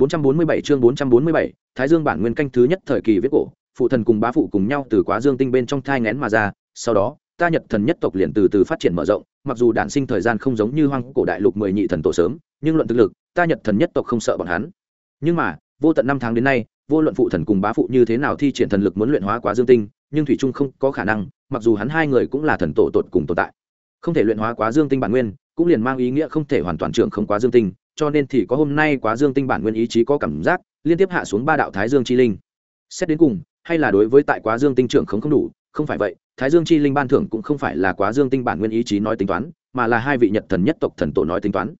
447 chương 447, Thái Dương bản nguyên canh thứ nhất thời kỳ viết cổ, phụ thần cùng bá phụ cùng nhau từ quá dương tinh bên trong thai nghén mà ra, sau đó, ta Nhật thần nhất tộc liền từ từ phát triển mở rộng, mặc dù đản sinh thời gian không giống như hoang cổ đại lục mười nhị thần tổ sớm, nhưng luận thực lực, ta Nhật thần nhất tộc không sợ bọn hắn. Nhưng mà, vô tận năm tháng đến nay, vô luận phụ thần cùng bá phụ như thế nào thi triển thần lực muốn luyện hóa quá dương tinh, nhưng thủy trung không có khả năng, mặc dù hắn hai người cũng là thần tổ tột cùng tồn tại. Không thể luyện hóa quá dương tinh bản nguyên, cũng liền mang ý nghĩa không thể hoàn toàn trưởng không quá dương tinh, cho nên thì có hôm nay quá dương tinh bản nguyên ý chí có cảm giác, liên tiếp hạ xuống ba đạo thái dương chi linh. Xét đến cùng, hay là đối với tại quá dương tinh trưởng không không đủ, không phải vậy, thái dương chi linh ban thưởng cũng không phải là quá dương tinh bản nguyên ý chí nói tính toán, mà là hai vị nhật thần nhất tộc thần tổ nói tính toán.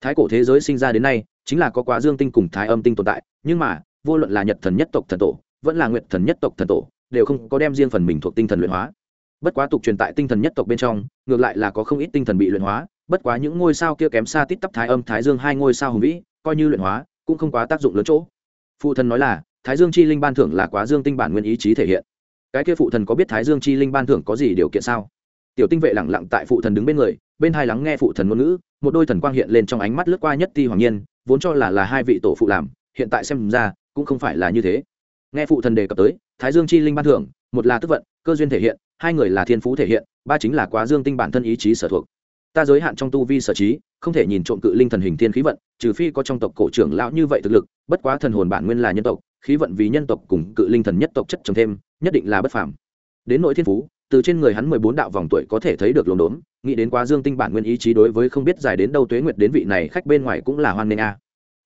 Thái cổ thế giới sinh ra đến nay, chính là có quá dương tinh cùng thái âm tinh tồn tại, nhưng mà, vô luận là nhật thần nhất tộc thần tổ, vẫn là nguyện thần nhất tộc thần tổ, đều không có đem riêng phần mình thuộc tinh thần luyện hóa. Bất quá tục truyền tại tinh thần nhất tộc bên trong, ngược lại là có không ít tinh thần bị luyện hóa bất quá những ngôi sao kia kém xa tít tắp thái âm, thái dương hai ngôi sao hùng vĩ, coi như luyện hóa, cũng không quá tác dụng lớn chỗ. Phụ thần nói là, thái dương chi linh ban thưởng là quá dương tinh bản nguyên ý chí thể hiện. Cái kia phụ thần có biết thái dương chi linh ban thưởng có gì điều kiện sao? Tiểu tinh vệ lẳng lặng tại phụ thần đứng bên người, bên hai lắng nghe phụ thần ngôn ngữ, một đôi thần quang hiện lên trong ánh mắt lướt qua nhất ti hoàng nhiên, vốn cho là là hai vị tổ phụ làm, hiện tại xem ra, cũng không phải là như thế. Nghe phụ thần đề cập tới, thái dương chi linh ban thưởng, một là tức vận, cơ duyên thể hiện, hai người là thiên phú thể hiện, ba chính là quá dương tinh bản thân ý chí sở thuộc ta giới hạn trong tu vi sở trí, không thể nhìn trộm cự linh thần hình thiên khí vận, trừ phi có trong tộc cổ trưởng lão như vậy thực lực, bất quá thần hồn bản nguyên là nhân tộc, khí vận vì nhân tộc cùng cự linh thần nhất tộc chất trồng thêm, nhất định là bất phàm. Đến nội thiên phú, từ trên người hắn mười bốn đạo vòng tuổi có thể thấy được lồn đốn, nghĩ đến quá dương tinh bản nguyên ý chí đối với không biết dài đến đâu tuế nguyệt đến vị này khách bên ngoài cũng là hoan nghênh a.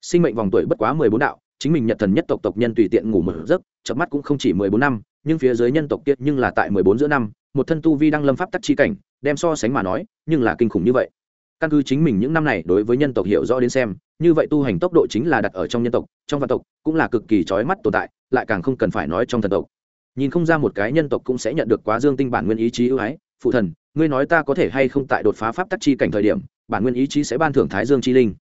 Sinh mệnh vòng tuổi bất quá mười bốn đạo, chính mình nhật thần nhất tộc tộc nhân tùy tiện ngủ một giấc chợp mắt cũng không chỉ mười bốn năm, nhưng phía dưới nhân tộc tiết nhưng là tại mười bốn giữa năm, một thân tu vi đang lâm pháp tắc chi cảnh đem so sánh mà nói, nhưng là kinh khủng như vậy. Căn cứ chính mình những năm này đối với nhân tộc hiểu rõ đến xem, như vậy tu hành tốc độ chính là đặt ở trong nhân tộc, trong vạn tộc cũng là cực kỳ trói mắt tồn tại, lại càng không cần phải nói trong thần tộc. Nhìn không ra một cái nhân tộc cũng sẽ nhận được quá dương tinh bản nguyên ý chí ưu ái. Phụ thần, ngươi nói ta có thể hay không tại đột phá pháp tắc chi cảnh thời điểm, bản nguyên ý chí sẽ ban thưởng thái dương chi linh?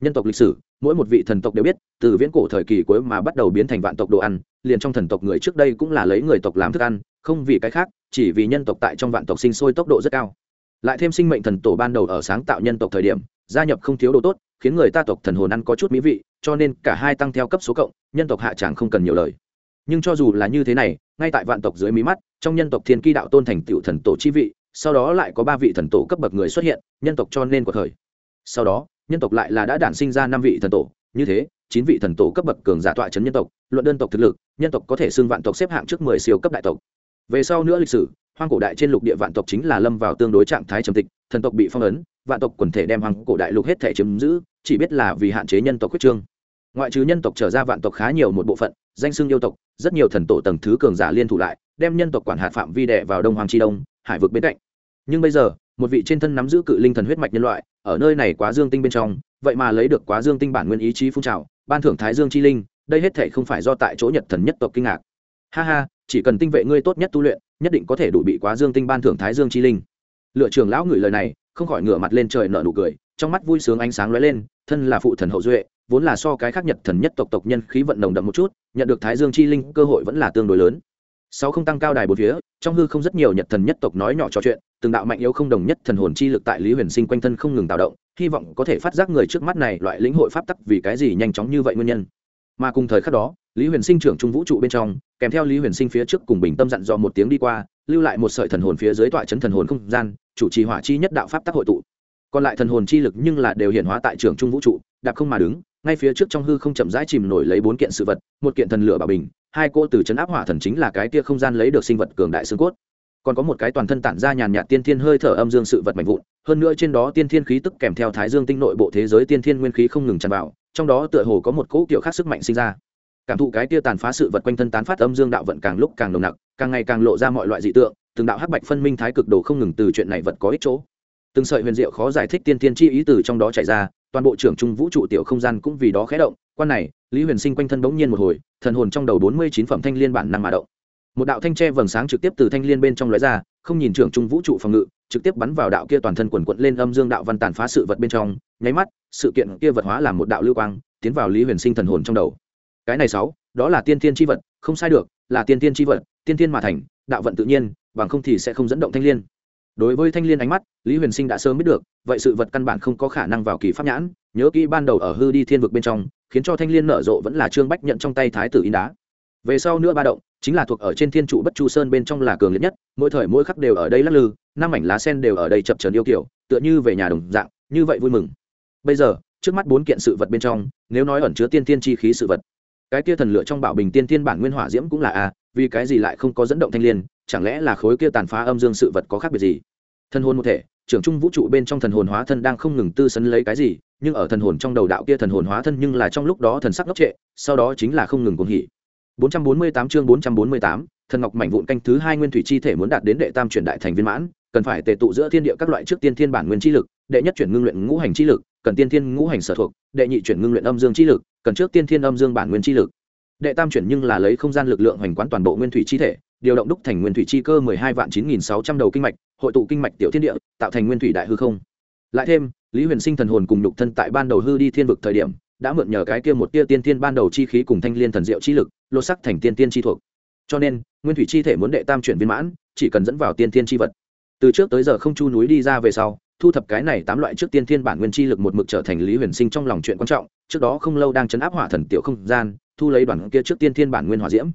Nhân tộc lịch sử, mỗi một vị thần tộc đều biết, từ viễn cổ thời kỳ cuối mà bắt đầu biến thành vạn tộc đồ ăn, liền trong thần tộc người trước đây cũng là lấy người tộc làm thức ăn không vì cái khác, chỉ vì nhân tộc tại trong vạn tộc sinh sôi tốc độ rất cao. Lại thêm sinh mệnh thần tổ ban đầu ở sáng tạo nhân tộc thời điểm, gia nhập không thiếu đồ tốt, khiến người ta tộc thần hồn ăn có chút mỹ vị, cho nên cả hai tăng theo cấp số cộng, nhân tộc hạ tràng không cần nhiều lời. Nhưng cho dù là như thế này, ngay tại vạn tộc dưới mí mắt, trong nhân tộc thiên kỳ đạo tôn thành tựu thần tổ chi vị, sau đó lại có ba vị thần tổ cấp bậc người xuất hiện, nhân tộc cho nên của thời sau đó, nhân tộc lại là đã đản sinh ra năm vị thần tổ, như thế, chín vị thần tổ cấp bậc cường giả tọa chấn nhân tộc, luận đơn tộc thực lực, nhân tộc có thể xưng vạn tộc xếp hạng trước mười siêu cấp đại tộc về sau nữa lịch sử, hoang cổ đại trên lục địa vạn tộc chính là lâm vào tương đối trạng thái trầm tịch, thần tộc bị phong ấn, vạn tộc quần thể đem hoang cổ đại lục hết thể chiếm giữ, chỉ biết là vì hạn chế nhân tộc khuyết trương. Ngoại trừ nhân tộc trở ra vạn tộc khá nhiều một bộ phận, danh xưng yêu tộc, rất nhiều thần tổ tầng thứ cường giả liên thủ lại, đem nhân tộc quản hạt phạm vi đệ vào đông hoàng tri đông, hải vực bên cạnh. Nhưng bây giờ, một vị trên thân nắm giữ cự linh thần huyết mạch nhân loại, ở nơi này quá dương tinh bên trong, vậy mà lấy được quá dương tinh bản nguyên ý chí phun trào, ban thưởng thái dương chi linh, đây hết thể không phải do tại chỗ nhật thần nhất tộc kinh ngạc. Ha ha chỉ cần tinh vệ ngươi tốt nhất tu luyện, nhất định có thể đủ bị quá dương tinh ban thưởng thái dương chi linh. Lựa trường lão ngửi lời này, không khỏi ngửa mặt lên trời nở nụ cười, trong mắt vui sướng ánh sáng lóe lên, thân là phụ thần hậu duệ, vốn là so cái khác nhật thần nhất tộc tộc nhân khí vận nồng đậm một chút, nhận được thái dương chi linh, cơ hội vẫn là tương đối lớn. Sau không tăng cao đài bốn phía, trong hư không rất nhiều nhật thần nhất tộc nói nhỏ trò chuyện, từng đạo mạnh yếu không đồng nhất thần hồn chi lực tại lý huyền sinh quanh thân không ngừng tạo động, hy vọng có thể phát giác người trước mắt này loại lĩnh hội pháp tắc vì cái gì nhanh chóng như vậy nguyên nhân. Mà cùng thời khắc đó lý huyền sinh trưởng trung vũ trụ bên trong, kèm theo lý huyền sinh phía trước cùng bình tâm dặn dò một tiếng đi qua, lưu lại một sợi thần hồn phía dưới tọa chấn thần hồn không gian, chủ trì hỏa chi nhất đạo pháp tắc hội tụ. Còn lại thần hồn chi lực nhưng là đều hiện hóa tại trường trung vũ trụ, đạp không mà đứng, ngay phía trước trong hư không chậm rãi chìm nổi lấy bốn kiện sự vật, một kiện thần lửa bảo bình, hai cô từ chấn áp hỏa thần chính là cái kia không gian lấy được sinh vật cường đại xương cốt. Còn có một cái toàn thân tản ra nhàn nhạt tiên thiên hơi thở âm dương sự vật mạnh vụn, hơn nữa trên đó tiên thiên khí tức kèm theo thái dương tinh nội bộ thế giới tiên thiên nguyên khí không ngừng tràn vào, trong đó tựa hồ có một cỗ kiểu khác sức mạnh sinh ra cảm thụ cái kia tàn phá sự vật quanh thân tán phát âm dương đạo vận càng lúc càng nồng nặc, càng ngày càng lộ ra mọi loại dị tượng, từng đạo hắc bạch phân minh thái cực đồ không ngừng từ chuyện này vật có ích chỗ. Từng sợi huyền diệu khó giải thích tiên tiên chi ý từ trong đó chạy ra, toàn bộ trưởng trung vũ trụ tiểu không gian cũng vì đó khé động. Quan này, lý huyền sinh quanh thân bỗng nhiên một hồi, thần hồn trong đầu bốn mươi chín phẩm thanh liên bản năng mà động. Một đạo thanh tre vầng sáng trực tiếp từ thanh liên bên trong lóe ra, không nhìn trưởng trung vũ trụ phòng ngự, trực tiếp bắn vào đạo kia toàn thân quần quận lên âm dương đạo văn tàn phá sự vật bên trong. Nháy mắt, sự kiện kia vật hóa làm một đạo lưu quang, tiến vào lý huyền sinh thần hồn trong đầu cái này sáu, đó là tiên thiên tri vật, không sai được, là tiên thiên tri vật, tiên thiên mà thành, đạo vận tự nhiên, bằng không thì sẽ không dẫn động thanh liên. Đối với thanh liên ánh mắt, lý huyền sinh đã sớm biết được, vậy sự vật căn bản không có khả năng vào kỳ pháp nhãn, nhớ kỹ ban đầu ở hư đi thiên vực bên trong, khiến cho thanh liên nở rộ vẫn là trương bách nhận trong tay thái tử in đá. Về sau nữa ba động, chính là thuộc ở trên thiên trụ bất chu sơn bên trong là cường liệt nhất, mỗi thời mỗi khắc đều ở đây lắc lư, năm ảnh lá sen đều ở đây chập trần yêu kiểu tựa như về nhà đồng dạng, như vậy vui mừng. Bây giờ, trước mắt bốn kiện sự vật bên trong, nếu nói ẩn chứa tiên tiên chi khí sự vật cái kia thần lựa trong bảo bình tiên thiên bản nguyên hỏa diễm cũng là a vì cái gì lại không có dẫn động thanh liên chẳng lẽ là khối kia tàn phá âm dương sự vật có khác biệt gì? Thân hồn một thể trưởng trung vũ trụ bên trong thần hồn hóa thân đang không ngừng tư sấn lấy cái gì nhưng ở thần hồn trong đầu đạo kia thần hồn hóa thân nhưng là trong lúc đó thần sắc ngốc trệ sau đó chính là không ngừng cuồng hỉ. 448 chương 448, thần ngọc mảnh vụn canh thứ hai nguyên thủy chi thể muốn đạt đến đệ tam chuyển đại thành viên mãn cần phải tề tụ giữa thiên địa các loại trước tiên thiên bản nguyên chi lực đệ nhất chuyển ngưng luyện ngũ hành chi lực, cần tiên thiên ngũ hành sở thuộc, đệ nhị chuyển ngưng luyện âm dương chi lực, cần trước tiên thiên âm dương bản nguyên chi lực. Đệ tam chuyển nhưng là lấy không gian lực lượng hoành quán toàn bộ nguyên thủy chi thể, điều động đúc thành nguyên thủy chi cơ mười hai vạn chín nghìn sáu trăm đầu kinh mạch, hội tụ kinh mạch tiểu thiên địa, tạo thành nguyên thủy đại hư không. Lại thêm, lý huyền sinh thần hồn cùng nhục thân tại ban đầu hư đi thiên vực thời điểm, đã mượn nhờ cái kia một tia tiên thiên ban đầu chi khí cùng thanh liên thần diệu chi lực, lột sắc thành tiên tiên chi thuộc. Cho nên, nguyên thủy chi thể muốn đệ tam chuyển viên mãn, chỉ cần dẫn vào tiên tiên chi vật. Từ trước tới giờ không chu núi đi ra về sau thu thập cái này tám loại trước tiên thiên bản nguyên chi lực một mực trở thành lý huyền sinh trong lòng chuyện quan trọng, trước đó không lâu đang chấn áp hỏa thần tiểu không gian, thu lấy đoàn kia trước tiên thiên bản nguyên hỏa diễm.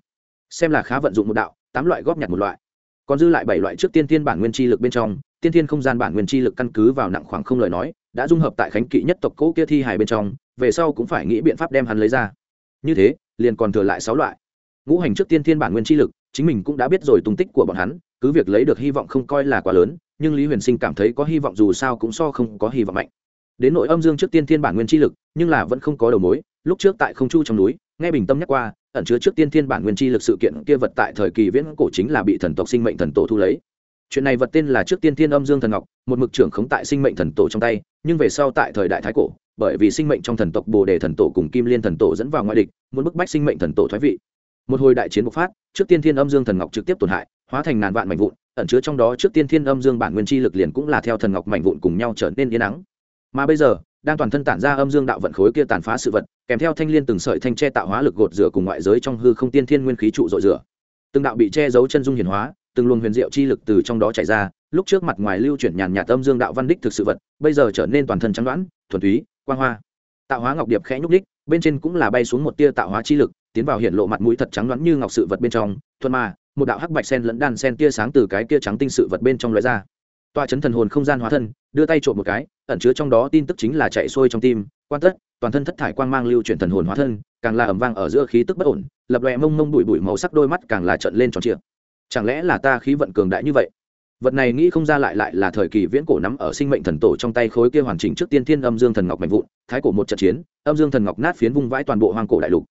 Xem là khá vận dụng một đạo, tám loại góp nhặt một loại. Còn dư lại bảy loại trước tiên thiên bản nguyên chi lực bên trong, tiên thiên không gian bản nguyên chi lực căn cứ vào nặng khoảng không lời nói, đã dung hợp tại khánh kỵ nhất tộc cỗ kia thi hài bên trong, về sau cũng phải nghĩ biện pháp đem hắn lấy ra. Như thế, liền còn thừa lại sáu loại. Ngũ hành trước tiên thiên bản nguyên chi lực, chính mình cũng đã biết rồi tung tích của bọn hắn, cứ việc lấy được hy vọng không coi là quá lớn nhưng lý huyền sinh cảm thấy có hy vọng dù sao cũng so không có hy vọng mạnh. Đến nội âm dương trước tiên thiên bản nguyên chi lực, nhưng là vẫn không có đầu mối, lúc trước tại không chu trong núi, nghe bình tâm nhắc qua, ẩn chứa trước tiên thiên bản nguyên chi lực sự kiện kia vật tại thời kỳ viễn cổ chính là bị thần tộc sinh mệnh thần tổ thu lấy. Chuyện này vật tên là trước tiên thiên âm dương thần ngọc, một mực trưởng khống tại sinh mệnh thần tổ trong tay, nhưng về sau tại thời đại thái cổ, bởi vì sinh mệnh trong thần tộc bồ đề thần tổ cùng kim liên thần tổ dẫn vào ngoại địch, muốn bức bách sinh mệnh thần tổ thoái vị. Một hồi đại chiến bộc phát, trước tiên thiên âm dương thần ngọc trực tiếp tổn hại, hóa thành ngàn vạn mảnh vụn ẩn chứa trong đó trước tiên thiên âm dương bản nguyên chi lực liền cũng là theo thần ngọc mảnh vụn cùng nhau trở nên yên nắng mà bây giờ, đang toàn thân tản ra âm dương đạo vận khối kia tàn phá sự vật, kèm theo thanh liên từng sợi thanh che tạo hóa lực gột rửa cùng ngoại giới trong hư không tiên thiên nguyên khí trụ dội rửa từng đạo bị che giấu chân dung hiển hóa, từng luồng huyền diệu chi lực từ trong đó chảy ra, lúc trước mặt ngoài lưu chuyển nhàn nhạt âm dương đạo văn đích thực sự vật, bây giờ trở nên toàn thân trắng đoán, thuần túy, quang hoa tạo hóa ngọc điệp khẽ nhúc đích bên trên cũng là bay xuống một tia tạo hóa chi lực, tiến vào hiện lộ mặt mũi thật trắng đoán như ngọc sự vật bên trong, thuần mà một đạo hắc bạch sen lẫn đan sen tia sáng từ cái kia trắng tinh sự vật bên trong lóe ra. Tòa chấn thần hồn không gian hóa thân, đưa tay trộm một cái, ẩn chứa trong đó tin tức chính là chạy xuôi trong tim, quan tất, toàn thân thất thải quang mang lưu chuyển thần hồn hóa thân, càng là ẩm vang ở giữa khí tức bất ổn, lập lòe mông mông bụi bụi màu sắc đôi mắt càng là trận lên tròn trịa. Chẳng lẽ là ta khí vận cường đại như vậy? Vật này nghĩ không ra lại lại là thời kỳ viễn cổ nắm ở sinh mệnh thần tổ trong tay khối kia hoàn chỉnh trước tiên thiên âm dương thần ngọc mạnh vụn, thái cổ một trận chiến, âm dương thần ngọc nát phiến vung vãi toàn bộ hoang cổ đại lục.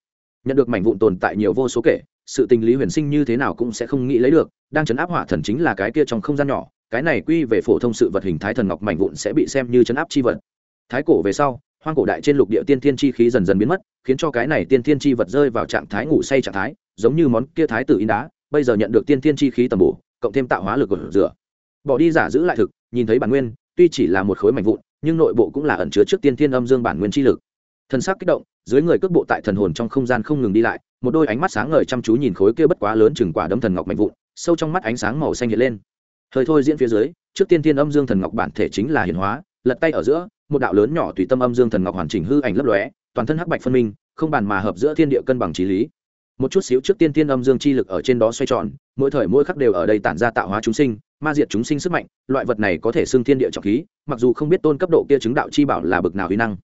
Nhận được mảnh vụn tồn tại nhiều vô số kể sự tình lý huyền sinh như thế nào cũng sẽ không nghĩ lấy được, đang chấn áp hỏa thần chính là cái kia trong không gian nhỏ, cái này quy về phổ thông sự vật hình thái thần ngọc mảnh vụn sẽ bị xem như chấn áp chi vật. Thái cổ về sau, hoang cổ đại trên lục địa tiên thiên chi khí dần dần biến mất, khiến cho cái này tiên thiên chi vật rơi vào trạng thái ngủ say trạng thái, giống như món kia thái tử in đá, bây giờ nhận được tiên thiên chi khí tầm bổ, cộng thêm tạo hóa lực của rửa. Bỏ đi giả giữ lại thực, nhìn thấy bản nguyên, tuy chỉ là một khối mảnh vụn, nhưng nội bộ cũng là ẩn chứa trước tiên thiên âm dương bản nguyên chi lực. Thân xác kích động dưới người cước bộ tại thần hồn trong không gian không ngừng đi lại, một đôi ánh mắt sáng ngời chăm chú nhìn khối kia bất quá lớn chừng quả đấm thần ngọc mạnh vụn, sâu trong mắt ánh sáng màu xanh hiện lên. Thời thôi diễn phía dưới, trước tiên thiên âm dương thần ngọc bản thể chính là hiển hóa, lật tay ở giữa, một đạo lớn nhỏ tùy tâm âm dương thần ngọc hoàn chỉnh hư ảnh lấp lóe, toàn thân hắc bạch phân minh, không bàn mà hợp giữa thiên địa cân bằng trí lý. Một chút xíu trước tiên thiên âm dương chi lực ở trên đó xoay tròn, mỗi thời mỗi khắc đều ở đây tản ra tạo hóa chúng sinh, ma diệt chúng sinh sức mạnh, loại vật này có thể xưng thiên địa trọng khí, mặc dù không biết tôn cấp độ kia chứng đạo chi bảo là bực nào huy năng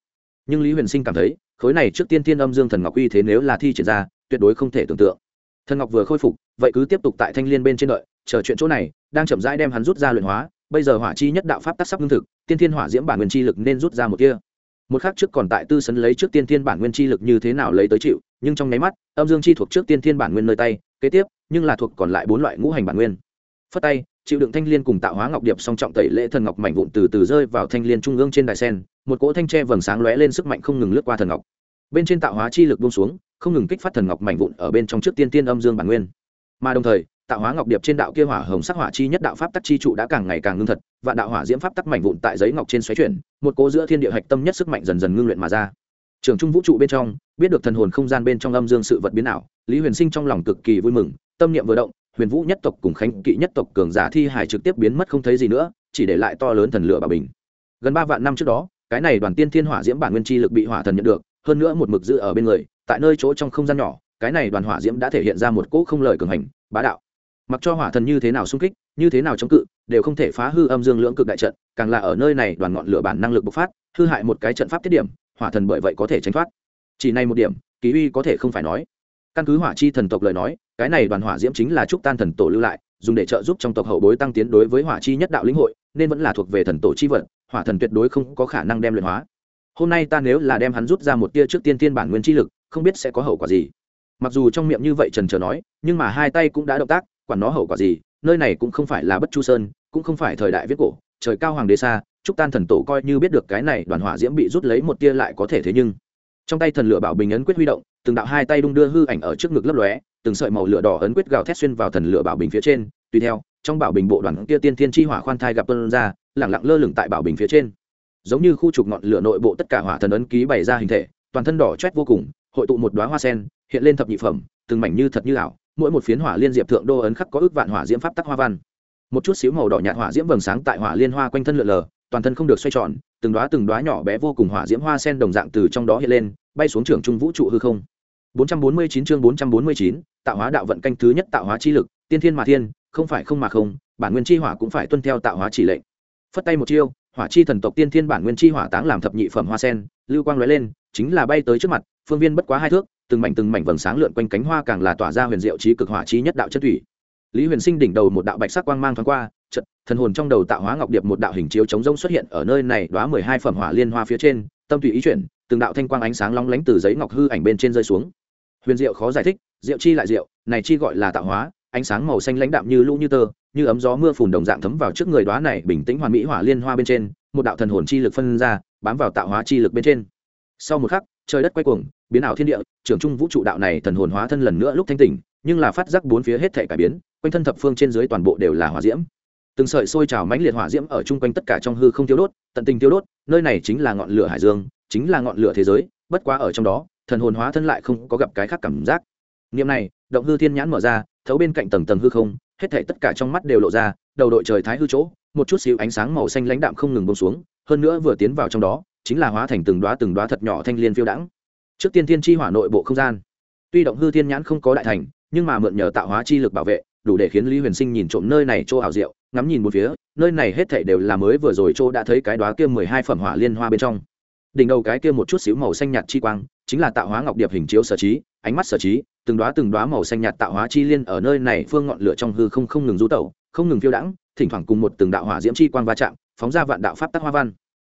nhưng lý huyền sinh cảm thấy, khối này trước tiên thiên âm dương thần ngọc uy thế nếu là thi triển ra, tuyệt đối không thể tưởng tượng. Thần ngọc vừa khôi phục, vậy cứ tiếp tục tại thanh liên bên trên đợi, chờ chuyện chỗ này, đang chậm rãi đem hắn rút ra luyện hóa, bây giờ hỏa chi nhất đạo pháp tác sắc lương thực, tiên thiên hỏa diễm bản nguyên chi lực nên rút ra một kia. Một khác trước còn tại tư sấn lấy trước tiên thiên bản nguyên chi lực như thế nào lấy tới chịu, nhưng trong nháy mắt, âm dương chi thuộc trước tiên thiên bản nguyên nơi tay, kế tiếp, nhưng là thuộc còn lại bốn loại ngũ hành bản nguyên. Phất tay, chịu đựng thanh liên cùng tạo hóa ngọc điệp song trọng tẩy lễ thần ngọc mảnh vụn từ từ rơi vào thanh liên trung ương trên đài sen một cỗ thanh tre vầng sáng lóe lên sức mạnh không ngừng lướt qua thần ngọc. Bên trên tạo hóa chi lực buông xuống, không ngừng kích phát thần ngọc mảnh vụn ở bên trong trước tiên tiên âm dương bản nguyên. Mà đồng thời, tạo hóa ngọc điệp trên đạo kia hỏa hồng sắc hỏa chi nhất đạo pháp tắc chi trụ đã càng ngày càng ngưng thật và đạo hỏa diễm pháp tắc mảnh vụn tại giấy ngọc trên xoáy chuyển, một cố giữa thiên địa hạch tâm nhất sức mạnh dần dần ngưng luyện mà ra. Trường trung vũ trụ bên trong, biết được thần hồn không gian bên trong âm dương sự vật biến ảo, lý huyền sinh trong lòng cực kỳ vui mừng, tâm niệm vừa động, huyền vũ nhất tộc cùng khánh kỵ nhất tộc cường giả thi hải trực tiếp biến mất không thấy gì nữa, chỉ để lại to lớn thần lửa bà bình. Gần ba vạn năm trước đó cái này đoàn tiên thiên hỏa diễm bản nguyên chi lực bị hỏa thần nhận được, hơn nữa một mực giữ ở bên người, tại nơi chỗ trong không gian nhỏ, cái này đoàn hỏa diễm đã thể hiện ra một cỗ không lời cường hành, bá đạo. Mặc cho hỏa thần như thế nào xung kích, như thế nào chống cự, đều không thể phá hư âm dương lưỡng cực đại trận, càng là ở nơi này đoàn ngọn lửa bản năng lực bộc phát, hư hại một cái trận pháp tiết điểm, hỏa thần bởi vậy có thể tránh thoát. Chỉ này một điểm, kỳ uy có thể không phải nói. Căn cứ hỏa chi thần tộc lời nói, cái này đoàn hỏa diễm chính là trúc tan thần tổ lưu lại dùng để trợ giúp trong tộc hậu bối tăng tiến đối với hỏa chi nhất đạo lĩnh hội, nên vẫn là thuộc về thần tổ chi vật, hỏa thần tuyệt đối không có khả năng đem luyện hóa. Hôm nay ta nếu là đem hắn rút ra một tia trước tiên tiên bản nguyên chi lực, không biết sẽ có hậu quả gì. Mặc dù trong miệng như vậy trần trờ nói, nhưng mà hai tay cũng đã động tác, quản nó hậu quả gì, nơi này cũng không phải là bất chu sơn, cũng không phải thời đại viết cổ, trời cao hoàng đế xa trúc tan thần tổ coi như biết được cái này đoàn hỏa diễm bị rút lấy một tia lại có thể thế nhưng. Trong tay thần lửa bảo bình ấn quyết huy động, từng đạo hai tay đung đưa hư ảnh ở trước ngực lấp lóe từng sợi màu lửa đỏ ấn quyết gào thét xuyên vào thần lửa bảo bình phía trên. Tùy theo, trong bảo bình bộ đoàn kia tiên thiên chi hỏa khoan thai gặp tuân ra lẳng lặng lơ lửng tại bảo bình phía trên. Giống như khu trục ngọn lửa nội bộ tất cả hỏa thần ấn ký bày ra hình thể, toàn thân đỏ chét vô cùng, hội tụ một đoá hoa sen, hiện lên thập nhị phẩm, từng mảnh như thật như ảo, mỗi một phiến hỏa liên diệp thượng đô ấn khắc có ước vạn hỏa diễm pháp tắc hoa văn. Một chút xíu màu đỏ nhạt hỏa diễm vầng sáng tại hỏa liên hoa quanh thân lượn lờ, toàn thân không được xoay tròn, từng đoá từng đoá nhỏ bé vô cùng hỏa diễm hoa sen đồng dạng từ trong đó hiện lên, bay xuống trường trung vũ trụ hư không. 449 chương 449, tạo hóa đạo vận canh thứ nhất tạo hóa chi lực tiên thiên mà thiên không phải không mà không bản nguyên chi hỏa cũng phải tuân theo tạo hóa chỉ lệnh. Phất tay một chiêu hỏa chi thần tộc tiên thiên bản nguyên chi hỏa táng làm thập nhị phẩm hoa sen lưu quang lóe lên chính là bay tới trước mặt phương viên bất quá hai thước từng mảnh từng mảnh vầng sáng lượn quanh cánh hoa càng là tỏa ra huyền diệu trí cực hỏa chi nhất đạo chất thủy. Lý huyền sinh đỉnh đầu một đạo bạch sắc quang mang thoáng qua chợt, thần hồn trong đầu tạo hóa ngọc điệp một đạo hình chiếu chống rông xuất hiện ở nơi này đóa mười hai phẩm hỏa liên hoa phía trên tâm tùy ý chuyển từng đạo thanh quang ánh sáng long lánh từ giấy ngọc hư ảnh bên trên rơi xuống huyền diệu khó giải thích, diệu chi lại diệu, này chi gọi là tạo hóa, ánh sáng màu xanh lãnh đạm như lũ như tơ, như ấm gió mưa phùn đồng dạng thấm vào trước người đoá này bình tĩnh hoàn mỹ hỏa liên hoa bên trên, một đạo thần hồn chi lực phân ra, bám vào tạo hóa chi lực bên trên. Sau một khắc, trời đất quay cuồng, biến ảo thiên địa, trưởng trung vũ trụ đạo này thần hồn hóa thân lần nữa lúc thanh tỉnh, nhưng là phát giác bốn phía hết thể cải biến, quanh thân thập phương trên dưới toàn bộ đều là hỏa diễm. Từng sợi sôi trào mãnh liệt hỏa diễm ở chung quanh tất cả trong hư không tiêu đốt, tận tình tiêu đốt, nơi này chính là ngọn lửa hải dương, chính là ngọn lửa thế giới, bất quá ở trong đó thần hồn hóa thân lại không có gặp cái khác cảm giác. Niệm này, động hư thiên nhãn mở ra, thấu bên cạnh tầng tầng hư không, hết thể tất cả trong mắt đều lộ ra, đầu đội trời thái hư chỗ, một chút xíu ánh sáng màu xanh lãnh đạm không ngừng bông xuống, hơn nữa vừa tiến vào trong đó, chính là hóa thành từng đoá từng đoá thật nhỏ thanh liên phiêu đãng. Trước tiên thiên chi hỏa nội bộ không gian, tuy động hư thiên nhãn không có đại thành, nhưng mà mượn nhờ tạo hóa chi lực bảo vệ, đủ để khiến lý huyền sinh nhìn trộm nơi này chỗ ảo diệu, ngắm nhìn một phía, nơi này hết thảy đều là mới vừa rồi chỗ đã thấy cái đoá kia mười hai phẩm hỏa liên hoa bên trong đỉnh đầu cái kia một chút xíu màu xanh nhạt chi quang, chính là tạo hóa ngọc điệp hình chiếu sở trí, ánh mắt sở trí, từng đoá từng đoá màu xanh nhạt tạo hóa chi liên ở nơi này phương ngọn lửa trong hư không không ngừng rú tẩu, không ngừng phiêu đãng, thỉnh thoảng cùng một từng đạo hỏa diễm chi quang va chạm, phóng ra vạn đạo pháp tắc hoa văn.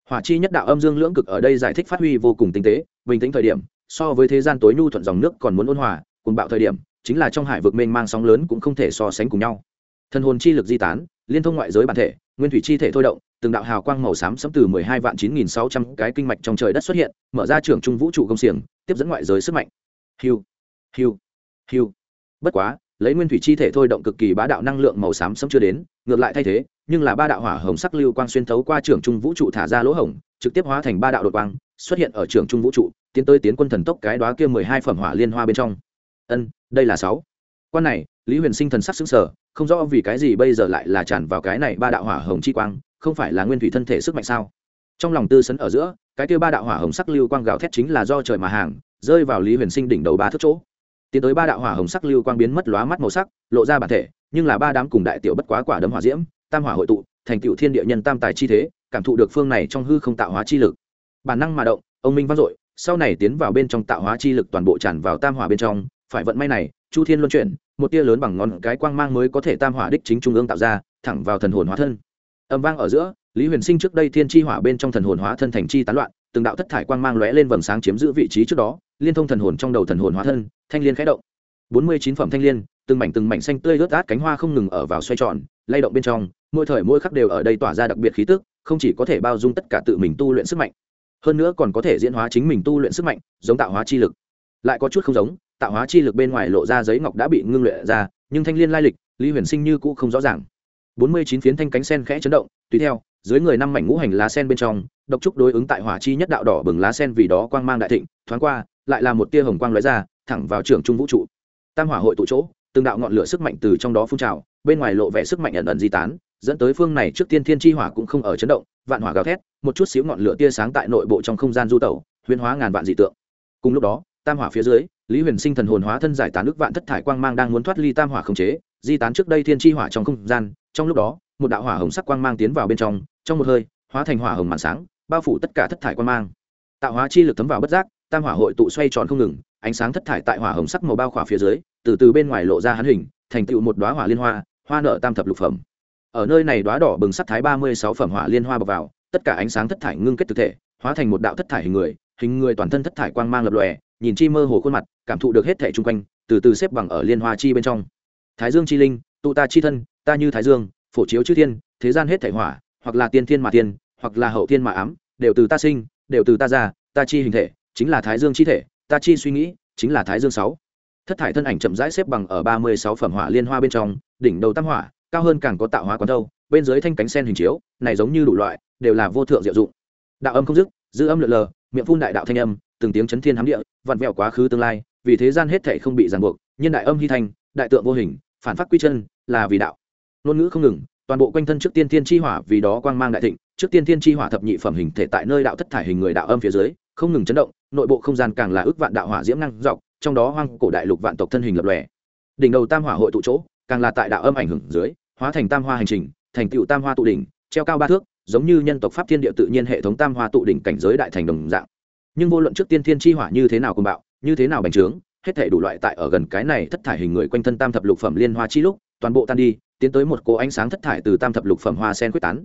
Hỏa chi nhất đạo âm dương lưỡng cực ở đây giải thích phát huy vô cùng tinh tế, bình tĩnh thời điểm, so với thế gian tối nhu thuận dòng nước còn muốn ôn hòa cùng bạo thời điểm, chính là trong hải vực mênh mang sóng lớn cũng không thể so sánh cùng nhau. Thần hồn chi lực di tán, liên thông ngoại giới bản thể, nguyên thủy chi thể thôi động từng đạo hào quang màu xám sẫm từ mười hai vạn chín nghìn sáu trăm cái kinh mạch trong trời đất xuất hiện mở ra trường trung vũ trụ công xiềng tiếp dẫn ngoại giới sức mạnh. Hiu hiu hiu. Bất quá lấy nguyên thủy chi thể thôi động cực kỳ bá đạo năng lượng màu xám sẫm chưa đến ngược lại thay thế nhưng là ba đạo hỏa hồng sắc lưu quang xuyên thấu qua trường trung vũ trụ thả ra lỗ hổng trực tiếp hóa thành ba đạo đột quang xuất hiện ở trường trung vũ trụ tiến tới tiến quân thần tốc cái đóa kia mười hai phẩm hỏa liên hoa bên trong. Ân đây là sáu. Quan này lý huyền sinh thần sắc sững sờ, không rõ vì cái gì bây giờ lại là tràn vào cái này ba đạo hỏa hồng chi quang không phải là nguyên thủy thân thể sức mạnh sao? Trong lòng tư sấn ở giữa, cái kia ba đạo hỏa hồng sắc lưu quang gào thét chính là do trời mà hàng, rơi vào lý huyền sinh đỉnh đầu ba thước chỗ. Tiến tới ba đạo hỏa hồng sắc lưu quang biến mất lóa mắt màu sắc, lộ ra bản thể, nhưng là ba đám cùng đại tiểu bất quá quả đấm hỏa diễm, tam hỏa hội tụ, thành tựu thiên địa nhân tam tài chi thế, cảm thụ được phương này trong hư không tạo hóa chi lực. Bản năng mà động, ông minh vang dội, sau này tiến vào bên trong tạo hóa chi lực toàn bộ tràn vào tam hỏa bên trong, phải vận may này, chu thiên luân chuyển, một tia lớn bằng ngón cái quang mang mới có thể tam hỏa đích chính trung ương tạo ra, thẳng vào thần hồn hóa thân âm vang ở giữa, lý huyền sinh trước đây thiên chi hỏa bên trong thần hồn hóa thân thành chi tán loạn, từng đạo thất thải quang mang lóe lên vầng sáng chiếm giữ vị trí trước đó, liên thông thần hồn trong đầu thần hồn hóa thân, thanh liên khẽ động. Bốn mươi chín phẩm thanh liên, từng mảnh từng mảnh xanh tươi rớt át cánh hoa không ngừng ở vào xoay tròn, lay động bên trong, mỗi thời mỗi khắc đều ở đây tỏa ra đặc biệt khí tức, không chỉ có thể bao dung tất cả tự mình tu luyện sức mạnh, hơn nữa còn có thể diễn hóa chính mình tu luyện sức mạnh, giống tạo hóa chi lực. Lại có chút không giống, tạo hóa chi lực bên ngoài lộ ra giấy ngọc đã bị ngưng luyện ra, nhưng thanh liên lai lịch, lý huyền sinh như cũ không rõ ràng bốn mươi chín phiến thanh cánh sen khẽ chấn động, tùy theo, dưới người năm mảnh ngũ hành lá sen bên trong, độc trúc đối ứng tại hỏa chi nhất đạo đỏ bừng lá sen vì đó quang mang đại thịnh, thoáng qua, lại là một tia hồng quang lóe ra, thẳng vào trường trung vũ trụ. Tam hỏa hội tụ chỗ, từng đạo ngọn lửa sức mạnh từ trong đó phun trào, bên ngoài lộ vẻ sức mạnh ẩn ẩn di tán, dẫn tới phương này trước tiên thiên chi hỏa cũng không ở chấn động, vạn hỏa gào thét, một chút xíu ngọn lửa tia sáng tại nội bộ trong không gian du tẩu huyên hóa ngàn vạn dị tượng. Cùng lúc đó, tam hỏa phía dưới, lý huyền sinh thần hồn hóa thân giải tán ức vạn thất thải quang mang đang muốn thoát ly tam hỏa khống chế, di tán trước đây thiên chi hỏa trong không gian trong lúc đó, một đạo hỏa hồng sắc quang mang tiến vào bên trong trong một hơi, hóa thành hỏa hồng màn sáng, bao phủ tất cả thất thải quang mang. Tạo hóa chi lực thấm vào bất giác, tam hỏa hội tụ xoay tròn không ngừng, ánh sáng thất thải tại hỏa hồng sắc màu bao khỏa phía dưới, từ từ bên ngoài lộ ra hắn hình, thành tựu một đoá hỏa liên hoa hoa nợ tam thập lục phẩm. Ở nơi này đoá đỏ bừng sắc thái ba mươi sáu phẩm hỏa liên hoa bọc vào, tất cả ánh sáng thất thải ngưng kết thực thể, hóa thành một đạo thất thải hình người hình người toàn thân thất thải quang mang lập lòe, nhìn chi mơ hồ khuôn mặt, cảm thụ được hết thể chung quanh, từ từ xếp bằng ở liên hoa chi bên trong. Thái dương chi linh, tụ ta chi thân ta như thái dương, phổ chiếu chư thiên, thế gian hết thể hỏa, hoặc là tiên thiên mà tiên, hoặc là hậu thiên mà ám, đều từ ta sinh, đều từ ta ra, ta chi hình thể, chính là thái dương chi thể, ta chi suy nghĩ, chính là thái dương sáu. Thất thải thân ảnh chậm rãi xếp bằng ở ba mươi sáu phẩm hỏa liên hoa bên trong, đỉnh đầu tam hỏa, cao hơn càng có tạo hóa quán đâu bên dưới thanh cánh sen hình chiếu, này giống như đủ loại, đều là vô thượng diệu dụng. Đạo âm không dứt giữ âm lượn lờ, miệng phun đại đạo thanh âm, từng tiếng chấn thiên hám địa, vặn vẹo quá khứ tương lai, vì thế gian hết thể không bị ràng buộc, nhân đại âm hy thanh đại tượng vô hình, phản phát quy chân, là vì đạo ngôn ngữ không ngừng, toàn bộ quanh thân trước tiên thiên chi hỏa vì đó quang mang đại thịnh, trước tiên thiên chi hỏa thập nhị phẩm hình thể tại nơi đạo thất thải hình người đạo âm phía dưới, không ngừng chấn động, nội bộ không gian càng là ước vạn đạo hỏa diễm năng dọc, trong đó hoang cổ đại lục vạn tộc thân hình lập lòe. Đỉnh đầu tam hỏa hội tụ chỗ, càng là tại đạo âm ảnh hưởng dưới, hóa thành tam hoa hành trình, thành tựu tam hoa tụ đỉnh, treo cao ba thước, giống như nhân tộc pháp thiên địa tự nhiên hệ thống tam hoa tụ đỉnh cảnh giới đại thành đồng dạng. Nhưng vô luận trước tiên thiên chi hỏa như thế nào cùng bạo, như thế nào bành trướng, hết thể đủ loại tại ở gần cái này thất thải hình người quanh thân tam thập lục phẩm liên hoa chi lúc, toàn bộ tan đi tiến tới một cỗ ánh sáng thất thải từ tam thập lục phẩm hoa sen quyết tán.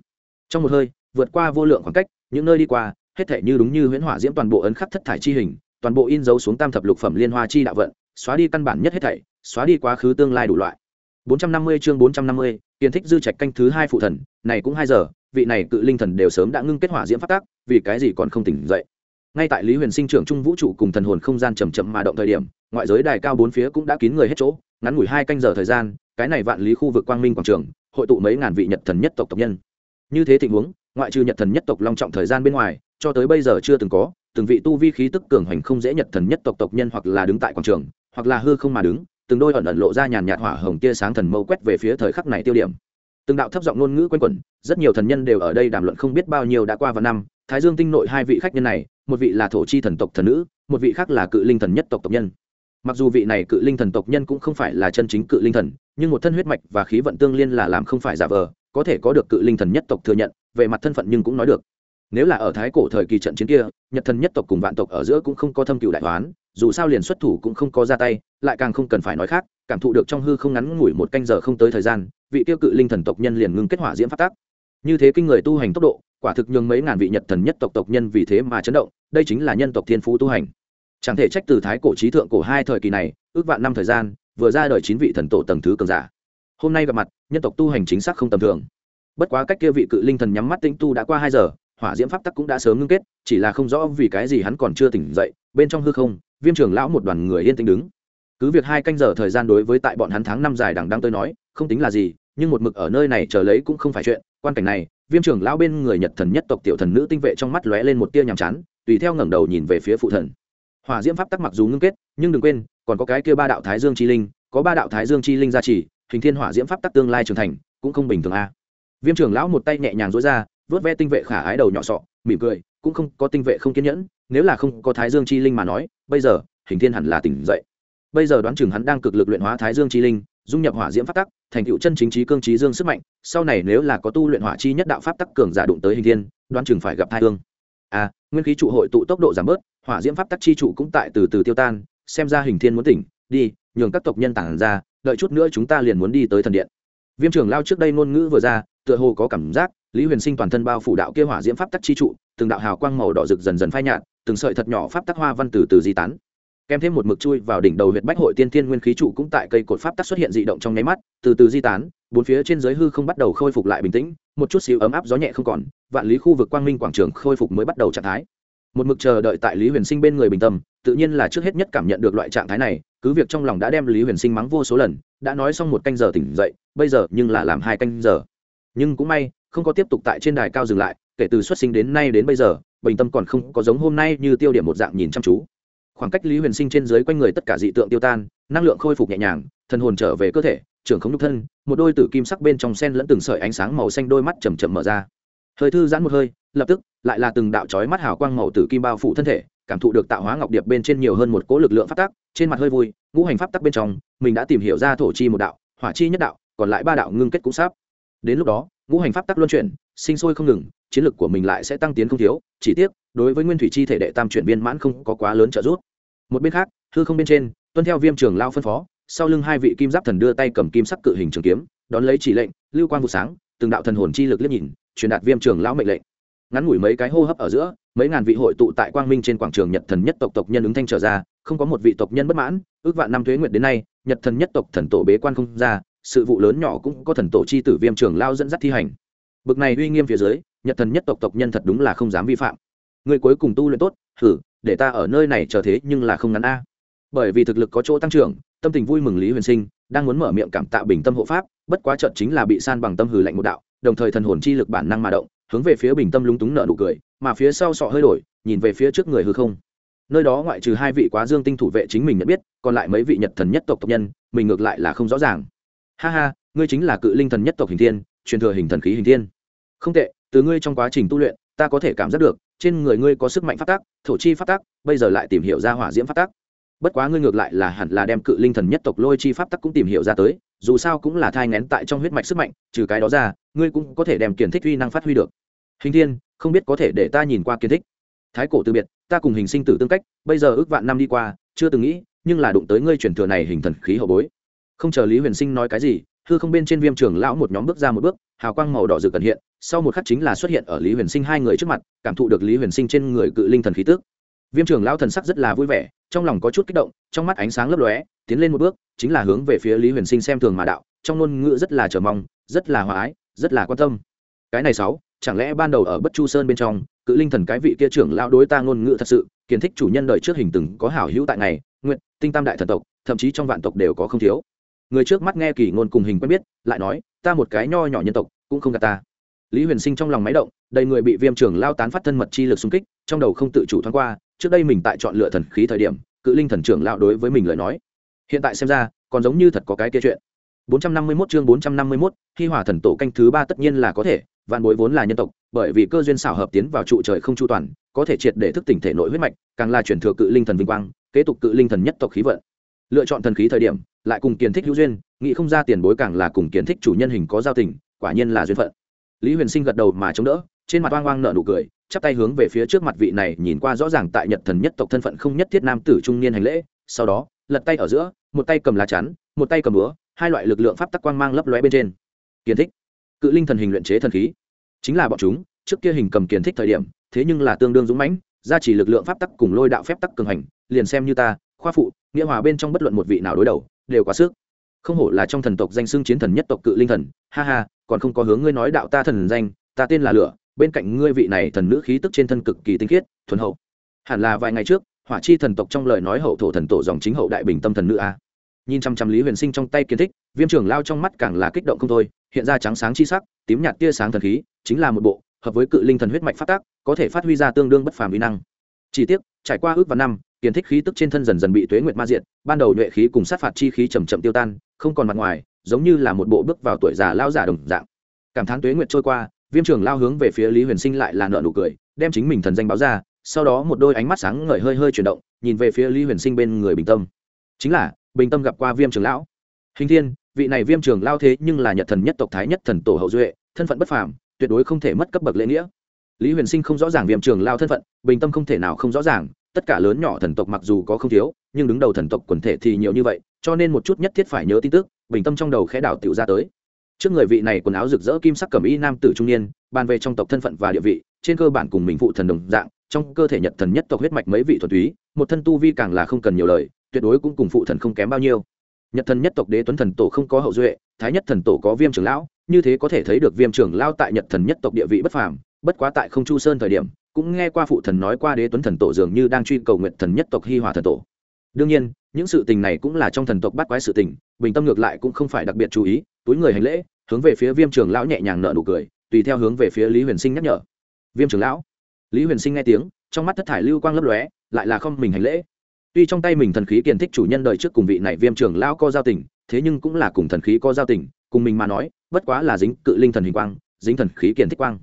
Trong một hơi vượt qua vô lượng khoảng cách những nơi đi qua hết thể như đúng như huyễn hỏa diễm toàn bộ ấn khắc thất thải chi hình toàn bộ in dấu xuống tam thập lục phẩm liên hoa chi đạo vận xóa đi căn bản nhất hết thảy xóa đi quá khứ tương lai đủ loại. 450 chương 450, kiến thích dư trạch canh thứ hai phụ thần này cũng hai giờ vị này cự linh thần đều sớm đã ngưng kết hỏa diễm phát tác vì cái gì còn không tỉnh dậy. Ngay tại lý huyền sinh trưởng trung vũ trụ cùng thần hồn không gian chầm chậm mà động thời điểm ngoại giới đài cao bốn phía cũng đã kín người hết chỗ ngắn ngủi hai canh giờ thời gian cái này vạn lý khu vực quang minh quảng trường, hội tụ mấy ngàn vị nhật thần nhất tộc tộc nhân. Như thế tình huống, ngoại trừ nhật thần nhất tộc long trọng thời gian bên ngoài, cho tới bây giờ chưa từng có, từng vị tu vi khí tức cường hành không dễ nhật thần nhất tộc tộc nhân hoặc là đứng tại quảng trường, hoặc là hư không mà đứng, từng đôi ẩn ẩn lộ ra nhàn nhạt hỏa hồng tia sáng thần mâu quét về phía thời khắc này tiêu điểm. Từng đạo thấp giọng ngôn ngữ quen quẩn, rất nhiều thần nhân đều ở đây đàm luận không biết bao nhiêu đã qua vào năm, thái dương tinh nội hai vị khách nhân này, một vị là thổ chi thần tộc thần nữ, một vị khác là cự linh thần nhất tộc tộc nhân mặc dù vị này cự linh thần tộc nhân cũng không phải là chân chính cự linh thần, nhưng một thân huyết mạch và khí vận tương liên là làm không phải giả vờ, có thể có được cự linh thần nhất tộc thừa nhận, về mặt thân phận nhưng cũng nói được. Nếu là ở thái cổ thời kỳ trận chiến kia, nhật thần nhất tộc cùng vạn tộc ở giữa cũng không có thâm cựu đại toán dù sao liền xuất thủ cũng không có ra tay, lại càng không cần phải nói khác, cảm thụ được trong hư không ngắn ngủi một canh giờ không tới thời gian, vị tiêu cự linh thần tộc nhân liền ngưng kết hỏa diễm phát tác. Như thế kinh người tu hành tốc độ, quả thực nhường mấy ngàn vị nhật thần nhất tộc tộc nhân vì thế mà chấn động, đây chính là nhân tộc thiên phú tu hành chẳng thể trách từ thái cổ trí thượng cổ hai thời kỳ này, ước vạn năm thời gian, vừa ra đời chín vị thần tổ tầng thứ cường giả. Hôm nay gặp mặt, nhân tộc tu hành chính xác không tầm thường. Bất quá cách kia vị cự linh thần nhắm mắt tĩnh tu đã qua hai giờ, hỏa diễm pháp tắc cũng đã sớm ngưng kết, chỉ là không rõ vì cái gì hắn còn chưa tỉnh dậy, bên trong hư không, viêm trường lão một đoàn người yên tĩnh đứng. Cứ việc hai canh giờ thời gian đối với tại bọn hắn tháng năm dài đằng đang tôi nói, không tính là gì, nhưng một mực ở nơi này chờ lấy cũng không phải chuyện. Quan cảnh này, viêm trưởng lão bên người nhật thần nhất tộc tiểu thần nữ tinh vệ trong mắt lóe lên một tia nhàm chán, tùy theo ngẩng đầu nhìn về phía phụ thần hỏa diễm pháp tắc mặc dù ngưng kết, nhưng đừng quên, còn có cái kia ba đạo thái dương chi linh, có ba đạo thái dương chi linh gia trì, hình thiên hỏa diễm pháp tắc tương lai trưởng thành, cũng không bình thường a. Viêm trưởng lão một tay nhẹ nhàng dối ra vớt ve tinh vệ khả ái đầu nhỏ sọ, mỉm cười, cũng không có tinh vệ không kiên nhẫn, nếu là không có thái dương chi linh mà nói, bây giờ, hình thiên hẳn là tỉnh dậy. Bây giờ đoán chừng hắn đang cực lực luyện hóa thái dương chi linh, dung nhập hỏa diễm pháp tắc, thành tựu chân chính trí cương trí dương sức mạnh, sau này nếu là có tu luyện hỏa chi nhất đạo pháp tắc cường giả đụng tới hình thiên, đoán chừng phải gặp thai thương à nguyên khí trụ hội tụ tốc độ giảm bớt, hỏa diễm pháp tắc chi trụ cũng tại từ từ tiêu tan, xem ra hình thiên muốn tỉnh, đi, nhường các tộc nhân tản ra, đợi chút nữa chúng ta liền muốn đi tới thần điện. Viêm trưởng lao trước đây ngôn ngữ vừa ra, tựa hồ có cảm giác, lý huyền sinh toàn thân bao phủ đạo kia hỏa diễm pháp tắc chi trụ, từng đạo hào quang màu đỏ rực dần dần phai nhạt, từng sợi thật nhỏ pháp tắc hoa văn từ từ di tán. Kèm thêm một mực chui vào đỉnh đầu huyện bách hội tiên thiên nguyên khí trụ cũng tại cây cột pháp tắc xuất hiện dị động trong nháy mắt, từ từ di tán bốn phía trên giới hư không bắt đầu khôi phục lại bình tĩnh, một chút xíu ấm áp gió nhẹ không còn, vạn lý khu vực quang minh quảng trường khôi phục mới bắt đầu trạng thái. Một mực chờ đợi tại lý huyền sinh bên người bình tâm, tự nhiên là trước hết nhất cảm nhận được loại trạng thái này, cứ việc trong lòng đã đem lý huyền sinh mắng vô số lần, đã nói xong một canh giờ tỉnh dậy, bây giờ nhưng là làm hai canh giờ. Nhưng cũng may, không có tiếp tục tại trên đài cao dừng lại, kể từ xuất sinh đến nay đến bây giờ, bình tâm còn không có giống hôm nay như tiêu điểm một dạng nhìn chăm chú. Khoảng cách lý huyền sinh trên dưới quanh người tất cả dị tượng tiêu tan, năng lượng khôi phục nhẹ nhàng, thần hồn trở về cơ thể trưởng không nhục thân, một đôi tử kim sắc bên trong sen lẫn từng sợi ánh sáng màu xanh đôi mắt chầm chậm mở ra. Hơi thư giãn một hơi, lập tức, lại là từng đạo chói mắt hào quang màu tử kim bao phủ thân thể, cảm thụ được tạo hóa ngọc điệp bên trên nhiều hơn một cỗ lực lượng pháp tắc, trên mặt hơi vui, ngũ hành pháp tắc bên trong, mình đã tìm hiểu ra thổ chi một đạo, hỏa chi nhất đạo, còn lại ba đạo ngưng kết cũng sắp. Đến lúc đó, ngũ hành pháp tắc luân chuyển, sinh sôi không ngừng, chiến lực của mình lại sẽ tăng tiến không thiếu, chỉ tiếc, đối với nguyên thủy chi thể đệ tam chuyển viên mãn không có quá lớn trợ giúp. Một bên khác, hư không bên trên, tuân theo viêm trường lao phân phó sau lưng hai vị kim giáp thần đưa tay cầm kim sắc cự hình trường kiếm, đón lấy chỉ lệnh, lưu quang vụ sáng, từng đạo thần hồn chi lực liếc nhìn, truyền đạt viêm trường lão mệnh lệnh. Ngắn ngủi mấy cái hô hấp ở giữa, mấy ngàn vị hội tụ tại quang minh trên quảng trường nhật thần nhất tộc tộc nhân ứng thanh trở ra, không có một vị tộc nhân bất mãn, ước vạn năm thuế nguyện đến nay, nhật thần nhất tộc thần tổ bế quan không ra, sự vụ lớn nhỏ cũng có thần tổ chi tử viêm trường lao dẫn dắt thi hành. Bực này uy nghiêm phía dưới, nhật thần nhất tộc tộc nhân thật đúng là không dám vi phạm. Người cuối cùng tu luyện tốt thử để ta ở nơi này chờ thế nhưng là không ngắn a bởi vì thực lực có chỗ tăng trưởng, tâm tình vui mừng lý huyền sinh đang muốn mở miệng cảm tạ bình tâm hộ pháp, bất quá trận chính là bị san bằng tâm hừ lạnh một đạo, đồng thời thần hồn chi lực bản năng mà động, hướng về phía bình tâm lúng túng nợ nụ cười, mà phía sau sọ hơi đổi, nhìn về phía trước người hư không. Nơi đó ngoại trừ hai vị quá dương tinh thủ vệ chính mình nhận biết, còn lại mấy vị nhật thần nhất tộc tộc nhân, mình ngược lại là không rõ ràng. Ha ha, ngươi chính là cự linh thần nhất tộc hình thiên, truyền thừa hình thần khí hình thiên. Không tệ, từ ngươi trong quá trình tu luyện, ta có thể cảm giác được, trên người ngươi có sức mạnh phát tác, thổ chi phát tác, bây giờ lại tìm hiểu ra hỏa diễm phát tác bất quá ngươi ngược lại là hẳn là đem cự linh thần nhất tộc lôi chi pháp tắc cũng tìm hiểu ra tới, dù sao cũng là thai ngén tại trong huyết mạch sức mạnh, trừ cái đó ra, ngươi cũng có thể đem kiến thích uy năng phát huy được. Hình thiên, không biết có thể để ta nhìn qua kiến thích. Thái cổ từ biệt, ta cùng hình sinh tử tương cách, bây giờ ước vạn năm đi qua, chưa từng nghĩ, nhưng là đụng tới ngươi chuyển thừa này hình thần khí hậu bối. Không chờ lý huyền sinh nói cái gì, hư không bên trên viêm trường lão một nhóm bước ra một bước, hào quang màu đỏ rực cần hiện, sau một khắc chính là xuất hiện ở lý huyền sinh hai người trước mặt, cảm thụ được lý huyền sinh trên người cự linh thần khí tước viêm trưởng lão thần sắc rất là vui vẻ, trong lòng có chút kích động, trong mắt ánh sáng lấp lóe, tiến lên một bước, chính là hướng về phía lý huyền sinh xem thường mà đạo, trong ngôn ngữ rất là chờ mong, rất là hòa ái, rất là quan tâm. Cái này sáu, chẳng lẽ ban đầu ở bất chu sơn bên trong, cự linh thần cái vị kia trưởng lão đối ta ngôn ngữ thật sự, kiến thích chủ nhân đời trước hình từng có hảo hữu tại ngày, nguyện, tinh tam đại thần tộc, thậm chí trong vạn tộc đều có không thiếu. Người trước mắt nghe kỳ ngôn cùng hình quen biết, lại nói, ta một cái nho nhỏ nhân tộc, cũng không gạt ta. Lý huyền sinh trong lòng máy động, đầy người bị viêm trưởng lao tán phát thân mật chi lực xung kích, trong đầu không tự chủ thoáng qua trước đây mình tại chọn lựa thần khí thời điểm cự linh thần trưởng lão đối với mình lời nói. Hiện tại xem ra còn giống như thật có cái kia chuyện. 451 chương 451, khi hỏa thần tổ canh thứ ba tất nhiên là có thể vạn bối vốn là nhân tộc bởi vì cơ duyên xảo hợp tiến vào trụ trời không chu toàn có thể triệt để thức tỉnh thể nội huyết mạch càng là chuyển thừa cự linh thần vinh quang kế tục cự linh thần nhất tộc khí vận. Lựa chọn thần khí thời điểm lại cùng kiến thích hữu duyên nghĩ không ra tiền bối càng là cùng kiến thích chủ nhân hình có giao tình quả nhiên là duyên phận. Lý huyền sinh gật đầu mà chống đỡ trên mặt oang oang nở nụ cười chắp tay hướng về phía trước mặt vị này, nhìn qua rõ ràng tại nhật thần nhất tộc thân phận không nhất thiết nam tử trung niên hành lễ, sau đó, lật tay ở giữa, một tay cầm lá chắn, một tay cầm búa, hai loại lực lượng pháp tắc quang mang lấp lóe bên trên. Kiến thích, cự linh thần hình luyện chế thần khí. Chính là bọn chúng, trước kia hình cầm kiến thích thời điểm, thế nhưng là tương đương dũng mãnh, gia chỉ lực lượng pháp tắc cùng lôi đạo phép tắc cường hành, liền xem như ta, khoa phụ, nghĩa hòa bên trong bất luận một vị nào đối đầu, đều quá sức. Không hổ là trong thần tộc danh xưng chiến thần nhất tộc cự linh thần, ha ha, còn không có hướng ngươi nói đạo ta thần danh, ta tên là lửa bên cạnh ngươi vị này thần nữ khí tức trên thân cực kỳ tinh khiết, thuần hậu. Hẳn là vài ngày trước, hỏa chi thần tộc trong lời nói hậu thổ thần tổ dòng chính hậu đại bình tâm thần nữ a. Nhìn chăm chăm lý huyền sinh trong tay kiến thích, viêm trưởng lao trong mắt càng là kích động không thôi, hiện ra trắng sáng chi sắc, tím nhạt tia sáng thần khí, chính là một bộ hợp với cự linh thần huyết mạch phát tác, có thể phát huy ra tương đương bất phàm uy năng. Chỉ tiếc, trải qua ước và năm, kiến thích khí tức trên thân dần dần bị tuế nguyệt ma diện ban đầu nhuệ khí cùng sát phạt chi khí chầm chậm tiêu tan, không còn mặt ngoài, giống như là một bộ bước vào tuổi già lao giả đồng dạng. Cảm thán tuế nguyệt trôi qua viêm trường lao hướng về phía lý huyền sinh lại là nợ nụ cười, đem chính mình thần danh báo ra, sau đó một đôi ánh mắt sáng ngời hơi hơi chuyển động, nhìn về phía lý huyền sinh bên người bình tâm. Chính là, bình tâm gặp qua viêm trường lão. Hình thiên, vị này viêm trường lao thế nhưng là nhật thần nhất tộc thái nhất thần tổ hậu duệ, thân phận bất phàm, tuyệt đối không thể mất cấp bậc lễ nghĩa. Lý huyền sinh không rõ ràng viêm trường lao thân phận, bình tâm không thể nào không rõ ràng, tất cả lớn nhỏ thần tộc mặc dù có không thiếu, nhưng đứng đầu thần tộc quần thể thì nhiều như vậy, cho nên một chút nhất thiết phải nhớ tin tức, bình tâm trong đầu khẽ đảo tiểu ra tới trước người vị này quần áo rực rỡ kim sắc cẩm y nam tử trung niên, bàn về trong tộc thân phận và địa vị, trên cơ bản cùng mình phụ thần đồng dạng, trong cơ thể nhật thần nhất tộc huyết mạch mấy vị thuần túy, một thân tu vi càng là không cần nhiều lời, tuyệt đối cũng cùng phụ thần không kém bao nhiêu. Nhật thần nhất tộc đế tuấn thần tổ không có hậu duệ, thái nhất thần tổ có viêm trưởng lão, như thế có thể thấy được viêm trưởng lao tại nhật thần nhất tộc địa vị bất phàm, bất quá tại không chu sơn thời điểm, cũng nghe qua phụ thần nói qua đế tuấn thần tổ dường như đang truy cầu nguyện thần nhất tộc hi hòa thần tổ. Đương nhiên, những sự tình này cũng là trong thần tộc bắt quái sự tình, bình tâm ngược lại cũng không phải đặc biệt chú ý túi người hành lễ, hướng về phía viêm trường lão nhẹ nhàng nợ nụ cười, tùy theo hướng về phía lý huyền sinh nhắc nhở. Viêm trường lão. Lý huyền sinh nghe tiếng, trong mắt thất thải lưu quang lấp lóe, lại là không mình hành lễ. Tuy trong tay mình thần khí kiên thích chủ nhân đời trước cùng vị này viêm trường lão có giao tình, thế nhưng cũng là cùng thần khí có giao tình, cùng mình mà nói, bất quá là dính cự linh thần hình quang, dính thần khí kiên thích quang.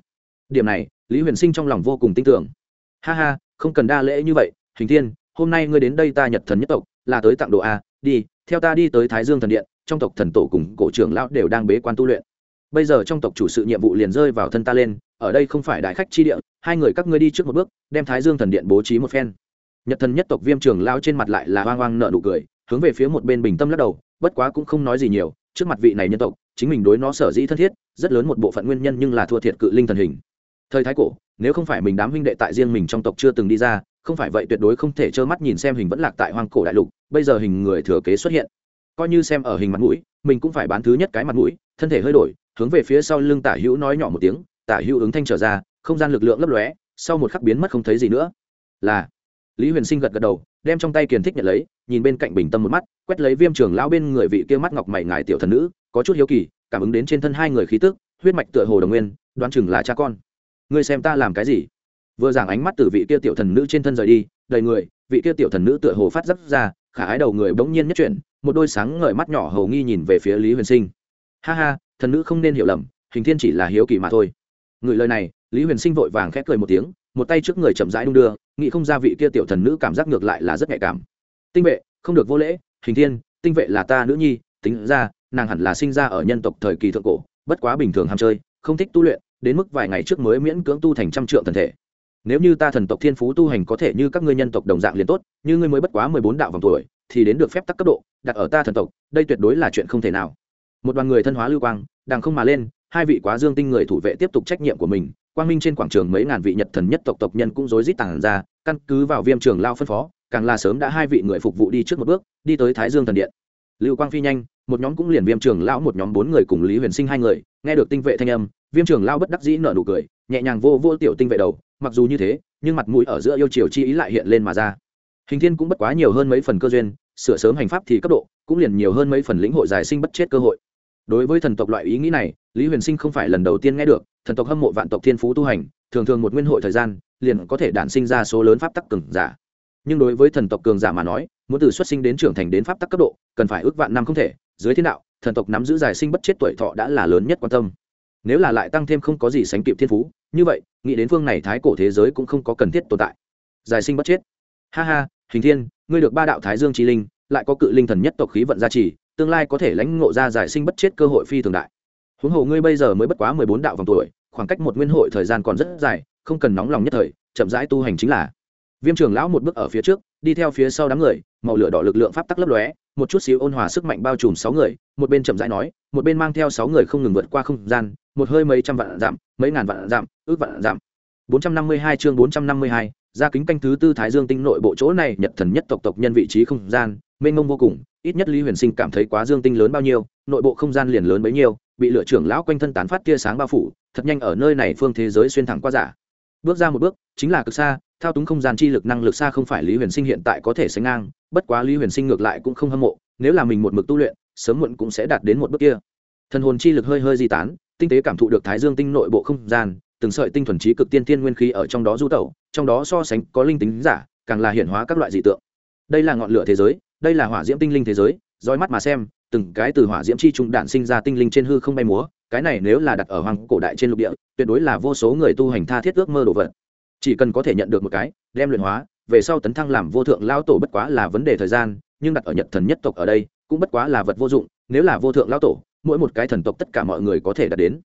Điểm này, lý huyền sinh trong lòng vô cùng tin tưởng. Ha ha, không cần đa lễ như vậy, hình thiên, hôm nay ngươi đến đây ta nhật thần nhất tộc, là tới tặng đồ a, đi, theo ta đi tới thái dương thần điện trong tộc thần tổ cùng cổ trưởng lão đều đang bế quan tu luyện. Bây giờ trong tộc chủ sự nhiệm vụ liền rơi vào thân ta lên, ở đây không phải đại khách chi địa, hai người các ngươi đi trước một bước, đem thái dương thần điện bố trí một phen. Nhật thần nhất tộc viêm trưởng lão trên mặt lại là hoang hoang nợ nụ cười, hướng về phía một bên bình tâm lắc đầu, bất quá cũng không nói gì nhiều, trước mặt vị này nhân tộc, chính mình đối nó sở dĩ thân thiết, rất lớn một bộ phận nguyên nhân nhưng là thua thiệt cự linh thần hình. Thời thái cổ, nếu không phải mình đám huynh đệ tại riêng mình trong tộc chưa từng đi ra, không phải vậy tuyệt đối không thể trơ mắt nhìn xem hình vẫn lạc tại hoang cổ đại lục, bây giờ hình người thừa kế xuất hiện coi như xem ở hình mặt mũi, mình cũng phải bán thứ nhất cái mặt mũi, thân thể hơi đổi, hướng về phía sau lưng tả hữu nói nhỏ một tiếng, tả hữu ứng thanh trở ra, không gian lực lượng lấp lóe, sau một khắc biến mất không thấy gì nữa. Là, lý huyền sinh gật gật đầu, đem trong tay kiền thích nhận lấy, nhìn bên cạnh bình tâm một mắt, quét lấy viêm trường lão bên người vị kia mắt ngọc mày ngài tiểu thần nữ, có chút hiếu kỳ, cảm ứng đến trên thân hai người khí tức, huyết mạch tựa hồ đồng nguyên, đoán chừng là cha con. Ngươi xem ta làm cái gì? Vừa giảng ánh mắt từ vị kia tiểu thần nữ trên thân rời đi, đầy người, vị kia tiểu thần nữ tựa hồ phát dấp ra khả ái đầu người bỗng nhiên nhất chuyển, một đôi sáng ngời mắt nhỏ hầu nghi nhìn về phía lý huyền sinh. Ha ha, thần nữ không nên hiểu lầm, hình thiên chỉ là hiếu kỳ mà thôi. Người lời này, lý huyền sinh vội vàng khép cười một tiếng, một tay trước người chậm rãi đung đưa, nghĩ không ra vị kia tiểu thần nữ cảm giác ngược lại là rất nhạy cảm. Tinh vệ, không được vô lễ, hình thiên, tinh vệ là ta nữ nhi, tính ra, nàng hẳn là sinh ra ở nhân tộc thời kỳ thượng cổ, bất quá bình thường ham chơi, không thích tu luyện, đến mức vài ngày trước mới miễn cưỡng tu thành trăm trượng thần thể nếu như ta thần tộc thiên phú tu hành có thể như các ngươi nhân tộc đồng dạng liền tốt, như ngươi mới bất quá mười bốn đạo vòng tuổi, thì đến được phép tắc cấp độ, đặt ở ta thần tộc, đây tuyệt đối là chuyện không thể nào. Một đoàn người thân hóa lưu quang, đằng không mà lên, hai vị quá dương tinh người thủ vệ tiếp tục trách nhiệm của mình, quang minh trên quảng trường mấy ngàn vị nhật thần nhất tộc tộc nhân cũng rối rít tàng ra, căn cứ vào viêm trường lao phân phó, càng là sớm đã hai vị người phục vụ đi trước một bước, đi tới thái dương thần điện. Lưu quang phi nhanh, một nhóm cũng liền viêm trường lão, một nhóm bốn người cùng lý huyền sinh hai người, nghe được tinh vệ thanh âm, viêm trường lao bất đắc dĩ nở nụ cười nhẹ nhàng vô vô tiểu tinh vệ đầu, mặc dù như thế, nhưng mặt mũi ở giữa yêu chiều chi ý lại hiện lên mà ra. Hình thiên cũng bất quá nhiều hơn mấy phần cơ duyên, sửa sớm hành pháp thì cấp độ, cũng liền nhiều hơn mấy phần lĩnh hội giải sinh bất chết cơ hội. Đối với thần tộc loại ý nghĩ này, lý huyền sinh không phải lần đầu tiên nghe được, thần tộc hâm mộ vạn tộc thiên phú tu hành, thường thường một nguyên hội thời gian, liền có thể đản sinh ra số lớn pháp tắc cường giả. Nhưng đối với thần tộc cường giả mà nói, muốn từ xuất sinh đến trưởng thành đến pháp tắc cấp độ, cần phải ước vạn năm không thể. Dưới thiên đạo, thần tộc nắm giữ giải sinh bất chết tuổi thọ đã là lớn nhất quan tâm nếu là lại tăng thêm không có gì sánh kịp thiên phú, như vậy, nghĩ đến phương này thái cổ thế giới cũng không có cần thiết tồn tại. Giải sinh bất chết. Ha ha, hình thiên, ngươi được ba đạo thái dương trí linh, lại có cự linh thần nhất tộc khí vận gia trì, tương lai có thể lãnh ngộ ra giải sinh bất chết cơ hội phi thường đại. Huống hồ ngươi bây giờ mới bất quá mười bốn đạo vòng tuổi, khoảng cách một nguyên hội thời gian còn rất dài, không cần nóng lòng nhất thời, chậm rãi tu hành chính là. Viêm trường lão một bước ở phía trước, đi theo phía sau đám người, màu lửa đỏ lực lượng pháp tắc lấp lóe một chút xíu ôn hòa sức mạnh bao trùm sáu người một bên chậm rãi nói một bên mang theo sáu người không ngừng vượt qua không gian một hơi mấy trăm vạn giảm, mấy ngàn vạn giảm, ước vạn giảm. 452 chương bốn trăm năm mươi hai ra kính canh thứ tư thái dương tinh nội bộ chỗ này nhật thần nhất tộc tộc nhân vị trí không gian mênh mông vô cùng ít nhất lý huyền sinh cảm thấy quá dương tinh lớn bao nhiêu nội bộ không gian liền lớn bấy nhiêu bị lựa trưởng lão quanh thân tán phát tia sáng bao phủ thật nhanh ở nơi này phương thế giới xuyên thẳng qua giả bước ra một bước chính là cực xa thao túng không gian chi lực năng lực xa không phải lý huyền sinh hiện tại có thể sánh ngang, bất quá lý huyền sinh ngược lại cũng không hâm mộ, nếu là mình một mực tu luyện, sớm muộn cũng sẽ đạt đến một bước kia. Thần hồn chi lực hơi hơi di tán, tinh tế cảm thụ được thái dương tinh nội bộ không gian, từng sợi tinh thuần trí cực tiên tiên nguyên khí ở trong đó du tẩu, trong đó so sánh có linh tính giả, càng là hiển hóa các loại dị tượng. Đây là ngọn lửa thế giới, đây là hỏa diễm tinh linh thế giới, roi mắt mà xem, từng cái từ hỏa diễm chi trung đạn sinh ra tinh linh trên hư không bay múa, cái này nếu là đặt ở hoàng cổ đại trên lục địa, tuyệt đối là vô số người tu hành tha thiết ước mơ đồ vật chỉ cần có thể nhận được một cái, đem luyện hóa, về sau tấn thăng làm vô thượng lao tổ bất quá là vấn đề thời gian, nhưng đặt ở nhật thần nhất tộc ở đây, cũng bất quá là vật vô dụng, nếu là vô thượng lao tổ, mỗi một cái thần tộc tất cả mọi người có thể đạt đến.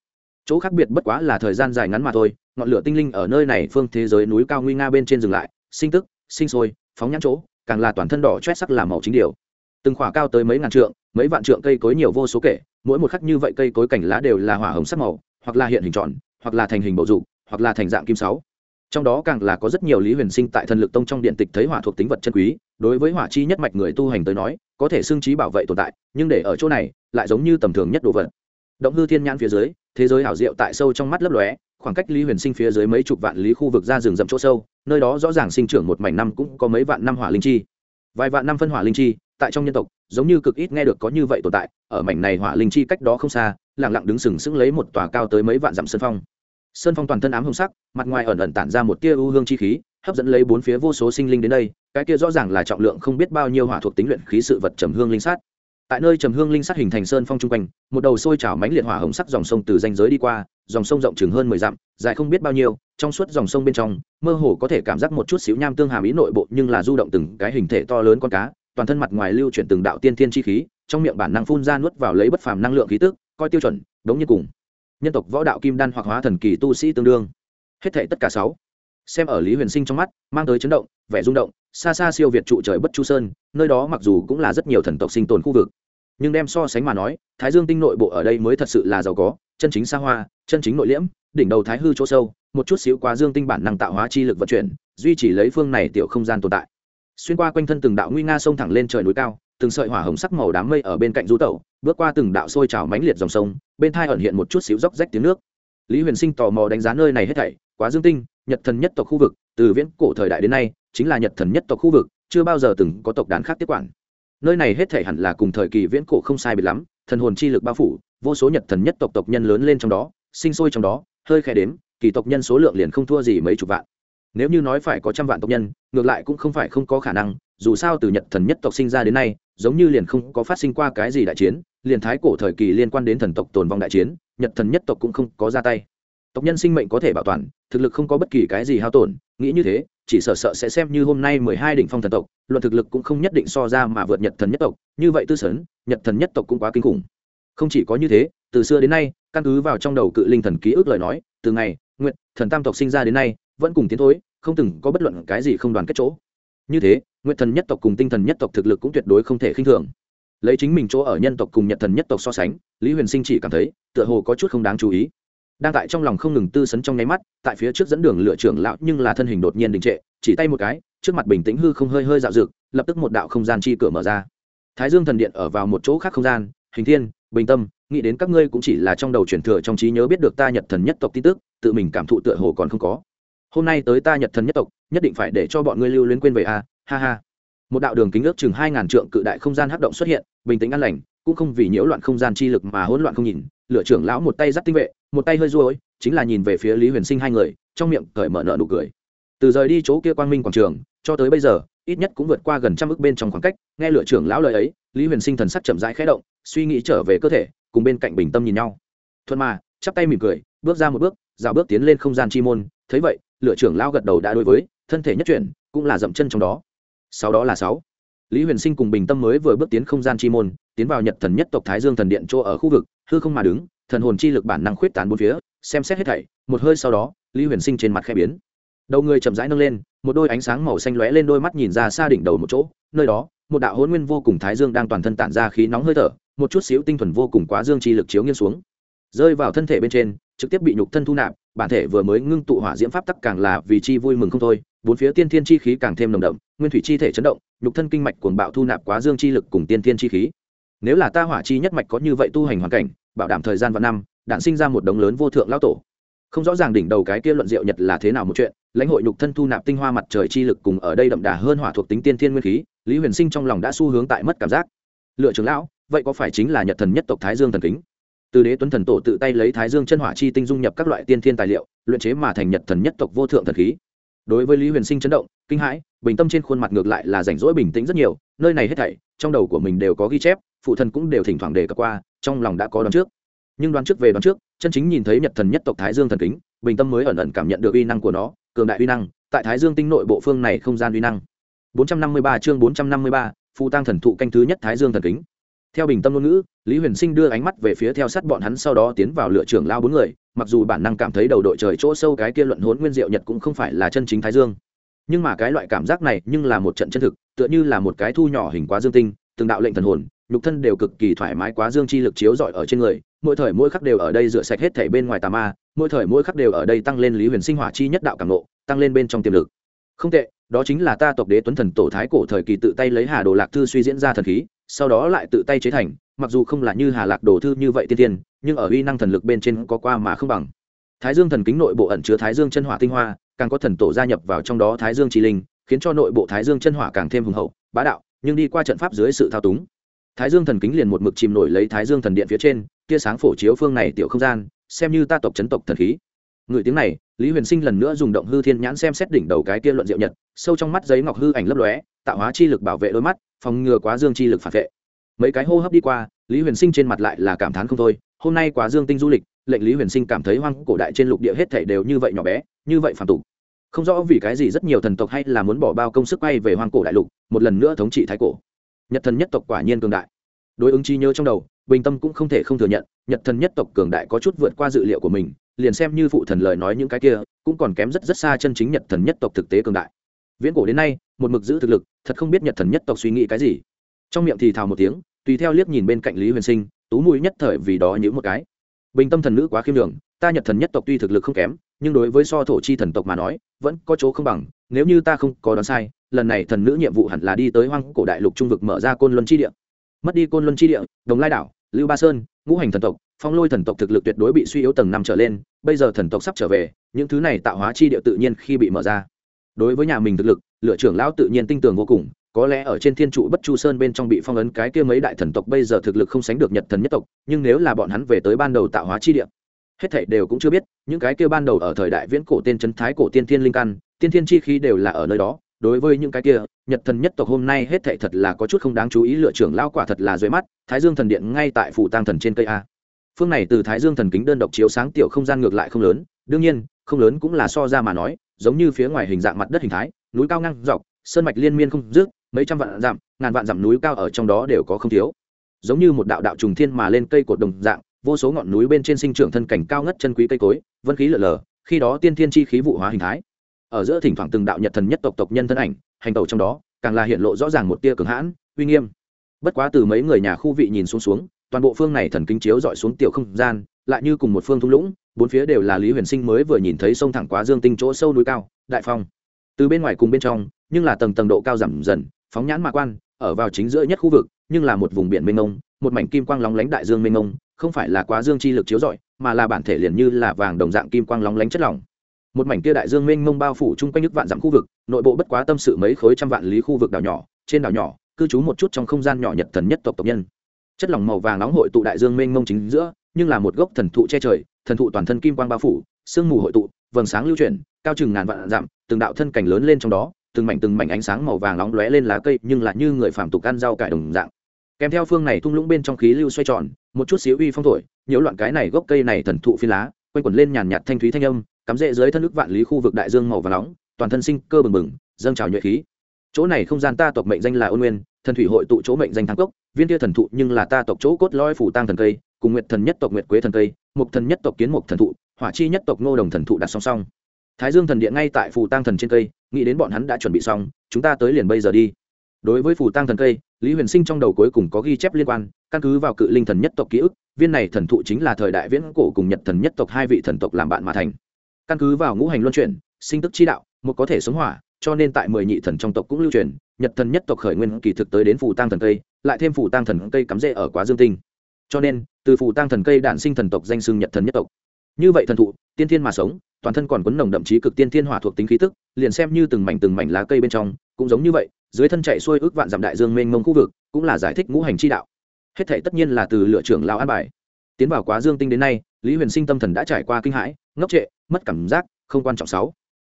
Chỗ khác biệt bất quá là thời gian dài ngắn mà thôi, ngọn lửa tinh linh ở nơi này phương thế giới núi cao nguy nga bên trên dừng lại, sinh tức, sinh sôi, phóng nhãn chỗ, càng là toàn thân đỏ chét sắc làm màu chính điều. Từng khỏa cao tới mấy ngàn trượng, mấy vạn trượng cây cối nhiều vô số kể, mỗi một khắc như vậy cây cối cảnh lá đều là hỏa hồng sắc màu, hoặc là hiện hình tròn, hoặc là thành hình bầu dục, hoặc là thành dạng kim sáu trong đó càng là có rất nhiều lý huyền sinh tại thần lực tông trong điện tịch thấy hỏa thuộc tính vật chân quý, đối với hỏa chi nhất mạch người tu hành tới nói, có thể xưng trí bảo vệ tồn tại, nhưng để ở chỗ này, lại giống như tầm thường nhất đồ vật. Động hư thiên nhãn phía dưới, thế giới hảo diệu tại sâu trong mắt lấp lóe, khoảng cách lý huyền sinh phía dưới mấy chục vạn lý khu vực ra rừng rậm chỗ sâu, nơi đó rõ ràng sinh trưởng một mảnh năm cũng có mấy vạn năm hỏa linh chi. Vài vạn năm phân hỏa linh chi, tại trong nhân tộc, giống như cực ít nghe được có như vậy tồn tại, ở mảnh này hỏa linh chi cách đó không xa lẳng lặng đứng sừng sững lấy một tòa cao tới mấy vạn dặm sơn phong sơn phong toàn thân ám hồng sắc, mặt ngoài ẩn ẩn tản ra một tia ưu hương chi khí, hấp dẫn lấy bốn phía vô số sinh linh đến đây, cái kia rõ ràng là trọng lượng không biết bao nhiêu hỏa thuộc tính luyện khí sự vật trầm hương linh sát. Tại nơi trầm hương linh sát hình thành sơn phong trung quanh, một đầu sôi trào mánh liệt hỏa hồng sắc dòng sông từ danh giới đi qua, dòng sông rộng chừng hơn mười dặm, dài không biết bao nhiêu, trong suốt dòng sông bên trong, mơ hồ có thể cảm giác một chút xíu nham tương hàm ý nội bộ nhưng là du động từng cái hình thể to lớn con cá, toàn thân mặt ngoài lưu chuyển từng đạo tiên thiên chi khí, trong miệng bản năng phun ra nuốt vào lấy bất phàm năng lượng khí tức, coi tiêu chuẩn, đống như cùng nhân tộc võ đạo kim đan hoặc hóa thần kỳ tu sĩ tương đương. Hết thể tất cả sáu, xem ở lý huyền sinh trong mắt, mang tới chấn động, vẻ rung động, xa xa siêu việt trụ trời bất chu sơn, nơi đó mặc dù cũng là rất nhiều thần tộc sinh tồn khu vực. Nhưng đem so sánh mà nói, thái dương tinh nội bộ ở đây mới thật sự là giàu có, chân chính xa hoa, chân chính nội liễm, đỉnh đầu thái hư chỗ sâu, một chút xíu quá dương tinh bản năng tạo hóa chi lực vận chuyển, duy trì lấy phương này tiểu không gian tồn tại. Xuyên qua quanh thân từng đạo nguy nga sông thẳng lên trời núi cao, từng sợi hỏa hồng sắc màu đám mây ở bên cạnh du tẩu bước qua từng đạo sôi trào mãnh liệt dòng sông, bên thai ẩn hiện một chút xíu róc rách tiếng nước. Lý huyền sinh tò mò đánh giá nơi này hết thảy, quá dương tinh, nhật thần nhất tộc khu vực, từ viễn cổ thời đại đến nay, chính là nhật thần nhất tộc khu vực, chưa bao giờ từng có tộc đàn khác tiếp quản. Nơi này hết thảy hẳn là cùng thời kỳ viễn cổ không sai biệt lắm, thần hồn chi lực bao phủ, vô số nhật thần nhất tộc tộc nhân lớn lên trong đó, sinh sôi trong đó, hơi khẽ đếm, kỳ tộc nhân số lượng liền không thua gì mấy chục vạn. Nếu như nói phải có trăm vạn tộc nhân, ngược lại cũng không phải không có khả năng, dù sao từ nhật thần nhất tộc sinh ra đến nay, giống như liền không có phát sinh qua cái gì đại chiến liền thái cổ thời kỳ liên quan đến thần tộc tồn vong đại chiến, nhật thần nhất tộc cũng không có ra tay. Tộc nhân sinh mệnh có thể bảo toàn, thực lực không có bất kỳ cái gì hao tổn, nghĩ như thế, chỉ sợ sợ sẽ xem như hôm nay mười hai đỉnh phong thần tộc, luận thực lực cũng không nhất định so ra mà vượt nhật thần nhất tộc, như vậy tư sấn, nhật thần nhất tộc cũng quá kinh khủng. Không chỉ có như thế, từ xưa đến nay, căn cứ vào trong đầu cự linh thần ký ức lời nói, từ ngày nguyện thần tam tộc sinh ra đến nay, vẫn cùng tiến thối, không từng có bất luận cái gì không đoàn kết chỗ. Như thế nguyện thần nhất tộc cùng tinh thần nhất tộc thực lực cũng tuyệt đối không thể khinh thường lấy chính mình chỗ ở nhân tộc cùng nhật thần nhất tộc so sánh, lý huyền sinh chỉ cảm thấy, tựa hồ có chút không đáng chú ý. Đang tại trong lòng không ngừng tư sấn trong nháy mắt, tại phía trước dẫn đường lựa trưởng lão nhưng là thân hình đột nhiên đình trệ, chỉ tay một cái, trước mặt bình tĩnh hư không hơi hơi dạo dực, lập tức một đạo không gian chi cửa mở ra. Thái dương thần điện ở vào một chỗ khác không gian, hình thiên, bình tâm, nghĩ đến các ngươi cũng chỉ là trong đầu truyền thừa trong trí nhớ biết được ta nhật thần nhất tộc tin tức, tự mình cảm thụ tựa hồ còn không có. Hôm nay tới ta nhật thần nhất tộc, nhất định phải để cho bọn ngươi lưu luyến quên về a, ha ha một đạo đường kính ước chừng hai ngàn trượng cự đại không gian hắc động xuất hiện, bình tĩnh an lành, cũng không vì nhiễu loạn không gian chi lực mà hỗn loạn không nhìn. Lựa trưởng lão một tay dắt tinh vệ, một tay hơi ruôi chính là nhìn về phía lý huyền sinh hai người, trong miệng cởi mở nợ nụ cười. Từ rời đi chỗ kia quang minh quảng trường, cho tới bây giờ, ít nhất cũng vượt qua gần trăm ước bên trong khoảng cách, nghe lựa trưởng lão lời ấy, lý huyền sinh thần sắc chậm rãi khẽ động, suy nghĩ trở về cơ thể, cùng bên cạnh bình tâm nhìn nhau. Thuận mà, chắp tay mỉm cười, bước ra một bước rào bước tiến lên không gian chi môn, thấy vậy lựa trưởng lão gật đầu đã đối với, thân thể nhất chuyển, cũng là dậm chân trong đó sau đó là sáu. Lý huyền sinh cùng bình tâm mới vừa bước tiến không gian chi môn, tiến vào nhật thần nhất tộc thái dương thần điện chỗ ở khu vực, hư không mà đứng, thần hồn chi lực bản năng khuyết tán bốn phía, xem xét hết thảy, một hơi sau đó, lý huyền sinh trên mặt khẽ biến. Đầu người chậm rãi nâng lên, một đôi ánh sáng màu xanh lóe lên đôi mắt nhìn ra xa đỉnh đầu một chỗ, nơi đó, một đạo hôn nguyên vô cùng thái dương đang toàn thân tản ra khí nóng hơi thở, một chút xíu tinh thuần vô cùng quá dương chi lực chiếu nghiêng xuống. Rơi vào thân thể bên trên, trực tiếp bị nhục thân thu nạp, bản thể vừa mới ngưng tụ hỏa diễm pháp tắc càng là vì chi vui mừng không thôi, bốn phía tiên thiên chi khí càng thêm nồng đậm nguyên thủy chi thể chấn động, nhục thân kinh mạch cuồng bạo thu nạp quá dương chi lực cùng tiên thiên chi khí. Nếu là ta hỏa chi nhất mạch có như vậy tu hành hoàn cảnh, bảo đảm thời gian và năm, đạn sinh ra một đống lớn vô thượng lao tổ. Không rõ ràng đỉnh đầu cái kia luận diệu nhật là thế nào một chuyện, lãnh hội nhục thân thu nạp tinh hoa mặt trời chi lực cùng ở đây đậm đà hơn hỏa thuộc tính tiên thiên nguyên khí, lý huyền sinh trong lòng đã xu hướng tại mất cảm giác. Lựa trưởng lão, vậy có phải chính là nhật thần nhất tộc thái dương thần kính? Từ đế tuấn thần tổ tự tay lấy thái dương chân hỏa chi tinh dung nhập các loại tiên thiên tài liệu, luyện chế mà thành nhật thần nhất tộc vô thượng thần khí. Đối với lý huyền sinh chấn động kinh hãi bình tâm trên khuôn mặt ngược lại là rảnh rỗi bình tĩnh rất nhiều nơi này hết thảy trong đầu của mình đều có ghi chép phụ thần cũng đều thỉnh thoảng đề cập qua trong lòng đã có đoán trước. Nhưng đoán trước về đoán trước chân chính nhìn thấy nhật thần nhất tộc thái dương thần kính bình tâm mới ẩn ẩn cảm nhận được uy năng của nó cường đại uy năng tại thái dương tinh nội bộ phương này không gian uy năng. 453 chương 453, phụ tăng thần thụ canh thứ nhất thái dương thần kính. Theo bình tâm ngôn ngữ lý huyền sinh đưa ánh mắt về phía theo sát bọn hắn sau đó tiến vào lựa trưởng lao bốn người mặc dù bản năng cảm thấy đầu đội trời chỗ sâu cái kia luận hốn nguyên diệu nhật cũng không phải là chân chính thái dương nhưng mà cái loại cảm giác này nhưng là một trận chân thực, tựa như là một cái thu nhỏ hình quá dương tinh, từng đạo lệnh thần hồn, nhục thân đều cực kỳ thoải mái quá dương chi lực chiếu rọi ở trên người, mỗi thời mỗi khắc đều ở đây rửa sạch hết thể bên ngoài tà ma, mỗi thời mỗi khắc đều ở đây tăng lên lý huyền sinh hỏa chi nhất đạo cảm nộ tăng lên bên trong tiềm lực. Không tệ, đó chính là ta tộc đế tuấn thần tổ thái cổ thời kỳ tự tay lấy hà đồ lạc thư suy diễn ra thần khí, sau đó lại tự tay chế thành, mặc dù không là như hà lạc đồ thư như vậy tiên tiên, nhưng ở uy năng thần lực bên trên có qua mà không bằng. Thái dương thần kính nội bộ ẩn chứa thái dương chân hỏa tinh hoa càng có thần tổ gia nhập vào trong đó thái dương trí linh, khiến cho nội bộ thái dương chân hỏa càng thêm hùng hậu, bá đạo, nhưng đi qua trận pháp dưới sự thao túng, thái dương thần kính liền một mực chìm nổi lấy thái dương thần điện phía trên, tia sáng phổ chiếu phương này tiểu không gian, xem như ta tộc chấn tộc thần khí. Người tiếng này, lý huyền sinh lần nữa dùng động hư thiên nhãn xem xét đỉnh đầu cái kia luận diệu nhật, sâu trong mắt giấy ngọc hư ảnh lấp lóe, tạo hóa chi lực bảo vệ đôi mắt, phòng ngừa quá dương chi lực phản vệ. Mấy cái hô hấp đi qua, lý huyền sinh trên mặt lại là cảm thán không thôi, hôm nay quá dương tinh du lịch, lệnh lý huyền sinh cảm thấy hoang cổ đại trên lục địa hết thể đều như vậy nhỏ bé, như vậy phản tục không rõ vì cái gì rất nhiều thần tộc hay là muốn bỏ bao công sức bay về hoang cổ đại lục, một lần nữa thống trị thái cổ. Nhật thần nhất tộc quả nhiên cường đại. Đối ứng chi nhớ trong đầu, bình tâm cũng không thể không thừa nhận, nhật thần nhất tộc cường đại có chút vượt qua dự liệu của mình, liền xem như phụ thần lời nói những cái kia, cũng còn kém rất rất xa chân chính nhật thần nhất tộc thực tế cường đại. Viễn cổ đến nay, một mực giữ thực lực, thật không biết nhật thần nhất tộc suy nghĩ cái gì. Trong miệng thì thào một tiếng, tùy theo liếc nhìn bên cạnh lý huyền sinh, tú mũi nhất thời vì đó những một cái. Bình tâm thần nữ quá khiêm đường ta nhật thần nhất tộc tuy thực lực không kém, nhưng đối với so thổ chi thần tộc mà nói, vẫn có chỗ không bằng, nếu như ta không có đoán sai, lần này thần nữ nhiệm vụ hẳn là đi tới hoang cổ đại lục trung vực mở ra côn luân chi địa. Mất đi côn luân chi địa, đồng lai đảo, lưu ba sơn, ngũ hành thần tộc, phong lôi thần tộc thực lực tuyệt đối bị suy yếu tầng năm trở lên, bây giờ thần tộc sắp trở về, những thứ này tạo hóa chi địa tự nhiên khi bị mở ra. Đối với nhà mình thực lực, lựa trưởng lão tự nhiên tinh tường vô cùng, có lẽ ở trên thiên trụ bất chu sơn bên trong bị phong ấn cái kia mấy đại thần tộc bây giờ thực lực không sánh được nhật thần nhất tộc, nhưng nếu là bọn hắn về tới ban đầu tạo hóa chi địa hết thảy đều cũng chưa biết, những cái kia ban đầu ở thời đại viễn cổ tên trấn thái cổ tiên thiên linh căn, tiên thiên chi khí đều là ở nơi đó. Đối với những cái kia, nhật thần nhất tộc hôm nay hết thảy thật là có chút không đáng chú ý, lựa trưởng lao quả thật là dưới mắt, thái dương thần điện ngay tại phủ tăng thần trên cây a. Phương này từ thái dương thần kính đơn độc chiếu sáng tiểu không gian ngược lại không lớn, đương nhiên, không lớn cũng là so ra mà nói, giống như phía ngoài hình dạng mặt đất hình thái, núi cao ngang dọc, sơn mạch liên miên không dứt, mấy trăm vạn dặm, ngàn vạn dặm núi cao ở trong đó đều có không thiếu. Giống như một đạo đạo trùng thiên mà lên cây cột đồng dạng vô số ngọn núi bên trên sinh trưởng thân cảnh cao ngất chân quý cây cối, vân khí lở lở khi đó tiên thiên chi khí vụ hóa hình thái. Ở giữa thỉnh thoảng từng đạo nhật thần nhất tộc tộc nhân thân ảnh, hành tẩu trong đó, càng là hiện lộ rõ ràng một tia cường hãn, uy nghiêm. Bất quá từ mấy người nhà khu vị nhìn xuống xuống, toàn bộ phương này thần kinh chiếu dọi xuống tiểu không gian, lại như cùng một phương thung lũng, bốn phía đều là lý huyền sinh mới vừa nhìn thấy sông thẳng quá dương tinh chỗ sâu núi cao, đại phong. Từ bên ngoài cùng bên trong, nhưng là tầng tầng độ cao giảm dần, phóng nhãn mạ quan, ở vào chính giữa nhất khu vực, nhưng là một vùng biển mênh mông một mảnh kim quang lóng lánh đại dương mênh mông, không phải là quá dương chi lực chiếu rọi, mà là bản thể liền như là vàng đồng dạng kim quang lóng lánh chất lỏng. Một mảnh kia đại dương mênh mông bao phủ chung quanh nước vạn dặm khu vực, nội bộ bất quá tâm sự mấy khối trăm vạn lý khu vực đảo nhỏ, trên đảo nhỏ, cư trú một chút trong không gian nhỏ nhật thần nhất tộc tộc nhân. Chất lỏng màu vàng nóng hội tụ đại dương mênh mông chính giữa, nhưng là một gốc thần thụ che trời, thần thụ toàn thân kim quang bao phủ, sương mù hội tụ, vầng sáng lưu chuyển, cao chừng ngàn vạn dặm, từng đạo thân cảnh lớn lên trong đó, từng mảnh từng mảnh ánh sáng màu vàng nóng lóe lên lá cây, nhưng là như người phạm tục ăn rau cải đồng dạng kèm theo phương này thung lũng bên trong khí lưu xoay tròn, một chút xíu uy phong thổi, nhiễu loạn cái này gốc cây này thần thụ phi lá, quanh quẩn lên nhàn nhạt thanh thúy thanh âm, cắm rễ dưới thân nước vạn lý khu vực đại dương màu và nóng, toàn thân sinh cơ bừng bừng, dâng trào nhuệ khí. Chỗ này không gian ta tộc mệnh danh là ôn nguyên, thần thủy hội tụ chỗ mệnh danh thắng cốc, viên tia thần thụ nhưng là ta tộc chỗ cốt lõi phủ tăng thần cây, cùng nguyệt thần nhất tộc nguyệt quế thần cây, mục thần nhất tộc kiến mục thần thụ, hỏa chi nhất tộc ngô đồng thần thụ đặt song song. Thái dương thần điện ngay tại phù tăng thần trên cây, nghĩ đến bọn hắn đã chuẩn bị xong, chúng ta tới liền bây giờ đi đối với phù tăng thần cây, lý huyền sinh trong đầu cuối cùng có ghi chép liên quan, căn cứ vào cự linh thần nhất tộc ký ức, viên này thần thụ chính là thời đại viễn cổ cùng nhật thần nhất tộc hai vị thần tộc làm bạn mà thành. Căn cứ vào ngũ hành luân chuyển, sinh tức chi đạo, một có thể sống hỏa, cho nên tại mười nhị thần trong tộc cũng lưu truyền, nhật thần nhất tộc khởi nguyên kỳ thực tới đến phù tăng thần cây, lại thêm phù tăng thần cây cắm rễ ở quá dương tinh. Cho nên, từ phù tăng thần cây đản sinh thần tộc danh xưng nhật thần nhất tộc. Như vậy thần thụ, tiên thiên mà sống, toàn thân còn quấn nồng đậm chí cực tiên thiên hỏa thuộc tính khí tức, liền xem như từng mảnh từng mảnh lá cây bên trong, cũng giống như vậy dưới thân chạy xuôi ước vạn dặm đại dương mênh mông khu vực, cũng là giải thích ngũ hành chi đạo. Hết thể tất nhiên là từ lựa trưởng lao an bài. Tiến vào quá dương tinh đến nay, lý huyền sinh tâm thần đã trải qua kinh hãi, ngốc trệ, mất cảm giác, không quan trọng sáu.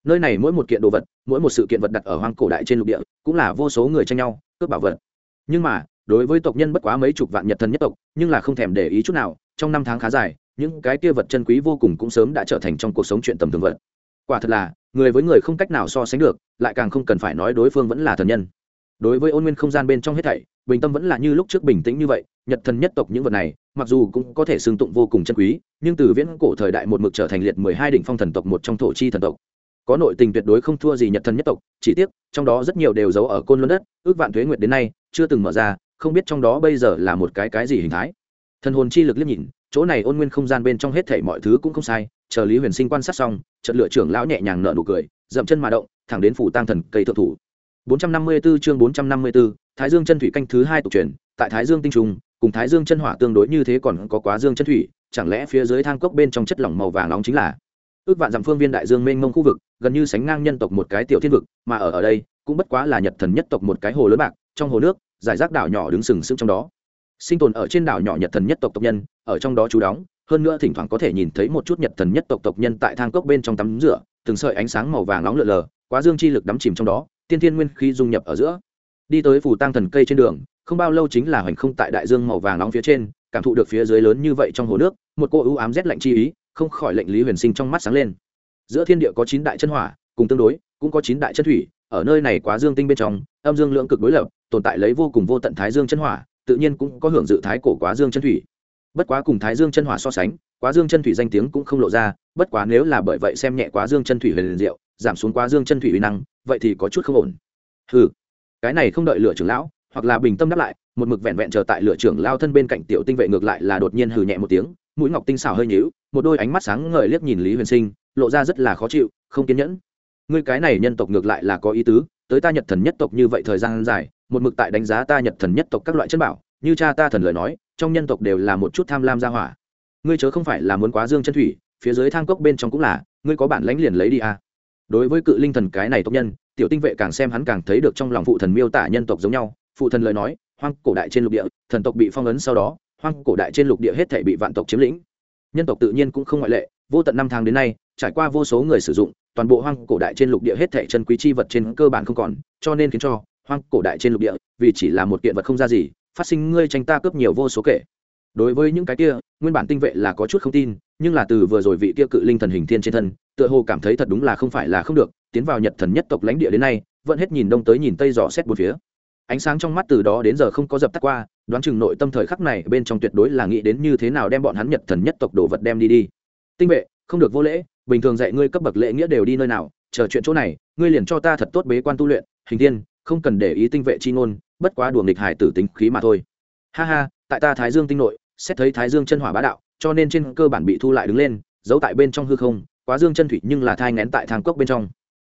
Nơi này mỗi một kiện đồ vật, mỗi một sự kiện vật đặt ở hoang cổ đại trên lục địa, cũng là vô số người tranh nhau, cướp bảo vật. Nhưng mà, đối với tộc nhân bất quá mấy chục vạn nhật thần nhất tộc, nhưng là không thèm để ý chút nào, trong năm tháng khá dài, những cái kia vật chân quý vô cùng cũng sớm đã trở thành trong cuộc sống chuyện tầm thường vật quả thật là, người với người không cách nào so sánh được, lại càng không cần phải nói đối phương vẫn là thần nhân. Đối với ôn nguyên không gian bên trong hết thảy, bình tâm vẫn là như lúc trước bình tĩnh như vậy, nhật thần nhất tộc những vật này, mặc dù cũng có thể xương tụng vô cùng chân quý, nhưng từ viễn cổ thời đại một mực trở thành liệt mười hai đỉnh phong thần tộc một trong thổ chi thần tộc. Có nội tình tuyệt đối không thua gì nhật thần nhất tộc, chỉ tiếc, trong đó rất nhiều đều giấu ở côn luân đất, ước vạn thuế nguyệt đến nay, chưa từng mở ra, không biết trong đó bây giờ là một cái cái gì hình thái. Thần hồn chi lực liếc nhìn, chỗ này ôn nguyên không gian bên trong hết thảy mọi thứ cũng không sai chờ lý huyền sinh quan sát xong trận lựa trưởng lão nhẹ nhàng nở nụ cười dậm chân mà động thẳng đến phủ tăng thần cây thượng thủ 454 chương 454, Thái Dương chân thủy canh thứ hai tục truyền, tại Thái Dương tinh trùng, cùng Thái Dương chân hỏa tương đối như thế còn có quá Dương chân thủy, chẳng lẽ phía dưới thang cốc bên trong chất lỏng màu vàng nóng chính là ước vạn dặm phương viên đại dương mênh mông khu vực, gần như sánh ngang nhân tộc một cái tiểu thiên vực, mà ở ở đây, cũng bất quá là Nhật thần nhất tộc một cái hồ lớn bạc, trong hồ nước, giải rác đảo nhỏ đứng sừng sững trong đó. Sinh tồn ở trên đảo nhỏ Nhật thần nhất tộc tộc nhân, ở trong đó trú đóng, hơn nữa thỉnh thoảng có thể nhìn thấy một chút Nhật thần nhất tộc tộc nhân tại thang cốc bên trong tắm rửa, từng sợi ánh sáng màu vàng nóng lượn lờ, quá dương chi lực đắm chìm trong đó, tiên thiên nguyên khí dung nhập ở giữa. Đi tới phù tăng thần cây trên đường không bao lâu chính là hoành không tại đại dương màu vàng nóng phía trên cảm thụ được phía dưới lớn như vậy trong hồ nước một cô ưu ám rét lạnh chi ý không khỏi lệnh lý huyền sinh trong mắt sáng lên. Giữa thiên địa có chín đại chân hỏa cùng tương đối cũng có chín đại chân thủy ở nơi này quá dương tinh bên trong âm dương lượng cực đối lập tồn tại lấy vô cùng vô tận thái dương chân hỏa tự nhiên cũng có hưởng dự thái cổ quá dương chân thủy bất quá cùng thái dương chân hỏa so sánh, quá dương chân thủy danh tiếng cũng không lộ ra, bất quá nếu là bởi vậy xem nhẹ quá dương chân thủy huyền liền diệu, giảm xuống quá dương chân thủy uy năng, vậy thì có chút không ổn. Ừ cái này không đợi lựa trưởng lão, hoặc là bình tâm đáp lại, một mực vẹn vẹn chờ tại lựa trưởng lao thân bên cạnh tiểu tinh vệ ngược lại là đột nhiên hừ nhẹ một tiếng, mũi ngọc tinh xảo hơi nhíu, một đôi ánh mắt sáng ngời liếc nhìn lý huyền sinh, lộ ra rất là khó chịu, không kiên nhẫn. Ngươi cái này nhân tộc ngược lại là có ý tứ, tới ta nhật thần nhất tộc như vậy thời gian dài, một mực tại đánh giá ta nhật thần nhất tộc các loại chân bảo, như cha ta thần lời nói trong nhân tộc đều là một chút tham lam gia hỏa. Ngươi chớ không phải là muốn quá dương chân thủy, phía dưới thang cốc bên trong cũng là, ngươi có bản lãnh liền lấy đi à. đối với cự linh thần cái này tộc nhân, tiểu tinh vệ càng xem hắn càng thấy được trong lòng phụ thần miêu tả nhân tộc giống nhau. Phụ thần lời nói, hoang cổ đại trên lục địa, thần tộc bị phong ấn sau đó, hoang cổ đại trên lục địa hết thể bị vạn tộc chiếm lĩnh. Nhân tộc tự nhiên cũng không ngoại lệ, vô tận năm tháng đến nay, trải qua vô số người sử dụng, toàn bộ hoang cổ đại trên lục địa hết thể chân quý chi vật trên cơ bản không còn, cho nên khiến cho hoang cổ đại trên lục địa, vì chỉ là một kiện vật không ra gì phát sinh ngươi tranh ta cướp nhiều vô số kể. Đối với những cái kia, nguyên bản tinh vệ là có chút không tin, nhưng là từ vừa rồi vị kia cự linh thần hình thiên trên thân, tựa hồ cảm thấy thật đúng là không phải là không được, tiến vào nhật thần nhất tộc lãnh địa đến nay, vẫn hết nhìn đông tới nhìn tây dò xét bốn phía. Ánh sáng trong mắt từ đó đến giờ không có dập tắt qua, đoán chừng nội tâm thời khắc này bên trong tuyệt đối là nghĩ đến như thế nào đem bọn hắn nhật thần nhất tộc đồ vật đem đi đi. Tinh vệ, không được vô lễ, bình thường dạy ngươi cấp bậc lễ nghĩa đều đi nơi nào, chờ chuyện chỗ này, ngươi liền cho ta thật tốt bế quan tu luyện, hình thiên không cần để ý tinh vệ chi ngôn, bất quá đùa nghịch hải tử tính khí mà thôi. Ha ha, tại ta thái dương tinh nội, xét thấy thái dương chân hỏa bá đạo, cho nên trên cơ bản bị thu lại đứng lên, giấu tại bên trong hư không, quá dương chân thủy nhưng là thai ngén tại thang cốc bên trong.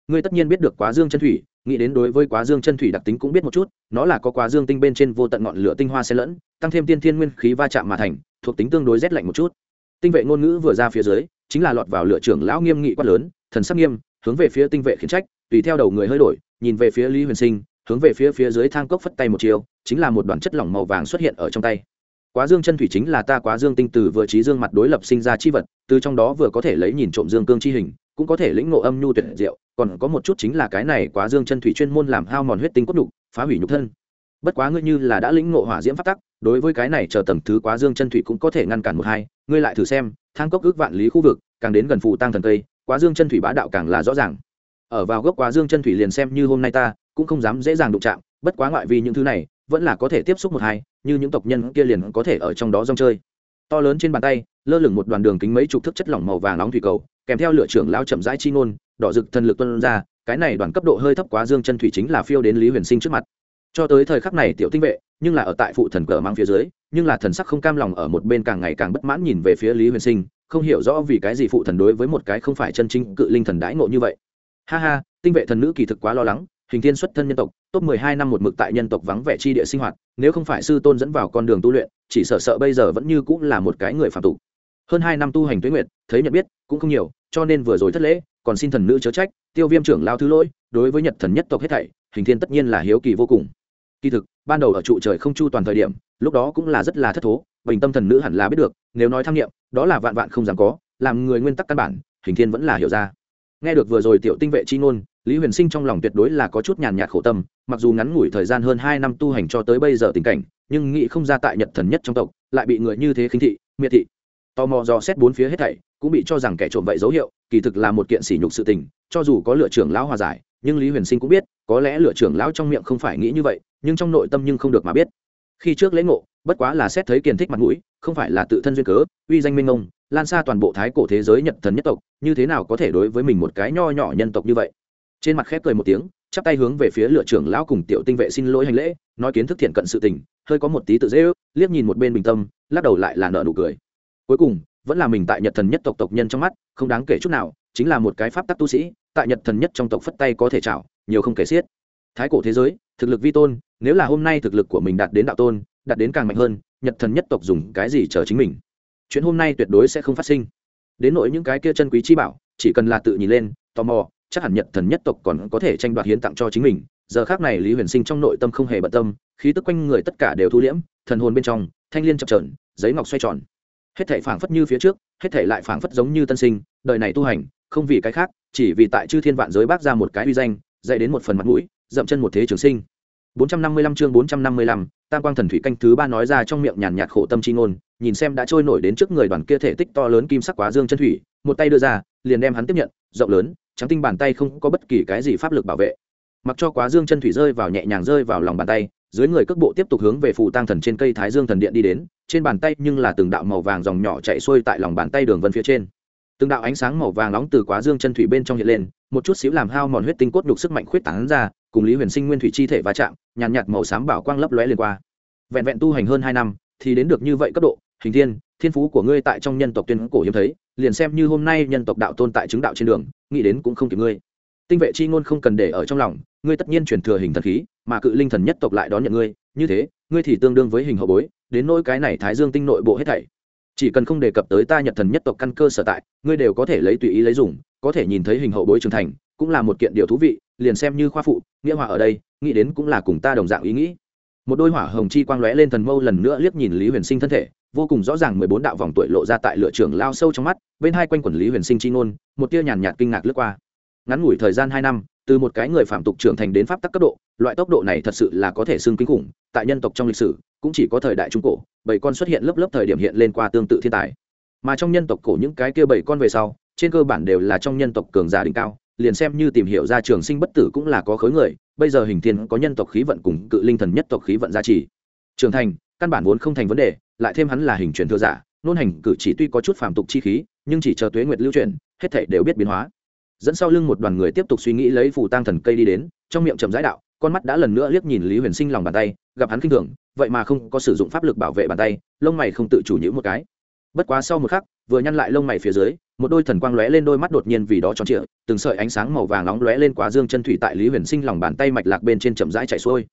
Ngươi tất nhiên biết được quá dương chân thủy, nghĩ đến đối với quá dương chân thủy đặc tính cũng biết một chút, nó là có quá dương tinh bên trên vô tận ngọn lửa tinh hoa xen lẫn, tăng thêm tiên thiên nguyên khí va chạm mà thành, thuộc tính tương đối rét lạnh một chút. Tinh vệ ngôn ngữ vừa ra phía dưới, chính là lọt vào lựa trưởng lão nghiêm nghị quát lớn, thần sắc nghiêm, hướng về phía tinh vệ khiển trách, tùy theo đầu người hơi đổi nhìn về phía lý huyền sinh, hướng về phía phía dưới thang cốc phất tay một chiều chính là một đoàn chất lỏng màu vàng xuất hiện ở trong tay. Quá dương chân thủy chính là ta quá dương tinh từ vừa trí dương mặt đối lập sinh ra chi vật, từ trong đó vừa có thể lấy nhìn trộm dương cương chi hình, cũng có thể lĩnh ngộ âm nhu tuyệt diệu, còn có một chút chính là cái này quá dương chân thủy chuyên môn làm hao mòn huyết tinh cốt đục, phá hủy nhục thân. Bất quá ngươi như là đã lĩnh ngộ hỏa diễm phát tắc, đối với cái này chờ tầng thứ quá dương chân thủy cũng có thể ngăn cản một hai, ngươi lại thử xem, thang cốc ước vạn lý khu vực, càng đến gần phụ tăng thần tây quá dương chân thủy bá đạo càng là rõ ràng ở vào gốc quá dương chân thủy liền xem như hôm nay ta, cũng không dám dễ dàng đụng chạm, bất quá ngoại vì những thứ này, vẫn là có thể tiếp xúc một hai, như những tộc nhân kia liền có thể ở trong đó rong chơi. To lớn trên bàn tay, lơ lửng một đoàn đường kính mấy chục thước chất lỏng màu vàng nóng thủy cầu, kèm theo lựa trưởng lao chậm rãi chi ngôn, đỏ rực thần lực tuân ra, cái này đoàn cấp độ hơi thấp quá dương chân thủy chính là phiêu đến lý huyền sinh trước mặt. Cho tới thời khắc này tiểu tinh vệ, nhưng là ở tại phụ thần cờ mang phía dưới, nhưng là thần sắc không cam lòng ở một bên càng ngày càng bất mãn nhìn về phía lý huyền sinh, không hiểu rõ vì cái gì phụ thần đối với một cái không phải chân chính cự linh thần đãi ngộ như vậy ha ha, tinh vệ thần nữ kỳ thực quá lo lắng, hình thiên xuất thân nhân tộc, top mười hai năm một mực tại nhân tộc vắng vẻ chi địa sinh hoạt, nếu không phải sư tôn dẫn vào con đường tu luyện, chỉ sợ sợ bây giờ vẫn như cũng là một cái người phạm tục. Hơn hai năm tu hành tuế nguyệt, thấy nhận biết, cũng không nhiều, cho nên vừa rồi thất lễ, còn xin thần nữ chớ trách, tiêu viêm trưởng lao thứ lỗi, đối với nhật thần nhất tộc hết thảy, hình thiên tất nhiên là hiếu kỳ vô cùng. Kỳ thực, ban đầu ở trụ trời không chu toàn thời điểm, lúc đó cũng là rất là thất thố, bình tâm thần nữ hẳn là biết được, nếu nói tham nghiệm đó là vạn vạn không dám có, làm người nguyên tắc căn bản, hình thiên vẫn là hiểu ra nghe được vừa rồi tiểu tinh vệ chi ngôn, lý huyền sinh trong lòng tuyệt đối là có chút nhàn nhạt khổ tâm, mặc dù ngắn ngủi thời gian hơn hai năm tu hành cho tới bây giờ tình cảnh, nhưng nghĩ không ra tại nhật thần nhất trong tộc, lại bị người như thế khinh thị, miệt thị. Tò mò do xét bốn phía hết thảy, cũng bị cho rằng kẻ trộm vậy dấu hiệu, kỳ thực là một kiện sỉ nhục sự tình, cho dù có lựa trưởng lão hòa giải, nhưng lý huyền sinh cũng biết, có lẽ lựa trưởng lão trong miệng không phải nghĩ như vậy, nhưng trong nội tâm nhưng không được mà biết khi trước lễ ngộ, bất quá là xét thấy kiền thích mặt mũi, không phải là tự thân duyên cớ, uy danh minh ông lan xa toàn bộ thái cổ thế giới nhật thần nhất tộc, như thế nào có thể đối với mình một cái nho nhỏ nhân tộc như vậy? Trên mặt khép cười một tiếng, chắp tay hướng về phía lựa trưởng lão cùng tiểu tinh vệ xin lỗi hành lễ, nói kiến thức thiện cận sự tình, hơi có một tí tự dễ ước, liếc nhìn một bên bình tâm, lắc đầu lại là nợ nụ cười. Cuối cùng, vẫn là mình tại nhật thần nhất tộc tộc nhân trong mắt, không đáng kể chút nào, chính là một cái pháp tắc tu sĩ, tại nhật thần nhất trong tộc phất tay có thể chảo, nhiều không kể xiết thái cổ thế giới, thực lực vi tôn, nếu là hôm nay thực lực của mình đạt đến đạo tôn, đạt đến càng mạnh hơn, nhật thần nhất tộc dùng cái gì chờ chính mình? Chuyện hôm nay tuyệt đối sẽ không phát sinh. Đến nỗi những cái kia chân quý chi bảo, chỉ cần là tự nhìn lên, tò mò, chắc hẳn nhật thần nhất tộc còn có thể tranh đoạt hiến tặng cho chính mình. Giờ khác này lý huyền sinh trong nội tâm không hề bận tâm, khí tức quanh người tất cả đều thu liễm, thần hồn bên trong, thanh liên chập trờn giấy ngọc xoay tròn. Hết thể phảng phất như phía trước, hết thể lại phảng phất giống như tân sinh, đời này tu hành, không vì cái khác, chỉ vì tại chư thiên vạn giới bác ra một cái uy danh, dạy đến một phần mặt mũi dậm chân một thế trường sinh. 455 chương 455, Tam Quang Thần Thủy canh thứ ba nói ra trong miệng nhàn nhạt khổ tâm chi ngôn, nhìn xem đã trôi nổi đến trước người đoàn kia thể tích to lớn kim sắc quá dương chân thủy một tay đưa ra liền đem hắn tiếp nhận rộng lớn trắng tinh bàn tay không có bất kỳ cái gì pháp lực bảo vệ. Mặc cho quá dương chân thủy rơi vào nhẹ nhàng rơi vào lòng bàn tay dưới người cước bộ tiếp tục hướng về phụ tang thần trên cây thái dương thần điện đi đến trên bàn tay nhưng là từng đạo màu vàng dòng nhỏ chạy xuôi tại lòng bàn tay đường vân phía trên từng đạo ánh sáng màu vàng nóng từ quá dương chân thủy bên trong hiện lên một chút xíu làm hao mòn huyết tinh cốt đục sức mạnh khuyết tảng ra cùng lý huyền sinh nguyên thủy chi thể va chạm nhàn nhạt, nhạt màu xám bảo quang lấp lóe lên qua. Vẹn vẹn tu hành hơn hai năm thì đến được như vậy cấp độ hình thiên thiên phú của ngươi tại trong nhân tộc tuyên cổ hiếm thấy liền xem như hôm nay nhân tộc đạo tôn tại chứng đạo trên đường nghĩ đến cũng không kịp ngươi. Tinh vệ chi ngôn không cần để ở trong lòng ngươi tất nhiên truyền thừa hình thần khí mà cự linh thần nhất tộc lại đón nhận ngươi như thế ngươi thì tương đương với hình hậu bối đến nỗi cái này thái dương tinh nội bộ hết thảy chỉ cần không đề cập tới ta nhật thần nhất tộc căn cơ sở tại, ngươi đều có thể lấy tùy ý lấy dùng, có thể nhìn thấy hình hậu bối trưởng thành, cũng là một kiện điều thú vị, liền xem như khoa phụ, nghĩa hòa ở đây, nghĩ đến cũng là cùng ta đồng dạng ý nghĩ. Một đôi hỏa hồng chi quang lóe lên thần mâu lần nữa liếc nhìn lý huyền sinh thân thể, vô cùng rõ ràng mười bốn đạo vòng tuổi lộ ra tại lựa trường lao sâu trong mắt, bên hai quanh quần lý huyền sinh chi ngôn, một tia nhàn nhạt kinh ngạc lướt qua. Ngắn ngủi thời gian hai năm, từ một cái người phạm tục trưởng thành đến pháp tắc cấp độ, loại tốc độ này thật sự là có thể xưng kinh khủng, tại nhân tộc trong lịch sử cũng chỉ có thời đại trung cổ, bảy con xuất hiện lớp lớp thời điểm hiện lên qua tương tự thiên tài. Mà trong nhân tộc cổ những cái kia bảy con về sau, trên cơ bản đều là trong nhân tộc cường giả đỉnh cao, liền xem như tìm hiểu ra trường sinh bất tử cũng là có khối người, bây giờ hình thiên có nhân tộc khí vận cùng cự linh thần nhất tộc khí vận gia trì. Trưởng thành, căn bản vốn không thành vấn đề, lại thêm hắn là hình truyền thừa giả, nôn hành cử chỉ tuy có chút phàm tục chi khí, nhưng chỉ chờ tuế nguyệt lưu truyền, hết thể đều biết biến hóa. Dẫn sau lưng một đoàn người tiếp tục suy nghĩ lấy phù tang thần cây đi đến, trong miệng trầm rãi đạo con mắt đã lần nữa liếc nhìn lý huyền sinh lòng bàn tay gặp hắn kinh thường vậy mà không có sử dụng pháp lực bảo vệ bàn tay lông mày không tự chủ nhữ một cái bất quá sau một khắc vừa nhăn lại lông mày phía dưới một đôi thần quang lóe lên đôi mắt đột nhiên vì đó tròn trịa từng sợi ánh sáng màu vàng nóng lóe lên quá dương chân thủy tại lý huyền sinh lòng bàn tay mạch lạc bên trên chậm rãi chạy xuôi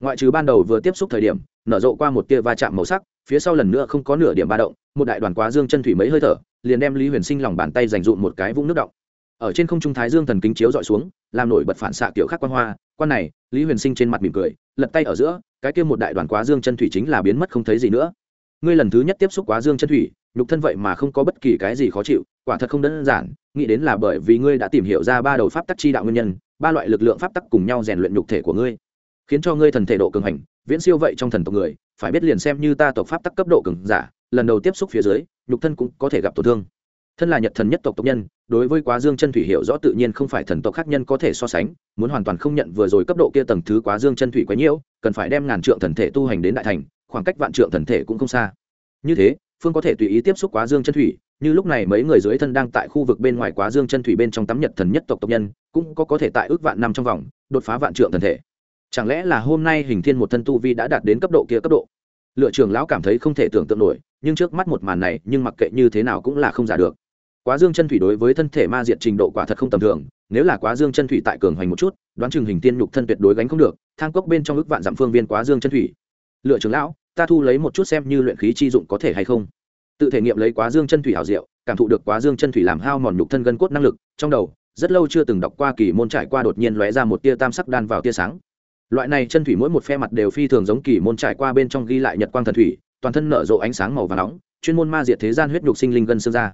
ngoại trừ ban đầu vừa tiếp xúc thời điểm nở rộ qua một tia va chạm màu sắc phía sau lần nữa không có nửa điểm ba động một đại đoàn quá dương chân thủy mấy hơi thở liền đem lý huyền sinh lòng bàn tay dành dụm một cái vũng nước động ở trên không trung thái dương thần kính chiếu dọi xuống làm nổi bật phản xạ kiểu khắc quan hoa quan này, lý huyền sinh trên mặt mỉm cười, lật tay ở giữa, cái kia một đại đoàn quá dương chân thủy chính là biến mất không thấy gì nữa. Ngươi lần thứ nhất tiếp xúc quá dương chân thủy, nhục thân vậy mà không có bất kỳ cái gì khó chịu, quả thật không đơn giản, nghĩ đến là bởi vì ngươi đã tìm hiểu ra ba đầu pháp tắc chi đạo nguyên nhân, ba loại lực lượng pháp tắc cùng nhau rèn luyện nhục thể của ngươi, khiến cho ngươi thần thể độ cường hành, viễn siêu vậy trong thần tộc người, phải biết liền xem như ta tộc pháp tắc cấp độ cường giả, lần đầu tiếp xúc phía dưới, nhục thân cũng có thể gặp tổn thương thân là nhật thần nhất tộc tộc nhân, đối với quá dương chân thủy hiểu rõ tự nhiên không phải thần tộc khác nhân có thể so sánh, muốn hoàn toàn không nhận vừa rồi cấp độ kia tầng thứ quá dương chân thủy quá nhiễu, cần phải đem ngàn trượng thần thể tu hành đến đại thành, khoảng cách vạn trượng thần thể cũng không xa. Như thế, phương có thể tùy ý tiếp xúc quá dương chân thủy, như lúc này mấy người dưới thân đang tại khu vực bên ngoài quá dương chân thủy bên trong tắm nhật thần nhất tộc tộc nhân, cũng có có thể tại ước vạn năm trong vòng, đột phá vạn trượng thần thể. Chẳng lẽ là hôm nay hình thiên một thân tu vi đã đạt đến cấp độ kia cấp độ? Lựa trường lão cảm thấy không thể tưởng tượng nổi, nhưng trước mắt một màn này, nhưng mặc kệ như thế nào cũng là không giả được quá dương chân thủy đối với thân thể ma diệt trình độ quả thật không tầm thường, nếu là quá dương chân thủy tại cường hoành một chút, đoán chừng hình tiên nhục thân tuyệt đối gánh không được, thang cốc bên trong ước vạn dặm phương viên quá dương chân thủy. Lựa trường lão, ta thu lấy một chút xem như luyện khí chi dụng có thể hay không? Tự thể nghiệm lấy quá dương chân thủy hảo diệu, cảm thụ được quá dương chân thủy làm hao mòn nhục thân gân cốt năng lực, trong đầu, rất lâu chưa từng đọc qua kỳ môn trải qua đột nhiên lóe ra một tia tam sắc đan vào tia sáng. Loại này chân thủy mỗi một phe mặt đều phi thường giống kỳ môn trải qua bên trong ghi lại nhật quang thần thủy, toàn thân nở rộ ánh sáng màu và nóng, chuyên môn ma diệt thế gian huyết nhục sinh linh gân xương ra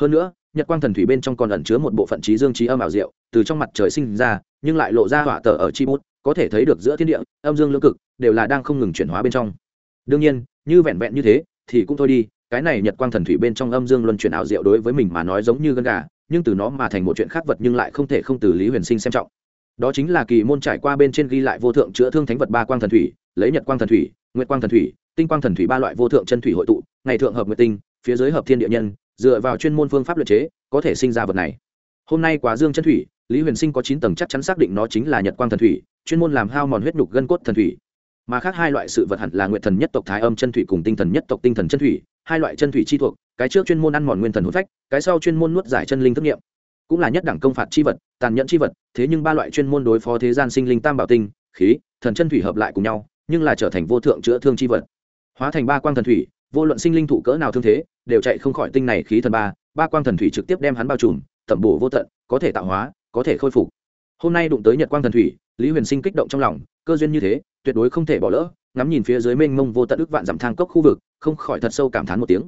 hơn nữa, nhật quang thần thủy bên trong còn ẩn chứa một bộ phận trí dương trí âm ảo diệu, từ trong mặt trời sinh ra, nhưng lại lộ ra hỏa tờ ở chi bút, có thể thấy được giữa thiên địa, âm dương lưỡng cực, đều là đang không ngừng chuyển hóa bên trong. Đương nhiên, như vẹn vẹn như thế, thì cũng thôi đi, cái này nhật quang thần thủy bên trong âm dương luân chuyển ảo diệu đối với mình mà nói giống như gân gà, nhưng từ nó mà thành một chuyện khác vật nhưng lại không thể không từ lý huyền sinh xem trọng. Đó chính là kỳ môn trải qua bên trên ghi lại vô thượng chữa thương thánh vật ba quang thần thủy, lấy nhật quang thần thủy, nguyệt quang thần thủy, tinh quang thần thủy ba loại vô thượng chân thủy hội tụ, ngày thượng hợp nguyệt tinh, phía dưới hợp thiên địa nhân dựa vào chuyên môn phương pháp luật chế, có thể sinh ra vật này. Hôm nay quá dương chân thủy, lý huyền sinh có chín tầng chắc chắn xác định nó chính là nhật quang thần thủy, chuyên môn làm hao mòn huyết nhục gân cốt thần thủy. Mà khác hai loại sự vật hẳn là nguyện thần nhất tộc thái âm chân thủy cùng tinh thần nhất tộc tinh thần chân thủy, hai loại chân thủy chi thuộc, cái trước chuyên môn ăn mòn nguyên thần hôn phách, cái sau chuyên môn nuốt giải chân linh thức nghiệm. Cũng là nhất đẳng công phạt chi vật, tàn nhẫn chi vật, thế nhưng ba loại chuyên môn đối phó thế gian sinh linh tam bảo tinh, khí, thần chân thủy hợp lại cùng nhau, nhưng là trở thành vô thượng chữa thương chi vật. Hóa thành ba quang thần thủy, vô luận sinh linh thụ cỡ nào thương thế đều chạy không khỏi tinh này khí thần ba ba quang thần thủy trực tiếp đem hắn bao trùm tẩm bổ vô tận, có thể tạo hóa, có thể khôi phục. Hôm nay đụng tới nhật quang thần thủy, lý huyền sinh kích động trong lòng, cơ duyên như thế, tuyệt đối không thể bỏ lỡ, ngắm nhìn phía dưới mênh mông vô tận ức vạn dặm thang cốc khu vực, không khỏi thật sâu cảm thán một tiếng.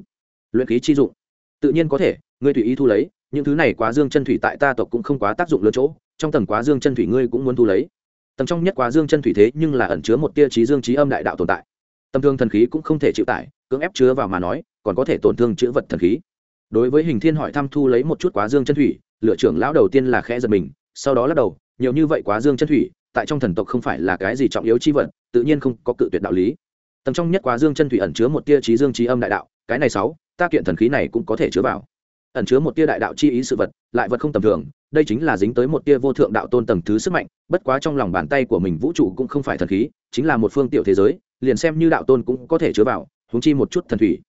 Luyện khí chi dụng. Tự nhiên có thể, ngươi tùy ý thu lấy, những thứ này quá dương chân thủy tại ta tộc cũng không quá tác dụng lớn chỗ, trong tầng quá dương chân thủy ngươi cũng muốn thu lấy. Tầng trong nhất quá dương chân thủy thế nhưng là ẩn chứa một tia trí dương trí âm đại đạo tồn tại. Tầm thương thần khí cũng không thể chịu tải, cưỡng ép chứa vào mà nói còn có thể tổn thương chữ vật thần khí. Đối với hình thiên hỏi thăm thu lấy một chút quá dương chân thủy, lựa trưởng lão đầu tiên là khẽ giật mình, sau đó lắc đầu, nhiều như vậy quá dương chân thủy, tại trong thần tộc không phải là cái gì trọng yếu chi vật, tự nhiên không có cự tuyệt đạo lý. Tầng trong nhất quá dương chân thủy ẩn chứa một tia trí dương trí âm đại đạo, cái này sáu, ta kiện thần khí này cũng có thể chứa vào. Ẩn chứa một tia đại đạo chi ý sự vật, lại vật không tầm thường, đây chính là dính tới một tia vô thượng đạo tôn tầng thứ sức mạnh, bất quá trong lòng bàn tay của mình vũ trụ cũng không phải thần khí, chính là một phương tiểu thế giới, liền xem như đạo tôn cũng có thể chứa vào húng chi một chút thần thủy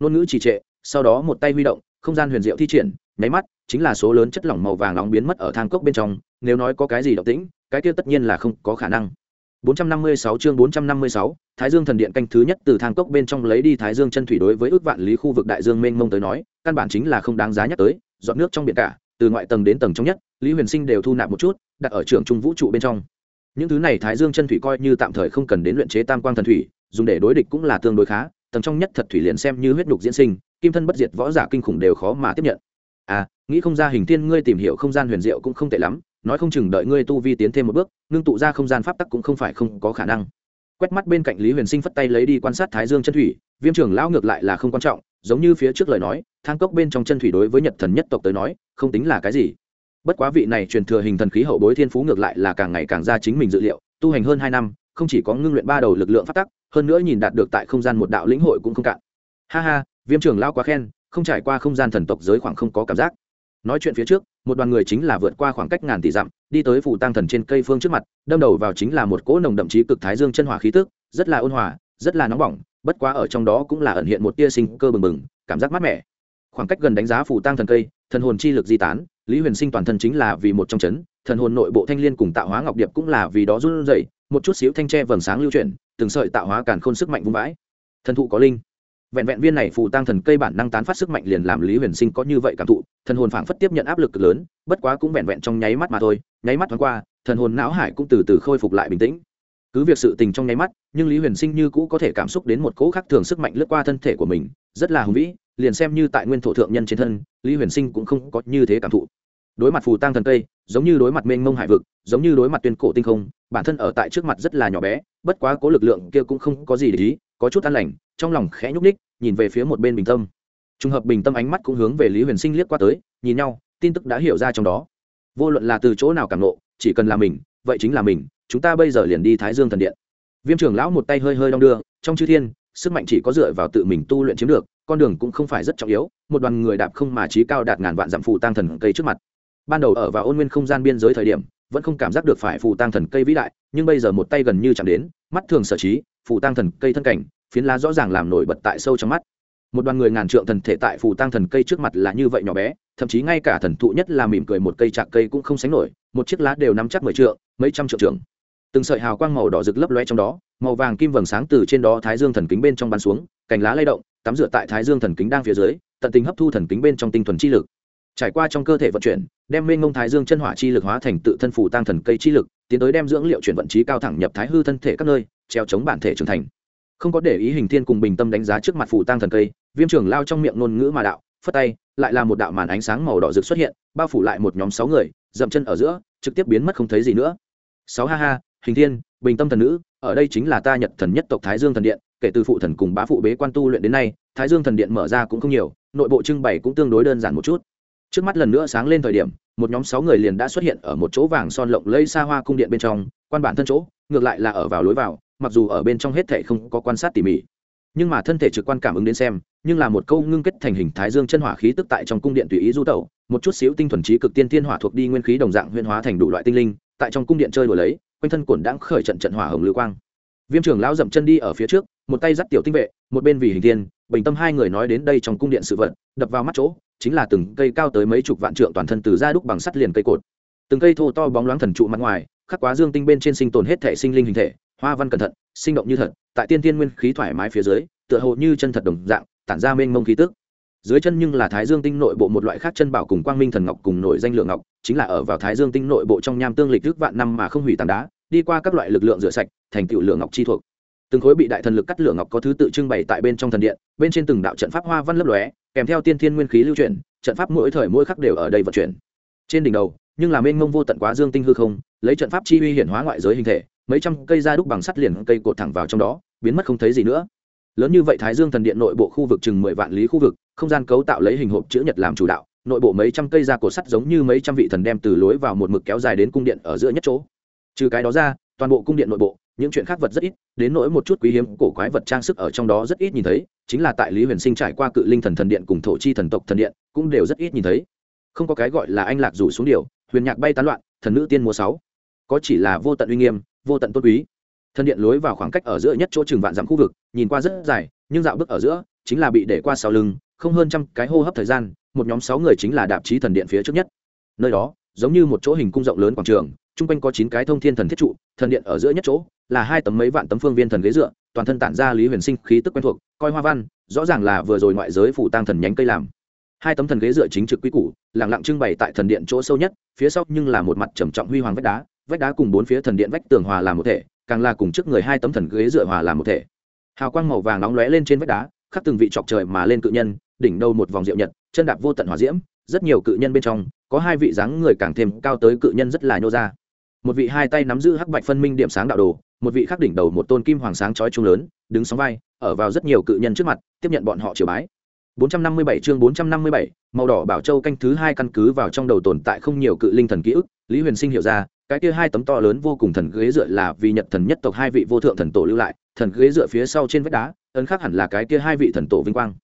ngôn ngữ trì trệ sau đó một tay huy động không gian huyền diệu thi triển nháy mắt chính là số lớn chất lỏng màu vàng nóng biến mất ở thang cốc bên trong nếu nói có cái gì động tĩnh cái kia tất nhiên là không có khả năng 456 chương 456, Thái Dương thần điện canh thứ nhất từ thang cốc bên trong lấy đi Thái Dương chân thủy đối với ước vạn lý khu vực đại dương mênh mông tới nói, căn bản chính là không đáng giá nhắc tới, dọn nước trong biển cả, từ ngoại tầng đến tầng trong nhất, Lý Huyền Sinh đều thu nạp một chút, đặt ở trường trung vũ trụ bên trong. Những thứ này Thái Dương chân thủy coi như tạm thời không cần đến luyện chế Tam Quang thần thủy, dùng để đối địch cũng là tương đối khá, tầng trong nhất thật thủy liền xem như huyết đục diễn sinh, kim thân bất diệt võ giả kinh khủng đều khó mà tiếp nhận. À, nghĩ không ra hình thiên ngươi tìm hiểu không gian huyền diệu cũng không tệ lắm, nói không chừng đợi ngươi tu vi tiến thêm một bước ngưng tụ ra không gian pháp tắc cũng không phải không có khả năng quét mắt bên cạnh lý huyền sinh phất tay lấy đi quan sát thái dương chân thủy viêm trưởng lão ngược lại là không quan trọng giống như phía trước lời nói thang cốc bên trong chân thủy đối với nhật thần nhất tộc tới nói không tính là cái gì bất quá vị này truyền thừa hình thần khí hậu bối thiên phú ngược lại là càng ngày càng ra chính mình dự liệu tu hành hơn hai năm không chỉ có ngưng luyện ba đầu lực lượng phát tắc hơn nữa nhìn đạt được tại không gian một đạo lĩnh hội cũng không cạn. Ha ha, viêm trưởng lao quá khen, không trải qua không gian thần tộc giới khoảng không có cảm giác. Nói chuyện phía trước, một đoàn người chính là vượt qua khoảng cách ngàn tỷ dặm, đi tới phủ tăng thần trên cây phương trước mặt, đâm đầu vào chính là một cỗ nồng đậm chí cực thái dương chân hỏa khí tức, rất là ôn hòa, rất là nóng bỏng, bất quá ở trong đó cũng là ẩn hiện một tia sinh cơ bừng bừng, cảm giác mát mẻ. Khoảng cách gần đánh giá phủ tăng thần cây, thần hồn chi lực di tán, lý huyền sinh toàn thân chính là vì một trong chấn, thần hồn nội bộ thanh liên cùng tạo hóa ngọc điệp cũng là vì đó run rẩy, một chút xíu thanh tre vầng sáng lưu chuyển từng sợi tạo hóa càn khôn sức mạnh vung vãi. Thần thụ có linh. Vẹn vẹn viên này phù tăng thần cây bản năng tán phát sức mạnh liền làm lý huyền sinh có như vậy cảm thụ, thần hồn phảng phất tiếp nhận áp lực cực lớn, bất quá cũng vẹn vẹn trong nháy mắt mà thôi, nháy mắt thoáng qua, thần hồn não hải cũng từ từ khôi phục lại bình tĩnh. Cứ việc sự tình trong nháy mắt, nhưng lý huyền sinh như cũ có thể cảm xúc đến một cỗ khác thường sức mạnh lướt qua thân thể của mình, rất là hùng vĩ, liền xem như tại nguyên thổ thượng nhân trên thân, lý huyền sinh cũng không có như thế cảm thụ. Đối mặt phù tăng thần cây giống như đối mặt mênh mông hải vực, giống như đối mặt tuyên cổ tinh không, bản thân ở tại trước mặt rất là nhỏ bé, bất quá cố lực lượng kia cũng không có gì để ý, có chút an lành, trong lòng khẽ nhúc ních nhìn về phía một bên bình tâm. Trùng hợp bình tâm ánh mắt cũng hướng về lý huyền sinh liếc qua tới, nhìn nhau, tin tức đã hiểu ra trong đó. Vô luận là từ chỗ nào cảm nộ chỉ cần là mình, vậy chính là mình, chúng ta bây giờ liền đi thái dương thần điện. Viêm trưởng lão một tay hơi hơi đong đưa, trong chư thiên, sức mạnh chỉ có dựa vào tự mình tu luyện chiếm được, con đường cũng không phải rất trọng yếu, một đoàn người đạp không mà trí cao đạt ngàn vạn dặm phù tăng thần cây trước mặt ban đầu ở vào ôn nguyên không gian biên giới thời điểm, vẫn không cảm giác được phải phù tăng thần cây vĩ đại, nhưng bây giờ một tay gần như chạm đến, mắt thường sở trí, phù tăng thần cây thân cảnh, phiến lá rõ ràng làm nổi bật tại sâu trong mắt. Một đoàn người ngàn trượng thần thể tại phù tăng thần cây trước mặt là như vậy nhỏ bé, thậm chí ngay cả thần thụ nhất là mỉm cười một cây chạc cây cũng không sánh nổi, một chiếc lá đều nắm chắc mười trượng, mấy trăm trượng trưởng. Từng sợi hào quang màu đỏ rực lấp loe trong đó, màu vàng kim vầng sáng từ trên đó thái dương thần kính bên trong bắn xuống, cành lá lay động, tắm rửa tại thái dương thần kính đang phía dưới, tận tình hấp thu thần kính bên trong tinh thuần chi lực. Trải qua trong cơ thể vận chuyển đem mênh ngông thái dương chân hỏa chi lực hóa thành tự thân phủ tăng thần cây chi lực, tiến tới đem dưỡng liệu chuyển vận trí cao thẳng nhập thái hư thân thể các nơi, treo chống bản thể trưởng thành. Không có để ý hình thiên cùng bình tâm đánh giá trước mặt phủ tăng thần cây, viêm trưởng lao trong miệng ngôn ngữ mà đạo, phất tay, lại là một đạo màn ánh sáng màu đỏ rực xuất hiện, bao phủ lại một nhóm sáu người, dậm chân ở giữa, trực tiếp biến mất không thấy gì nữa. Sáu ha ha, hình thiên, bình tâm thần nữ, ở đây chính là ta nhật thần nhất tộc thái dương thần điện, kể từ phụ thần cùng bá phụ bế quan tu luyện đến nay, thái dương thần điện mở ra cũng không nhiều, nội bộ trưng bày cũng tương đối đơn giản một chút trước mắt lần nữa sáng lên thời điểm, một nhóm sáu người liền đã xuất hiện ở một chỗ vàng son lộng lây xa hoa cung điện bên trong, quan bản thân chỗ, ngược lại là ở vào lối vào, mặc dù ở bên trong hết thể không có quan sát tỉ mỉ. Nhưng mà thân thể trực quan cảm ứng đến xem, nhưng là một câu ngưng kết thành hình thái dương chân hỏa khí tức tại trong cung điện tùy ý du tẩu, một chút xíu tinh thuần trí cực tiên thiên hỏa thuộc đi nguyên khí đồng dạng huyên hóa thành đủ loại tinh linh, tại trong cung điện chơi đùa lấy, quanh thân cuộn đãng khởi trận trận hỏa hồng lưu quang. Viêm trưởng lão dậm chân đi ở phía trước, một tay dắt tiểu tinh vệ, một bên vì hình thiên, bình tâm hai người nói đến đây trong cung điện sự vật, đập vào mắt chỗ chính là từng cây cao tới mấy chục vạn trượng toàn thân từ da đúc bằng sắt liền cây cột. Từng cây thô to bóng loáng thần trụ mặt ngoài, khắc quá dương tinh bên trên sinh tồn hết thể sinh linh hình thể, hoa văn cẩn thận, sinh động như thật, tại tiên tiên nguyên khí thoải mái phía dưới, tựa hồ như chân thật đồng dạng, tản ra mênh mông khí tức. Dưới chân nhưng là thái dương tinh nội bộ một loại khác chân bảo cùng quang minh thần ngọc cùng nổi danh lượng ngọc, chính là ở vào thái dương tinh nội bộ trong nham tương lịch trước vạn năm mà không hủy tàn đá, đi qua các loại lực lượng rửa sạch, thành tựu lượng ngọc chi thuộc. Từng khối bị đại thần lực cắt lượng ngọc có thứ tự trưng bày tại bên trong thần điện, bên trên từng đạo trận pháp hoa văn lấp lóe kèm theo tiên thiên nguyên khí lưu chuyển, trận pháp mỗi thời mỗi khắc đều ở đây vận chuyển. Trên đỉnh đầu, nhưng là mênh mông vô tận quá dương tinh hư không, lấy trận pháp chi uy hiển hóa ngoại giới hình thể, mấy trăm cây da đúc bằng sắt liền cây cột thẳng vào trong đó, biến mất không thấy gì nữa. Lớn như vậy thái dương thần điện nội bộ khu vực chừng mười vạn lý khu vực, không gian cấu tạo lấy hình hộp chữ nhật làm chủ đạo, nội bộ mấy trăm cây da cột sắt giống như mấy trăm vị thần đem từ lối vào một mực kéo dài đến cung điện ở giữa nhất chỗ. Trừ cái đó ra, toàn bộ cung điện nội bộ những chuyện khác vật rất ít, đến nỗi một chút quý hiếm cổ quái vật trang sức ở trong đó rất ít nhìn thấy, chính là tại lý huyền sinh trải qua cự linh thần thần điện cùng thổ chi thần tộc thần điện, cũng đều rất ít nhìn thấy. Không có cái gọi là anh lạc rủ xuống điều, huyền nhạc bay tán loạn, thần nữ tiên mùa sáu. Có chỉ là vô tận uy nghiêm, vô tận tôn quý. Thần điện lối vào khoảng cách ở giữa nhất chỗ trường vạn dặm khu vực, nhìn qua rất dài, nhưng dạo bước ở giữa, chính là bị để qua sau lưng, không hơn trăm cái hô hấp thời gian, một nhóm sáu người chính là đạp chí thần điện phía trước nhất. Nơi đó, giống như một chỗ hình cung rộng lớn quảng trường, chung quanh có chín cái thông thiên thần thiết trụ, thần điện ở giữa nhất chỗ là hai tấm mấy vạn tấm phương viên thần ghế dựa, toàn thân tản ra lý huyền sinh khí tức quen thuộc, coi hoa văn, rõ ràng là vừa rồi ngoại giới phủ tăng thần nhánh cây làm. Hai tấm thần ghế dựa chính trực quý củ lẳng lặng trưng bày tại thần điện chỗ sâu nhất, phía sau nhưng là một mặt trầm trọng huy hoàng vách đá vách đá cùng bốn phía thần điện vách tường hòa làm một thể, càng là cùng trước người hai tấm thần ghế dựa hòa làm một thể. Hào quang màu vàng nóng lóe lên trên vách đá khắc từng vị chọc trời mà lên cự nhân, đỉnh đầu một vòng diệu nhật, chân đạp vô tận hỏa diễm, rất nhiều cự nhân bên trong, có hai vị dáng người càng thêm cao tới cự nhân rất là nhô ra. Một vị hai tay nắm giữ hắc bạch phân minh điểm sáng đạo đồ một vị khắc đỉnh đầu một tôn kim hoàng sáng chói trung lớn đứng sóng vai ở vào rất nhiều cự nhân trước mặt tiếp nhận bọn họ triều bái. 457 chương 457, màu đỏ bảo châu canh thứ hai căn cứ vào trong đầu tồn tại không nhiều cự linh thần ký ức lý huyền sinh hiểu ra cái kia hai tấm to lớn vô cùng thần ghế dựa là vì nhật thần nhất tộc hai vị vô thượng thần tổ lưu lại thần ghế dựa phía sau trên vách đá ấn khắc hẳn là cái kia hai vị thần tổ vinh quang.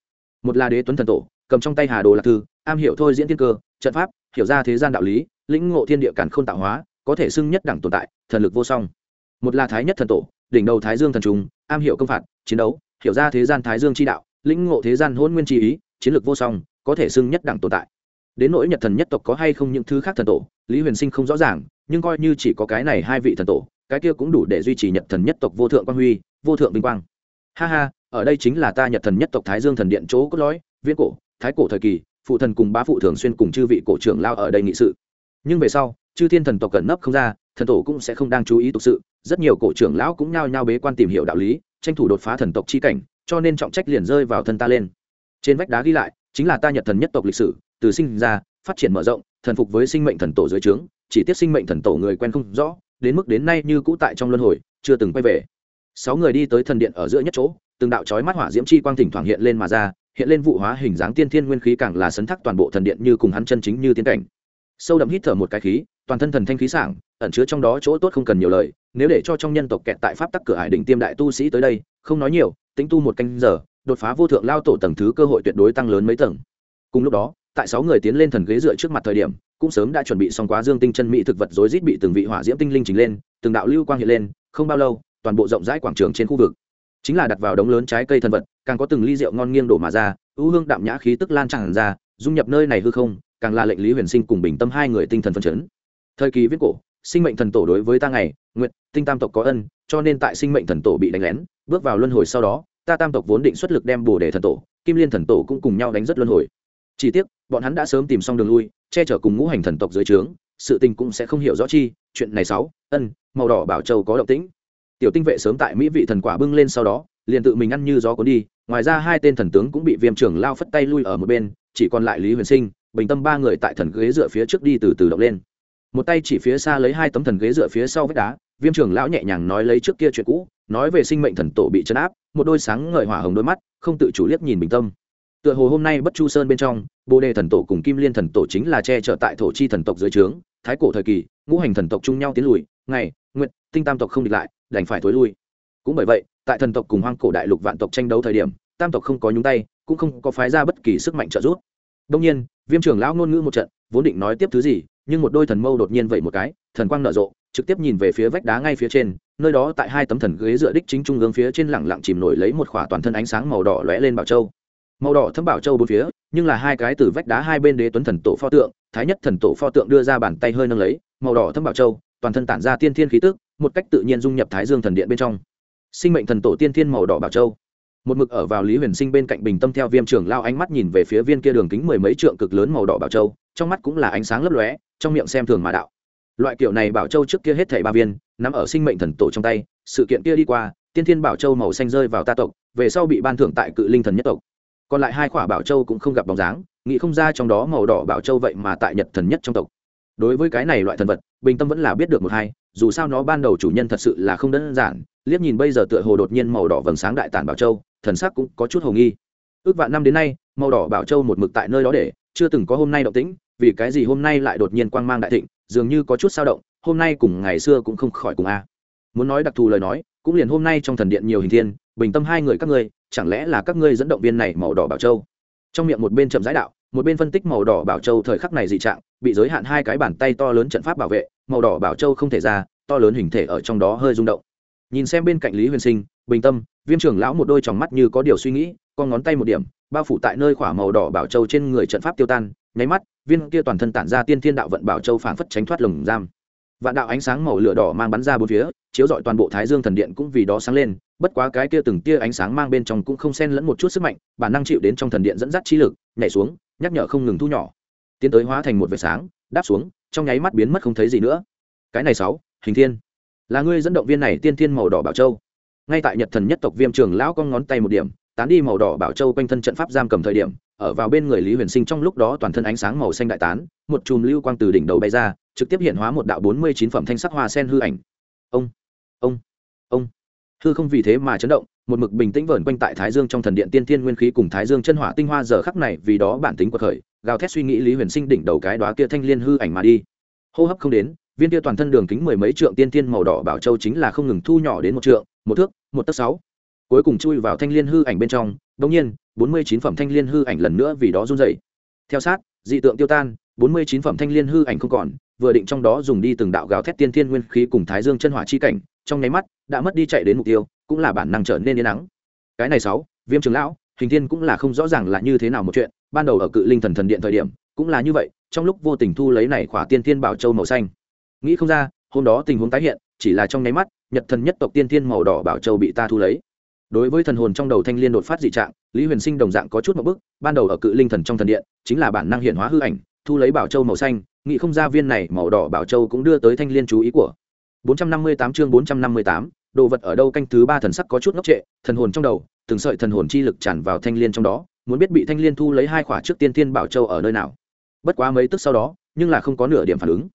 Một là đế tuấn thần tổ cầm trong tay hà đồ lạc thư am hiểu thôi diễn thiên cơ trận pháp hiểu ra thế gian đạo lý lĩnh ngộ thiên địa cản khôn tạo hóa có thể xưng nhất đẳng tồn tại thần lực vô song một là thái nhất thần tổ, đỉnh đầu thái dương thần trung am hiểu công phạt, chiến đấu, hiểu ra thế gian thái dương chi đạo, lĩnh ngộ thế gian hôn nguyên chi ý, chiến lược vô song, có thể xưng nhất đẳng tồn tại. Đến nỗi nhật thần nhất tộc có hay không những thứ khác thần tổ, lý huyền sinh không rõ ràng, nhưng coi như chỉ có cái này hai vị thần tổ, cái kia cũng đủ để duy trì nhật thần nhất tộc vô thượng quang huy, vô thượng vinh quang. Ha ha, ở đây chính là ta nhật thần nhất tộc thái dương thần điện chỗ cốt lõi, viễn cổ, thái cổ thời kỳ, phụ thần cùng bá phụ thường xuyên cùng chư vị cổ trưởng lao ở đây nghị sự. Nhưng về sau, chư thiên thần tộc cẩn nấp không ra thần tổ cũng sẽ không đang chú ý tục sự, rất nhiều cổ trưởng lão cũng nhao nhao bế quan tìm hiểu đạo lý, tranh thủ đột phá thần tộc chi cảnh, cho nên trọng trách liền rơi vào thân ta lên. Trên vách đá ghi lại, chính là ta nhật thần nhất tộc lịch sử, từ sinh ra, phát triển mở rộng, thần phục với sinh mệnh thần tổ dưới trướng, chỉ tiếp sinh mệnh thần tổ người quen không rõ, đến mức đến nay như cũ tại trong luân hồi, chưa từng quay về. Sáu người đi tới thần điện ở giữa nhất chỗ, từng đạo chói mắt hỏa diễm chi quang thỉnh thoảng hiện lên mà ra, hiện lên vụ hóa hình dáng tiên thiên nguyên khí càng là sấn thắc toàn bộ thần điện như cùng hắn chân chính như tiến cảnh sâu đậm hít thở một cái khí, toàn thân thần thanh khí sảng, ẩn chứa trong đó chỗ tốt không cần nhiều lời, nếu để cho trong nhân tộc kẹt tại pháp tắc cửa hải đỉnh tiêm đại tu sĩ tới đây, không nói nhiều tính tu một canh giờ, đột phá vô thượng lao tổ tầng thứ cơ hội tuyệt đối tăng lớn mấy tầng. Cùng lúc đó, tại sáu người tiến lên thần ghế dựa trước mặt thời điểm, cũng sớm đã chuẩn bị xong quá dương tinh chân mỹ thực vật rối rít bị từng vị hỏa diễm tinh linh trình lên, từng đạo lưu quang hiện lên, không bao lâu, toàn bộ rộng rãi quảng trường trên khu vực. Chính là đặt vào đống lớn trái cây thần vật, càng có từng ly rượu ngon nghiêng đổ mà ra ưu hương đạm nhã khí tức lan tràn ra, dung nhập nơi này hư không càng là lệnh lý huyền sinh cùng bình tâm hai người tinh thần phân chấn. Thời kỳ viết cổ, sinh mệnh thần tổ đối với ta ngày, nguyện, tinh tam tộc có ân, cho nên tại sinh mệnh thần tổ bị đánh lén, bước vào luân hồi sau đó, ta tam tộc vốn định xuất lực đem bồ đề thần tổ, kim liên thần tổ cũng cùng nhau đánh rất luân hồi. Chỉ tiếc, bọn hắn đã sớm tìm xong đường lui, che chở cùng ngũ hành thần tộc dưới trướng, sự tình cũng sẽ không hiểu rõ chi, chuyện này sáu, ân, màu đỏ bảo châu có động tĩnh. Tiểu tinh vệ sớm tại mỹ vị thần quả bưng lên sau đó, liền tự mình ăn như gió cuốn đi, ngoài ra hai tên thần tướng cũng bị viêm trưởng lao phất tay lui ở một bên, chỉ còn lại lý huyền sinh bình tâm ba người tại thần ghế dựa phía trước đi từ từ động lên. Một tay chỉ phía xa lấy hai tấm thần ghế dựa phía sau vách đá, viêm trưởng lão nhẹ nhàng nói lấy trước kia chuyện cũ, nói về sinh mệnh thần tổ bị chấn áp, một đôi sáng ngời hỏa hồng đôi mắt, không tự chủ liếc nhìn bình tâm. Tựa hồ hôm nay bất chu sơn bên trong, bồ đề thần tổ cùng kim liên thần tổ chính là che chở tại thổ chi thần tộc dưới trướng, thái cổ thời kỳ, ngũ hành thần tộc chung nhau tiến lùi, ngày nguyện tinh tam tộc không địch lại, đành phải thối lui. Cũng bởi vậy, tại thần tộc cùng hoang cổ đại lục vạn tộc tranh đấu thời điểm, tam tộc không có nhúng tay, cũng không có phái ra bất kỳ sức mạnh trợ giúp. Đông nhiên viêm trưởng lão ngôn ngữ một trận, vốn định nói tiếp thứ gì, nhưng một đôi thần mâu đột nhiên vậy một cái, thần quang nở rộ, trực tiếp nhìn về phía vách đá ngay phía trên, nơi đó tại hai tấm thần ghế dựa đích chính trung ương phía trên lẳng lặng chìm nổi lấy một khỏa toàn thân ánh sáng màu đỏ lóe lên bảo châu. Màu đỏ thấm bảo châu bốn phía, nhưng là hai cái từ vách đá hai bên đế tuấn thần tổ pho tượng, thái nhất thần tổ pho tượng đưa ra bàn tay hơi nâng lấy, màu đỏ thấm bảo châu, toàn thân tản ra tiên thiên khí tức, một cách tự nhiên dung nhập thái dương thần điện bên trong. Sinh mệnh thần tổ tiên thiên màu đỏ bảo châu một mực ở vào lý huyền sinh bên cạnh bình tâm theo viêm trưởng lao ánh mắt nhìn về phía viên kia đường kính mười mấy trượng cực lớn màu đỏ bảo châu, trong mắt cũng là ánh sáng lấp lóe, trong miệng xem thường mà đạo. Loại kiểu này bảo châu trước kia hết thảy ba viên nằm ở sinh mệnh thần tổ trong tay, sự kiện kia đi qua, tiên thiên bảo châu màu xanh rơi vào ta tộc, về sau bị ban thưởng tại cự linh thần nhất tộc. Còn lại hai quả bảo châu cũng không gặp bóng dáng, nghĩ không ra trong đó màu đỏ bảo châu vậy mà tại nhật thần nhất trong tộc. Đối với cái này loại thần vật, bình tâm vẫn là biết được một hai, dù sao nó ban đầu chủ nhân thật sự là không đơn giản, liếc nhìn bây giờ tựa hồ đột nhiên màu đỏ vầng sáng đại tản bảo châu thần sắc cũng có chút hồ nghi. Ước vạn năm đến nay, màu đỏ bảo châu một mực tại nơi đó để, chưa từng có hôm nay động tĩnh, vì cái gì hôm nay lại đột nhiên quang mang đại thịnh, dường như có chút sao động, hôm nay cùng ngày xưa cũng không khỏi cùng a. Muốn nói đặc thù lời nói, cũng liền hôm nay trong thần điện nhiều hình thiên, bình tâm hai người các ngươi, chẳng lẽ là các ngươi dẫn động viên này màu đỏ bảo châu? Trong miệng một bên chậm rãi đạo, một bên phân tích màu đỏ bảo châu thời khắc này dị trạng, bị giới hạn hai cái bàn tay to lớn trận pháp bảo vệ, màu đỏ bảo châu không thể ra, to lớn hình thể ở trong đó hơi rung động. Nhìn xem bên cạnh lý huyền sinh, bình tâm viêm trưởng lão một đôi tròng mắt như có điều suy nghĩ, con ngón tay một điểm, bao phủ tại nơi khỏa màu đỏ bảo châu trên người trận pháp tiêu tan, nháy mắt, viên kia toàn thân tản ra tiên thiên đạo vận bảo châu phảng phất tránh thoát lồng giam. Vạn đạo ánh sáng màu lửa đỏ mang bắn ra bốn phía, chiếu rọi toàn bộ thái dương thần điện cũng vì đó sáng lên, bất quá cái kia từng tia ánh sáng mang bên trong cũng không xen lẫn một chút sức mạnh, bản năng chịu đến trong thần điện dẫn dắt chi lực, nhảy xuống, nhắc nhở không ngừng thu nhỏ. Tiến tới hóa thành một vệt sáng, đáp xuống, trong nháy mắt biến mất không thấy gì nữa. Cái này sáu, hình thiên. Là ngươi dẫn động viên này tiên thiên màu đỏ bảo châu ngay tại nhật thần nhất tộc viêm trường lão con ngón tay một điểm, tán đi màu đỏ bảo châu quanh thân trận pháp giam cầm thời điểm, ở vào bên người lý huyền sinh trong lúc đó toàn thân ánh sáng màu xanh đại tán, một chùm lưu quang từ đỉnh đầu bay ra, trực tiếp hiện hóa một đạo bốn mươi chín phẩm thanh sắc hoa sen hư ảnh. Ông ông ông. Hư không vì thế mà chấn động, một mực bình tĩnh vờn quanh tại thái dương trong thần điện tiên thiên nguyên khí cùng thái dương chân hỏa tinh hoa giờ khắc này, vì đó bản tính của khởi, gào thét suy nghĩ lý huyền sinh đỉnh đầu cái đó kia thanh liên hư ảnh mà đi. Hô hấp không đến, viên kia toàn thân đường kính mười mấy trượng tiên thiên màu đỏ bảo châu chính là không ngừng thu nhỏ đến một trượng một thước, một tấc sáu. Cuối cùng chui vào thanh liên hư ảnh bên trong đống nhiên, bốn mươi chín phẩm thanh liên hư ảnh lần nữa vì đó run dày theo sát, dị tượng tiêu tan, bốn mươi chín phẩm thanh liên hư ảnh không còn, vừa định trong đó dùng đi từng đạo gào thét tiên thiên nguyên khí cùng thái dương chân hỏa chi cảnh, trong nháy mắt, đã mất đi chạy đến mục tiêu, cũng là bản năng trở nên yên nắng cái này sáu, viêm trường lão, hình thiên cũng là không rõ ràng là như thế nào một chuyện, ban đầu ở cự linh thần thần điện thời điểm, cũng là như vậy, trong lúc vô tình thu lấy này khỏa tiên thiên bảo châu màu xanh. Nghĩ không ra, hôm đó tình huống tái hiện, chỉ là trong nháy mắt nhật thần nhất tộc tiên thiên màu đỏ bảo châu bị ta thu lấy. Đối với thần hồn trong đầu thanh liên đột phát dị trạng lý huyền sinh đồng dạng có chút một bức ban đầu ở cự linh thần trong thần điện chính là bản năng hiện hóa hư ảnh thu lấy bảo châu màu xanh nghị không gia viên này màu đỏ bảo châu cũng đưa tới thanh liên chú ý của. 458 chương 458, đồ vật ở đâu canh thứ ba thần sắc có chút ngốc trệ thần hồn trong đầu từng sợi thần hồn chi lực tràn vào thanh liên trong đó muốn biết bị thanh liên thu lấy hai khỏa trước tiên thiên bảo châu ở nơi nào. Bất quá mấy tức sau đó nhưng là không có nửa điểm phản ứng.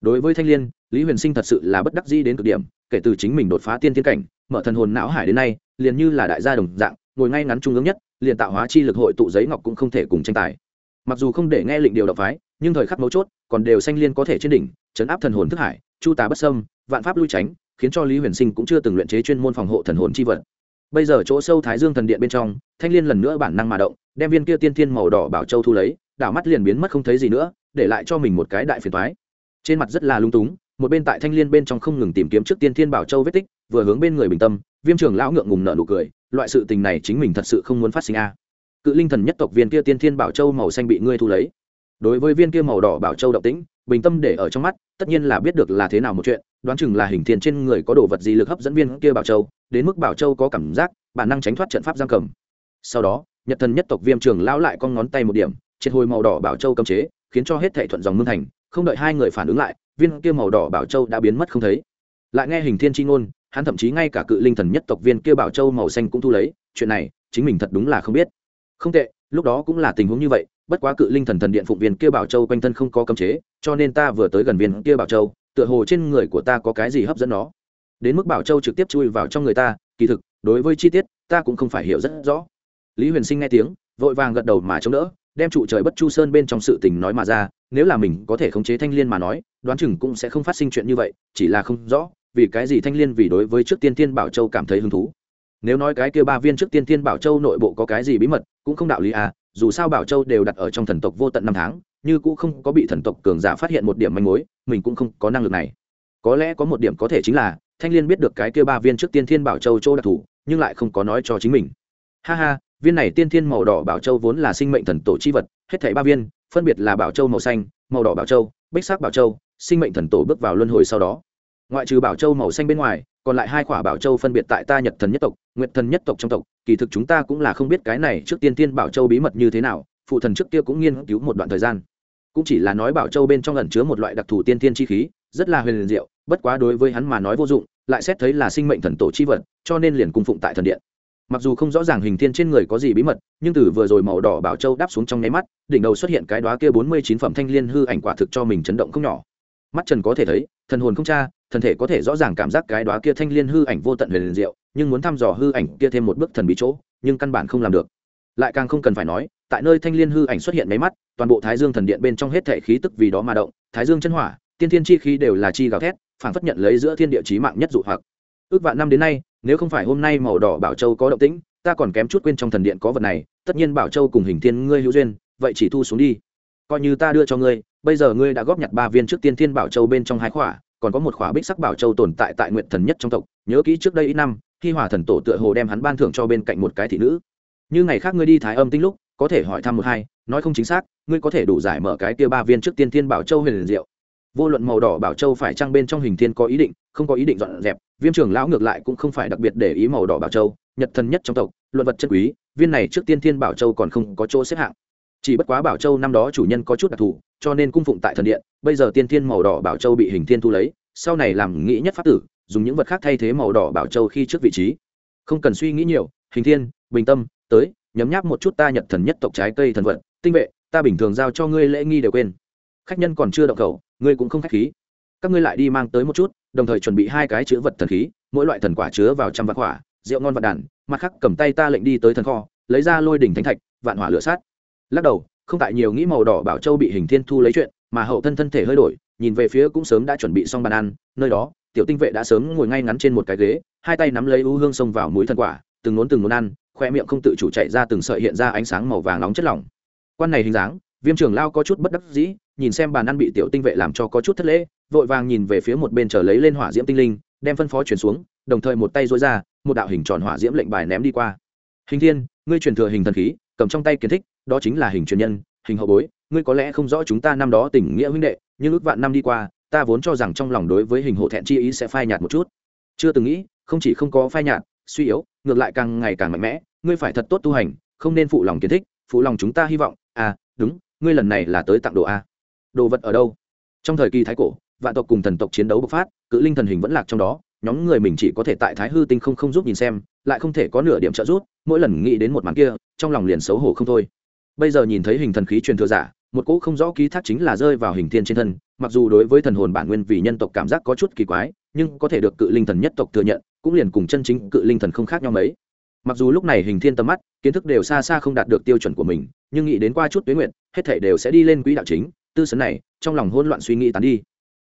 Đối với thanh liên lý huyền sinh thật sự là bất đắc dĩ đến cực điểm kể từ chính mình đột phá tiên thiên cảnh, mở thần hồn não hải đến nay, liền như là đại gia đồng dạng, ngồi ngay ngắn trung ương nhất, liền tạo hóa chi lực hội tụ giấy ngọc cũng không thể cùng tranh tài mặc dù không để nghe lệnh điều động phái, nhưng thời khắc mấu chốt, còn đều xanh liên có thể trên đỉnh, chấn áp thần hồn thức hải, chu tà bất sâm vạn pháp lui tránh, khiến cho lý huyền sinh cũng chưa từng luyện chế chuyên môn phòng hộ thần hồn chi vật bây giờ chỗ sâu thái dương thần điện bên trong, thanh liên lần nữa bản năng mà động, đem viên kia tiên thiên màu đỏ bảo châu thu lấy, đảo mắt liền biến mất không thấy gì nữa, để lại cho mình một cái đại phiền toái. trên mặt rất là lung túng một bên tại thanh liên bên trong không ngừng tìm kiếm trước tiên thiên bảo châu vết tích, vừa hướng bên người bình tâm, viêm trưởng lão ngượng ngùng nợ nụ cười, loại sự tình này chính mình thật sự không muốn phát sinh a. Cự linh thần nhất tộc viên kia tiên thiên bảo châu màu xanh bị ngươi thu lấy. Đối với viên kia màu đỏ bảo châu động tĩnh, bình tâm để ở trong mắt, tất nhiên là biết được là thế nào một chuyện, đoán chừng là hình thiên trên người có đồ vật gì lực hấp dẫn viên kia bảo châu, đến mức bảo châu có cảm giác, bản năng tránh thoát trận pháp giam cầm. Sau đó, nhật thần nhất tộc viêm trường lão lại con ngón tay một điểm, triệt hồi màu đỏ bảo châu cấm chế, khiến cho hết thệ thuận dòng mương thành, không đợi hai người phản ứng lại viên kia màu đỏ bảo châu đã biến mất không thấy. Lại nghe hình thiên chi ngôn, hắn thậm chí ngay cả cự linh thần nhất tộc viên kia bảo châu màu xanh cũng thu lấy, chuyện này, chính mình thật đúng là không biết. Không tệ, lúc đó cũng là tình huống như vậy, bất quá cự linh thần thần điện phụng viên kia bảo châu quanh thân không có cấm chế, cho nên ta vừa tới gần viên kia bảo châu, tựa hồ trên người của ta có cái gì hấp dẫn nó. Đến mức bảo châu trực tiếp chui vào trong người ta, kỳ thực, đối với chi tiết, ta cũng không phải hiểu rất rõ. Lý huyền sinh nghe tiếng, vội vàng gật đầu mà chống đỡ đem trụ trời bất chu sơn bên trong sự tình nói mà ra, nếu là mình có thể khống chế thanh liên mà nói, đoán chừng cũng sẽ không phát sinh chuyện như vậy, chỉ là không rõ, vì cái gì thanh liên vì đối với trước tiên thiên bảo châu cảm thấy hứng thú. Nếu nói cái kia ba viên trước tiên thiên bảo châu nội bộ có cái gì bí mật, cũng không đạo lý à dù sao bảo châu đều đặt ở trong thần tộc vô tận năm tháng, như cũng không có bị thần tộc cường giả phát hiện một điểm manh mối, mình cũng không có năng lực này. Có lẽ có một điểm có thể chính là, thanh liên biết được cái kia ba viên trước tiên thiên bảo châu châu đặc thù, nhưng lại không có nói cho chính mình. Ha ha viên này tiên thiên màu đỏ bảo châu vốn là sinh mệnh thần tổ chi vật, hết thảy ba viên, phân biệt là bảo châu màu xanh, màu đỏ bảo châu, bích sắc bảo châu, sinh mệnh thần tổ bước vào luân hồi sau đó. Ngoại trừ bảo châu màu xanh bên ngoài, còn lại hai quả bảo châu phân biệt tại ta nhật thần nhất tộc, nguyệt thần nhất tộc trong tộc. Kỳ thực chúng ta cũng là không biết cái này trước tiên tiên bảo châu bí mật như thế nào, phụ thần trước kia cũng nghiên cứu một đoạn thời gian. Cũng chỉ là nói bảo châu bên trong ẩn chứa một loại đặc thù tiên tiên chi khí, rất là huyền diệu, bất quá đối với hắn mà nói vô dụng, lại xét thấy là sinh mệnh thần tổ chi vật, cho nên liền cung phụng tại thần điện mặc dù không rõ ràng hình thiên trên người có gì bí mật, nhưng từ vừa rồi màu đỏ bảo châu đáp xuống trong nháy mắt, đỉnh đầu xuất hiện cái đoá kia bốn mươi chín phẩm thanh liên hư ảnh quả thực cho mình chấn động không nhỏ. Mắt trần có thể thấy, thần hồn không cha thần thể có thể rõ ràng cảm giác cái đó kia thanh liên hư ảnh vô tận huyền liền diệu, nhưng muốn thăm dò hư ảnh kia thêm một bước thần bí chỗ, nhưng căn bản không làm được. Lại càng không cần phải nói, tại nơi thanh liên hư ảnh xuất hiện máy mắt, toàn bộ thái dương thần điện bên trong hết thể khí tức vì đó mà động, thái dương chân hỏa, tiên thiên chi khí đều là chi gào thét phản phất nhận lấy giữa thiên địa chí mạng nhất dụ hoặc. Ước vạn năm đến nay nếu không phải hôm nay màu đỏ bảo châu có động tĩnh, ta còn kém chút quên trong thần điện có vật này, tất nhiên bảo châu cùng hình thiên ngươi hữu duyên, vậy chỉ thu xuống đi. Coi như ta đưa cho ngươi, bây giờ ngươi đã góp nhặt ba viên trước tiên thiên bảo châu bên trong hai khỏa, còn có một khỏa bích sắc bảo châu tồn tại tại nguyện thần nhất trong tộc, nhớ kỹ trước đây ít năm, khi hòa thần tổ tựa hồ đem hắn ban thưởng cho bên cạnh một cái thị nữ. Như ngày khác ngươi đi thái âm tinh lúc, có thể hỏi thăm một hai, nói không chính xác, ngươi có thể đủ giải mở cái kia ba viên trước tiên thiên bảo châu huyền diệu vô luận màu đỏ bảo châu phải trang bên trong hình thiên có ý định, không có ý định dọn dẹp, viêm trưởng lão ngược lại cũng không phải đặc biệt để ý màu đỏ bảo châu, nhật thần nhất trong tộc, luận vật chân quý, viên này trước tiên thiên bảo châu còn không có chỗ xếp hạng. Chỉ bất quá bảo châu năm đó chủ nhân có chút đặc thù, cho nên cung phụng tại thần điện, bây giờ tiên thiên màu đỏ bảo châu bị hình thiên thu lấy, sau này làm nghĩ nhất pháp tử, dùng những vật khác thay thế màu đỏ bảo châu khi trước vị trí. Không cần suy nghĩ nhiều, hình thiên, bình tâm, tới, nhấm nháp một chút ta nhật thần nhất tộc trái cây thần vật, tinh vệ, ta bình thường giao cho ngươi lễ nghi đều quên. Khách nhân còn chưa động khẩu ngươi cũng không khách khí. Các ngươi lại đi mang tới một chút, đồng thời chuẩn bị hai cái chứa vật thần khí, mỗi loại thần quả chứa vào trăm vạn quả, rượu ngon vạn đàn, mặt khác cầm tay ta lệnh đi tới thần kho, lấy ra lôi đỉnh thánh thạch, vạn hỏa lửa sát. Lắc đầu, không tại nhiều nghĩ màu đỏ bảo châu bị hình thiên thu lấy chuyện, mà hậu thân thân thể hơi đổi, nhìn về phía cũng sớm đã chuẩn bị xong bàn ăn, nơi đó, tiểu tinh vệ đã sớm ngồi ngay ngắn trên một cái ghế, hai tay nắm lấy u hương xông vào mũi thần quả, từng nốn từng nốn ăn, khoe miệng không tự chủ chạy ra từng sợi hiện ra ánh sáng màu vàng nóng chất lỏng. Quan này hình dáng, viêm trưởng lao có chút bất đắc dĩ nhìn xem bàn ăn bị tiểu tinh vệ làm cho có chút thất lễ, vội vàng nhìn về phía một bên chờ lấy lên hỏa diễm tinh linh, đem phân phó chuyển xuống, đồng thời một tay dối ra, một đạo hình tròn hỏa diễm lệnh bài ném đi qua. Hình thiên, ngươi truyền thừa hình thần khí, cầm trong tay kiến thích, đó chính là hình truyền nhân, hình hậu bối, ngươi có lẽ không rõ chúng ta năm đó tình nghĩa huynh đệ, nhưng ước vạn năm đi qua, ta vốn cho rằng trong lòng đối với hình hộ thẹn chi ý sẽ phai nhạt một chút. Chưa từng nghĩ, không chỉ không có phai nhạt, suy yếu, ngược lại càng ngày càng mạnh mẽ, ngươi phải thật tốt tu hành, không nên phụ lòng kiến thích, phụ lòng chúng ta hy vọng. À đúng, ngươi lần này là tới tặng đồ a đồ vật ở đâu? Trong thời kỳ thái cổ, vạn tộc cùng thần tộc chiến đấu bộc phát, cự linh thần hình vẫn lạc trong đó, nhóm người mình chỉ có thể tại thái hư tinh không không giúp nhìn xem, lại không thể có nửa điểm trợ giúp, mỗi lần nghĩ đến một màn kia, trong lòng liền xấu hổ không thôi. Bây giờ nhìn thấy hình thần khí truyền thừa giả, một cỗ không rõ ký thác chính là rơi vào hình thiên trên thân, mặc dù đối với thần hồn bản nguyên vì nhân tộc cảm giác có chút kỳ quái, nhưng có thể được cự linh thần nhất tộc thừa nhận, cũng liền cùng chân chính cự linh thần không khác nhau mấy. Mặc dù lúc này hình thiên tầm mắt, kiến thức đều xa xa không đạt được tiêu chuẩn của mình, nhưng nghĩ đến qua chút tuyến nguyện, hết thể đều sẽ đi lên quỹ đạo chính tư sấn này trong lòng hỗn loạn suy nghĩ tán đi.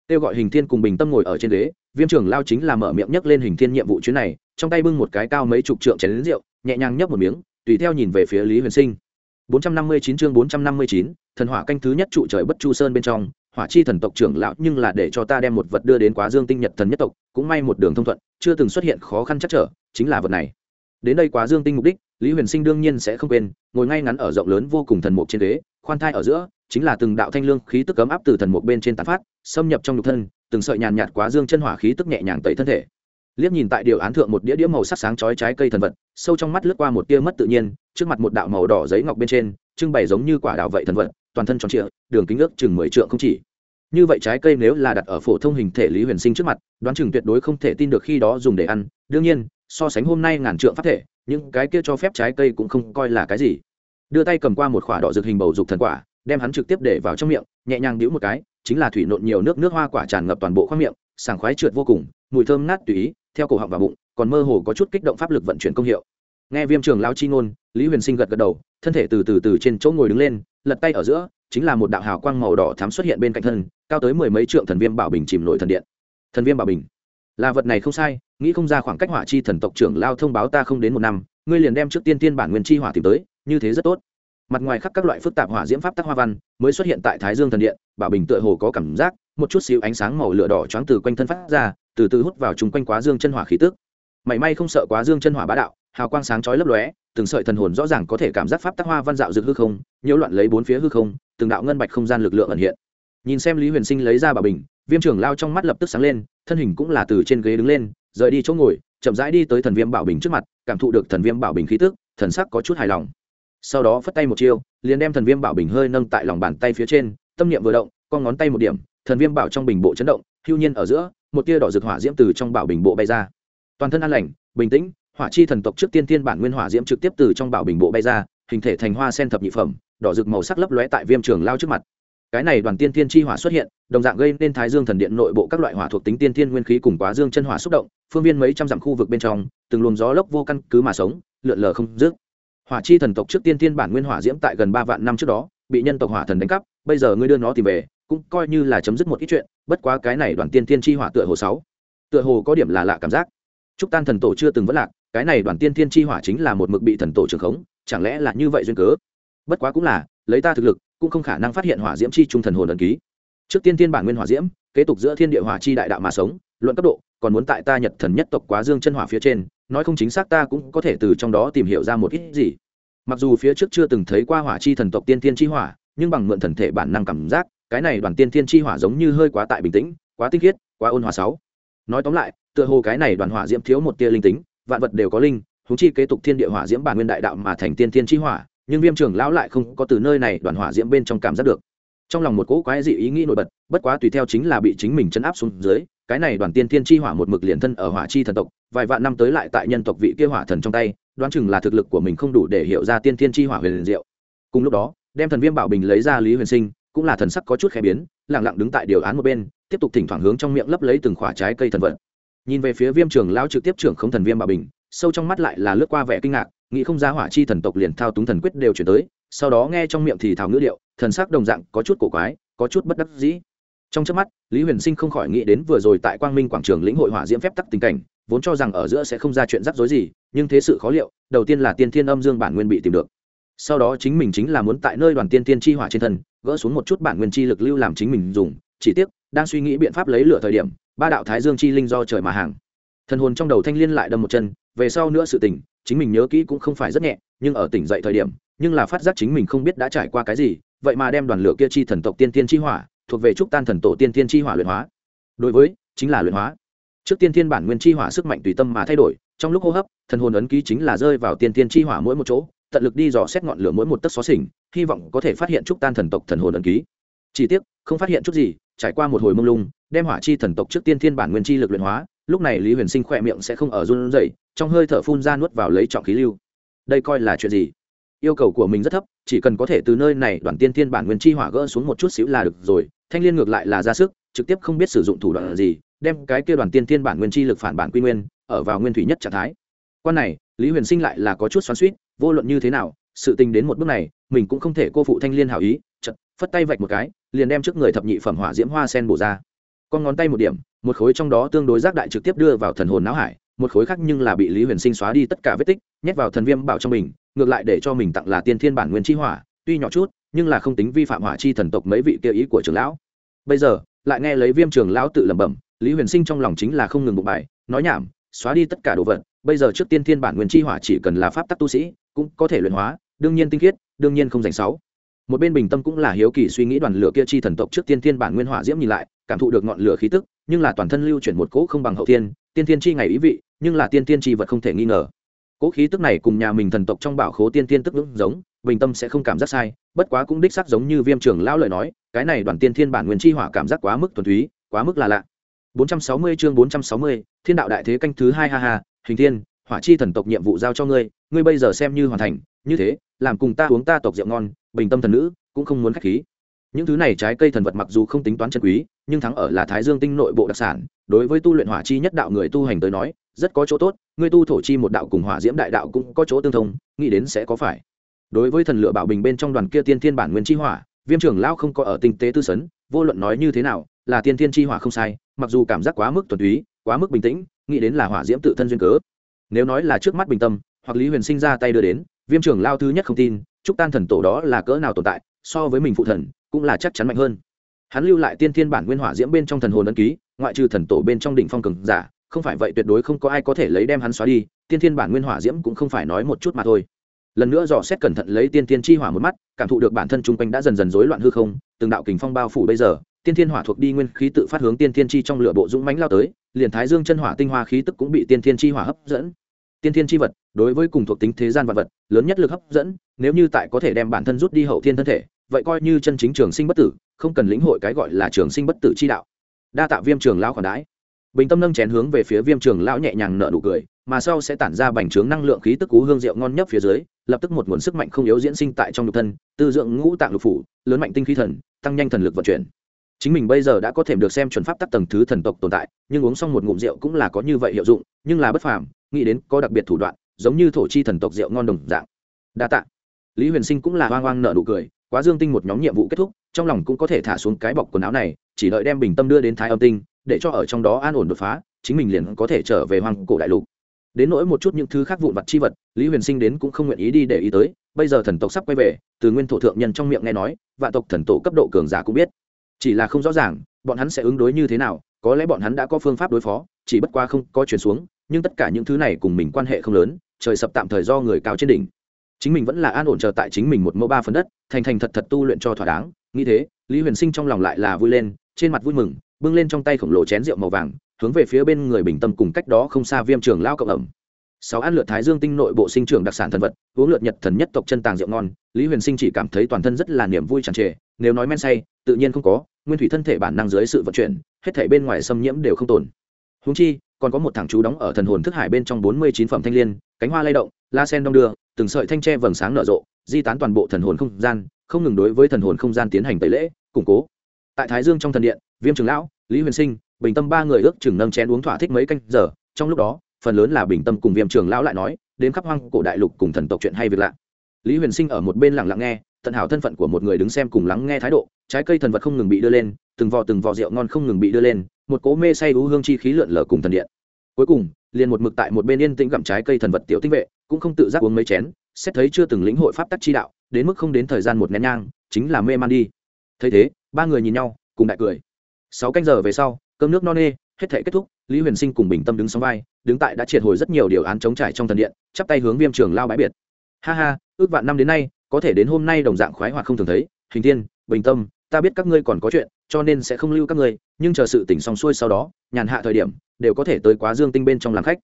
Kêu gọi hình thiên cùng bình tâm ngồi ở trên ghế viêm trưởng lao chính là mở miệng nhấc lên hình thiên nhiệm vụ chuyến này trong tay bưng một cái cao mấy chục trượng chén lính rượu nhẹ nhàng nhấp một miếng tùy theo nhìn về phía lý huyền sinh. 459 chương 459, thần hỏa canh thứ nhất trụ trời bất chu sơn bên trong hỏa chi thần tộc trưởng lão nhưng là để cho ta đem một vật đưa đến quá dương tinh nhật thần nhất tộc cũng may một đường thông thuận chưa từng xuất hiện khó khăn chắc trở chính là vật này. Đến đây quá dương tinh mục đích lý huyền sinh đương nhiên sẽ không quên ngồi ngay ngắn ở rộng lớn vô cùng thần mục trên ghế khoan thai ở giữa, chính là từng đạo thanh lương khí tức cấm áp từ thần mục bên trên tán phát, xâm nhập trong nhục thân, từng sợi nhàn nhạt quá dương chân hỏa khí tức nhẹ nhàng tẩy thân thể. Liếc nhìn tại điều án thượng một đĩa đĩa màu sắc sáng chói trái cây thần vật, sâu trong mắt lướt qua một tia mất tự nhiên, trước mặt một đạo màu đỏ giấy ngọc bên trên, trưng bày giống như quả đạo vậy thần vật, toàn thân tròn trịa, đường kính ước chừng mười trượng không chỉ. Như vậy trái cây nếu là đặt ở phổ thông hình thể lý huyền sinh trước mặt, đoán chừng tuyệt đối không thể tin được khi đó dùng để ăn. Đương nhiên, so sánh hôm nay ngàn trượng phát thể, những cái kia cho phép trái cây cũng không coi là cái gì đưa tay cầm qua một khỏa đỏ rực hình bầu dục thần quả, đem hắn trực tiếp để vào trong miệng, nhẹ nhàng đĩu một cái, chính là thủy nộn nhiều nước nước hoa quả tràn ngập toàn bộ khoang miệng, sảng khoái trượt vô cùng, mùi thơm nát tùy ý, theo cổ họng và bụng, còn mơ hồ có chút kích động pháp lực vận chuyển công hiệu. Nghe viêm trường lao chi ngôn, lý huyền sinh gật gật đầu, thân thể từ từ từ trên chỗ ngồi đứng lên, lật tay ở giữa, chính là một đạo hào quang màu đỏ thắm xuất hiện bên cạnh thân, cao tới mười mấy trượng thần viêm bảo bình chìm nổi thần điện. Thần viêm bảo bình. Là vật này không sai, nghĩ không ra khoảng cách hỏa chi thần tộc trưởng lao thông báo ta không đến một năm, ngươi liền đem trước tiên tiên bản nguyên chi hỏa tìm tới như thế rất tốt. Mặt ngoài khắc các loại phức tạp hỏa diễm pháp tắc hoa văn, mới xuất hiện tại thái dương thần điện, bảo bình tựa hồ có cảm giác, một chút xíu ánh sáng màu lửa đỏ choáng từ quanh thân phát ra, từ từ hút vào chung quanh quá dương chân hỏa khí tức. Mảy may không sợ quá dương chân hỏa bá đạo, hào quang sáng chói lấp lóe, từng sợi thần hồn rõ ràng có thể cảm giác pháp tắc hoa văn dạo dược hư không, nhiễu loạn lấy bốn phía hư không, từng đạo ngân bạch không gian lực lượng ẩn hiện. Nhìn xem lý huyền sinh lấy ra bảo bình, viêm trưởng lao trong mắt lập tức sáng lên, thân hình cũng là từ trên ghế đứng lên, rời đi chỗ ngồi, chậm rãi đi tới thần viêm bảo bình trước mặt, cảm thụ được thần viêm bảo bình khí tức, thần sắc có chút hài lòng sau đó phất tay một chiêu, liền đem thần viêm bảo bình hơi nâng tại lòng bàn tay phía trên, tâm niệm vừa động, con ngón tay một điểm, thần viêm bảo trong bình bộ chấn động, hưu nhiên ở giữa, một tia đỏ rực hỏa diễm từ trong bảo bình bộ bay ra. Toàn thân an lành, bình tĩnh, hỏa chi thần tộc trước tiên tiên bản nguyên hỏa diễm trực tiếp từ trong bảo bình bộ bay ra, hình thể thành hoa sen thập nhị phẩm, đỏ rực màu sắc lấp lóe tại viêm trường lao trước mặt. Cái này đoàn tiên tiên chi hỏa xuất hiện, đồng dạng gây nên thái dương thần điện nội bộ các loại hỏa thuộc tính tiên tiên nguyên khí cùng quá dương chân hỏa xúc động, phương viên mấy trăm dặm khu vực bên trong, từng luồng gió lốc vô căn cứ mà sống, lượn lờ không dứt hỏa chi thần tộc trước tiên thiên bản nguyên hỏa diễm tại gần ba vạn năm trước đó, bị nhân tộc hỏa thần đánh cắp, bây giờ ngươi đưa nó tìm về, cũng coi như là chấm dứt một ít chuyện, bất quá cái này đoàn tiên thiên chi hỏa tựa hồ sáu. Tựa hồ có điểm là lạ cảm giác. Trúc tan thần tổ chưa từng vất lạc, cái này đoàn tiên thiên chi hỏa chính là một mực bị thần tổ trường khống, chẳng lẽ là như vậy duyên cớ? Bất quá cũng là, lấy ta thực lực, cũng không khả năng phát hiện hỏa diễm chi trung thần hồn ẩn ký. Trước tiên thiên bản nguyên hỏa diễm, kế tục giữa thiên địa hỏa chi đại đạo mà sống, luận cấp độ, còn muốn tại ta nhật thần nhất tộc quá dương chân hỏa phía trên nói không chính xác ta cũng có thể từ trong đó tìm hiểu ra một ít gì. Mặc dù phía trước chưa từng thấy qua hỏa chi thần tộc tiên thiên chi hỏa, nhưng bằng mượn thần thể bản năng cảm giác, cái này đoàn tiên thiên chi hỏa giống như hơi quá tại bình tĩnh, quá tinh khiết, quá ôn hòa sáu. Nói tóm lại, tựa hồ cái này đoàn hỏa diễm thiếu một tia linh tính, vạn vật đều có linh húng chi kế tục thiên địa hỏa diễm bản nguyên đại đạo mà thành tiên thiên chi hỏa, nhưng viêm trưởng lão lại không có từ nơi này đoàn hỏa diễm bên trong cảm giác được. Trong lòng một cỗ quái dị ý nghĩ nổi bật, bất quá tùy theo chính là bị chính mình chấn áp xuống dưới cái này đoàn tiên thiên chi hỏa một mực liền thân ở hỏa chi thần tộc, vài vạn năm tới lại tại nhân tộc vị kia hỏa thần trong tay, đoán chừng là thực lực của mình không đủ để hiểu ra tiên thiên chi hỏa huyền diệu. Cùng lúc đó, đem thần viêm bảo bình lấy ra lý huyền sinh, cũng là thần sắc có chút khẽ biến lẳng lặng đứng tại điều án một bên, tiếp tục thỉnh thoảng hướng trong miệng lấp lấy từng khỏa trái cây thần vật. Nhìn về phía viêm trường lão trực tiếp trưởng không thần viêm bảo bình, sâu trong mắt lại là lướt qua vẻ kinh ngạc, nghĩ không ra hỏa chi thần tộc liền thao túng thần quyết đều chuyển tới, sau đó nghe trong miệng thì thảo ngữ điệu, thần sắc đồng dạng có chút cổ quái, có chút bất đắc dĩ trong trước mắt, lý huyền sinh không khỏi nghĩ đến vừa rồi tại quang minh quảng trường lĩnh hội hỏa diễm phép tắc tình cảnh, vốn cho rằng ở giữa sẽ không ra chuyện rắc rối gì, nhưng thế sự khó liệu, đầu tiên là tiên thiên âm dương bản nguyên bị tìm được. Sau đó chính mình chính là muốn tại nơi đoàn tiên tiên chi hỏa trên thân, gỡ xuống một chút bản nguyên chi lực lưu làm chính mình dùng, chỉ tiếc, đang suy nghĩ biện pháp lấy lửa thời điểm, ba đạo thái dương chi linh do trời mà hàng. Thần hồn trong đầu thanh liên lại đâm một chân, về sau nữa sự tỉnh chính mình nhớ kỹ cũng không phải rất nhẹ, nhưng ở tỉnh dậy thời điểm, nhưng là phát giác chính mình không biết đã trải qua cái gì, vậy mà đem đoàn lửa kia chi thần tộc tiên tiên chi hỏa thuộc về trúc tan thần tổ tiên tiên chi hỏa luyện hóa. Đối với, chính là luyện hóa. Trước tiên thiên bản nguyên chi hỏa sức mạnh tùy tâm mà thay đổi, trong lúc hô hấp, thần hồn ấn ký chính là rơi vào tiên tiên chi hỏa mỗi một chỗ, tận lực đi dò xét ngọn lửa mỗi một tấc xó xỉnh, hy vọng có thể phát hiện trúc tan thần tộc thần hồn ấn ký. Chỉ tiếc, không phát hiện chút gì, trải qua một hồi mông lung, đem hỏa chi thần tộc trước tiên thiên bản nguyên chi lực luyện hóa, lúc này lý huyền sinh khỏe miệng sẽ không ở run rẩy, trong hơi thở phun ra nuốt vào lấy trọng khí lưu. Đây coi là chuyện gì? Yêu cầu của mình rất thấp, chỉ cần có thể từ nơi này đoàn tiên thiên bản nguyên chi hỏa gỡ xuống một chút xíu là được rồi, thanh liên ngược lại là ra sức, trực tiếp không biết sử dụng thủ đoạn gì, đem cái kia đoàn tiên thiên bản nguyên chi lực phản bản quy nguyên, ở vào nguyên thủy nhất trạng thái. Quan này, lý huyền sinh lại là có chút xoắn suýt vô luận như thế nào, sự tình đến một bước này, mình cũng không thể cô phụ thanh liên hảo ý chật phất tay vạch một cái, liền đem trước người thập nhị phẩm hỏa diễm hoa sen bổ ra. Con ngón tay một điểm, một khối trong đó tương đối giác đại trực tiếp đưa vào thần hồn não hải, một khối khác nhưng là bị lý huyền sinh xóa đi tất cả vết tích, nhét vào thần viêm bảo trong mình ngược lại để cho mình tặng là tiên thiên bản nguyên chi hỏa, tuy nhỏ chút, nhưng là không tính vi phạm hỏa chi thần tộc mấy vị kia ý của trưởng lão. Bây giờ, lại nghe lấy viêm trường lão tự lẩm bẩm, lý huyền sinh trong lòng chính là không ngừng bụng bài, nói nhảm, xóa đi tất cả đồ vật, bây giờ trước tiên thiên bản nguyên chi hỏa chỉ cần là pháp tắc tu sĩ, cũng có thể luyện hóa, đương nhiên tinh khiết, đương nhiên không dành sáu. Một bên bình tâm cũng là hiếu kỳ suy nghĩ đoàn lửa kia chi thần tộc trước tiên thiên bản nguyên hỏa diễm nhìn lại, cảm thụ được ngọn lửa khí tức, nhưng là toàn thân lưu chuyển một cỗ không bằng hậu thiên, tiên thiên chi ngày ý vị, nhưng là tiên thiên chi vật không thể nghi ngờ. Cố khí tức này cùng nhà mình thần tộc trong bảo khố tiên thiên tức ngưỡng giống bình tâm sẽ không cảm giác sai bất quá cũng đích xác giống như viêm trưởng lão lời nói cái này đoàn tiên thiên bản nguyên chi hỏa cảm giác quá mức thuần túy quá mức là lạ. 460 chương 460, thiên đạo đại thế canh thứ hai ha ha hình thiên hỏa chi thần tộc nhiệm vụ giao cho ngươi ngươi bây giờ xem như hoàn thành như thế làm cùng ta uống ta tộc rượu ngon bình tâm thần nữ cũng không muốn khách khí. Những thứ này trái cây thần vật mặc dù không tính toán chân quý nhưng thắng ở là thái dương tinh nội bộ đặc sản đối với tu luyện hỏa chi nhất đạo người tu hành tới nói rất có chỗ tốt, ngươi tu thổ chi một đạo cùng hỏa diễm đại đạo cũng có chỗ tương thông, nghĩ đến sẽ có phải. Đối với thần lựa bảo bình bên trong đoàn kia tiên thiên bản nguyên chi hỏa, viêm trưởng lao không có ở tinh tế tư sấn, vô luận nói như thế nào, là tiên thiên chi hỏa không sai, mặc dù cảm giác quá mức thuần túy, quá mức bình tĩnh, nghĩ đến là hỏa diễm tự thân duyên cớ. Nếu nói là trước mắt bình tâm, hoặc lý huyền sinh ra tay đưa đến, viêm trưởng lao thứ nhất không tin, chúc tan thần tổ đó là cỡ nào tồn tại, so với mình phụ thần, cũng là chắc chắn mạnh hơn. Hắn lưu lại tiên thiên bản nguyên hỏa diễm bên trong thần hồn ấn ký, ngoại trừ thần tổ bên trong đỉnh phong cường giả không phải vậy tuyệt đối không có ai có thể lấy đem hắn xóa đi, tiên thiên bản nguyên hỏa diễm cũng không phải nói một chút mà thôi. Lần nữa dò xét cẩn thận lấy tiên thiên chi hỏa một mắt, cảm thụ được bản thân chung quanh đã dần dần rối loạn hư không, từng đạo kình phong bao phủ bây giờ, tiên thiên hỏa thuộc đi nguyên khí tự phát hướng tiên thiên chi trong lửa bộ dũng mãnh lao tới, liền thái dương chân hỏa tinh hoa khí tức cũng bị tiên thiên chi hỏa hấp dẫn. Tiên thiên chi vật, đối với cùng thuộc tính thế gian vật vật, lớn nhất lực hấp dẫn, nếu như tại có thể đem bản thân rút đi hậu thiên thân thể, vậy coi như chân chính trường sinh bất tử, không cần lĩnh hội cái gọi là trường sinh bất tử chi đạo. Đa tạ viêm trường lão khoản đái bình tâm nâng chén hướng về phía viêm trường lão nhẹ nhàng nở nụ cười, mà sau sẽ tản ra bành trướng năng lượng khí tức cú hương rượu ngon nhất phía dưới, lập tức một nguồn sức mạnh không yếu diễn sinh tại trong nhục thân, tư dưỡng ngũ tạng lục phủ, lớn mạnh tinh khí thần, tăng nhanh thần lực vận chuyển. Chính mình bây giờ đã có thể được xem chuẩn pháp tắc tầng thứ thần tộc tồn tại, nhưng uống xong một ngụm rượu cũng là có như vậy hiệu dụng, nhưng là bất phàm, nghĩ đến có đặc biệt thủ đoạn, giống như thổ chi thần tộc rượu ngon đồng dạng. Đa tạ. Lý huyền sinh cũng là hoang hoang nợ nụ cười, quá dương tinh một nhóm nhiệm vụ kết thúc, trong lòng cũng có thể thả xuống cái bọc quần áo này, chỉ đợi đem bình tâm đưa đến thái âm tinh để cho ở trong đó an ổn đột phá, chính mình liền có thể trở về hoàng cổ đại lục. Đến nỗi một chút những thứ khác vụn vặt chi vật, lý huyền sinh đến cũng không nguyện ý đi để ý tới, bây giờ thần tộc sắp quay về, từ nguyên thổ thượng nhân trong miệng nghe nói, vạn tộc thần tổ cấp độ cường giả cũng biết. Chỉ là không rõ ràng, bọn hắn sẽ ứng đối như thế nào, có lẽ bọn hắn đã có phương pháp đối phó, chỉ bất qua không có chuyển xuống, nhưng tất cả những thứ này cùng mình quan hệ không lớn, trời sập tạm thời do người cao trên đỉnh. Chính mình vẫn là an ổn chờ tại chính mình một mẫu ba phần đất, thành thành thật thật tu luyện cho thỏa đáng. Nghĩ thế, lý huyền sinh trong lòng lại là vui lên, trên mặt vui mừng bưng lên trong tay khổng lồ chén rượu màu vàng, hướng về phía bên người bình tâm cùng cách đó không xa viêm trường lao cộng ẩm. Sáu ăn lượt thái dương tinh nội bộ sinh trưởng đặc sản thần vật, uống lượt nhật thần nhất tộc chân tàng rượu ngon, lý huyền sinh chỉ cảm thấy toàn thân rất là niềm vui tràn trề, nếu nói men say, tự nhiên không có, nguyên thủy thân thể bản năng dưới sự vận chuyển, hết thể bên ngoài xâm nhiễm đều không tồn. Húng chi, còn có một thằng chú đóng ở thần hồn thức hải bên trong bốn mươi chín phẩm thanh l i ê n cánh hoa lay động, la sen đong đưa, từng sợi thanh tre vầng sáng nở rộ, di tán toàn bộ thần hồn không gian, không ngừng đối với thần hồn không gian tiến hành tẩy lễ, củng cố tại thái dương trong thần điện, viêm trường lão, lý huyền sinh, bình tâm ba người ước chừng nâng chén uống thỏa thích mấy canh giờ. Trong lúc đó, phần lớn là bình tâm cùng viêm trường lão lại nói, đến khắp hoang cổ đại lục cùng thần tộc chuyện hay việc lạ. Lý huyền sinh ở một bên lặng lặng nghe, tận hảo thân phận của một người đứng xem cùng lắng nghe thái độ, trái cây thần vật không ngừng bị đưa lên, từng vò từng vò rượu ngon không ngừng bị đưa lên, một cố mê say đú hương chi khí lượn lờ cùng thần điện. Cuối cùng, liền một mực tại một bên yên tĩnh gặm trái cây thần vật tiểu tinh vệ, cũng không tự giác uống mấy chén, xét thấy chưa từng lĩnh hội pháp tắc chi đạo, đến mức không đến thời gian một nén nhang, chính là mê man đi. Thấy thế ba người nhìn nhau, cùng đại cười. Sáu canh giờ về sau, cơm nước no nê, hết thể kết thúc, lý huyền sinh cùng bình tâm đứng sóng vai, đứng tại đã triệt hồi rất nhiều điều án chống trải trong thần điện, chắp tay hướng viêm trường lao bãi biệt. Ha ha, ước vạn năm đến nay, có thể đến hôm nay đồng dạng khoái hoạt không thường thấy. Hình tiên bình tâm, ta biết các ngươi còn có chuyện, cho nên sẽ không lưu các ngươi, nhưng chờ sự tỉnh xong xuôi sau đó, nhàn hạ thời điểm, đều có thể tới quá dương tinh bên trong làm khách.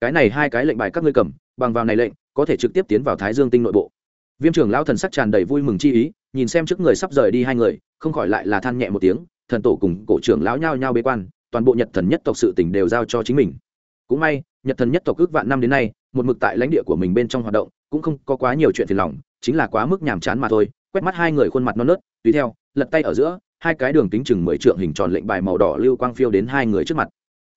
Cái này hai cái lệnh bài các ngươi cầm, bằng vào này lệnh, có thể trực tiếp tiến vào thái dương tinh nội bộ viêm trưởng lão thần sắc tràn đầy vui mừng chi ý, nhìn xem trước người sắp rời đi hai người, không khỏi lại là than nhẹ một tiếng, thần tổ cùng cổ trưởng lão nhao nhao bế quan, toàn bộ nhật thần nhất tộc sự tỉnh đều giao cho chính mình. Cũng may, nhật thần nhất tộc ước vạn năm đến nay, một mực tại lãnh địa của mình bên trong hoạt động, cũng không có quá nhiều chuyện phiền lòng, chính là quá mức nhàm chán mà thôi, quét mắt hai người khuôn mặt non nớt, tùy theo, lật tay ở giữa, hai cái đường kính chừng mười trượng hình tròn lệnh bài màu đỏ lưu quang phiêu đến hai người trước mặt.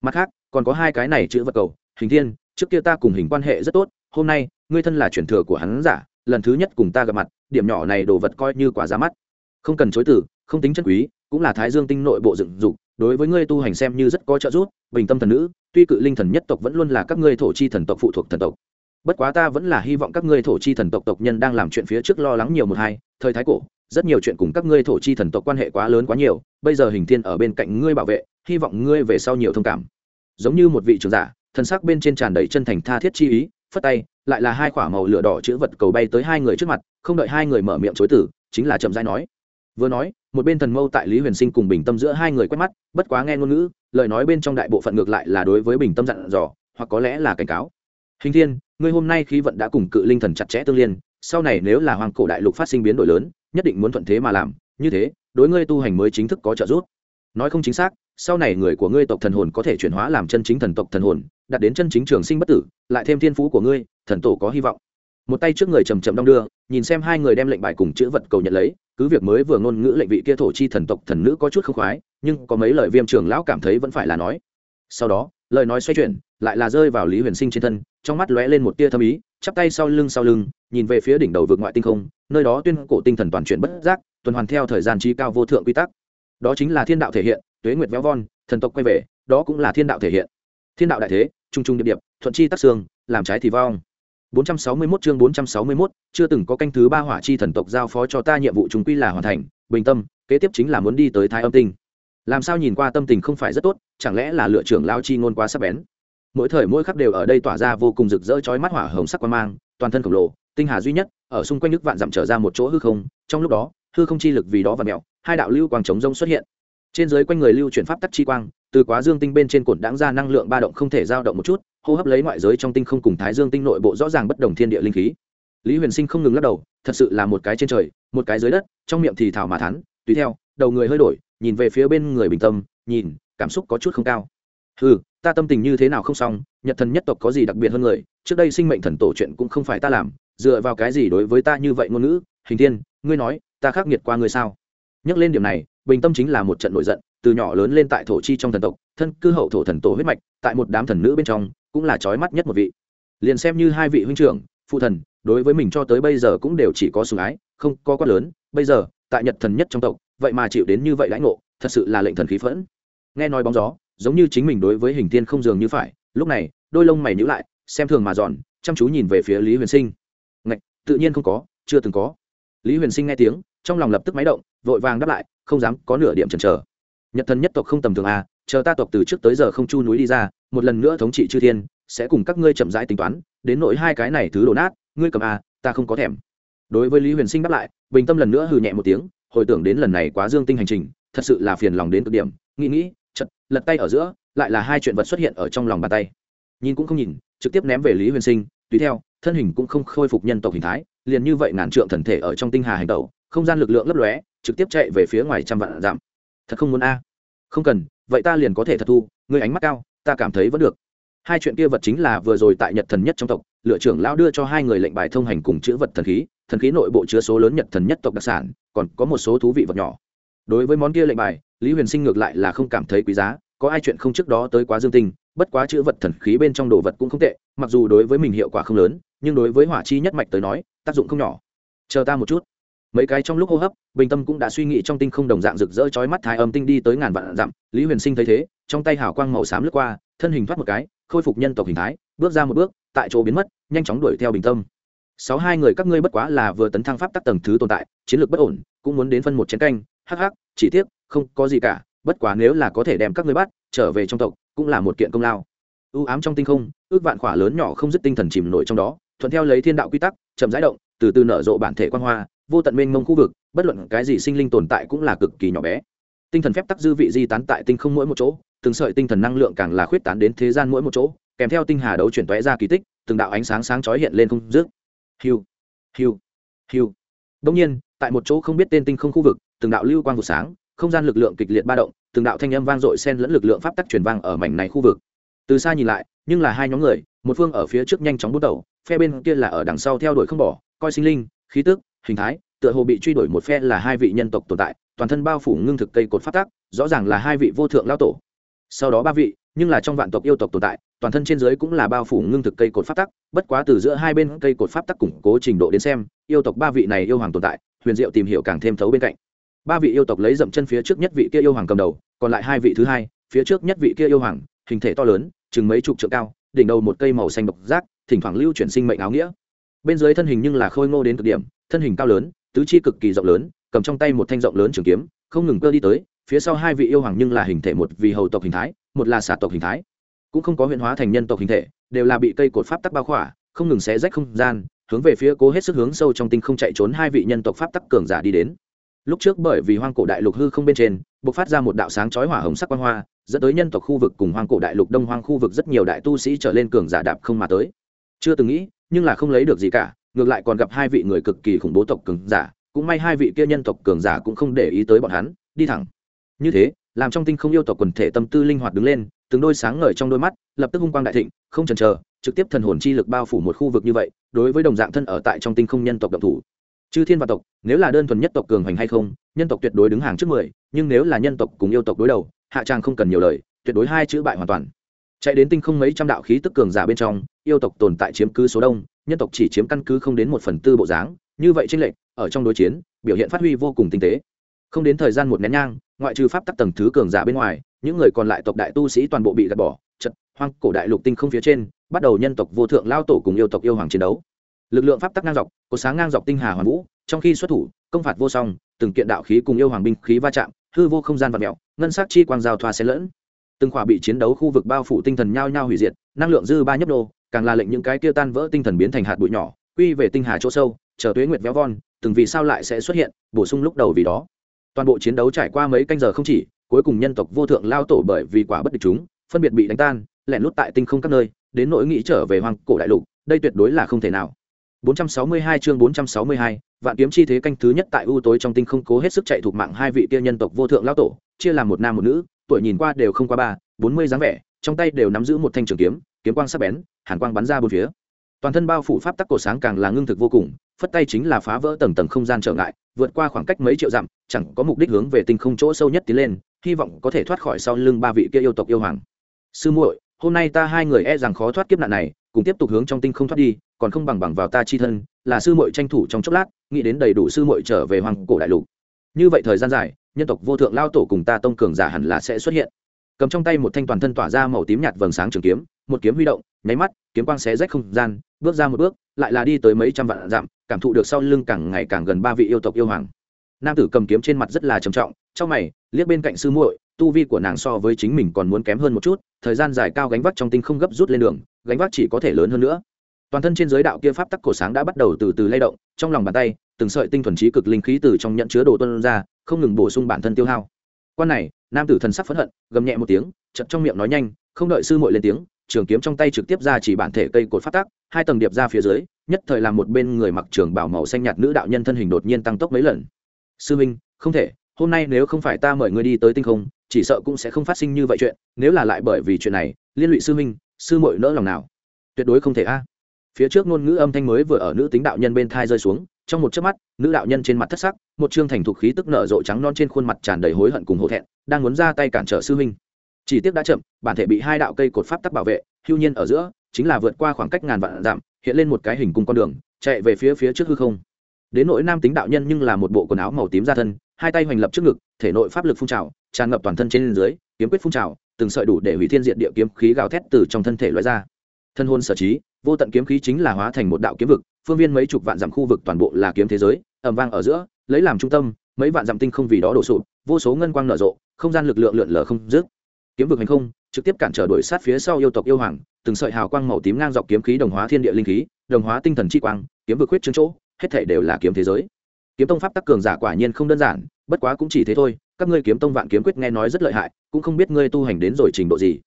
Mặt khác, còn có hai cái này chữ vật cầu, hình thiên, trước kia ta cùng hình quan hệ rất tốt, hôm nay, ngươi thân là truyền thừa của hắn giả lần thứ nhất cùng ta gặp mặt, điểm nhỏ này đồ vật coi như quả giá mắt. Không cần chối từ, không tính chân quý, cũng là thái dương tinh nội bộ dựng dục, đối với ngươi tu hành xem như rất có trợ giúp, bình tâm thần nữ, tuy cự linh thần nhất tộc vẫn luôn là các ngươi thổ chi thần tộc phụ thuộc thần tộc. Bất quá ta vẫn là hy vọng các ngươi thổ chi thần tộc tộc nhân đang làm chuyện phía trước lo lắng nhiều một hai, thời thái cổ, rất nhiều chuyện cùng các ngươi thổ chi thần tộc quan hệ quá lớn quá nhiều, bây giờ hình thiên ở bên cạnh ngươi bảo vệ, hy vọng ngươi về sau nhiều thông cảm. Giống như một vị trưởng giả thần sắc bên trên tràn đầy chân thành tha thiết chi ý, phất tay lại là hai quả màu lửa đỏ chữ vật cầu bay tới hai người trước mặt, không đợi hai người mở miệng chối tử chính là chậm rãi nói. Vừa nói, một bên thần mâu tại lý huyền sinh cùng bình tâm giữa hai người quét mắt, bất quá nghe ngôn ngữ, lời nói bên trong đại bộ phận ngược lại là đối với bình tâm dặn dò, hoặc có lẽ là cảnh cáo. Hình thiên, ngươi hôm nay khí vận đã cùng cự linh thần chặt chẽ tương liên, sau này nếu là hoàng cổ đại lục phát sinh biến đổi lớn, nhất định muốn thuận thế mà làm, như thế, đối ngươi tu hành mới chính thức có trợ giúp. Nói không chính xác, sau này người của ngươi tộc thần hồn có thể chuyển hóa làm chân chính thần tộc thần hồn đạt đến chân chính trường sinh bất tử, lại thêm thiên phú của ngươi, thần tổ có hy vọng. Một tay trước người chầm chậm đong đưa, nhìn xem hai người đem lệnh bài cùng chữ vật cầu nhận lấy, cứ việc mới vừa ngôn ngữ lệnh vị kia thổ chi thần tộc thần nữ có chút không khoái, nhưng có mấy lời viêm trường lão cảm thấy vẫn phải là nói. Sau đó, lời nói xoay chuyển, lại là rơi vào lý huyền sinh trên thân, trong mắt lóe lên một tia thâm ý, chắp tay sau lưng sau lưng, nhìn về phía đỉnh đầu vực ngoại tinh không, nơi đó tuyên cổ tinh thần toàn chuyển bất giác, tuần hoàn theo thời gian trí cao vô thượng quy tắc. Đó chính là thiên đạo thể hiện, tuế nguyệt véo von, thần tộc quay về, đó cũng là thiên đạo thể hiện thiên đạo đại thế trung trung điệp điệp thuận chi tắc xương làm trái thì vong 461 chương 461, chưa từng có canh thứ ba hỏa chi thần tộc giao phó cho ta nhiệm vụ chúng quy là hoàn thành, bình tâm, kế tiếp chính là muốn đi tới Thái Âm Tinh. Làm sao nhìn qua tâm tình không phải rất tốt, chẳng lẽ là lựa trưởng lao chi ngôn quá sắc bén. Mỗi thời mỗi khắc đều ở đây tỏa ra vô cùng rực rỡ chói mắt hỏa hồng sắc quang mang, toàn thân khổng lồ, tinh hà duy nhất, ở xung quanh nước vạn dặm trở ra một chỗ hư không, trong lúc đó, hư không chi lực vì đó và mèo, hai đạo lưu quang chống rông xuất hiện. Trên dưới quanh người lưu chuyển pháp tắc chi quang, từ quá dương tinh bên trên cổn đãng ra năng lượng ba động không thể dao động một chút, hô hấp lấy ngoại giới trong tinh không cùng thái dương tinh nội bộ rõ ràng bất đồng thiên địa linh khí. Lý huyền sinh không ngừng lắc đầu thật sự là một cái trên trời một cái dưới đất trong miệng thì thảo mà thắn tùy theo đầu người hơi đổi nhìn về phía bên người bình tâm nhìn cảm xúc có chút không cao. Ừ ta tâm tình như thế nào không xong nhật thần nhất tộc có gì đặc biệt hơn người trước đây sinh mệnh thần tổ chuyện cũng không phải ta làm dựa vào cái gì đối với ta như vậy ngôn ngữ? Hình thiên ngươi nói ta khắc nghiệt qua ngươi sao? Nhắc lên điểm này bình tâm chính là một trận nổi giận từ nhỏ lớn lên tại thổ chi trong thần tộc, thân cư hậu thổ thần tổ huyết mạch, tại một đám thần nữ bên trong, cũng là trói mắt nhất một vị. Liền xem như hai vị huynh trưởng, phụ thần, đối với mình cho tới bây giờ cũng đều chỉ có sùng ái, không có quát lớn. Bây giờ, tại nhật thần nhất trong tộc, vậy mà chịu đến như vậy lãnh ngộ, thật sự là lệnh thần khí phẫn. Nghe nói bóng gió, giống như chính mình đối với hình thiên không dường như phải. Lúc này, đôi lông mày nhữ lại, xem thường mà giòn chăm chú nhìn về phía lý huyền sinh. Ngạch, tự nhiên không có, chưa từng có. Lý huyền sinh nghe tiếng, trong lòng lập tức máy động, vội vàng đáp lại, không dám có nửa điểm chần chờ nhật thần nhất tộc không tầm thường à chờ ta tộc từ trước tới giờ không chu núi đi ra, một lần nữa thống trị chư thiên, sẽ cùng các ngươi chậm rãi tính toán, đến nỗi hai cái này thứ đổ nát, ngươi cầm à ta không có thèm. Đối với lý huyền sinh đáp lại, bình tâm lần nữa hừ nhẹ một tiếng, hồi tưởng đến lần này quá dương tinh hành trình, thật sự là phiền lòng đến cực điểm, nghĩ nghĩ chật lật tay ở giữa, lại là hai chuyện vật xuất hiện ở trong lòng bàn tay. Nhìn cũng không nhìn, trực tiếp ném về lý huyền sinh, tùy theo, thân hình cũng không khôi phục nhân tộc hình thái, liền như vậy ngàn trượng thần thể ở trong tinh hà hành tẩu, không gian lực lượng lấp lóe, trực tiếp chạy về phía ngoài trăm vạn giảm thật không muốn a? Không cần, vậy ta liền có thể thật thu người ánh mắt cao, ta cảm thấy vẫn được. Hai chuyện kia vật chính là vừa rồi tại nhật thần nhất trong tộc, lựa trưởng lão đưa cho hai người lệnh bài thông hành cùng chữ vật thần khí thần khí nội bộ chứa số lớn nhật thần nhất tộc đặc sản, còn có một số thú vị vật nhỏ. Đối với món kia lệnh bài, lý huyền sinh ngược lại là không cảm thấy quý giá, có ai chuyện không trước đó tới quá dương tinh, bất quá chữ vật thần khí bên trong đồ vật cũng không tệ, mặc dù đối với mình hiệu quả không lớn, nhưng đối với hỏa chi nhất mạch tới nói, tác dụng không nhỏ. Chờ ta một chút mấy cái trong lúc hô hấp, bình tâm cũng đã suy nghĩ trong tinh không đồng dạng rực rỡ chói mắt thái âm tinh đi tới ngàn vạn dặm, lý huyền sinh thấy thế, trong tay hào quang màu xám lướt qua, thân hình thoát một cái, khôi phục nhân tộc hình thái, bước ra một bước, tại chỗ biến mất, nhanh chóng đuổi theo bình tâm. Sáu hai người các ngươi bất quá là vừa tấn thăng pháp tắc tầng thứ tồn tại, chiến lược bất ổn, cũng muốn đến phân một chiến canh, hắc hắc, chỉ tiếc, không có gì cả, bất quá nếu là có thể đem các ngươi bắt, trở về trong tộc, cũng là một kiện công lao. U ám trong tinh không, ước vạn khỏa lớn nhỏ không dứt tinh thần chìm nổi trong đó, thuận theo lấy thiên đạo quy tắc, chậm rãi động, từ từ nở rộ bản thể quan hoa vô tận mênh mông khu vực, bất luận cái gì sinh linh tồn tại cũng là cực kỳ nhỏ bé. Tinh thần phép tắc dư vị di tán tại tinh không mỗi một chỗ, từng sợi tinh thần năng lượng càng là khuyết tán đến thế gian mỗi một chỗ, kèm theo tinh hà đấu chuyển tóe ra kỳ tích, từng đạo ánh sáng sáng chói hiện lên không dứt. Hiu hiu hiu. Đông nhiên, tại một chỗ không biết tên tinh không khu vực, từng đạo lưu quang vụ sáng, không gian lực lượng kịch liệt ba động, từng đạo thanh âm vang dội xen lẫn lực lượng pháp tắc truyền vang ở mảnh này khu vực. Từ xa nhìn lại, nhưng là hai nhóm người, một phương ở phía trước nhanh chóng bút đầu, phe bên kia là ở đằng sau theo đuổi không bỏ, coi sinh linh, khí tức hình thái, tựa hồ bị truy đuổi một phe là hai vị nhân tộc tồn tại, toàn thân bao phủ ngưng thực cây cột phát tác rõ ràng là hai vị vô thượng lao tổ. Sau đó ba vị, nhưng là trong vạn tộc yêu tộc tồn tại, toàn thân trên dưới cũng là bao phủ ngưng thực cây cột pháp tắc, bất quá từ giữa hai bên cây cột pháp tắc củng cố trình độ đến xem, yêu tộc ba vị này yêu hoàng tồn tại, huyền diệu tìm hiểu càng thêm thấu bên cạnh. Ba vị yêu tộc lấy dậm chân phía trước nhất vị kia yêu hoàng cầm đầu, còn lại hai vị thứ hai, phía trước nhất vị kia yêu hoàng, hình thể to lớn, chừng mấy chục trượng cao, đỉnh đầu một cây màu xanh độc giác, thỉnh thoảng lưu chuyển sinh mệnh áo nghĩa. Bên dưới thân hình nhưng là khôi ngô đến cực điểm thân hình cao lớn, tứ chi cực kỳ rộng lớn, cầm trong tay một thanh rộng lớn trường kiếm, không ngừng cơ đi tới, phía sau hai vị yêu hoàng nhưng là hình thể một vì hầu tộc hình thái, một là xả tộc hình thái. Cũng không có huyện hóa thành nhân tộc hình thể, đều là bị cây cột pháp tắc bao khỏa, không ngừng xé rách không gian, hướng về phía cố hết sức hướng sâu trong tinh không chạy trốn hai vị nhân tộc pháp tắc cường giả đi đến. Lúc trước bởi vì hoang cổ đại lục hư không bên trên b ộ c phát ra một đạo sáng chói hỏa hồng sắc quan hoa, dẫn tới nhân tộc khu vực cùng hoang cổ đại lục đông hoang khu vực rất nhiều đại tu sĩ trở lên cường giả đạp không mà tới. Chưa từng nghĩ, nhưng là không lấy được gì cả ngược lại còn gặp hai vị người cực kỳ khủng bố tộc cường giả, cũng may hai vị kia nhân tộc cường giả cũng không để ý tới bọn hắn, đi thẳng. Như thế, làm trong tinh không yêu tộc quần thể tâm tư linh hoạt đứng lên, từng đôi sáng ngời trong đôi mắt, lập tức hung quang đại thịnh, không chần chờ, trực tiếp thần hồn chi lực bao phủ một khu vực như vậy, đối với đồng dạng thân ở tại trong tinh không nhân tộc động thủ. Chư thiên và tộc, nếu là đơn thuần nhất tộc cường hoành hay không, nhân tộc tuyệt đối đứng hàng trước mười, nhưng nếu là nhân tộc cùng yêu tộc đối đầu, hạ trang không cần nhiều lời, tuyệt đối hai chữ bại hoàn toàn. Chạy đến tinh không mấy trăm đạo khí tức cường giả bên trong, yêu tộc tồn tại chiếm cứ số đông nhân tộc chỉ chiếm căn cứ không đến một phần tư bộ dáng, như vậy trên lệch, ở trong đối chiến, biểu hiện phát huy vô cùng tinh tế. Không đến thời gian một nén nhang, ngoại trừ pháp tắc tầng thứ cường giả bên ngoài, những người còn lại tộc đại tu sĩ toàn bộ bị gạt bỏ, chật, hoang cổ đại lục tinh không phía trên, bắt đầu nhân tộc vô thượng lao tổ cùng yêu tộc yêu hoàng chiến đấu. Lực lượng pháp tắc ngang dọc, có sáng ngang dọc tinh hà hoàn vũ, trong khi xuất thủ, công phạt vô song, từng kiện đạo khí cùng yêu hoàng binh khí va chạm, hư vô không gian vật mẹo ngân sắc chi quang giao thoa xen lẫn. Từng khỏa bị chiến đấu khu vực bao phủ tinh thần nhao nhao hủy diệt, năng lượng dư ba nhấp đô càng là lệnh những cái kia tan vỡ tinh thần biến thành hạt bụi nhỏ quy về tinh hà chỗ sâu chờ tuế nguyệt véo von từng vì sao lại sẽ xuất hiện bổ sung lúc đầu vì đó. Toàn bộ chiến đấu trải qua mấy canh giờ không chỉ cuối cùng nhân tộc vô thượng lao tổ bởi vì quả bất địch chúng phân biệt bị đánh tan lẻn lút tại tinh không các nơi đến nỗi nghĩ trở về hoàng cổ đại lục đây tuyệt đối là không thể nào. 462 chương 462, vạn kiếm chi thế canh thứ nhất tại ưu tối trong tinh không cố hết sức chạy thuộc mạng hai vị kia nhân tộc vô thượng lao tổ chia làm một nam một nữ tuổi nhìn qua đều không qua ba bốn mươi dáng vẻ trong tay đều nắm giữ một thanh trường kiếm kiếm quang sắc bén, hàn quang bắn ra bốn phía. Toàn thân bao phủ pháp tắc cổ sáng càng là ngưng thực vô cùng, phất tay chính là phá vỡ tầng tầng không gian trở ngại, vượt qua khoảng cách mấy triệu dặm, chẳng có mục đích hướng về tinh không chỗ sâu nhất tiến lên, hy vọng có thể thoát khỏi sau lưng ba vị kia yêu tộc yêu hoàng. Sư muội, hôm nay ta hai người e rằng khó thoát kiếp nạn này, cùng tiếp tục hướng trong tinh không thoát đi, còn không bằng bằng vào ta chi thân, là sư muội tranh thủ trong chốc lát, nghĩ đến đầy đủ sư muội trở về hoàng cổ đại lục. Như vậy thời gian dài, nhân tộc vô thượng lao tổ cùng ta tông cường giả hẳn là sẽ xuất hiện. Cầm trong tay một thanh toàn thân tỏa ra màu tím nhạt vầng sáng trường kiếm một kiếm huy động, nháy mắt, kiếm quang xé rách không gian, bước ra một bước, lại là đi tới mấy trăm vạn dặm, cảm thụ được sau lưng càng ngày càng gần ba vị yêu tộc yêu hoàng. Nam tử cầm kiếm trên mặt rất là trầm trọng, trong mày, liếc bên cạnh sư muội, tu vi của nàng so với chính mình còn muốn kém hơn một chút, thời gian dài cao gánh vác trong tinh không gấp rút lên đường, gánh vác chỉ có thể lớn hơn nữa. Toàn thân trên giới đạo kia pháp tắc cổ sáng đã bắt đầu từ từ lay động, trong lòng bàn tay, từng sợi tinh thuần trí cực linh khí từ trong nhận chứa đồ tuân ra, không ngừng bổ sung bản thân tiêu hao. Quan này, nam tử thần sắc phẫn hận, gầm nhẹ một tiếng chậm trong miệng nói nhanh, không đợi sư muội lên tiếng trường kiếm trong tay trực tiếp ra chỉ bản thể cây cột phát tác, hai tầng điệp ra phía dưới, nhất thời làm một bên người mặc trường bảo màu xanh nhạt nữ đạo nhân thân hình đột nhiên tăng tốc mấy lần. Sư minh không thể, hôm nay nếu không phải ta mời ngươi đi tới tinh không, chỉ sợ cũng sẽ không phát sinh như vậy chuyện, nếu là lại bởi vì chuyện này, liên lụy sư minh sư muội nỡ lòng nào? Tuyệt đối không thể a. Phía trước ngôn ngữ âm thanh mới vừa ở nữ tính đạo nhân bên thai rơi xuống, trong một chớp mắt, nữ đạo nhân trên mặt thất sắc, một trương thành thục khí tức nở rộ trắng non trên khuôn mặt tràn đầy hối hận cùng hổ thẹn, đang muốn ra tay cản trở sư huynh chỉ tiếc đã chậm, bản thể bị hai đạo cây cột pháp tắc bảo vệ, hưu nhiên ở giữa, chính là vượt qua khoảng cách ngàn vạn dặm, hiện lên một cái hình cung con đường, chạy về phía phía trước hư không. Đến nỗi nam tính đạo nhân nhưng là một bộ quần áo màu tím ra thân, hai tay hoành lập trước ngực, thể nội pháp lực phun trào, tràn ngập toàn thân trên dưới, kiếm quyết phun trào, từng sợi đủ để hủy thiên diện địa kiếm khí gào thét từ trong thân thể loại ra. Thân hôn sở trí, vô tận kiếm khí chính là hóa thành một đạo kiếm vực, phương viên mấy chục vạn dặm khu vực toàn bộ là kiếm thế giới ẩm vang ở giữa, lấy làm trung tâm, mấy vạn dặm tinh không vì đó đổ sụp, vô số ngân quang nở rộ, không gian lực lượng lượn lờ không dứt kiếm vực hành không, trực tiếp cản trở đuổi sát phía sau yêu tộc yêu hoàng, từng sợi hào quang màu tím ngang dọc kiếm khí đồng hóa thiên địa linh khí, đồng hóa tinh thần chi quang, kiếm vực huyết trương chỗ, hết thể đều là kiếm thế giới. Kiếm tông pháp tắc cường giả quả nhiên không đơn giản, bất quá cũng chỉ thế thôi, các ngươi kiếm tông vạn kiếm quyết nghe nói rất lợi hại, cũng không biết ngươi tu hành đến rồi trình độ gì.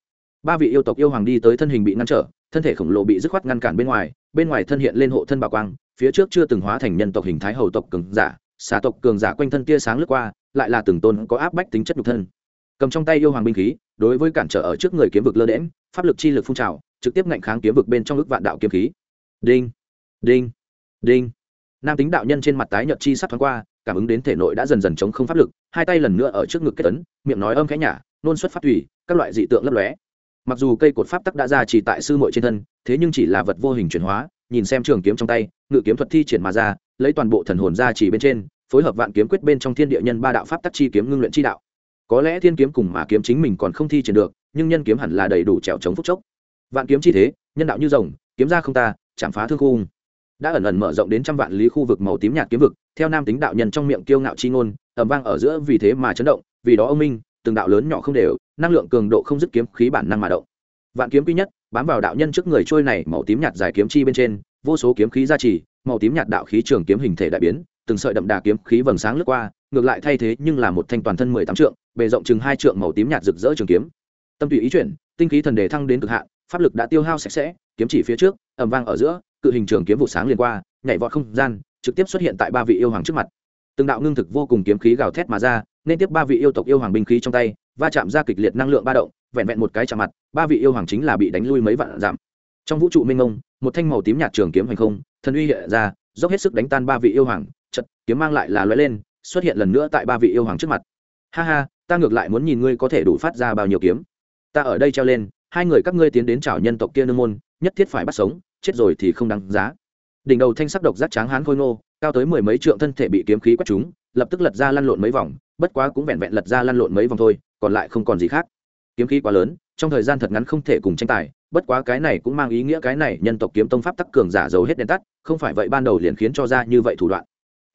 Ba vị yêu tộc yêu hoàng đi tới thân hình bị ngăn trở, thân thể khổng lồ bị dứt khoát ngăn cản bên ngoài bên ngoài thân hiện lên hộ thân bảo quang, phía trước chưa từng hóa thành nhân tộc hình thái hầu tộc cường giả, xà tộc cường giả quanh thân tia sáng lướt qua, lại là từng tôn có áp bách tính chất nhục thân cầm trong tay yêu hoàng binh khí, đối với cản trở ở trước người kiếm vực lơ đễm pháp lực chi lực phun trào, trực tiếp ngạnh kháng kiếm vực bên trong ước vạn đạo kiếm khí. Đinh đinh đinh. Nam tính đạo nhân trên mặt tái nhợt chi sắp thoáng qua, cảm ứng đến thể nội đã dần dần chống không pháp lực, hai tay lần nữa ở trước ngực kết tấn miệng nói âm khẽ nhả, nôn xuất phát thủy các loại dị tượng lấp lóe. Mặc dù cây cột pháp tắc đã ra chỉ tại sư muội trên thân, thế nhưng chỉ là vật vô hình chuyển hóa, nhìn xem trường kiếm trong tay, ngự kiếm thuật thi triển mà ra, lấy toàn bộ thần hồn ra chỉ bên trên, phối hợp vạn kiếm quyết bên trong thiên địa nhân ba đạo pháp tắc chi kiếm ngưng luyện chi đạo có lẽ thiên kiếm cùng mà kiếm chính mình còn không thi triển được, nhưng nhân kiếm hẳn là đầy đủ trèo chống phúc chốc. Vạn kiếm chi thế, nhân đạo như rồng, kiếm ra không ta, chạm phá thương khung. Đã ẩn ẩn mở rộng đến trăm vạn lý khu vực màu tím nhạt kiếm vực, theo nam tính đạo nhân trong miệng kiêu ngạo chi ngôn ẩm vang ở giữa vì thế mà chấn động, vì đó ông minh, từng đạo lớn nhỏ không đều, năng lượng cường độ không dứt kiếm khí bản năng mà động. Vạn kiếm quý nhất, bám vào đạo nhân trước người trôi này màu tím nhạt dài kiếm chi bên trên, vô số kiếm khí gia trì, màu tím nhạt đạo khí trường kiếm hình thể đại biến, từng sợi đậm đà kiếm khí vầng sáng lướt qua, ngược lại thay thế nhưng là một thanh toàn thân mười tám trượng bề rộng chừng hai trượng màu tím nhạt rực rỡ trường kiếm. Tâm tùy ý chuyển, tinh khí thần đề thăng đến cực hạn, pháp lực đã tiêu hao sạch sẽ, kiếm chỉ phía trước ẩm vang ở giữa, cự hình trường kiếm vụ sáng liền qua, nhảy vọt không gian, trực tiếp xuất hiện tại ba vị yêu hoàng trước mặt. Từng đạo ngưng thực vô cùng kiếm khí gào thét mà ra, nên tiếp ba vị yêu tộc yêu hoàng binh khí trong tay, va chạm ra kịch liệt năng lượng ba động, vẹn vẹn một cái chạm mặt, ba vị yêu hoàng chính là bị đánh lui mấy vạn giảm trong vũ trụ minh ông một thanh màu tím nhạt trường kiếm hành không, thần uy hiện ra, dốc hết sức đánh tan ba vị yêu hoàng, chật, kiếm mang lại là lóe lên, xuất hiện lần nữa tại ba vị yêu hoàng trước mặt ha ha ta ngược lại muốn nhìn ngươi có thể đủ phát ra bao nhiêu kiếm. Ta ở đây treo lên hai người các ngươi tiến đến chào nhân tộc kia nương môn nhất thiết phải bắt sống chết rồi thì không đáng giá. Đỉnh đầu thanh sắc độc giác tráng hán khôi ngô cao tới mười mấy trượng thân thể bị kiếm khí quét chúng, lập tức lật ra lăn lộn mấy vòng bất quá cũng vẹn vẹn lật ra lăn lộn mấy vòng thôi còn lại không còn gì khác. Kiếm khí quá lớn trong thời gian thật ngắn không thể cùng tranh tài bất quá cái này cũng mang ý nghĩa cái này nhân tộc kiếm tông pháp tắc cường giả giấu hết đèn tắt không phải vậy ban đầu liền khiến cho ra như vậy thủ đoạn.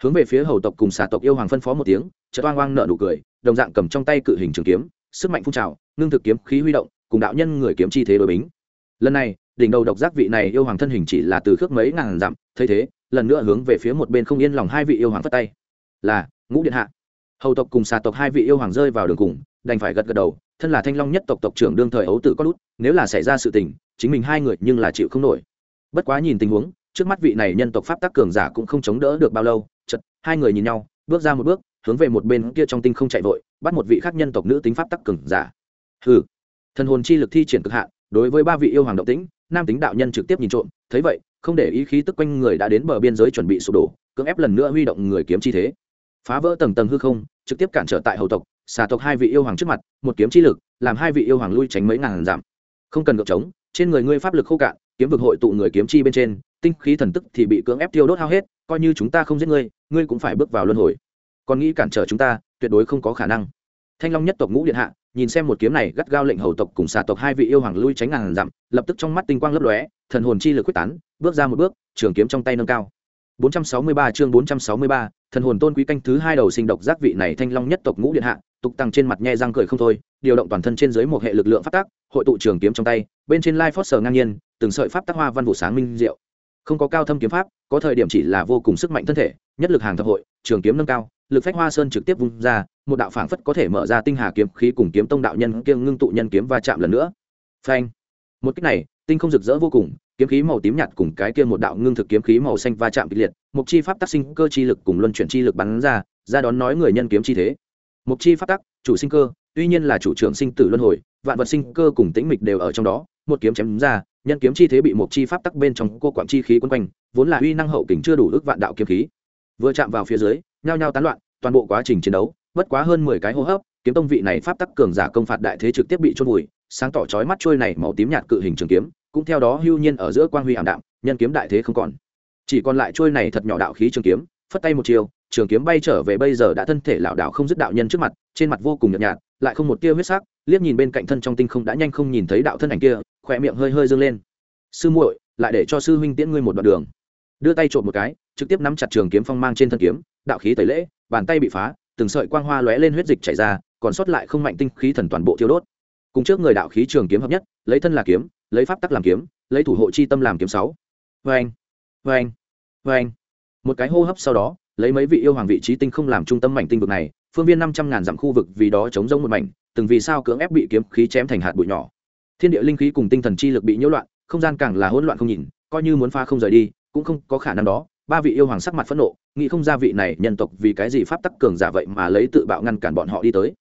Hướng về phía hầu tộc cùng xà tộc yêu hoàng phân phó một tiếng chợt oang oang nợ nụ cười đồng dạng cầm trong tay cự hình trường kiếm, sức mạnh phun trào, ngưng thực kiếm khí huy động, cùng đạo nhân người kiếm chi thế đối bính. Lần này, đỉnh đầu độc giác vị này yêu hoàng thân hình chỉ là từ khước mấy ngàn dặm, thấy thế, lần nữa hướng về phía một bên không yên lòng hai vị yêu hoàng phất tay. Là, ngũ điện hạ. Hầu tộc cùng xà tộc hai vị yêu hoàng rơi vào đường cùng, đành phải gật gật đầu, thân là thanh long nhất tộc tộc trưởng đương thời ấu tử có lút, nếu là xảy ra sự tình, chính mình hai người nhưng là chịu không nổi. Bất quá nhìn tình huống, trước mắt vị này nhân tộc pháp tác cường giả cũng không chống đỡ được bao lâu chật hai người nhìn nhau, bước ra một bước hướng về một bên kia trong tinh không chạy vội, bắt một vị khác nhân tộc nữ tính pháp tắc cường giả. Hừ. Thần hồn chi lực thi triển cực hạn, đối với ba vị yêu hoàng động tĩnh, nam tính đạo nhân trực tiếp nhìn trộm, thấy vậy, không để ý khí tức quanh người đã đến bờ biên giới chuẩn bị sụp đổ, cưỡng ép lần nữa huy động người kiếm chi thế. Phá vỡ tầng tầng hư không, trực tiếp cản trở tại hầu tộc, xà tộc hai vị yêu hoàng trước mặt, một kiếm chi lực, làm hai vị yêu hoàng lui tránh mấy ngàn giảm không cần gợp trống, trên người ngươi pháp lực khô cạn, kiếm vực hội tụ người kiếm chi bên trên, tinh khí thần tức thì bị cưỡng ép tiêu đốt hao hết, coi như chúng ta không giết ngươi ngươi cũng phải bước vào luân hồi còn nghĩ cản trở chúng ta tuyệt đối không có khả năng. Thanh long nhất tộc ngũ điện hạ nhìn xem một kiếm này gắt gao lệnh hầu tộc cùng xà tộc hai vị yêu hoàng lui tránh ngàn dặm lập tức trong mắt tinh quang lấp lóe thần hồn chi lực quyết tán bước ra một bước trường kiếm trong tay nâng cao. 463 chương 463, thần hồn tôn quý canh thứ hai đầu sinh độc giác vị này thanh long nhất tộc ngũ điện hạ tục tăng trên mặt nhe răng cười không thôi điều động toàn thân trên dưới một hệ lực lượng phát tác hội tụ trường kiếm trong tay bên trên lai phót sờ ngang nhiên từng sợi pháp tác hoa văn vụ sáng minh diệu. Không có cao thâm kiếm pháp có thời điểm chỉ là vô cùng sức mạnh thân thể nhất lực hàng thập hội trường kiếm nâng cao lực phách hoa sơn trực tiếp vung ra, một đạo phảng phất có thể mở ra tinh hà kiếm khí cùng kiếm tông đạo nhân kiêng ngưng tụ nhân kiếm va chạm lần nữa. Phanh. Một cách này, tinh không rực rỡ vô cùng, kiếm khí màu tím nhạt cùng cái kia một đạo ngưng thực kiếm khí màu xanh va chạm kịch liệt, mục chi pháp tác sinh cơ chi lực cùng luân chuyển chi lực bắn ra ra đón nói người nhân kiếm chi thế. Mục chi pháp tắc, chủ sinh cơ, tuy nhiên là chủ trưởng sinh tử luân hồi, vạn vật sinh cơ cùng tĩnh mịch đều ở trong đó, một kiếm chém ra, nhân kiếm chi thế bị mục chi pháp tắc bên trong cô quản chi khí quấn quanh, vốn là uy năng hậu kình chưa đủ ước vạn đạo kiếm khí. Vừa chạm vào phía dưới, nhao nhao tán loạn toàn bộ quá trình chiến đấu, bất quá hơn mười cái hô hấp, kiếm tông vị này pháp tắc cường giả công phạt đại thế trực tiếp bị trôn vùi, sáng tỏ chói mắt trôi này màu tím nhạt cự hình trường kiếm, cũng theo đó hưu nhiên ở giữa quang huy ảm đạm, nhân kiếm đại thế không còn. Chỉ còn lại trôi này thật nhỏ đạo khí trường kiếm, phất tay một chiều, trường kiếm bay trở về bây giờ đã thân thể lảo đảo không dứt đạo nhân trước mặt, trên mặt vô cùng nhợt nhạt, lại không một tia huyết sắc, liếc nhìn bên cạnh thân trong tinh không đã nhanh không nhìn thấy đạo thân ảnh kia, khỏe miệng hơi hơi dâng lên. Sư muội, lại để cho sư huynh tiễn ngươi một đoạn đường. Đưa tay trộm một cái, trực tiếp nắm chặt trường kiếm phong mang trên thân kiếm, đạo khí tẩy lễ bàn tay bị phá, từng sợi quang hoa lóe lên huyết dịch chảy ra, còn sót lại không mạnh tinh khí thần toàn bộ thiêu đốt. Cùng trước người đạo khí trường kiếm hợp nhất, lấy thân là kiếm, lấy pháp tắc làm kiếm, lấy thủ hộ chi tâm làm kiếm sáu. Vê anh vê anh vê anh một cái hô hấp sau đó, lấy mấy vị yêu hoàng vị trí tinh không làm trung tâm mảnh tinh vực này, phương viên năm trăm ngàn dặm khu vực vì đó chống rông một mảnh, từng vì sao cưỡng ép bị kiếm khí chém thành hạt bụi nhỏ. Thiên địa linh khí cùng tinh thần chi lực bị nhiễu loạn, không gian càng là hỗn loạn không nhìn, coi như muốn pha không rời đi, cũng không có khả năng đó ba vị yêu hoàng sắc mặt phẫn nộ, nghĩ không ra vị này nhân tộc vì cái gì pháp tắc cường giả vậy mà lấy tự bạo ngăn cản bọn họ đi tới.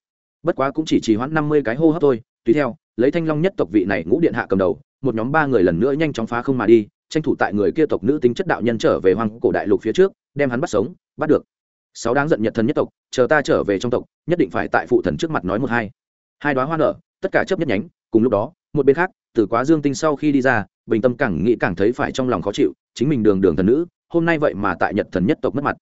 Bất quá cũng chỉ trì hoãn năm mươi cái hô hấp thôi, tùy theo, lấy thanh long nhất tộc vị này ngũ điện hạ cầm đầu, một nhóm ba người lần nữa nhanh chóng phá không mà đi, tranh thủ tại người kia tộc nữ tính chất đạo nhân trở về hoang cổ đại lục phía trước, đem hắn bắt sống, bắt được. Sáu đáng giận nhật thần nhất tộc, chờ ta trở về trong tộc, nhất định phải tại phụ thần trước mặt nói một hai. Hai đoá hoa nở, tất cả chấp nhất nhánh, cùng lúc đó, một bên khác, từ quá dương tinh sau khi đi ra, bình tâm càng nghĩ càng thấy phải trong lòng khó chịu, chính mình đường đường thần nữ hôm nay vậy mà tại nhật thần nhất tộc mất mặt.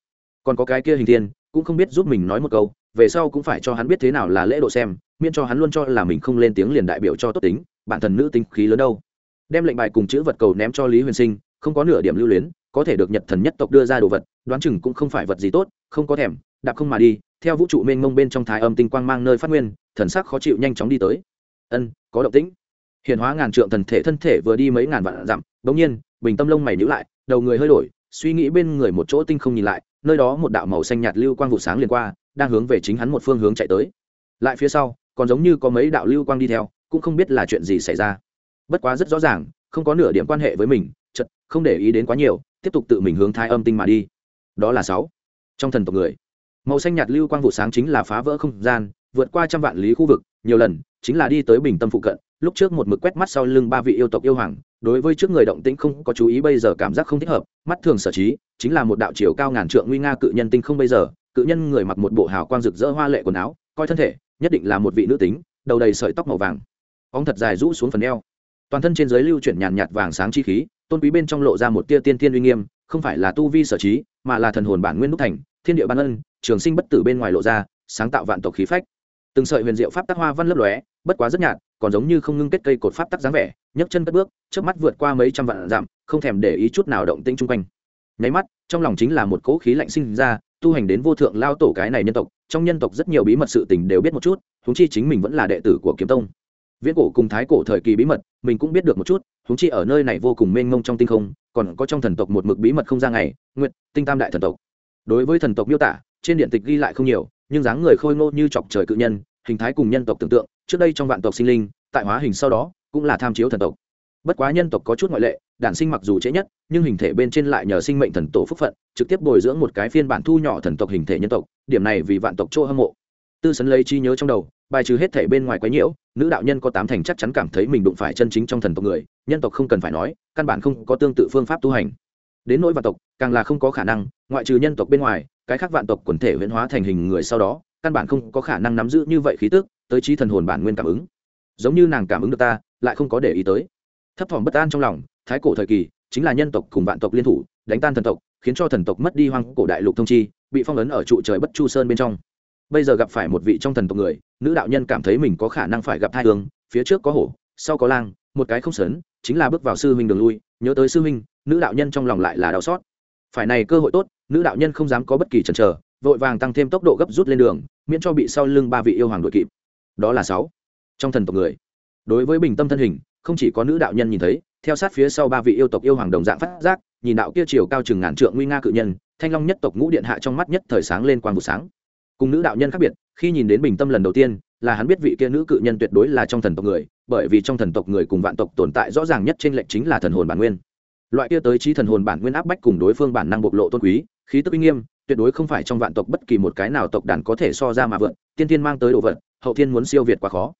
Còn có cái kia hình thiên, cũng không biết giúp mình nói một câu, về sau cũng phải cho hắn biết thế nào là lễ độ xem, miễn cho hắn luôn cho là mình không lên tiếng liền đại biểu cho tốt tính, bản thần nữ tính khí lớn đâu. Đem lệnh bài cùng chữ vật cầu ném cho lý huyền sinh, không có nửa điểm lưu luyến, có thể được nhật thần nhất tộc đưa ra đồ vật, đoán chừng cũng không phải vật gì tốt, không có thèm, đạp không mà đi, theo vũ trụ mênh mông bên trong thái âm tinh quang mang nơi phát nguyên, thần sắc khó chịu nhanh chóng đi tới. Ân, có động tĩnh. Hiện hóa ngàn trượng thần thể thân thể vừa đi mấy ngàn vạn dặm bỗng nhiên, bình tâm lông mày nhữ lại, đầu người hơi đổi suy nghĩ bên người một chỗ tinh không nhìn lại, nơi đó một đạo màu xanh nhạt lưu quang vụ sáng liền qua, đang hướng về chính hắn một phương hướng chạy tới. Lại phía sau, còn giống như có mấy đạo lưu quang đi theo, cũng không biết là chuyện gì xảy ra. Bất quá rất rõ ràng, không có nửa điểm quan hệ với mình chật không để ý đến quá nhiều, tiếp tục tự mình hướng thai âm tinh mà đi. Đó là sáu. Trong thần tộc người, màu xanh nhạt lưu quang vụ sáng chính là phá vỡ không gian, vượt qua trăm vạn lý khu vực, nhiều lần, chính là đi tới bình tâm phụ cận lúc trước một mực quét mắt sau lưng ba vị yêu tộc yêu hoàng, đối với trước người động tĩnh không có chú ý, bây giờ cảm giác không thích hợp, mắt thường sở trí, chính là một đạo chiều cao ngàn trượng nguy nga cự nhân tinh không bây giờ, cự nhân người mặc một bộ hào quang rực rỡ hoa lệ quần áo, coi thân thể, nhất định là một vị nữ tính, đầu đầy sợi tóc màu vàng. Óng thật dài rũ xuống phần eo. Toàn thân trên giới lưu chuyển nhàn nhạt vàng sáng chi khí, tôn quý bên trong lộ ra một tia tiên thiên uy nghiêm, không phải là tu vi sở trí, mà là thần hồn bản nguyên đúc thành, thiên địa ban ân, trường sinh bất tử bên ngoài lộ ra, sáng tạo vạn tộc khí phách. Từng sợi huyền diệu pháp tác hoa văn lấp lóe, bất quá rất nhạt còn giống như không ngưng kết cây cột pháp tắc dáng vẻ, nhấc chân cất bước trước mắt vượt qua mấy trăm vạn dặm, không thèm để ý chút nào động tĩnh chung quanh. Nháy mắt, trong lòng chính là một cỗ khí lạnh sinh ra, tu hành đến vô thượng lao tổ cái này nhân tộc, trong nhân tộc rất nhiều bí mật sự tình đều biết một chút húng chi chính mình vẫn là đệ tử của kiếm tông. Viễn cổ cùng thái cổ thời kỳ bí mật, mình cũng biết được một chút húng chi ở nơi này vô cùng mênh mông trong tinh không, còn có trong thần tộc một mực bí mật không ra ngày nguyện tinh tam đại thần tộc. Đối với thần tộc miêu tả, trên điện tịch ghi lại không nhiều, nhưng dáng người khôi ngô như chọc trời cự nhân, hình thái cùng nhân tộc tưởng tượng trước đây trong vạn tộc sinh linh, tại hóa hình sau đó, cũng là tham chiếu thần tộc. Bất quá nhân tộc có chút ngoại lệ, đản sinh mặc dù trễ nhất, nhưng hình thể bên trên lại nhờ sinh mệnh thần tổ phúc phận, trực tiếp bồi dưỡng một cái phiên bản thu nhỏ thần tộc hình thể nhân tộc, điểm này vì vạn tộc chỗ hâm mộ. Tư sấn lấy chi nhớ trong đầu, bài trừ hết thể bên ngoài quấy nhiễu, nữ đạo nhân có tám thành chắc chắn cảm thấy mình đụng phải chân chính trong thần tộc người, nhân tộc không cần phải nói, căn bản không có tương tự phương pháp tu hành. Đến nỗi vạn tộc, càng là không có khả năng, ngoại trừ nhân tộc bên ngoài, cái khác vạn tộc quần thể huyễn hóa thành hình người sau đó, căn bản không có khả năng nắm giữ như vậy khí tức tới trí thần hồn bản nguyên cảm ứng. Giống như nàng cảm ứng được ta, lại không có để ý tới. Thấp thỏm bất an trong lòng, thái cổ thời kỳ, chính là nhân tộc cùng vạn tộc liên thủ, đánh tan thần tộc, khiến cho thần tộc mất đi hoang cổ đại lục thông chi, bị phong ấn ở trụ trời bất chu sơn bên trong. Bây giờ gặp phải một vị trong thần tộc người, nữ đạo nhân cảm thấy mình có khả năng phải gặp hai hướng phía trước có hổ, sau có lang, một cái không sớn chính là bước vào sư huynh đường lui, nhớ tới sư huynh, nữ đạo nhân trong lòng lại là đau xót. Phải này cơ hội tốt, nữ đạo nhân không dám có bất kỳ chần chờ, vội vàng tăng thêm tốc độ gấp rút lên đường, miễn cho bị sau lưng ba vị yêu hoàng đội kịp đó là sáu. Trong thần tộc người, đối với bình tâm thân hình, không chỉ có nữ đạo nhân nhìn thấy, theo sát phía sau ba vị yêu tộc yêu hoàng đồng dạng phát giác, nhìn đạo kia chiều cao chừng ngàn trượng nguy nga cự nhân, thanh long nhất tộc ngũ điện hạ trong mắt nhất thời sáng lên quang vụ sáng. Cùng nữ đạo nhân khác biệt, khi nhìn đến bình tâm lần đầu tiên, là hắn biết vị kia nữ cự nhân tuyệt đối là trong thần tộc người, bởi vì trong thần tộc người cùng vạn tộc tồn tại rõ ràng nhất trên lệnh chính là thần hồn bản nguyên. Loại kia tới trí thần hồn bản nguyên áp bách cùng đối phương bản năng bộc lộ tôn quý, khí tức uy nghiêm, tuyệt đối không phải trong vạn tộc bất kỳ một cái nào tộc đàn có thể so ra mà vượn, tiên tiên mang tới đồ vật hậu thiên muốn siêu việt quá khó.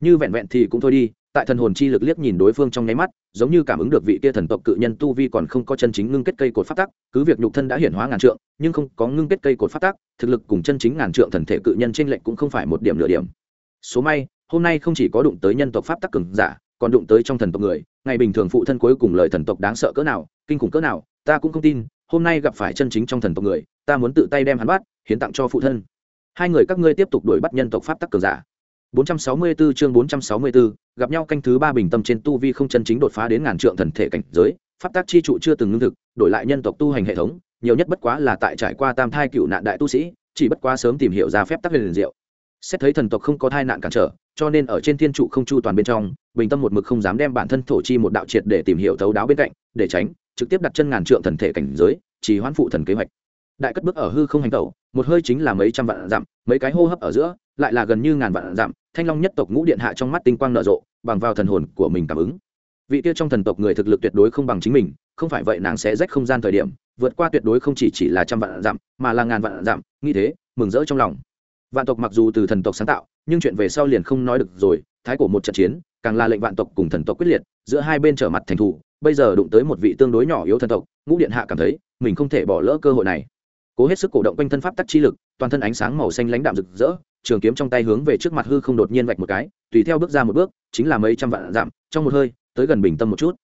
Như vẹn vẹn thì cũng thôi đi, tại thần hồn chi lực liếc nhìn đối phương trong nháy mắt, giống như cảm ứng được vị kia thần tộc cự nhân tu vi còn không có chân chính ngưng kết cây cột phát tắc, cứ việc nhục thân đã hiển hóa ngàn trượng, nhưng không có ngưng kết cây cột phát tắc, thực lực cùng chân chính ngàn trượng thần thể cự nhân trên lệnh cũng không phải một điểm nửa điểm. Số may, hôm nay không chỉ có đụng tới nhân tộc pháp tắc cường giả, còn đụng tới trong thần tộc người, ngày bình thường phụ thân cuối cùng lời thần tộc đáng sợ cỡ nào, kinh khủng cỡ nào, ta cũng không tin, hôm nay gặp phải chân chính trong thần tộc người, ta muốn tự tay đem hắn bắt, hiến tặng cho phụ thân hai người các ngươi tiếp tục đuổi bắt nhân tộc pháp tắc cường giả 464 chương 464, gặp nhau canh thứ ba bình tâm trên tu vi không chân chính đột phá đến ngàn trượng thần thể cảnh giới, pháp tác chi trụ chưa từng ngưng thực, đổi lại nhân tộc tu hành hệ thống, nhiều nhất bất quá là tại trải qua tam thai cựu nạn đại tu sĩ, chỉ bất quá sớm tìm hiểu ra phép tắc liền diệu. Xét thấy thần tộc không có thai nạn cản trở, cho nên ở trên thiên trụ không chu toàn bên trong, bình tâm một mực không dám đem bản thân thổ chi một đạo triệt để tìm hiểu thấu đáo bên cạnh, để tránh trực tiếp đặt chân ngàn trượng thần thể cảnh giới, chỉ hoãn phụ thần kế hoạch. Đại cất bước ở hư không hành tẩu, một hơi chính là mấy trăm vạn dặm, mấy cái hô hấp ở giữa, lại là gần như ngàn vạn dặm, thanh long nhất tộc ngũ điện hạ trong mắt tinh quang nở rộ bằng vào thần hồn của mình cảm ứng. Vị kia trong thần tộc người thực lực tuyệt đối không bằng chính mình không phải vậy nàng sẽ rách không gian thời điểm vượt qua tuyệt đối không chỉ chỉ là trăm vạn dặm mà là ngàn vạn dặm nghĩ thế mừng rỡ trong lòng. Vạn tộc mặc dù từ thần tộc sáng tạo nhưng chuyện về sau liền không nói được rồi thái cổ một trận chiến càng là lệnh vạn tộc cùng thần tộc quyết liệt giữa hai bên trở mặt thành thủ bây giờ đụng tới một vị tương đối nhỏ yếu thần tộc ngũ điện hạ cảm thấy mình không thể bỏ lỡ cơ hội này cố hết sức cổ động quanh thân pháp tắc chi lực, toàn thân ánh sáng màu xanh lãnh đạm rực rỡ, trường kiếm trong tay hướng về trước mặt hư không đột nhiên vạch một cái, tùy theo bước ra một bước, chính là mấy trăm vạn giảm. trong một hơi, tới gần bình tâm một chút.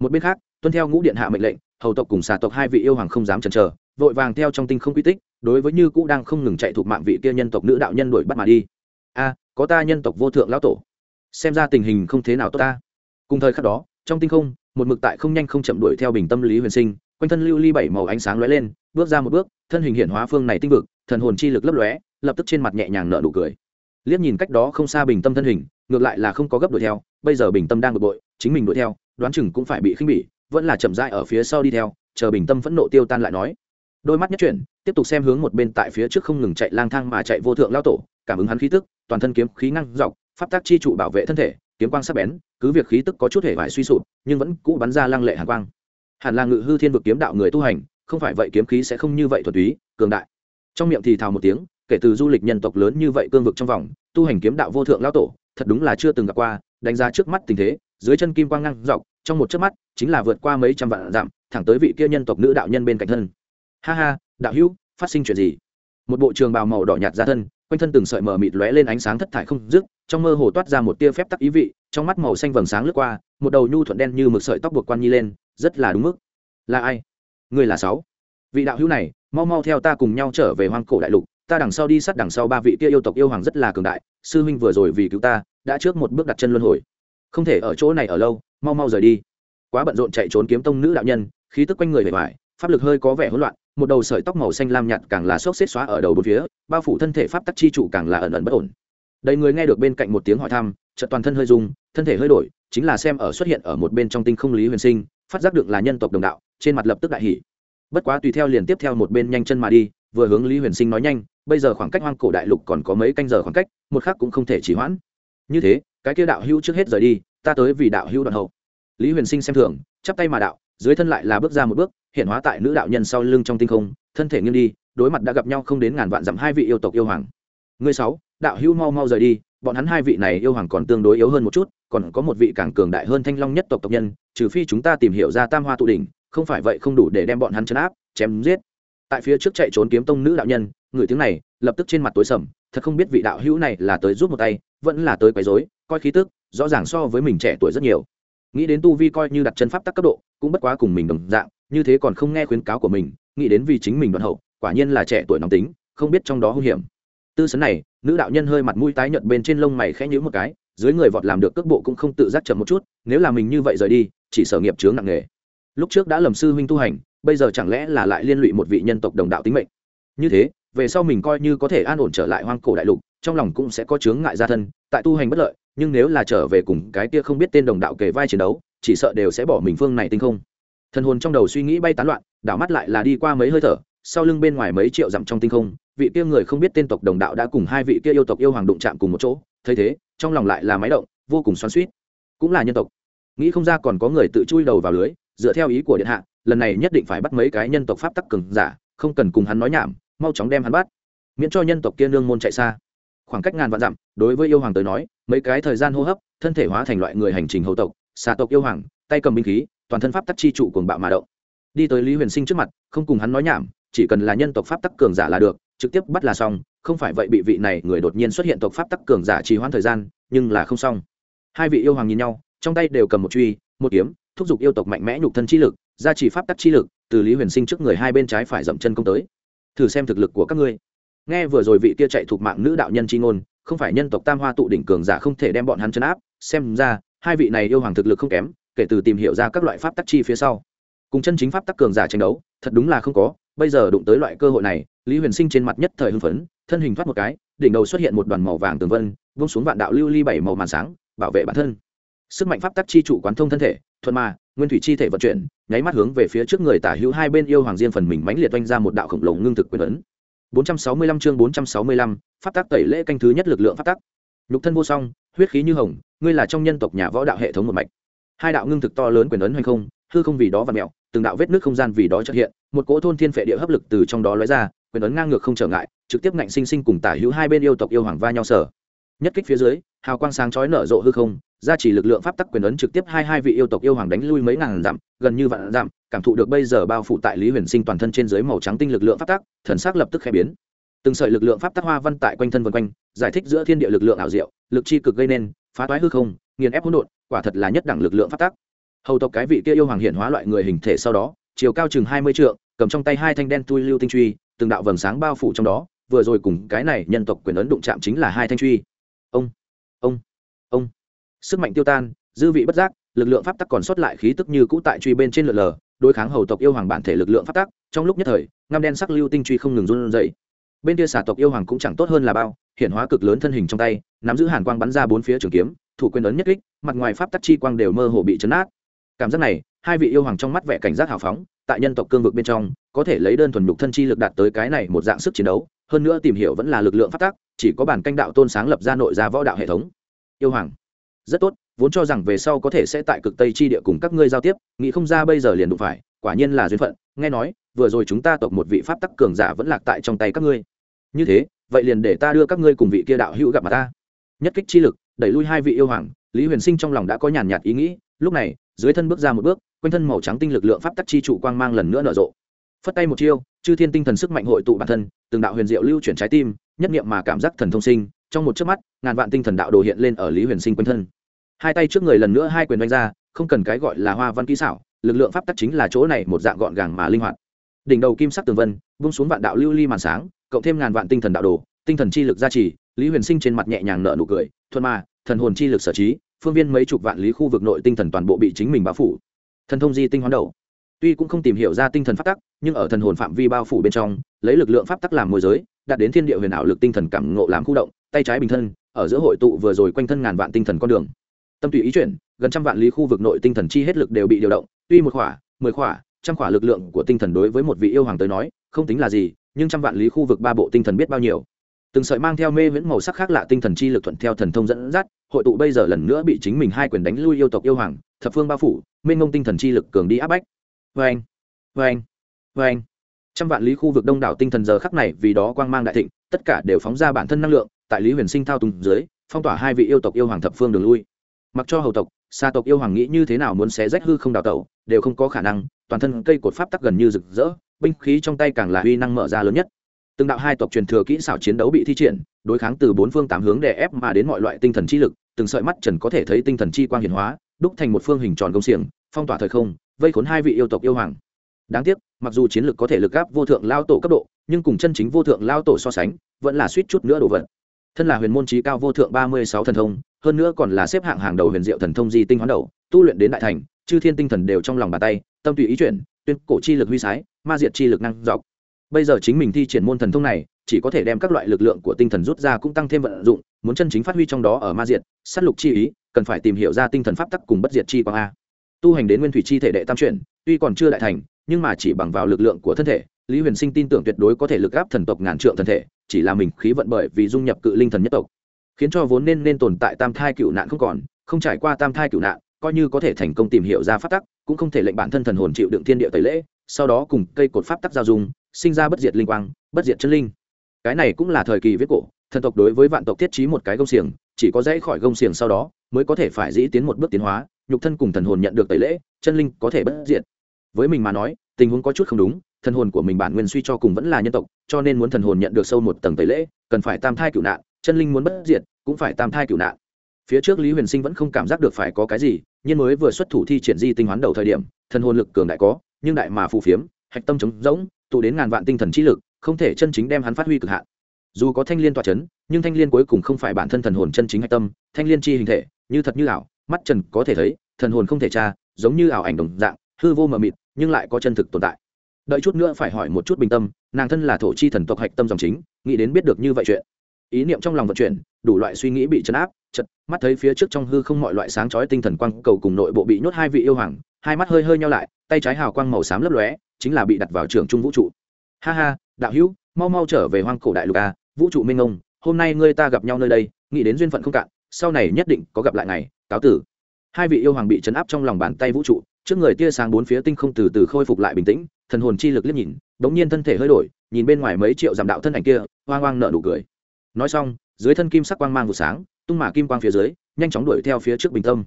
Một bên khác, tuân theo ngũ điện hạ mệnh lệnh, hầu tộc cùng xà tộc hai vị yêu hoàng không dám chần chờ, vội vàng theo trong tinh không quy tích, đối với như cũ đang không ngừng chạy thuộc mạng vị kia nhân tộc nữ đạo nhân đuổi bắt mà đi. A, có ta nhân tộc vô thượng lão tổ. Xem ra tình hình không thế nào tốt ta. Cùng thời khắc đó, trong tinh không, một mực tại không nhanh không chậm đuổi theo bình tâm lý huyền sinh quanh thân lưu ly bảy màu ánh sáng lóe lên, bước ra một bước, thân hình hiện hóa phương này tinh vực, thần hồn chi lực lấp lóe, lập tức trên mặt nhẹ nhàng nở nụ cười. Liếc nhìn cách đó không xa bình tâm thân hình, ngược lại là không có gấp đuổi theo, bây giờ bình tâm đang bực bội, chính mình đuổi theo, đoán chừng cũng phải bị khinh bỉ, vẫn là chậm rãi ở phía sau đi theo, chờ bình tâm phẫn nộ tiêu tan lại nói. Đôi mắt nhất chuyển, tiếp tục xem hướng một bên tại phía trước không ngừng chạy lang thang mà chạy vô thượng lao tổ, cảm ứng hắn khí tức, toàn thân kiếm khí ngăn dọc, pháp tác chi trụ bảo vệ thân thể, kiếm quang sắc bén, cứ việc khí tức có chút hề vải suy sụp, nhưng vẫn cũ bắn ra lăng lệ hàn quang hẳn là ngự hư thiên vực kiếm đạo người tu hành, không phải vậy kiếm khí sẽ không như vậy thuật túy, cường đại. Trong miệng thì thào một tiếng, kể từ du lịch nhân tộc lớn như vậy cương vực trong vòng, tu hành kiếm đạo vô thượng lao tổ, thật đúng là chưa từng gặp qua, đánh giá trước mắt tình thế, dưới chân kim quang ngang dọc, trong một chớp mắt, chính là vượt qua mấy trăm vạn dặm, thẳng tới vị kia nhân tộc nữ đạo nhân bên cạnh thân. Ha ha, đạo hữu, phát sinh chuyện gì? Một bộ trường bào màu đỏ nhạt ra thân, quanh thân từng sợi mờ mịt lóe lên ánh sáng thất thải không dứt, trong mơ hồ toát ra một tia phép tắc ý vị, trong mắt màu xanh vầng sáng lướt qua, một đầu nhu thuận đen như mực sợi tóc buộc quan nhi lên rất là đúng mức. Là ai? Người là sáu. Vị đạo hữu này, mau mau theo ta cùng nhau trở về hoang cổ đại lục, ta đằng sau đi sát đằng sau ba vị kia yêu tộc yêu hoàng rất là cường đại, sư huynh vừa rồi vì cứu ta, đã trước một bước đặt chân luân hồi. Không thể ở chỗ này ở lâu, mau mau rời đi. Quá bận rộn chạy trốn kiếm tông nữ đạo nhân, khí tức quanh người bề ngoài pháp lực hơi có vẻ hỗn loạn, một đầu sợi tóc màu xanh lam nhạt càng là xốc xếp xóa ở đầu bốn phía, bao phủ thân thể pháp tắc chi trụ càng là ẩn ẩn bất ổn. Đầy người nghe được bên cạnh một tiếng hỏi thăm, chợt toàn thân hơi rung, thân thể hơi đổi, chính là xem ở xuất hiện ở một bên trong tinh không lý huyền sinh phát giác được là nhân tộc đồng đạo, trên mặt lập tức đại hỉ. Bất quá tùy theo liền tiếp theo một bên nhanh chân mà đi, vừa hướng lý huyền sinh nói nhanh, bây giờ khoảng cách hoang cổ đại lục còn có mấy canh giờ khoảng cách, một khác cũng không thể chỉ hoãn. Như thế, cái kia đạo hữu trước hết rời đi, ta tới vì đạo hữu đoạn hậu. Lý huyền sinh xem thường, chắp tay mà đạo, dưới thân lại là bước ra một bước, hiện hóa tại nữ đạo nhân sau lưng trong tinh không, thân thể nghiêng đi, đối mặt đã gặp nhau không đến ngàn vạn dặm hai vị yêu tộc yêu hoàng. Người sáu, đạo hữu mau mau rời đi, bọn hắn hai vị này yêu hoàng còn tương đối yếu hơn một chút còn có một vị càng cường đại hơn thanh long nhất tộc tộc nhân, trừ phi chúng ta tìm hiểu ra tam hoa tụ đỉnh, không phải vậy không đủ để đem bọn hắn chấn áp, chém giết. Tại phía trước chạy trốn kiếm tông nữ đạo nhân, người tiếng này, lập tức trên mặt tối sầm, thật không biết vị đạo hữu này là tới giúp một tay, vẫn là tới quấy rối, coi khí tức, rõ ràng so với mình trẻ tuổi rất nhiều. Nghĩ đến tu vi coi như đặt chân pháp tắc cấp độ, cũng bất quá cùng mình đồng dạng, như thế còn không nghe khuyến cáo của mình, nghĩ đến vì chính mình đoạn hậu, quả nhiên là trẻ tuổi nóng tính, không biết trong đó hung hiểm. Tư sấn này, nữ đạo nhân hơi mặt mũi tái nhợt bên trên lông mày khẽ nhíu một cái dưới người vọt làm được cước bộ cũng không tự giác chậm một chút, nếu là mình như vậy rời đi, chỉ sở nghiệp chướng nặng nghề lúc trước đã lầm sư huynh tu hành, bây giờ chẳng lẽ là lại liên lụy một vị nhân tộc đồng đạo tính mệnh? Như thế, về sau mình coi như có thể an ổn trở lại hoang cổ đại lục, trong lòng cũng sẽ có chướng ngại gia thân, tại tu hành bất lợi, nhưng nếu là trở về cùng cái kia không biết tên đồng đạo kề vai chiến đấu, chỉ sợ đều sẽ bỏ mình phương này tinh không. Thần hồn trong đầu suy nghĩ bay tán loạn, đảo mắt lại là đi qua mấy hơi thở, sau lưng bên ngoài mấy triệu dặm trong tinh không, vị kia người không biết tên tộc đồng đạo đã cùng hai vị kia yêu tộc yêu hoàng đụng chạm cùng một chỗ thấy thế, trong lòng lại là máy động, vô cùng xoắn suýt cũng là nhân tộc. Nghĩ không ra còn có người tự chui đầu vào lưới, dựa theo ý của điện hạ, lần này nhất định phải bắt mấy cái nhân tộc pháp tắc cường giả, không cần cùng hắn nói nhảm, mau chóng đem hắn bắt. Miễn cho nhân tộc kia nương môn chạy xa. Khoảng cách ngàn vạn dặm, đối với yêu hoàng tới nói, mấy cái thời gian hô hấp, thân thể hóa thành loại người hành trình hầu tộc, xà tộc yêu hoàng, tay cầm binh khí, toàn thân pháp tắc chi trụ cuồng bạo mà động. Đi tới lý huyền sinh trước mặt, không cùng hắn nói nhảm, chỉ cần là nhân tộc pháp tắc cường giả là được, trực tiếp bắt là xong không phải vậy bị vị này người đột nhiên xuất hiện tộc pháp tắc cường giả trì hoãn thời gian, nhưng là không xong. Hai vị yêu hoàng nhìn nhau, trong tay đều cầm một truy, một kiếm, thúc giục yêu tộc mạnh mẽ nhục thân chi lực, gia trì pháp tắc chi lực, từ lý huyền sinh trước người hai bên trái phải dậm chân công tới. Thử xem thực lực của các ngươi. Nghe vừa rồi vị kia chạy thuộc mạng nữ đạo nhân chi ngôn, không phải nhân tộc tam hoa tụ đỉnh cường giả không thể đem bọn hắn chấn áp, xem ra, hai vị này yêu hoàng thực lực không kém, kể từ tìm hiểu ra các loại pháp tắc chi phía sau. Cùng chân chính pháp tắc cường giả tranh đấu, thật đúng là không có bây giờ đụng tới loại cơ hội này lý huyền sinh trên mặt nhất thời hưng phấn thân hình thoát một cái đỉnh đầu xuất hiện một đoàn màu vàng tường vân vung xuống vạn đạo lưu ly bảy màu màn sáng bảo vệ bản thân. Sức mạnh pháp tắc chi trụ quán thông thân thể thuận mà nguyên thủy chi thể vận chuyển nháy mắt hướng về phía trước người tả hữu hai bên yêu hoàng diên phần mình mãnh liệt oanh ra một đạo khổng lồ ngưng thực quyền ấn. 465 chương 465, pháp tắc tẩy lễ canh thứ nhất lực lượng pháp tắc. Nhục thân vô song huyết khí như hồng ngươi là trong nhân tộc nhà võ đạo hệ thống một mạch. Hai đạo ngưng thực to lớn quyền ấn hay không hư không vì đó và mẹo từng đạo vết nước không gian vì đó xuất hiện một cỗ thôn thiên phệ địa hấp lực từ trong đó lóe ra, quyền ấn ngang ngược không trở ngại, trực tiếp ngạnh sinh sinh cùng tả hữu hai bên yêu tộc yêu hoàng va nhau sở. Nhất kích phía dưới, hào quang sáng chói nở rộ hư không, gia trì lực lượng pháp tắc quyền ấn trực tiếp hai hai vị yêu tộc yêu hoàng đánh lui mấy ngàn dặm, gần như vạn dặm, cảm thụ được bây giờ bao phủ tại lý huyền sinh toàn thân trên dưới màu trắng tinh lực lượng pháp tắc, thần sắc lập tức khẽ biến. Từng sợi lực lượng pháp tắc hoa văn tại quanh thân vân quanh, giải thích giữa thiên địa lực lượng ảo diệu, lực chi cực gây nên, phá toái hư không, nghiền ép hỗn độn, quả thật là nhất đẳng lực lượng pháp tắc. Hầu tộc cái vị kia yêu hoàng hiện hóa loại người hình thể sau đó, chiều cao chừng hai mươi trượng cầm trong tay hai thanh đen tui lưu tinh truy, từng đạo vầng sáng bao phủ trong đó, vừa rồi cùng cái này nhân tộc quyền ấn đụng chạm chính là hai thanh truy. Ông ông ông. Sức mạnh tiêu tan, dư vị bất giác, lực lượng pháp tắc còn sót lại khí tức như cũ tại truy bên trên lượn lờ, đối kháng hầu tộc yêu hoàng bản thể lực lượng pháp tắc, trong lúc nhất thời, ngăm đen sắc lưu tinh truy không ngừng run dậy bên kia xà tộc yêu hoàng cũng chẳng tốt hơn là bao, hiện hóa cực lớn thân hình trong tay, nắm giữ hàn quang bắn ra bốn phía trường kiếm, thủ quyền ấn nhất kích, mặt ngoài pháp tắc chi quang đều mơ hồ bị chấn át cảm giác này, hai vị yêu hoàng trong mắt vẻ cảnh giác hào phóng tại nhân tộc cương vực bên trong, có thể lấy đơn thuần nhục thân chi lực đạt tới cái này một dạng sức chiến đấu, hơn nữa tìm hiểu vẫn là lực lượng phát tác, chỉ có bản canh đạo tôn sáng lập ra nội ra võ đạo hệ thống. Yêu hoàng, rất tốt, vốn cho rằng về sau có thể sẽ tại cực tây chi địa cùng các ngươi giao tiếp, nghĩ không ra bây giờ liền đụng phải, quả nhiên là duyên phận, nghe nói, vừa rồi chúng ta tộc một vị pháp tắc cường giả vẫn lạc tại trong tay các ngươi. Như thế, vậy liền để ta đưa các ngươi cùng vị kia đạo hữu gặp mà ta. Nhất kích chi lực, đẩy lui hai vị yêu hoàng, lý huyền sinh trong lòng đã có nhàn nhạt ý nghĩ, lúc này, dưới thân bước ra một bước quanh thân màu trắng tinh lực lượng pháp tắc chi trụ quang mang lần nữa nở rộ. Phất tay một chiêu, chư thiên tinh thần sức mạnh hội tụ bản thân, từng đạo huyền diệu lưu chuyển trái tim, nhất niệm mà cảm giác thần thông sinh, trong một chớp mắt, ngàn vạn tinh thần đạo đồ hiện lên ở lý huyền sinh quanh thân. Hai tay trước người lần nữa hai quyền đánh ra, không cần cái gọi là hoa văn kỹ xảo, lực lượng pháp tắc chính là chỗ này một dạng gọn gàng mà linh hoạt. Đỉnh đầu kim sắc tường vân, vung xuống vạn đạo lưu ly màn sáng, cộng thêm ngàn vạn tinh thần đạo đồ, tinh thần chi lực gia trì, lý huyền sinh trên mặt nhẹ nhàng nở nụ cười, thuận mà thần hồn chi lực sở trí, phương viên mấy chục vạn lý khu vực nội tinh thần toàn bộ bị chính mình bao phủ thần thông di tinh hoán đầu. Tuy cũng không tìm hiểu ra tinh thần pháp tắc, nhưng ở thần hồn phạm vi bao phủ bên trong, lấy lực lượng pháp tắc làm môi giới, đạt đến thiên địa huyền ảo lực tinh thần cảm ngộ làm khu động, tay trái bình thân, ở giữa hội tụ vừa rồi quanh thân ngàn vạn tinh thần con đường. Tâm tùy ý chuyển, gần trăm vạn lý khu vực nội tinh thần chi hết lực đều bị điều động, tuy một khỏa, mười khỏa, trăm khỏa lực lượng của tinh thần đối với một vị yêu hoàng tới nói, không tính là gì, nhưng trăm vạn lý khu vực ba bộ tinh thần biết bao nhiêu từng sợi mang theo mê viễn màu sắc khác lạ tinh thần chi lực thuận theo thần thông dẫn dắt, hội tụ bây giờ lần nữa bị chính mình hai quyền đánh lui yêu tộc yêu hoàng, thập phương bao phủ, mênh ngông tinh thần chi lực cường đi áp bách. Vê anh vê anh vê anh trăm vạn lý khu vực đông đảo tinh thần giờ khắc này vì đó quang mang đại thịnh, tất cả đều phóng ra bản thân năng lượng, tại lý huyền sinh thao tùng dưới, phong tỏa hai vị yêu tộc yêu hoàng thập phương đường lui. Mặc cho hầu tộc xa tộc yêu hoàng nghĩ như thế nào muốn xé rách hư không đào tẩu, đều không có khả năng, toàn thân cây cột pháp tắc gần như rực rỡ, binh khí trong tay càng là uy năng mở ra lớn nhất từng đạo hai tộc truyền thừa kỹ xảo chiến đấu bị thi triển, đối kháng từ bốn phương tám hướng đè ép mà đến mọi loại tinh thần chi lực, từng sợi mắt trần có thể thấy tinh thần chi quang hiển hóa, đúc thành một phương hình tròn công xiềng, phong tỏa thời không, vây khốn hai vị yêu tộc yêu hoàng. Đáng tiếc, mặc dù chiến lược có thể lực gáp vô thượng lao tổ cấp độ, nhưng cùng chân chính vô thượng lao tổ so sánh, vẫn là suýt chút nữa đổ vật. Thân là huyền môn trí cao vô thượng ba mươi sáu thần thông, hơn nữa còn là xếp hạng hàng đầu huyền diệu thần thông di tinh hoán đầu, tu luyện đến đại thành, chư thiên tinh thần đều trong lòng bàn tay, tâm tùy ý chuyển, tuyên cổ chi lực huy sái, ma diệt chi lực năng dọc bây giờ chính mình thi triển môn thần thông này, chỉ có thể đem các loại lực lượng của tinh thần rút ra cũng tăng thêm vận dụng, muốn chân chính phát huy trong đó ở ma diệt s á t lục chi ý, cần phải tìm hiểu ra tinh thần pháp tắc cùng bất diệt chi quang a. Tu hành đến nguyên thủy chi thể đệ tam chuyển, tuy còn chưa đại thành, nhưng mà chỉ bằng vào lực lượng của thân thể, lý huyền sinh tin tưởng tuyệt đối có thể lực gáp thần tộc ngàn trượng thân thể, chỉ là mình khí vận bởi vì dung nhập cự linh thần nhất tộc, khiến cho vốn nên nên tồn tại tam thai cựu nạn không còn, không trải qua tam thai cựu nạn, coi như có thể thành công tìm hiểu ra pháp tắc, cũng không thể lệnh bản thân thần hồn chịu đựng thiên địa tẩy lễ, sau đó cùng cây cột pháp tắc giao dung sinh ra bất diệt linh quang, bất diệt chân linh. Cái này cũng là thời kỳ viết cổ, thần tộc đối với vạn tộc thiết trí một cái gông xiềng, chỉ có dãy khỏi gông xiềng sau đó mới có thể phải dĩ tiến một bước tiến hóa, nhục thân cùng thần hồn nhận được tẩy lễ, chân linh có thể bất diệt. Với mình mà nói, tình huống có chút không đúng, thần hồn của mình bản nguyên suy cho cùng vẫn là nhân tộc, cho nên muốn thần hồn nhận được sâu một tầng tẩy lễ, cần phải tam thai cựu nạn, chân linh muốn bất diệt, cũng phải tam thai cựu nạn. Phía trước lý huyền sinh vẫn không cảm giác được phải có cái gì, nhưng mới vừa xuất thủ thi triển di tinh hoán đầu thời điểm, thần hồn lực cường đại có, nhưng đại mà phù phiếm, hạch tâm trống rỗng tụ đến ngàn vạn tinh thần trí lực, không thể chân chính đem hắn phát huy cực hạn. Dù có thanh liên tỏa chấn, nhưng thanh liên cuối cùng không phải bản thân thần hồn chân chính hạch tâm, thanh liên chi hình thể, như thật như ảo, mắt trần có thể thấy, thần hồn không thể tra, giống như ảo ảnh đồng dạng, hư vô mờ mịt, nhưng lại có chân thực tồn tại. Đợi chút nữa phải hỏi một chút bình tâm, nàng thân là thổ chi thần tộc hạch tâm dòng chính, nghĩ đến biết được như vậy chuyện. Ý niệm trong lòng vận chuyển, đủ loại suy nghĩ bị chấn áp chật mắt thấy phía trước trong hư không mọi loại sáng chói tinh thần quang cầu cùng nội bộ bị nhốt hai vị yêu hoàng, hai mắt hơi hơi nhau lại, tay trái hào quang màu xám lấp lóe chính là bị đặt vào trường trung vũ trụ. Ha ha, đạo hữu, mau mau trở về hoang cổ đại lục a vũ trụ minh ông hôm nay ngươi ta gặp nhau nơi đây, nghĩ đến duyên phận không cạn, sau này nhất định có gặp lại ngày cáo tử. Hai vị yêu hoàng bị chấn áp trong lòng bàn tay vũ trụ, trước người tia sáng bốn phía tinh không từ từ khôi phục lại bình tĩnh, thần hồn chi lực liếc nhìn, đống nhiên thân thể hơi đổi, nhìn bên ngoài mấy triệu giảm đạo thân ảnh kia, hoang hoang nợ nụ cười. Nói xong, dưới thân kim sắc quang mang vụ sáng, tung mả kim quang phía dưới, nhanh chóng đuổi theo phía trước bình tâm.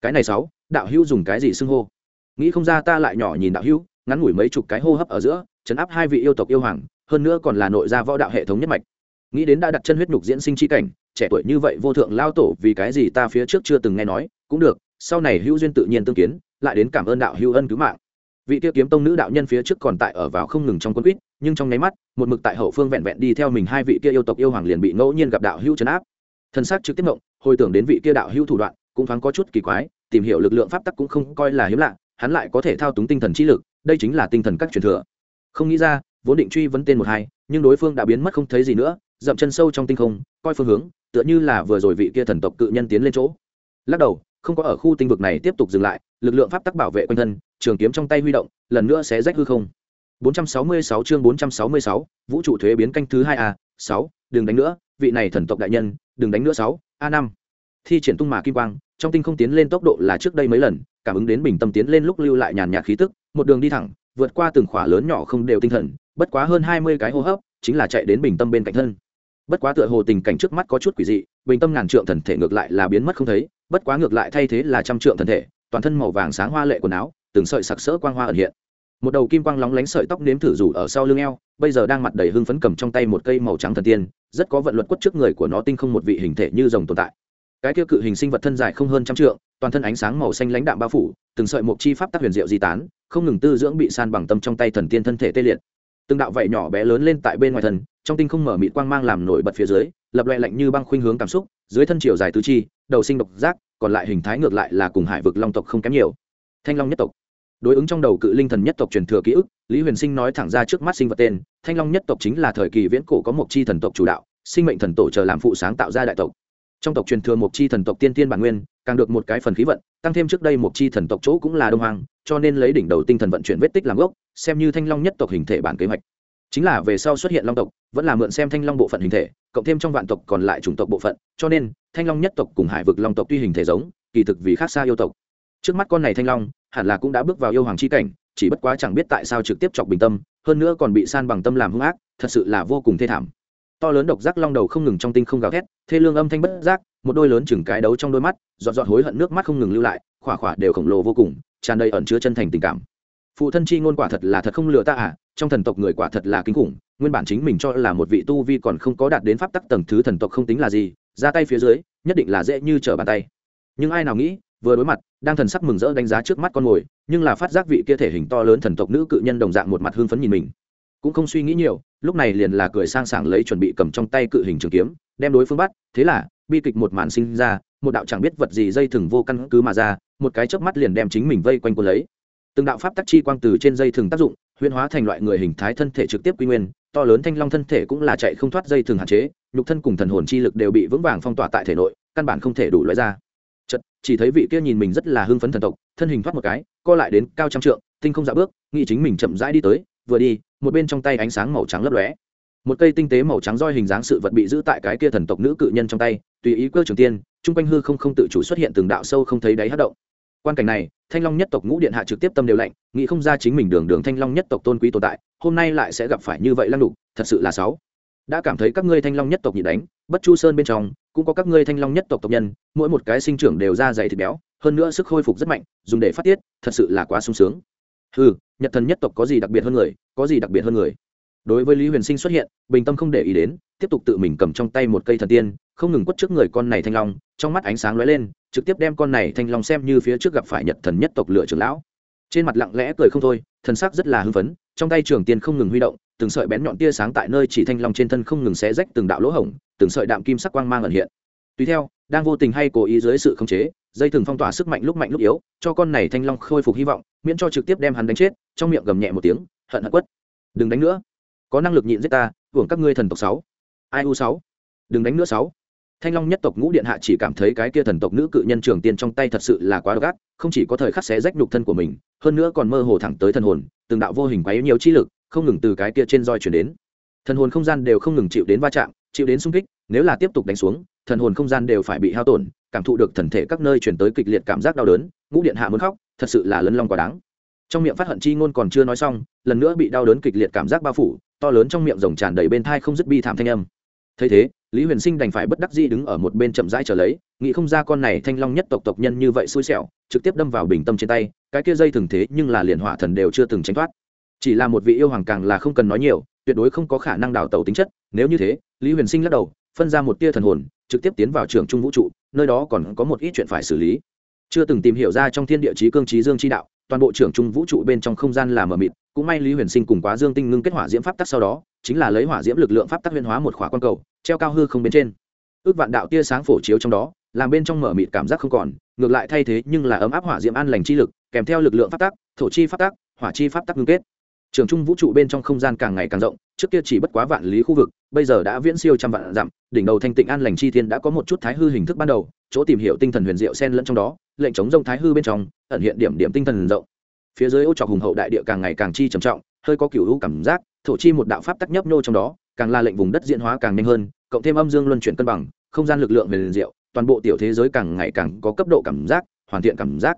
Cái này sáu, đạo hữu dùng cái gì xưng hô? Nghĩ không ra ta lại nhỏ nhìn đạo hữu ngắn ngủi mấy chục cái hô hấp ở giữa, chấn áp hai vị yêu tộc yêu hoàng, hơn nữa còn là nội gia võ đạo hệ thống nhất mạch. Nghĩ đến đã đặt chân huyết nhục diễn sinh chi cảnh, trẻ tuổi như vậy vô thượng lao tổ vì cái gì ta phía trước chưa từng nghe nói, cũng được, sau này hữu duyên tự nhiên tương kiến, lại đến cảm ơn đạo hữu ân cứu mạng. Vị tiêu kiếm tông nữ đạo nhân phía trước còn tại ở vào không ngừng trong quân quýt, nhưng trong nháy mắt, một mực tại hậu phương vẹn vẹn đi theo mình hai vị kia yêu tộc yêu hoàng liền bị ngẫu nhiên gặp đạo hữu chấn áp. Thân xác trực tiếp mộng hồi tưởng đến vị kia đạo hữu thủ đoạn, cũng thoáng có chút kỳ quái, tìm hiểu lực lượng pháp tắc cũng không coi là hiếm lạ hắn lại có thể thao túng tinh thần trí lực đây chính là tinh thần các truyền thừa. Không nghĩ ra vốn định truy vấn tên một hai nhưng đối phương đã biến mất không thấy gì nữa dậm chân sâu trong tinh không coi phương hướng tựa như là vừa rồi vị kia thần tộc cự nhân tiến lên chỗ. Lắc đầu không có ở khu tinh vực này tiếp tục dừng lại lực lượng pháp tắc bảo vệ quanh thân trường kiếm trong tay huy động lần nữa sẽ rách hư không. 466 chương 466, vũ trụ thuế biến canh thứ 2A, 6, đừng đánh nữa, vị này thần tộc đại nhân, đừng đánh nữa 6, A5. Thi triển tung mà kim quang, trong tinh không tiến lên tốc độ là trước đây mấy lần, cảm ứng đến bình tâm tiến lên lúc lưu lại nhàn nhạt khí tức, một đường đi thẳng, vượt qua từng khỏa lớn nhỏ không đều tinh thần, bất quá hơn 20 cái hô hấp, chính là chạy đến bình tâm bên cạnh thân. Bất quá tựa hồ tình cảnh trước mắt có chút quỷ dị, bình tâm ngàn trượng thần thể ngược lại là biến mất không thấy, bất quá ngược lại thay thế là trăm trượng thần thể, toàn thân màu vàng sáng hoa lệ quần áo, từng sợi sặc sỡ quang hoa ẩn hiện một đầu kim quang lóng lánh sợi tóc nếm thử rủ ở sau lưng eo bây giờ đang mặt đầy hưng phấn cầm trong tay một cây màu trắng thần tiên rất có vận luật quất trước người của nó tinh không một vị hình thể như rồng tồn tại cái tiêu cự hình sinh vật thân dài không hơn trăm trượng, toàn thân ánh sáng màu xanh lãnh đạm bao phủ, từng sợi mộc chi pháp tác huyền diệu di tán, không ngừng tư dưỡng bị san bằng tâm trong tay thần tiên thân thể tê liệt. Từng đạo vảy nhỏ bé lớn lên tại bên ngoài thần trong tinh không mở mịt quang mang làm nổi bật phía dưới, lập loại lạnh như băng khuynh hướng cảm xúc, dưới thân chiều dài tứ chi, đầu sinh độc giác, còn lại hình thái ngược lại là cùng hải vực long tộc không kém nhiều. Thanh long nhất tộc. Đối ứng trong đầu cự linh thần nhất tộc truyền thừa ký ức, lý huyền sinh nói thẳng ra trước mắt sinh vật tên, thanh long nhất tộc chính là thời kỳ viễn cổ có một chi thần tộc chủ đạo, sinh mệnh thần tổ chờ làm phụ sáng tạo ra đại tộc trong tộc truyền thừa một chi thần tộc tiên tiên bản nguyên, càng được một cái phần khí vận, tăng thêm trước đây một chi thần tộc chỗ cũng là đông hoàng cho nên lấy đỉnh đầu tinh thần vận chuyển vết tích làm gốc, xem như thanh long nhất tộc hình thể bản kế hoạch. Chính là về sau xuất hiện long tộc, vẫn là mượn xem thanh long bộ phận hình thể, cộng thêm trong vạn tộc còn lại chủng tộc bộ phận, cho nên thanh long nhất tộc cùng hải vực long tộc tuy hình thể giống, kỳ thực vì khác xa yêu tộc. Trước mắt con này thanh long, hẳn là cũng đã bước vào yêu hoàng c h i cảnh, chỉ bất quá chẳng biết tại sao trực tiếp chọc bình tâm, hơn nữa còn bị san bằng tâm làm hung ác, thật sự là vô cùng thê thảm to lớn độc giác long đầu không ngừng trong tinh không gào thét, thê lương âm thanh bất giác, một đôi lớn chừng cái đấu trong đôi mắt dọn dọn hối hận nước mắt không ngừng lưu lại, khỏa khỏa đều khổng lồ vô cùng, tràn đầy ẩn chứa chân thành tình cảm. Phụ thân chi ngôn quả thật là thật không lừa ta à trong thần tộc người quả thật là kinh khủng, nguyên bản chính mình cho là một vị tu vi còn không có đạt đến pháp tắc tầng thứ thần tộc không tính là gì, ra tay phía dưới, nhất định là dễ như trở bàn tay. Nhưng ai nào nghĩ, vừa đối mặt, đang thần sắc mừng rỡ đánh giá trước mắt con mồi, nhưng là phát giác vị kia thể hình to lớn thần tộc nữ cự nhân đồng dạng một mặt hương phấn nhìn mình cũng không suy nghĩ nhiều, lúc này liền là cười sang sảng lấy chuẩn bị cầm trong tay cự hình trường kiếm, đem đối phương bắt, thế là, bi kịch một màn sinh ra, một đạo chẳng biết vật gì dây thừng vô căn cứ mà ra, một cái chớp mắt liền đem chính mình vây quanh cô lấy. Từng đạo pháp tắc chi quang từ trên dây thừng tác dụng, huyễn hóa thành loại người hình thái thân thể trực tiếp quy nguyên, to lớn thanh long thân thể cũng là chạy không thoát dây thừng hạn chế, nhục thân cùng thần hồn chi lực đều bị vững vàng phong tỏa tại thể nội, căn bản không thể đủ loại ra. Chật chỉ thấy vị kia nhìn mình rất là hưng phấn thần tộc, thân hình thoát một cái, co lại đến cao trăm trượng, tinh không dạ bước, nghĩ chính mình chậm rãi đi tới, vừa đi một bên trong tay ánh sáng màu trắng lấp lóe. Một cây tinh tế màu trắng roi hình dáng sự vật bị giữ tại cái kia thần tộc nữ cự nhân trong tay, tùy ý cơ trường tiên, chung quanh hư không không tự chủ xuất hiện từng đạo sâu không thấy đáy hát động. Quan cảnh này, thanh long nhất tộc ngũ điện hạ trực tiếp tâm đều lạnh, nghĩ không ra chính mình đường đường thanh long nhất tộc tôn quý tồn tại, hôm nay lại sẽ gặp phải như vậy lăng đục thật sự là sáu. Đã cảm thấy các ngươi thanh long nhất tộc nhị đánh, bất chu sơn bên trong, cũng có các ngươi thanh long nhất tộc tộc nhân, mỗi một cái sinh trưởng đều ra dày thịt béo, hơn nữa sức khôi phục rất mạnh, dùng để phát tiết, thật sự là quá sung sướng ừ nhật thần nhất tộc có gì đặc biệt hơn người, có gì đặc biệt hơn người? Đối với lý huyền sinh xuất hiện, bình tâm không để ý đến, tiếp tục tự mình cầm trong tay một cây thần tiên, không ngừng quất trước người con này thanh long, trong mắt ánh sáng lóe lên, trực tiếp đem con này thanh long xem như phía trước gặp phải nhật thần nhất tộc lựa trưởng lão. Trên mặt lặng lẽ cười không thôi, thần sắc rất là hưng phấn, trong tay trường tiên không ngừng huy động, từng sợi bén nhọn tia sáng tại nơi chỉ thanh long trên thân không ngừng xé rách từng đạo lỗ hổng, từng sợi đạm kim sắc quang mang ẩn hiện. Tùy theo đang vô tình hay cố ý dưới sự khống chế, dây thừng phong tỏa sức mạnh lúc mạnh lúc yếu, cho con này thanh long khôi phục hy vọng, miễn cho trực tiếp đem hắn đánh chết, trong miệng gầm nhẹ một tiếng, hận hận quất. Đừng đánh nữa. Có năng lực nhịn giết ta, hưởng các ngươi thần tộc sáu. Ai u sáu? Đừng đánh nữa sáu. Thanh long nhất tộc ngũ điện hạ chỉ cảm thấy cái kia thần tộc nữ cự nhân trường tiên trong tay thật sự là quá độc ác, không chỉ có thời khắc xé rách nhục thân của mình, hơn nữa còn mơ hồ thẳng tới thần hồn, từng đạo vô hình quá yếu nhiều chi lực, không ngừng từ cái kia trên roi chuyển đến. Thần hồn không gian đều không ngừng chịu đến va chạm, chịu đến xung kích, nếu là tiếp tục đánh xuống thần hồn không gian đều phải bị hao tổn, cảm thụ được thần thể các nơi chuyển tới kịch liệt cảm giác đau đớn, ngũ điện hạ muốn khóc, thật sự là lấn long quá đáng. Trong miệng phát hận chi ngôn còn chưa nói xong, lần nữa bị đau đớn kịch liệt cảm giác bao phủ, to lớn trong miệng rồng tràn đầy bên thai không dứt bi thảm thanh âm. Thấy thế, lý huyền sinh đành phải bất đắc dĩ đứng ở một bên chậm rãi trở lấy, nghĩ không ra con này thanh long nhất tộc tộc nhân như vậy xui xẻo, trực tiếp đâm vào bình tâm trên tay, cái kia dây thường thế nhưng là liền hỏa thần đều chưa từng tránh thoát. Chỉ là một vị yêu hoàng càng là không cần nói nhiều, tuyệt đối không có khả năng đào tẩu tính chất, nếu như thế, lý huyền sinh lắc đầu phân ra một tia thần hồn, trực tiếp tiến vào trường trung vũ trụ, nơi đó còn có một ít chuyện phải xử lý. Chưa từng tìm hiểu ra trong thiên địa chí cương trí dương chi đạo, toàn bộ trưởng trung vũ trụ bên trong không gian là mờ mịt, cũng may lý huyền sinh cùng quá dương tinh ngưng kết hỏa diễm pháp tắc sau đó, chính là lấy hỏa diễm lực lượng pháp tắc huyền hóa một khỏa quan cầu, treo cao hư không bên trên. Ước vạn đạo tia sáng phổ chiếu trong đó, làm bên trong mở mịt cảm giác không còn, ngược lại thay thế nhưng là ấm áp hỏa diễm an lành chi lực, kèm theo lực lượng pháp tắc, thổ chi pháp tắc, hỏa chi pháp tắc ngưng kết trường trung vũ trụ bên trong không gian càng ngày càng rộng, trước kia chỉ bất quá vạn lý khu vực, bây giờ đã viễn siêu trăm vạn dặm, đỉnh đầu thanh tịnh an lành chi thiên đã có một chút thái hư hình thức ban đầu, chỗ tìm hiểu tinh thần huyền diệu sen lẫn trong đó, lệnh chống rông thái hư bên trong, ẩn hiện điểm điểm tinh thần rộng. Phía dưới ô trọc hùng hậu đại địa càng ngày càng chi trầm trọng, hơi có kiểu hữu cảm giác, thổ chi một đạo pháp tắc nhấp nô trong đó, càng là lệnh vùng đất diễn hóa càng nhanh hơn, cộng thêm âm dương luân chuyển cân bằng, không gian lực lượng huyền diệu, toàn bộ tiểu thế giới càng ngày càng có cấp độ cảm giác, hoàn thiện cảm giác.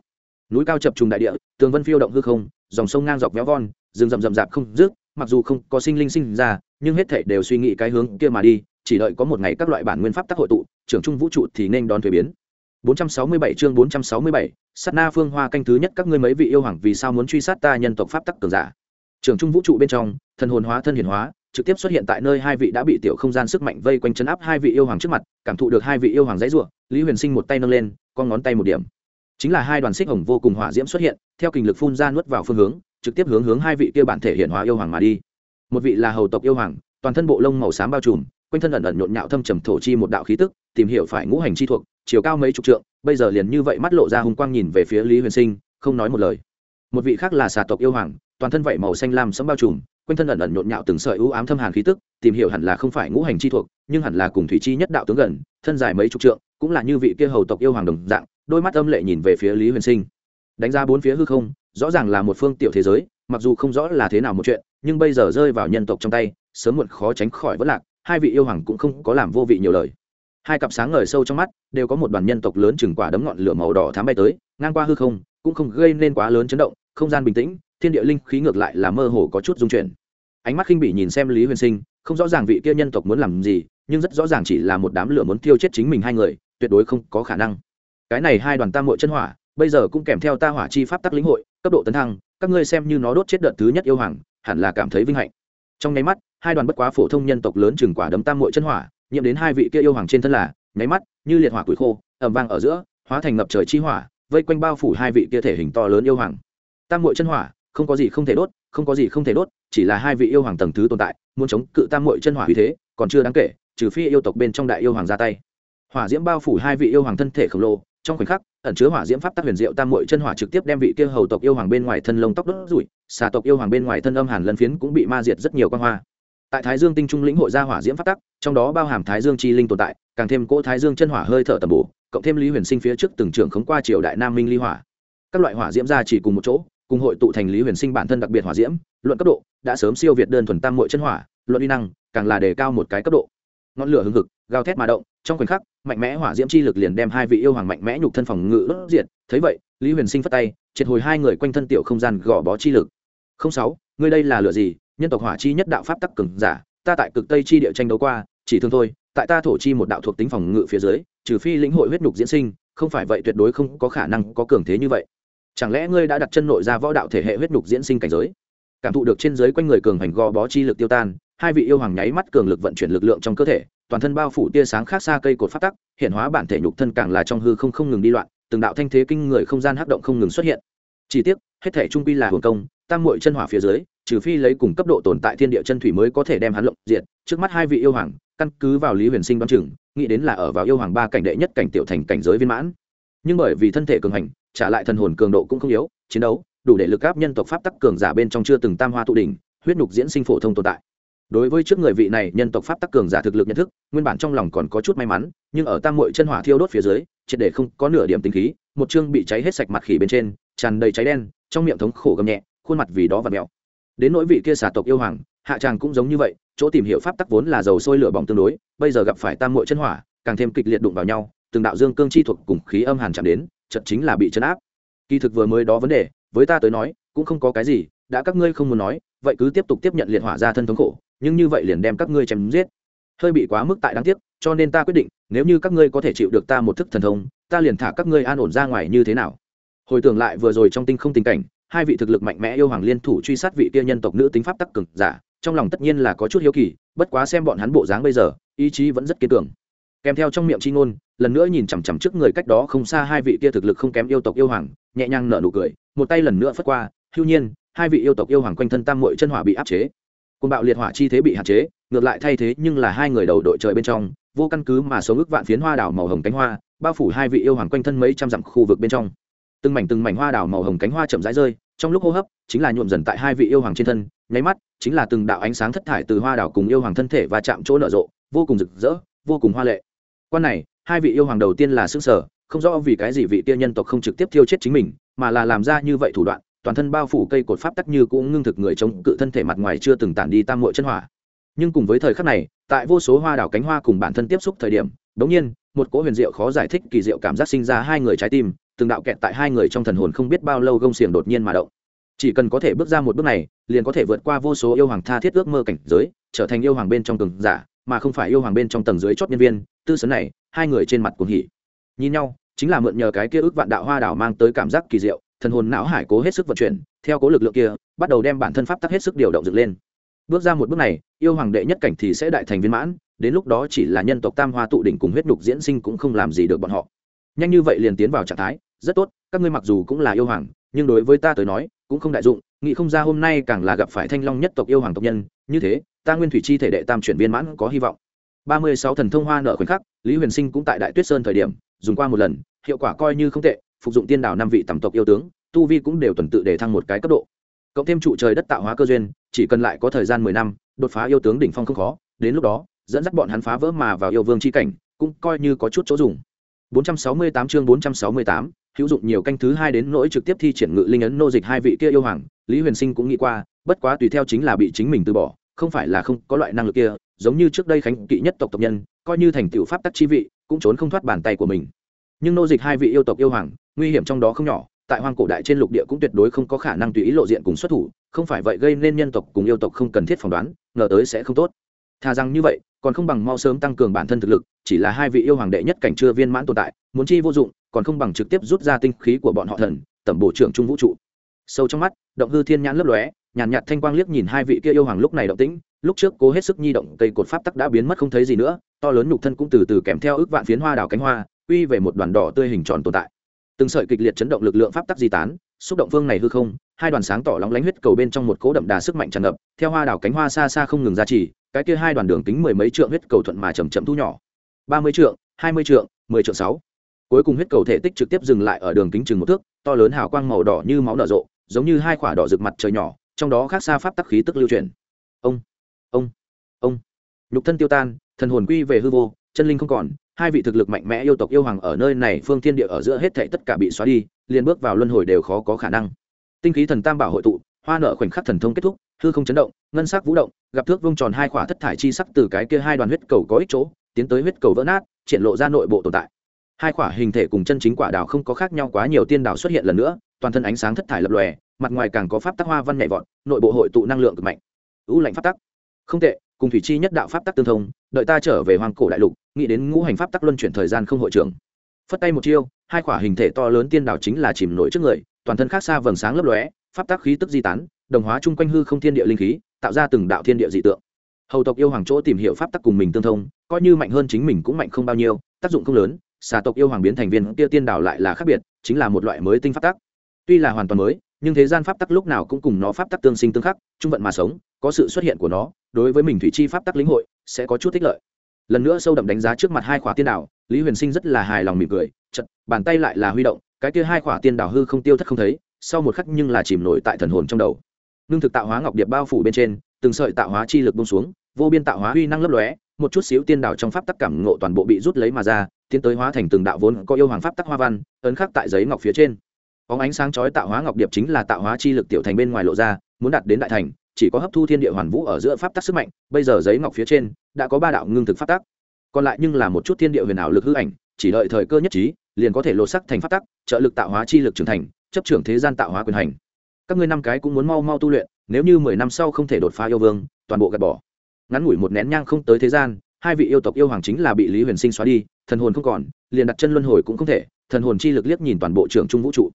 Núi cao chập trùng đại địa, tường vân phiêu động hư không, dòng sông ngang dọc véo von rừng rậm rậm rạp không dứt mặc dù không có sinh linh sinh ra nhưng hết thảy đều suy nghĩ cái hướng kia mà đi chỉ đợi có một ngày các loại bản nguyên pháp tác hội tụ trưởng trung vũ trụ thì nên đón thuế biến. 467 chương 467, sát na phương hoa canh thứ nhất các ngươi mấy vị yêu hoàng vì sao muốn truy sát ta nhân tộc pháp tắc cường giả? Trưởng trung vũ trụ bên trong thần hồn hóa thân hiển hóa trực tiếp xuất hiện tại nơi hai vị đã bị tiểu không gian sức mạnh vây quanh chấn áp hai vị yêu hoàng trước mặt cảm thụ được hai vị yêu hoàng dãy rủa lý huyền sinh một tay nâng lên con ngón tay một điểm. Chính là hai đoàn xích hồng vô cùng hỏa diễm xuất hiện theo kình lực phun ra nuốt vào phương hướng trực tiếp hướng hướng hai vị kia bản thể hiện hóa yêu hoàng mà đi. Một vị là hầu tộc yêu hoàng, toàn thân bộ lông màu xám bao trùm, quanh thân ẩn ẩn nhộn nhạo thâm trầm thổ chi một đạo khí tức, tìm hiểu phải ngũ hành chi thuộc, chiều cao mấy chục trượng, bây giờ liền như vậy mắt lộ ra hùng quang nhìn về phía lý huyền sinh, không nói một lời. Một vị khác là xà tộc yêu hoàng, toàn thân vảy màu xanh lam sẫm bao trùm, quanh thân ẩn ẩn nhộn nhạo từng sợi ưu ám thâm hàn khí tức, tìm hiểu hẳn là không phải ngũ hành chi thuộc, nhưng hẳn là cùng thủy chi nhất đạo tướng gần, thân dài mấy chục trượng, cũng là như vị kia hầu tộc yêu hoàng đồng dạng, đôi mắt âm lệ nhìn về phía lý huyền sinh. Đánh ra bốn phía hư không rõ ràng là một phương tiểu thế giới, mặc dù không rõ là thế nào một chuyện, nhưng bây giờ rơi vào nhân tộc trong tay, sớm muộn khó tránh khỏi vất lạc, hai vị yêu hoàng cũng không có làm vô vị nhiều lời. Hai cặp sáng ngời sâu trong mắt, đều có một đoàn nhân tộc lớn chừng quả đấm ngọn lửa màu đỏ thám bay tới, ngang qua hư không, cũng không gây nên quá lớn chấn động, không gian bình tĩnh, thiên địa linh khí ngược lại là mơ hồ có chút dung chuyển. Ánh mắt khinh bị nhìn xem lý huyền sinh, không rõ ràng vị kia nhân tộc muốn làm gì, nhưng rất rõ ràng chỉ là một đám lửa muốn tiêu chết chính mình hai người, tuyệt đối không có khả năng. Cái này hai đoàn tam mội chân hỏa bây giờ cũng kèm theo ta hỏa chi pháp tắc lĩnh hội, cấp độ tấn thăng, các ngươi xem như nó đốt chết đợt thứ nhất yêu hoàng, hẳn là cảm thấy vinh hạnh. Trong nháy mắt, hai đoàn bất quá phổ thông nhân tộc lớn chừng quả đấm tam muội chân hỏa, nhiễm đến hai vị kia yêu hoàng trên thân là, nháy mắt, như liệt hỏa củi khô ẩm vang ở giữa, hóa thành ngập trời chi hỏa, vây quanh bao phủ hai vị kia thể hình to lớn yêu hoàng. Tam muội chân hỏa, không có gì không thể đốt, không có gì không thể đốt, chỉ là hai vị yêu hoàng tầng thứ tồn tại, muốn chống cự tam muội chân hỏa vì thế, còn chưa đáng kể, trừ phi yêu tộc bên trong đại yêu hoàng ra tay. Hỏa diễm bao phủ hai vị yêu hoàng thân thể khổng lồ, trong khoảnh khắc ẩn chứa hỏa diễm pháp tắc huyền diệu, tam muội chân hỏa trực tiếp đem vị kia hầu tộc yêu hoàng bên ngoài thân lông tóc đốt rủi xà tộc yêu hoàng bên ngoài thân âm hàn lân phiến cũng bị ma diệt rất nhiều quan hoa. Tại thái dương tinh trung lĩnh hội ra hỏa diễm pháp tắc, trong đó bao hàm thái dương chi linh tồn tại, càng thêm cỗ thái dương chân hỏa hơi thở tầm bổ, cộng thêm lý huyền sinh phía trước từng trưởng khống qua triều đại nam minh ly hỏa. Các loại hỏa diễm ra chỉ cùng một chỗ, cùng hội tụ thành lý huyền sinh bản thân đặc biệt hỏa diễm, luận cấp độ, đã sớm siêu việt đơn thuần tam muội chân hỏa, luận uy năng, càng là đề cao một cái cấp độ. Ngọn lửa hừng hực gào thét mà động, trong khoảnh khắc, mạnh mẽ hỏa diễm chi lực liền đem hai vị yêu hoàng mạnh mẽ nhục thân phòng ngự đốt diệt. Thấy vậy, lý huyền sinh phất tay, triệt hồi hai người quanh thân tiểu không gian gò bó chi lực. Không sáu, ngươi đây là lửa gì? Nhân tộc hỏa chi nhất đạo pháp tắc cường giả, ta tại cực tây chi địa tranh đấu qua, chỉ thương thôi, tại ta thổ chi một đạo thuộc tính phòng ngự phía dưới, trừ phi lĩnh hội huyết nhục diễn sinh, không phải vậy tuyệt đối không có khả năng có cường thế như vậy. Chẳng lẽ ngươi đã đặt chân nội ra võ đạo thể hệ huyết nhục diễn sinh cảnh giới? Cảm thụ được trên giới quanh người cường hành gò bó chi lực tiêu tan, hai vị yêu hoàng nháy mắt cường lực vận chuyển lực lượng trong cơ thể toàn thân bao phủ tia sáng khác xa cây cột phát tắc, hiện hóa bản thể nhục thân càng là trong hư không không ngừng đi loạn, từng đạo thanh thế kinh người không gian hắc động không ngừng xuất hiện. Chỉ tiếc, hết thể trung quy là hồn công, tam muội chân hỏa phía dưới, trừ phi lấy cùng cấp độ tồn tại thiên địa chân thủy mới có thể đem hắn lộng diệt, trước mắt hai vị yêu hoàng, căn cứ vào lý huyền sinh đoán chừng, nghĩ đến là ở vào yêu hoàng ba cảnh đệ nhất cảnh tiểu thành cảnh giới viên mãn. Nhưng bởi vì thân thể cường hành, trả lại thần hồn cường độ cũng không yếu, chiến đấu đủ để lực áp nhân tộc pháp tắc cường giả bên trong chưa từng tam hoa tụ đỉnh, huyết nhục diễn sinh phổ thông tồn tại đối với trước người vị này nhân tộc pháp tắc cường giả thực lực nhận thức, nguyên bản trong lòng còn có chút may mắn, nhưng ở tam mội chân hỏa thiêu đốt phía dưới, triệt để không có nửa điểm tính khí, một chương bị cháy hết sạch mặt khỉ bên trên, tràn đầy cháy đen, trong miệng thống khổ gầm nhẹ, khuôn mặt vì đó và mẹo. Đến nỗi vị kia xà tộc yêu hoàng, hạ tràng cũng giống như vậy, chỗ tìm hiểu pháp tắc vốn là dầu sôi lửa bỏng tương đối, bây giờ gặp phải tam mội chân hỏa, càng thêm kịch liệt đụng vào nhau, từng đạo dương cương chi thuộc cùng khí âm hàn chạm đến chật chính là bị chấn áp. Kỳ thực vừa mới đó vấn đề, với ta tới nói, cũng không có cái gì, đã các ngươi không muốn nói, vậy cứ tiếp tục tiếp nhận liệt hỏa ra thân thống khổ nhưng như vậy liền đem các ngươi chém giết. Hơi bị quá mức tại đáng tiếc, cho nên ta quyết định, nếu như các ngươi có thể chịu được ta một thức thần thông, ta liền thả các ngươi an ổn ra ngoài như thế nào. Hồi tưởng lại vừa rồi trong tinh không tình cảnh, hai vị thực lực mạnh mẽ yêu hoàng liên thủ truy sát vị kia nhân tộc nữ tính pháp tắc cực giả, trong lòng tất nhiên là có chút hiếu kỳ, bất quá xem bọn hắn bộ dáng bây giờ, ý chí vẫn rất kiên cường. Kèm theo trong miệng chi ngôn, lần nữa nhìn chằm chằm trước người cách đó không xa hai vị kia thực lực không kém yêu tộc yêu hoàng, nhẹ nhàng nở nụ cười, một tay lần nữa phất qua, hưu nhiên, hai vị yêu tộc yêu hoàng quanh thân tam muội chân hỏa bị áp chế côn bạo liệt hỏa chi thế bị hạn chế, ngược lại thay thế nhưng là hai người đầu đội trời bên trong, vô căn cứ mà sống ước vạn phiến hoa đảo màu hồng cánh hoa, bao phủ hai vị yêu hoàng quanh thân mấy trăm dặm khu vực bên trong. Từng mảnh từng mảnh hoa đảo màu hồng cánh hoa chậm rãi rơi, trong lúc hô hấp, chính là nhuộm dần tại hai vị yêu hoàng trên thân, nháy mắt, chính là từng đạo ánh sáng thất thải từ hoa đảo cùng yêu hoàng thân thể và chạm chỗ nở rộ, vô cùng rực rỡ, vô cùng hoa lệ. Quan này, hai vị yêu hoàng đầu tiên là xương sở không rõ vì cái gì vị kia nhân tộc không trực tiếp thiêu chết chính mình, mà là làm ra như vậy thủ đoạn toàn thân bao phủ cây cột pháp tắc như cũng ngưng thực người chống cự thân thể mặt ngoài chưa từng tản đi tam muội chân hỏa. Nhưng cùng với thời khắc này, tại vô số hoa đảo cánh hoa cùng bản thân tiếp xúc thời điểm, đống nhiên, một cỗ huyền diệu khó giải thích kỳ diệu cảm giác sinh ra hai người trái tim, từng đạo kẹt tại hai người trong thần hồn không biết bao lâu gông xiềng đột nhiên mà động. Chỉ cần có thể bước ra một bước này, liền có thể vượt qua vô số yêu hoàng tha thiết ước mơ cảnh giới, trở thành yêu hoàng bên trong cường giả, mà không phải yêu hoàng bên trong tầng dưới chót nhân viên, tư sấn này, hai người trên mặt cuồng hỉ. Nhìn nhau, chính là mượn nhờ cái kia ước vạn đạo hoa đảo mang tới cảm giác kỳ diệu thần hồn não hải cố hết sức vận chuyển, theo cố lực lượng kia, bắt đầu đem bản thân pháp tắc hết sức điều động dựng lên. Bước ra một bước này, yêu hoàng đệ nhất cảnh thì sẽ đại thành viên mãn, đến lúc đó chỉ là nhân tộc tam hoa tụ đỉnh cùng huyết nhục diễn sinh cũng không làm gì được bọn họ. Nhanh như vậy liền tiến vào trạng thái, rất tốt, các ngươi mặc dù cũng là yêu hoàng, nhưng đối với ta tới nói, cũng không đại dụng, nghĩ không ra hôm nay càng là gặp phải thanh long nhất tộc yêu hoàng tộc nhân, như thế, ta nguyên thủy chi thể đệ tam chuyển viên mãn có hy vọng. Ba mươi sáu thần thông hoa nợ khoảnh khắc, lý huyền sinh cũng tại đại tuyết sơn thời điểm, dùng qua một lần, hiệu quả coi như không tệ phục dụng tiên đảo năm vị tầm tộc yêu tướng tu vi cũng đều tuần tự để thăng một cái cấp độ. Cộng thêm trụ trời đất tạo hóa cơ duyên chỉ cần lại có thời gian mười năm đột phá yêu tướng đỉnh phong không khó đến lúc đó dẫn dắt bọn hắn phá vỡ mà vào yêu vương chi cảnh cũng coi như có chút chỗ dùng. 468 chương 468, hữu dụng nhiều canh thứ hai đến nỗi trực tiếp thi triển ngự linh ấn nô dịch hai vị kia yêu hoàng lý huyền sinh cũng nghĩ qua bất quá tùy theo chính là bị chính mình từ bỏ không phải là không có loại năng lực kia giống như trước đây khánh kỵ nhất tộc tộc nhân coi như thành tựu pháp tắc chi vị cũng trốn không thoát bàn tay của mình. Nhưng nô dịch hai vị yêu tộc yêu hoàng nguy hiểm trong đó không nhỏ, tại hoang cổ đại trên lục địa cũng tuyệt đối không có khả năng tùy ý lộ diện cùng xuất thủ, không phải vậy gây nên nhân tộc cùng yêu tộc không cần thiết phỏng đoán, ngờ tới sẽ không tốt. Thà rằng như vậy, còn không bằng mau sớm tăng cường bản thân thực lực, chỉ là hai vị yêu hoàng đệ nhất cảnh chưa viên mãn tồn tại, muốn chi vô dụng, còn không bằng trực tiếp rút ra tinh khí của bọn họ thần, tẩm bổ trưởng trung vũ trụ. Sâu trong mắt, động hư thiên nhãn lấp lóe, nhàn nhạt thanh quang liếc nhìn hai vị kia yêu hoàng lúc này động tĩnh, lúc trước cố hết sức nhi động, cây cột pháp tắc đã biến mất không thấy gì nữa, to lớn nhục thân cũng từ từ kèm theo ước vạn phiến hoa đào cánh hoa uy về một đoàn đỏ tươi hình tròn tồn tại từng sợi kịch liệt chấn động lực lượng pháp tắc di tán xúc động phương này hư không hai đoàn sáng tỏ lóng lánh huyết cầu bên trong một cố đậm đà sức mạnh tràn ngập theo hoa đảo cánh hoa xa xa không ngừng ra trì, cái kia hai đoàn đường kính mười mấy trượng huyết cầu thuận mà chầm chậm thu nhỏ. Ba mươi trượng hai mươi trượng mười trượng sáu. Cuối cùng huyết cầu thể tích trực tiếp dừng lại ở đường kính chừng một thước to lớn hào quang màu đỏ như máu nở rộ giống như hai quả đỏ rực mặt trời nhỏ trong đó khác xa pháp tắc khí tức lưu chuyển ông ông ông. Nhục thân tiêu tan thần hồn quy về hư vô chân linh không còn hai vị thực lực mạnh mẽ yêu tộc yêu hoàng ở nơi này phương thiên địa ở giữa hết thảy tất cả bị xóa đi, liền bước vào luân hồi đều khó có khả năng. Tinh khí thần tam bảo hội tụ, hoa nở khoảnh khắc thần thông kết thúc, hư không chấn động, ngân sắc vũ động, gặp thước vung tròn hai khỏa thất thải chi sắc từ cái kia hai đoàn huyết cầu có ích chỗ, tiến tới huyết cầu vỡ nát, triển lộ ra nội bộ tồn tại. Hai khỏa hình thể cùng chân chính quả đào không có khác nhau quá nhiều tiên đào xuất hiện lần nữa, toàn thân ánh sáng thất thải lập lòe, mặt ngoài càng có pháp tắc hoa văn nhảy vọt, nội bộ hội tụ năng lượng cực mạnh. U lạnh pháp tắc. Không tệ cùng thủy chi nhất đạo pháp tắc tương thông, đợi ta trở về hoàng cổ đại lục, nghĩ đến ngũ hành pháp tắc luân chuyển thời gian không hội trưởng. Phất tay một chiêu, hai khỏa hình thể to lớn tiên đảo chính là chìm nổi trước người, toàn thân khác xa vầng sáng lấp lóe, pháp tắc khí tức di tán, đồng hóa chung quanh hư không thiên địa linh khí, tạo ra từng đạo thiên địa dị tượng. Hầu tộc yêu hoàng chỗ tìm hiểu pháp tắc cùng mình tương thông, coi như mạnh hơn chính mình cũng mạnh không bao nhiêu, tác dụng không lớn, xà tộc yêu hoàng biến thành viên kia tiên đảo lại là khác biệt, chính là một loại mới tinh pháp tắc. Tuy là hoàn toàn mới, nhưng thế gian pháp tắc lúc nào cũng cùng nó pháp tắc tương sinh tương khắc trung vận mà sống, có sự xuất hiện của nó đối với mình thủy chi pháp tắc lĩnh hội, sẽ có chút thích lợi. Lần nữa sâu đậm đánh giá trước mặt hai khỏa tiên đảo, lý huyền sinh rất là hài lòng mỉm cười chật bàn tay lại là huy động, cái kia hai khỏa tiên đảo hư không tiêu thất không thấy, sau một khắc nhưng là chìm nổi tại thần hồn trong đầu. Nương thực tạo hóa ngọc điệp bao phủ bên trên, từng sợi tạo hóa chi lực bông xuống, vô biên tạo hóa huy năng lấp lóe, một chút xíu tiên đảo trong pháp tắc cảm ngộ toàn bộ bị rút lấy mà ra, tiến tới hóa thành từng đạo vốn có yêu hoàng pháp tắc hoa văn, ấn khắc tại giấy ngọc phía trên. Óng ánh sáng chói tạo hóa ngọc điệp chính là tạo hóa chi lực tiểu thành bên ngoài lộ ra, muốn đạt đến đại thành chỉ có hấp thu thiên địa hoàn vũ ở giữa pháp tắc sức mạnh, bây giờ giấy ngọc phía trên đã có ba đạo ngưng thực pháp tắc. Còn lại nhưng là một chút thiên địa huyền ảo lực hư ảnh, chỉ đợi thời cơ nhất trí, liền có thể lột sắc thành pháp tắc, trợ lực tạo hóa chi lực trưởng thành, chấp trưởng thế gian tạo hóa quyền hành. Các ngươi năm cái cũng muốn mau mau tu luyện, nếu như mười năm sau không thể đột phá yêu vương, toàn bộ gạt bỏ. Ngắn ngủi một nén nhang không tới thế gian, hai vị yêu tộc yêu hoàng chính là bị lý huyền sinh xóa đi, thần hồn không còn, liền đặt chân luân hồi cũng không thể, thần hồn chi lực liếc nhìn toàn bộ trưởng trung vũ trụ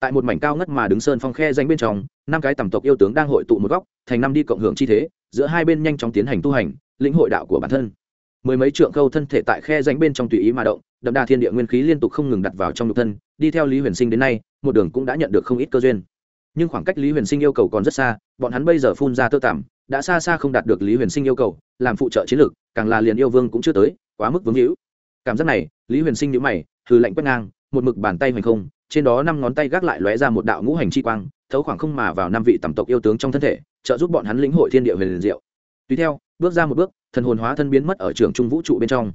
tại một mảnh cao ngất mà đứng sơn phong khe danh bên trong, năm cái tầm tộc yêu tướng đang hội tụ một góc, thành năm đi cộng hưởng chi thế, giữa hai bên nhanh chóng tiến hành tu hành, lĩnh hội đạo của bản thân. Mười mấy trượng khâu thân thể tại khe danh bên trong tùy ý mà động, đậm đà thiên địa nguyên khí liên tục không ngừng đặt vào trong nhục thân, đi theo lý huyền sinh đến nay, một đường cũng đã nhận được không ít cơ duyên. Nhưng khoảng cách lý huyền sinh yêu cầu còn rất xa, bọn hắn bây giờ phun ra tơ tảm đã xa xa không đạt được lý huyền sinh yêu cầu, làm phụ trợ chiến lược, càng là liền yêu vương cũng chưa tới, quá mức vướng hữu cảm giác này, lý huyền sinh nhữ mày hư lạnh quét ngang, một mực bàn tay hoành không trên đó năm ngón tay gác lại lóe ra một đạo ngũ hành chi quang, thấu khoảng không mà vào năm vị tầm tộc yêu tướng trong thân thể, trợ giúp bọn hắn lĩnh hội thiên địa huyền diệu. Tùy theo, bước ra một bước, thần hồn hóa thân biến mất ở trường trung vũ trụ bên trong.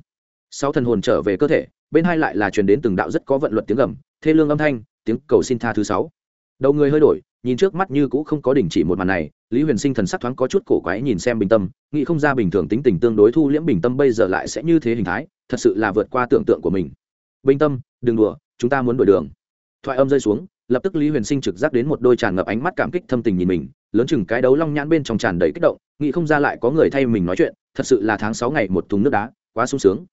Sau thần hồn trở về cơ thể, bên hai lại là truyền đến từng đạo rất có vận luật tiếng gầm, thê lương âm thanh, tiếng cầu xin tha thứ sáu. Đầu người hơi đổi, nhìn trước mắt như cũ không có đình chỉ một màn này, lý huyền sinh thần sắc thoáng có chút cổ quái nhìn xem bình tâm, nghĩ không ra bình thường tính tình tương đối thu liễm bình tâm bây giờ lại sẽ như thế hình thái, thật sự là vượt qua tưởng tượng của mình. Bình tâm, đừng đùa, chúng ta muốn đổi đường thoại âm rơi xuống, lập tức lý huyền sinh trực giác đến một đôi tràn ngập ánh mắt cảm kích thâm tình nhìn mình, lớn chừng cái đấu long nhãn bên trong tràn đầy kích động, nghĩ không ra lại có người thay mình nói chuyện, thật sự là tháng sáu ngày một thùng nước đá, quá sung sướng.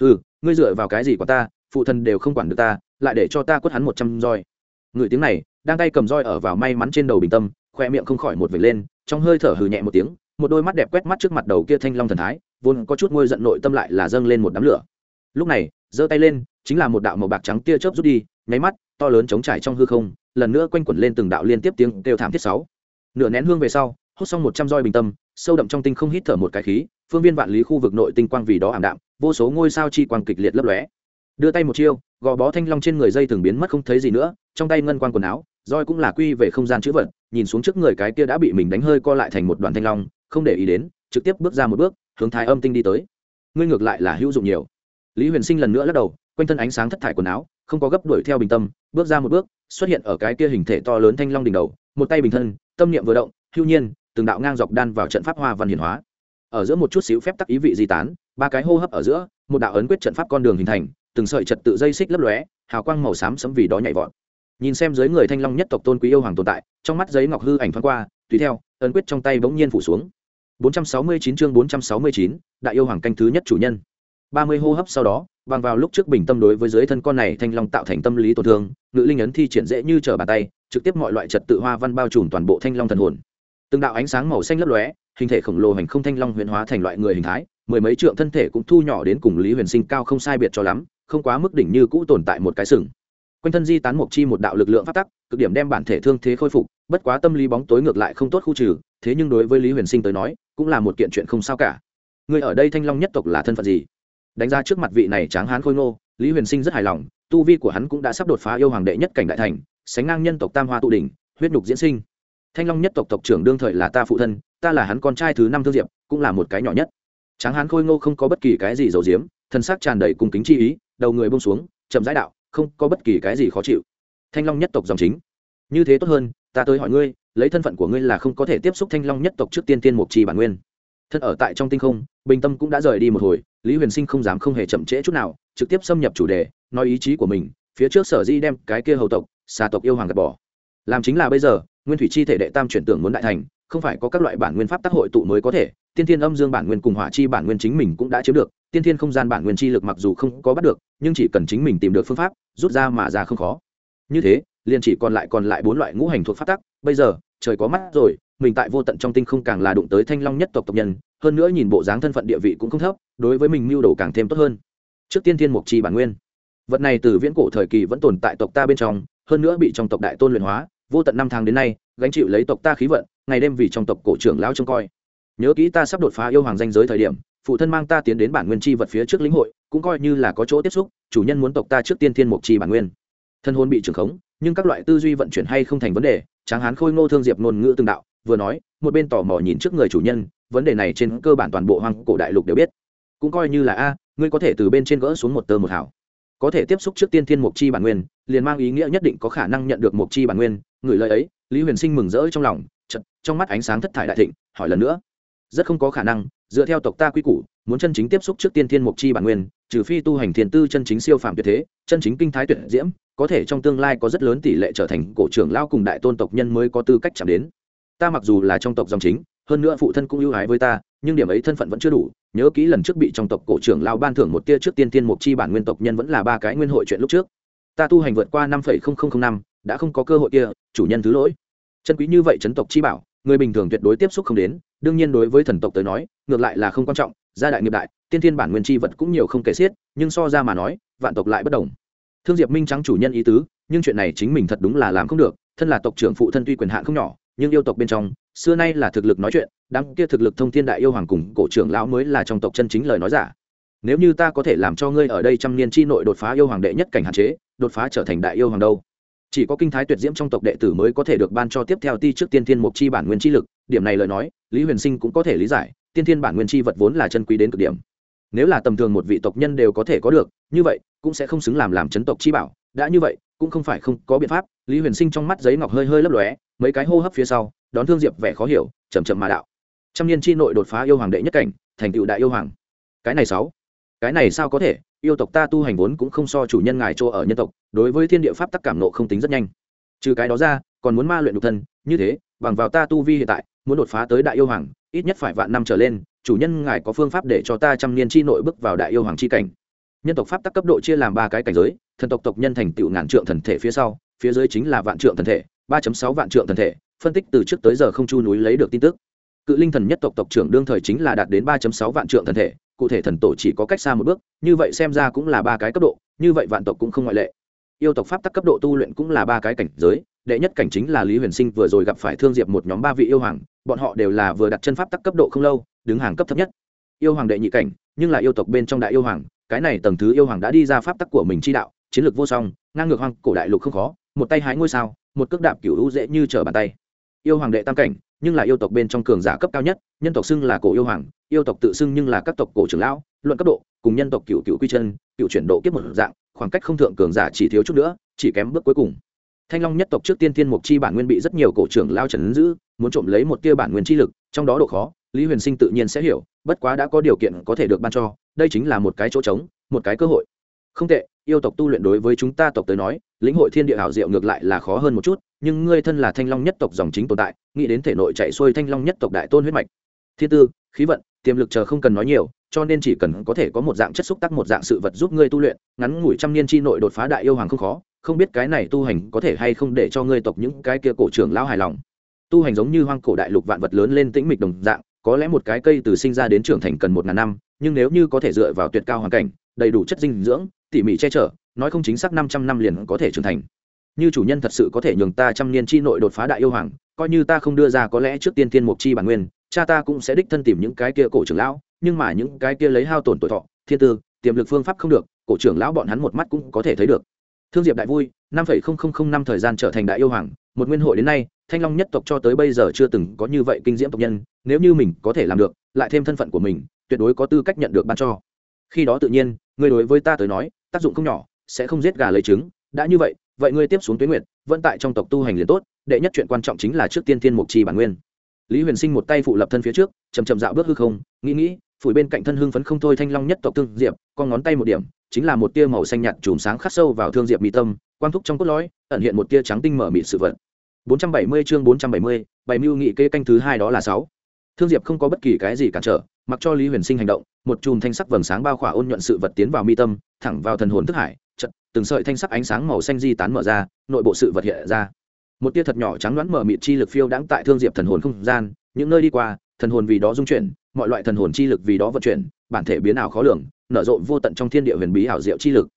Ừ ngươi dựa vào cái gì của ta, phụ thân đều không quản được ta, lại để cho ta quất hắn một trăm roi. Người tiếng này, đang tay cầm roi ở vào may mắn trên đầu bình tâm khoe miệng không khỏi một vệt lên, trong hơi thở hừ nhẹ một tiếng, một đôi mắt đẹp quét mắt trước mặt đầu kia thanh long thần thái, vốn có chút ngôi giận nội tâm lại là dâng lên một đám lửa. Lúc này, giơ tay lên, chính là một đạo màu bạc trắng tia chớp rút đi, nháy mắt to lớn chống trải trong hư không, lần nữa quanh quẩn lên từng đạo liên tiếp tiếng kêu thảm thiết sáu. Nửa nén hương về sau, hút xong một trăm roi bình tâm, sâu đậm trong tinh không hít thở một cái khí, phương viên vạn lý khu vực nội tinh quang vì đó ảm đạm, vô số ngôi sao chi quang kịch liệt lấp lóe. Đưa tay một chiêu, gò bó thanh long trên người dây thường biến mất không thấy gì nữa, trong tay ngân quan quần áo, roi cũng là quy về không gian chữ vật, nhìn xuống trước người cái kia đã bị mình đánh hơi co lại thành một đoàn thanh long, không để ý đến, trực tiếp bước ra một bước, hướng thái âm tinh đi tới. Ngươi ngược lại là hữu dụng nhiều. Lý huyền sinh lần nữa lắc đầu, quanh thân ánh sáng thất thải quần áo không có gấp đuổi theo bình tâm bước ra một bước xuất hiện ở cái kia hình thể to lớn thanh long đỉnh đầu một tay bình thân tâm niệm vừa động hưu nhiên từng đạo ngang dọc đan vào trận pháp hoa văn hiển hóa. Ở giữa một chút xíu phép tắc ý vị di tán ba cái hô hấp ở giữa một đạo ấn quyết trận pháp con đường hình thành từng sợi trật tự dây xích lấp lóe hào quang màu xám sấm vì đó nhảy vọt. Nhìn xem dưới người thanh long nhất tộc tôn quý yêu hoàng tồn tại trong mắt giấy ngọc hư ảnh thoáng qua tùy theo ấn quyết trong tay bỗng nhiên phủ xuống. 469 chương 469, đại yêu hoàng canh thứ nhất chủ nhân. 30 hô hấp sau đó, bằng vào lúc trước bình tâm đối với dưới thân con này thanh long tạo thành tâm lý tổn thương, ngự linh ấn thi triển dễ như trở bàn tay, trực tiếp mọi loại trật tự hoa văn bao trùm toàn bộ thanh long thần hồn. Từng đạo ánh sáng màu xanh lấp lóe, hình thể khổng lồ hành không thanh long huyền hóa thành loại người hình thái, mười mấy trượng thân thể cũng thu nhỏ đến cùng lý huyền sinh cao không sai biệt cho lắm, không quá mức đỉnh như cũ tồn tại một cái sừng. Quanh thân di tán mộc chi một đạo lực lượng phát tắc, cực điểm đem bản thể thương thế khôi phục, bất quá tâm lý bóng tối ngược lại không tốt khu trừ, thế nhưng đối với lý huyền sinh tới nói, cũng là một kiện chuyện không sao cả. Người ở đây thanh long nhất tộc là thân phận gì? Đánh ra trước mặt vị này tráng hán khôi ngô, lý huyền sinh rất hài lòng, tu vi của hắn cũng đã sắp đột phá yêu hoàng đệ nhất cảnh đại thành, sánh ngang nhân tộc tam hoa tụ đỉnh, huyết nhục diễn sinh. Thanh long nhất tộc tộc trưởng đương thời là ta phụ thân, ta là hắn con trai thứ năm thương diệp, cũng là một cái nhỏ nhất. Tráng hán khôi ngô không có bất kỳ cái gì dầu diếm thân xác tràn đầy cùng kính chi ý, đầu người bông xuống, chậm rãi đạo, không có bất kỳ cái gì khó chịu. Thanh long nhất tộc dòng chính. Như thế tốt hơn, ta tới hỏi ngươi, lấy thân phận của ngươi là không có thể tiếp xúc thanh long nhất tộc trước tiên tiên mục trì bản nguyên thân ở tại trong tinh không, bình tâm cũng đã rời đi một hồi, lý huyền sinh không dám không hề chậm trễ chút nào, trực tiếp xâm nhập chủ đề, nói ý chí của mình, phía trước sở di đem cái kia hầu tộc, xà tộc yêu hoàng gạt bỏ. Làm chính là bây giờ, nguyên thủy chi thể đệ tam chuyển tưởng muốn đại thành, không phải có các loại bản nguyên pháp tác hội tụ mới có thể, tiên thiên âm dương bản nguyên cùng hỏa chi bản nguyên chính mình cũng đã chiếm được, tiên thiên không gian bản nguyên chi lực mặc dù không có bắt được, nhưng chỉ cần chính mình tìm được phương pháp, rút ra mà ra không khó. Như thế, liền chỉ còn lại còn lại bốn loại ngũ hành thuộc pháp tắc, bây giờ, trời có mắt rồi mình tại vô tận trong tinh không càng là đụng tới thanh long nhất tộc tộc nhân, hơn nữa nhìn bộ dáng thân phận địa vị cũng không thấp, đối với mình mưu đồ càng thêm tốt hơn. Trước tiên thiên mục chi bản nguyên. Vật này từ viễn cổ thời kỳ vẫn tồn tại tộc ta bên trong, hơn nữa bị trong tộc đại tôn luyện hóa, vô tận năm tháng đến nay, gánh chịu lấy tộc ta khí vận, ngày đêm vì trong tộc cổ trưởng lão trông coi. Nhớ kỹ ta sắp đột phá yêu hoàng danh giới thời điểm, phụ thân mang ta tiến đến bản nguyên chi vật phía trước lĩnh hội, cũng coi như là có chỗ tiếp xúc, chủ nhân muốn tộc ta trước tiên thiên mục chi bản nguyên. Thân hôn bị trưởng khống, nhưng các loại tư duy vận chuyển hay không thành vấn đề, tráng hán khôi ngô thương diệp ngôn ngữ từng đạo vừa nói, một bên tò mò nhìn trước người chủ nhân, vấn đề này trên cơ bản toàn bộ hoang cổ đại lục đều biết. Cũng coi như là a, ngươi có thể từ bên trên gỡ xuống một tơ một hảo có thể tiếp xúc trước tiên thiên mục chi bản nguyên, liền mang ý nghĩa nhất định có khả năng nhận được mục chi bản nguyên. Người lời ấy, lý huyền sinh mừng rỡ trong lòng chật trong mắt ánh sáng thất thải đại thịnh, hỏi lần nữa. Rất không có khả năng, dựa theo tộc ta quy củ, muốn chân chính tiếp xúc trước tiên thiên mục chi bản nguyên, trừ phi tu hành thiền tư chân chính siêu phàm tuyệt thế, chân chính kinh thái tuyệt diễm, có thể trong tương lai có rất lớn tỷ lệ trở thành cổ trưởng lao cùng đại tôn tộc nhân mới có tư cách chạm đến ta mặc dù là trong tộc dòng chính, hơn nữa phụ thân cũng ưu ái với ta, nhưng điểm ấy thân phận vẫn chưa đủ. Nhớ kỹ lần trước bị trong tộc cổ trưởng lao ban thưởng một tia trước tiên tiên mục chi bản nguyên tộc nhân vẫn là ba cái nguyên hội chuyện lúc trước. Ta tu hành vượt qua năm năm, đã không có cơ hội kia, chủ nhân thứ lỗi. Chân quý như vậy chấn tộc chi bảo, người bình thường tuyệt đối tiếp xúc không đến, đương nhiên đối với thần tộc tới nói, ngược lại là không quan trọng, gia đại nghiệp đại, tiên thiên bản nguyên chi vật cũng nhiều không kể xiết, nhưng so ra mà nói, vạn tộc lại bất đồng. Thương diệp minh trắng chủ nhân ý tứ, nhưng chuyện này chính mình thật đúng là làm không được, thân là tộc trưởng phụ thân tuy quyền hạn không nhỏ nhưng yêu tộc bên trong, xưa nay là thực lực nói chuyện, đám kia thực lực thông thiên đại yêu hoàng cùng cổ trưởng lão mới là trong tộc chân chính lời nói giả. Nếu như ta có thể làm cho ngươi ở đây trăm niên chi nội đột phá yêu hoàng đệ nhất cảnh hạn chế, đột phá trở thành đại yêu hoàng đâu? Chỉ có kinh thái tuyệt diễm trong tộc đệ tử mới có thể được ban cho tiếp theo ti trước tiên thiên mục chi bản nguyên chi lực, điểm này lời nói, lý huyền sinh cũng có thể lý giải, tiên thiên bản nguyên chi vật vốn là chân quý đến cực điểm. Nếu là tầm thường một vị tộc nhân đều có thể có được, như vậy, cũng sẽ không xứng làm làm chấn tộc chi bảo, đã như vậy, cũng không phải không có biện pháp lý huyền sinh trong mắt giấy ngọc hơi hơi lấp lóe, mấy cái hô hấp phía sau, đón thương diệp vẻ khó hiểu chầm chậm mà đạo. Trăm niên chi nội đột phá yêu hoàng đệ nhất cảnh, thành tựu đại yêu hoàng. Cái này sáu. Cái này sao có thể? Yêu tộc ta tu hành vốn cũng không so chủ nhân ngài chỗ ở nhân tộc, đối với thiên địa pháp tắc cảm nộ không tính rất nhanh. Trừ cái đó ra, còn muốn ma luyện độc thân, như thế, bằng vào ta tu vi hiện tại, muốn đột phá tới đại yêu hoàng, ít nhất phải vạn năm trở lên, chủ nhân ngài có phương pháp để cho ta trăm niên chi nội bước vào đại yêu hoàng chi cảnh nhân tộc pháp tắc cấp độ chia làm ba cái cảnh giới, thần tộc tộc nhân thành tựu ngàn trượng thần thể phía sau, phía dưới chính là vạn trượng thần thể, ba sáu vạn trượng thần thể, phân tích từ trước tới giờ không chu núi lấy được tin tức. Cự linh thần nhất tộc tộc trưởng đương thời chính là đạt đến ba sáu vạn trượng thần thể, cụ thể thần tổ chỉ có cách xa một bước, như vậy xem ra cũng là ba cái cấp độ, như vậy vạn tộc cũng không ngoại lệ. Yêu tộc pháp tắc cấp độ tu luyện cũng là ba cái cảnh giới, đệ nhất cảnh chính là lý huyền sinh vừa rồi gặp phải thương diệp một nhóm ba vị yêu hoàng, bọn họ đều là vừa đặt chân pháp tắc cấp độ không lâu, đứng hàng cấp thấp nhất. Yêu hoàng đệ nhị cảnh, nhưng là yêu tộc bên trong đại yêu hoàng cái này tầng thứ yêu hoàng đã đi ra pháp tắc của mình chi đạo, chiến lược vô song, ngang ngược hoang cổ đại lục không khó, một tay hái ngôi sao, một cước đạp cửu hữu dễ như trở bàn tay. Yêu hoàng đệ tam cảnh, nhưng là yêu tộc bên trong cường giả cấp cao nhất, nhân tộc xưng là cổ yêu hoàng, yêu tộc tự xưng nhưng là các tộc cổ trưởng lão, luận cấp độ, cùng nhân tộc cựu cựu quy chân cựu chuyển độ kiếp một dạng, khoảng cách không thượng cường giả chỉ thiếu chút nữa, chỉ kém bước cuối cùng. Thanh long nhất tộc trước tiên tiên mục chi bản nguyên bị rất nhiều cổ trưởng lao trần giữ, muốn trộm lấy một tia bản nguyên chi lực, trong đó độ khó, lý huyền sinh tự nhiên sẽ hiểu, bất quá đã có điều kiện có thể được ban cho đây chính là một cái chỗ trống, một cái cơ hội. Không tệ, yêu tộc tu luyện đối với chúng ta tộc tới nói, lĩnh hội thiên địa hảo diệu ngược lại là khó hơn một chút, nhưng ngươi thân là thanh long nhất tộc dòng chính tồn tại, nghĩ đến thể nội chạy xuôi thanh long nhất tộc đại tôn huyết mạch. Thiên tư, khí vận, tiềm lực chờ không cần nói nhiều, cho nên chỉ cần có thể có một dạng chất xúc tác, một dạng sự vật giúp ngươi tu luyện, ngắn ngủi trăm niên chi nội đột phá đại yêu hoàng không khó, không biết cái này tu hành có thể hay không để cho ngươi tộc những cái kia cổ trưởng lao hài lòng. Tu hành giống như hoang cổ đại lục vạn vật lớn lên tĩnh mịch đồng dạng, có lẽ một cái cây từ sinh ra đến trưởng thành cần một ngàn năm nhưng nếu như có thể dựa vào tuyệt cao hoàn cảnh, đầy đủ chất dinh dưỡng, tỉ mỉ che chở, nói không chính xác năm trăm năm liền có thể trưởng thành. Như chủ nhân thật sự có thể nhường ta trăm niên chi nội đột phá đại yêu hoàng, coi như ta không đưa ra có lẽ trước tiên thiên mục chi bản nguyên, cha ta cũng sẽ đích thân tìm những cái kia cổ trưởng lão, nhưng mà những cái kia lấy hao tổn tuổi thọ, thiên tư, tiềm lực phương pháp không được, cổ trưởng lão bọn hắn một mắt cũng có thể thấy được. Thương diệp đại vui, năm phẩy không không không năm thời gian trở thành đại yêu hoàng, một nguyên hội đến nay, thanh long nhất tộc cho tới bây giờ chưa từng có như vậy kinh diễm tộc nhân, nếu như mình có thể làm được, lại thêm thân phận của mình tuyệt đối có tư cách nhận được ban cho. Khi đó tự nhiên người đối với ta tới nói tác dụng không nhỏ sẽ không giết gà lấy trứng. Đã như vậy vậy ngươi tiếp xuống tuyến nguyện vẫn tại trong tộc tu hành liền tốt đệ nhất chuyện quan trọng chính là trước tiên thiên mục trì bản nguyên. Lý huyền sinh một tay phụ lập thân phía trước chầm chậm dạo bước hư không nghĩ nghĩ phủi bên cạnh thân hưng phấn không thôi thanh long nhất tộc thương diệp con ngón tay một điểm chính là một tia màu xanh nhạt chùm sáng khắc sâu vào thương diệp mỹ tâm quang thúc trong cốt lõi ẩn hiện một tia trắng tinh mở mịt sự vật. 470 chương 470, bảy mưu nghị kê canh thứ hai đó là sáu thương diệp không có bất kỳ cái gì cản trở, mặc cho lý huyền sinh hành động, một chùm thanh sắc vầng sáng bao khỏa ôn nhuận sự vật tiến vào mi tâm, thẳng vào thần hồn thức hải chật từng sợi thanh sắc ánh sáng màu xanh di tán mở ra, nội bộ sự vật hiện ra. Một tia thật nhỏ trắng đoán mở mịt chi lực phiêu đãng tại thương diệp thần hồn không gian, những nơi đi qua, thần hồn vì đó dung chuyển, mọi loại thần hồn chi lực vì đó vận chuyển, bản thể biến ảo khó lường, nở rộ vô tận trong thiên địa huyền bí ảo diệu chi lực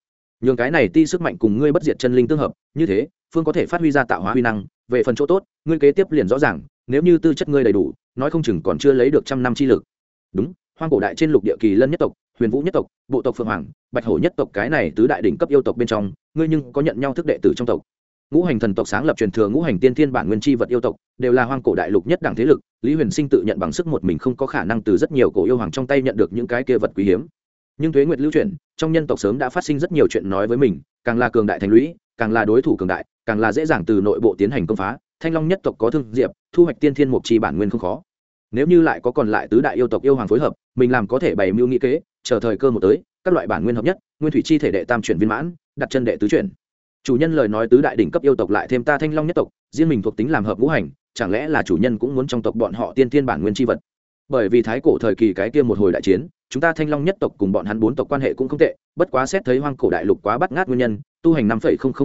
nhường cái này ti sức mạnh cùng ngươi bất diệt chân linh tương hợp, như thế, phương có thể phát huy ra tạo hóa huy năng, về phần chỗ tốt, ngươi kế tiếp liền rõ ràng, nếu như tư chất ngươi đầy đủ, nói không chừng còn chưa lấy được trăm năm chi lực. Đúng, hoang cổ đại trên lục địa kỳ lân nhất tộc, huyền vũ nhất tộc, bộ tộc phượng hoàng, bạch hổ nhất tộc cái này tứ đại đỉnh cấp yêu tộc bên trong, ngươi nhưng có nhận nhau thức đệ tử trong tộc. Ngũ hành thần tộc sáng lập truyền thừa ngũ hành tiên thiên bản nguyên chi vật yêu tộc, đều là hoang cổ đại lục nhất đẳng thế lực, lý huyền sinh tự nhận bằng sức một mình không có khả năng từ rất nhiều cổ yêu hoàng trong tay nhận được những cái kia vật quý hiếm nhưng thuế nguyệt lưu chuyển, trong nhân tộc sớm đã phát sinh rất nhiều chuyện nói với mình, càng là cường đại thành lũy, càng là đối thủ cường đại, càng là dễ dàng từ nội bộ tiến hành công phá. Thanh long nhất tộc có thương diệp, thu hoạch tiên thiên mục trì bản nguyên không khó. Nếu như lại có còn lại tứ đại yêu tộc yêu hoàng phối hợp, mình làm có thể bày mưu nghĩ kế, chờ thời cơ một tới, các loại bản nguyên hợp nhất, nguyên thủy chi thể đệ tam chuyển viên mãn, đặt chân đệ tứ chuyển. Chủ nhân lời nói tứ đại đỉnh cấp yêu tộc lại thêm ta thanh long nhất tộc, riêng mình thuộc tính làm hợp ngũ hành, chẳng lẽ là chủ nhân cũng muốn trong tộc bọn họ tiên thiên bản nguyên chi vật? Bởi vì thái cổ thời kỳ cái kia một hồi đại chiến, chúng ta thanh long nhất tộc cùng bọn hắn bốn tộc quan hệ cũng không tệ, bất quá xét thấy hoang cổ đại lục quá bắt ngát nguyên nhân, tu hành năm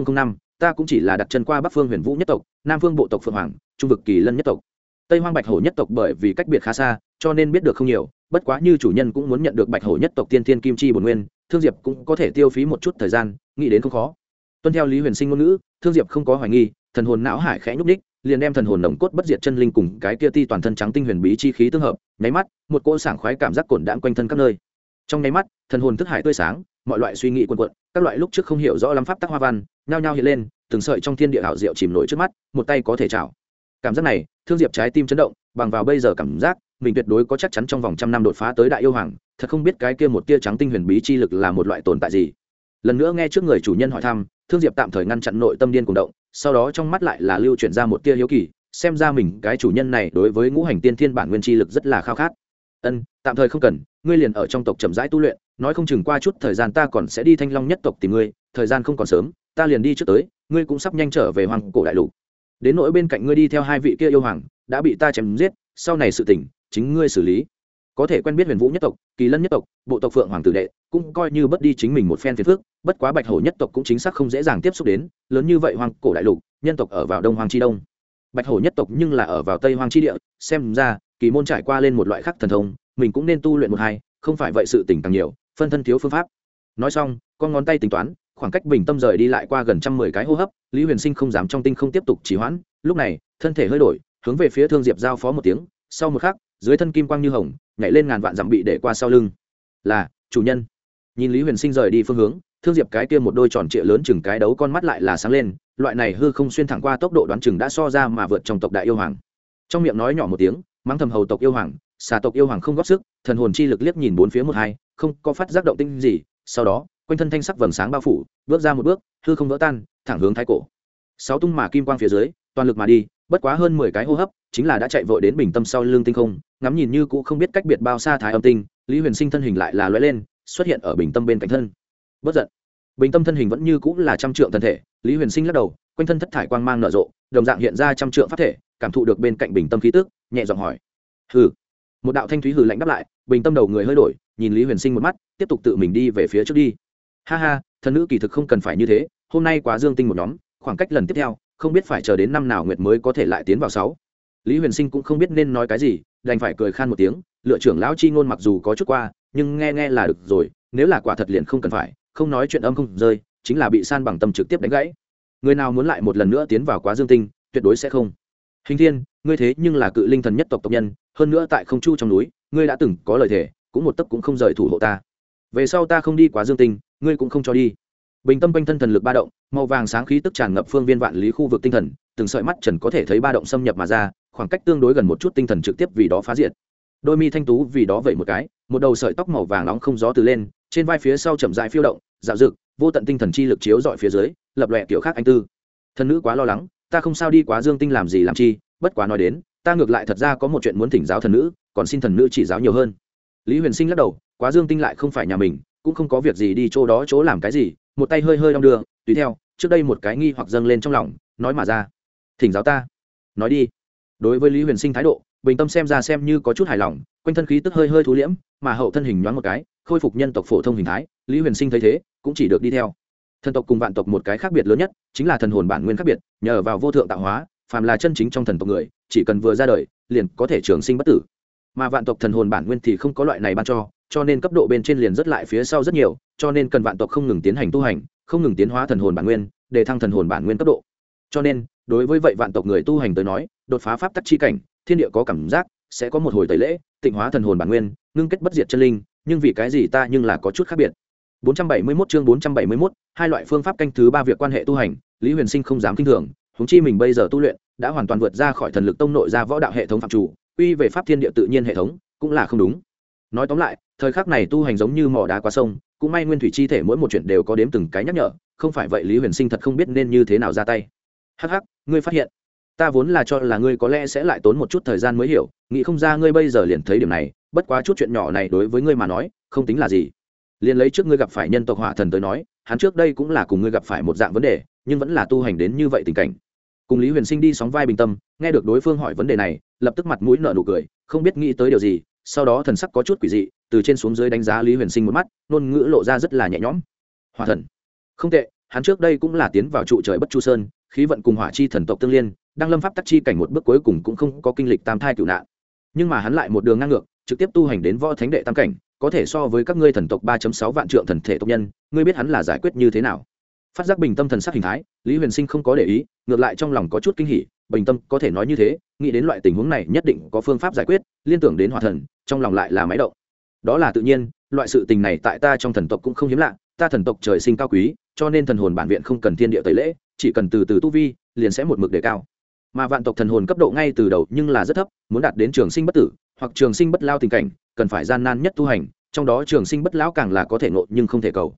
năm, ta cũng chỉ là đặt chân qua bắc phương huyền vũ nhất tộc, nam phương bộ tộc phượng hoàng, trung vực kỳ lân nhất tộc. Tây hoang bạch hổ nhất tộc bởi vì cách biệt khá xa, cho nên biết được không nhiều, bất quá như chủ nhân cũng muốn nhận được bạch hổ nhất tộc tiên thiên kim chi bồn nguyên, thương diệp cũng có thể tiêu phí một chút thời gian, nghĩ đến không khó. Tuân theo lý huyền sinh ngôn ngữ, thương diệp không có hoài nghi, thần hồn não hải khẽ nhúc ních liền đem thần hồn nồng cốt bất diệt chân linh cùng cái kia ti toàn thân trắng tinh huyền bí chi khí tương hợp, nháy mắt, một cỗ sảng khoái cảm giác cổn đạn quanh thân các nơi. Trong nháy mắt, thần hồn thức hải tươi sáng, mọi loại suy nghĩ quần quận các loại lúc trước không hiểu rõ lắm pháp tắc hoa văn, nhao nhao hiện lên, từng sợi trong thiên địa hảo diệu chìm nổi trước mắt, một tay có thể chảo. Cảm giác này, thương diệp trái tim chấn động, bằng vào bây giờ cảm giác, mình tuyệt đối có chắc chắn trong vòng trăm năm đột phá tới đại yêu hoàng, thật không biết cái kia một tia trắng tinh huyền bí chi lực là một loại tồn tại gì. Lần nữa nghe trước người chủ nhân hỏi thăm, thương diệp tạm thời ngăn chặn nội tâm điên cùng động sau đó trong mắt lại là lưu chuyển ra một tia hiếu kỳ, xem ra mình, cái chủ nhân này đối với ngũ hành tiên thiên bản nguyên chi lực rất là khao khát. Ân, tạm thời không cần, ngươi liền ở trong tộc chậm rãi tu luyện, nói không chừng qua chút thời gian ta còn sẽ đi thanh long nhất tộc tìm ngươi, thời gian không còn sớm, ta liền đi trước tới, ngươi cũng sắp nhanh trở về hoàng cổ đại lục. Đến nỗi bên cạnh ngươi đi theo hai vị kia yêu hoàng, đã bị ta chém giết, sau này sự tỉnh chính ngươi xử lý có thể quen biết huyền vũ nhất tộc, kỳ lân nhất tộc, bộ tộc phượng hoàng tử đệ, cũng coi như bất đi chính mình một phen phiền phước bất quá bạch hổ nhất tộc cũng chính xác không dễ dàng tiếp xúc đến, lớn như vậy hoàng cổ đại lục, nhân tộc ở vào đông hoàng chi đông. Bạch hổ nhất tộc nhưng là ở vào tây hoàng chi địa, xem ra, kỳ môn trải qua lên một loại khắc thần thông, mình cũng nên tu luyện một hai, không phải vậy sự tỉnh càng nhiều, phân thân thiếu phương pháp. Nói xong, con ngón tay tính toán, khoảng cách bình tâm rời đi lại qua gần trăm mười cái hô hấp, lý huyền sinh không dám trong tinh không tiếp tục trì hoãn, lúc này, thân thể hơi đổi, hướng về phía thương diệp giao phó một tiếng, sau một khắc, dưới thân kim quang như hồng nhảy lên ngàn vạn dặm bị để qua sau lưng. Là, chủ nhân. Nhìn lý huyền sinh rời đi phương hướng, thương diệp cái kia một đôi tròn trịa lớn chừng cái đấu con mắt lại là sáng lên, loại này hư không xuyên thẳng qua tốc độ đoán chừng đã so ra mà vượt trong tộc đại yêu hoàng. Trong miệng nói nhỏ một tiếng, mắng thầm hầu tộc yêu hoàng, xà tộc yêu hoàng không góp sức, thần hồn chi lực liếc nhìn bốn phía một hai, không có phát giác động tinh gì, sau đó, quanh thân thanh sắc vầng sáng bao phủ, bước ra một bước, hư không vỡ tan, thẳng hướng thái cổ. Sáu tung mà kim quang phía dưới, toàn lực mà đi bất quá hơn mười cái hô hấp, chính là đã chạy vội đến bình tâm sau lưng tinh không, ngắm nhìn như cũ không biết cách biệt bao xa thái âm tinh, lý huyền sinh thân hình lại là lóe lên, xuất hiện ở bình tâm bên cạnh thân. Bất giận. Bình tâm thân hình vẫn như cũ là trăm trượng thân thể, lý huyền sinh lắc đầu, quanh thân thất thải quang mang nở rộ, đồng dạng hiện ra trăm trượng pháp thể, cảm thụ được bên cạnh bình tâm khí tức, nhẹ giọng hỏi. Hừ. Một đạo thanh thúy hừ lạnh đáp lại, bình tâm đầu người hơi đổi, nhìn lý huyền sinh một mắt, tiếp tục tự mình đi về phía trước đi. Ha ha, thần nữ kỳ thực không cần phải như thế, hôm nay quá dương tinh một nhóm, khoảng cách lần tiếp theo không biết phải chờ đến năm nào nguyệt mới có thể lại tiến vào sáu. Lý huyền sinh cũng không biết nên nói cái gì, đành phải cười khan một tiếng, lựa trưởng lão chi ngôn mặc dù có chút qua, nhưng nghe nghe là được rồi, nếu là quả thật liền không cần phải, không nói chuyện âm không rơi, chính là bị san bằng tâm trực tiếp đánh gãy. Người nào muốn lại một lần nữa tiến vào quá dương tinh, tuyệt đối sẽ không. Hình thiên, ngươi thế nhưng là cự linh thần nhất tộc tộc nhân, hơn nữa tại không chu trong núi, ngươi đã từng có lời thề, cũng một tấc cũng không rời thủ hộ ta. Về sau ta không đi quá dương tinh, ngươi cũng không cho đi bình tâm quanh thân thần lực ba động, màu vàng sáng khí tức tràn ngập phương viên vạn lý khu vực tinh thần, từng sợi mắt trần có thể thấy ba động xâm nhập mà ra, khoảng cách tương đối gần một chút tinh thần trực tiếp vì đó phá diệt. Đôi mi thanh tú vì đó vậy một cái, một đầu sợi tóc màu vàng nóng không gió từ lên, trên vai phía sau chậm dại phiêu động, dạo dực vô tận tinh thần chi lực chiếu dọi phía dưới, lập lòe kiểu khác anh tư. Thần nữ quá lo lắng, ta không sao đi quá dương tinh làm gì làm chi, bất quá nói đến, ta ngược lại thật ra có một chuyện muốn thỉnh giáo thần nữ, còn xin thần nữ chỉ giáo nhiều hơn. Lý huyền sinh lắc đầu, quá dương tinh lại không phải nhà mình, cũng không có việc gì đi chỗ đó chỗ làm cái gì một tay hơi hơi đong đưa, tùy theo, trước đây một cái nghi hoặc dâng lên trong lòng, nói mà ra, thỉnh giáo ta. Nói đi. Đối với lý huyền sinh thái độ, bình tâm xem ra xem như có chút hài lòng, quanh thân khí tức hơi hơi thú liễm, mà hậu thân hình nhoáng một cái, khôi phục nhân tộc phổ thông hình thái, lý huyền sinh thấy thế, cũng chỉ được đi theo. Thần tộc cùng vạn tộc một cái khác biệt lớn nhất, chính là thần hồn bản nguyên khác biệt, nhờ vào vô thượng tạo hóa, phàm là chân chính trong thần tộc người, chỉ cần vừa ra đời, liền có thể trường sinh bất tử. Mà vạn tộc thần hồn bản nguyên thì không có loại này ban cho cho nên cấp độ bên trên liền rất lại phía sau rất nhiều cho nên cần vạn tộc không ngừng tiến hành tu hành không ngừng tiến hóa thần hồn bản nguyên để thăng thần hồn bản nguyên cấp độ. Cho nên đối với vậy vạn tộc người tu hành tới nói đột phá pháp tắc chi cảnh thiên địa có cảm giác sẽ có một hồi tẩy lễ tịnh hóa thần hồn bản nguyên ngưng kết bất diệt chân linh nhưng vì cái gì ta nhưng là có chút khác biệt. 471 chương 471, hai loại phương pháp canh thứ ba việc quan hệ tu hành lý huyền sinh không dám kinh thường huống chi mình bây giờ tu luyện đã hoàn toàn vượt ra khỏi thần lực tông nội ra võ đạo hệ thống phạm chủ quy về pháp thiên địa tự nhiên hệ thống cũng là không đúng. Nói tóm lại thời khắc này tu hành giống như mỏ đá qua sông, cũng may nguyên thủy chi thể mỗi một chuyện đều có đếm từng cái nhắc nhở, không phải vậy lý huyền sinh thật không biết nên như thế nào ra tay. Hắc hắc, ngươi phát hiện. Ta vốn là cho là ngươi có lẽ sẽ lại tốn một chút thời gian mới hiểu, nghĩ không ra ngươi bây giờ liền thấy điểm này, bất quá chút chuyện nhỏ này đối với ngươi mà nói, không tính là gì. Liền lấy trước ngươi gặp phải nhân tộc hỏa thần tới nói, hắn trước đây cũng là cùng ngươi gặp phải một dạng vấn đề, nhưng vẫn là tu hành đến như vậy tình cảnh. Cùng lý huyền sinh đi sóng vai bình tâm, nghe được đối phương hỏi vấn đề này, lập tức mặt mũi nợ nụ cười, không biết nghĩ tới điều gì sau đó thần sắc có chút quỷ dị, từ trên xuống dưới đánh giá lý huyền sinh một mắt, ngôn ngữ lộ ra rất là nhẹ nhõm. Hòa thần. Không tệ, hắn trước đây cũng là tiến vào trụ trời bất chu sơn, khí vận cùng hỏa chi thần tộc tương liên, đang lâm pháp tắc chi cảnh một bước cuối cùng cũng không có kinh lịch tam thai cựu nạn. Nhưng mà hắn lại một đường ngang ngược, trực tiếp tu hành đến võ thánh đệ tam cảnh, có thể so với các ngươi thần tộc ba sáu vạn trượng thần thể tộc nhân, ngươi biết hắn là giải quyết như thế nào? Phát giác bình tâm thần sắc hình thái, lý huyền sinh không có để ý, ngược lại trong lòng có chút kinh hỉ bình tâm có thể nói như thế, nghĩ đến loại tình huống này nhất định có phương pháp giải quyết, liên tưởng đến hòa thần, trong lòng lại là máy động. Đó là tự nhiên, loại sự tình này tại ta trong thần tộc cũng không hiếm lạ, ta thần tộc trời sinh cao quý, cho nên thần hồn bản viện không cần thiên địa tẩy lễ, chỉ cần từ từ tu vi, liền sẽ một mực đề cao. Mà vạn tộc thần hồn cấp độ ngay từ đầu nhưng là rất thấp, muốn đạt đến trường sinh bất tử, hoặc trường sinh bất lao tình cảnh, cần phải gian nan nhất tu hành, trong đó trường sinh bất lão càng là có thể ngộ nhưng không thể cầu.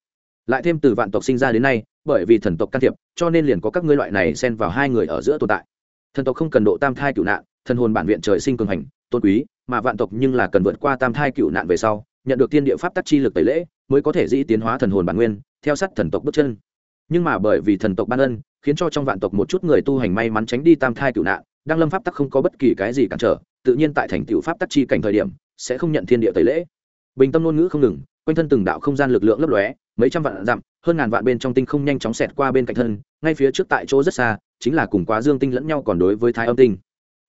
Lại thêm từ vạn tộc sinh ra đến nay, bởi vì thần tộc can thiệp, cho nên liền có các ngươi loại này xen vào hai người ở giữa tồn tại thần tộc không cần độ tam thai cựu nạn, thần hồn bản viện trời sinh cường hành, tôn quý, mà vạn tộc nhưng là cần vượt qua tam thai cựu nạn về sau, nhận được tiên địa pháp tắc chi lực tẩy lễ, mới có thể dĩ tiến hóa thần hồn bản nguyên, theo sát thần tộc bước chân. Nhưng mà bởi vì thần tộc ban ân, khiến cho trong vạn tộc một chút người tu hành may mắn tránh đi tam thai cựu nạn đang lâm pháp tắc không có bất kỳ cái gì cản trở, tự nhiên tại thành tựu pháp tắc chi cảnh thời điểm, sẽ không nhận thiên địa tẩy lễ. Bình tâm ngôn ngữ không ngừng, quanh thân từng đạo không gian lực lượng lấp lóe mấy trăm vạn dặm, hơn ngàn vạn bên trong tinh không nhanh chóng xẹt qua bên cạnh thân, ngay phía trước tại chỗ rất xa, chính là cùng quá dương tinh lẫn nhau còn đối với thái âm tinh.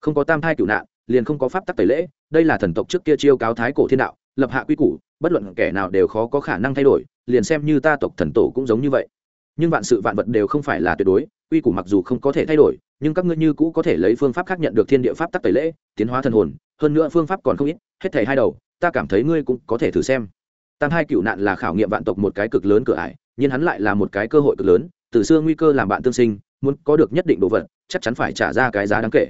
Không có tam thai cựu nạn, liền không có pháp tắc tẩy lễ, đây là thần tộc trước kia chiêu cáo thái cổ thiên đạo, lập hạ quy củ, bất luận kẻ nào đều khó có khả năng thay đổi, liền xem như ta tộc thần tổ cũng giống như vậy. Nhưng vạn sự vạn vật đều không phải là tuyệt đối, quy củ mặc dù không có thể thay đổi, nhưng các ngươi như cũ có thể lấy phương pháp khác nhận được thiên địa pháp tắc tẩy lễ, tiến hóa thần hồn, hơn nữa phương pháp còn không ít, hết thầy hai đầu, ta cảm thấy ngươi cũng có thể thử xem tam hai cựu nạn là khảo nghiệm vạn tộc một cái cực lớn cửa ải, nhưng hắn lại là một cái cơ hội cực lớn, từ xưa nguy cơ làm bạn tương sinh, muốn có được nhất định đồ vật, chắc chắn phải trả ra cái giá đáng kể.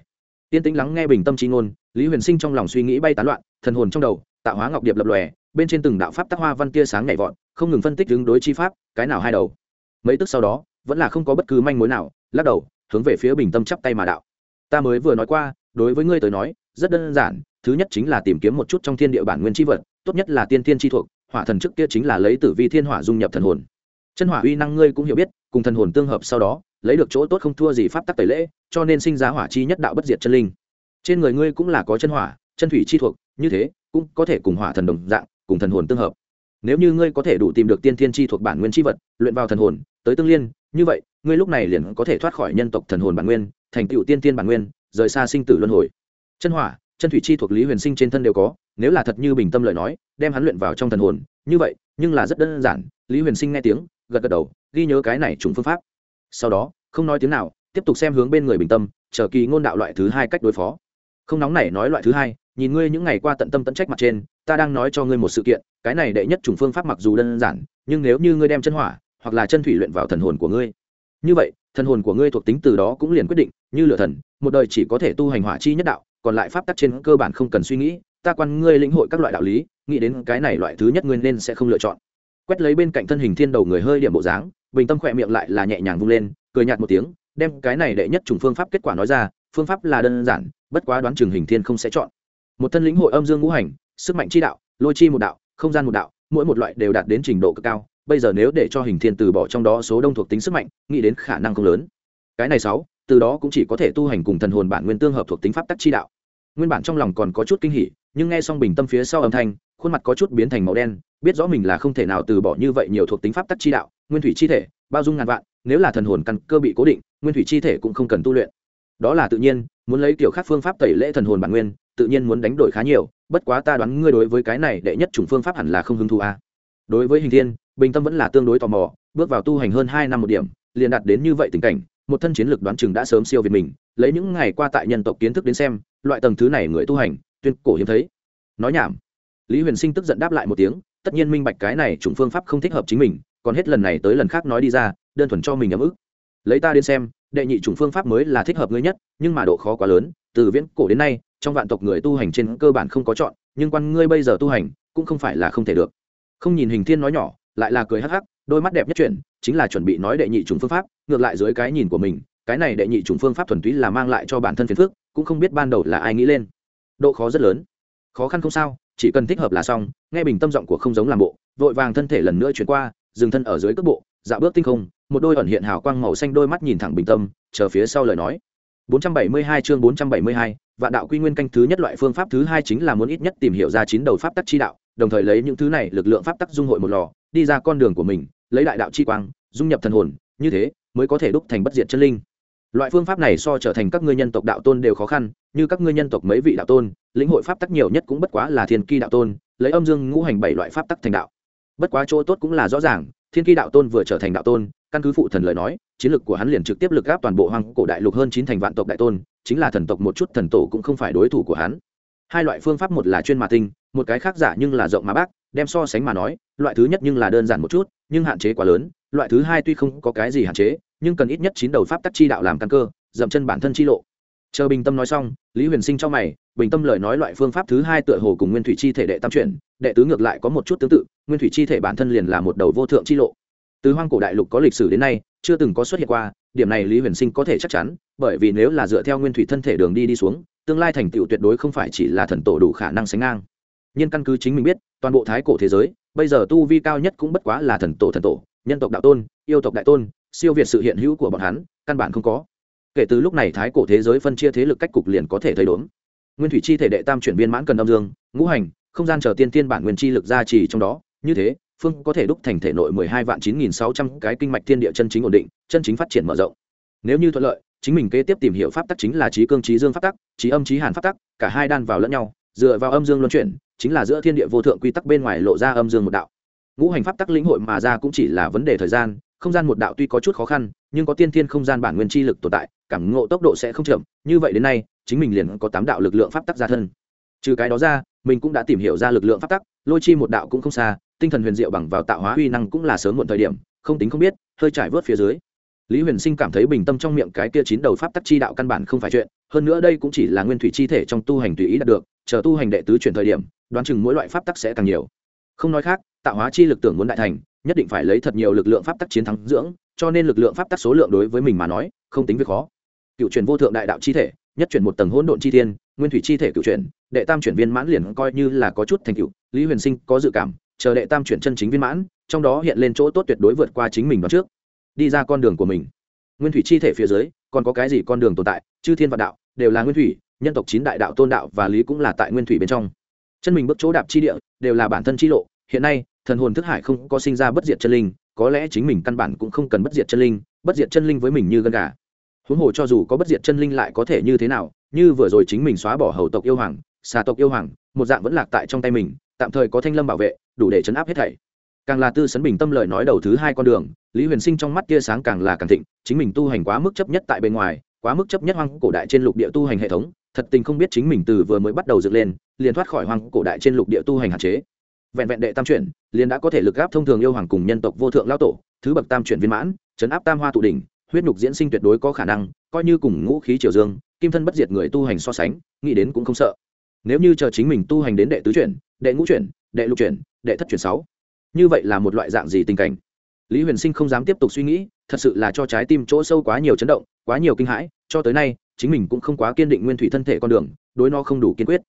Tiên tĩnh lắng nghe bình tâm trí ngôn, lý huyền sinh trong lòng suy nghĩ bay tán loạn, thần hồn trong đầu, tạo hóa ngọc điệp lập lòe, bên trên từng đạo pháp tác hoa văn tia sáng nhảy vọt, không ngừng phân tích đứng đối chi pháp, cái nào hai đầu. Mấy tức sau đó, vẫn là không có bất cứ manh mối nào, lắc đầu, hướng về phía bình tâm chắp tay mà đạo. Ta mới vừa nói qua, đối với ngươi tới nói, rất đơn giản, thứ nhất chính là tìm kiếm một chút trong thiên địa bản nguyên chi vật, tốt nhất là tiên tiên chi thuộc hỏa thần trước kia chính là lấy tử vi thiên hỏa dung nhập thần hồn. Chân hỏa uy năng ngươi cũng hiểu biết, cùng thần hồn tương hợp sau đó, lấy được chỗ tốt không thua gì pháp tắc tẩy lễ, cho nên sinh ra hỏa chi nhất đạo bất diệt chân linh. Trên người ngươi cũng là có chân hỏa, chân thủy chi thuộc, như thế, cũng có thể cùng hỏa thần đồng dạng, cùng thần hồn tương hợp. Nếu như ngươi có thể đủ tìm được tiên thiên chi thuộc bản nguyên chi vật, luyện vào thần hồn, tới tương liên, như vậy, ngươi lúc này liền có thể thoát khỏi nhân tộc thần hồn bản nguyên, thành tựu tiên tiên bản nguyên, rời xa sinh tử luân hồi. Chân hỏa, chân thủy chi thuộc lý huyền sinh trên thân đều có nếu là thật như bình tâm lời nói, đem hắn luyện vào trong thần hồn, như vậy, nhưng là rất đơn giản, lý huyền sinh nghe tiếng, gật gật đầu, ghi nhớ cái này trùng phương pháp. Sau đó, không nói tiếng nào, tiếp tục xem hướng bên người bình tâm, chờ kỳ ngôn đạo loại thứ hai cách đối phó. Không nóng này nói loại thứ hai, nhìn ngươi những ngày qua tận tâm tận trách mặt trên, ta đang nói cho ngươi một sự kiện, cái này đệ nhất chủng phương pháp mặc dù đơn giản, nhưng nếu như ngươi đem chân hỏa, hoặc là chân thủy luyện vào thần hồn của ngươi, như vậy, thần hồn của ngươi thuộc tính từ đó cũng liền quyết định, như lựa thần, một đời chỉ có thể tu hành hỏa chi nhất đạo còn lại pháp tắc trên cơ bản không cần suy nghĩ, ta quan ngươi lĩnh hội các loại đạo lý, nghĩ đến cái này loại thứ nhất ngươi nên sẽ không lựa chọn. Quét lấy bên cạnh thân hình thiên đầu người hơi điểm bộ dáng, bình tâm khỏe miệng lại là nhẹ nhàng vung lên, cười nhạt một tiếng, đem cái này đệ nhất trùng phương pháp kết quả nói ra, phương pháp là đơn giản, bất quá đoán trường hình thiên không sẽ chọn. Một thân lĩnh hội âm dương ngũ hành, sức mạnh chi đạo, lôi chi một đạo, không gian một đạo, mỗi một loại đều đạt đến trình độ cực cao, bây giờ nếu để cho hình thiên từ bỏ trong đó số đông thuộc tính sức mạnh, nghĩ đến khả năng không lớn. Cái này sáu, từ đó cũng chỉ có thể tu hành cùng thần hồn bản nguyên tương hợp thuộc tính pháp tắc chi đạo nguyên bản trong lòng còn có chút kinh hỉ, nhưng nghe xong bình tâm phía sau âm thanh, khuôn mặt có chút biến thành màu đen, biết rõ mình là không thể nào từ bỏ như vậy nhiều thuộc tính pháp tắc chi đạo, nguyên thủy chi thể, bao dung ngàn vạn, nếu là thần hồn căn cơ bị cố định, nguyên thủy chi thể cũng không cần tu luyện đó là tự nhiên, muốn lấy kiểu khác phương pháp tẩy lễ thần hồn bản nguyên, tự nhiên muốn đánh đổi khá nhiều, bất quá ta đoán ngươi đối với cái này đệ nhất chủng phương pháp hẳn là không hứng thú a à. đối với hình thiên, bình tâm vẫn là tương đối tò mò, bước vào tu hành hơn hai năm một điểm, liền đạt đến như vậy tình cảnh, một thân chiến lược đoán chừng đã sớm siêu việt mình, lấy những ngày qua tại nhân tộc kiến thức đến xem loại tầng thứ này người tu hành, tuyên cổ hiếm thấy. Nói nhảm. Lý huyền sinh tức giận đáp lại một tiếng, tất nhiên minh bạch cái này chủng phương pháp không thích hợp chính mình, còn hết lần này tới lần khác nói đi ra, đơn thuần cho mình ấm ức. Lấy ta đến xem, đệ nhị chủng phương pháp mới là thích hợp ngươi nhất, nhưng mà độ khó quá lớn, từ viễn cổ đến nay, trong vạn tộc người tu hành trên cơ bản không có chọn, nhưng quan ngươi bây giờ tu hành, cũng không phải là không thể được. Không nhìn hình thiên nói nhỏ, lại là cười hắc hắc, đôi mắt đẹp nhất chuyển, chính là chuẩn bị nói đệ nhị chủng phương pháp, ngược lại dưới cái nhìn của mình, cái này đệ nhị chủng phương pháp thuần túy là mang lại cho bản thân phiền phức cũng không biết ban đầu là ai nghĩ lên. Độ khó rất lớn. Khó khăn không sao chỉ cần thích hợp là xong nghe bình tâm giọng của không giống làm bộ vội vàng thân thể lần nữa chuyển qua dừng thân ở dưới cước bộ dạo bước tinh không một đôi ẩn hiện hào quang màu xanh đôi mắt nhìn thẳng bình tâm chờ phía sau lời nói. 472 chương 472, vạn đạo quy nguyên canh thứ nhất loại phương pháp thứ hai chính là muốn ít nhất tìm hiểu ra chín đầu pháp tắc chi đạo đồng thời lấy những thứ này lực lượng pháp tắc dung hội một lò đi ra con đường của mình lấy đại đạo chi quang dung nhập thần hồn như thế mới có thể đúc thành bất diệt chân linh loại phương pháp này so trở thành các ngươi nhân tộc đạo tôn đều khó khăn, như các ngươi nhân tộc mấy vị đạo tôn, lĩnh hội pháp tắc nhiều nhất cũng bất quá là thiên ki đạo tôn, lấy âm dương ngũ hành bảy loại pháp tắc thành đạo. Bất quá chỗ tốt cũng là rõ ràng, thiên ki đạo tôn vừa trở thành đạo tôn, căn cứ phụ thần lời nói, chiến lược của hắn liền trực tiếp lực gáp toàn bộ hoang cổ đại lục hơn chín thành vạn tộc đại tôn, chính là thần tộc một chút thần tổ cũng không phải đối thủ của hắn. Hai loại phương pháp một là chuyên mà tinh, một cái khác giả nhưng là rộng mà bác, đem so sánh mà nói, loại thứ nhất nhưng là đơn giản một chút, nhưng hạn chế quá lớn, loại thứ hai tuy không có cái gì hạn chế nhưng cần ít nhất chín đầu pháp tắc chi đạo làm căn cơ, dậm chân bản thân chi lộ. Chờ bình tâm nói xong, lý huyền sinh cho mày, bình tâm lời nói loại phương pháp thứ hai tựa hồ cùng nguyên thủy chi thể đệ tam chuyển, đệ tứ ngược lại có một chút tương tự, nguyên thủy chi thể bản thân liền là một đầu vô thượng chi lộ. Từ hoang cổ đại lục có lịch sử đến nay, chưa từng có xuất hiện qua, điểm này lý huyền sinh có thể chắc chắn, bởi vì nếu là dựa theo nguyên thủy thân thể đường đi đi xuống, tương lai thành tựu tuyệt đối không phải chỉ là thần tổ đủ khả năng sánh ngang. Nhưng căn cứ chính mình biết, toàn bộ thái cổ thế giới, bây giờ tu vi cao nhất cũng bất quá là thần tổ thần tổ, nhân tộc đạo tôn, yêu tộc đại tôn siêu việt sự hiện hữu của bọn hắn, căn bản không có. Kể từ lúc này thái cổ thế giới phân chia thế lực cách cục liền có thể thấy đốn nguyên thủy chi thể đệ tam chuyển viên mãn cần âm dương, ngũ hành, không gian chờ tiên tiên bản nguyên chi lực gia trì trong đó. Như thế, phương có thể đúc thành thể nội mười hai vạn chín nghìn sáu trăm cái kinh mạch thiên địa chân chính ổn định, chân chính phát triển mở rộng. Nếu như thuận lợi, chính mình kế tiếp tìm hiểu pháp tắc chính là trí cương, trí dương pháp tắc, trí âm, trí hàn pháp tắc, cả hai đan vào lẫn nhau, dựa vào âm dương luân chuyển, chính là giữa thiên địa vô thượng quy tắc bên ngoài lộ ra âm dương một đạo. Ngũ hành pháp tắc lĩnh hội mà ra cũng chỉ là vấn đề thời gian không gian một đạo tuy có chút khó khăn, nhưng có tiên thiên không gian bản nguyên chi lực tồn tại, cảm ngộ tốc độ sẽ không chậm. Như vậy đến nay, chính mình liền có tám đạo lực lượng pháp tắc ra thân. Trừ cái đó ra, mình cũng đã tìm hiểu ra lực lượng pháp tắc, lôi chi một đạo cũng không xa, tinh thần huyền diệu bằng vào tạo hóa uy năng cũng là sớm muộn thời điểm, không tính không biết, hơi trải vớt phía dưới. Lý huyền sinh cảm thấy bình tâm trong miệng cái kia chín đầu pháp tắc chi đạo căn bản không phải chuyện, hơn nữa đây cũng chỉ là nguyên thủy chi thể trong tu hành tùy ý đạt được, chờ tu hành đệ tứ chuyển thời điểm, đoán chừng mỗi loại pháp tắc sẽ càng nhiều. Không nói khác, tạo hóa chi lực tưởng muốn đại thành nhất định phải lấy thật nhiều lực lượng pháp tắc chiến thắng dưỡng, cho nên lực lượng pháp tắc số lượng đối với mình mà nói, không tính việc khó. Cựu truyền vô thượng đại đạo chi thể, nhất chuyển một tầng hỗn độn chi thiên, nguyên thủy chi thể cựu chuyển, đệ tam chuyển viên mãn liền coi như là có chút thành cựu lý huyền sinh có dự cảm, chờ đệ tam chuyển chân chính viên mãn, trong đó hiện lên chỗ tốt tuyệt đối vượt qua chính mình đó trước. Đi ra con đường của mình. Nguyên thủy chi thể phía dưới, còn có cái gì con đường tồn tại? Chư thiên vạn đạo, đều là nguyên thủy, nhân tộc chín đại đạo tôn đạo và lý cũng là tại nguyên thủy bên trong. Chân mình bước chỗ đạp chi địa, đều là bản thân chi lộ, hiện nay thần hồn thức hải không có sinh ra bất diệt chân linh, có lẽ chính mình căn bản cũng không cần bất diệt chân linh, bất diệt chân linh với mình như gân gà. Huống hồ cho dù có bất diệt chân linh lại có thể như thế nào, như vừa rồi chính mình xóa bỏ hầu tộc yêu hoàng, xà tộc yêu hoàng, một dạng vẫn lạc tại trong tay mình, tạm thời có thanh lâm bảo vệ, đủ để chấn áp hết thảy. Càng là tư sấn bình tâm lời nói đầu thứ hai con đường, lý huyền sinh trong mắt tia sáng càng là càng thịnh, chính mình tu hành quá mức chấp nhất tại bên ngoài, quá mức chấp nhất hoang cổ đại trên lục địa tu hành hệ thống, thật tình không biết chính mình từ vừa mới bắt đầu dựng lên, liền thoát khỏi hoang cổ đại trên lục địa tu hành hạn chế vẹn vẹn đệ tam chuyển, liền đã có thể lực gáp thông thường yêu hoàng cùng nhân tộc vô thượng lao tổ, thứ bậc tam chuyển viên mãn chấn áp tam hoa tụ đỉnh, huyết nhục diễn sinh tuyệt đối có khả năng, coi như cùng ngũ khí triều dương, kim thân bất diệt người tu hành so sánh, nghĩ đến cũng không sợ. Nếu như chờ chính mình tu hành đến đệ tứ chuyển, đệ ngũ chuyển, đệ lục chuyển, đệ thất chuyển sáu, như vậy là một loại dạng gì tình cảnh? Lý huyền sinh không dám tiếp tục suy nghĩ, thật sự là cho trái tim chỗ sâu quá nhiều chấn động, quá nhiều kinh hãi, cho tới nay, chính mình cũng không quá kiên định nguyên thủy thân thể con đường, đối nó không đủ kiên quyết.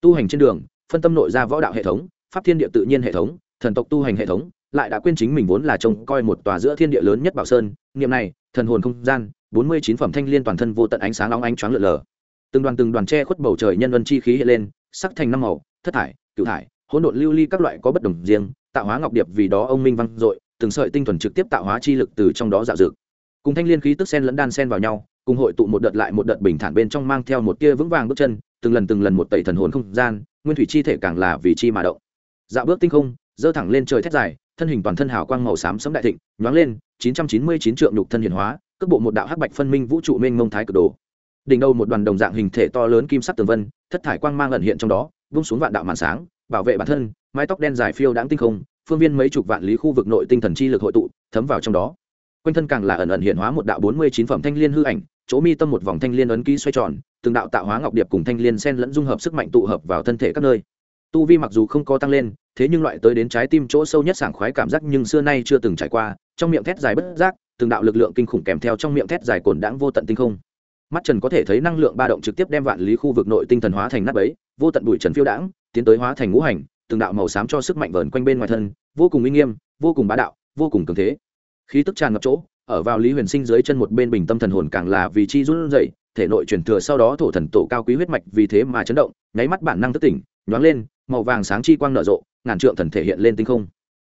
Tu hành trên đường, phân tâm nội ra võ đạo hệ thống pháp thiên địa tự nhiên hệ thống, thần tộc tu hành hệ thống, lại đã quên chính mình vốn là trông coi một tòa giữa thiên địa lớn nhất bảo sơn. Niệm này, thần hồn không gian, bốn mươi chín phẩm thanh liên toàn thân vô tận ánh sáng long ánh choáng lượn lờ. Từng đoàn từng đoàn che khuất bầu trời nhân vân chi khí hiện lên, sắc thành năm màu, thất thải cựu thải, hỗn độn lưu ly các loại có bất đồng riêng, tạo hóa ngọc điệp vì đó ông minh văn dội, từng sợi tinh thuần trực tiếp tạo hóa chi lực từ trong đó dạo dực cùng thanh liên khí tức sen lẫn đan sen vào nhau, cùng hội tụ một đợt lại một đợt bình thản bên trong mang theo một tia vững vàng bước chân, từng lần từng lần một tẩy thần hồn không gian, nguyên thủy chi thể càng là vì chi mà động dạo bước tinh không dơ thẳng lên trời thét dài, thân hình toàn thân hào quang màu xám sấm đại thịnh, nhoáng lên, chín trăm chín mươi chín trượng nhục thân hiển hóa, cước bộ một đạo hắc bạch phân minh vũ trụ mênh mông thái cực đồ. Đỉnh đầu một đoàn đồng dạng hình thể to lớn kim sắc tường vân, thất thải quang mang ẩn hiện trong đó, vung xuống vạn đạo màn sáng, bảo vệ bản thân, mái tóc đen dài phiêu đáng tinh không, phương viên mấy chục vạn lý khu vực nội tinh thần chi lực hội tụ, thấm vào trong đó. Quanh thân càng là ẩn ẩn hiện hóa một đạo bốn mươi chín phẩm thanh liên hư ảnh, chỗ mi tâm một vòng thanh liên ấn ký xoay tròn, từng đạo tạo hóa ngọc điệp cùng thanh liên sen lẫn dung hợp sức mạnh tụ hợp vào thân thể các nơi. Tu vi mặc dù không có tăng lên thế nhưng loại tới đến trái tim chỗ sâu nhất sảng khoái cảm giác nhưng xưa nay chưa từng trải qua, trong miệng thét dài bất giác, từng đạo lực lượng kinh khủng kèm theo trong miệng thét dài cồn đãng vô tận tinh không. Mắt trần có thể thấy năng lượng ba động trực tiếp đem vạn lý khu vực nội tinh thần hóa thành nát bấy, vô tận bụi trần phiêu đãng, tiến tới hóa thành ngũ hành, từng đạo màu xám cho sức mạnh vờn quanh bên ngoài thân, vô cùng uy nghiêm, vô cùng bá đạo, vô cùng cường thế. Khí tức tràn ngập chỗ, ở vào lý huyền sinh dưới chân một bên bình tâm thần hồn càng là vì chi run dậy thể nội truyền thừa sau đó thổ thần tổ cao quý huyết mạch vì thế mà chấn động, nháy mắt bản năng thức tỉnh, nhoáng lên, màu vàng sáng chi quang nở rộ ngàn trượng thần thể hiện lên tinh không.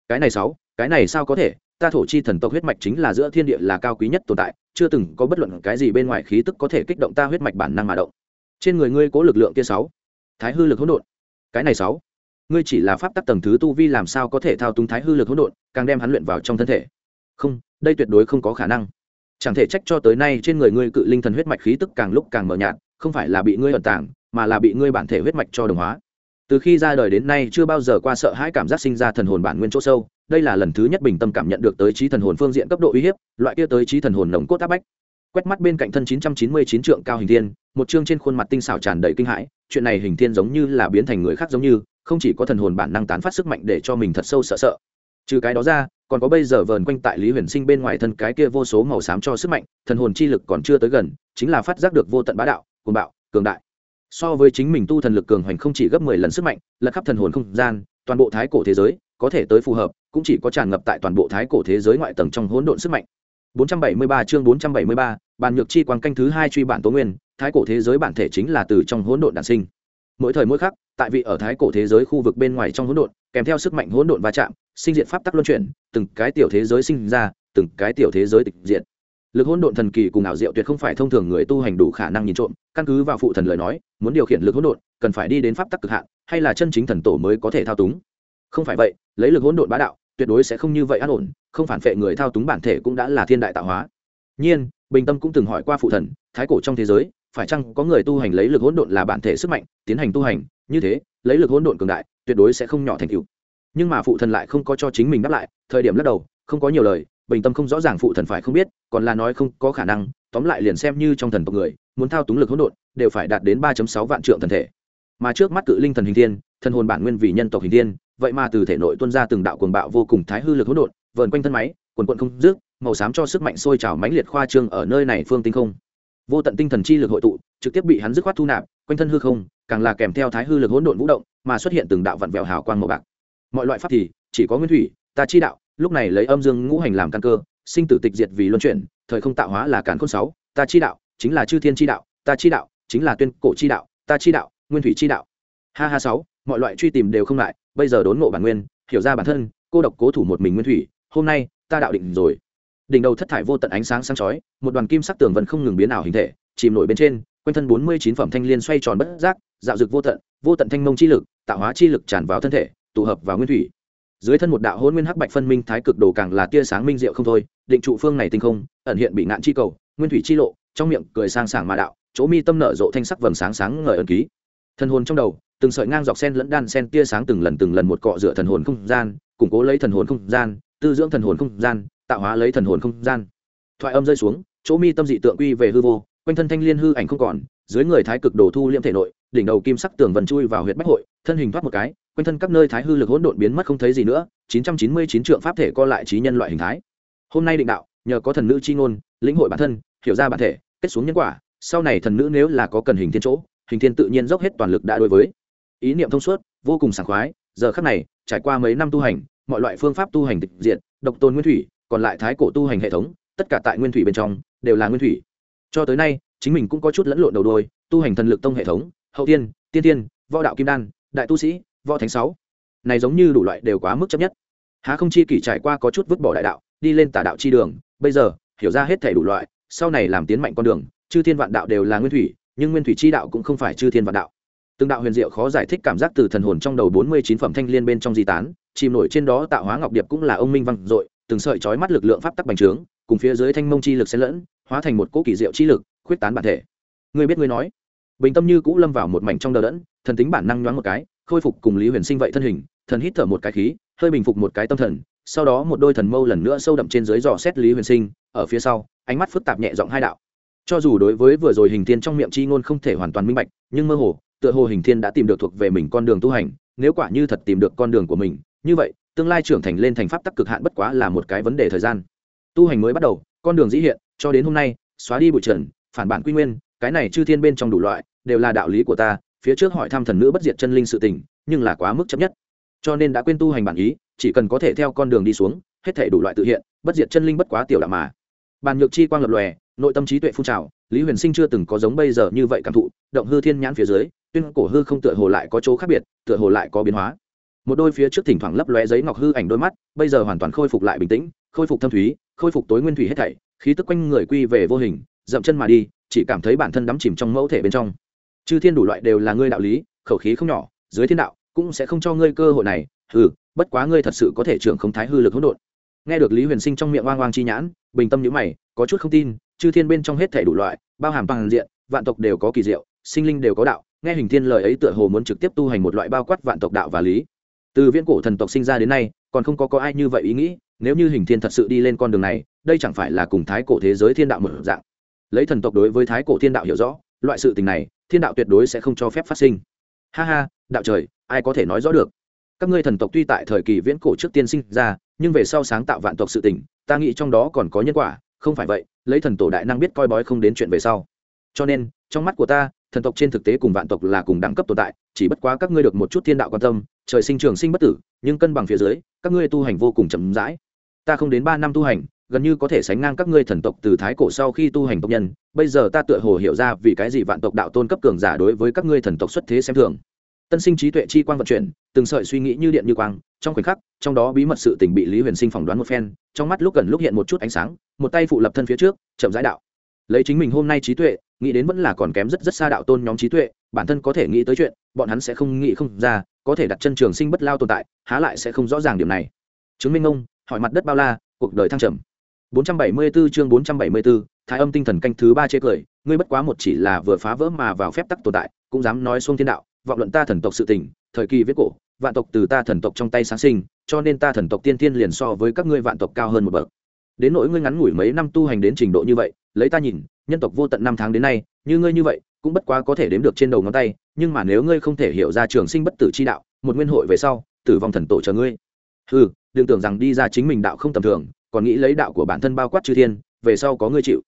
Cái này sáu, cái này sao có thể? Ta thổ chi thần tộc huyết mạch chính là giữa thiên địa là cao quý nhất tồn tại, chưa từng có bất luận cái gì bên ngoài khí tức có thể kích động ta huyết mạch bản năng mà động. Trên người ngươi cố lực lượng kia sáu. Thái hư lực hỗn độn. Cái này sáu. Ngươi chỉ là pháp tắc tầng thứ tu vi làm sao có thể thao túng thái hư lực hỗn độn, càng đem hắn luyện vào trong thân thể. Không, đây tuyệt đối không có khả năng. Chẳng thể trách cho tới nay trên người ngươi cự linh thần huyết mạch khí tức càng lúc càng mờ nhạt, không phải là bị ngươi ẩn tàng, mà là bị ngươi bản thể huyết mạch cho đồng hóa từ khi ra đời đến nay chưa bao giờ qua sợ hãi cảm giác sinh ra thần hồn bản nguyên chỗ sâu. Đây là lần thứ nhất bình tâm cảm nhận được tới trí thần hồn phương diện cấp độ uy hiếp, loại kia tới trí thần hồn nồng cốt áp bách. Quét mắt bên cạnh thân 999 trượng cao hình thiên, một chương trên khuôn mặt tinh xảo tràn đầy kinh hãi. Chuyện này hình thiên giống như là biến thành người khác giống như, không chỉ có thần hồn bản năng tán phát sức mạnh để cho mình thật sâu sợ sợ. Trừ cái đó ra, còn có bây giờ vờn quanh tại lý huyền sinh bên ngoài thân cái kia vô số màu xám cho sức mạnh, thần hồn chi lực còn chưa tới gần, chính là phát giác được vô tận bá đạo, cuồng bạo, cường đại so với chính mình tu thần lực cường hoành không chỉ gấp mười lần sức mạnh lật khắp thần hồn không gian toàn bộ thái cổ thế giới có thể tới phù hợp cũng chỉ có tràn ngập tại toàn bộ thái cổ thế giới ngoại tầng trong hỗn độn sức mạnh. 473 chương 473, bàn nhược chi quang canh thứ hai truy bản tố nguyên thái cổ thế giới bản thể chính là từ trong hỗn độn đản sinh. Mỗi thời mỗi khắc tại vị ở thái cổ thế giới khu vực bên ngoài trong hỗn độn kèm theo sức mạnh hỗn độn va chạm sinh diện pháp tắc luân chuyển từng cái tiểu thế giới sinh ra từng cái tiểu thế giới tịch diện lực hỗn độn thần kỳ cùng ảo diệu tuyệt không phải thông thường người tu hành đủ khả năng nhìn trộm, căn cứ vào phụ thần lời nói, muốn điều khiển lực hỗn độn, cần phải đi đến pháp tắc cực hạn, hay là chân chính thần tổ mới có thể thao túng. Không phải vậy, lấy lực hỗn độn bá đạo, tuyệt đối sẽ không như vậy an ổn, không phản phệ người thao túng bản thể cũng đã là thiên đại tạo hóa. Nhiên, bình tâm cũng từng hỏi qua phụ thần, thái cổ trong thế giới, phải chăng có người tu hành lấy lực hỗn độn là bản thể sức mạnh, tiến hành tu hành? Như thế, lấy lực hỗn độn cường đại, tuyệt đối sẽ không nhỏ thành cựu nhưng mà phụ thần lại không có cho chính mình đáp lại, thời điểm lắc đầu, không có nhiều lời bình tâm không rõ ràng phụ thần phải không biết, còn là nói không có khả năng, tóm lại liền xem như trong thần tộc người, muốn thao túng lực hỗn độn, đều phải đạt đến ba sáu vạn trượng thần thể. Mà trước mắt cự linh thần hình thiên, thần hồn bản nguyên vì nhân tộc hình thiên, vậy mà từ thể nội tuôn ra từng đạo cuồng bạo vô cùng thái hư lực hỗn độn, vờn quanh thân máy, quần quận không dứt, màu xám cho sức mạnh sôi trào mãnh liệt khoa trương ở nơi này phương tinh không. Vô tận tinh thần chi lực hội tụ, trực tiếp bị hắn dứt khoát thu nạp, quanh thân hư không, càng là kèm theo thái hư lực hỗn độn vũ động, mà xuất hiện từng đạo vặn vẹo hào quang màu bạc. Mọi loại pháp thì, chỉ có nguyên thủy, ta chi đạo lúc này lấy âm dương ngũ hành làm căn cơ, sinh tử tịch diệt vì luân chuyển, thời không tạo hóa là cản khôn sáu, ta chi đạo, chính là chư thiên chi đạo, ta chi đạo, chính là tuyên cổ chi đạo, ta chi đạo, nguyên thủy chi đạo. Ha ha sáu, mọi loại truy tìm đều không lại bây giờ đốn ngộ bản nguyên, hiểu ra bản thân, cô độc cố thủ một mình nguyên thủy, hôm nay, ta đạo định rồi. Đỉnh đầu thất thải vô tận ánh sáng sáng chói, một đoàn kim sắc tường vẫn không ngừng biến ảo hình thể, chìm nổi bên trên, quanh thân bốn mươi chín phẩm thanh liên xoay tròn bất giác, dạo dực vô tận vô tận thanh mông chi lực, tạo hóa chi lực tràn vào thân thể, tụ hợp vào nguyên thủy dưới thân một đạo hôn nguyên hắc bạch phân minh thái cực đồ càng là tia sáng minh diệu không thôi, định trụ phương này tinh không, ẩn hiện bị ngạn chi cầu, nguyên thủy chi lộ, trong miệng cười sang sảng mà đạo, chỗ mi tâm nở rộ thanh sắc vầng sáng sáng ngời ẩn ký. Thân hồn trong đầu, từng sợi ngang dọc sen lẫn đan sen tia sáng từng lần từng lần một cọ rửa thần hồn không gian, củng cố lấy thần hồn không gian, tư dưỡng thần hồn không gian, tạo hóa lấy thần hồn không gian. Thoại âm rơi xuống, chỗ mi tâm dị tượng quy về hư vô, quanh thân thanh liên hư ảnh không còn, dưới người thái cực đồ thu liễm thể nội đỉnh đầu kim sắc tường vần chui vào huyệt bách hội, thân hình thoát một cái, quanh thân các nơi thái hư lực hỗn độn biến mất không thấy gì nữa 999 trượng pháp thể co lại trí nhân loại hình thái. Hôm nay định đạo, nhờ có thần nữ chi ngôn, lĩnh hội bản thân, hiểu ra bản thể, kết xuống nhân quả, sau này thần nữ nếu là có cần hình thiên chỗ, hình thiên tự nhiên dốc hết toàn lực đã đối với. Ý niệm thông suốt, vô cùng sảng khoái, giờ khắc này, trải qua mấy năm tu hành, mọi loại phương pháp tu hành tịch diện độc tôn nguyên thủy, còn lại thái cổ tu hành hệ thống, tất cả tại nguyên thủy bên trong, đều là nguyên thủy. Cho tới nay, chính mình cũng có chút lẫn lộn đầu đôi, tu hành thần lực tông hệ thống hậu tiên tiên tiên, võ đạo kim đan, đại tu sĩ, võ thánh sáu. Này giống như đủ loại đều quá mức chấp nhất. Há không chi kỷ trải qua có chút vứt bỏ đại đạo, đi lên tả đạo chi đường, bây giờ, hiểu ra hết thể đủ loại, sau này làm tiến mạnh con đường, chư thiên vạn đạo đều là nguyên thủy, nhưng nguyên thủy chi đạo cũng không phải chư thiên vạn đạo. Từng đạo huyền diệu khó giải thích cảm giác từ thần hồn trong đầu bốn mươi chín phẩm thanh liên bên trong di tán, chìm nổi trên đó tạo hóa ngọc điệp cũng là ông minh văn dội, từng sợi chói mắt lực lượng pháp tắc bành trướng, cùng phía dưới thanh mông chi lực xen lẫn, hóa thành một cỗ kỳ diệu chi lực, khuyết tán bản thể. Ngươi biết ngươi nói bình tâm như cũ lâm vào một mảnh trong đờ đẫn, thần tính bản năng nhoáng một cái, khôi phục cùng lý huyền sinh vậy thân hình, thần hít thở một cái khí, hơi bình phục một cái tâm thần, sau đó một đôi thần mâu lần nữa sâu đậm trên dưới dò xét lý huyền sinh, ở phía sau, ánh mắt phức tạp nhẹ giọng hai đạo. Cho dù đối với vừa rồi hình thiên trong miệng chi ngôn không thể hoàn toàn minh bạch, nhưng mơ hồ, tựa hồ hình thiên đã tìm được thuộc về mình con đường tu hành, nếu quả như thật tìm được con đường của mình, như vậy, tương lai trưởng thành lên thành pháp tắc cực hạn bất quá là một cái vấn đề thời gian. Tu hành mới bắt đầu, con đường dĩ hiện, cho đến hôm nay, xóa đi bụi trần, phản bản quy nguyên cái này chư thiên bên trong đủ loại, đều là đạo lý của ta, phía trước hỏi thăm thần nữ bất diệt chân linh sự tình, nhưng là quá mức chấp nhất. Cho nên đã quên tu hành bản ý, chỉ cần có thể theo con đường đi xuống, hết thể đủ loại tự hiện, bất diệt chân linh bất quá tiểu đạo mà. Bàn nhược chi quang lập lòe, nội tâm trí tuệ phun trào, lý huyền sinh chưa từng có giống bây giờ như vậy cảm thụ, động hư thiên nhãn phía dưới, tuyên cổ hư không tựa hồ lại có chỗ khác biệt, tựa hồ lại có biến hóa. Một đôi phía trước thỉnh thoảng lấp lóe giấy ngọc hư ảnh đôi mắt, bây giờ hoàn toàn khôi phục lại bình tĩnh, khôi phục thâm thúy, khôi phục tối nguyên thủy hết thảy, khí tức quanh người quy về vô hình, dậm chân mà đi chỉ cảm thấy bản thân đắm chìm trong mẫu thể bên trong. Chư thiên đủ loại đều là ngươi đạo lý, khẩu khí không nhỏ, dưới thiên đạo cũng sẽ không cho ngươi cơ hội này. Hừ, bất quá ngươi thật sự có thể trưởng không thái hư lực hỗn độn. Nghe được lý huyền sinh trong miệng oang oang chi nhãn, bình tâm nhữ mày, có chút không tin, chư thiên bên trong hết thể đủ loại, bao hàm bằng diện, vạn tộc đều có kỳ diệu, sinh linh đều có đạo, nghe hình thiên lời ấy tựa hồ muốn trực tiếp tu hành một loại bao quát vạn tộc đạo và lý. Từ viễn cổ thần tộc sinh ra đến nay, còn không có có ai như vậy ý nghĩ, nếu như hình thiên thật sự đi lên con đường này, đây chẳng phải là cùng thái cổ thế giới thiên đạo một dạng lấy thần tộc đối với thái cổ thiên đạo hiểu rõ, loại sự tình này, thiên đạo tuyệt đối sẽ không cho phép phát sinh. Ha ha, đạo trời, ai có thể nói rõ được? Các ngươi thần tộc tuy tại thời kỳ viễn cổ trước tiên sinh ra, nhưng về sau sáng tạo vạn tộc sự tình, ta nghĩ trong đó còn có nhân quả, không phải vậy, lấy thần tổ đại năng biết coi bói không đến chuyện về sau. Cho nên, trong mắt của ta, thần tộc trên thực tế cùng vạn tộc là cùng đẳng cấp tồn tại, chỉ bất quá các ngươi được một chút thiên đạo quan tâm, trời sinh trường sinh bất tử, nhưng cân bằng phía dưới, các ngươi tu hành vô cùng chậm rãi. Ta không đến ba năm tu hành gần như có thể sánh ngang các ngươi thần tộc từ thái cổ sau khi tu hành tộc nhân, bây giờ ta tựa hồ hiểu ra vì cái gì vạn tộc đạo tôn cấp cường giả đối với các ngươi thần tộc xuất thế xem thường. Tân sinh trí tuệ chi quang vận chuyển, từng sợi suy nghĩ như điện như quang, trong khoảnh khắc, trong đó bí mật sự tình bị lý huyền sinh phỏng đoán một phen, trong mắt lúc gần lúc hiện một chút ánh sáng, một tay phụ lập thân phía trước, chậm rãi đạo. Lấy chính mình hôm nay trí tuệ, nghĩ đến vẫn là còn kém rất rất xa đạo tôn nhóm trí tuệ, bản thân có thể nghĩ tới chuyện, bọn hắn sẽ không nghĩ không ra, có thể đặt chân trường sinh bất lao tồn tại, há lại sẽ không rõ ràng điểm này. Chứng minh ông, hỏi mặt đất bao la, cuộc đời thăng trầm. 474 chương 474, thái âm tinh thần canh thứ ba chế cười ngươi bất quá một chỉ là vừa phá vỡ mà vào phép tắc tồn tại cũng dám nói xuống thiên đạo vọng luận ta thần tộc sự tình thời kỳ viết cổ vạn tộc từ ta thần tộc trong tay sáng sinh cho nên ta thần tộc tiên tiên liền so với các ngươi vạn tộc cao hơn một bậc. Đến nỗi ngươi ngắn ngủi mấy năm tu hành đến trình độ như vậy lấy ta nhìn nhân tộc vô tận năm tháng đến nay như ngươi như vậy cũng bất quá có thể đếm được trên đầu ngón tay nhưng mà nếu ngươi không thể hiểu ra trường sinh bất tử chi đạo một nguyên hội về sau tử vong thần tổ chờ ngươi. Ừ đừng tưởng rằng đi ra chính mình đạo không tầm thường còn nghĩ lấy đạo của bản thân bao quát chư thiên, về sau có ngươi chịu.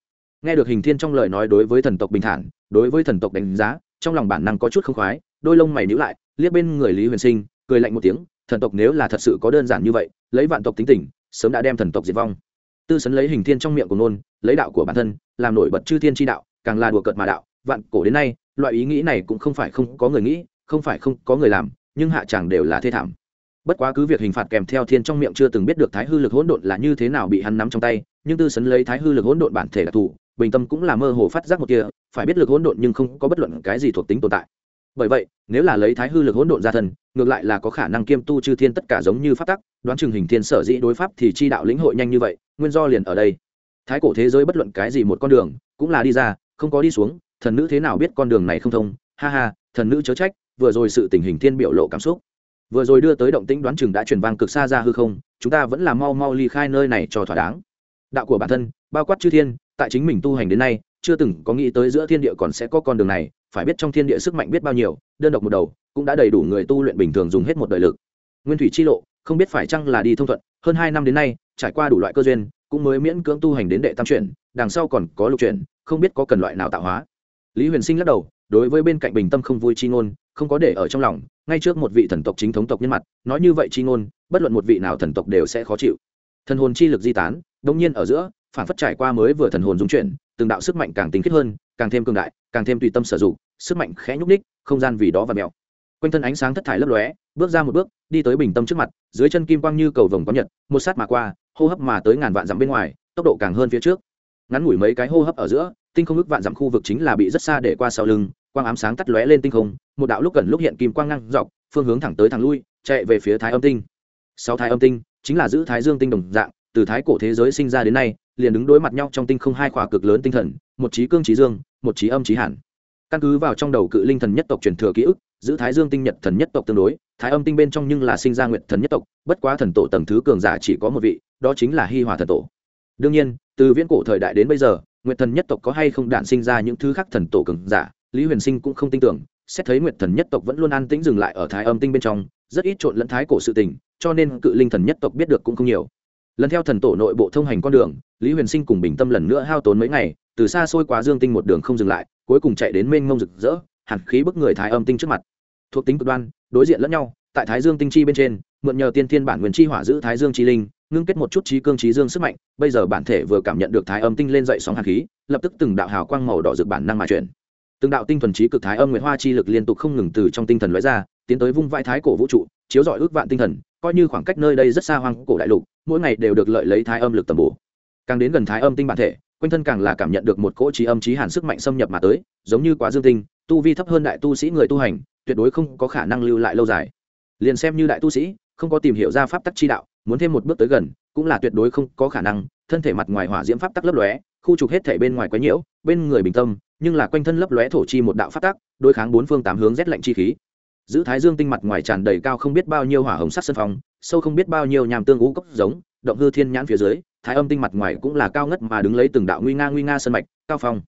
Nghe được hình thiên trong lời nói đối với thần tộc bình thản, đối với thần tộc đánh giá, trong lòng bản năng có chút không khoái, đôi lông mày nhíu lại, liếc bên người lý huyền sinh, cười lạnh một tiếng, thần tộc nếu là thật sự có đơn giản như vậy, lấy vạn tộc tính tình, sớm đã đem thần tộc diệt vong. Tư sấn lấy hình thiên trong miệng của nôn lấy đạo của bản thân, làm nổi bật chư thiên tri đạo, càng là đùa cợt mà đạo, vạn cổ đến nay, loại ý nghĩ này cũng không phải không có người nghĩ, không phải không có người làm, nhưng hạ chẳng đều là thê thảm bất quá cứ việc hình phạt kèm theo thiên trong miệng chưa từng biết được thái hư lực hỗn độn là như thế nào bị hắn nắm trong tay, nhưng tư sấn lấy thái hư lực hỗn độn bản thể đặc thù bình tâm cũng là mơ hồ phát giác một kia, phải biết lực hỗn độn nhưng không có bất luận cái gì thuộc tính tồn tại. Bởi vậy, nếu là lấy thái hư lực hỗn độn ra thân, ngược lại là có khả năng kiêm tu chư thiên tất cả giống như pháp tắc, đoán chừng hình thiên sở dĩ đối pháp thì chi đạo lĩnh hội nhanh như vậy, nguyên do liền ở đây. Thái cổ thế giới bất luận cái gì một con đường, cũng là đi ra, không có đi xuống, thần nữ thế nào biết con đường này không thông, ha ha, thần nữ chớ trách, vừa rồi sự tình hình thiên biểu lộ cảm xúc vừa rồi đưa tới động tĩnh đoán chừng đã truyền vang cực xa ra hư không, chúng ta vẫn là mau mau ly khai nơi này cho thỏa đáng. Đạo của bản thân, bao quát chư thiên, tại chính mình tu hành đến nay, chưa từng có nghĩ tới giữa thiên địa còn sẽ có con đường này, phải biết trong thiên địa sức mạnh biết bao nhiêu, đơn độc một đầu, cũng đã đầy đủ người tu luyện bình thường dùng hết một đời lực. Nguyên thủy chi lộ, không biết phải chăng là đi thông thuận, hơn hai năm đến nay, trải qua đủ loại cơ duyên, cũng mới miễn cưỡng tu hành đến đệ tam chuyển, đằng sau còn có lục chuyển, không biết có cần loại nào tạo hóa. Lý huyền sinh lắc đầu, đối với bên cạnh bình tâm không vui chi ngôn, không có để ở trong lòng ngay trước một vị thần tộc chính thống tộc nhân mặt, nói như vậy chi ngôn, bất luận một vị nào thần tộc đều sẽ khó chịu. Thần hồn chi lực di tán đông nhiên ở giữa, phản phất trải qua mới vừa thần hồn dung chuyển, từng đạo sức mạnh càng tinh khiết hơn, càng thêm cường đại, càng thêm tùy tâm sử dụng, sức mạnh khẽ nhúc ních không gian vì đó và mèo. Quanh thân ánh sáng thất thải lấp lóe, bước ra một bước, đi tới bình tâm trước mặt, dưới chân kim quang như cầu vồng có nhật, một sát mà qua, hô hấp mà tới ngàn vạn dặm bên ngoài, tốc độ càng hơn phía trước. Ngắn ngủi mấy cái hô hấp ở giữa, tinh không ước vạn dặm khu vực chính là bị rất xa để qua sau lưng quang ám sáng tắt lóe lên tinh không, một đạo lúc gần lúc hiện kim quang ngang dọc, phương hướng thẳng tới thẳng lui, chạy về phía thái âm tinh. Sáu thái âm tinh chính là giữ thái dương tinh đồng dạng, từ thái cổ thế giới sinh ra đến nay, liền đứng đối mặt nhau trong tinh không hai khỏa cực lớn tinh thần, một trí cương trí dương, một trí âm trí hẳn căn cứ vào trong đầu cự linh thần nhất tộc truyền thừa ký ức, giữ thái dương tinh nhật thần nhất tộc tương đối, thái âm tinh bên trong nhưng là sinh ra nguyện thần nhất tộc, bất quá thần tổ tầng thứ cường giả chỉ có một vị, đó chính là hi hòa thần tổ. Đương nhiên, từ viễn cổ thời đại đến bây giờ nguyện thần nhất tộc có hay không đản sinh ra những thứ khác thần tổ cường giả lý huyền sinh cũng không tin tưởng, xét thấy Nguyệt thần nhất tộc vẫn luôn an tĩnh dừng lại ở thái âm tinh bên trong, rất ít trộn lẫn thái cổ sự tình, cho nên cự linh thần nhất tộc biết được cũng không nhiều. Lần theo thần tổ nội bộ thông hành con đường, lý huyền sinh cùng bình tâm lần nữa hao tốn mấy ngày, từ xa xôi quá dương tinh một đường không dừng lại, cuối cùng chạy đến mênh mông rực rỡ hẳn khí bức người thái âm tinh trước mặt. Thuộc tính cực đoan, đối diện lẫn nhau, tại thái dương tinh chi bên trên, mượn nhờ tiên thiên bản nguyên chi hỏa giữ thái dương chi linh, ngưng kết một chút trí cương trí dương sức mạnh, bây giờ bản thể vừa cảm nhận được thái âm tinh lên dậy sóng hạt khí, lập tức từng đạo hào quang màu đỏ rực bản năng mà chuyển từng đạo tinh thuần trí cực thái âm nguyệt hoa chi lực liên tục không ngừng từ trong tinh thần lóe ra, tiến tới vung vai thái cổ vũ trụ, chiếu rọi ước vạn tinh thần, coi như khoảng cách nơi đây rất xa hoang cổ đại lục, mỗi ngày đều được lợi lấy thái âm lực tầm bổ. Càng đến gần thái âm tinh bản thể, quanh thân càng là cảm nhận được một cỗ trí âm trí hàn sức mạnh xâm nhập mà tới, giống như quá dương tinh, tu vi thấp hơn đại tu sĩ người tu hành, tuyệt đối không có khả năng lưu lại lâu dài. Liền xem như đại tu sĩ, không có tìm hiểu ra pháp tắc chi đạo, muốn thêm một bước tới gần, cũng là tuyệt đối không có khả năng, thân thể mặt ngoài hỏa diễm pháp tắc lấp lóe, khu trục hết thể bên ngoài quấy nhiễu, bên người bình tâm nhưng là quanh thân lấp lóe thổ chi một đạo pháp tắc đối kháng bốn phương tám hướng rét lạnh chi khí. Giữ thái dương tinh mặt ngoài tràn đầy cao không biết bao nhiêu hỏa hồng sắt sân phong, sâu không biết bao nhiêu nhàm tương ngũ cốc giống, động hư thiên nhãn phía dưới, thái âm tinh mặt ngoài cũng là cao ngất mà đứng lấy từng đạo nguy nga nguy nga sơn mạch, cao phong.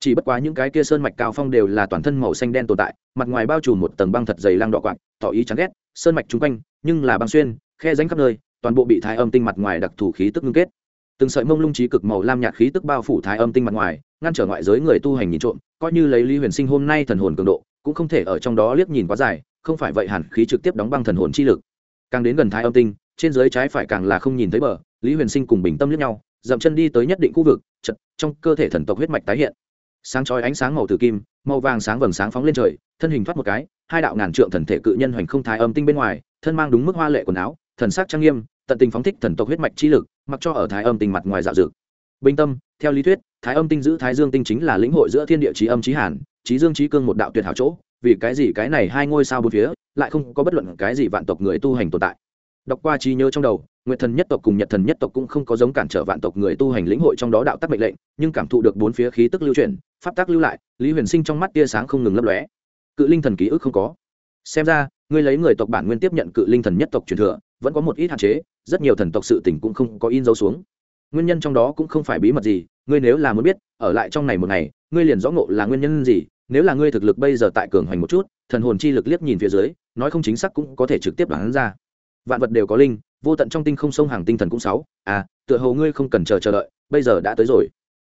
Chỉ bất quá những cái kia sơn mạch cao phong đều là toàn thân màu xanh đen tồn tại, mặt ngoài bao trùm một tầng băng thật dày lang đỏ quạt, tỏ ý chán ghét, sơn mạch chung quanh, nhưng là băng xuyên, khe ránh khắp nơi, toàn bộ bị thái âm tinh mặt ngoài đặc thù khí tức ngưng kết từng sợi mông lung trí cực màu lam nhạt khí tức bao phủ thái âm tinh mặt ngoài, ngăn trở ngoại giới người tu hành nhìn trộm, coi như lấy lý huyền sinh hôm nay thần hồn cường độ, cũng không thể ở trong đó liếc nhìn quá dài, không phải vậy hẳn khí trực tiếp đóng băng thần hồn chi lực. Càng đến gần thái âm tinh, trên dưới trái phải càng là không nhìn thấy bờ, lý huyền sinh cùng bình tâm liếc nhau, dậm chân đi tới nhất định khu vực, chật, trong cơ thể thần tộc huyết mạch tái hiện. Sáng chói ánh sáng màu tử kim, màu vàng sáng vầng sáng phóng lên trời, thân hình thoát một cái, hai đạo ngàn trượng thần thể cự nhân hoành không thái âm tinh bên ngoài, thân mang đúng mức hoa lệ quần áo, thần sắc trang nghiêm, tận tình phóng thích thần tộc huyết mạch chi lực mặc cho ở thái âm tinh mặt ngoài dạo dực. Bình tâm, theo lý thuyết, thái âm tinh giữ thái dương tinh chính là lĩnh hội giữa thiên địa trí âm trí hàn, trí dương trí cương một đạo tuyệt hảo chỗ, vì cái gì cái này hai ngôi sao bốn phía, lại không có bất luận cái gì vạn tộc người tu hành tồn tại. Đọc qua trí nhớ trong đầu nguyện thần nhất tộc cùng nhật thần nhất tộc cũng không có giống cản trở vạn tộc người tu hành lĩnh hội trong đó đạo tắc mệnh lệnh, nhưng cảm thụ được bốn phía khí tức lưu chuyển, pháp tắc lưu lại, lý huyền sinh trong mắt tia sáng không ngừng lấp lóe. Cự linh thần ký ức không có. Xem ra, ngươi lấy người tộc bản nguyên tiếp nhận cự linh thần nhất tộc truyền thừa, vẫn có một ít hạn chế rất nhiều thần tộc sự tình cũng không có in dấu xuống. Nguyên nhân trong đó cũng không phải bí mật gì, ngươi nếu là muốn biết, ở lại trong này một ngày, ngươi liền rõ ngộ là nguyên nhân gì, nếu là ngươi thực lực bây giờ tại cường hoành một chút, thần hồn chi lực liếc nhìn phía dưới, nói không chính xác cũng có thể trực tiếp đoán ra. Vạn vật đều có linh, vô tận trong tinh không sông hàng tinh thần cũng sáu à tựa hồ ngươi không cần chờ chờ đợi, bây giờ đã tới rồi.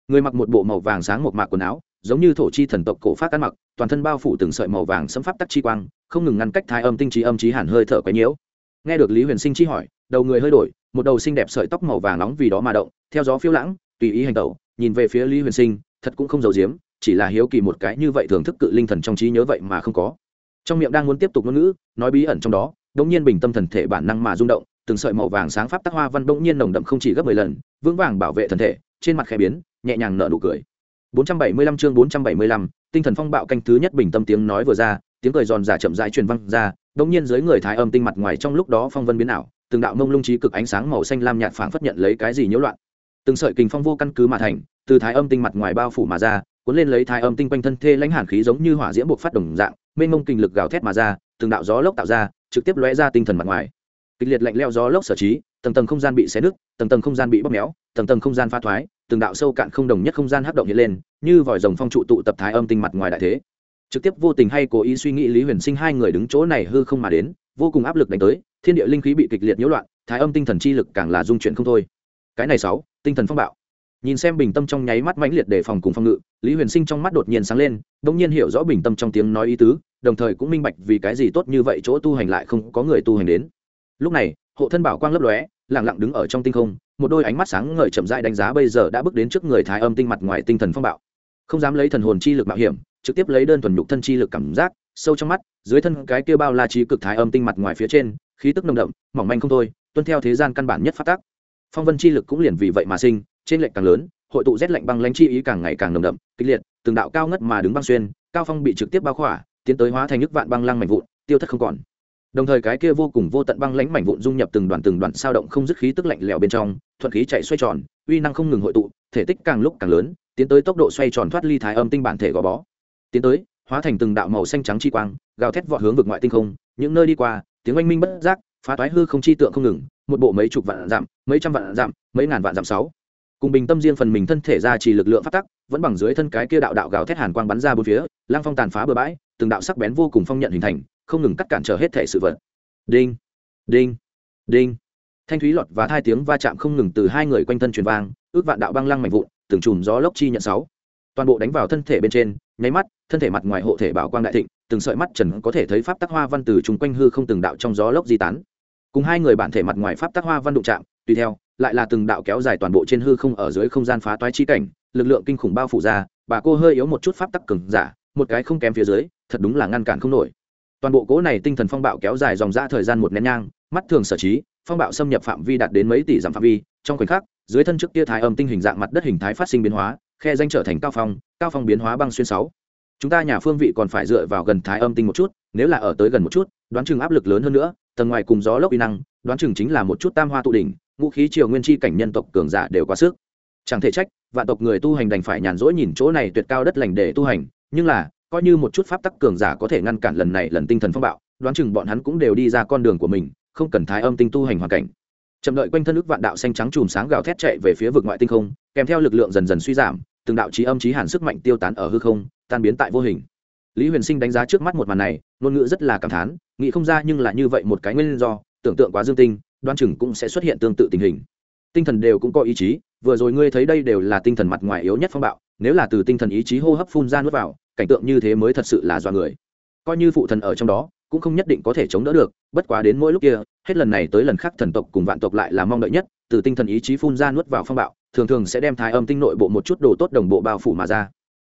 Người mặc một bộ màu vàng sáng một mạc quần áo, giống như thổ chi thần tộc cổ phát ăn mặc, toàn thân bao phủ từng sợi màu vàng xâm pháp tắc chi quang, không ngừng ngăn cách thái âm tinh trí âm trí hẳn hơi thở quấy nhiễu. Nghe được lý huyền sinh chi hỏi đầu người hơi đổi một đầu xinh đẹp sợi tóc màu vàng nóng vì đó mà động theo gió phiêu lãng tùy ý hành tẩu nhìn về phía lý huyền sinh thật cũng không giàu giếm chỉ là hiếu kỳ một cái như vậy thưởng thức cự linh thần trong trí nhớ vậy mà không có. Trong miệng đang muốn tiếp tục ngôn ngữ nói bí ẩn trong đó đống nhiên bình tâm thần thể bản năng mà rung động từng sợi màu vàng sáng pháp tác hoa văn đống nhiên nồng đậm không chỉ gấp mười lần vững vàng bảo vệ thần thể trên mặt khẽ biến nhẹ nhàng nở nụ cười. 475 chương 475, tinh thần phong bạo canh thứ nhất bình tâm tiếng nói vừa ra tiếng cười giòn giả chậm rãi truyền vang ra đông nhiên dưới người thái âm tinh mặt ngoài trong lúc đó phong vân biến ảo, từng đạo mông lung trí cực ánh sáng màu xanh lam nhạt phảng phất nhận lấy cái gì nhiễu loạn. Từng sợi kình phong vô căn cứ mà thành, từ thái âm tinh mặt ngoài bao phủ mà ra, cuốn lên lấy thái âm tinh quanh thân thê lãnh hàn khí giống như hỏa diễm buộc phát đồng dạng, mênh mông kinh lực gào thét mà ra, từng đạo gió lốc tạo ra, trực tiếp lóe ra tinh thần mặt ngoài. Kịch liệt lạnh leo gió lốc sở trí, tầng tầng không gian bị xé nứt, tầng tầng không gian bị bóp méo, tầng tầng không gian pha thoái, từng đạo sâu cạn không đồng nhất không gian hấp động hiện lên, như vòi rồng phong trụ tụ tập thái âm tinh mặt ngoài đại thế trực tiếp vô tình hay cố ý suy nghĩ lý huyền sinh hai người đứng chỗ này hư không mà đến, vô cùng áp lực đánh tới, thiên địa linh khí bị kịch liệt nhiễu loạn, thái âm tinh thần chi lực càng là dung chuyển không thôi. Cái này sáu, tinh thần phong bạo. Nhìn xem bình tâm trong nháy mắt mãnh liệt đề phòng cùng phong ngự, lý huyền sinh trong mắt đột nhiên sáng lên đ ỗ n g nhiên hiểu rõ bình tâm trong tiếng nói ý tứ, đồng thời cũng minh bạch vì cái gì tốt như vậy chỗ tu hành lại không có người tu hành đến. Lúc này, hộ thân bảo quang lấp lóe lẳng lặng đứng ở trong tinh không, một đôi ánh mắt sáng ngời chậm rãi đánh giá bây giờ đã bước đến trước người thái âm tinh mặt ngoài tinh thần phong bạo. Không dám lấy thần hồn chi lực mạo hiểm trực tiếp lấy đơn thuần nhục thân chi lực cảm giác, sâu trong mắt, dưới thân cái kia bao la trí cực thái âm tinh mặt ngoài phía trên, khí tức nồng đậm, mỏng manh không thôi, tuân theo thế gian căn bản nhất phát tác. Phong vân chi lực cũng liền vì vậy mà sinh, trên lệnh càng lớn, hội tụ rét lạnh băng lãnh chi ý càng ngày càng nồng đậm, kịch liệt, từng đạo cao ngất mà đứng băng xuyên, cao phong bị trực tiếp bao khỏa, tiến tới hóa thành nước vạn băng lăng mảnh vụn, tiêu thất không còn. Đồng thời cái kia vô cùng vô tận băng lãnh mảnh vụn dung nhập từng đoàn từng đoàn sao động không dứt khí tức lạnh lẽo bên trong, thuận khí chạy xoay tròn, uy năng không ngừng hội tụ, thể tích càng lúc càng lớn, tiến tới tốc độ xoay tròn thoát ly thái âm tinh bản thể gò bó tiến tới, hóa thành từng đạo màu xanh trắng chi quang, gào thét vọt hướng vực ngoại tinh không. Những nơi đi qua, tiếng oanh minh bất giác, phá toái hư không chi tượng không ngừng, một bộ mấy chục vạn dặm, mấy trăm vạn dặm, mấy ngàn vạn dặm sáu. Cùng bình tâm riêng phần mình thân thể ra chỉ lực lượng phát tắc, vẫn bằng dưới thân cái kia đạo đạo gào thét hàn quang bắn ra bốn phía, lang phong tàn phá bờ bãi, từng đạo sắc bén vô cùng phong nhận hình thành, không ngừng cắt cản trở hết thể sự vật. Đinh đinh đinh. Thanh thúy lọt và hai tiếng va chạm không ngừng từ hai người quanh thân truyền vang, ước vạn đạo băng lăng mạnh vụn, từng chùm gió lốc chi nhận sáu toàn bộ đánh vào thân thể bên trên, nháy mắt, thân thể mặt ngoài hộ thể bảo quang đại thịnh, từng sợi mắt trần có thể thấy pháp tắc hoa văn từ chung quanh hư không từng đạo trong gió lốc di tán. Cùng hai người bản thể mặt ngoài pháp tắc hoa văn đụng chạm, tùy theo, lại là từng đạo kéo dài toàn bộ trên hư không ở dưới không gian phá toái chi cảnh, lực lượng kinh khủng bao phủ ra, bà cô hơi yếu một chút pháp tắc cứng giả, một cái không kém phía dưới, thật đúng là ngăn cản không nổi. Toàn bộ cố này tinh thần phong bạo kéo dài dòng ra thời gian một nén nhang, mắt thường sở trí, phong bạo xâm nhập phạm vi đạt đến mấy tỷ dặm phạm vi, trong khoảnh khắc, dưới thân trước tia thái âm tinh hình dạng mặt đất hình thái phát sinh biến hóa khe danh trở thành cao phong cao phong biến hóa băng xuyên sáu. Chúng ta nhà phương vị còn phải dựa vào gần thái âm tinh một chút, nếu là ở tới gần một chút, đoán chừng áp lực lớn hơn nữa, tầng ngoài cùng gió lốc uy năng, đoán chừng chính là một chút tam hoa tụ đỉnh, ngũ khí triều nguyên chi cảnh nhân tộc cường giả đều quá sức. Chẳng thể trách, vạn tộc người tu hành đành phải nhàn rỗi nhìn chỗ này tuyệt cao đất lành để tu hành, nhưng là, coi như một chút pháp tắc cường giả có thể ngăn cản lần này lần tinh thần phong bạo, đoán chừng bọn hắn cũng đều đi ra con đường của mình, không cần thái âm tinh tu hành hoàn cảnh. Chậm đợi quanh thân ức vạn đạo xanh trắng chùm sáng gào thét chạy về phía vực ngoại tinh không, kèm theo lực lượng dần dần suy giảm từng đạo trí âm trí hàn sức mạnh tiêu tán ở hư không, tan biến tại vô hình. Lý huyền sinh đánh giá trước mắt một màn này, ngôn ngữ rất là cảm thán, nghĩ không ra nhưng là như vậy một cái nguyên do, tưởng tượng quá dương tinh đoan chừng cũng sẽ xuất hiện tương tự tình hình. Tinh thần đều cũng có ý chí, vừa rồi ngươi thấy đây đều là tinh thần mặt ngoài yếu nhất phong bạo, nếu là từ tinh thần ý chí hô hấp phun ra nuốt vào, cảnh tượng như thế mới thật sự là do người. Coi như phụ thần ở trong đó, cũng không nhất định có thể chống đỡ được, bất quá đến mỗi lúc kia, hết lần này tới lần khác thần tộc cùng vạn tộc lại là mong đợi nhất, từ tinh thần ý chí phun ra nuốt vào phong bạo thường thường sẽ đem thái âm tinh nội bộ một chút đồ tốt đồng bộ bao phủ mà ra.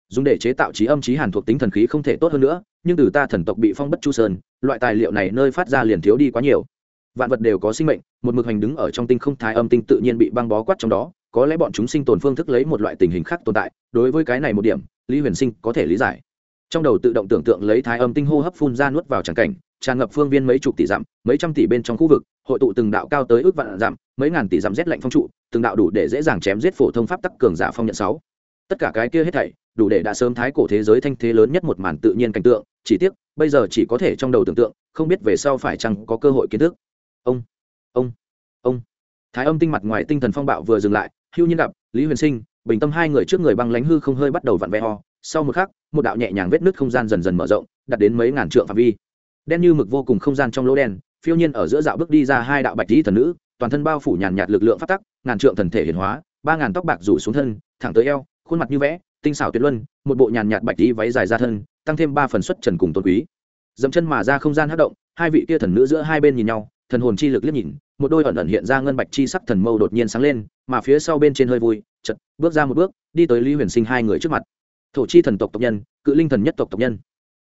Dùng để chế tạo trí âm trí hàn thuộc tính thần khí không thể tốt hơn nữa, nhưng từ ta thần tộc bị phong bất chu sơn, loại tài liệu này nơi phát ra liền thiếu đi quá nhiều. Vạn vật đều có sinh mệnh, một mực hành đứng ở trong tinh không thái âm tinh tự nhiên bị băng bó quát trong đó, có lẽ bọn chúng sinh tồn phương thức lấy một loại tình hình khác tồn tại, đối với cái này một điểm, lý huyền sinh có thể lý giải. Trong đầu tự động tưởng tượng lấy thái âm tinh hô hấp phun ra nuốt vào tràng cảnh tràn ngập phương viên mấy chục tỷ dặm, mấy trăm tỷ bên trong khu vực, hội tụ từng đạo cao tới ước vạn dặm, mấy ngàn tỷ dặm rét lạnh phong trụ, từng đạo đủ để dễ dàng chém giết phổ thông pháp tắc cường giả phong nhận sáu. Tất cả cái kia hết thảy, đủ để đã sớm thái cổ thế giới thanh thế lớn nhất một màn tự nhiên cảnh tượng, chỉ tiếc, bây giờ chỉ có thể trong đầu tưởng tượng, không biết về sau phải chăng có cơ hội kiến thức. Ông ông ông. Thái âm tinh mặt ngoài tinh thần phong bạo vừa dừng lại, hưu nhiên gặp, lý huyền sinh, bình tâm hai người trước người băng lánh hư không hơi bắt đầu vặn vẹ ho sau một khắc, một đạo nhẹ nhàng vết nứt không gian dần dần mở rộng đặt đến mấy ngàn trượng phạm vi đen như mực vô cùng không gian trong lỗ đen, phiêu nhiên ở giữa dạo bước đi ra hai đạo bạch dĩ thần nữ, toàn thân bao phủ nhàn nhạt lực lượng phát tắc, ngàn trượng thần thể hiển hóa, ba ngàn tóc bạc rủ xuống thân, thẳng tới eo, khuôn mặt như vẽ, tinh xảo tuyệt luân, một bộ nhàn nhạt bạch dĩ váy dài ra thân, tăng thêm ba phần xuất trần cùng tôn quý. Dẫm chân mà ra không gian hát động, hai vị kia thần nữ giữa hai bên nhìn nhau, thần hồn chi lực liếc nhìn, một đôi ẩn ẩn hiện ra ngân bạch chi sắc thần mâu đột nhiên sáng lên, mà phía sau bên trên hơi vui chật bước ra một bước, đi tới lý huyền sinh hai người trước mặt. Thổ chi thần tộc tộc nhân, cự linh thần nhất tộc tộc nhân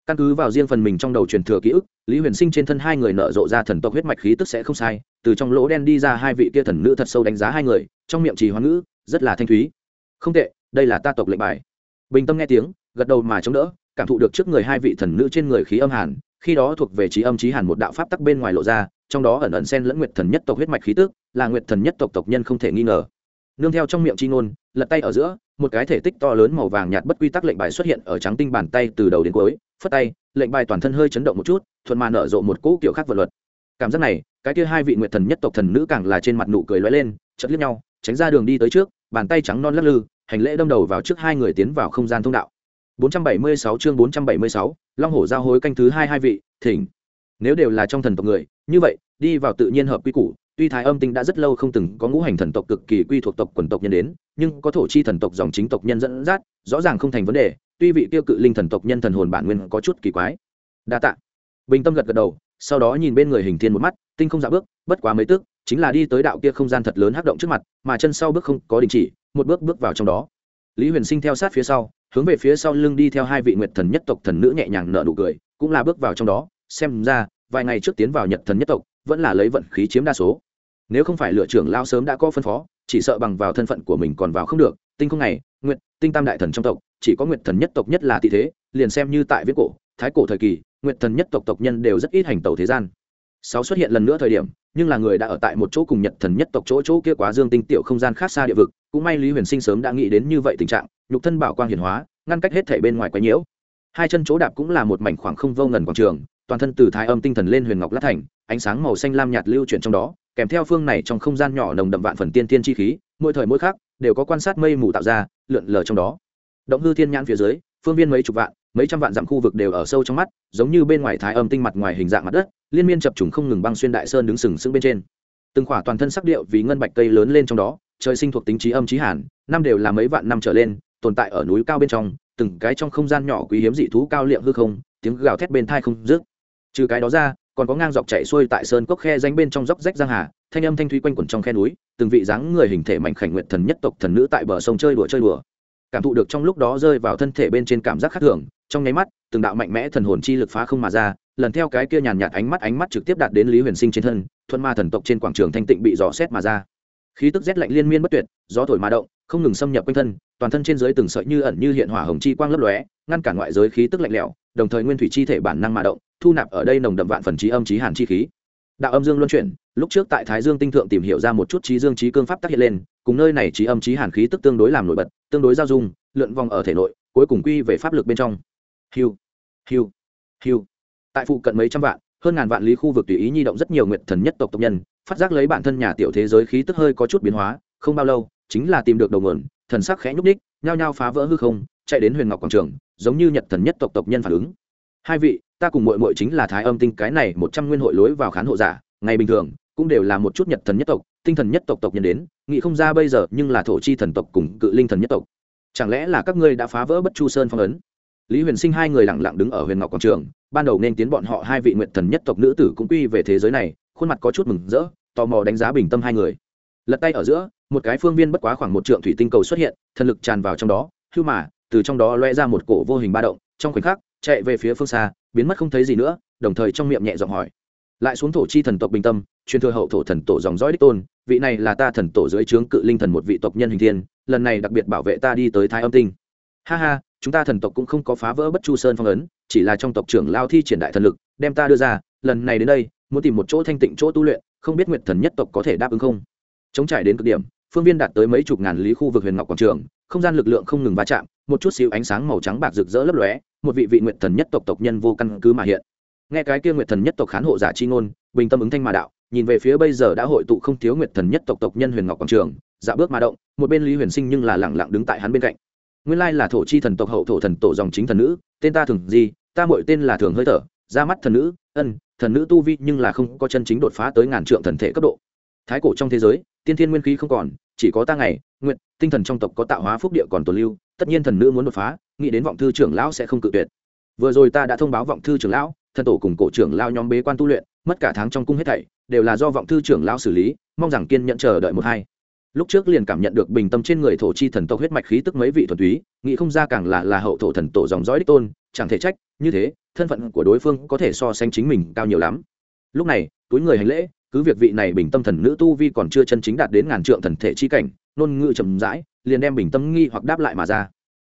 căn cứ vào riêng phần mình trong đầu truyền thừa ký ức, lý huyền sinh trên thân hai người nở rộ ra thần tộc huyết mạch khí tức sẽ không sai, từ trong lỗ đen đi ra hai vị kia thần nữ thật sâu đánh giá hai người, trong miệng trì hoán ngữ, rất là thanh thúy. Không tệ, đây là ta tộc lệnh bài. Bình tâm nghe tiếng, gật đầu mà chống đỡ, cảm thụ được trước người hai vị thần nữ trên người khí âm hàn, khi đó thuộc về trí âm trí hàn một đạo pháp tắc bên ngoài lộ ra, trong đó ẩn ẩn sen lẫn nguyệt thần nhất tộc huyết mạch khí tức, là nguyệt thần nhất tộc tộc nhân không thể nghi ngờ nương theo trong miệng chi ngôn lật tay ở giữa một cái thể tích to lớn màu vàng nhạt bất quy tắc lệnh bài xuất hiện ở trắng tinh bàn tay từ đầu đến cuối phất tay lệnh bài toàn thân hơi chấn động một chút thuận mà nở rộ một cỗ kiểu khác vật luật cảm giác này cái kia hai vị nguyệt thần nhất tộc thần nữ càng là trên mặt nụ cười lóe lên chật liếc nhau tránh ra đường đi tới trước bàn tay trắng non lắc lư hành lễ đâm đầu vào trước hai người tiến vào không gian thông đạo 476 chương 476, Long Hổ giao hối canh thứ hai hai vị, thỉnh. Nếu đều là trong thần tộc người, như vậy, đi vào tự nhiên hợp quy củ, tuy Thái Âm Tinh đã rất lâu không từng có ngũ hành thần tộc cực kỳ quy thuộc tộc quần tộc nhân đến, nhưng có thổ chi thần tộc dòng chính tộc nhân dẫn dắt, rõ ràng không thành vấn đề, tuy vị tiêu cự linh thần tộc nhân thần hồn bản nguyên có chút kỳ quái. Đa tạ. Bình Tâm gật gật đầu, sau đó nhìn bên người hình thiên một mắt, tinh không dạ bước, bất quá mấy tức, chính là đi tới đạo kia không gian thật lớn hắc động trước mặt, mà chân sau bước không có đình chỉ, một bước bước vào trong đó. Lý Huyền Sinh theo sát phía sau, hướng về phía sau lưng đi theo hai vị nguyệt thần nhất tộc thần nữ nhẹ nhàng nở nụ cười cũng là bước vào trong đó xem ra vài ngày trước tiến vào nhật thần nhất tộc, vẫn là lấy vận khí chiếm đa số. Nếu không phải lựa trưởng lao sớm đã có phân phó, chỉ sợ bằng vào thân phận của mình còn vào không được. Tinh không này, nguyệt, tinh tam đại thần trong tộc, chỉ có nguyệt thần nhất tộc nhất là tị thế, liền xem như tại viết cổ, thái cổ thời kỳ, nguyệt thần nhất tộc tộc nhân đều rất ít hành tàu thế gian. Sáu xuất hiện lần nữa thời điểm, nhưng là người đã ở tại một chỗ cùng nhật thần nhất tộc chỗ chỗ kia quá dương tinh tiểu không gian khác xa địa vực, cũng may lý huyền sinh sớm đã nghĩ đến như vậy tình trạng, nhục thân bảo quang hiển hóa, ngăn cách hết thể bên ngoài quái nhiễu. Hai chân chỗ đạp cũng là một mảnh khoảng không vô ngần quảng trường toàn thân từ thái âm tinh thần lên huyền ngọc lát thành, ánh sáng màu xanh lam nhạt lưu chuyển trong đó, kèm theo phương này trong không gian nhỏ nồng đậm vạn phần tiên tiên chi khí, mỗi thời mỗi khác đều có quan sát mây mù tạo ra, lượn lờ trong đó. Động hư thiên nhãn phía dưới, phương viên mấy chục vạn, mấy trăm vạn dặm khu vực đều ở sâu trong mắt, giống như bên ngoài thái âm tinh mặt ngoài hình dạng mặt đất, liên miên chập trùng không ngừng băng xuyên đại sơn đứng sừng sững bên trên. Từng khỏa toàn thân sắc điệu vì ngân bạch cây lớn lên trong đó, trời sinh thuộc tính trí âm trí hàn, năm đều là mấy vạn năm trở lên, tồn tại ở núi cao bên trong, từng cái trong không gian nhỏ quý hiếm dị thú cao liệm hư không, tiếng gào thét bên thai không dứt trừ cái đó ra, còn có ngang dọc chạy xuôi tại sơn cốc khe danh bên trong dốc rách giang hà, thanh âm thanh thúy quanh quẩn trong khe núi, từng vị dáng người hình thể mạnh khảnh nguyện thần nhất tộc thần nữ tại bờ sông chơi đùa chơi đùa. Cảm thụ được trong lúc đó rơi vào thân thể bên trên cảm giác khác thường, trong nháy mắt, từng đạo mạnh mẽ thần hồn chi lực phá không mà ra, lần theo cái kia nhàn nhạt ánh mắt ánh mắt trực tiếp đạt đến lý huyền sinh trên thân, thuận ma thần tộc trên quảng trường thanh tịnh bị dò xét mà ra. Khí tức rét lạnh liên miên bất tuyệt, gió thổi mà động không ngừng xâm nhập quanh thân, toàn thân trên dưới từng sợi như ẩn như hiện hỏa hồng chi quang lấp lóe, ngăn cản ngoại giới khí tức lạnh lẽo, đồng thời nguyên thủy chi thể bản năng mà động, thu nạp ở đây nồng đậm vạn phần trí âm trí hàn chi khí. Đạo âm dương luân chuyển, lúc trước tại thái dương tinh thượng tìm hiểu ra một chút trí dương trí cương pháp tác hiện lên, cùng nơi này trí âm trí hàn khí tức tương đối làm nổi bật, tương đối giao dung, lượn vòng ở thể nội, cuối cùng quy về pháp lực bên trong. Hiu hiu hiu. Tại phụ cận mấy trăm vạn, hơn ngàn vạn lý khu vực tùy ý nhi động rất nhiều nguyệt thần nhất tộc tộc nhân, phát giác lấy bản thân nhà tiểu thế giới khí tức hơi có chút biến hóa, không bao lâu chính là tìm được đầu nguồn, thần sắc khẽ nhúc ních nhao nhao phá vỡ hư không, chạy đến huyền ngọc quảng trường, giống như nhật thần nhất tộc tộc nhân phản ứng. Hai vị, ta cùng mội mội chính là thái âm tinh, cái này một trăm nguyên hội lối vào khán hộ giả, ngày bình thường, cũng đều là một chút nhật thần nhất tộc, tinh thần nhất tộc tộc nhân đến, nghĩ không ra bây giờ nhưng là thổ chi thần tộc cùng cự linh thần nhất tộc. Chẳng lẽ là các ngươi đã phá vỡ bất chu sơn phong ấn? Lý huyền sinh hai người lẳng lặng đứng ở huyền ngọc quảng trường, ban đầu nên tiến bọn họ hai vị nguyện thần nhất tộc nữ tử cũng quy về thế giới này, khuôn mặt có chút mừng rỡ, tò mò đánh giá bình tâm hai người. Lật tay ở giữa một cái phương viên bất quá khoảng một trượng thủy tinh cầu xuất hiện, thần lực tràn vào trong đó, hưu mà, từ trong đó loe ra một cổ vô hình ba động, trong khoảnh khắc, chạy về phía phương xa, biến mất không thấy gì nữa, đồng thời trong miệng nhẹ giọng hỏi. Lại xuống thổ chi thần tộc bình tâm, truyền thừa hậu thổ thần tổ dòng dõi đích tôn, vị này là ta thần tổ dưới trướng cự linh thần một vị tộc nhân hình thiên, lần này đặc biệt bảo vệ ta đi tới thái âm tinh. Ha ha, chúng ta thần tộc cũng không có phá vỡ bất chu sơn phong ấn, chỉ là trong tộc trưởng lao thi triển đại thần lực, đem ta đưa ra, lần này đến đây, muốn tìm một chỗ thanh tịnh chỗ tu luyện, không biết nguyệt thần nhất tộc có thể đáp ứng không? Chống trải đến cực điểm, phương viên đạt tới mấy chục ngàn lý khu vực huyền ngọc quảng trường, không gian lực lượng không ngừng va chạm, một chút xíu ánh sáng màu trắng bạc rực rỡ lấp lóe, một vị vị nguyệt thần nhất tộc tộc nhân vô căn cứ mà hiện. Nghe cái kia nguyệt thần nhất tộc khán hộ giả chi ngôn, bình tâm ứng thanh mà đạo, nhìn về phía bây giờ đã hội tụ không thiếu nguyệt thần nhất tộc tộc nhân huyền ngọc quảng trường dạ bước mà động, một bên lý huyền sinh nhưng là lẳng lặng đứng tại hắn bên cạnh. Nguyên lai là thổ chi thần tộc hậu thổ thần tổ dòng chính thần nữ, tên ta thường gì, ta mọi tên là thường hơi thở ra mắt thần nữ, ân, thần nữ tu vi nhưng là không có chân chính đột phá tới ngàn trượng thần thể cấp độ. Thái cổ trong thế giới tiên thiên nguyên khí không còn, chỉ có ta ngày, nguyện, tinh thần trong tộc có tạo hóa phúc địa còn tồn lưu, tất nhiên thần nữ muốn đột phá, nghĩ đến vọng thư trưởng lão sẽ không cự tuyệt. Vừa rồi ta đã thông báo vọng thư trưởng lão, thần tổ cùng cổ trưởng lao nhóm bế quan tu luyện, mất cả tháng trong cung hết thảy, đều là do vọng thư trưởng lão xử lý, mong rằng kiên nhận chờ đợi một hai. Lúc trước liền cảm nhận được bình tâm trên người thổ chi thần tộc huyết mạch khí tức mấy vị thuần túy, nghĩ không ra càng là là hậu thổ thần tổ dòng dõi đích tôn, chẳng thể trách, như thế, thân phận của đối phương có thể so sánh chính mình cao nhiều lắm. Lúc này, túi người hành lễ cứ việc vị này bình tâm thần nữ tu vi còn chưa chân chính đạt đến ngàn trượng thần thể chi cảnh nôn ngự chậm rãi, liền đem bình tâm nghi hoặc đáp lại mà ra.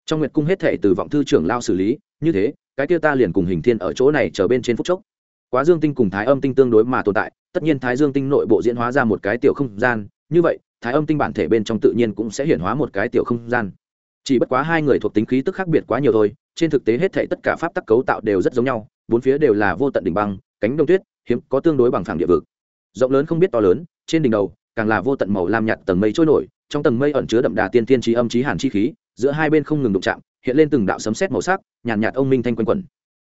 Trong nguyệt cung hết thể từ vọng thư trưởng lao xử lý, như thế, cái kia ta liền cùng hình thiên ở chỗ này chờ bên trên phút chốc. Quá dương tinh cùng thái âm tinh tương đối mà tồn tại, tất nhiên thái dương tinh nội bộ diễn hóa ra một cái tiểu không gian, như vậy, thái âm tinh bản thể bên trong tự nhiên cũng sẽ hiển hóa một cái tiểu không gian. Chỉ bất quá hai người thuộc tính khí tức khác biệt quá nhiều thôi, trên thực tế hết thể tất cả pháp tắc cấu tạo đều rất giống nhau, bốn phía đều là vô tận đỉnh băng, cánh đông tuyết, hiếm, có tương đối bằng phẳng địa vực rộng lớn không biết to lớn trên đỉnh đầu càng là vô tận màu lam nhạt tầng mây trôi nổi trong tầng mây ẩn chứa đậm đà tiên tiên trí âm trí hàn chi khí giữa hai bên không ngừng đụng chạm hiện lên từng đạo sấm sét màu sắc nhàn nhạt, nhạt ông minh thanh quanh quẩn.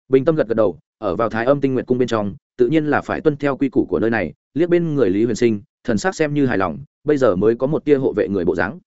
Bình tâm gật gật đầu ở vào thái âm tinh nguyện cung bên trong tự nhiên là phải tuân theo quy củ của nơi này liếc bên người lý huyền sinh thần sắc xem như hài lòng bây giờ mới có một tia hộ vệ người bộ dáng.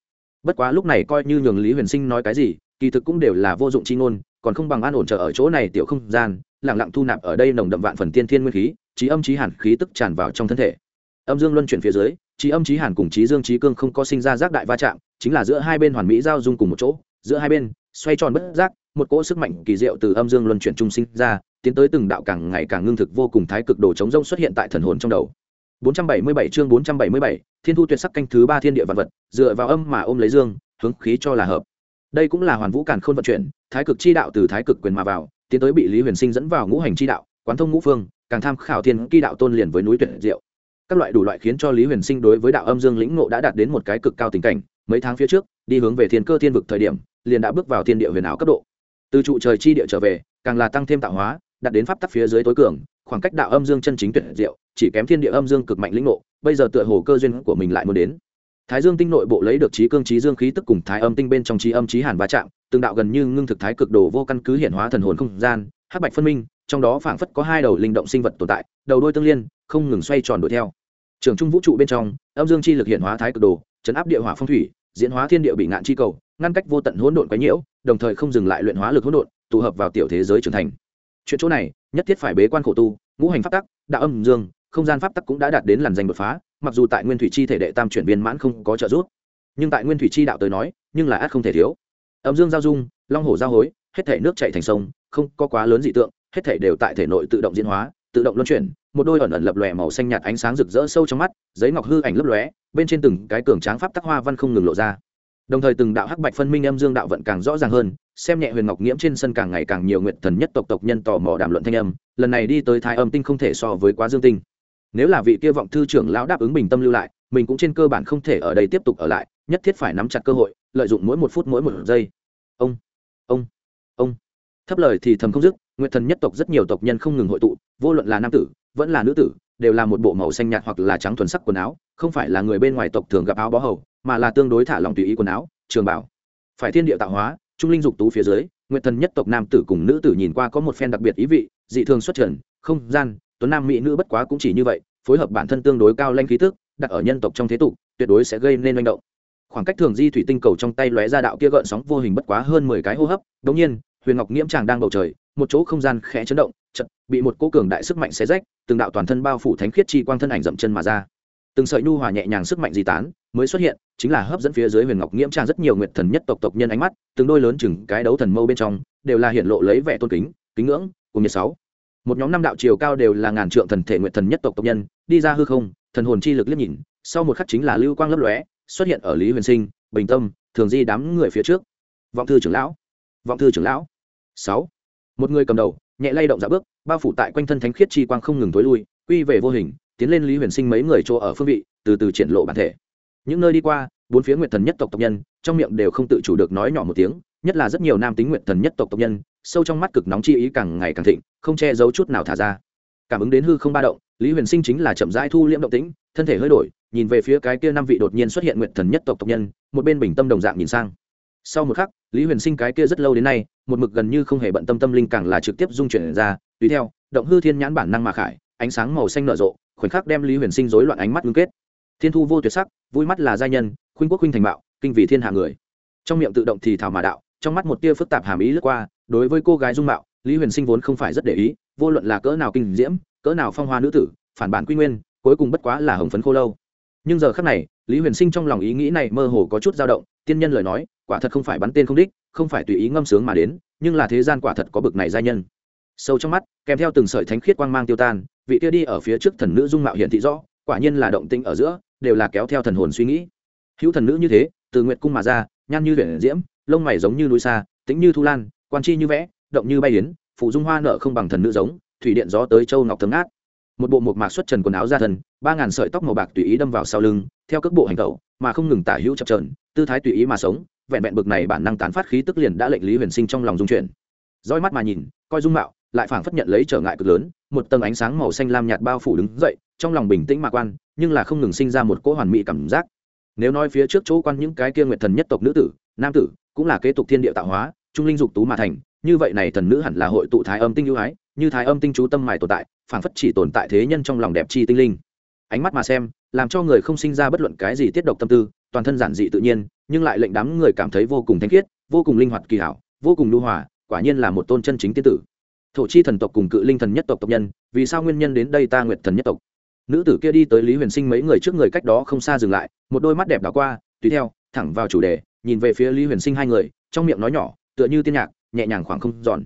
Bất quá lúc này coi như nhường lý huyền sinh nói cái gì kỳ thực cũng đều là vô dụng chi ngôn còn không bằng an ổn trở ở chỗ này tiểu không gian Lặng lặng thu nạp ở đây nồng đậm vạn phần tiên thiên nguyên khí trí âm trí hàn khí tức tràn vào trong thân thể âm dương luân chuyển phía dưới trí âm trí hàn cùng trí dương trí cương không có sinh ra giác đại va chạm chính là giữa hai bên hoàn mỹ giao dung cùng một chỗ giữa hai bên xoay tròn bất giác một cỗ sức mạnh kỳ diệu từ âm dương luân chuyển trung sinh ra tiến tới từng đạo càng ngày càng ngưng thực vô cùng thái cực đồ chống rông xuất hiện tại thần hồn trong đầu 477 chương 477, Thiên thu tuyệt sắc canh thứ ba thiên địa vạn vật, dựa vào âm mà ôm lấy dương, hướng khí cho là hợp. Đây cũng là hoàn vũ càn khôn vận chuyển, thái cực chi đạo từ thái cực quyền mà vào, tiến tới bị Lý Huyền Sinh dẫn vào ngũ hành chi đạo, quán thông ngũ phương, càng tham khảo thiên kỳ đạo tôn liền với núi tuyệt diệu. Các loại đủ loại khiến cho Lý Huyền Sinh đối với đạo âm dương lĩnh ngộ đã đạt đến một cái cực cao tình cảnh, mấy tháng phía trước, đi hướng về thiên cơ thiên vực thời điểm, liền đã bước vào thiên địa huyền ảo cấp độ. Từ trụ trời chi địa trở về, càng là tăng thêm tạo hóa, đạt đến pháp tắc phía dưới tối cường, khoảng cách đạo âm dương chân chính tuyệt diệu, chỉ kém thiên địa âm dương cực mạnh lĩnh ngộ, bây giờ tựa hồ cơ duyên của mình lại muốn đến. Thái Dương tinh nội bộ lấy được trí cương trí dương khí tức cùng thái âm tinh bên trong trí âm trí hàn va chạm, từng đạo gần như ngưng thực thái cực đồ vô căn cứ hiện hóa thần hồn không gian, hắc bạch phân minh, trong đó phảng phất có hai đầu linh động sinh vật tồn tại, đầu đôi tương liên, không ngừng xoay tròn đuổi theo. Trường trung vũ trụ bên trong, âm dương chi lực hiện hóa thái cực đồ, chấn áp địa hỏa phong thủy, diễn hóa thiên địa bị ngạn chi cầu, ngăn cách vô tận hỗn độn quấy nhiễu, đồng thời không dừng lại luyện hóa lực hỗn độn, tụ hợp vào tiểu thế giới trưởng thành. Chuyện chỗ này, nhất thiết phải bế quan khổ tu, ngũ hành pháp tắc, đạo âm dương, không gian pháp tắc cũng đã đạt đến làn danh đột phá, mặc dù tại nguyên thủy chi thể đệ tam chuyển viên mãn không có trợ giúp, nhưng tại nguyên thủy chi đạo tới nói, nhưng là ắt không thể thiếu. Âm dương giao dung, long hổ giao hối, hết thể nước chảy thành sông, không có quá lớn dị tượng, hết thể đều tại thể nội tự động diễn hóa, tự động luân chuyển, một đôi ẩn ẩn lập lòe màu xanh nhạt ánh sáng rực rỡ sâu trong mắt, giấy ngọc hư ảnh lấp lóe, bên trên từng cái cường tráng pháp tắc hoa văn không ngừng lộ ra. Đồng thời từng đạo hắc bạch phân minh âm dương đạo vận càng rõ ràng hơn, xem nhẹ huyền ngọc nghiễm trên sân càng ngày càng nhiều nguyện thần nhất tộc tộc nhân tò mò đàm luận thanh âm, lần này đi tới thái âm tinh không thể so với quá dương tinh nếu là vị kia vọng thư trưởng lão đáp ứng bình tâm lưu lại mình cũng trên cơ bản không thể ở đây tiếp tục ở lại nhất thiết phải nắm chặt cơ hội lợi dụng mỗi một phút mỗi một giây ông ông ông. Thấp lời thì thầm không dứt, nguyện thần nhất tộc rất nhiều tộc nhân không ngừng hội tụ, vô luận là nam tử, vẫn là nữ tử, đều là một bộ màu xanh nhạt hoặc là trắng thuần sắc quần áo, không phải là người bên ngoài tộc thường gặp áo bó hầu, mà là tương đối thả lòng tùy ý quần áo, trường bảo. Phải thiên địa tạo hóa, trung linh dục tú phía dưới, nguyện thần nhất tộc nam tử cùng nữ tử nhìn qua có một phen đặc biệt ý vị, dị thường xuất trần, không gian, tuấn nam mỹ nữ bất quá cũng chỉ như vậy, phối hợp bản thân tương đối cao lanh khí tức, đặt ở nhân tộc trong thế tục, tuyệt đối sẽ gây nên manh động khoảng cách thường di thủy tinh cầu trong tay lóe ra đạo kia gợn sóng vô hình bất quá hơn mười cái hô hấp đống nhiên, huyền ngọc nghiễm chàng đang bầu trời, một chỗ không gian khẽ chấn động chật bị một cô cường đại sức mạnh xé rách, từng đạo toàn thân bao phủ thánh khiết chi quang thân ảnh dậm chân mà ra. Từng sợi nhu hòa nhẹ nhàng sức mạnh di tán mới xuất hiện, chính là hấp dẫn phía dưới huyền ngọc nghiễm trang rất nhiều nguyệt thần nhất tộc tộc nhân ánh mắt, từng đôi lớn chừng cái đấu thần mâu bên trong, đều là hiện lộ lấy vẻ tôn kính kính ngưỡng, cùng nhiệt sáu. Một nhóm năm đạo chiều cao đều là ngàn trượng thần thể nguyệt thần nhất tộc tộc nhân, đi ra hư không, thần hồn chi lực liếc nhìn, sau một khắc chính là lưu quang lấp lóe xuất hiện ở lý huyền sinh, bình tâm, thường di đám người phía trước. Vọng thư trưởng lão. Vọng thư trưởng lão. Sáu. Một người cầm đầu, nhẹ lay động dạ bước, bao phủ tại quanh thân thánh khiết chi quang không ngừng tối lui, quy về vô hình, tiến lên lý huyền sinh mấy người chỗ ở phương vị, từ từ triển lộ bản thể. Những nơi đi qua, bốn phía nguyện thần nhất tộc tộc nhân, trong miệng đều không tự chủ được nói nhỏ một tiếng, nhất là rất nhiều nam tính nguyện thần nhất tộc tộc nhân, sâu trong mắt cực nóng chi ý càng ngày càng thịnh, không che giấu chút nào thả ra. Cảm ứng đến hư không ba động lý huyền sinh chính là chậm rãi thu liễm động tĩnh, thân thể hơi đổi, nhìn về phía cái kia năm vị đột nhiên xuất hiện nguyện thần nhất tộc tộc nhân, một bên bình tâm đồng dạng nhìn sang. Sau một khắc, lý huyền sinh cái kia rất lâu đến nay, một mực gần như không hề bận tâm tâm linh càng là trực tiếp dung chuyển ra, tùy theo, động hư thiên nhãn bản năng mà khải, ánh sáng màu xanh nở rộ, khoảnh khắc đem lý huyền sinh rối loạn ánh mắt ngưng kết. Thiên thu vô tuyệt sắc, vui mắt là giai nhân, khuynh quốc khuynh thành bạo kinh vì thiên hạ người. Trong miệng tự động thì thảo mà đạo, trong mắt một tia phức tạp hàm ý lướt qua, đối với cô gái dung mạo, lý huyền sinh vốn không phải rất để ý, vô luận là cỡ nào kinh diễm cỡ nào phong hoa nữ tử, phản bản quy nguyên, cuối cùng bất quá là hồng phấn khô lâu. Nhưng giờ khác này, lý huyền sinh trong lòng ý nghĩ này mơ hồ có chút dao động, tiên nhân lời nói, quả thật không phải bắn tên không đích, không phải tùy ý ngâm sướng mà đến, nhưng là thế gian quả thật có bực này giai nhân. Sâu trong mắt, kèm theo từng sợi thánh khiết quang mang tiêu tan, vị kia đi ở phía trước thần nữ dung mạo hiện thị rõ, quả nhiên là động tĩnh ở giữa, đều là kéo theo thần hồn suy nghĩ. Hữu thần nữ như thế, từ nguyệt cung mà ra, nhan như huyền diễm, lông mày giống như núi xa tính như thu lan, quan chi như vẽ, động như bay yến phụ dung hoa nợ không bằng thần nữ giống thủy điện gió tới châu ngọc thấm át một bộ một mạc xuất trần quần áo ra thần, ba ngàn sợi tóc màu bạc tùy ý đâm vào sau lưng, theo cước bộ hành tẩu, mà không ngừng tả hữu chập trờn, tư thái tùy ý mà sống, vẹn vẹn bực này bản năng tán phát khí tức liền đã lệnh lý huyền sinh trong lòng dung chuyển. Roi mắt mà nhìn, coi dung mạo, lại phảng phất nhận lấy trở ngại cực lớn, một tầng ánh sáng màu xanh lam nhạt bao phủ đứng dậy, trong lòng bình tĩnh mạc quan, nhưng là không ngừng sinh ra một cỗ hoàn mỹ cảm giác. Nếu nói phía trước chỗ quan những cái kia nguyệt thần nhất tộc nữ tử, nam tử, cũng là kế tục thiên địa tạo hóa trung linh dục tú mà thành, như vậy này thần nữ hẳn là hội tụ thái âm tinh ưu ái, như thái âm tinh chú tâm mài tồn tại, phảng phất chỉ tồn tại thế nhân trong lòng đẹp chi tinh linh. Ánh mắt mà xem, làm cho người không sinh ra bất luận cái gì tiết độc tâm tư, toàn thân giản dị tự nhiên, nhưng lại lệnh đám người cảm thấy vô cùng thanh khiết, vô cùng linh hoạt kỳ hảo, vô cùng lưu hòa, quả nhiên là một tôn chân chính tiên tử. Thổ chi thần tộc cùng cự linh thần nhất tộc tộc nhân, vì sao nguyên nhân đến đây ta nguyệt thần nhất tộc? Nữ tử kia đi tới lý huyền sinh mấy người trước người cách đó không xa dừng lại, một đôi mắt đẹp đảo qua, tùy theo, thẳng vào chủ đề, nhìn về phía lý huyền sinh hai người, trong miệng nói nhỏ tựa như tiên nhạc, nhẹ nhàng khoảng không giòn.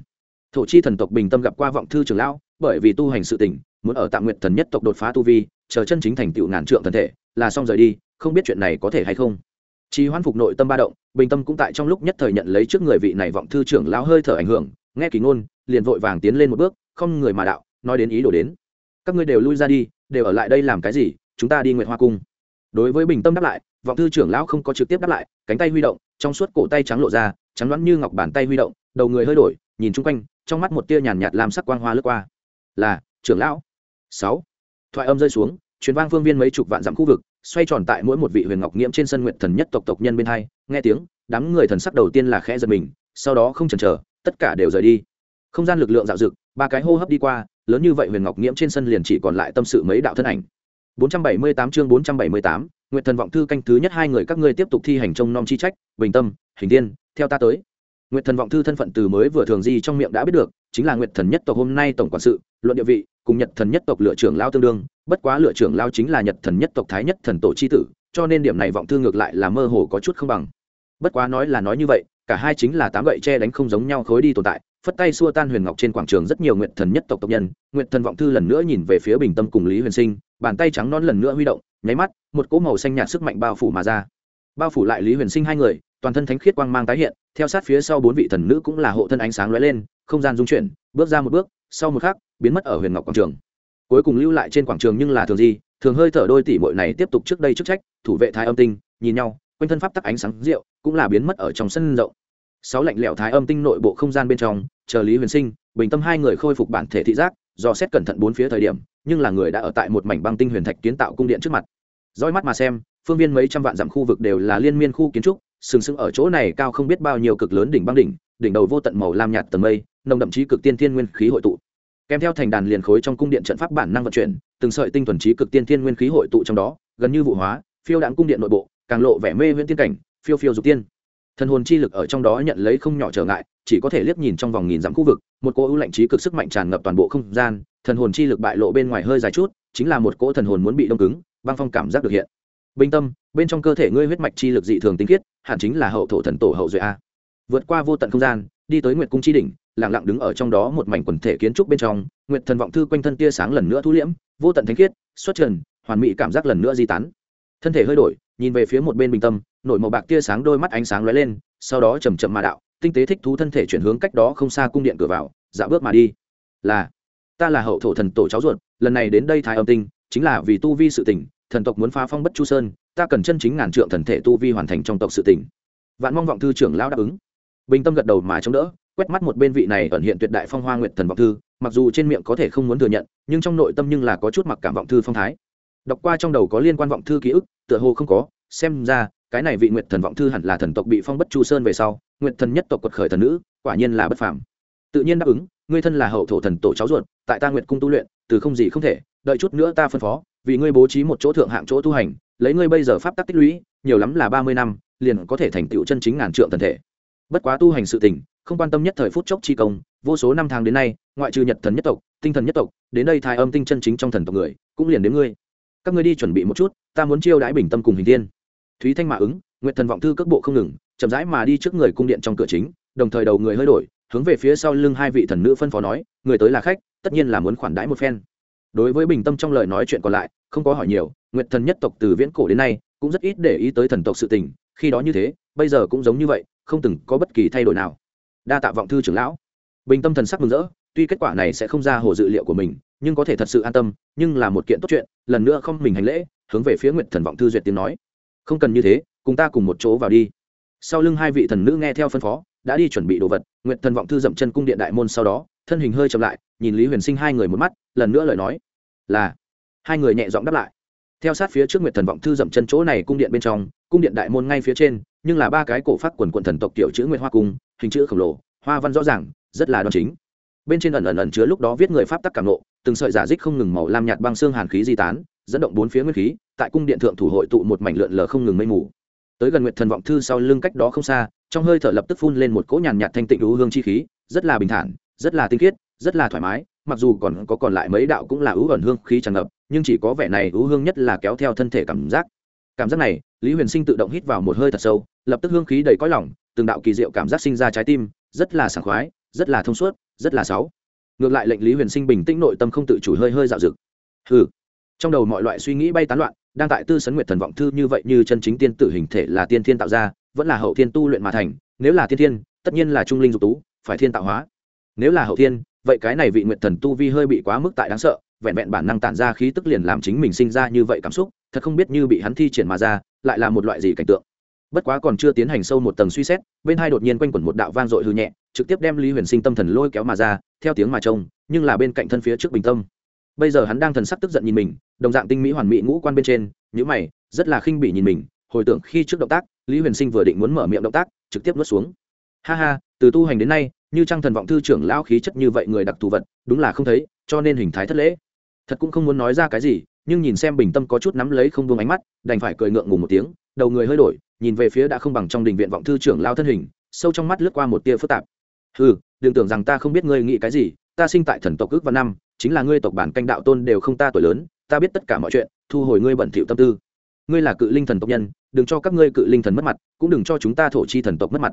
Thổ chi thần tộc bình tâm gặp qua vọng thư trường lão, bởi vì tu hành sự tỉnh muốn ở tạm nguyện thần nhất tộc đột phá tu vi, chờ chân chính thành tựu ngàn trượng thần thể, là xong rời đi, không biết chuyện này có thể hay không. Chi hoan phục nội tâm ba động, bình tâm cũng tại trong lúc nhất thời nhận lấy trước người vị này vọng thư trưởng lão hơi thở ảnh hưởng, nghe kỳ ngôn, liền vội vàng tiến lên một bước, không người mà đạo, nói đến ý đồ đến. Các ngươi đều lui ra đi, đều ở lại đây làm cái gì, chúng ta đi nguyệt hoa cung. Đối với bình tâm đáp lại, vọng thư trưởng lão không có trực tiếp đáp lại, cánh tay huy động, trong suốt cổ tay trắng lộ ra trắng đoán như ngọc bàn tay huy động đầu người hơi đổi nhìn chung quanh trong mắt một tia nhàn nhạt làm sắc quang hoa lướt qua. Là trưởng lão. Sáu. Thoại âm rơi xuống truyền vang phương viên mấy chục vạn dặm khu vực xoay tròn tại mỗi một vị huyền ngọc nghiễm trên sân nguyện thần nhất tộc tộc nhân bên hai nghe tiếng đám người thần sắc đầu tiên là khẽ giật mình sau đó không chần chờ tất cả đều rời đi. Không gian lực lượng dạo dực ba cái hô hấp đi qua lớn như vậy huyền ngọc nghiễm trên sân liền chỉ còn lại tâm sự mấy đạo thân ảnh. 478 chương 478, Nguyệt Thần vọng thư canh thứ nhất hai người các ngươi tiếp tục thi hành trông nom chi trách, bình tâm, hình tiên, theo ta tới. Nguyệt Thần vọng thư thân phận từ mới vừa thường di trong miệng đã biết được, chính là Nguyệt Thần nhất tộc hôm nay tổng quản sự, luận địa vị, cùng Nhật Thần nhất tộc lựa trưởng lao tương đương, bất quá lựa trưởng lao chính là Nhật Thần nhất tộc thái nhất thần tổ chi tử, cho nên điểm này vọng thư ngược lại là mơ hồ có chút không bằng. Bất quá nói là nói như vậy, cả hai chính là tám gậy che đánh không giống nhau khối đi tồn tại, phất tay xua tan huyền ngọc trên quảng trường rất nhiều nguyện thần nhất tộc tộc nhân nguyện thần vọng thư lần nữa nhìn về phía bình tâm cùng lý huyền sinh bàn tay trắng non lần nữa huy động, nháy mắt, một cỗ màu xanh nhạt sức mạnh bao phủ mà ra. Bao phủ lại lý huyền sinh hai người, toàn thân thánh khiết quang mang tái hiện, theo sát phía sau bốn vị thần nữ cũng là hộ thân ánh sáng lóe lên, không gian dung chuyển, bước ra một bước, sau một khắc, biến mất ở huyền ngọc quảng trường. Cuối cùng lưu lại trên quảng trường nhưng là thường gì, thường hơi thở đôi tỷ muội này tiếp tục trước đây chức trách, thủ vệ thái âm tinh, nhìn nhau, quanh thân pháp tắc ánh sáng rượu cũng là biến mất ở trong sân rộng. Sáu lạnh lẽo thái âm tinh nội bộ không gian bên trong, chờ lý huyền sinh, bình tâm hai người khôi phục bản thể thị giác do xét cẩn thận bốn phía thời điểm, nhưng là người đã ở tại một mảnh băng tinh huyền thạch kiến tạo cung điện trước mặt. Roi mắt mà xem, phương viên mấy trăm vạn dặm khu vực đều là liên miên khu kiến trúc, sừng sững ở chỗ này cao không biết bao nhiêu cực lớn đỉnh băng đỉnh đỉnh đầu vô tận màu lam nhạt tầng mây, nồng đậm chí cực tiên thiên nguyên khí hội tụ. Kèm theo thành đàn liền khối trong cung điện trận pháp bản năng vận chuyển, từng sợi tinh thuần trí cực tiên thiên nguyên khí hội tụ trong đó, gần như vụ hóa, phiêu đạn cung điện nội bộ, càng lộ vẻ mê huyễn tiên cảnh, phiêu phiêu dục tiên thần hồn chi lực ở trong đó nhận lấy không nhỏ trở ngại, chỉ có thể liếc nhìn trong vòng nghìn dặm khu vực, một cỗ ưu lạnh trí cực sức mạnh tràn ngập toàn bộ không gian, thần hồn chi lực bại lộ bên ngoài hơi dài chút, chính là một cỗ thần hồn muốn bị đông cứng, băng phong cảm giác được hiện. Bình tâm, bên trong cơ thể ngươi huyết mạch chi lực dị thường tinh khiết, hẳn chính là hậu thổ thần tổ hậu duệ a. Vượt qua vô tận không gian, đi tới nguyệt cung chi đỉnh, lặng lặng đứng ở trong đó một mảnh quần thể kiến trúc bên trong, nguyệt thần vọng thư quanh thân tia sáng lần nữa thu liễm, vô tận thánh khiết, xuất trần, hoàn mỹ cảm giác lần nữa di tán. Thân thể hơi đổi, nhìn về phía một bên bình tâm nổi màu bạc tia sáng đôi mắt ánh sáng lóe lên, sau đó chầm chậm mà đạo, tinh tế thích thú thân thể chuyển hướng cách đó không xa cung điện cửa vào dạo bước mà đi. Là, ta là hậu thổ thần tổ cháu ruột, lần này đến đây thái âm tinh, chính là vì tu vi sự tỉnh, thần tộc muốn phá phong bất chu sơn, ta cần chân chính ngàn trượng thần thể tu vi hoàn thành trong tộc sự tỉnh. Vạn mong vọng thư trưởng lão đáp ứng. Bình tâm gật đầu mà chống đỡ, quét mắt một bên vị này ẩn hiện tuyệt đại phong hoa nguyệt thần vọng thư, mặc dù trên miệng có thể không muốn thừa nhận, nhưng trong nội tâm nhưng là có chút mặc cảm vọng thư phong thái. Đọc qua trong đầu có liên quan vọng thư ký ức, tựa hồ không có, xem ra cái này vị nguyệt thần vọng thư hẳn là thần tộc bị phong bất chu sơn về sau, nguyệt thần nhất tộc quật khởi thần nữ, quả nhiên là bất phàm. Tự nhiên đáp ứng, ngươi thân là hậu thổ thần tổ cháu ruột, tại ta nguyệt cung tu luyện, từ không gì không thể, đợi chút nữa ta phân phó, vì ngươi bố trí một chỗ thượng hạng chỗ tu hành, lấy ngươi bây giờ pháp tắc tích lũy, nhiều lắm là ba mươi năm, liền có thể thành tựu chân chính ngàn trượng thần thể. Bất quá tu hành sự tình, không quan tâm nhất thời phút chốc chi công, vô số năm tháng đến nay, ngoại trừ nhật thần nhất tộc, tinh thần nhất tộc, đến đây thái âm tinh chân chính trong thần tộc người, cũng liền đến ngươi. Các ngươi đi chuẩn bị một chút, ta muốn chiêu đãi bình tâm cùng hình thiên thúy thanh mạ ứng nguyện thần vọng thư cước bộ không ngừng, chậm rãi mà đi trước người cung điện trong cửa chính, đồng thời đầu người hơi đổi, hướng về phía sau lưng hai vị thần nữ phân phó nói, người tới là khách, tất nhiên là muốn khoản đãi một phen. Đối với bình tâm trong lời nói chuyện còn lại, không có hỏi nhiều nguyện thần nhất tộc từ viễn cổ đến nay, cũng rất ít để ý tới thần tộc sự tình, khi đó như thế, bây giờ cũng giống như vậy, không từng có bất kỳ thay đổi nào. Đa tạ vọng thư trưởng lão. Bình tâm thần sắc mừng rỡ, tuy kết quả này sẽ không ra hồ dự liệu của mình, nhưng có thể thật sự an tâm, nhưng là một kiện tốt chuyện, lần nữa không mình hành lễ, hướng về phía nguyện thần vọng thư duyệt tiếng nói không cần như thế, cùng ta cùng một chỗ vào đi. Sau lưng hai vị thần nữ nghe theo phân phó, đã đi chuẩn bị đồ vật nguyện thần vọng thư dậm chân cung điện đại môn sau đó, thân hình hơi chậm lại, nhìn lý huyền sinh hai người một mắt, lần nữa lời nói, là. Hai người nhẹ giọng đáp lại. Theo sát phía trước nguyệt thần vọng thư dậm chân chỗ này cung điện bên trong, cung điện đại môn ngay phía trên, nhưng là ba cái cổ phát quần quận thần tộc tiểu chữ nguyệt hoa cung, hình chữ khổng lồ, hoa văn rõ ràng, rất là đoan chính. Bên trên ẩn ẩn ẩn chứa lúc đó viết người pháp tắc cảm nộ từng sợi giả dích không ngừng màu lam nhạt băng xương hàn khí di tán dẫn động bốn phía nguyên khí, tại cung điện thượng thủ hội tụ một mảnh lượn lờ không ngừng mây mù. Tới gần nguyệt thần vọng thư sau lưng cách đó không xa, trong hơi thở lập tức phun lên một cỗ nhàn nhạt thanh tịnh ưu hương chi khí, rất là bình thản, rất là tinh khiết, rất là thoải mái, mặc dù còn có còn lại mấy đạo cũng là ưu ẩn hương khí tràn ngập, nhưng chỉ có vẻ này ưu hương nhất là kéo theo thân thể cảm giác. Cảm giác này, lý huyền sinh tự động hít vào một hơi thật sâu, lập tức hương khí đầy cõi lỏng từng đạo kỳ diệu cảm giác sinh ra trái tim, rất là sảng khoái, rất là thông suốt, rất là sáu. Ngược lại lệnh lý huyền sinh bình tĩnh nội tâm không tự chủ hơi hơi dạo dực. Ừ trong đầu mọi loại suy nghĩ bay tán loạn, đang tại tư sấn nguyệt thần vọng thư như vậy như chân chính tiên tử hình thể là tiên thiên tạo ra, vẫn là hậu thiên tu luyện mà thành, nếu là tiên thiên, tất nhiên là trung linh dục tú, phải thiên tạo hóa. Nếu là hậu thiên, vậy cái này vị nguyệt thần tu vi hơi bị quá mức tại đáng sợ, vẹn vẹn bản năng tản ra khí tức liền làm chính mình sinh ra như vậy cảm xúc, thật không biết như bị hắn thi triển mà ra, lại là một loại gì cảnh tượng. Bất quá còn chưa tiến hành sâu một tầng suy xét, bên hai đột nhiên quanh quẩn một đạo vang dội hư nhẹ, trực tiếp đem lý huyền sinh tâm thần lôi kéo mà ra, theo tiếng mà trông, nhưng là bên cạnh thân phía trước bình tâm bây giờ hắn đang thần sắc tức giận nhìn mình, đồng dạng tinh mỹ hoàn mỹ ngũ quan bên trên nhữ mày, rất là khinh bỉ nhìn mình, hồi tưởng khi trước động tác, lý huyền sinh vừa định muốn mở miệng động tác, trực tiếp nuốt xuống. Ha ha, từ tu hành đến nay, như trang thần vọng thư trưởng lão khí chất như vậy người đặc thù vật, đúng là không thấy, cho nên hình thái thất lễ. Thật cũng không muốn nói ra cái gì, nhưng nhìn xem bình tâm có chút nắm lấy không buông ánh mắt, đành phải cười ngượng ngùng một tiếng, đầu người hơi đổi, nhìn về phía đã không bằng trong đình viện vọng thư trưởng lao thân hình, sâu trong mắt lướt qua một tia phức tạp. Ừ đừng tưởng rằng ta không biết ngươi nghĩ cái gì, ta sinh tại thần tộc ước văn năm chính là ngươi tộc bản canh đạo tôn đều không ta tuổi lớn ta biết tất cả mọi chuyện thu hồi ngươi bẩn thỉu tâm tư ngươi là cự linh thần tộc nhân đừng cho các ngươi cự linh thần mất mặt cũng đừng cho chúng ta thổ chi thần tộc mất mặt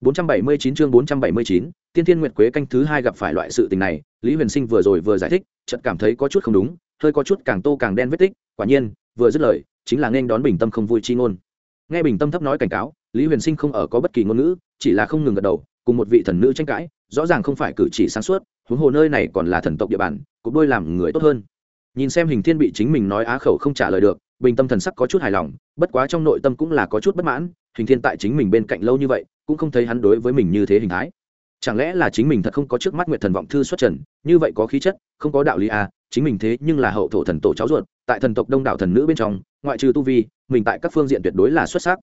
479 chương 479, Tiên Thiên Nguyệt Quế canh thứ hai gặp phải loại sự tình này, Lý Huyền Sinh vừa rồi vừa giải thích, chợt cảm thấy có chút không đúng, hơi có chút càng tô càng đen vết tích, quả nhiên, vừa dứt lời, chính là nên đón Bình Tâm không vui chi ngôn. Nghe Bình Tâm thấp nói cảnh cáo, Lý Huyền Sinh không ở có bất kỳ ngôn ngữ, chỉ là không ngừng gật đầu, cùng một vị thần nữ tranh cãi, rõ ràng không phải cử chỉ sáng suốt, huống hồ nơi này còn là thần tộc địa bàn, cục đôi làm người tốt hơn. Nhìn xem Hình Thiên bị chính mình nói á khẩu không trả lời được, Bình Tâm thần sắc có chút hài lòng, bất quá trong nội tâm cũng là có chút bất mãn, Hình Thiên tại chính mình bên cạnh lâu như vậy, cũng không thấy hắn đối với mình như thế hình thái chẳng lẽ là chính mình thật không có trước mắt nguyện thần vọng thư xuất trần như vậy có khí chất không có đạo lý à chính mình thế nhưng là hậu thổ thần tổ cháu ruột tại thần tộc đông đảo thần nữ bên trong ngoại trừ tu vi mình tại các phương diện tuyệt đối là xuất sắc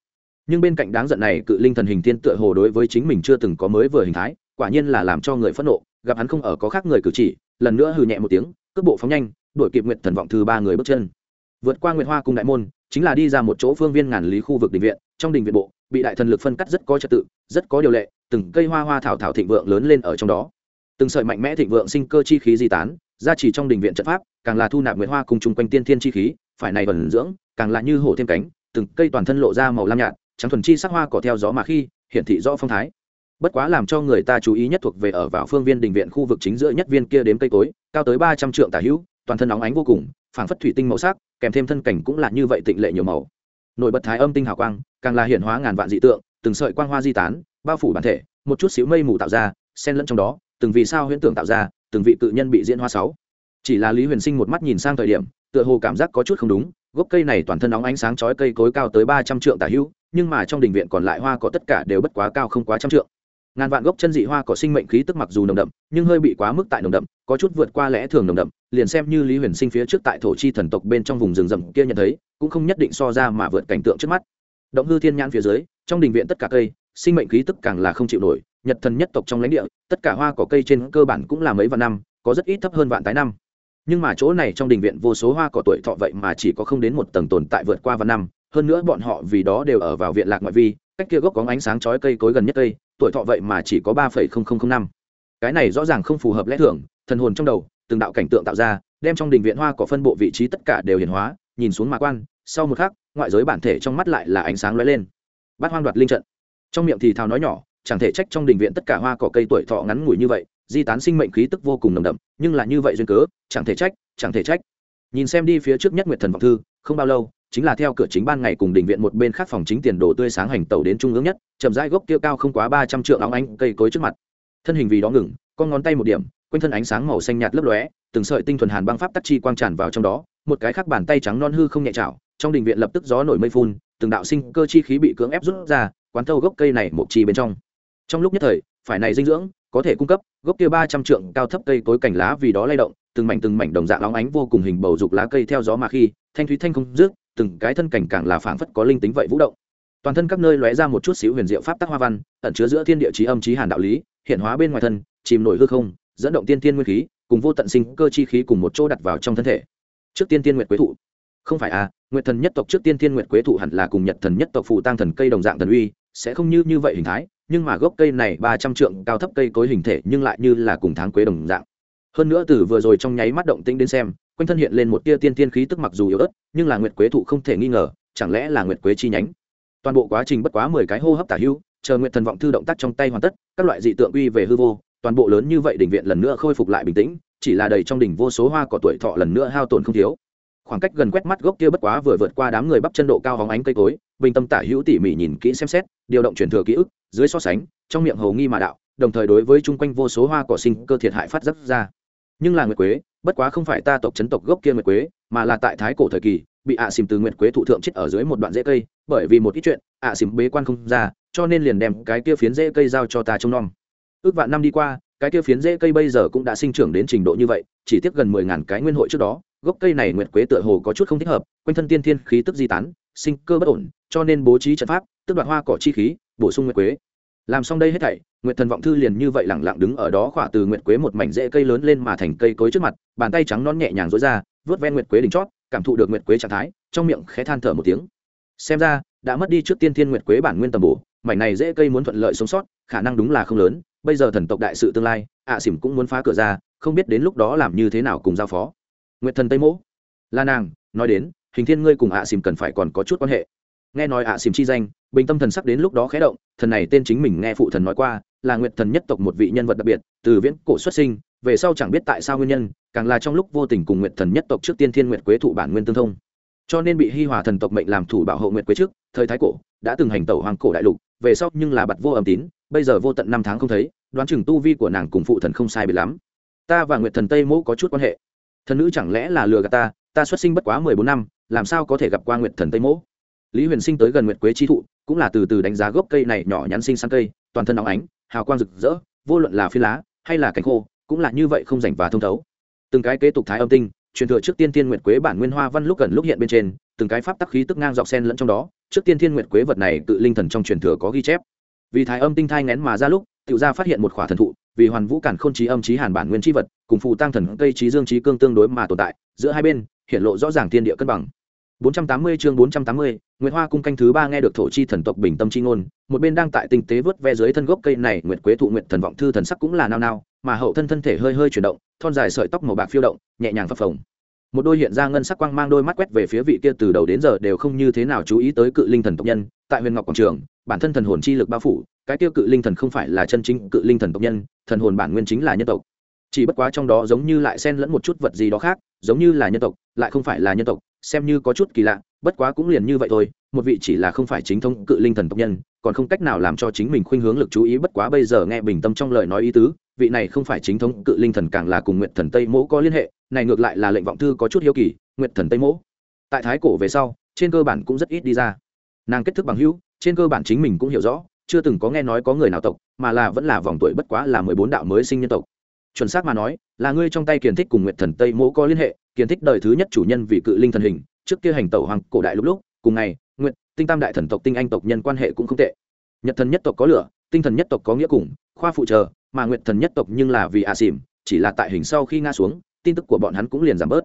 nhưng bên cạnh đáng giận này, cự linh thần hình tiên tựa hồ đối với chính mình chưa từng có mới vừa hình thái, quả nhiên là làm cho người phẫn nộ, gặp hắn không ở có khác người cử chỉ, lần nữa hừ nhẹ một tiếng, cước bộ phóng nhanh, đuổi kịp nguyệt thần vọng thứ ba người bước chân. Vượt qua nguyệt hoa cùng đại môn, chính là đi ra một chỗ phương viên ngàn lý khu vực đình viện, trong đình viện bộ, bị đại thần lực phân cắt rất có trật tự, rất có điều lệ, từng cây hoa hoa thảo thảo thịnh vượng lớn lên ở trong đó. Từng sợi mạnh mẽ thịnh vượng sinh cơ chi khí di tán, ra chỉ trong đình viện trận pháp, càng là thu nạp nguyệt hoa cùng chung quanh tiên thiên chi khí, phải này vẩn dưỡng, càng là như hổ thêm cánh, từng cây toàn thân lộ ra màu lam nhạt trắng thuần chi sắc hoa cỏ theo gió mà khi, hiển thị rõ phong thái. Bất quá làm cho người ta chú ý nhất thuộc về ở vào phương viên đình viện khu vực chính giữa nhất viên kia đếm cây cối, cao tới ba trăm trượng tả hữu, toàn thân óng ánh vô cùng, phảng phất thủy tinh màu sắc, kèm thêm thân cảnh cũng là như vậy tịnh lệ nhiều màu. Nổi bật thái âm tinh hào quang, càng là hiển hóa ngàn vạn dị tượng, từng sợi quang hoa di tán, bao phủ bản thể, một chút xíu mây mù tạo ra, xen lẫn trong đó, từng vì sao huyễn tưởng tạo ra, từng vị cự nhân bị diễn hoa sáu. Chỉ là lý huyền sinh một mắt nhìn sang thời điểm, tựa hồ cảm giác có chút không đúng gốc cây này toàn thân nóng ánh sáng chói cây cối cao tới ba trăm trượng tả hữu, nhưng mà trong đình viện còn lại hoa cỏ tất cả đều bất quá cao không quá trăm trượng. Ngàn vạn gốc chân dị hoa cỏ sinh mệnh khí tức mặc dù nồng đậm, nhưng hơi bị quá mức tại nồng đậm, có chút vượt qua lẽ thường nồng đậm, liền xem như lý huyền sinh phía trước tại thổ chi thần tộc bên trong vùng rừng rậm kia nhận thấy, cũng không nhất định so ra mà vượt cảnh tượng trước mắt. Động hư thiên nhãn phía dưới, trong đình viện tất cả cây, sinh mệnh khí tức càng là không chịu nổi, nhật thần nhất tộc trong lãnh địa, tất cả hoa cỏ cây trên cơ bản cũng là mấy vạn năm, có rất ít thấp hơn vạn tái năm nhưng mà chỗ này trong đình viện vô số hoa cỏ tuổi thọ vậy mà chỉ có không đến một tầng tồn tại vượt qua vạn năm, hơn nữa bọn họ vì đó đều ở vào viện lạc ngoại vi, cách kia gốc có ánh sáng chói cây cối gần nhất cây, tuổi thọ vậy mà chỉ có ba phẩy không không không năm. Cái này rõ ràng không phù hợp lẽ thường, thần hồn trong đầu, từng đạo cảnh tượng tạo ra, đem trong đình viện hoa cỏ phân bộ vị trí tất cả đều hiển hóa, nhìn xuống mà quan, sau một khắc, ngoại giới bản thể trong mắt lại là ánh sáng lóe lên. Bát hoang đoạt linh trận. Trong miệng thì thào nói nhỏ, chẳng thể trách trong đình viện tất cả hoa cỏ cây tuổi thọ ngắn ngủi như vậy di tán sinh mệnh khí tức vô cùng nồng đậm, nhưng là như vậy duyên cớ, chẳng thể trách, chẳng thể trách. Nhìn xem đi phía trước nhất nguyệt thần vọng thư, không bao lâu, chính là theo cửa chính ban ngày cùng đình viện một bên khác phòng chính tiền đồ tươi sáng hành tàu đến trung ương nhất, chậm rãi gốc kia cao không quá ba trăm triệu óng ánh cây cối trước mặt. Thân hình vì đó ngừng, con ngón tay một điểm, quanh thân ánh sáng màu xanh nhạt lấp lóe, từng sợi tinh thuần hàn băng pháp tắc chi quang tràn vào trong đó, một cái khác bàn tay trắng non hư không nhẹ chảo, trong đình viện lập tức gió nổi mây phun, từng đạo sinh cơ chi khí bị cưỡng ép rút ra, quán thâu gốc cây này một chi bên trong. Trong lúc nhất thời, phải này dinh dưỡng có thể cung cấp, gốc kia ba trăm trượng cao thấp cây cối cành lá vì đó lay động, từng mảnh từng mảnh đồng dạng óng ánh vô cùng hình bầu dục lá cây theo gió mà khi, thanh thúy thanh không rước, từng cái thân cảnh càng là phảng phất có linh tính vậy vũ động. Toàn thân các nơi lóe ra một chút xíu huyền diệu pháp tắc hoa văn, ẩn chứa giữa thiên địa trí âm trí hàn đạo lý, hiện hóa bên ngoài thân, chìm nổi hư không, dẫn động tiên tiên nguyên khí, cùng vô tận sinh cơ chi khí cùng một chỗ đặt vào trong thân thể. Trước tiên tiên nguyệt quế thụ. Không phải à nguyệt thần nhất tộc trước tiên tiên nguyệt quế thụ hẳn là cùng nhật thần nhất tộc phù tăng thần cây đồng dạng thần uy sẽ không như như vậy hình thái, nhưng mà gốc cây này ba trăm trượng cao thấp cây cối hình thể nhưng lại như là cùng tháng quế đồng dạng. Hơn nữa từ vừa rồi trong nháy mắt động tĩnh đến xem, quanh thân hiện lên một tia tiên tiên khí tức mặc dù yếu ớt, nhưng là nguyệt quế thụ không thể nghi ngờ, chẳng lẽ là nguyệt quế chi nhánh? Toàn bộ quá trình bất quá mười cái hô hấp tả hưu, chờ nguyệt thần vọng thư động tác trong tay hoàn tất, các loại dị tượng uy về hư vô, toàn bộ lớn như vậy đỉnh viện lần nữa khôi phục lại bình tĩnh, chỉ là đầy trong đỉnh vô số hoa cỏ tuổi thọ lần nữa hao tổn không thiếu khoảng cách gần quét mắt gốc kia bất quá vừa vượt qua đám người bắp chân độ cao hóng ánh cây cối, bình tâm tả hữu tỉ mỉ nhìn kỹ xem xét, điều động truyền thừa ký ức, dưới so sánh, trong miệng hầu nghi mà đạo, đồng thời đối với chung quanh vô số hoa cỏ sinh cơ thiệt hại phát rất ra. Nhưng là nguyệt quế, bất quá không phải ta tộc chấn tộc gốc kia nguyệt quế, mà là tại thái cổ thời kỳ, bị ạ à xìm từ nguyệt quế thụ thượng chết ở dưới một đoạn rễ cây, bởi vì một ít chuyện, ạ à xìm bế quan không ra, cho nên liền đem cái kia phiến rễ cây giao cho ta trông nom. Ước vạn năm đi qua, cái kia phiến rễ cây bây giờ cũng đã sinh trưởng đến trình độ như vậy, chỉ tiếc gần mười ngàn cái nguyên hội trước đó gốc cây này nguyệt quế tựa hồ có chút không thích hợp, quanh thân tiên thiên khí tức di tán, sinh cơ bất ổn, cho nên bố trí trận pháp tức đoạt hoa cỏ chi khí, bổ sung nguyệt quế. Làm xong đây hết thảy, nguyệt thần vọng thư liền như vậy lẳng lặng đứng ở đó khỏa từ nguyệt quế một mảnh rễ cây lớn lên mà thành cây cối trước mặt, bàn tay trắng non nhẹ nhàng duỗi ra, vớt ven nguyệt quế đỉnh chót, cảm thụ được nguyệt quế trạng thái, trong miệng khẽ than thở một tiếng. Xem ra, đã mất đi trước tiên thiên nguyệt quế bản nguyên tầm bổ, mảnh này dễ cây muốn thuận lợi sống sót, khả năng đúng là không lớn, bây giờ thần tộc đại sự tương lai, ạ xỉm cũng muốn phá cửa ra, không biết đến lúc đó làm như thế nào cùng giao phó nguyệt thần tây mỗ. Là nàng, nói đến, hình thiên ngươi cùng ạ xỉm cần phải còn có chút quan hệ. Nghe nói ạ xỉm chi danh, bình tâm thần sắc đến lúc đó khé động, thần này tên chính mình nghe phụ thần nói qua, là nguyệt thần nhất tộc một vị nhân vật đặc biệt, từ viễn cổ xuất sinh, về sau chẳng biết tại sao nguyên nhân, càng là trong lúc vô tình cùng nguyệt thần nhất tộc trước tiên thiên nguyệt quế thụ bản nguyên tương thông. Cho nên bị hi hòa thần tộc mệnh làm thủ bảo hộ nguyệt quế trước, thời thái cổ, đã từng hành tẩu hoàng cổ đại lục, về sau nhưng là bặt vô âm tín, bây giờ vô tận năm tháng không thấy, đoán chừng tu vi của nàng cùng phụ thần không sai biệt lắm. Ta và nguyệt thần tây mẫu có chút quan hệ thần nữ chẳng lẽ là lừa gạt ta? Ta xuất sinh bất quá mười bốn năm, làm sao có thể gặp qua nguyệt thần tây mỗ? lý huyền sinh tới gần nguyệt quế chi thụ, cũng là từ từ đánh giá gốc cây này nhỏ nhắn sinh sang cây, toàn thân óng ánh, hào quang rực rỡ, vô luận là phi lá hay là cánh khô, cũng là như vậy không rảnh và thông thấu. Từng cái kế tục thái âm tinh, truyền thừa trước tiên tiên nguyệt quế bản nguyên hoa văn lúc gần lúc hiện bên trên, từng cái pháp tắc khí tức ngang dọc sen lẫn trong đó, trước tiên thiên nguyệt quế vật này tự linh thần trong truyền thừa có ghi chép. Vì thái âm tinh thai ngén mà ra lúc Tiểu gia phát hiện một khỏa thần thụ vì hoàn vũ cản khôn trí âm trí hàn bản nguyên trí vật cùng phù tăng thần cây trí dương trí cương tương đối mà tồn tại giữa hai bên hiện lộ rõ ràng thiên địa cân bằng 480 chương 480, Nguyệt Hoa cung canh thứ ba nghe được thổ chi thần tộc bình tâm chi ngôn, một bên đang tại tinh tế vớt ve dưới thân gốc cây này, Nguyệt Quế thụ Nguyệt thần vọng thư thần sắc cũng là nao nao, mà hậu thân thân thể hơi hơi chuyển động, thon dài sợi tóc màu bạc phiêu động, nhẹ nhàng phập phồng. Một đôi hiện ra ngân sắc quang mang đôi mắt quét về phía vị kia từ đầu đến giờ đều không như thế nào chú ý tới cự linh thần tộc nhân, tại Huyền Ngọc quảng trường, bản thân thần hồn chi lực bao phủ, cái tiêu cự linh thần không phải là chân chính cự linh thần tộc nhân, thần hồn bản nguyên chính là nhân tộc. Chỉ bất quá trong đó giống như lại xen lẫn một chút vật gì đó khác, giống như là nhân tộc, lại không phải là nhân tộc, xem như có chút kỳ lạ bất quá cũng liền như vậy thôi một vị chỉ là không phải chính thống cự linh thần tộc nhân còn không cách nào làm cho chính mình khuynh hướng lực chú ý bất quá bây giờ nghe bình tâm trong lời nói ý tứ vị này không phải chính thống cự linh thần càng là cùng nguyện thần tây mỗ có liên hệ này ngược lại là lệnh vọng thư có chút hiếu kỳ nguyện thần tây mỗ tại thái cổ về sau trên cơ bản cũng rất ít đi ra nàng kết thức bằng hữu trên cơ bản chính mình cũng hiểu rõ, chưa từng có nghe nói có người nào tộc, mà là vẫn là vòng tuổi bất quá là mười bốn đạo mới sinh nhân tộc. Chuẩn xác mà nói, là ngươi trong tay kiến thích cùng nguyện thần tây mỗ có liên hệ kiến thích đời thứ nhất chủ nhân vì cự linh thần hình, trước kia hành tẩu hoàng cổ đại lúc lúc, cùng ngày nguyện tinh tam đại thần tộc tinh anh tộc nhân quan hệ cũng không tệ. Nhật thần nhất tộc có lửa, tinh thần nhất tộc có nghĩa cùng, khoa phụ trợ, mà nguyện thần nhất tộc nhưng là vì a xỉm chỉ là tại hình sau khi nga xuống, tin tức của bọn hắn cũng liền giảm bớt.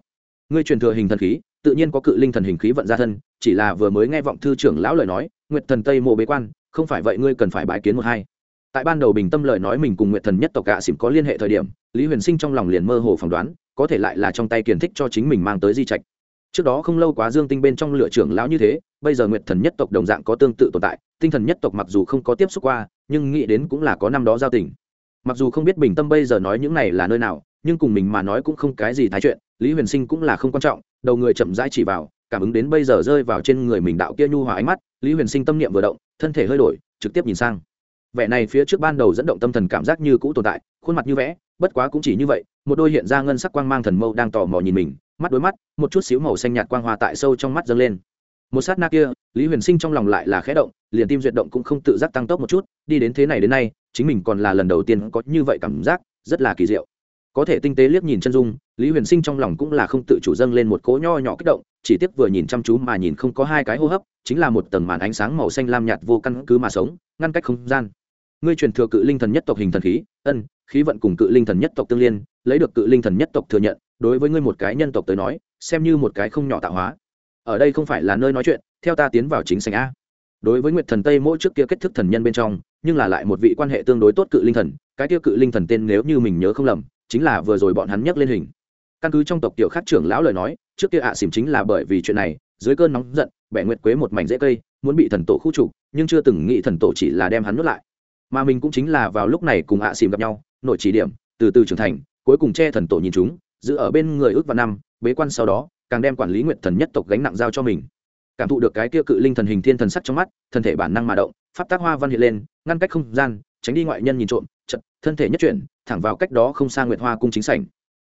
Ngươi truyền thừa hình thần khí, tự nhiên có cự linh thần hình khí vận ra thân, chỉ là vừa mới nghe vọng thư trưởng lão lời nói Nguyệt thần tây mộ bế quan, không phải vậy ngươi cần phải bái kiến một hai. Tại ban đầu bình tâm lời nói mình cùng Nguyệt thần nhất tộc gạ xỉm có liên hệ thời điểm, lý huyền sinh trong lòng liền mơ hồ phỏng đoán, có thể lại là trong tay kiển thích cho chính mình mang tới di trạch. Trước đó không lâu quá dương tinh bên trong lửa trưởng lão như thế, bây giờ nguyệt thần nhất tộc đồng dạng có tương tự tồn tại, tinh thần nhất tộc mặc dù không có tiếp xúc qua, nhưng nghĩ đến cũng là có năm đó giao tình. Mặc dù không biết bình tâm bây giờ nói những này là nơi nào, nhưng cùng mình mà nói cũng không cái gì thái chuyện, lý huyền sinh cũng là không quan trọng, đầu người chậm rãi chỉ vào cảm ứng đến bây giờ rơi vào trên người mình đạo kia nhu hòa ánh mắt, lý huyền sinh tâm niệm vừa động, thân thể hơi đổi, trực tiếp nhìn sang. Vẻ này phía trước ban đầu dẫn động tâm thần cảm giác như cũ tồn tại, khuôn mặt như vẽ, bất quá cũng chỉ như vậy, một đôi hiện ra ngân sắc quang mang thần mâu đang tò mò nhìn mình, mắt đối mắt, một chút xíu màu xanh nhạt quang hoa tại sâu trong mắt dâng lên. Một sát na kia, lý huyền sinh trong lòng lại là khẽ động, liền tim duyệt động cũng không tự giác tăng tốc một chút, đi đến thế này đến nay, chính mình còn là lần đầu tiên có như vậy cảm giác, rất là kỳ diệu. Có thể tinh tế liếc nhìn chân dung lý huyền sinh trong lòng cũng là không tự chủ dâng lên một cỗ nho nhỏ kích động, chỉ tiếc vừa nhìn chăm chú mà nhìn không có hai cái hô hấp, chính là một tầng màn ánh sáng màu xanh lam nhạt vô căn cứ mà sống, ngăn cách không gian. Ngươi truyền thừa cự linh thần nhất tộc hình thần khí, ân, khí vận cùng cự linh thần nhất tộc tương liên, lấy được cự linh thần nhất tộc thừa nhận, đối với ngươi một cái nhân tộc tới nói, xem như một cái không nhỏ tạo hóa. Ở đây không phải là nơi nói chuyện, theo ta tiến vào chính sành a. Đối với nguyệt thần tây mỗi trước kia kết thức thần nhân bên trong, nhưng là lại một vị quan hệ tương đối tốt cự linh thần, cái tiêu cự linh thần tên nếu như mình nhớ không lầm, chính là vừa rồi bọn hắn nhắc lên hình căn cứ trong tộc tiểu khác trưởng lão lời nói, trước kia ạ à xỉm chính là bởi vì chuyện này, dưới cơn nóng giận, bẻ nguyệt quế một mảnh rễ cây, muốn bị thần tổ khu trục, nhưng chưa từng nghĩ thần tổ chỉ là đem hắn nuốt lại. Mà mình cũng chính là vào lúc này cùng ạ à xỉm gặp nhau, nội chỉ điểm, từ từ trưởng thành, cuối cùng che thần tổ nhìn chúng, giữ ở bên người ước và năm, bế quan sau đó, càng đem quản lý nguyện thần nhất tộc gánh nặng giao cho mình. Cảm thụ được cái kia cự linh thần hình thiên thần sắc trong mắt, thân thể bản năng mà động, pháp tác hoa văn hiện lên, ngăn cách không gian, tránh đi ngoại nhân nhìn trộm, chật, thân thể nhất chuyển, thẳng vào cách đó không xa nguyệt hoa cung chính sảnh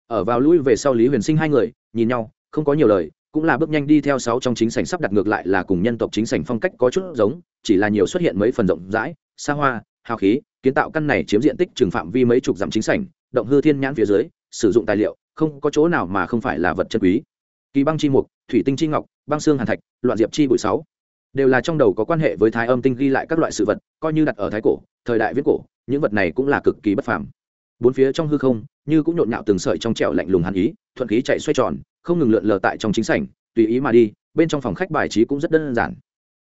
ở vào lui về sau lý huyền sinh hai người, nhìn nhau, không có nhiều lời, cũng là bước nhanh đi theo sáu trong chính sảnh sắp đặt ngược lại là cùng nhân tộc chính sảnh phong cách có chút giống, chỉ là nhiều xuất hiện mấy phần rộng rãi, xa hoa, hào khí, kiến tạo căn này chiếm diện tích trường phạm vi mấy chục dặm chính sảnh, động hư thiên nhãn phía dưới, sử dụng tài liệu, không có chỗ nào mà không phải là vật chân quý. Kỳ băng chi mục, thủy tinh chi ngọc, băng xương hàn thạch, loạn diệp chi bụi sáu, đều là trong đầu có quan hệ với thái âm tinh ghi lại các loại sự vật, coi như đặt ở thái cổ, thời đại viết cổ, những vật này cũng là cực kỳ bất phàm bốn phía trong hư không, như cũng nhộn nhạo từng sợi trong trẻo lạnh lùng hàn ý, thuận khí chạy xoay tròn, không ngừng lượn lờ tại trong chính sảnh, tùy ý mà đi, bên trong phòng khách bài trí cũng rất đơn giản.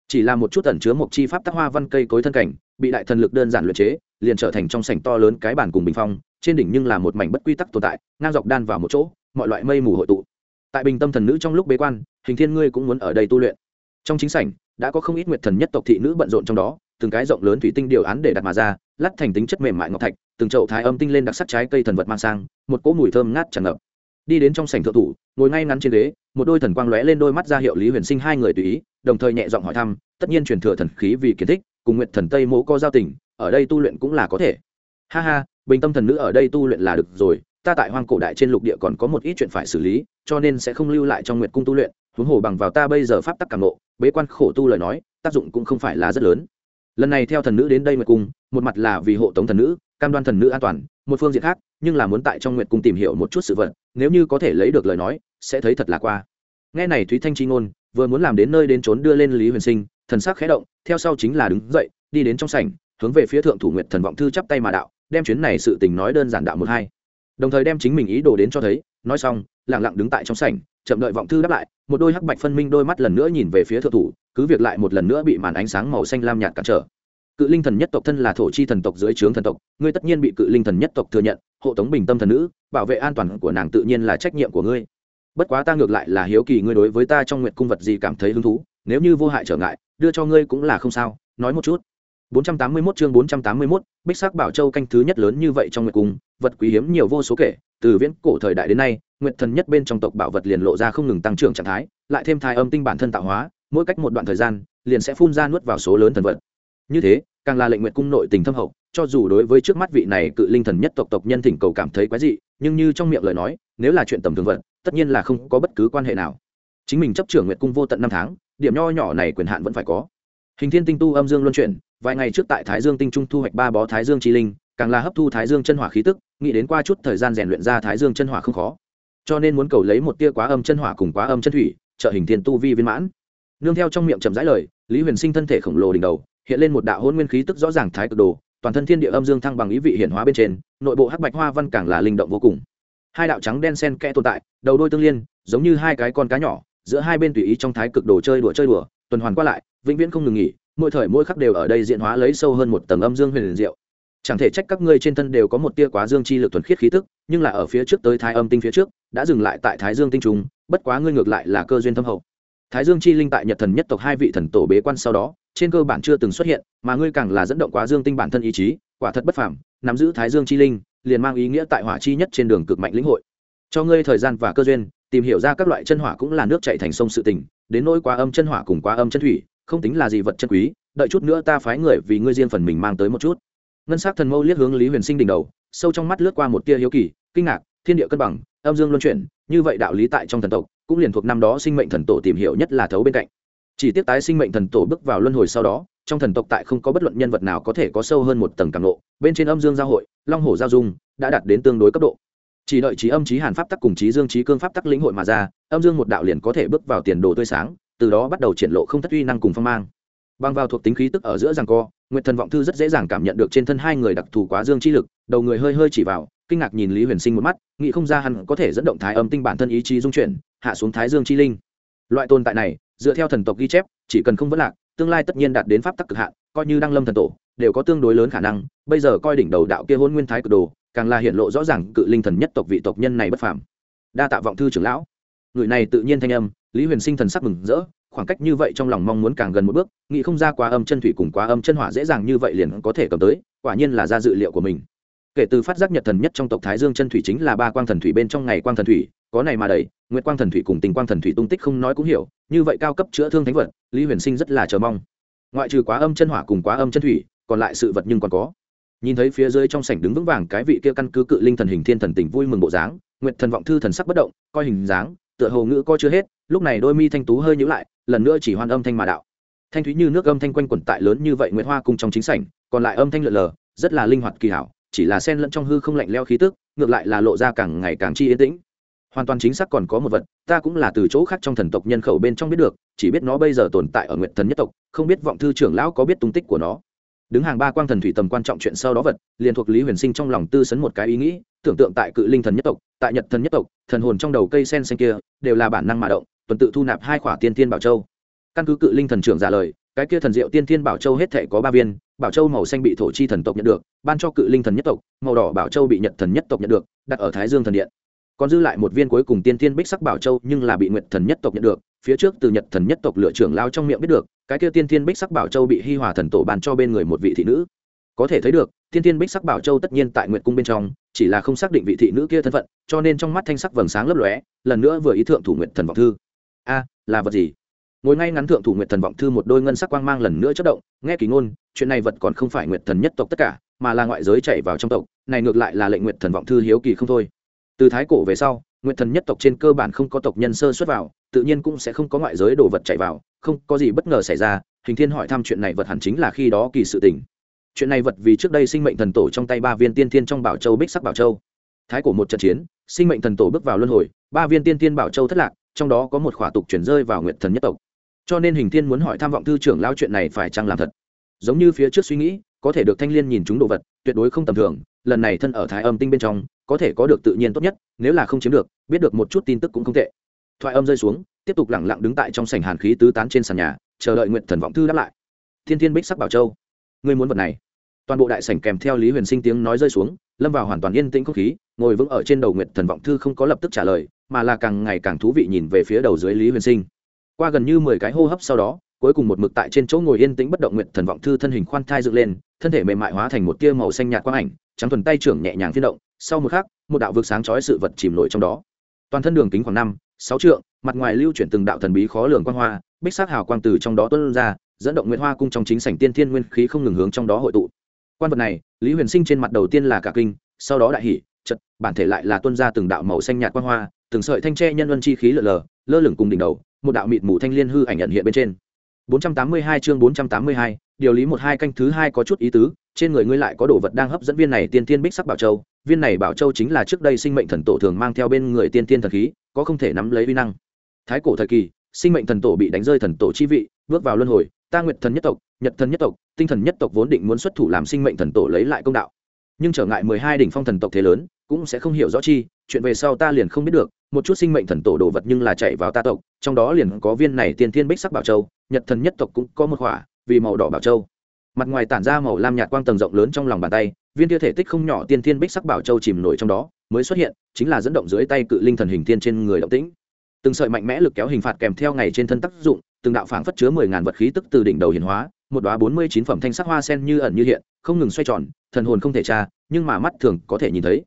Chỉ là một chút tẩn chứa một chi pháp tác hoa văn cây cối thân cảnh, bị đại thần lực đơn giản luyện chế, liền trở thành trong sảnh to lớn cái bản cùng bình phong, trên đỉnh nhưng là một mảnh bất quy tắc tồn tại, ngang dọc đan vào một chỗ, mọi loại mây mù hội tụ. Tại bình tâm thần nữ trong lúc bế quan, hình thiên ngươi cũng muốn ở đây tu luyện. Trong chính sảnh, đã có không ít nguyệt thần nhất tộc thị nữ bận rộn trong đó, từng cái rộng lớn thủy tinh điều án để đặt mà ra lắt thành tính chất mềm mại ngọc thạch từng chậu thái âm tinh lên đặc sắc trái cây thần vật mang sang, một cỗ mùi thơm ngát tràn ngập. Đi đến trong sảnh thượng thủ, ngồi ngay ngắn trên ghế, một đôi thần quang lóe lên đôi mắt ra hiệu lý huyền sinh hai người tùy ý, đồng thời nhẹ giọng hỏi thăm, tất nhiên truyền thừa thần khí vì kiến thích, cùng nguyện thần tây mỗ co giao tình, ở đây tu luyện cũng là có thể. Ha ha, bình tâm thần nữ ở đây tu luyện là được rồi, ta tại hoang cổ đại trên lục địa còn có một ít chuyện phải xử lý, cho nên sẽ không lưu lại trong nguyệt cung tu luyện, huống hồ bằng vào ta bây giờ pháp tắc càng nộ bế quan khổ tu lời nói, tác dụng cũng không phải là rất lớn. Lần này theo thần nữ đến đây nguyệt cung, một mặt là vì hộ tống thần nữ cam đoan thần nữ an toàn, một phương diện khác, nhưng là muốn tại trong nguyện cung tìm hiểu một chút sự vật, nếu như có thể lấy được lời nói, sẽ thấy thật là qua. Nghe này thúy thanh chi ngôn, vừa muốn làm đến nơi đến trốn đưa lên lý huyền sinh, thần sắc khẽ động, theo sau chính là đứng dậy, đi đến trong sảnh, hướng về phía thượng thủ nguyện thần vọng thư chắp tay mà đạo, đem chuyến này sự tình nói đơn giản đạo một hai. Đồng thời đem chính mình ý đồ đến cho thấy, nói xong lẳng lặng đứng tại trong sảnh, chậm đợi vọng thư đáp lại, một đôi hắc bạch phân minh đôi mắt lần nữa nhìn về phía thượng thủ, cứ việc lại một lần nữa bị màn ánh sáng màu xanh lam nhạt cản trở cự linh thần nhất tộc thân là thổ chi thần tộc dưới trướng thần tộc ngươi tất nhiên bị cự linh thần nhất tộc thừa nhận hộ tống bình tâm thần nữ bảo vệ an toàn của nàng tự nhiên là trách nhiệm của ngươi bất quá ta ngược lại là hiếu kỳ ngươi đối với ta trong nguyện cung vật gì cảm thấy hứng thú nếu như vô hại trở ngại đưa cho ngươi cũng là không sao nói một chút 481 chương 481, Bích Sắc Bảo Châu canh thứ nhất lớn như vậy trong nguyệt cung, vật quý hiếm nhiều vô số kể, từ viễn cổ thời đại đến nay, nguyệt thần nhất bên trong tộc bảo vật liền lộ ra không ngừng tăng trưởng trạng thái, lại thêm thai âm tinh bản thân tạo hóa, mỗi cách một đoạn thời gian, liền sẽ phun ra nuốt vào số lớn thần vật. Như thế, càng là lệnh nguyện cung nội tình thâm hậu, cho dù đối với trước mắt vị này cự linh thần nhất tộc tộc nhân thỉnh cầu cảm thấy quái dị, nhưng như trong miệng lời nói, nếu là chuyện tầm thường vật, tất nhiên là không có bất cứ quan hệ nào. Chính mình chấp trưởng nguyện cung vô tận năm tháng, điểm nho nhỏ này quyền hạn vẫn phải có. Hình Thiên Tinh tu âm dương luân chuyển, vài ngày trước tại thái dương tinh trung thu hoạch ba bó thái dương chi linh càng là hấp thu thái dương chân hỏa khí tức nghĩ đến qua chút thời gian rèn luyện ra thái dương chân hỏa không khó cho nên muốn cầu lấy một tia quá âm chân hỏa cùng quá âm chân thủy trợ hình thiên tu vi viên mãn nương theo trong miệng chậm rãi lời lý huyền sinh thân thể khổng lồ đỉnh đầu hiện lên một đạo hôn nguyên khí tức rõ ràng thái cực đồ, toàn thân thiên địa âm dương thăng bằng ý vị hiển hóa bên trên, nội bộ hắc bạch hoa văn càng là linh động vô cùng. Hai đạo trắng đen sen kẽ tồn tại, đầu đôi tương liên, giống như hai cái con cá nhỏ, giữa hai bên tùy ý trong thái cực đồ chơi đùa chơi đùa, tuần hoàn qua lại, vĩnh viễn không ngừng nghỉ, mỗi thời mỗi khắc đều ở đây diễn hóa lấy sâu hơn một tầng âm dương huyền diệu. Chẳng thể trách các ngươi trên thân đều có một tia quá dương chi lực thuần khiết khí tức, nhưng là ở phía trước tới thái âm tinh phía trước, đã dừng lại tại thái dương tinh trung bất quá ngươi ngược lại là cơ duyên thâm hậu thái dương chi linh tại nhật thần nhất tộc hai vị thần tổ bế quan sau đó, trên cơ bản chưa từng xuất hiện, mà ngươi càng là dẫn động quá dương tinh bản thân ý chí, quả thật bất phàm, nắm giữ thái dương chi linh, liền mang ý nghĩa tại hỏa chi nhất trên đường cực mạnh lĩnh hội. Cho ngươi thời gian và cơ duyên, tìm hiểu ra các loại chân hỏa cũng là nước chạy thành sông sự tình, đến nỗi quá âm chân hỏa cùng quá âm chân thủy, không tính là gì vật chân quý, đợi chút nữa ta phái người vì ngươi riêng phần mình mang tới một chút. Ngân sắc thần mâu liếc hướng lý huyền sinh đỉnh đầu, sâu trong mắt lướt qua một tia hiếu kỳ, kinh ngạc, thiên địa cân bằng, âm dương luân chuyển, như vậy đạo lý tại trong thần tộc cũng liền thuộc năm đó sinh mệnh thần tổ tìm hiểu nhất là thấu bên cạnh. Chỉ tiếp tái sinh mệnh thần tổ bước vào luân hồi sau đó, trong thần tộc tại không có bất luận nhân vật nào có thể có sâu hơn một tầng càng lộ bên trên âm dương giao hội, long hồ giao dung, đã đạt đến tương đối cấp độ. Chỉ đợi trí âm trí hàn pháp tắc cùng trí dương trí cương pháp tắc lĩnh hội mà ra, âm dương một đạo liền có thể bước vào tiền đồ tươi sáng, từ đó bắt đầu triển lộ không thất uy năng cùng phong mang. Bằng vào thuộc tính khí tức ở giữa rằng co, nguyệt thần vọng thư rất dễ dàng cảm nhận được trên thân hai người đặc thù quá dương chi lực, đầu người hơi hơi chỉ vào, kinh ngạc nhìn lý huyền sinh một mắt, nghĩ không ra hắn có thể dẫn động thái âm tinh bản thân ý chí dung chuyển hạ xuống thái dương chi linh. Loại tồn tại này, dựa theo thần tộc ghi chép, chỉ cần không vấn lạc, tương lai tất nhiên đạt đến pháp tắc cực hạn, coi như đăng lâm thần tổ, đều có tương đối lớn khả năng, bây giờ coi đỉnh đầu đạo kia hôn nguyên thái cực đồ, càng là hiện lộ rõ ràng cự linh thần nhất tộc vị tộc nhân này bất phàm. Đa tạ vọng thư trưởng lão. Người này tự nhiên thanh âm, lý huyền sinh thần sắc mừng rỡ, khoảng cách như vậy trong lòng mong muốn càng gần một bước, nghĩ không ra quá âm chân thủy cùng quá âm chân hỏa dễ dàng như vậy liền có thể cầm tới, quả nhiên là ra dự liệu của mình. Kể từ phát giác nhật thần nhất trong tộc thái dương chân thủy chính là ba quang thần thủy bên trong ngày quang thần thủy có này mà đầy, nguyệt quang thần thủy cùng tình quang thần thủy tung tích không nói cũng hiểu, như vậy cao cấp chữa thương thánh vật, lý huyền sinh rất là chờ mong. Ngoại trừ quá âm chân hỏa cùng quá âm chân thủy, còn lại sự vật nhưng còn có. Nhìn thấy phía dưới trong sảnh đứng vững vàng cái vị kia căn cứ cự linh thần hình thiên thần tình vui mừng bộ dáng, nguyệt thần vọng thư thần sắc bất động, coi hình dáng, tựa hồ ngữ coi chưa hết, lúc này đôi mi thanh tú hơi nhữ lại, lần nữa chỉ hoan âm thanh mà đạo. Thanh thúy như nước âm thanh quanh quẩn tại lớn như vậy nguyệt hoa cùng trong chính sảnh, còn lại âm thanh lượn lờ, rất là linh hoạt kỳ hảo, chỉ là sen lẫn trong hư không lạnh leo khí tức, ngược lại là lộ ra càng ngày càng chi yên tĩnh hoàn toàn chính xác còn có một vật, ta cũng là từ chỗ khác trong thần tộc nhân khẩu bên trong biết được, chỉ biết nó bây giờ tồn tại ở nguyện thần nhất tộc, không biết vọng thư trưởng lão có biết tung tích của nó. Đứng hàng ba quang thần thủy tầm quan trọng chuyện sau đó vật, liền thuộc lý huyền sinh trong lòng tư sấn một cái ý nghĩ, tưởng tượng tại cự linh thần nhất tộc, tại nhật thần nhất tộc, thần hồn trong đầu cây sen xanh kia, đều là bản năng mà động, tuần tự thu nạp hai khỏa tiên tiên bảo châu. Căn cứ cự linh thần trưởng giả lời, cái kia thần diệu tiên tiên bảo châu hết thể có ba viên, bảo châu màu xanh bị thổ chi thần tộc nhận được, ban cho cự linh thần nhất tộc, màu đỏ bảo châu bị nhật thần nhất tộc nhận được, đặt ở thái dương thần điện còn dư lại một viên cuối cùng tiên tiên bích sắc bảo châu, nhưng là bị nguyệt thần nhất tộc nhận được, phía trước từ nhật thần nhất tộc lựa trưởng lao trong miệng biết được, cái kia tiên tiên bích sắc bảo châu bị hi hòa thần tổ bàn cho bên người một vị thị nữ. Có thể thấy được, tiên tiên bích sắc bảo châu tất nhiên tại nguyệt cung bên trong, chỉ là không xác định vị thị nữ kia thân phận, cho nên trong mắt thanh sắc vầng sáng lấp lóe, lần nữa vừa ý thượng thủ nguyệt thần vọng thư. A, là vật gì? Ngồi ngay ngắn thượng thủ nguyệt thần vọng thư một đôi ngân sắc quang mang lần nữa chất động, nghe kỳ ngôn, chuyện này vật còn không phải nguyệt thần nhất tộc tất cả, mà là ngoại giới chạy vào trong tộc, này ngược lại là lệnh nguyệt thần vọng thư hiếu kỳ không thôi từ thái cổ về sau nguyệt thần nhất tộc trên cơ bản không có tộc nhân sơ xuất vào, tự nhiên cũng sẽ không có ngoại giới đồ vật chạy vào, không có gì bất ngờ xảy ra, hình thiên hỏi thăm chuyện này vật hẳn chính là khi đó kỳ sự tình. Chuyện này vật vì trước đây sinh mệnh thần tổ trong tay ba viên tiên thiên trong bảo châu bích sắc bảo châu. Thái cổ một trận chiến, sinh mệnh thần tổ bước vào luân hồi, ba viên tiên thiên bảo châu thất lạc, trong đó có một khỏa tục chuyển rơi vào nguyệt thần nhất tộc. Cho nên hình thiên muốn hỏi tham vọng thư trưởng lao chuyện này phải chăng làm thật. Giống như phía trước suy nghĩ, có thể được thanh liên nhìn chúng đồ vật, tuyệt đối không tầm thường, lần này thân ở thái âm tinh bên trong có thể có được tự nhiên tốt nhất, nếu là không chiếm được, biết được một chút tin tức cũng không tệ. Thoại âm rơi xuống, tiếp tục lẳng lặng đứng tại trong sảnh hàn khí tứ tán trên sàn nhà, chờ đợi nguyện thần vọng thư đáp lại. Thiên thiên bích sắc bảo châu, ngươi muốn vật này. Toàn bộ đại sảnh kèm theo lý huyền sinh tiếng nói rơi xuống, lâm vào hoàn toàn yên tĩnh không khí, ngồi vững ở trên đầu nguyện thần vọng thư không có lập tức trả lời, mà là càng ngày càng thú vị nhìn về phía đầu dưới lý huyền sinh. Qua gần như mười cái hô hấp sau đó, cuối cùng một mực tại trên chỗ ngồi yên tĩnh bất động nguyện thần vọng thư thân hình khoan thai dựng lên, thân thể mềm mại hóa thành một tia màu xanh nhạt quang ảnh, trắng thuần tay trưởng nhẹ nhàng phiên động sau một khắc một đạo vực sáng chói sự vật chìm nổi trong đó. Toàn thân đường kính khoảng năm sáu trượng mặt ngoài lưu chuyển từng đạo thần bí khó lường quang hoa bích sắc hào quang từ trong đó tuôn ra dẫn động nguyễn hoa cung trong chính sảnh tiên thiên nguyên khí không ngừng hướng trong đó hội tụ. Quan vật này lý huyền sinh trên mặt đầu tiên là cả kinh sau đó đại hỷ chật bản thể lại là tuân ra từng đạo màu xanh nhạt quang hoa từng sợi thanh tre nhân luân chi khí lở lờ lơ lửng cùng đỉnh đầu một đạo mịt mù thanh liên hư ảnh nhận hiện bên trên. 482 chương 482, điều lý một hai canh thứ hai có chút ý tứ, trên người ngươi lại có đồ vật đang hấp dẫn viên này tiên tiên bích sắc bảo châu, viên này bảo châu chính là trước đây sinh mệnh thần tổ thường mang theo bên người tiên tiên thần khí, có không thể nắm lấy vi năng. Thái cổ thời kỳ, sinh mệnh thần tổ bị đánh rơi thần tổ chi vị, bước vào luân hồi, ta nguyệt thần nhất tộc, nhật thần nhất tộc, tinh thần nhất tộc vốn định muốn xuất thủ làm sinh mệnh thần tổ lấy lại công đạo. Nhưng trở ngại 12 đỉnh phong thần tộc thế lớn, cũng sẽ không hiểu rõ chi, chuyện về sau ta liền không biết được, một chút sinh mệnh thần tổ đồ vật nhưng là chạy vào ta tộc, trong đó liền có viên này tiên thiên bích sắc bảo châu, nhật thần nhất tộc cũng có một khỏa vì màu đỏ bảo châu. Mặt ngoài tản ra màu lam nhạt quang tầng rộng lớn trong lòng bàn tay viên tia thể tích không nhỏ tiên thiên bích sắc bảo châu chìm nổi trong đó mới xuất hiện chính là dẫn động dưới tay cự linh thần hình tiên trên người động tĩnh. Từng sợi mạnh mẽ lực kéo hình phạt kèm theo ngày trên thân tác dụng từng đạo phảng phất chứa mười ngàn vật khí tức từ đỉnh đầu hiển hóa một đoá bốn mươi chín phẩm thanh sắc hoa sen như ẩn như hiện không ngừng xoay tròn thần hồn không thể tra nhưng mà mắt thường có thể nhìn thấy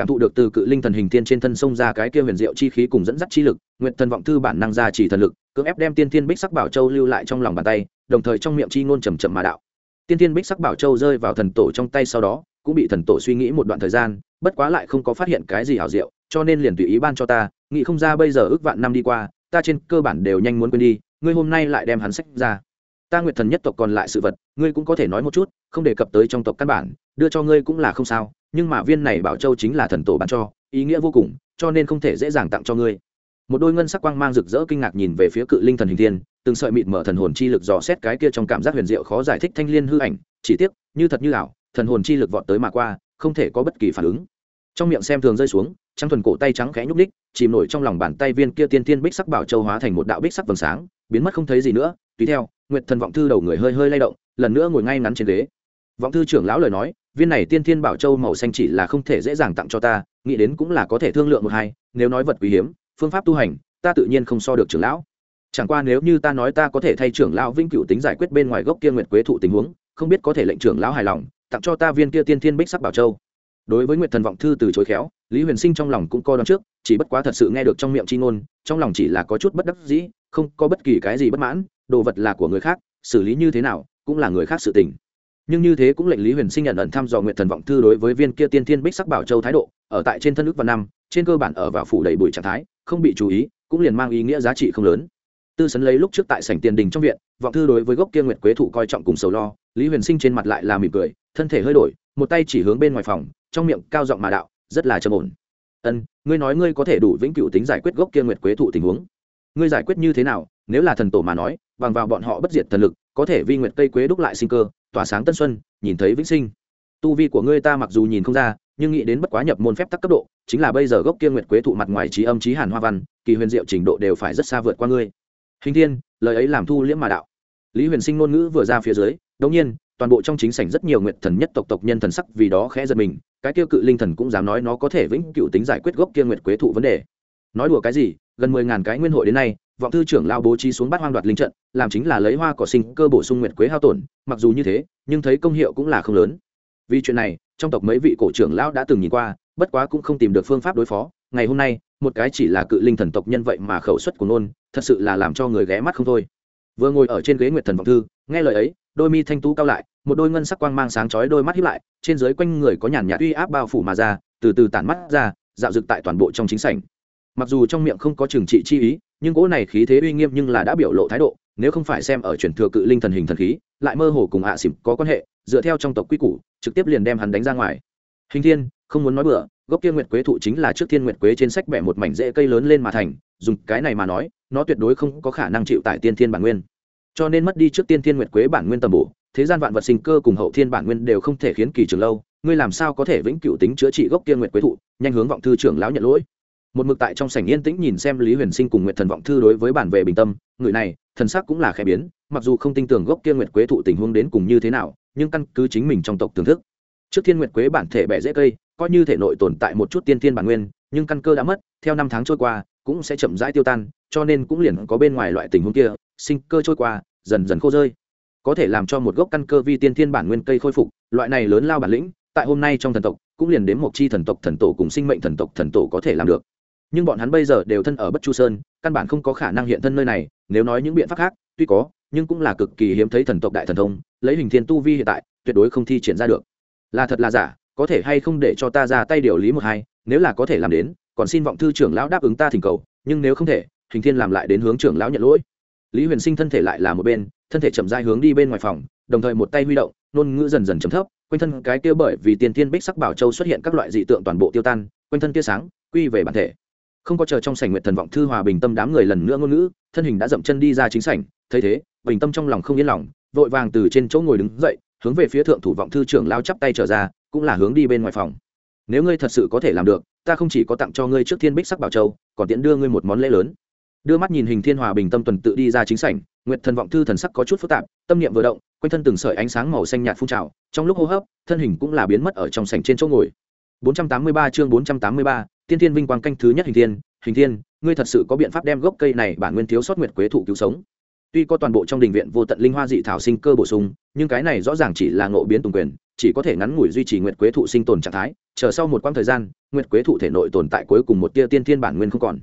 cảm thụ được từ cự linh thần hình tiên trên thân sông ra cái kia huyền diệu chi khí cùng dẫn dắt chi lực, nguyện thần vọng thư bản năng ra chỉ thần lực, cưỡng ép đem tiên thiên bích sắc bảo châu lưu lại trong lòng bàn tay, đồng thời trong miệng chi ngôn trầm trầm mà đạo. Tiên thiên bích sắc bảo châu rơi vào thần tổ trong tay sau đó, cũng bị thần tổ suy nghĩ một đoạn thời gian, bất quá lại không có phát hiện cái gì hảo diệu, cho nên liền tùy ý ban cho ta, nghĩ không ra bây giờ ước vạn năm đi qua, ta trên cơ bản đều nhanh muốn quên đi, ngươi hôm nay lại đem hắn sách ra. Ta nguyệt thần nhất tộc còn lại sự vật, ngươi cũng có thể nói một chút, không đề cập tới trong tộc căn bản, đưa cho ngươi cũng là không sao nhưng mà viên này bảo châu chính là thần tổ bán cho, ý nghĩa vô cùng, cho nên không thể dễ dàng tặng cho ngươi. Một đôi ngân sắc quang mang rực rỡ kinh ngạc nhìn về phía cự linh thần hình thiên, từng sợi mịt mở thần hồn chi lực dò xét cái kia trong cảm giác huyền diệu khó giải thích thanh liên hư ảnh, chỉ tiếc, như thật như ảo, thần hồn chi lực vọt tới mà qua, không thể có bất kỳ phản ứng. Trong miệng xem thường rơi xuống, trắng thuần cổ tay trắng khẽ nhúc ních chìm nổi trong lòng bàn tay viên kia tiên tiên bích sắc bảo châu hóa thành một đạo bích sắc vầng sáng, biến mất không thấy gì nữa. Tùy theo, nguyệt thần vọng thư đầu người hơi hơi lay động, lần nữa ngồi ngay ngắn trên ghế. Vọng thư trưởng lão lời nói viên này tiên thiên bảo châu màu xanh chỉ là không thể dễ dàng tặng cho ta, nghĩ đến cũng là có thể thương lượng một hai, nếu nói vật quý hiếm, phương pháp tu hành, ta tự nhiên không so được trưởng lão. Chẳng qua nếu như ta nói ta có thể thay trưởng lão vĩnh cửu tính giải quyết bên ngoài gốc kia nguyệt quế thụ tình huống, không biết có thể lệnh trưởng lão hài lòng, tặng cho ta viên kia tiên thiên bích sắc bảo châu. Đối với nguyệt thần vọng thư từ chối khéo, lý huyền sinh trong lòng cũng coi đón trước, chỉ bất quá thật sự nghe được trong miệng c h i ngôn, trong lòng chỉ là có chút bất đắc dĩ, không có bất kỳ cái gì bất mãn, đồ vật là của người khác, xử lý như thế nào, cũng là người khác sự tình nhưng như thế cũng lệnh lý huyền sinh nhận ẩn thăm dò nguyện thần vọng thư đối với viên kia tiên thiên bích sắc bảo châu thái độ, ở tại trên thân ước và năm, trên cơ bản ở vào phủ đầy bụi trạng thái, không bị chú ý, cũng liền mang ý nghĩa giá trị không lớn. Tư sấn lấy lúc trước tại sảnh tiền đình trong viện, vọng thư đối với gốc kia nguyệt quế thụ coi trọng cùng sầu lo, lý huyền sinh trên mặt lại là mỉm cười, thân thể hơi đổi, một tay chỉ hướng bên ngoài phòng, trong miệng cao giọng mà đạo, rất là trầm ổn. Ân, ngươi nói ngươi có thể đủ vĩnh cửu tính giải quyết gốc kia nguyệt quế thụ tình huống. Ngươi giải quyết như thế nào, nếu là thần tổ mà nói, bằng vào bọn họ bất diệt thần lực, có thể vi nguyệt cây quế đúc lại sinh cơ tỏa sáng tân xuân, nhìn thấy vĩnh sinh. Tu vi của ngươi ta mặc dù nhìn không ra, nhưng nghĩ đến bất quá nhập môn phép tắc cấp độ, chính là bây giờ gốc kia nguyệt quế thụ mặt ngoài trí âm trí hàn hoa văn, kỳ huyền diệu trình độ đều phải rất xa vượt qua ngươi. Hình thiên, lời ấy làm thu liễm mà đạo. Lý huyền sinh ngôn ngữ vừa ra phía dưới, đống nhiên, toàn bộ trong chính sảnh rất nhiều nguyệt thần nhất tộc tộc nhân thần sắc vì đó khẽ giật mình, cái kia cự linh thần cũng dám nói nó có thể vĩnh cựu tính giải quyết gốc kia nguyệt quế thụ vấn đề. Nói đùa cái gì, gần mười ngàn cái nguyên hội đến nay vọng thư trưởng lao bố trí xuống bát hoang đoạt linh trận, làm chính là lấy hoa cỏ sinh cơ bổ sung nguyệt quế hao tổn, mặc dù như thế, nhưng thấy công hiệu cũng là không lớn. Vì chuyện này, trong tộc mấy vị cổ trưởng lão đã từng nhìn qua, bất quá cũng không tìm được phương pháp đối phó. Ngày hôm nay, một cái chỉ là cự linh thần tộc nhân vậy mà khẩu suất của nôn thật sự là làm cho người ghé mắt không thôi. Vừa ngồi ở trên ghế nguyệt thần vọng thư, nghe lời ấy, đôi mi thanh tú cao lại, một đôi ngân sắc quang mang sáng chói đôi mắt hiếp lại, trên dưới quanh người có nhàn nhạt uy áp bao phủ mà ra, từ từ tản mắt ra, dạo dực tại toàn bộ trong chính sảnh mặc dù trong miệng không có trừng trị chi ý, nhưng cỗ này khí thế uy nghiêm nhưng là đã biểu lộ thái độ, nếu không phải xem ở chuyển thừa cự linh thần hình thần khí, lại mơ hồ cùng ạ à xỉm có quan hệ, dựa theo trong tộc quy củ, trực tiếp liền đem hắn đánh ra ngoài. Hình thiên, không muốn nói bừa, gốc kia nguyệt quế thụ chính là trước thiên nguyệt quế trên sách bẻ một mảnh rễ cây lớn lên mà thành, dùng cái này mà nói, nó tuyệt đối không có khả năng chịu tại tiên thiên bản nguyên. Cho nên mất đi trước tiên thiên nguyệt quế bản nguyên tầm bổ, thế gian vạn vật sinh cơ cùng hậu thiên bản nguyên đều không thể khiến kỳ trường lâu, ngươi làm sao có thể vĩnh cửu tính chữa trị gốc kia nguyệt quế thụ, nhanh hướng vọng thư trưởng lão nhận lỗi? Một mực tại trong sảnh yên tĩnh nhìn xem lý huyền sinh cùng nguyệt thần vọng thư đối với bản về bình tâm, người này, thần sắc cũng là khẽ biến, mặc dù không tin tưởng gốc kia nguyệt quế thụ tình huống đến cùng như thế nào, nhưng căn cứ chính mình trong tộc thưởng thức. Trước thiên nguyệt quế bản thể bẻ dễ cây, coi như thể nội tồn tại một chút tiên thiên bản nguyên, nhưng căn cơ đã mất, theo năm tháng trôi qua, cũng sẽ chậm rãi tiêu tan, cho nên cũng liền có bên ngoài loại tình huống kia, sinh cơ trôi qua, dần dần khô rơi. Có thể làm cho một gốc căn cơ vi tiên thiên bản nguyên cây khôi phục, loại này lớn lao bản lĩnh, tại hôm nay trong thần tộc, cũng liền đến một chi thần tộc thần tổ cùng sinh mệnh thần tộc thần tổ có thể làm được nhưng bọn hắn bây giờ đều thân ở bất chu sơn, căn bản không có khả năng hiện thân nơi này, nếu nói những biện pháp khác, tuy có, nhưng cũng là cực kỳ hiếm thấy thần tộc đại thần thông, lấy hình thiên tu vi hiện tại, tuyệt đối không thi triển ra được. Là thật là giả, có thể hay không để cho ta ra tay điều lý một hai, nếu là có thể làm đến, còn xin vọng thư trưởng lão đáp ứng ta thỉnh cầu, nhưng nếu không thể, hình thiên làm lại đến hướng trưởng lão nhận lỗi. Lý huyền sinh thân thể lại là một bên, thân thể chậm dai hướng đi bên ngoài phòng, đồng thời một tay huy động nôn ngữ dần dần chấm thấp, quanh thân cái kia bởi vì tiền thiên bích sắc bảo châu xuất hiện các loại dị tượng toàn bộ tiêu tan, quanh thân tia sáng, quy về bản thể không có chờ trong sảnh nguyện thần vọng thư hòa bình tâm đám người lần nữa ngôn ngữ thân hình đã dậm chân đi ra chính sảnh thấy thế bình tâm trong lòng không yên lòng vội vàng từ trên chỗ ngồi đứng dậy hướng về phía thượng thủ vọng thư trưởng lao chắp tay trở ra cũng là hướng đi bên ngoài phòng. Nếu ngươi thật sự có thể làm được ta không chỉ có tặng cho ngươi trước thiên bích sắc bảo châu còn tiện đưa ngươi một món lễ lớn. Đưa mắt nhìn hình thiên hòa bình tâm tuần tự đi ra chính sảnh nguyệt thần vọng thư thần sắc có chút phức tạp tâm niệm vừa động quanh thân từng sợi ánh sáng màu xanh nhạt phun trào trong lúc hô hấp thân hình cũng là biến mất ở trong sảnh trên chỗ ngồi. 483 chương 483, tiên thiên vinh quang canh thứ nhất hình thiên, hình thiên, ngươi thật sự có biện pháp đem gốc cây này bản nguyên thiếu sót nguyệt quế thụ cứu sống. Tuy có toàn bộ trong đình viện vô tận linh hoa dị thảo sinh cơ bổ sung, nhưng cái này rõ ràng chỉ là ngộ biến tùng quyền, chỉ có thể ngắn ngủi duy trì nguyệt quế thụ sinh tồn trạng thái, chờ sau một quãng thời gian, nguyệt quế thụ thể nội tồn tại cuối cùng một tia tiên thiên bản nguyên không còn.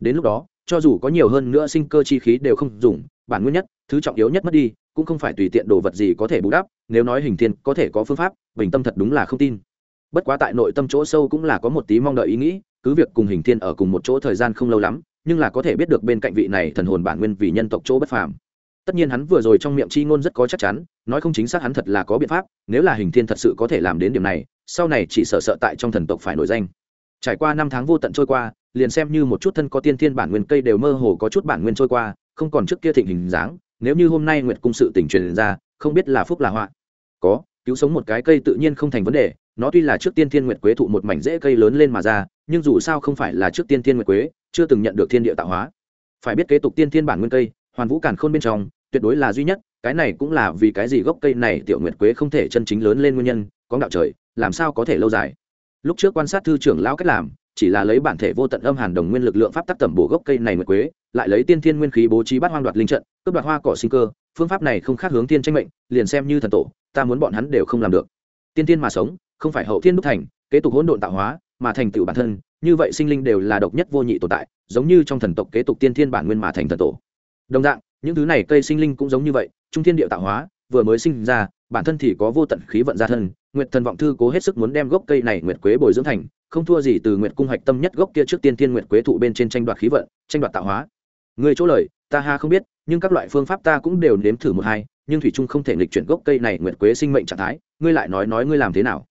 Đến lúc đó, cho dù có nhiều hơn nữa sinh cơ chi khí đều không dùng, bản nguyên nhất, thứ trọng yếu nhất mất đi, cũng không phải tùy tiện đồ vật gì có thể bù đắp, nếu nói hình thiên có thể có phương pháp, bình tâm thật đúng là không tin bất quá tại nội tâm chỗ sâu cũng là có một tí mong đợi ý nghĩ, cứ việc cùng hình thiên ở cùng một chỗ thời gian không lâu lắm, nhưng là có thể biết được bên cạnh vị này thần hồn bản nguyên vì nhân tộc chỗ bất phàm. Tất nhiên hắn vừa rồi trong miệng chi ngôn rất có chắc chắn, nói không chính xác hắn thật là có biện pháp, nếu là hình thiên thật sự có thể làm đến điểm này, sau này chỉ sợ sợ tại trong thần tộc phải nổi danh. Trải qua năm tháng vô tận trôi qua, liền xem như một chút thân có tiên thiên bản nguyên cây đều mơ hồ có chút bản nguyên trôi qua, không còn trước kia thịnh hình dáng, nếu như hôm nay nguyệt cung sự tỉnh truyền ra, không biết là phúc là họa. Có, cứu sống một cái cây tự nhiên không thành vấn đề nó tuy là trước tiên thiên nguyệt quế thụ một mảnh rễ cây lớn lên mà ra, nhưng dù sao không phải là trước tiên thiên nguyệt quế, chưa từng nhận được thiên địa tạo hóa. Phải biết kế tục tiên thiên bản nguyên cây, hoàn vũ càn khôn bên trong, tuyệt đối là duy nhất, cái này cũng là vì cái gì gốc cây này tiểu nguyệt quế không thể chân chính lớn lên nguyên nhân, có đạo trời, làm sao có thể lâu dài? Lúc trước quan sát thư trưởng lão cách làm, chỉ là lấy bản thể vô tận âm hàn đồng nguyên lực lượng pháp tắc tẩm bổ gốc cây này nguyệt quế, lại lấy tiên thiên nguyên khí bố trí bắt hoang đoạt linh trận, cướp đoạt hoa cỏ sinh cơ, phương pháp này không khác hướng tiên tranh mệnh, liền xem như thần tổ, ta muốn bọn hắn đều không làm được. Tiên tiên mà sống không phải hậu thiên đúc thành, kế tục hỗn độn tạo hóa, mà thành tựu bản thân, như vậy sinh linh đều là độc nhất vô nhị tồn tại, giống như trong thần tộc kế tục tiên thiên bản nguyên mà thành thần tổ. Đồng dạng, những thứ này cây sinh linh cũng giống như vậy, trung thiên địa tạo hóa, vừa mới sinh ra, bản thân thì có vô tận khí vận gia thân, nguyệt thần vọng thư cố hết sức muốn đem gốc cây này nguyệt quế bồi dưỡng thành, không thua gì từ nguyệt cung hạch tâm nhất gốc kia trước tiên thiên nguyệt quế thụ bên trên tranh đoạt khí vận, tranh đoạt tạo hóa. Người chỗ lời, ta ha không biết, nhưng các loại phương pháp ta cũng đều nếm thử một hai, nhưng thủy trung không thể nghịch chuyển gốc cây này nguyệt quế sinh mệnh trạng thái, ngươi lại nói nói ngươi làm thế nào?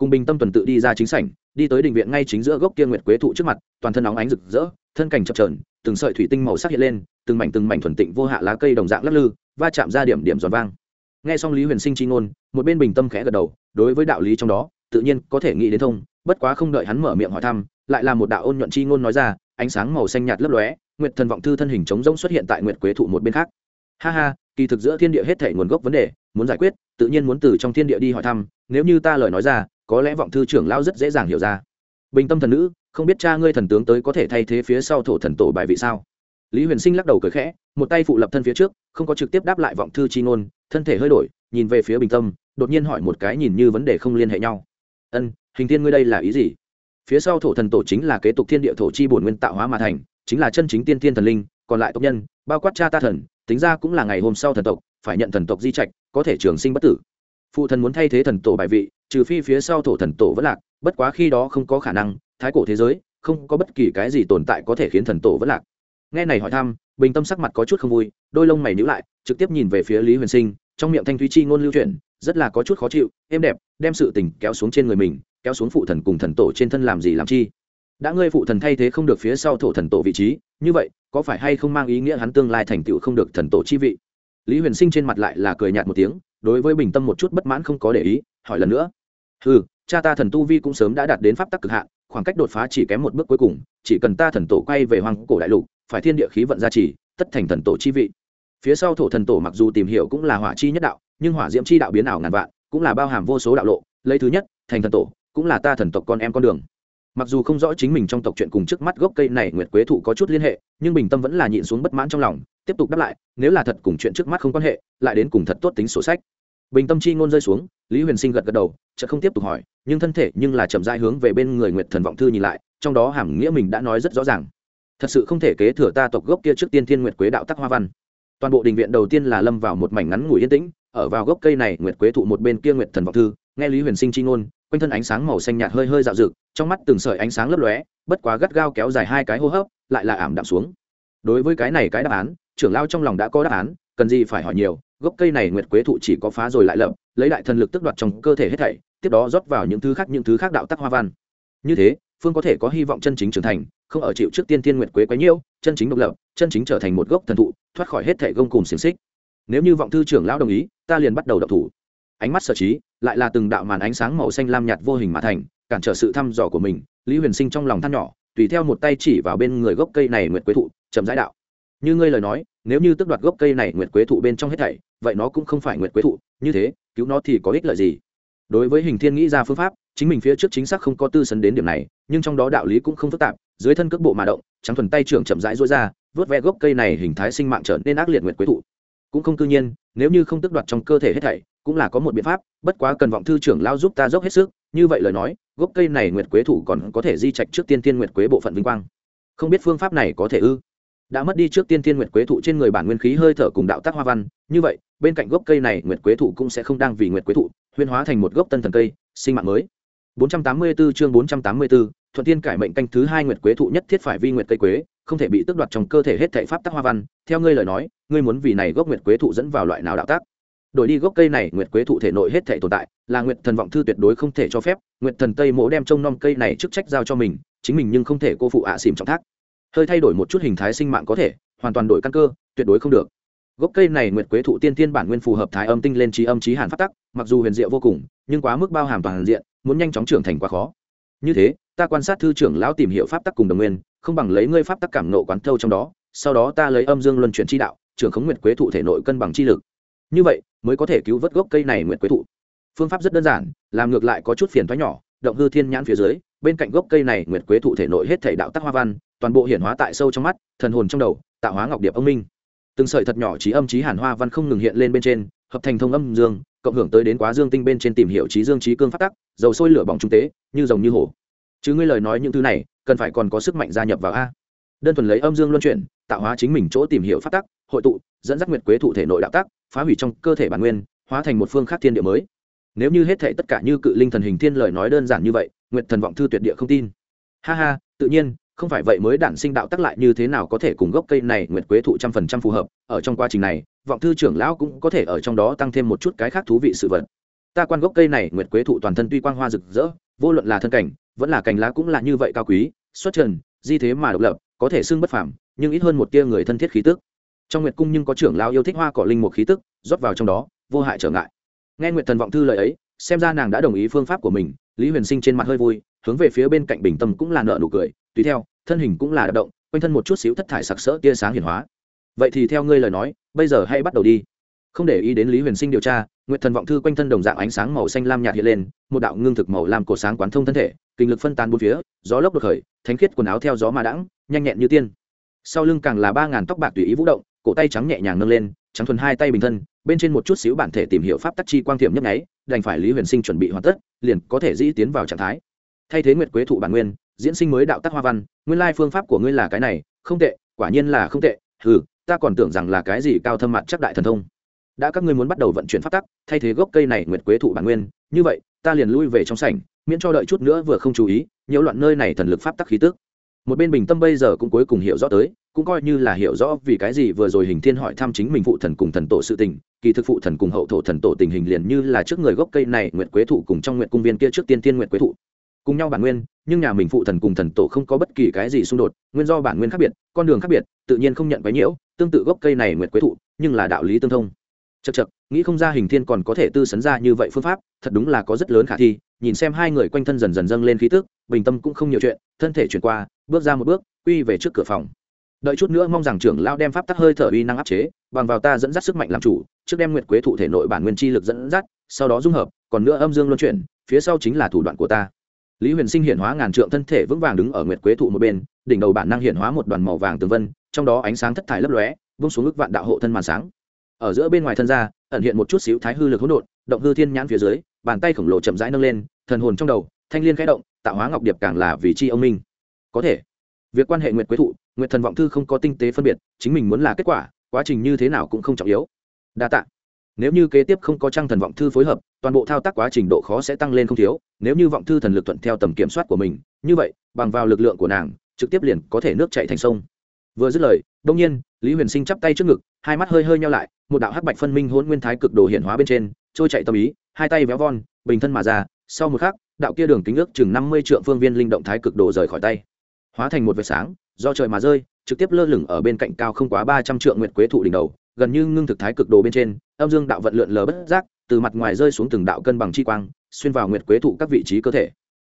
Cùng bình tâm tuần tự đi ra chính sảnh, đi tới đình viện ngay chính giữa gốc kia nguyệt quế thụ trước mặt, toàn thân óng ánh rực rỡ, thân cảnh chập trờn từng sợi thủy tinh màu sắc hiện lên, từng mảnh từng mảnh thuần tịnh vô hạ lá cây đồng dạng lắc lư, va chạm ra điểm điểm giòn vang. Nghe xong lý huyền sinh chi ngôn, một bên bình tâm khẽ gật đầu, đối với đạo lý trong đó, tự nhiên có thể nghĩ đến thông, bất quá không đợi hắn mở miệng hỏi thăm, lại là một đạo ôn nhuận chi ngôn nói ra, ánh sáng màu xanh nhạt lấp lóe, nguyệt thần vọng thư thân hình trống rỗng xuất hiện tại nguyệt quế thụ một bên khác. Ha ha, kỳ thực giữa thiên địa hết thể nguồn gốc vấn đề, muốn giải quyết, tự nhiên muốn từ trong thiên địa đi hỏi thăm, nếu như ta lời nói ra có lẽ vọng thư trưởng lao rất dễ dàng hiểu ra. Bình tâm thần nữ, không biết cha ngươi thần tướng tới có thể thay thế phía sau thổ thần tổ bài vị sao? Lý huyền sinh lắc đầu cười khẽ, một tay phụ lập thân phía trước, không có trực tiếp đáp lại vọng thư chi ngôn, thân thể hơi đổi, nhìn về phía bình tâm, đột nhiên hỏi một cái nhìn như vấn đề không liên hệ nhau. Ân, hình thiên ngươi đây là ý gì? Phía sau thổ thần tổ chính là kế tục thiên địa thổ chi bổn nguyên tạo hóa mà thành, chính là chân chính tiên thiên thần linh, còn lại tộc nhân, bao quát cha ta thần, tính ra cũng là ngày hôm sau thần tộc, phải nhận thần tộc di trạch, có thể trường sinh bất tử. Phụ thần muốn thay thế thần tổ bài vị trừ phi phía sau thổ thần tổ vẫn lạc, bất quá khi đó không có khả năng, thái cổ thế giới, không có bất kỳ cái gì tồn tại có thể khiến thần tổ vẫn lạc. Nghe này hỏi thăm, bình tâm sắc mặt có chút không vui, đôi lông mày nhíu lại, trực tiếp nhìn về phía lý huyền sinh, trong miệng thanh thúy chi ngôn lưu chuyển, rất là có chút khó chịu, êm đẹp, đem sự tình kéo xuống trên người mình, kéo xuống phụ thần cùng thần tổ trên thân làm gì làm chi. Đã ngươi phụ thần thay thế không được phía sau thổ thần tổ vị trí, như vậy, có phải hay không mang ý nghĩa hắn tương lai thành tựu không được thần tổ chi vị? Lý huyền sinh trên mặt lại là cười nhạt một tiếng, đối với bình tâm một chút bất mãn không có để ý, hỏi lần nữa ừ cha ta thần tu vi cũng sớm đã đạt đến pháp tắc cực hạn, khoảng cách đột phá chỉ kém một bước cuối cùng, chỉ cần ta thần tổ quay về hoàng cổ đại lục, phải thiên địa khí vận gia trì, tất thành thần tổ chi vị. Phía sau thổ thần tổ mặc dù tìm hiểu cũng là hỏa chi nhất đạo, nhưng hỏa diễm chi đạo biến ảo ngàn vạn, cũng là bao hàm vô số đạo lộ, lấy thứ nhất, thành thần tổ, cũng là ta thần tộc con em con đường. Mặc dù không rõ chính mình trong tộc chuyện cùng trước mắt gốc cây này nguyệt quế thụ có chút liên hệ, nhưng bình tâm vẫn là nhịn xuống bất mãn trong lòng, tiếp tục đáp lại, nếu là thật cùng chuyện trước mắt không quan hệ, lại đến cùng thật tốt tính sổ sách bình tâm chi ngôn rơi xuống, lý huyền sinh gật gật đầu, chợt không tiếp tục hỏi, nhưng thân thể nhưng là chậm rãi hướng về bên người nguyệt thần vọng thư nhìn lại, trong đó hàm nghĩa mình đã nói rất rõ ràng. Thật sự không thể kế thừa ta tộc gốc kia trước tiên thiên nguyệt quế đạo tắc hoa văn. Toàn bộ đình viện đầu tiên là lâm vào một mảnh ngắn ngủi yên tĩnh, ở vào gốc cây này nguyệt quế thụ một bên kia nguyệt thần vọng thư, nghe lý huyền sinh chi ngôn, quanh thân ánh sáng màu xanh nhạt hơi hơi dạo rực trong mắt từng sợi ánh sáng lấp lóe, bất quá gắt gao kéo dài hai cái hô hấp, lại là ảm đạm xuống. Đối với cái này cái đáp án, trưởng lao trong lòng đã có đáp án, cần gì phải hỏi nhiều gốc cây này nguyệt quế thụ chỉ có phá rồi lại lập, lấy đại thần lực tức đoạt trong cơ thể hết thảy, tiếp đó rót vào những thứ khác, những thứ khác đạo tắc hoa văn. Như thế, phương có thể có hy vọng chân chính trưởng thành, không ở chịu trước tiên tiên nguyệt quế quấy nhiễu chân chính độc lập, chân chính trở thành một gốc thần thụ, thoát khỏi hết thảy gông cùng xiềng xích. Nếu như vọng thư trưởng lão đồng ý, ta liền bắt đầu đọc thủ. Ánh mắt sở trí, lại là từng đạo màn ánh sáng màu xanh lam nhạt vô hình mà thành, cản trở sự thăm dò của mình, lý huyền sinh trong lòng than nhỏ, tùy theo một tay chỉ vào bên người gốc cây này nguyệt quế thụ, chậm rãi đạo như ngươi lời nói, nếu như tước đoạt gốc cây này nguyệt quế thụ bên trong hết thảy, vậy nó cũng không phải nguyệt quế thụ, như thế, cứu nó thì có ích lợi gì? Đối với hình thiên nghĩ ra phương pháp, chính mình phía trước chính xác không có tư sấn đến điểm này, nhưng trong đó đạo lý cũng không phức tạp, dưới thân cước bộ mà động, trắng thuần tay trưởng chậm rãi rối ra, vớt ve gốc cây này hình thái sinh mạng trở nên ác liệt nguyệt quế thụ. Cũng không cư nhiên, nếu như không tức đoạt trong cơ thể hết thảy, cũng là có một biện pháp, bất quá cần vọng thư trưởng lao giúp ta dốc hết sức, như vậy lời nói, gốc cây này nguyệt quế thụ còn có thể di trạch trước tiên tiên nguyệt quế bộ phận vinh quang. Không biết phương pháp này có thể ư? Đã mất đi trước tiên tiên nguyệt quế thụ trên người bản nguyên khí hơi thở cùng đạo tác hoa văn. Như vậy bên cạnh gốc cây này nguyệt quế thụ cũng sẽ không đang vì nguyệt quế thụ huyên hóa thành một gốc tân thần cây sinh mạng mới. 484 chương 484, thuận tiên cải mệnh canh thứ hai nguyệt quế thụ nhất thiết phải vi nguyệt cây quế không thể bị tước đoạt trong cơ thể hết thảy pháp tác hoa văn. Theo ngươi lời nói ngươi muốn vì này gốc nguyệt quế thụ dẫn vào loại nào đạo tác? Đổi đi gốc cây này nguyệt quế thụ thể nội hết thể tồn tại là nguyệt thần vọng thư tuyệt đối không thể cho phép. Nguyệt thần tây mỗ đem trông nom cây này chức trách giao cho mình chính mình nhưng không thể cô phụ ạ à xìm trọng thác hơi thay đổi một chút hình thái sinh mạng có thể, hoàn toàn đổi căn cơ, tuyệt đối không được. Gốc cây này nguyệt quế thụ tiên tiên bản nguyên phù hợp thái âm tinh lên trí âm trí hàn phát tắc, mặc dù huyền diệu vô cùng, nhưng quá mức bao hàm toàn diện, muốn nhanh chóng trưởng thành quá khó. Như thế, ta quan sát thư trưởng lão tìm hiểu pháp tắc cùng đồng nguyên, không bằng lấy ngươi pháp tắc cảm nộ quán thâu trong đó, sau đó ta lấy âm dương luân chuyển chi đạo, trưởng khống nguyệt quế thụ thể nội cân bằng chi lực. Như vậy, mới có thể cứu vớt gốc cây này nguyệt quế thụ. Phương pháp rất đơn giản, làm ngược lại có chút phiền thoái nhỏ, động hư thiên nhãn phía dưới, bên cạnh gốc cây này nguyệt quế thụ thể nội hết thể đạo tắc hoa văn toàn bộ hiển hóa tại sâu trong mắt, thần hồn trong đầu, tạo hóa ngọc điệp ông minh. Từng sợi thật nhỏ trí âm trí hàn hoa văn không ngừng hiện lên bên trên, hợp thành thông âm dương, cộng hưởng tới đến quá dương tinh bên trên tìm hiểu trí dương trí cương phát tắc, dầu sôi lửa bỏng trung tế, như rồng như hổ. Chứ ngươi lời nói những thứ này, cần phải còn có sức mạnh gia nhập vào a. Đơn thuần lấy âm dương luân chuyển, tạo hóa chính mình chỗ tìm hiểu phát tắc, hội tụ, dẫn dắt nguyệt quế thụ thể nội đạo tắc phá hủy trong cơ thể bản nguyên, hóa thành một phương khác thiên địa mới. Nếu như hết thể tất cả như cự linh thần hình thiên lời nói đơn giản như vậy, nguyệt thần vọng thư tuyệt địa không tin. Ha ha, tự nhiên không phải vậy mới đản sinh đạo tắc lại như thế nào có thể cùng gốc cây này nguyệt quế thụ trăm phần trăm phù hợp, ở trong quá trình này, vọng thư trưởng lão cũng có thể ở trong đó tăng thêm một chút cái khác thú vị sự vật. Ta quan gốc cây này nguyệt quế thụ toàn thân tuy quang hoa rực rỡ, vô luận là thân cảnh, vẫn là cành lá cũng là như vậy cao quý, xuất trần, di thế mà độc lập, có thể xưng bất phàm, nhưng ít hơn một tia người thân thiết khí tức. Trong nguyệt cung nhưng có trưởng lão yêu thích hoa cỏ linh một khí tức, rót vào trong đó, vô hại trở ngại. Nghe nguyệt thần vọng thư lời ấy, xem ra nàng đã đồng ý phương pháp của mình, lý huyền sinh trên mặt hơi vui, hướng về phía bên cạnh bình tâm cũng là nợ nụ cười, tùy theo thân hình cũng là đ động, quanh thân một chút xíu thất thải sặc sỡ tia sáng hiển hóa. Vậy thì theo ngươi lời nói, bây giờ hãy bắt đầu đi. Không để ý đến lý huyền sinh điều tra nguyện thần vọng thư quanh thân đồng dạng ánh sáng màu xanh lam nhạt hiện lên, một đạo ngưng thực màu lam cổ sáng quán thông thân thể, kinh lực phân tán bốn phía, gió lốc đột khởi, thánh khiết quần áo theo gió mà đãng, nhanh nhẹn như tiên. Sau lưng càng là ba ngàn tóc bạc tùy ý vũ động, cổ tay trắng nhẹ nhàng nâng lên, trắng thuần hai tay bình thân, bên trên một chút xíu bản thể tìm hiểu pháp tắc chi quang thiểm nhấp nháy, đành phải lý huyền sinh chuẩn bị hoàn tất, liền có thể dĩ tiến vào trạng thái. Thay thế nguyệt quế thụ bản nguyên diễn sinh mới đạo tắc hoa văn, nguyên lai phương pháp của ngươi là cái này, không tệ, quả nhiên là không tệ ừ ta còn tưởng rằng là cái gì cao thâm mặt chắc đại thần thông. Đã các ngươi muốn bắt đầu vận chuyển pháp tắc, thay thế gốc cây này nguyệt quế thụ bản nguyên, như vậy, ta liền lui về trong sảnh, miễn cho đợi chút nữa vừa không chú ý, nhiễu loạn nơi này thần lực pháp tắc khí tức. Một bên bình tâm bây giờ cũng cuối cùng hiểu rõ tới, cũng coi như là hiểu rõ vì cái gì vừa rồi hình thiên hỏi thăm chính mình phụ thần cùng thần tổ sự tình, kỳ thực phụ thần cùng hậu thổ thần tổ tình hình liền như là trước người gốc cây này nguyệt quế thụ cùng trong nguyệt cung viên kia trước tiên tiên nguyệt quế thụ cùng nhau bản nguyên, nhưng nhà mình phụ thần cùng thần tổ không có bất kỳ cái gì xung đột, nguyên do bản nguyên khác biệt, con đường khác biệt, tự nhiên không nhận quấy nhiễu, tương tự gốc cây này nguyệt quế thụ, nhưng là đạo lý tương thông. Chật chật nghĩ không ra hình thiên còn có thể tư sấn ra như vậy phương pháp, thật đúng là có rất lớn khả thi, nhìn xem hai người quanh thân dần dần dâng lên khí tức, bình tâm cũng không nhiều chuyện, thân thể chuyển qua, bước ra một bước, quy về trước cửa phòng. Đợi chút nữa mong rằng trưởng lao đem pháp tắc hơi thở uy năng áp chế, bằng vào ta dẫn dắt sức mạnh làm chủ, trước đem nguyệt quế thụ thể nội bản nguyên chi lực dẫn dắt, sau đó dung hợp, còn nữa âm dương luân chuyển, phía sau chính là thủ đoạn của ta lý huyền sinh hiện hóa ngàn trượng thân thể vững vàng đứng ở nguyệt quế thụ một bên, đỉnh đầu bản năng hiện hóa một đoàn màu vàng tường vân, trong đó ánh sáng thất thải lấp lóe, vung xuống ức vạn đạo hộ thân màn sáng. Ở giữa bên ngoài thân ra, ẩn hiện một chút xíu thái hư lực hỗn độn, động hư thiên nhãn phía dưới, bàn tay khổng lồ chậm rãi nâng lên, thần hồn trong đầu, thanh liên khẽ động, tạo hóa ngọc điệp càng là vì chi ông minh. Có thể, việc quan hệ nguyệt quế thụ, nguyệt thần vọng thư không có tinh tế phân biệt, chính mình muốn là kết quả, quá trình như thế nào cũng không trọng yếu. Đa tạ nếu như kế tiếp không có trang thần vọng thư phối hợp, toàn bộ thao tác quá trình độ khó sẽ tăng lên không thiếu, nếu như vọng thư thần lực thuận theo tầm kiểm soát của mình, như vậy, bằng vào lực lượng của nàng, trực tiếp liền có thể nước chạy thành sông. Vừa dứt lời đông nhiên, lý huyền sinh chắp tay trước ngực, hai mắt hơi hơi nhau lại, một đạo hắc bạch phân minh hôn nguyên thái cực đồ hiện hóa bên trên, trôi chạy tâm ý, hai tay véo von, bình thân mà ra, sau một khắc, đạo kia đường kính ước chừng năm mươi triệu phương viên linh động thái cực đồ rời khỏi tay. Hóa thành một vệt sáng, do trời mà rơi, trực tiếp lơ lửng ở bên cạnh cao không quá ba trăm triệu nguyệt quế thụ đỉnh đầu gần như ngưng thực thái cực đồ bên trên, âm dương đạo vận lượn lờ bất giác, từ mặt ngoài rơi xuống từng đạo cân bằng chi quang, xuyên vào nguyệt quế thụ các vị trí cơ thể.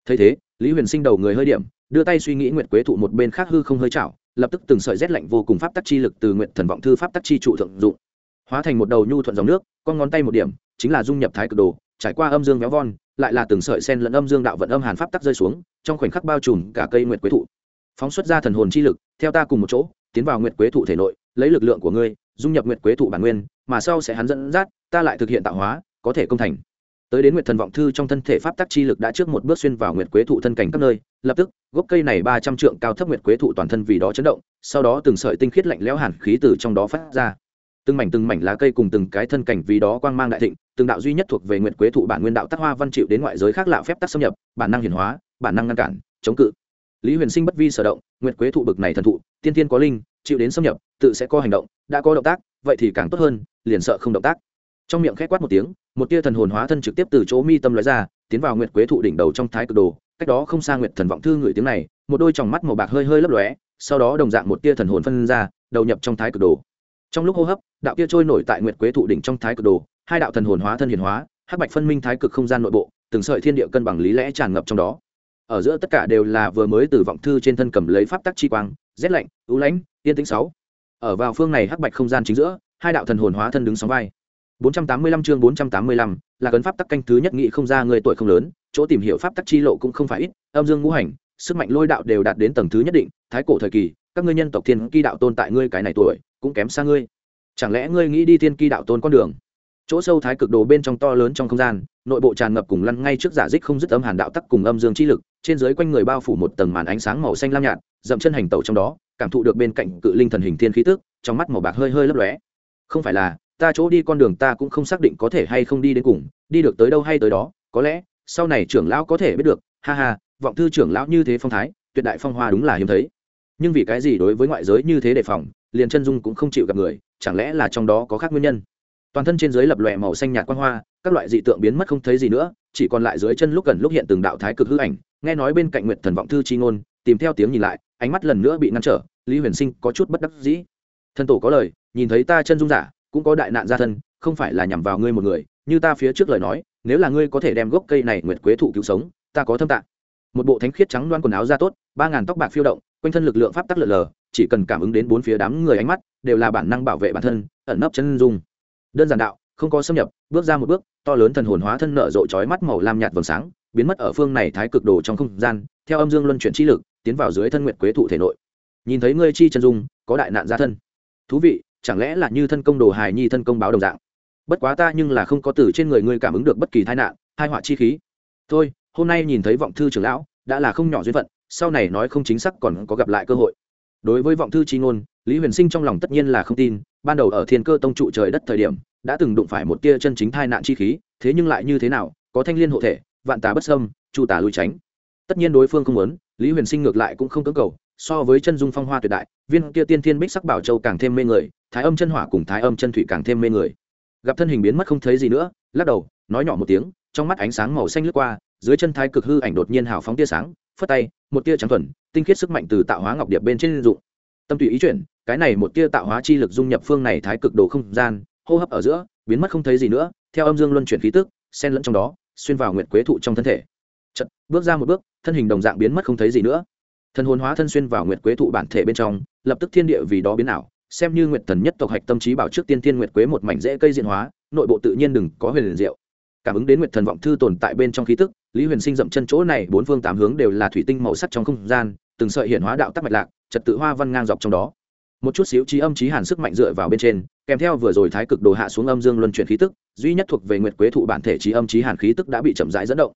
Thấy thế, lý huyền sinh đầu người hơi điểm, đưa tay suy nghĩ nguyệt quế thụ một bên khác hư không hơi chảo, lập tức từng sợi rét lạnh vô cùng pháp tắc chi lực từ nguyện thần vọng thư pháp tắc chi trụ thượng dụng. Hóa thành một đầu nhu thuận dòng nước, con ngón tay một điểm, chính là dung nhập thái cực đồ, trải qua âm dương véo von, lại là từng sợi sen lẫn âm dương đạo vận âm hàn pháp tắc rơi xuống, trong khoảnh khắc bao trùm cả cây nguyệt quế thụ. Phóng xuất ra thần hồn chi lực, theo ta cùng một chỗ, tiến vào nguyệt quế thụ thể nội, lấy lực lượng của ngươi dung nhập nguyệt quế thụ bản nguyên, mà sau sẽ hắn dẫn dắt, ta lại thực hiện tạo hóa, có thể công thành. Tới đến nguyệt thần vọng thư trong thân thể pháp tắc chi lực đã trước một bước xuyên vào nguyệt quế thụ thân cảnh các nơi, lập tức, gốc cây này ba trăm trượng cao thấp nguyệt quế thụ toàn thân vì đó chấn động, sau đó từng sợi tinh khiết lạnh lẽo hàn khí từ trong đó phát ra. Từng mảnh từng mảnh lá cây cùng từng cái thân cảnh vì đó quang mang đại thịnh, từng đạo duy nhất thuộc về nguyệt quế thụ bản nguyên đạo tác hoa văn chịu đến ngoại giới khác lạ phép tác xâm nhập, bản năng hiển hóa, bản năng ngăn cản, chống cự. Lý huyền sinh bất vi sở động, nguyệt quế thụ bực này thần thụ, tiên tiên có linh chịu đến xâm nhập, tự sẽ có hành động, đã có động tác, vậy thì càng tốt hơn, liền sợ không động tác. Trong miệng khét quát một tiếng, một tia thần hồn hóa thân trực tiếp từ chỗ mi tâm lóe ra, tiến vào nguyệt quế thụ đỉnh đầu trong thái cực đồ, cách đó không xa nguyệt thần vọng thư ngửi tiếng này, một đôi tròng mắt màu bạc hơi hơi lấp lóe, sau đó đồng dạng một tia thần hồn phân ra, đầu nhập trong thái cực đồ. Trong lúc hô hấp, đạo kia trôi nổi tại nguyệt quế thụ đỉnh trong thái cực đồ, hai đạo thần hồn hóa thân hiển hóa, hắc bạch phân minh thái cực không gian nội bộ, từng sợi thiên địa cân bằng lý lẽ tràn ngập trong đó ở giữa tất cả đều là vừa mới từ vọng thư trên thân cầm lấy pháp tắc chi quang rét lạnh ưu lãnh yên tĩnh sáu. Ở vào phương này hắc bạch không gian chính giữa hai đạo thần hồn hóa thân đứng sóng vai. 485 chương 485, là cấn pháp tắc canh thứ nhất nghị không ra người tuổi không lớn chỗ tìm hiểu pháp tắc chi lộ cũng không phải ít âm dương ngũ hành sức mạnh lôi đạo đều đạt đến tầng thứ nhất định thái cổ thời kỳ các ngươi nhân tộc thiên kỳ đạo tôn tại ngươi cái này tuổi cũng kém xa ngươi. Chẳng lẽ ngươi nghĩ đi thiên kỳ đạo tôn con đường? Chỗ sâu thái cực đồ bên trong to lớn trong không gian nội bộ tràn ngập cùng lăn ngay trước giả dích không dứt âm hàn đạo tắc cùng âm dương chi lực, trên dưới quanh người bao phủ một tầng màn ánh sáng màu xanh lam nhạt, dậm chân hành tẩu trong đó, cảm thụ được bên cạnh cự linh thần hình thiên khí tức, trong mắt màu bạc hơi hơi lấp lóe. Không phải là, ta chỗ đi con đường ta cũng không xác định có thể hay không đi đến cùng, đi được tới đâu hay tới đó, có lẽ, sau này trưởng lão có thể biết được, ha ha, vọng thư trưởng lão như thế phong thái, tuyệt đại phong hoa đúng là hiếm thấy. Nhưng vì cái gì đối với ngoại giới như thế đề phòng, liền chân dung cũng không chịu gặp người, chẳng lẽ là trong đó có khác nguyên nhân? Toàn thân trên dưới lập lòe màu xanh nhạt quang hoa, các loại dị tượng biến mất không thấy gì nữa, chỉ còn lại dưới chân lúc gần lúc hiện từng đạo thái cực hư ảnh, nghe nói bên cạnh nguyệt thần vọng thư chi ngôn, tìm theo tiếng nhìn lại, ánh mắt lần nữa bị ngăn trở, lý huyền sinh có chút bất đắc dĩ. Thân tổ có lời, nhìn thấy ta chân dung giả, cũng có đại nạn gia thân, không phải là nhằm vào ngươi một người, như ta phía trước lời nói, nếu là ngươi có thể đem gốc cây này nguyệt quế thụ cứu sống, ta có thâm tạng. Một bộ thánh khiết trắng đoan quần áo ra tốt, ba ngàn tóc bạc phiêu động, quanh thân lực lượng pháp tắc lượn lờ, chỉ cần cảm ứng đến bốn phía đám người ánh mắt, đều là bản năng bảo vệ bản thân, ẩn nấp chân dung đơn giản đạo, không có xâm nhập, bước ra một bước, to lớn thần hồn hóa thân nở rộ chói mắt màu lam nhạt vầng sáng, biến mất ở phương này thái cực đồ trong không gian, theo âm dương luân chuyển chi lực, tiến vào dưới thân nguyệt quế thụ thể nội. Nhìn thấy ngươi chi chân dung, có đại nạn gia thân. Thú vị, chẳng lẽ là như thân công đồ hài nhi thân công báo đồng dạng? Bất quá ta nhưng là không có từ trên người ngươi cảm ứng được bất kỳ tai nạn hai họa chi khí. Thôi, hôm nay nhìn thấy vọng thư trưởng lão, đã là không nhỏ duyên phận, sau này nói không chính xác còn có gặp lại cơ hội. Đối với vọng thư chi ngôn lý huyền sinh trong lòng tất nhiên là không tin, ban đầu ở thiên cơ tông trụ trời đất thời điểm, đã từng đụng phải một tia chân chính thai nạn chi khí, thế nhưng lại như thế nào, có thanh liên hộ thể, vạn tà bất sâm chu tà lui tránh. Tất nhiên đối phương không muốn, lý huyền sinh ngược lại cũng không cưỡng cầu, so với chân dung phong hoa tuyệt đại, viên kia tiên thiên bích sắc bảo châu càng thêm mê người, thái âm chân hỏa cùng thái âm chân thủy càng thêm mê người. Gặp thân hình biến mất không thấy gì nữa, lắc đầu, nói nhỏ một tiếng, trong mắt ánh sáng màu xanh lướt qua, dưới chân thái cực hư ảnh đột nhiên hào phóng tia sáng, phất tay, một tia trắng thuần, tinh khiết sức mạnh từ tạo hóa ngọc điệp bên trên dụng. Tâm tùy ý chuyển cái này một tia tạo hóa chi lực dung nhập phương này thái cực đồ không gian hô hấp ở giữa biến mất không thấy gì nữa theo âm dương luân chuyển khí tức xen lẫn trong đó xuyên vào nguyệt quế thụ trong thân thể. Chật, bước ra một bước thân hình đồng dạng biến mất không thấy gì nữa. Thần hồn hóa thân xuyên vào nguyệt quế thụ bản thể bên trong lập tức thiên địa vì đó biến ảo xem như nguyệt thần nhất tộc hạch tâm trí bảo trước tiên thiên nguyệt quế một mảnh rễ cây diện hóa nội bộ tự nhiên đừng có huyền liền diệu. Cảm ứng đến nguyệt thần vọng thư tồn tại bên trong khí tức lý huyền sinh dậm chân chỗ này bốn phương tám hướng đều là thủy tinh màu sắc trong không gian từng sợi hiện hóa đạo tắc mạch lạc trật tự hoa văn ngang dọc trong đó một chút xíu trí âm trí hàn sức mạnh dựa vào bên trên, kèm theo vừa rồi thái cực đồ hạ xuống âm dương luân chuyển khí tức, duy nhất thuộc về nguyệt quế thụ bản thể trí âm trí hàn khí tức đã bị chậm rãi dẫn động.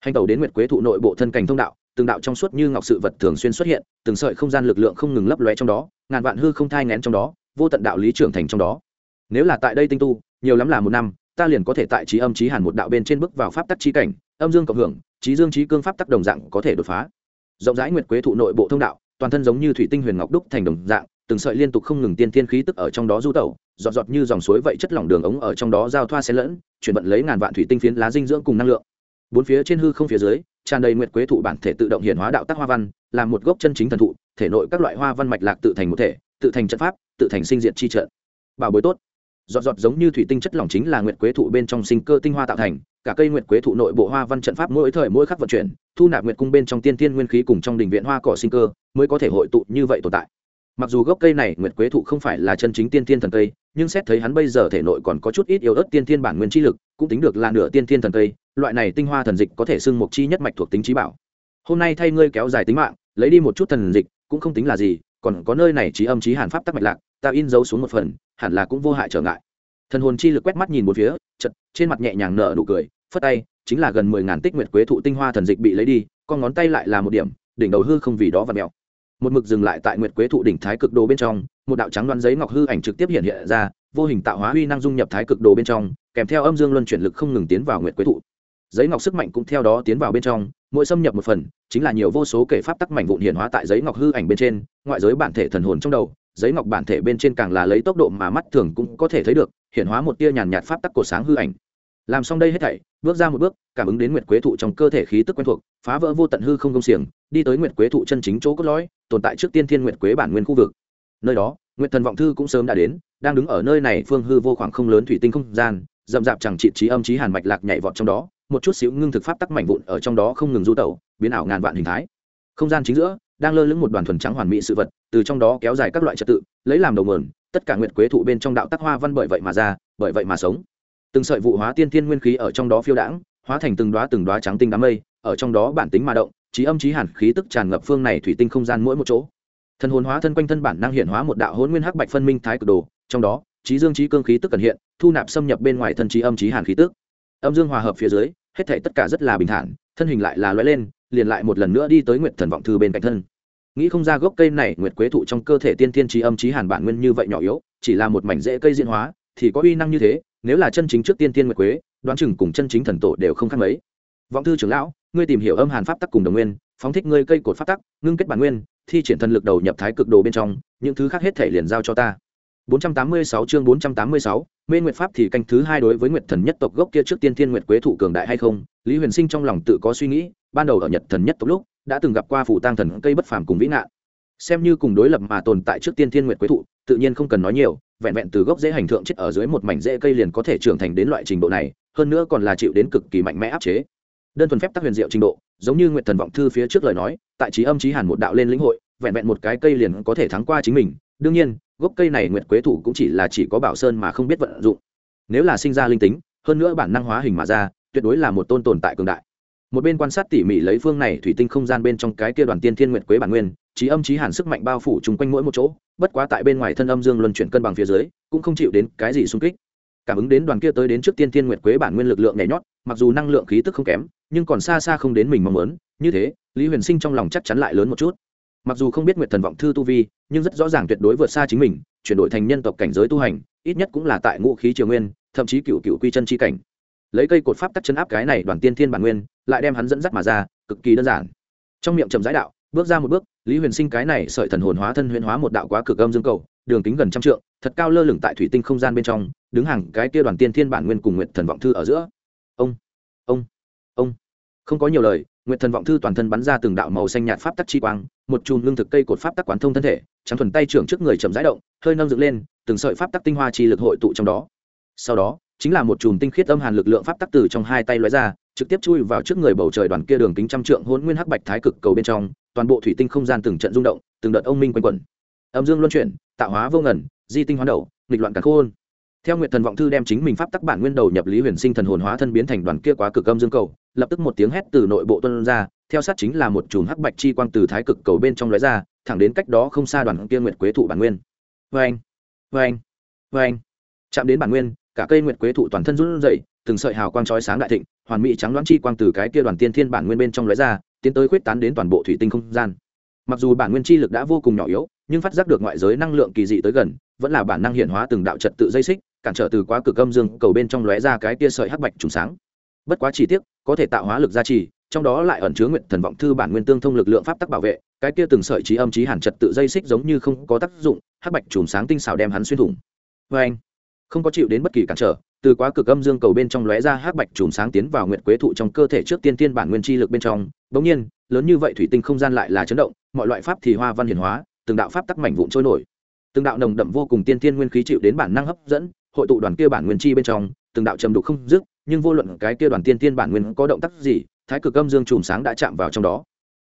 Hành tàu đến nguyệt quế thụ nội bộ thân cảnh thông đạo, từng đạo trong suốt như ngọc sự vật thường xuyên xuất hiện, từng sợi không gian lực lượng không ngừng lấp lóe trong đó, ngàn vạn hư không thai ngén trong đó, vô tận đạo lý trưởng thành trong đó. Nếu là tại đây tinh tu, nhiều lắm là một năm, ta liền có thể tại trí âm trí hàn một đạo bên trên bước vào pháp tắc trí cảnh, âm dương cộng hưởng, trí dương trí cương pháp tắc đồng dạng có thể đột phá. Rộng rãi nguyệt quế thụ nội bộ thông đạo, toàn thân giống như thủy tinh huyền ngọc đúc thành đồng dạng từng sợi liên tục không ngừng tiên thiên khí tức ở trong đó du tẩu, giọt giọt như dòng suối vậy chất lỏng đường ống ở trong đó giao thoa xen lẫn, chuyển vận lấy ngàn vạn thủy tinh phiến lá dinh dưỡng cùng năng lượng. Bốn phía trên hư không phía dưới, tràn đầy nguyệt quế thụ bản thể tự động hiện hóa đạo tác hoa văn, làm một gốc chân chính thần thụ, thể nội các loại hoa văn mạch lạc tự thành một thể, tự thành trận pháp, tự thành sinh diệt chi trận. Bảo bối tốt. Giọt giọt giống như thủy tinh chất lỏng chính là nguyệt quế thụ bên trong sinh cơ tinh hoa tạo thành, cả cây nguyệt quế thụ nội bộ hoa văn trận pháp mỗi thời mỗi khắc vận chuyển, thu nạp nguyệt cung bên trong tiên tiên nguyên khí cùng trong đình viện hoa cỏ sinh cơ, mới có thể hội tụ như vậy tồn tại mặc dù gốc cây này nguyệt quế thụ không phải là chân chính tiên tiên thần cây, nhưng xét thấy hắn bây giờ thể nội còn có chút ít yếu ớt tiên tiên bản nguyên chi lực, cũng tính được là nửa tiên tiên thần cây, loại này tinh hoa thần dịch có thể xưng một chi nhất mạch thuộc tính trí bảo. Hôm nay thay ngươi kéo dài tính mạng, lấy đi một chút thần dịch, cũng không tính là gì, còn có nơi này trí âm trí hàn pháp tắc mạch lạc, ta in dấu xuống một phần, hẳn là cũng vô hại trở ngại. Thần hồn chi lực quét mắt nhìn một phía chật trên mặt nhẹ nhàng nở nụ cười, phất tay, chính là gần mười ngàn tích nguyệt quế thụ tinh hoa thần dịch bị lấy đi, con ngón tay lại là một điểm, đỉnh đầu hư không vì đó và mèo một mực dừng lại tại nguyệt quế thụ đỉnh thái cực đồ bên trong, một đạo trắng đoán giấy ngọc hư ảnh trực tiếp hiện hiện ra, vô hình tạo hóa huy năng dung nhập thái cực đồ bên trong, kèm theo âm dương luân chuyển lực không ngừng tiến vào nguyệt quế thụ. Giấy ngọc sức mạnh cũng theo đó tiến vào bên trong, mỗi xâm nhập một phần, chính là nhiều vô số kể pháp tắc mảnh vụn hiển hóa tại giấy ngọc hư ảnh bên trên, ngoại giới bản thể thần hồn trong đầu, giấy ngọc bản thể bên trên càng là lấy tốc độ mà mắt thường cũng có thể thấy được, hiển hóa một tia nhàn nhạt pháp tắc cổ sáng hư ảnh làm xong đây hết thảy, bước ra một bước, cảm ứng đến nguyệt quế thụ trong cơ thể khí tức quen thuộc, phá vỡ vô tận hư không công xiềng, đi tới nguyệt quế thụ chân chính chỗ cốt lõi, tồn tại trước tiên thiên nguyệt quế bản nguyên khu vực. Nơi đó, nguyệt thần vọng thư cũng sớm đã đến, đang đứng ở nơi này phương hư vô khoảng không lớn thủy tinh không gian, rậm rạp chẳng trị trí âm trí hàn mạch lạc nhảy vọt trong đó, một chút xíu ngưng thực pháp tắc mảnh vụn ở trong đó không ngừng du tẩu, biến ảo ngàn vạn hình thái. Không gian chính giữa, đang lơ lửng một đoàn thuần trắng hoàn mỹ sự vật, từ trong đó kéo dài các loại trật tự, lấy làm đầu mườn, tất cả nguyệt quế thụ bên trong đạo tắc hoa văn bởi vậy mà ra, bởi vậy mà sống từng sợi vụ hóa tiên thiên nguyên khí ở trong đó phiêu đãng, hóa thành từng đoá từng đoá trắng tinh đám mây, ở trong đó bản tính mà động, trí âm trí hàn khí tức tràn ngập phương này thủy tinh không gian mỗi một chỗ. Thần hồn hóa thân quanh thân bản năng hiện hóa một đạo hôn nguyên hắc bạch phân minh thái cực đồ, trong đó, trí dương trí cương khí tức cần hiện, thu nạp xâm nhập bên ngoài thân trí âm trí hàn khí tức. Âm dương hòa hợp phía dưới, hết thể tất cả rất là bình thản, thân hình lại là lóe lên, liền lại một lần nữa đi tới nguyệt thần vọng thư bên cạnh thân. Nghĩ không ra gốc cây này, nguyệt quế thụ trong cơ thể tiên thiên trí âm trí hàn bản nguyên như vậy nhỏ yếu, chỉ là một mảnh rễ cây diễn hóa thì có uy năng như thế nếu là chân chính trước tiên tiên nguyệt quế đoán chừng cùng chân chính thần tổ đều không khác mấy. Vọng thư trưởng lão ngươi tìm hiểu âm hàn pháp tắc cùng đồng nguyên phóng thích ngươi cây cột pháp tắc ngưng kết bản nguyên thi triển thần lực đầu nhập thái cực đồ bên trong những thứ khác hết thể liền giao cho ta. 486 chương 486, Mê Nguyệt Pháp thì canh thứ hai đối với Nguyệt Thần nhất tộc gốc kia trước tiên thiên Nguyệt Quế thụ cường đại hay không, Lý Huyền Sinh trong lòng tự có suy nghĩ, ban đầu ở Nhật Thần nhất tộc lúc, đã từng gặp qua phủ tang thần cây bất phàm cùng vĩ nạn. Xem như cùng đối lập mà tồn tại trước tiên thiên Nguyệt Quế thụ, tự nhiên không cần nói nhiều, vẹn vẹn từ gốc dễ hành thượng chết ở dưới một mảnh dễ cây liền có thể trưởng thành đến loại trình độ này, hơn nữa còn là chịu đến cực kỳ mạnh mẽ áp chế. Đơn thuần phép tác huyền diệu trình độ, giống như Nguyệt Thần vọng thư phía trước lời nói, tại trí âm trí hàn một đạo lên lĩnh hội, vẹn vẹn một cái cây liền có thể thắng qua chính mình, đương nhiên, gốc cây này nguyệt quế thủ cũng chỉ là chỉ có bảo sơn mà không biết vận dụng. Nếu là sinh ra linh tính hơn nữa bản năng hóa hình mà ra tuyệt đối là một tôn tồn tại cường đại. Một bên quan sát tỉ mỉ lấy phương này thủy tinh không gian bên trong cái kia đoàn tiên thiên nguyệt quế bản nguyên trí âm trí hàn sức mạnh bao phủ chung quanh mỗi một chỗ, bất quá tại bên ngoài thân âm dương luân chuyển cân bằng phía dưới, cũng không chịu đến cái gì xung kích. Cảm ứng đến đoàn kia tới đến trước tiên thiên nguyệt quế bản nguyên lực lượng nhảy nhót, mặc dù năng lượng khí tức không kém, nhưng còn xa xa không đến mình mong muốn, như thế, lý huyền sinh trong lòng chắc chắn lại lớn một chút. Mặc dù không biết nguyệt thần vọng thư tu vi, nhưng rất rõ ràng tuyệt đối vượt xa chính mình, chuyển đổi thành nhân tộc cảnh giới tu hành, ít nhất cũng là tại ngũ khí triều nguyên, thậm chí cựu cựu quy chân chi cảnh. Lấy cây cột pháp tắc chân áp cái này đoàn tiên thiên bản nguyên, lại đem hắn dẫn dắt mà ra, cực kỳ đơn giản. Trong miệng trầm giái đạo, bước ra một bước lý huyền sinh cái này sợi thần hồn hóa thân huyền hóa một đạo quá cực âm dương cầu, đường kính gần trăm trượng, thật cao lơ lửng tại thủy tinh không gian bên trong, đứng hàng cái kia đoàn tiên thiên bản nguyên cùng nguyệt thần vọng thư ở giữa. Ông ông ông. Không có nhiều lời, nguyệt thần vọng thư toàn thân bắn ra từng đạo màu xanh nhạt pháp tắc chi quang, một chùm lương thực cây cột pháp tắc quán thông thân thể, trắng thuần tay trưởng trước người chậm rãi động, hơi nâng dựng lên, từng sợi pháp tắc tinh hoa chi lực hội tụ trong đó. Sau đó, chính là một chùm tinh khiết âm hàn lực lượng pháp tắc từ trong hai tay lóe ra, trực tiếp chui vào trước người bầu trời đoàn kia đường kính trăm trượng hôn nguyên hắc bạch thái cực cầu bên trong toàn bộ thủy tinh không gian từng trận rung động, từng đợt ông minh quanh quẩn. Âm dương luân chuyển, tạo hóa vô ngẩn di tinh hoán đầu, nghịch loạn cả khôn. Theo nguyện thần vọng thư đem chính mình pháp tắc bản nguyên đầu nhập lý huyền sinh thần hồn hóa thân biến thành đoàn kia quá cực âm dương cầu, lập tức một tiếng hét từ nội bộ tuân ra, theo sát chính là một chùm hắc bạch chi quang từ thái cực cầu bên trong lóe ra, thẳng đến cách đó không xa đoàn kia nguyệt quế thụ bản nguyên. Vê anh vê anh vê anh chạm đến bản nguyên, cả cây nguyệt quế thụ toàn thân run rẩy, từng sợi hào quang chói sáng đại thịnh, hoàn mỹ trắng loãng chi quang từ cái kia đoàn tiên thiên bản nguyên bên trong lóe ra tiến tới khuyết tán đến toàn bộ thủy tinh không gian. Mặc dù bản nguyên chi lực đã vô cùng nhỏ yếu, nhưng phát giác được ngoại giới năng lượng kỳ dị tới gần, vẫn là bản năng hiện hóa từng đạo trật tự dây xích, cản trở từ quá cực âm dương cầu bên trong lóe ra cái tia sợi hắc bạch trùng sáng. Bất quá chi tiết có thể tạo hóa lực gia trì, trong đó lại ẩn chứa nguyện thần vọng thư bản nguyên tương thông lực lượng pháp tắc bảo vệ, cái kia từng sợi trí âm trí hàn trật tự dây xích giống như không có tác dụng, hắc bạch chùm sáng tinh xảo đem hắn xuyên thủng. Vê anh không có chịu đến bất kỳ cản trở từ quá cực âm dương cầu bên trong lóe ra hắc bạch chùm sáng tiến vào nguyệt quế thụ trong cơ thể trước tiên tiên bản nguyên chi lực bên trong. Bỗng nhiên, lớn như vậy thủy tinh không gian lại là chấn động, mọi loại pháp thì hoa văn hiển hóa, từng đạo pháp tắc mảnh vụn trôi nổi. Từng đạo nồng đậm vô cùng tiên tiên nguyên khí chịu đến bản năng hấp dẫn, hội tụ đoàn kia bản nguyên chi bên trong, từng đạo trầm đục không dứt, nhưng vô luận cái kia đoàn tiên tiên bản nguyên có động tác gì, thái cực âm dương chùm sáng đã chạm vào trong đó.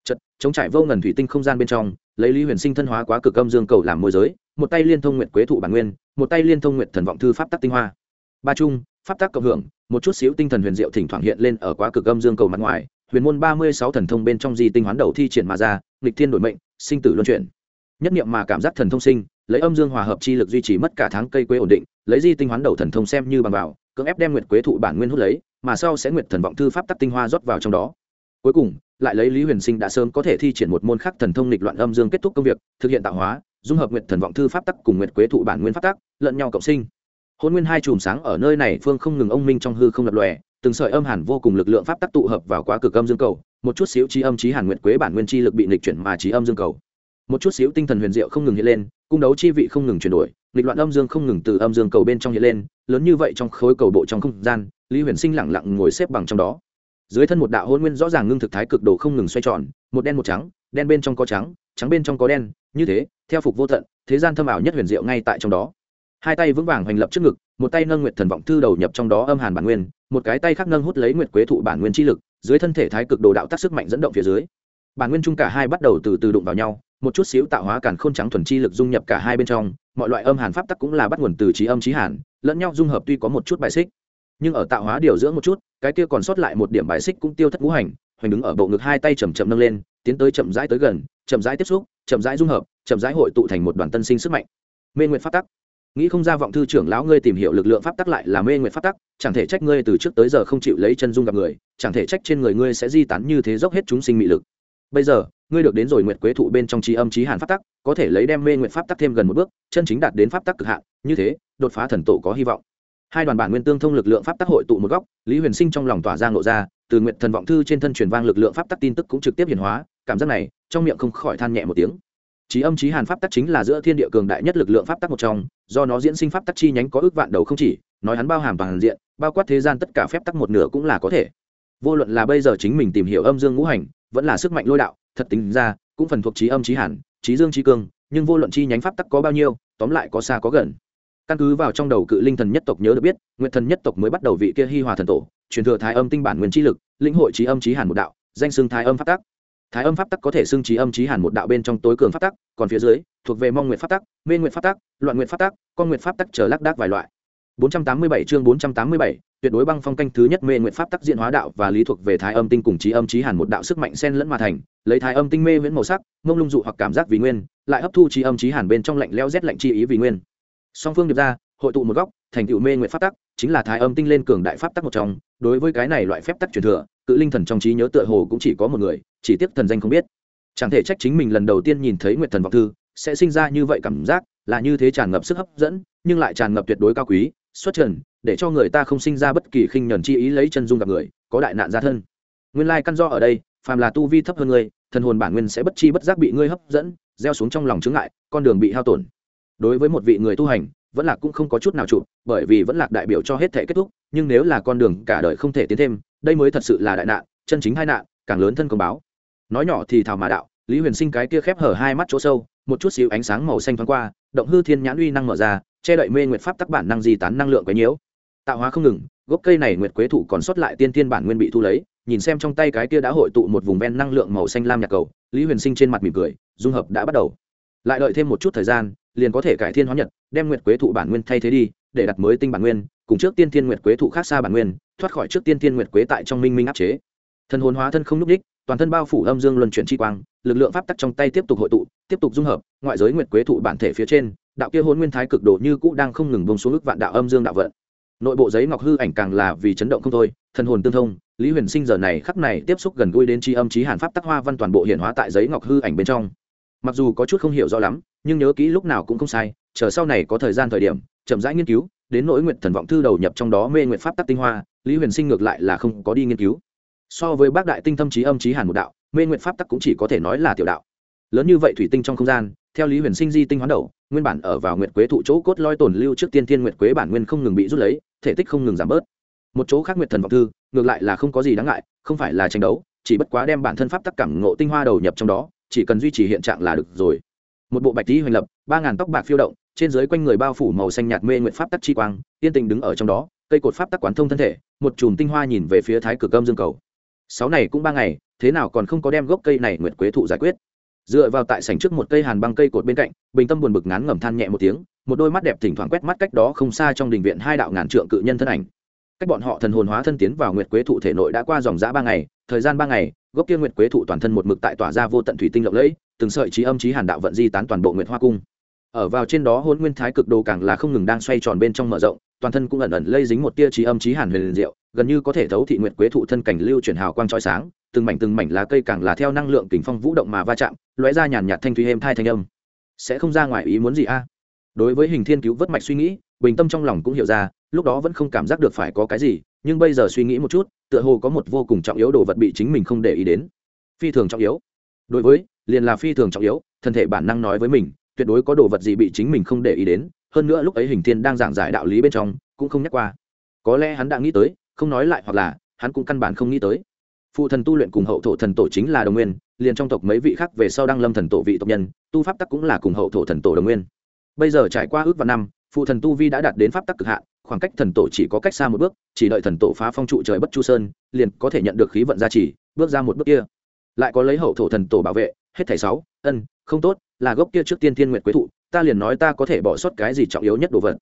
Chật, chống trải vô ngần thủy tinh không gian bên trong, lấy lý huyền sinh thân hóa quá cực âm dương cầu làm môi giới, một tay liên thông nguyệt quế thụ bản nguyên, một tay liên thông nguyệt thần vọng thư pháp tắc tinh hoa ba chung, pháp tắc cộng hưởng, một chút xíu tinh thần huyền diệu thỉnh thoảng hiện lên ở quá cực âm dương cầu mặt ngoài, huyền môn ba mươi sáu thần thông bên trong di tinh hoán đầu thi triển mà ra, nghịch thiên đổi mệnh, sinh tử luân chuyển. Nhất niệm mà cảm giác thần thông sinh, lấy âm dương hòa hợp chi lực duy trì mất cả tháng cây quế ổn định, lấy di tinh hoán đầu thần thông xem như bằng vào, cưỡng ép đem nguyệt quế thụ bản nguyên hút lấy, mà sau sẽ nguyệt thần vọng thư pháp tắc tinh hoa rót vào trong đó. Cuối cùng, lại lấy lý huyền sinh đã sớm có thể thi triển một môn khắc thần thông nghịch loạn âm dương kết thúc công việc, thực hiện tạo hóa, dung hợp nguyệt thần vọng thư pháp tắc cùng nguyệt quế thụ bản nguyên pháp tắc, lẫn nhau cộng sinh hôn nguyên hai chùm sáng ở nơi này phương không ngừng ông minh trong hư không lập lòe, từng sợi âm hàn vô cùng lực lượng pháp tắc tụ hợp vào quá cực âm dương cầu, một chút xíu trí âm trí hàn nguyệt quế bản nguyên chi lực bị nịch chuyển mà trí âm dương cầu. Một chút xíu tinh thần huyền diệu không ngừng hiện lên, cung đấu chi vị không ngừng chuyển đổi, nghịch loạn âm dương không ngừng từ âm dương cầu bên trong hiện lên, lớn như vậy trong khối cầu bộ trong không gian, lý huyền sinh lẳng lặng ngồi xếp bằng trong đó. Dưới thân một đạo hôn nguyên rõ ràng ngưng thực thái cực đồ không ngừng xoay tròn, một đen một trắng, đen bên trong có trắng trắng bên trong có đen, như thế, theo phục vô tận, thế gian thâm ảo nhất huyền diệu ngay tại trong đó hai tay vững vàng hoành lập trước ngực, một tay nâng nguyệt thần vọng thư đầu nhập trong đó âm hàn bản nguyên, một cái tay khác nâng hút lấy nguyệt quế thụ bản nguyên chi lực, dưới thân thể thái cực đồ đạo tác sức mạnh dẫn động phía dưới. Bản nguyên chung cả hai bắt đầu từ từ đụng vào nhau, một chút xíu tạo hóa càn khôn trắng thuần chi lực dung nhập cả hai bên trong, mọi loại âm hàn pháp tắc cũng là bắt nguồn từ trí âm trí hàn, lẫn nhau dung hợp tuy có một chút bài xích, nhưng ở tạo hóa điều dưỡng một chút, cái kia còn sót lại một điểm bài xích cũng tiêu thất ngũ hành, hoành đứng ở bộ ngực hai tay chầm chậm nâng lên, tiến tới chậm rãi tới gần, chậm rãi tiếp xúc, chậm rãi dung hợp, chậm rãi hội tụ thành một đoàn tân sinh sức mạnh. Mê nguyện pháp tắc nghĩ không ra vọng thư trưởng lão ngươi tìm hiểu lực lượng pháp tắc lại là mê nguyện pháp tắc, chẳng thể trách ngươi từ trước tới giờ không chịu lấy chân dung gặp người, chẳng thể trách trên người ngươi sẽ di tán như thế dốc hết chúng sinh mị lực. Bây giờ, ngươi được đến rồi nguyệt quế thụ bên trong trí âm trí hàn pháp tắc, có thể lấy đem mê nguyện pháp tắc thêm gần một bước, chân chính đạt đến pháp tắc cực hạn, như thế, đột phá thần tổ có hy vọng. Hai đoàn bản nguyên tương thông lực lượng pháp tắc hội tụ một góc, lý huyền sinh trong lòng tỏa ra ngộ ra, từ nguyện thần vọng thư trên thân truyền vang lực lượng pháp tắc tin tức cũng trực tiếp hiển hóa, cảm giác này, trong miệng không khỏi than nhẹ một tiếng trí âm trí hàn pháp tắc chính là giữa thiên địa cường đại nhất lực lượng pháp tắc một trong, do nó diễn sinh pháp tắc chi nhánh có ước vạn đầu không chỉ, nói hắn bao hàm toàn diện, bao quát thế gian tất cả phép tắc một nửa cũng là có thể. Vô luận là bây giờ chính mình tìm hiểu âm dương ngũ hành, vẫn là sức mạnh lôi đạo, thật tính ra, cũng phần thuộc trí âm trí hàn trí dương trí cương, nhưng vô luận chi nhánh pháp tắc có bao nhiêu, tóm lại có xa có gần. Căn cứ vào trong đầu cự linh thần nhất tộc nhớ được biết nguyện thần nhất tộc mới bắt đầu vị kia hi hòa thần tổ, truyền thừa thái âm tinh bản nguyên chi lực lĩnh hội trí âm trí hàn một đạo, danh xưng thái âm pháp tắc thái âm pháp tắc có thể xưng trí âm trí hàn một đạo bên trong tối cường pháp tắc còn phía dưới thuộc về mong nguyện pháp tắc mê nguyện pháp tắc loạn nguyện pháp tắc con nguyện pháp tắc chờ lác đác vài loại. 487 chương 487, tuyệt đối băng phong canh thứ nhất mê nguyện pháp tắc diễn hóa đạo và lý thuộc về thái âm tinh cùng trí âm trí hàn một đạo sức mạnh xen lẫn mà thành lấy thái âm tinh mê viễn màu sắc mông lung dụ hoặc cảm giác vì nguyên lại hấp thu trí âm trí hàn bên trong lạnh leo rét lạnh chi ý vì nguyên. Song phương điệp ra hội tụ một góc thành tựu mê nguyện pháp tắc chính là thái âm tinh lên cường đại pháp tắc một trong. Đối với cái này loại phép tắc truyền thừa cự linh thần trong trí nhớ tựa hồ cũng chỉ có một người chỉ tiếc thần danh không biết. Chẳng thể trách chính mình lần đầu tiên nhìn thấy nguyệt thần vọng thư, sẽ sinh ra như vậy cảm giác, là như thế tràn ngập sức hấp dẫn, nhưng lại tràn ngập tuyệt đối cao quý, xuất trần, để cho người ta không sinh ra bất kỳ khinh nhẫn chi ý lấy chân dung gặp người, có đại nạn gia thân. Nguyên lai căn do ở đây, phàm là tu vi thấp hơn ngươi, thần hồn bản nguyên sẽ bất chi bất giác bị ngươi hấp dẫn, gieo xuống trong lòng chướng ngại, con đường bị hao tổn. Đối với một vị người tu hành, vẫn lạc cũng không có chút nào chụp bởi vì vẫn lạc đại biểu cho hết thể kết thúc, nhưng nếu là con đường cả đời không thể tiến thêm, đây mới thật sự là đại nạn, chân chính hai nạn, càng lớn thân công báo nói nhỏ thì thảo mà đạo, lý huyền sinh cái kia khép hở hai mắt chỗ sâu, một chút xíu ánh sáng màu xanh thoáng qua, động hư thiên nhãn uy năng mở ra, che đậy mê nguyệt pháp tắc bản năng di tán năng lượng quấy nhiễu. Tạo hóa không ngừng, gốc cây này nguyệt quế thủ còn sót lại tiên thiên bản nguyên bị thu lấy, nhìn xem trong tay cái kia đã hội tụ một vùng ven năng lượng màu xanh lam nhạc cầu, lý huyền sinh trên mặt mỉm cười, dung hợp đã bắt đầu. Lại đợi thêm một chút thời gian, liền có thể cải thiên hóa nhật, đem nguyệt quế thụ bản nguyên thay thế đi, để đặt mới tinh bản nguyên, cùng trước tiên thiên nguyệt quế thụ khác xa bản nguyên, thoát khỏi trước tiên thiên nguyệt quế tại trong minh minh áp chế. Thân hồn hóa thân không nhúc đích toàn thân bao phủ âm dương luân chuyển chi quang, lực lượng pháp tắc trong tay tiếp tục hội tụ, tiếp tục dung hợp, ngoại giới nguyệt quế thụ bản thể phía trên, đạo kia hồn nguyên thái cực độ như cũ đang không ngừng bùng xuống ức vạn đạo âm dương đạo vận. Nội bộ giấy ngọc hư ảnh càng là vì chấn động không thôi, thần hồn tương thông, lý huyền sinh giờ này khắc này tiếp xúc gần gũi đến chi âm chí hàn pháp tắc hoa văn toàn bộ hiện hóa tại giấy ngọc hư ảnh bên trong. Mặc dù có chút không hiểu rõ lắm, nhưng nhớ kỹ lúc nào cũng không sai, chờ sau này có thời gian thời điểm, chậm rãi nghiên cứu, đến nỗi nguyện thần vọng thư đầu nhập trong đó mê nguyện pháp tắc tinh hoa, lý huyền sinh ngược lại là không có đi nghiên cứu so với bác đại tinh thâm trí âm trí hàn một đạo, mê nguyện pháp tắc cũng chỉ có thể nói là tiểu đạo. Lớn như vậy thủy tinh trong không gian, theo lý huyền sinh di tinh hoán đầu, nguyên bản ở vào nguyệt quế thụ chỗ cốt loi tồn lưu trước tiên thiên nguyệt quế bản nguyên không ngừng bị rút lấy, thể tích không ngừng giảm bớt. Một chỗ khác nguyệt thần vọng thư, ngược lại là không có gì đáng ngại, không phải là tranh đấu, chỉ bất quá đem bản thân pháp tắc cảm ngộ tinh hoa đầu nhập trong đó, chỉ cần duy trì hiện trạng là được rồi. Một bộ bạch tí hoành lập, ba ngàn tóc bạc phiêu động, trên dưới quanh người bao phủ màu xanh nhạt mê nguyện pháp tắc chi quang, yên tình đứng ở trong đó, cây cột pháp tắc quán thông thân thể, một chùm tinh hoa nhìn về phía thái cực âm dương cầu sáu này cũng ba ngày, thế nào còn không có đem gốc cây này nguyệt quế thụ giải quyết? Dựa vào tại sảnh trước một cây hàn băng cây cột bên cạnh, bình tâm buồn bực ngán ngẩm than nhẹ một tiếng, một đôi mắt đẹp thỉnh thoảng quét mắt cách đó không xa trong đình viện hai đạo ngàn trượng cự nhân thân ảnh. Cách bọn họ thần hồn hóa thân tiến vào nguyệt quế thụ thể nội đã qua dòng dã ba ngày, thời gian ba ngày, gốc kia nguyệt quế thụ toàn thân một mực tại tỏa ra vô tận thủy tinh lộng lẫy, từng sợi trí âm trí hàn đạo vận di tán toàn bộ nguyệt hoa cung. Ở vào trên đó hôn nguyên thái cực đồ càng là không ngừng đang xoay tròn bên trong mở rộng toàn thân cũng ẩn ẩn lây dính một tia trí âm trí hàn huyền liền diệu, gần như có thể thấu thị nguyệt quế thụ thân cảnh lưu chuyển hào quang trói sáng, từng mảnh từng mảnh lá cây càng là theo năng lượng kình phong vũ động mà va chạm, lóe ra nhàn nhạt thanh thủy êm thai thanh âm. Sẽ không ra ngoài ý muốn gì a? Đối với hình thiên cứu vớt mạch suy nghĩ, bình tâm trong lòng cũng hiểu ra, lúc đó vẫn không cảm giác được phải có cái gì, nhưng bây giờ suy nghĩ một chút, tựa hồ có một vô cùng trọng yếu đồ vật bị chính mình không để ý đến. Phi thường trọng yếu. Đối với, liền là phi thường trọng yếu, thân thể bản năng nói với mình, tuyệt đối có đồ vật gì bị chính mình không để ý đến hơn nữa lúc ấy hình thiên đang giảng giải đạo lý bên trong cũng không nhắc qua. Có lẽ hắn đã nghĩ tới, không nói lại hoặc là hắn cũng căn bản không nghĩ tới. Phụ thần tu luyện cùng hậu thổ thần tổ chính là đồng nguyên, liền trong tộc mấy vị khác về sau đăng lâm thần tổ vị tộc nhân, tu pháp tắc cũng là cùng hậu thổ thần tổ đồng nguyên. Bây giờ trải qua ước và năm, phụ thần tu vi đã đạt đến pháp tắc cực hạn, khoảng cách thần tổ chỉ có cách xa một bước, chỉ đợi thần tổ phá phong trụ trời bất chu sơn, liền có thể nhận được khí vận gia trì, bước ra một bước kia. Lại có lấy hậu thổ thần tổ bảo vệ, hết thảy sáu, ân, không tốt, là gốc kia trước tiên thiên nguyện quế thụ ta liền nói ta có thể bỏ sót cái gì trọng yếu nhất đồ vật.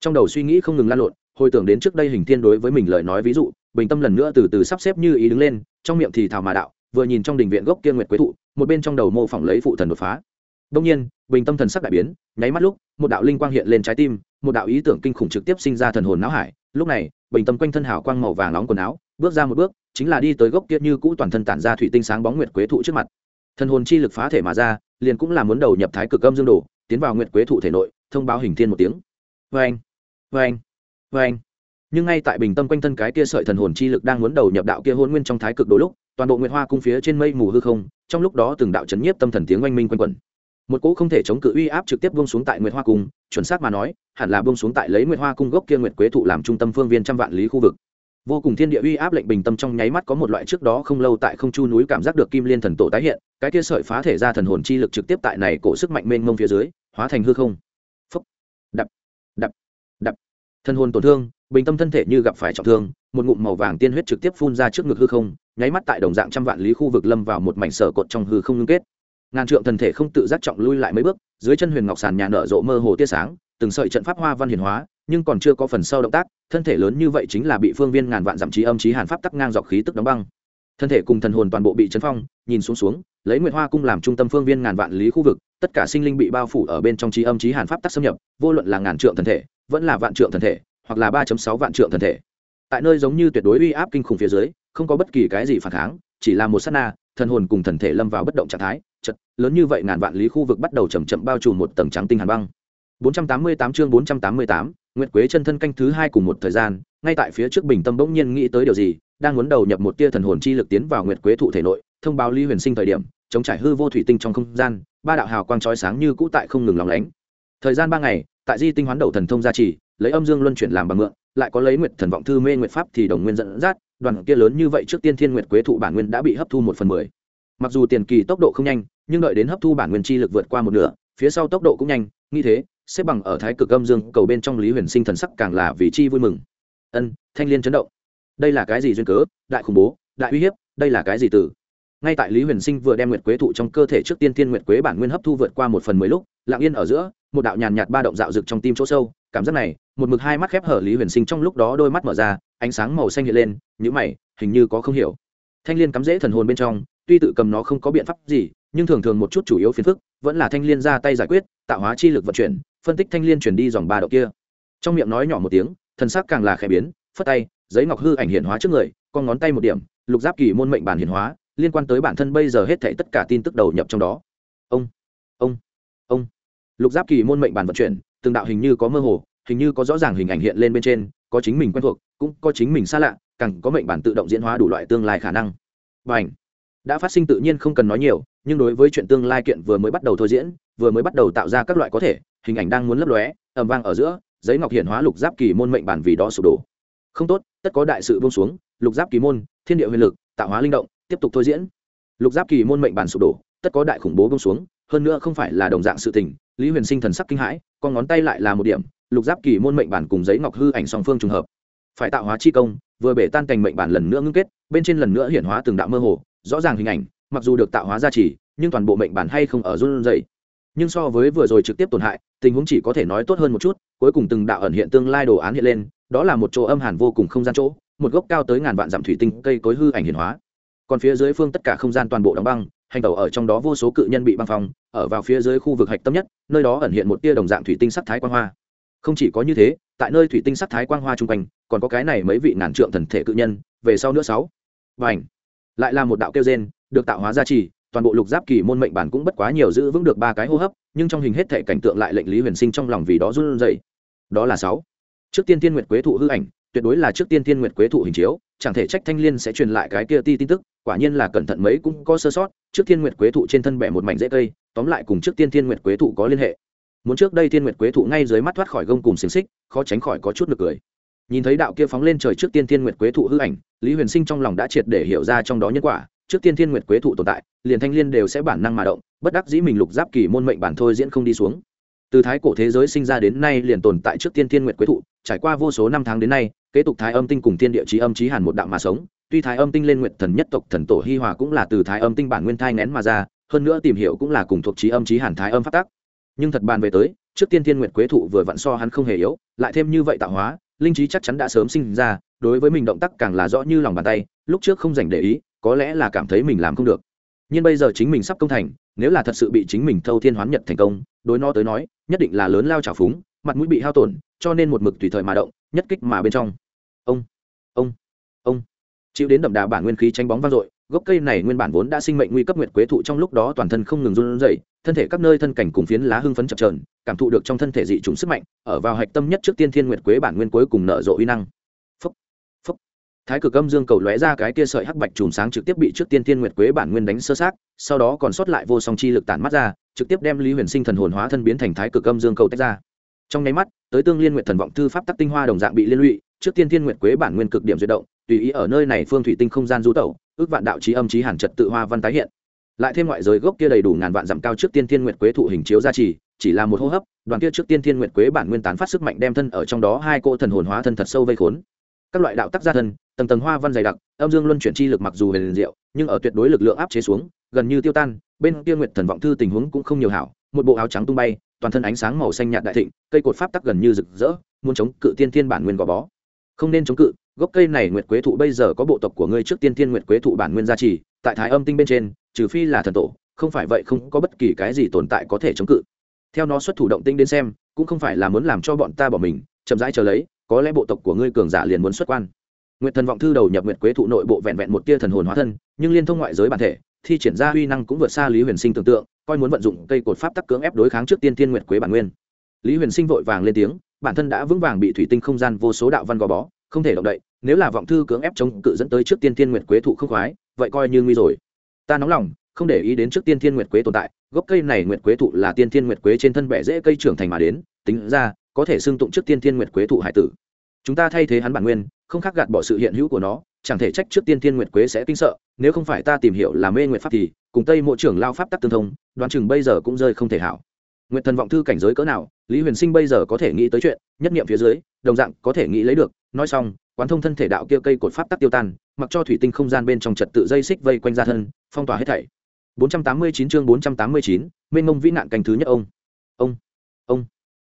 Trong đầu suy nghĩ không ngừng lan lộn, hồi tưởng đến trước đây hình thiên đối với mình lời nói ví dụ, bình tâm lần nữa từ từ sắp xếp như ý đứng lên, trong miệng thì thào mà đạo, vừa nhìn trong đình viện gốc kia nguyệt quế thụ, một bên trong đầu mô phỏng lấy phụ thần đột phá. Đông nhiên, bình tâm thần sắc đại biến, nháy mắt lúc, một đạo linh quang hiện lên trái tim, một đạo ý tưởng kinh khủng trực tiếp sinh ra thần hồn não hải. Lúc này, bình tâm quanh thân hào quang màu vàng nóng quần áo, bước ra một bước, chính là đi tới gốc kia như cũ toàn thân tản ra thủy tinh sáng bóng nguyệt quế thụ trước mặt. Thần hồn chi lực phá thể mà ra, liền cũng là muốn đầu nhập thái cực âm dương đồ tiến vào nguyệt quế thụ thể nội, thông báo hình thiên một tiếng. Vê anh vê anh vê anh nhưng ngay tại bình tâm quanh thân cái kia sợi thần hồn chi lực đang muốn đầu nhập đạo kia hôn nguyên trong thái cực đôi lúc, toàn bộ nguyệt hoa cung phía trên mây mù hư không, trong lúc đó từng đạo chấn nhiếp tâm thần tiếng oanh minh quanh quẩn. Một cỗ không thể chống cự uy áp trực tiếp buông xuống tại nguyệt hoa cung, chuẩn xác mà nói, hẳn là buông xuống tại lấy nguyệt hoa cung gốc kia nguyệt quế thụ làm trung tâm phương viên trăm vạn lý khu vực vô cùng thiên địa uy áp lệnh bình tâm trong nháy mắt có một loại trước đó không lâu tại không chu núi cảm giác được kim liên thần tổ tái hiện, cái kia sợi phá thể ra thần hồn chi lực trực tiếp tại này cổ sức mạnh mênh mông phía dưới, hóa thành hư không. Phúc. Đập. Đập. Đập. Thần hồn tổn thương, bình tâm thân thể như gặp phải trọng thương, một ngụm màu vàng tiên huyết trực tiếp phun ra trước ngực hư không, nháy mắt tại đồng dạng trăm vạn lý khu vực lâm vào một mảnh sở cột trong hư không ngưng kết. Ngàn trượng thần thể không tự giác trọng lui lại mấy bước, dưới chân huyền ngọc sàn nhà nở rộ mơ hồ tia sáng, từng sợi trận pháp hoa văn hiển hóa nhưng còn chưa có phần sau động tác thân thể lớn như vậy chính là bị phương viên ngàn vạn giảm trí âm trí hàn pháp tắc ngang dọc khí tức đóng băng. Thân thể cùng thần hồn toàn bộ bị chấn phong nhìn xuống xuống lấy nguyệt hoa cung làm trung tâm phương viên ngàn vạn lý khu vực tất cả sinh linh bị bao phủ ở bên trong trí âm trí hàn pháp tắc xâm nhập vô luận là ngàn trượng thần thể vẫn là vạn trượng thần thể hoặc là ba sáu vạn trượng thần thể. Tại nơi giống như tuyệt đối uy áp kinh khủng phía dưới không có bất kỳ cái gì phản kháng chỉ là một sát na thần hồn cùng thần thể lâm vào bất động trạng thái chật lớn như vậy ngàn vạn lý khu vực bắt đầu chầm chậm bao trùm một tầng trắng tinh hàn băng. 488 chương 488, Nguyệt Quế chân thân canh thứ hai cùng một thời gian, ngay tại phía trước Bình Tâm bỗng nhiên nghĩ tới điều gì, đang muốn đầu nhập một tia thần hồn chi lực tiến vào Nguyệt Quế thụ thể nội, thông báo Lý Huyền Sinh thời điểm, chống trải hư vô thủy tinh trong không gian, ba đạo hào quang chói sáng như cũ tại không ngừng lóng lánh. Thời gian ba ngày, tại Di Tinh Hoán Đầu thần thông gia trì, lấy âm dương luân chuyển làm bằng mượn, lại có lấy Nguyệt thần vọng thư mê Nguyệt pháp thì đồng nguyên dẫn dắt, đoàn kia lớn như vậy trước tiên thiên Nguyệt Quế thụ bản nguyên đã bị hấp thu một phần mười. Mặc dù tiền kỳ tốc độ không nhanh, nhưng đợi đến hấp thu bản nguyên chi lực vượt qua một nửa, phía sau tốc độ cũng nhanh, như thế, xếp bằng ở thái cực âm dương cầu bên trong lý huyền sinh thần sắc càng là vì chi vui mừng. Ân, thanh liên chấn động. Đây là cái gì duyên cớ? Đại khủng bố, đại uy hiếp, đây là cái gì từ? Ngay tại lý huyền sinh vừa đem nguyệt quế thụ trong cơ thể trước tiên tiên nguyệt quế bản nguyên hấp thu vượt qua một phần mười lúc, lặng yên ở giữa, một đạo nhàn nhạt ba động dạo rực trong tim chỗ sâu, cảm giác này, một mực hai mắt khép hở lý huyền sinh trong lúc đó đôi mắt mở ra, ánh sáng màu xanh hiện lên nhữ mày, hình như có không hiểu. Thanh liên cắm rễ thần hồn bên trong, tuy tự cầm nó không có biện pháp gì, nhưng thường thường một chút chủ yếu phiền phức, vẫn là thanh liên ra tay giải quyết, tạo hóa chi lực vận chuyển phân tích thanh liên chuyển đi dòng ba đạo kia. Trong miệng nói nhỏ một tiếng, thần sắc càng là khẽ biến, phất tay, giấy ngọc hư ảnh hiện hóa trước người, con ngón tay một điểm, lục giáp kỳ môn mệnh bản hiển hóa, liên quan tới bản thân bây giờ hết thảy tất cả tin tức đầu nhập trong đó. Ông ông ông. Lục giáp kỳ môn mệnh bản vận chuyển, từng đạo hình như có mơ hồ, hình như có rõ ràng hình ảnh hiện lên bên trên, có chính mình quen thuộc, cũng có chính mình xa lạ, càng có mệnh bản tự động diễn hóa đủ loại tương lai khả năng. Và ảnh đã phát sinh tự nhiên không cần nói nhiều, nhưng đối với chuyện tương lai kiện vừa mới bắt đầu thôi diễn, vừa mới bắt đầu tạo ra các loại có thể hình ảnh đang muốn lấp lóe, ầm vang ở giữa, giấy ngọc hiển hóa lục giáp kỳ môn mệnh bản vì đó sụp đổ. Không tốt, tất có đại sự buông xuống, lục giáp kỳ môn, thiên địa huyền lực, tạo hóa linh động, tiếp tục thôi diễn. Lục giáp kỳ môn mệnh bản sụp đổ, tất có đại khủng bố buông xuống, hơn nữa không phải là đồng dạng sự tình, lý huyền sinh thần sắc kinh hãi, con ngón tay lại là một điểm, lục giáp kỳ môn mệnh bản cùng giấy ngọc hư ảnh song phương trùng hợp. Phải tạo hóa chi công, vừa bể tan cành mệnh bản lần nữa ngưng kết, bên trên lần nữa hiển hóa từng đạo mơ hồ, rõ ràng hình ảnh, mặc dù được tạo hóa gia trì, nhưng toàn bộ mệnh bản hay không ở run rẩy nhưng so với vừa rồi trực tiếp tổn hại, tình huống chỉ có thể nói tốt hơn một chút, cuối cùng từng đạo ẩn hiện tương lai đồ án hiện lên, đó là một chỗ âm hàn vô cùng không gian chỗ, một gốc cao tới ngàn vạn dặm thủy tinh cây cối hư ảnh hiển hóa. Còn phía dưới phương tất cả không gian toàn bộ đóng băng, hành tàu ở trong đó vô số cự nhân bị băng phong, ở vào phía dưới khu vực hạch tâm nhất, nơi đó ẩn hiện một tia đồng dạng thủy tinh sắc thái quang hoa. Không chỉ có như thế, tại nơi thủy tinh sắc thái quang hoa chung quanh, còn có cái này mấy vị ngàn trượng thần thể cự nhân, về sau nữa sáu. Và ảnh lại là một đạo kêu gen được tạo hóa gia trì toàn bộ lục giáp kỳ môn mệnh bản cũng bất quá nhiều giữ vững được ba cái hô hấp, nhưng trong hình hết thể cảnh tượng lại lệnh lý huyền sinh trong lòng vì đó run rẩy. Đó là sáu. Trước tiên tiên nguyệt quế thụ hư ảnh, tuyệt đối là trước tiên tiên nguyệt quế thụ hình chiếu, chẳng thể trách thanh liên sẽ truyền lại cái kia ti tin tức, quả nhiên là cẩn thận mấy cũng có sơ sót, trước tiên nguyệt quế thụ trên thân bẻ một mảnh dễ cây, tóm lại cùng trước tiên tiên nguyệt quế thụ có liên hệ. Muốn trước đây tiên nguyệt quế thụ ngay dưới mắt thoát khỏi gông cùng xiềng xích, khó tránh khỏi có chút nực cười. Nhìn thấy đạo kia phóng lên trời trước tiên tiên nguyệt quế thụ hư ảnh, lý huyền sinh trong lòng đã triệt để hiểu ra trong đó nhân quả trước tiên Thiên nguyệt quế thụ tồn tại, liền thanh liên đều sẽ bản năng mà động, bất đắc dĩ mình lục giáp kỳ môn mệnh bản thôi diễn không đi xuống. Từ thái cổ thế giới sinh ra đến nay liền tồn tại trước tiên Thiên nguyệt quế thụ, trải qua vô số năm tháng đến nay, kế tục thái âm tinh cùng Thiên địa trí âm trí hàn một đạo mà sống. Tuy thái âm tinh lên nguyệt thần nhất tộc thần tổ hi hòa cũng là từ thái âm tinh bản nguyên thai nén mà ra, hơn nữa tìm hiểu cũng là cùng thuộc trí âm trí hàn thái âm phát tác nhưng thật bàn về tới, trước tiên Thiên nguyệt quế thụ vừa vặn so hắn không hề yếu, lại thêm như vậy tạo hóa, linh trí chắc chắn đã sớm sinh ra, đối với mình động tác càng là rõ như lòng bàn tay, lúc trước không dành để ý có lẽ là cảm thấy mình làm không được. Nhưng bây giờ chính mình sắp công thành, nếu là thật sự bị chính mình thâu thiên hoán nhật thành công, đối nó tới nói, nhất định là lớn lao trào phúng, mặt mũi bị hao tổn, cho nên một mực tùy thời mà động, nhất kích mà bên trong. Ông ông ông. Chịu đến đậm đà bản nguyên khí tranh bóng vang dội, gốc cây này nguyên bản vốn đã sinh mệnh nguy cấp nguyệt quế thụ trong lúc đó toàn thân không ngừng run rẩy, thân thể các nơi thân cảnh cùng phiến lá hưng phấn chập trờn cảm thụ được trong thân thể dị trùng sức mạnh, ở vào hạch tâm nhất trước tiên thiên nguyệt quế bản nguyên cuối cùng nở rộ uy năng thái cực âm dương cầu lóe ra cái kia sợi hắc bạch chùm sáng trực tiếp bị trước tiên thiên nguyệt quế bản nguyên đánh sơ sát sau đó còn sót lại vô song chi lực tản mắt ra, trực tiếp đem lý huyền sinh thần hồn hóa thân biến thành thái cực âm dương cầu tách ra. Trong nháy mắt, tới tương liên nguyện thần vọng thư pháp tắc tinh hoa đồng dạng bị liên lụy, trước tiên thiên Nguyệt quế bản nguyên cực điểm duyệt động, tùy ý ở nơi này phương thủy tinh không gian du tẩu, ước vạn đạo trí âm trí hàn trật tự hoa văn tái hiện. Lại thêm ngoại giới gốc kia đầy đủ ngàn vạn dặm cao trước tiên thiên Nguyệt quế thụ hình chiếu gia trì, chỉ là một hô hấp, đoàn kia trước tiên thiên Nguyệt quế bản nguyên tán phát sức mạnh đem thân ở trong đó hai cỗ thần hồn hóa thân thật sâu vây khốn. Các loại đạo tắc gia thân tầng tầng hoa văn dày đặc, âm dương luân chuyển chi lực mặc dù huyền diệu, nhưng ở tuyệt đối lực lượng áp chế xuống, gần như tiêu tan, bên kia Nguyệt thần vọng thư tình huống cũng không nhiều hảo, một bộ áo trắng tung bay, toàn thân ánh sáng màu xanh nhạt đại thịnh, cây cột pháp tắc gần như rực rỡ, muốn chống cự tiên thiên bản nguyên gò bó. Không nên chống cự, gốc cây này nguyệt quế thụ bây giờ có bộ tộc của ngươi trước tiên thiên nguyệt quế thụ bản nguyên gia trì, tại thái âm tinh bên trên, trừ phi là thần tổ, không phải vậy không có bất kỳ cái gì tồn tại có thể chống cự. Theo nó xuất thủ động tinh đến xem, cũng không phải là muốn làm cho bọn ta bỏ mình, chậm rãi chờ lấy, có lẽ bộ tộc của ngươi cường giả liền muốn xuất quan nguyệt thần vọng thư đầu nhập nguyệt quế thụ nội bộ vẹn vẹn một tia thần hồn hóa thân, nhưng liên thông ngoại giới bản thể, thi triển ra huy năng cũng vượt xa lý huyền sinh tưởng tượng, coi muốn vận dụng cây cột pháp tắc cưỡng ép đối kháng trước tiên thiên nguyệt quế bản nguyên. Lý huyền sinh vội vàng lên tiếng, bản thân đã vững vàng bị thủy tinh không gian vô số đạo văn gò bó, không thể động đậy, nếu là vọng thư cưỡng ép chống cự dẫn tới trước tiên thiên nguyệt quế thụ không khoái, vậy coi như nguy rồi. Ta nóng lòng, không để ý đến trước tiên thiên nguyệt quế tồn tại, gốc cây này nguyệt quế thụ là tiên thiên nguyệt quế trên thân bẻ dễ cây trưởng thành mà đến, tính ra, có thể xưng tụng trước tiên thiên nguyệt quế thụ hải tử chúng ta thay thế hắn bản nguyên không khác gạt bỏ sự hiện hữu của nó chẳng thể trách trước tiên thiên nguyệt quế sẽ kinh sợ nếu không phải ta tìm hiểu là mê nguyệt pháp thì cùng tây mộ trưởng lao pháp tắc tương thông đoán chừng bây giờ cũng rơi không thể hảo. Nguyệt thần vọng thư cảnh giới cỡ nào lý huyền sinh bây giờ có thể nghĩ tới chuyện nhất nghiệm phía dưới đồng dạng có thể nghĩ lấy được nói xong quán thông thân thể đạo kia cây cột pháp tắc tiêu tan mặc cho thủy tinh không gian bên trong trật tự dây xích vây quanh ra thân phong tỏa hết thảy. 489 chương 489, mênh mông vĩ nạn canh thứ nhất ông. Ông ông.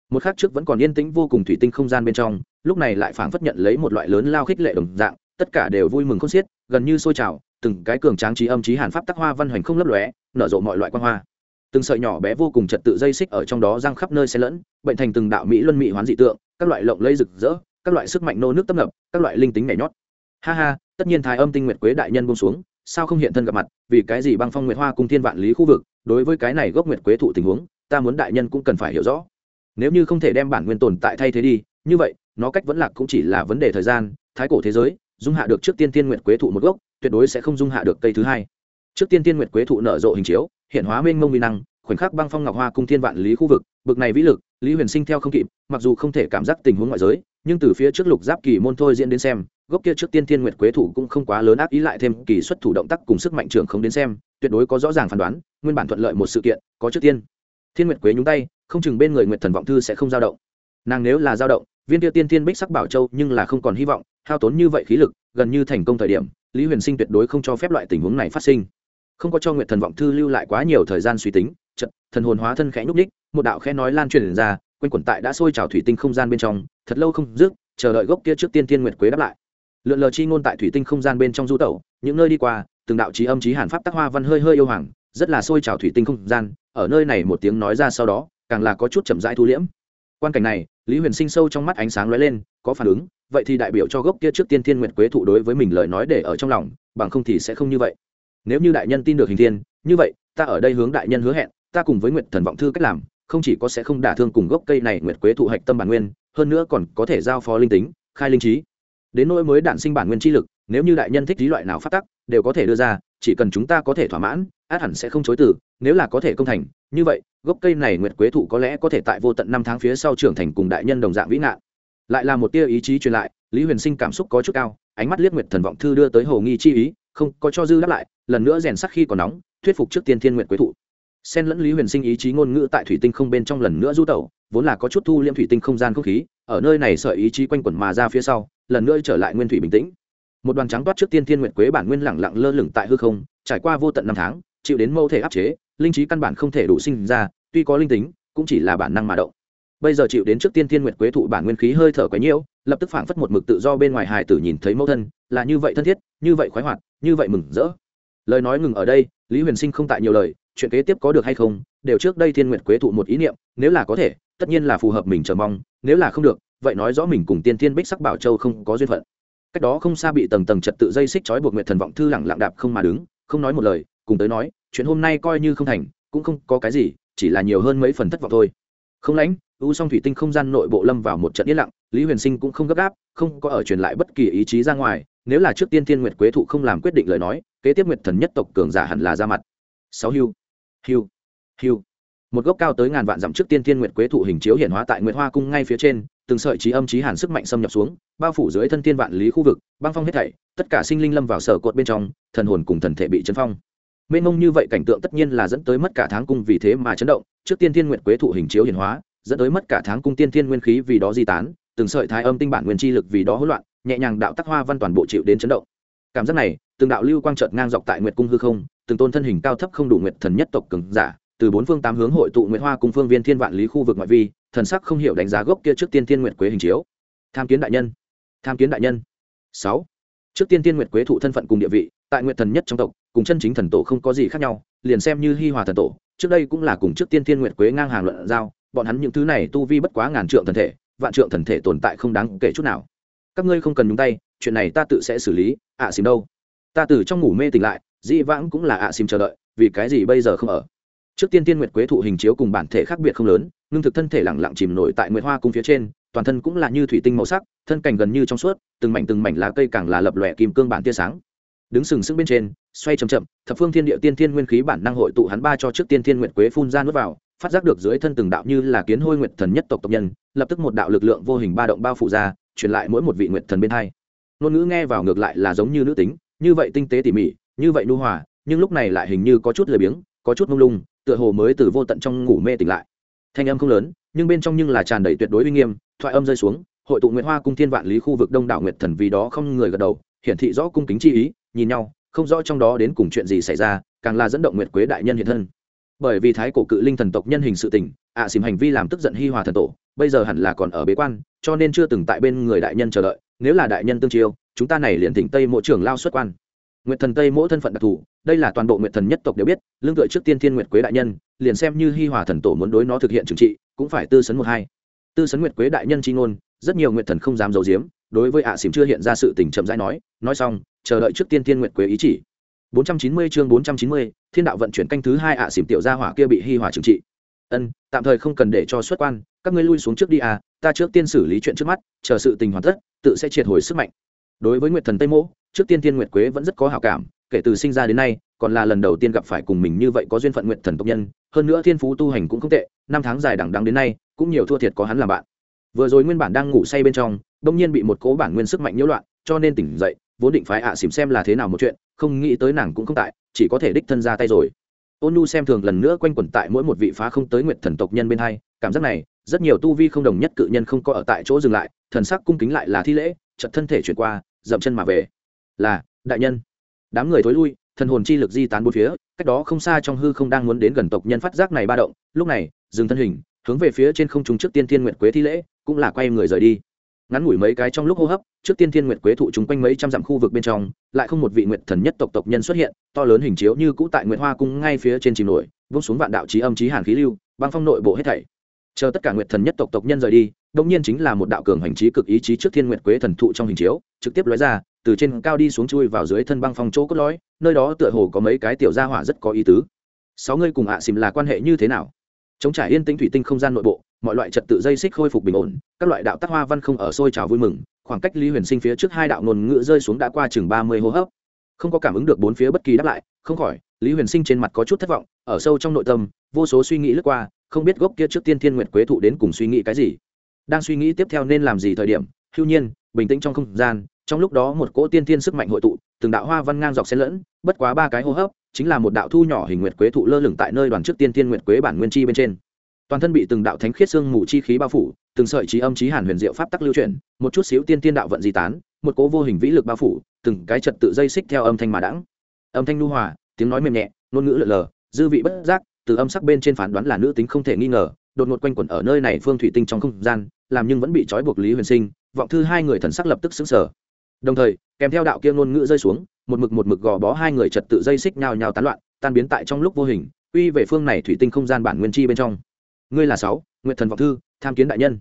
Một khắc trước vẫn còn yên tĩnh vô cùng thủy tinh không gian bên trong lúc này lại phảng phất nhận lấy một loại lớn lao khích lệ đồng dạng, tất cả đều vui mừng khôn xiết, gần như sôi trào, từng cái cường tráng trí âm trí hàn pháp tắc hoa văn hoành không lấp lóe, nở rộ mọi loại quan hoa. Từng sợi nhỏ bé vô cùng trật tự dây xích ở trong đó răng khắp nơi xen lẫn, bệnh thành từng đạo mỹ luân mỹ hoán dị tượng, các loại lộng lây rực rỡ, các loại sức mạnh nô nước tấp nập, các loại linh tính nhảy nhót. Ha ha, tất nhiên thái âm tinh nguyệt quế đại nhân buông xuống, sao không hiện thân gặp mặt, vì cái gì băng phong nguyệt hoa cung thiên vạn lý khu vực, đối với cái này gốc nguyệt quế thụ tình huống, ta muốn đại nhân cũng cần phải hiểu rõ. Nếu như không thể đem bản nguyên tồn tại thay thế đi, như vậy nó cách vẫn lạc cũng chỉ là vấn đề thời gian, thái cổ thế giới, dung hạ được trước tiên tiên nguyệt quế thụ một gốc, tuyệt đối sẽ không dung hạ được cây thứ hai. Trước tiên tiên nguyệt quế thụ nở rộ hình chiếu, hiện hóa mênh mông vi năng, khoảnh khắc băng phong ngọc hoa cung thiên vạn lý khu vực, bực này vĩ lực, lý huyền sinh theo không kịp, mặc dù không thể cảm giác tình huống ngoại giới, nhưng từ phía trước lục giáp kỳ môn thôi diễn đến xem, gốc kia trước tiên thiên nguyệt quế thủ cũng không quá lớn áp ý lại thêm kỳ xuất thủ động tác cùng sức mạnh trưởng không đến xem, tuyệt đối có rõ ràng phán đoán, nguyên bản thuận lợi một sự kiện, có trước tiên. Thiên nguyệt quế nhúng tay, không chừng bên người nguyệt thần vọng thư sẽ không dao động. Nàng nếu là dao động viên tiêu tiên thiên bích sắc bảo châu nhưng là không còn hy vọng, hao tốn như vậy khí lực, gần như thành công thời điểm, lý huyền sinh tuyệt đối không cho phép loại tình huống này phát sinh. Không có cho Nguyện thần vọng thư lưu lại quá nhiều thời gian suy tính trận thần hồn hóa thân khẽ nhúc ních một đạo khẽ nói lan truyền ra, quanh quẩn tại đã sôi trào thủy tinh không gian bên trong, thật lâu không dứt, chờ đợi gốc kia trước tiên thiên nguyệt quế đáp lại. Lượn lờ chi ngôn tại thủy tinh không gian bên trong du tẩu, những nơi đi qua, từng đạo trí âm trí hàn pháp tác hoa văn hơi hơi yêu hoàng, rất là sôi trào thủy tinh không gian, ở nơi này một tiếng nói ra sau đó, càng là có chút chậm rãi thu liễm quan cảnh này, lý huyền sinh sâu trong mắt ánh sáng lóe lên, có phản ứng, vậy thì đại biểu cho gốc kia trước tiên thiên nguyệt quế thụ đối với mình lời nói để ở trong lòng, bằng không thì sẽ không như vậy. Nếu như đại nhân tin được hình thiên, như vậy, ta ở đây hướng đại nhân hứa hẹn, ta cùng với nguyệt thần vọng thư cách làm, không chỉ có sẽ không đả thương cùng gốc cây này nguyệt quế thụ hạch tâm bản nguyên, hơn nữa còn có thể giao phó linh tính, khai linh trí. Đến nỗi mới đản sinh bản nguyên chi lực, nếu như đại nhân thích lý loại nào phát tắc, đều có thể đưa ra, chỉ cần chúng ta có thể thỏa mãn át hẳn sẽ không chối từ, nếu là có thể công thành, như vậy, gốc cây này nguyệt quế thụ có lẽ có thể tại vô tận năm tháng phía sau trưởng thành cùng đại nhân đồng dạng vĩ nạn. Lại là một tia ý chí truyền lại, lý huyền sinh cảm xúc có chút cao, ánh mắt liếc nguyệt thần vọng thư đưa tới hồ nghi chi ý, không, có cho dư đáp lại, lần nữa rèn sắc khi còn nóng, thuyết phục trước tiên thiên nguyệt quế thụ. Xen lẫn lý huyền sinh ý chí ngôn ngữ tại thủy tinh không bên trong lần nữa du tẩu, vốn là có chút thu liêm thủy tinh không gian không khí, ở nơi này sợi ý chí quanh quẩn mà ra phía sau, lần nữa trở lại nguyên thủy bình tĩnh. Một đoàn trắng toát trước tiên thiên nguyệt quế bản nguyên lẳng lặng lơ lửng tại hư không, trải qua vô tận năm tháng chịu đến mâu thể áp chế, linh trí căn bản không thể đủ sinh ra, tuy có linh tính, cũng chỉ là bản năng mà động. Bây giờ chịu đến trước tiên thiên nguyệt quế thụ bản nguyên khí hơi thở quấy nhiễu, lập tức phảng phất một mực tự do bên ngoài hài tử nhìn thấy mẫu thân, là như vậy thân thiết, như vậy khoái hoạt, như vậy mừng rỡ. Lời nói ngừng ở đây, lý huyền sinh không tại nhiều lời, chuyện kế tiếp có được hay không, đều trước đây thiên nguyệt quế thụ một ý niệm, nếu là có thể, tất nhiên là phù hợp mình chờ mong, nếu là không được, vậy nói rõ mình cùng tiên thiên bích sắc bảo châu không có duyên phận. Cách đó không xa bị tầng tầng trật tự dây xích trói buộc nguyệt thần vọng thư lẳng lặng đạp không mà đứng, không nói một lời cùng tới nói, chuyện hôm nay coi như không thành, cũng không có cái gì, chỉ là nhiều hơn mấy phần thất vọng thôi. Không lãnh, u song thủy tinh không gian nội bộ lâm vào một trận yên lặng, lý huyền sinh cũng không gấp gáp, không có ở truyền lại bất kỳ ý chí ra ngoài, nếu là trước tiên thiên nguyệt quế thụ không làm quyết định lời nói, kế tiếp nguyệt thần nhất tộc cường giả hẳn là ra mặt. Sáu hưu hưu hưu. Một gốc cao tới ngàn vạn dặm trước tiên thiên nguyệt quế thụ hình chiếu hiển hóa tại nguyệt hoa cung ngay phía trên, từng sợi trí âm trí hàn sức mạnh xâm nhập xuống, bao phủ dưới thân tiên vạn lý khu vực, băng phong hết thảy, tất cả sinh linh lâm vào sở cột bên trong, thần hồn cùng thần thể bị chấn phong mênh mông như vậy cảnh tượng tất nhiên là dẫn tới mất cả tháng cung vì thế mà chấn động, trước tiên thiên nguyệt quế thụ hình chiếu hiển hóa, dẫn tới mất cả tháng cung tiên thiên nguyên khí vì đó di tán, từng sợi thái âm tinh bản nguyên chi lực vì đó hỗn loạn, nhẹ nhàng đạo tắc hoa văn toàn bộ chịu đến chấn động. Cảm giác này, từng đạo lưu quang trợt ngang dọc tại nguyệt cung hư không, từng tôn thân hình cao thấp không đủ nguyệt thần nhất tộc cường giả, từ bốn phương tám hướng hội tụ nguyệt hoa cùng phương viên thiên vạn lý khu vực ngoại vi, thần sắc không hiểu đánh giá gốc kia trước tiên Thiên nguyệt quế hình chiếu. Tham kiến đại nhân. Tham kiến đại nhân. Sáu. Trước tiên tiên nguyệt quế thụ thân phận cùng địa vị, tại nguyệt thần nhất trong tộc cùng chân chính thần tổ không có gì khác nhau liền xem như hi hòa thần tổ trước đây cũng là cùng trước tiên tiên nguyệt quế ngang hàng luận giao bọn hắn những thứ này tu vi bất quá ngàn trượng thần thể vạn trượng thần thể tồn tại không đáng kể chút nào. Các ngươi không cần nhúng tay chuyện này ta tự sẽ xử lý ạ à, xìm đâu? Ta từ trong ngủ mê tỉnh lại dĩ vãng cũng là ạ à xìm chờ đợi vì cái gì bây giờ không ở? Trước tiên tiên nguyệt quế thụ hình chiếu cùng bản thể khác biệt không lớn ngưng thực thân thể lẳng lặng chìm nổi tại nguyệt hoa cung phía trên toàn thân cũng là như thủy tinh màu sắc thân cảnh gần như trong suốt từng mảnh từng mảnh lá cây càng là lập lòe kim cương bản tia sáng đứng sừng sững bên trên, xoay chậm chậm, thập phương thiên địa tiên thiên nguyên khí bản năng hội tụ hắn ba cho trước tiên thiên nguyện quế phun ra nuốt vào, phát giác được dưới thân từng đạo như là kiến hôi nguyện thần nhất tộc tộc nhân, lập tức một đạo lực lượng vô hình ba động bao phủ ra, truyền lại mỗi một vị nguyện thần bên hai. Ngôn ngữ nghe vào ngược lại là giống như nữ tính, như vậy tinh tế tỉ mỉ, như vậy nu hòa, nhưng lúc này lại hình như có chút lười biếng, có chút mông lung, tựa hồ mới từ vô tận trong ngủ mê tỉnh lại. Thanh âm không lớn, nhưng bên trong nhưng là tràn đầy tuyệt đối uy nghiêm, thoại âm rơi xuống, hội tụ nguyệt hoa cung thiên vạn lý khu vực đông đảo nguyệt thần vì đó không người gật đầu, hiển thị rõ cung kính chi ý nhìn nhau, không rõ trong đó đến cùng chuyện gì xảy ra, càng là dẫn động nguyệt quế đại nhân hiện thân. Bởi vì thái cổ cự linh thần tộc nhân hình sự tình, ạ à xìm hành vi làm tức giận hi hòa thần tổ, bây giờ hẳn là còn ở bế quan, cho nên chưa từng tại bên người đại nhân chờ đợi, nếu là đại nhân tương chiêu, chúng ta này liền thỉnh tây mỗi trưởng lao xuất quan. Nguyệt thần tây mỗi thân phận đặc thù, đây là toàn bộ nguyệt thần nhất tộc đều biết, lương tựa trước tiên thiên nguyệt quế đại nhân, liền xem như hi hòa thần tổ muốn đối nó thực hiện trừng trị, cũng phải tư sấn một hai. Tư sấn nguyệt quế đại nhân chi ngôn, rất nhiều nguyệt thần không dám giấu giếm, đối với ạ xìm chưa hiện ra sự tình chậm rãi nói nói xong chờ đợi trước tiên thiên nguyệt quế ý chỉ. 490 chương 490, thiên đạo vận chuyển canh thứ hai ạ xỉm tiểu gia hỏa kia bị hi hòa trừng trị. Ân tạm thời không cần để cho xuất quan các ngươi lui xuống trước đi à ta trước tiên xử lý chuyện trước mắt chờ sự tình hoàn tất tự sẽ triệt hồi sức mạnh. Đối với nguyệt thần tây mỗ trước tiên tiên nguyệt quế vẫn rất có hảo cảm kể từ sinh ra đến nay còn là lần đầu tiên gặp phải cùng mình như vậy có duyên phận nguyệt thần tộc nhân hơn nữa thiên phú tu hành cũng không tệ năm tháng dài đằng đắng đến nay cũng nhiều thua thiệt có hắn làm bạn. Vừa rồi nguyên bản đang ngủ say bên trong đông nhiên bị một cố bản nguyên sức mạnh nhiễu loạn cho nên tỉnh dậy vốn định phái ạ xỉm xem là thế nào một chuyện, không nghĩ tới nàng cũng không tại, chỉ có thể đích thân ra tay rồi. Ôn nu xem thường lần nữa quanh quẩn tại mỗi một vị phá không tới nguyệt thần tộc nhân bên hai, cảm giác này, rất nhiều tu vi không đồng nhất cự nhân không có ở tại chỗ dừng lại, thần sắc cung kính lại là thi lễ chật thân thể chuyển qua, dậm chân mà về. Là, đại nhân. Đám người thối lui, thần hồn chi lực di tán bốn phía, cách đó không xa trong hư không đang muốn đến gần tộc nhân phát giác này ba động, lúc này, dừng thân hình, hướng về phía trên không trung trước tiên thiên nguyệt quế thi lễ, cũng là quay người rời đi ngắn ngủi mấy cái trong lúc hô hấp, trước tiên thiên nguyệt quế thụ chúng quanh mấy trăm dặm khu vực bên trong, lại không một vị nguyệt thần nhất tộc tộc nhân xuất hiện, to lớn hình chiếu như cũ tại nguyệt hoa cung ngay phía trên chìm nổi, vung xuống vạn đạo trí âm trí hàn khí lưu, băng phong nội bộ hết thảy. Chờ tất cả nguyệt thần nhất tộc tộc nhân rời đi đông nhiên chính là một đạo cường hành trí cực ý chí trước thiên nguyệt quế thần thụ trong hình chiếu, trực tiếp lói ra, từ trên cao đi xuống chui vào dưới thân băng phong chỗ cốt lõi, nơi đó tựa hồ có mấy cái tiểu gia hỏa rất có ý tứ. Sáu người cùng ạ à xìm là quan hệ như thế nào? Chống trải yên tĩnh thủy tinh không gian nội bộ mọi loại trật tự dây xích khôi phục bình ổn, các loại đạo tác hoa văn không ở sôi trào vui mừng, khoảng cách lý huyền sinh phía trước hai đạo ngôn ngữ rơi xuống đã qua chừng ba mươi hô hấp. Không có cảm ứng được bốn phía bất kỳ đáp lại, không khỏi, lý huyền sinh trên mặt có chút thất vọng, ở sâu trong nội tâm, vô số suy nghĩ lướt qua, không biết gốc kia trước tiên thiên nguyệt quế thụ đến cùng suy nghĩ cái gì. Đang suy nghĩ tiếp theo nên làm gì thời điểm, hưu nhiên, bình tĩnh trong không gian, trong lúc đó một cỗ tiên thiên sức mạnh hội tụ, từng đạo hoa văn ngang dọc xen lẫn, bất quá ba cái hô hấp, chính là một đạo thu nhỏ hình nguyệt quế thụ lơ lửng tại nơi đoàn trước tiên thiên nguyệt quế bản nguyên chi bên trên toàn thân bị từng đạo thánh khiết xương mù chi khí bao phủ, từng sợi trí âm trí hàn huyền diệu pháp tắc lưu chuyển, một chút xíu tiên tiên đạo vận di tán, một cố vô hình vĩ lực bao phủ, từng cái trật tự dây xích theo âm thanh mà đãng. Âm thanh nu hòa, tiếng nói mềm nhẹ, ngôn ngữ lợn lờ, dư vị bất giác, từ âm sắc bên trên phán đoán là nữ tính không thể nghi ngờ, đột ngột quanh quẩn ở nơi này phương thủy tinh trong không gian, làm nhưng vẫn bị trói buộc lý huyền sinh, vọng thư hai người thần sắc lập tức xứng sở đồng thời, kèm theo đạo kia ngôn ngữ rơi xuống, một mực một mực gò bó hai người trật tự dây xích nhào nhào tán loạn, tan biến tại trong lúc vô hình, uy về phương này thủy tinh không gian bản nguyên chi bên trong ngươi là sáu nguyện thần vọng thư, tham kiến đại nhân.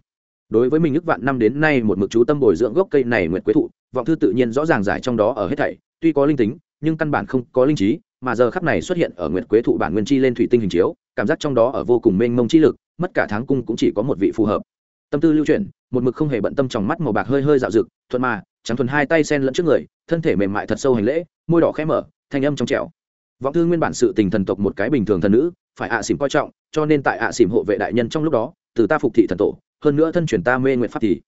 Đối với mình ước vạn năm đến nay một mực chú tâm bồi dưỡng gốc cây này nguyện quế thụ, vọng thư tự nhiên rõ ràng giải trong đó ở hết thảy, tuy có linh tính, nhưng căn bản không có linh trí, mà giờ khắp này xuất hiện ở nguyệt quế thụ bản nguyên chi lên thủy tinh hình chiếu, cảm giác trong đó ở vô cùng mênh mông chi lực, mất cả tháng cung cũng chỉ có một vị phù hợp. Tâm tư lưu chuyển, một mực không hề bận tâm trong mắt màu bạc hơi hơi dạo rực thuận mà, trắng thuần hai tay sen lẫn trước người, thân thể mềm mại thật sâu hành lễ, môi đỏ khẽ mở, thanh âm trong trẻo. Vọng thư nguyên bản sự tình thần tộc một cái bình thường thần nữ phải ạ à xỉm coi trọng, cho nên tại ạ à xỉm hộ vệ đại nhân trong lúc đó, từ ta phục thị thần tổ, hơn nữa thân truyền ta mê nguyện pháp thì.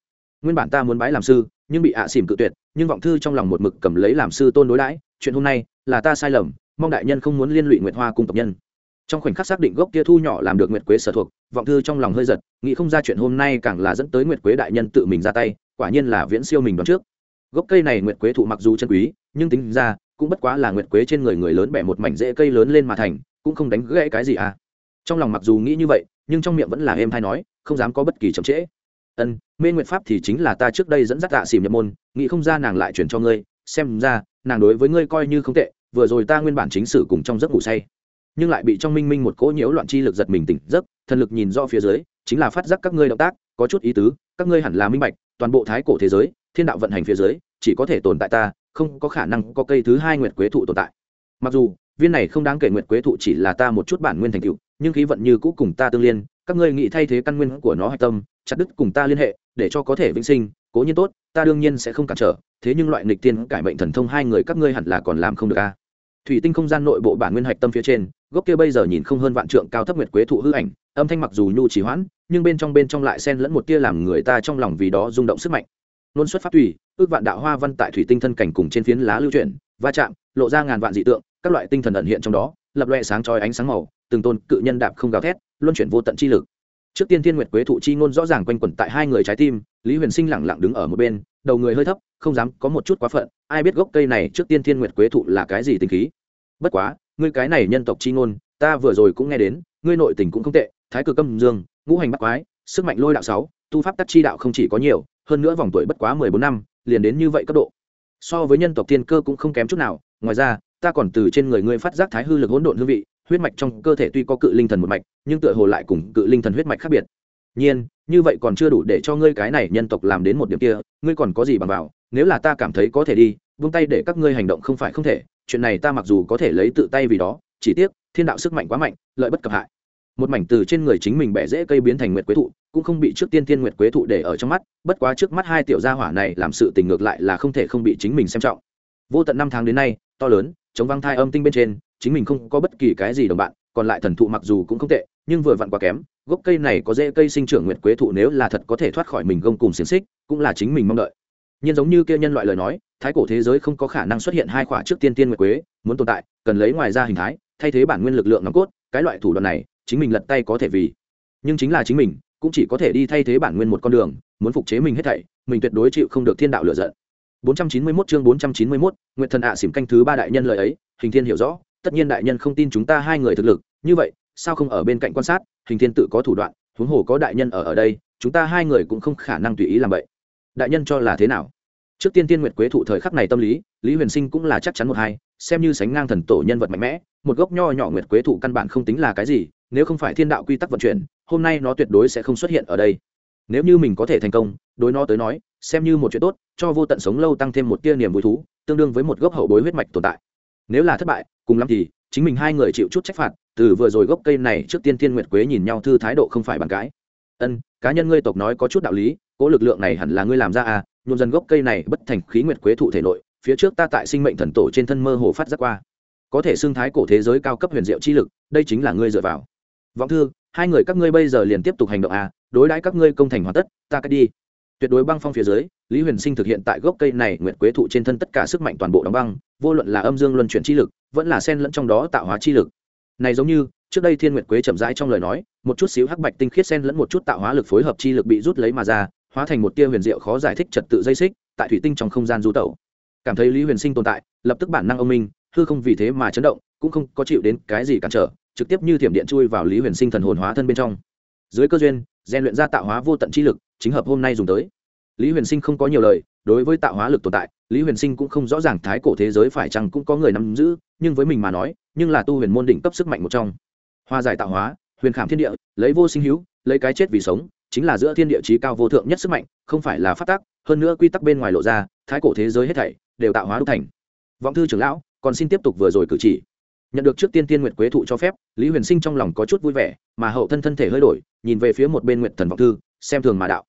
Nguyên bản ta muốn bái làm sư, nhưng bị ạ à xỉm cự tuyệt, nhưng vọng thư trong lòng một mực cầm lấy làm sư tôn đối đãi, chuyện hôm nay là ta sai lầm, mong đại nhân không muốn liên lụy nguyệt hoa cung tộc nhân. Trong khoảnh khắc xác định gốc kia thu nhỏ làm được nguyệt quế sở thuộc, vọng thư trong lòng hơi giật, nghĩ không ra chuyện hôm nay càng là dẫn tới nguyệt quế đại nhân tự mình ra tay, quả nhiên là viễn siêu mình đoán trước. Gốc cây này nguyệt quế thụ mặc dù chân quý, nhưng tính ra, cũng bất quá là nguyệt quế trên người người lớn bẻ một mảnh rễ cây lớn lên mà thành cũng không đánh gãy cái gì à. Trong lòng mặc dù nghĩ như vậy, nhưng trong miệng vẫn là em hay nói, không dám có bất kỳ chậm trễ. Ân, mê nguyệt pháp thì chính là ta trước đây dẫn dắt tạ xìm nhập môn, nghĩ không ra nàng lại chuyển cho ngươi, xem ra, nàng đối với ngươi coi như không tệ, vừa rồi ta nguyên bản chính sử cùng trong giấc ngủ say. Nhưng lại bị trong minh minh một cỗ nhiễu loạn chi lực giật mình tỉnh giấc, thần lực nhìn rõ phía dưới, chính là phát giác các ngươi động tác, có chút ý tứ, các ngươi hẳn là minh bạch, toàn bộ thái cổ thế giới, thiên đạo vận hành phía dưới, chỉ có thể tồn tại ta, không có khả năng có cây thứ hai nguyệt quế thụ tồn tại. Mặc dù viên này không đáng kể nguyệt quế thụ chỉ là ta một chút bản nguyên thành tựu nhưng khí vận như cũ cùng ta tương liên các ngươi nghĩ thay thế căn nguyên của nó hạch tâm chặt đứt cùng ta liên hệ để cho có thể vĩnh sinh cố nhiên tốt ta đương nhiên sẽ không cản trở thế nhưng loại nghịch tiên cải mệnh thần thông hai người các ngươi hẳn là còn làm không được a. Thủy tinh không gian nội bộ bản nguyên hạch tâm phía trên gốc kia bây giờ nhìn không hơn vạn trượng cao thấp nguyệt quế thụ hư ảnh âm thanh mặc dù nhu trì hoãn nhưng bên trong bên trong lại xen lẫn một tia làm người ta trong lòng vì đó rung động sức mạnh. Nôn xuất phát thủy, ước vạn đạo hoa văn tại thủy tinh thân cảnh cùng trên phiến lá lưu chuyển va chạm lộ ra ngàn vạn dị tượng, các loại tinh thần ẩn hiện trong đó, lập loe sáng chói ánh sáng màu, từng tôn cự nhân đạp không gào thét, luân chuyển vô tận chi lực. Trước tiên thiên nguyệt quế thụ chi ngôn rõ ràng quanh quẩn tại hai người trái tim, lý huyền sinh lẳng lặng đứng ở một bên, đầu người hơi thấp, không dám có một chút quá phận, ai biết gốc cây này trước tiên thiên nguyệt quế thụ là cái gì tình khí. Bất quá, ngươi cái này nhân tộc chi ngôn, ta vừa rồi cũng nghe đến, ngươi nội tình cũng không tệ, thái cực âm dương, ngũ hành bắt quái, sức mạnh lôi đạo sáu, tu pháp tắc chi đạo không chỉ có nhiều, hơn nữa vòng tuổi bất quá mười bốn năm, liền đến như vậy cấp độ. So với nhân tộc tiên cơ cũng không kém chút nào ngoài ra, ta còn từ trên người ngươi phát giác thái hư lực hỗn độn hương vị, huyết mạch trong cơ thể tuy có cự linh thần một mạch, nhưng tựa hồ lại cùng cự linh thần huyết mạch khác biệt. Nhiên, như vậy còn chưa đủ để cho ngươi cái này nhân tộc làm đến một điểm kia, ngươi còn có gì bằng vào? Nếu là ta cảm thấy có thể đi vung tay để các ngươi hành động không phải không thể, chuyện này ta mặc dù có thể lấy tự tay vì đó, chỉ tiếc, thiên đạo sức mạnh quá mạnh, lợi bất cập hại. Một mảnh từ trên người chính mình bẻ dễ cây biến thành nguyệt quế thụ, cũng không bị trước tiên tiên nguyệt quế thụ để ở trong mắt, bất quá trước mắt hai tiểu gia hỏa này làm sự tình ngược lại là không thể không bị chính mình xem trọng. Vô tận năm tháng đến nay to lớn, chống văng thai âm tinh bên trên, chính mình không có bất kỳ cái gì đồng bạn, còn lại thần thụ mặc dù cũng không tệ, nhưng vừa vặn quá kém, gốc cây này có dễ cây sinh trưởng nguyệt quế thụ nếu là thật có thể thoát khỏi mình gông cùng xiềng xích, cũng là chính mình mong đợi. Nhưng giống như kia nhân loại lời nói, thái cổ thế giới không có khả năng xuất hiện hai khỏa trước tiên tiên nguyệt quế, muốn tồn tại, cần lấy ngoài ra hình thái, thay thế bản nguyên lực lượng nòng cốt, cái loại thủ đoạn này, chính mình lật tay có thể vì. Nhưng chính là chính mình, cũng chỉ có thể đi thay thế bản nguyên một con đường, muốn phục chế mình hết thảy, mình tuyệt đối chịu không được thiên đạo lựa giận. 491 chương 491, Nguyệt thần ạ à xỉm canh thứ ba đại nhân lời ấy, Hình Thiên hiểu rõ, tất nhiên đại nhân không tin chúng ta hai người thực lực, như vậy, sao không ở bên cạnh quan sát, Hình Thiên tự có thủ đoạn, huống hồ có đại nhân ở ở đây, chúng ta hai người cũng không khả năng tùy ý làm vậy. đại nhân cho là thế nào trước tiên tiên nguyệt quế thụ thời khắc này tâm lý lý huyền sinh cũng là chắc chắn một hai xem như sánh ngang thần tổ nhân vật mạnh mẽ một gốc nho nhỏ nguyệt quế thụ căn bản không tính là cái gì nếu không phải thiên đạo quy tắc vận chuyển hôm nay nó tuyệt đối sẽ không xuất hiện ở đây nếu như mình có thể thành công đối nó tới nói xem như một chuyện tốt, cho vô tận sống lâu tăng thêm một tia niềm vui thú, tương đương với một gốc hậu bối huyết mạch tồn tại. Nếu là thất bại, cùng lắm thì chính mình hai người chịu chút trách phạt, từ vừa rồi gốc cây này trước tiên thiên nguyệt quế nhìn nhau thư thái độ không phải bàn cãi ân, cá nhân ngươi tộc nói có chút đạo lý cỗ lực lượng này hẳn là ngươi làm ra à nhuộm dần gốc cây này bất thành khí nguyệt quế thụ thể nội, phía trước ta tại sinh mệnh thần tổ trên thân mơ hồ phát giác qua. Có thể xưng thái cổ thế giới cao cấp huyền diệu chi lực, đây chính là ngươi dựa vào. Vọng thư, hai người các ngươi bây giờ liền tiếp tục hành động à đối đãi các ngươi công thành hoàn tất, ta cách đi tuyệt đối băng phong phía dưới, lý huyền sinh thực hiện tại gốc cây này nguyệt quế thụ trên thân tất cả sức mạnh toàn bộ đóng băng, vô luận là âm dương luân chuyển chi lực, vẫn là sen lẫn trong đó tạo hóa chi lực. Này giống như, trước đây thiên nguyệt quế chậm rãi trong lời nói, một chút xíu hắc bạch tinh khiết sen lẫn một chút tạo hóa lực phối hợp chi lực bị rút lấy mà ra, hóa thành một tia huyền diệu khó giải thích trật tự dây xích, tại thủy tinh trong không gian du tẩu. Cảm thấy lý huyền sinh tồn tại, lập tức bản năng ông minh, hư không vì thế mà chấn động, cũng không có chịu đến cái gì cản trở, trực tiếp như thiểm điện chui vào lý huyền sinh thần hồn hóa thân bên trong. Dưới cơ duyên, rèn luyện ra tạo hóa vô tận chi lực chính hợp hôm nay dùng tới. Lý huyền sinh không có nhiều lời, đối với tạo hóa lực tồn tại, lý huyền sinh cũng không rõ ràng thái cổ thế giới phải chăng cũng có người nắm giữ, nhưng với mình mà nói, nhưng là tu huyền môn đỉnh cấp sức mạnh một trong. Hoa giải tạo hóa, huyền khảm thiên địa, lấy vô sinh hữu, lấy cái chết vì sống, chính là giữa thiên địa trí cao vô thượng nhất sức mạnh, không phải là phát tác, hơn nữa quy tắc bên ngoài lộ ra, thái cổ thế giới hết thảy đều tạo hóa đúc thành. Vọng thư trưởng lão, còn xin tiếp tục vừa rồi cử chỉ. Nhận được trước tiên tiên nguyệt quế thụ cho phép, lý huyền sinh trong lòng có chút vui vẻ, mà hậu thân thân thể hơi đổi, nhìn về phía một bên nguyệt thần vọng thư, xem thường mà đạo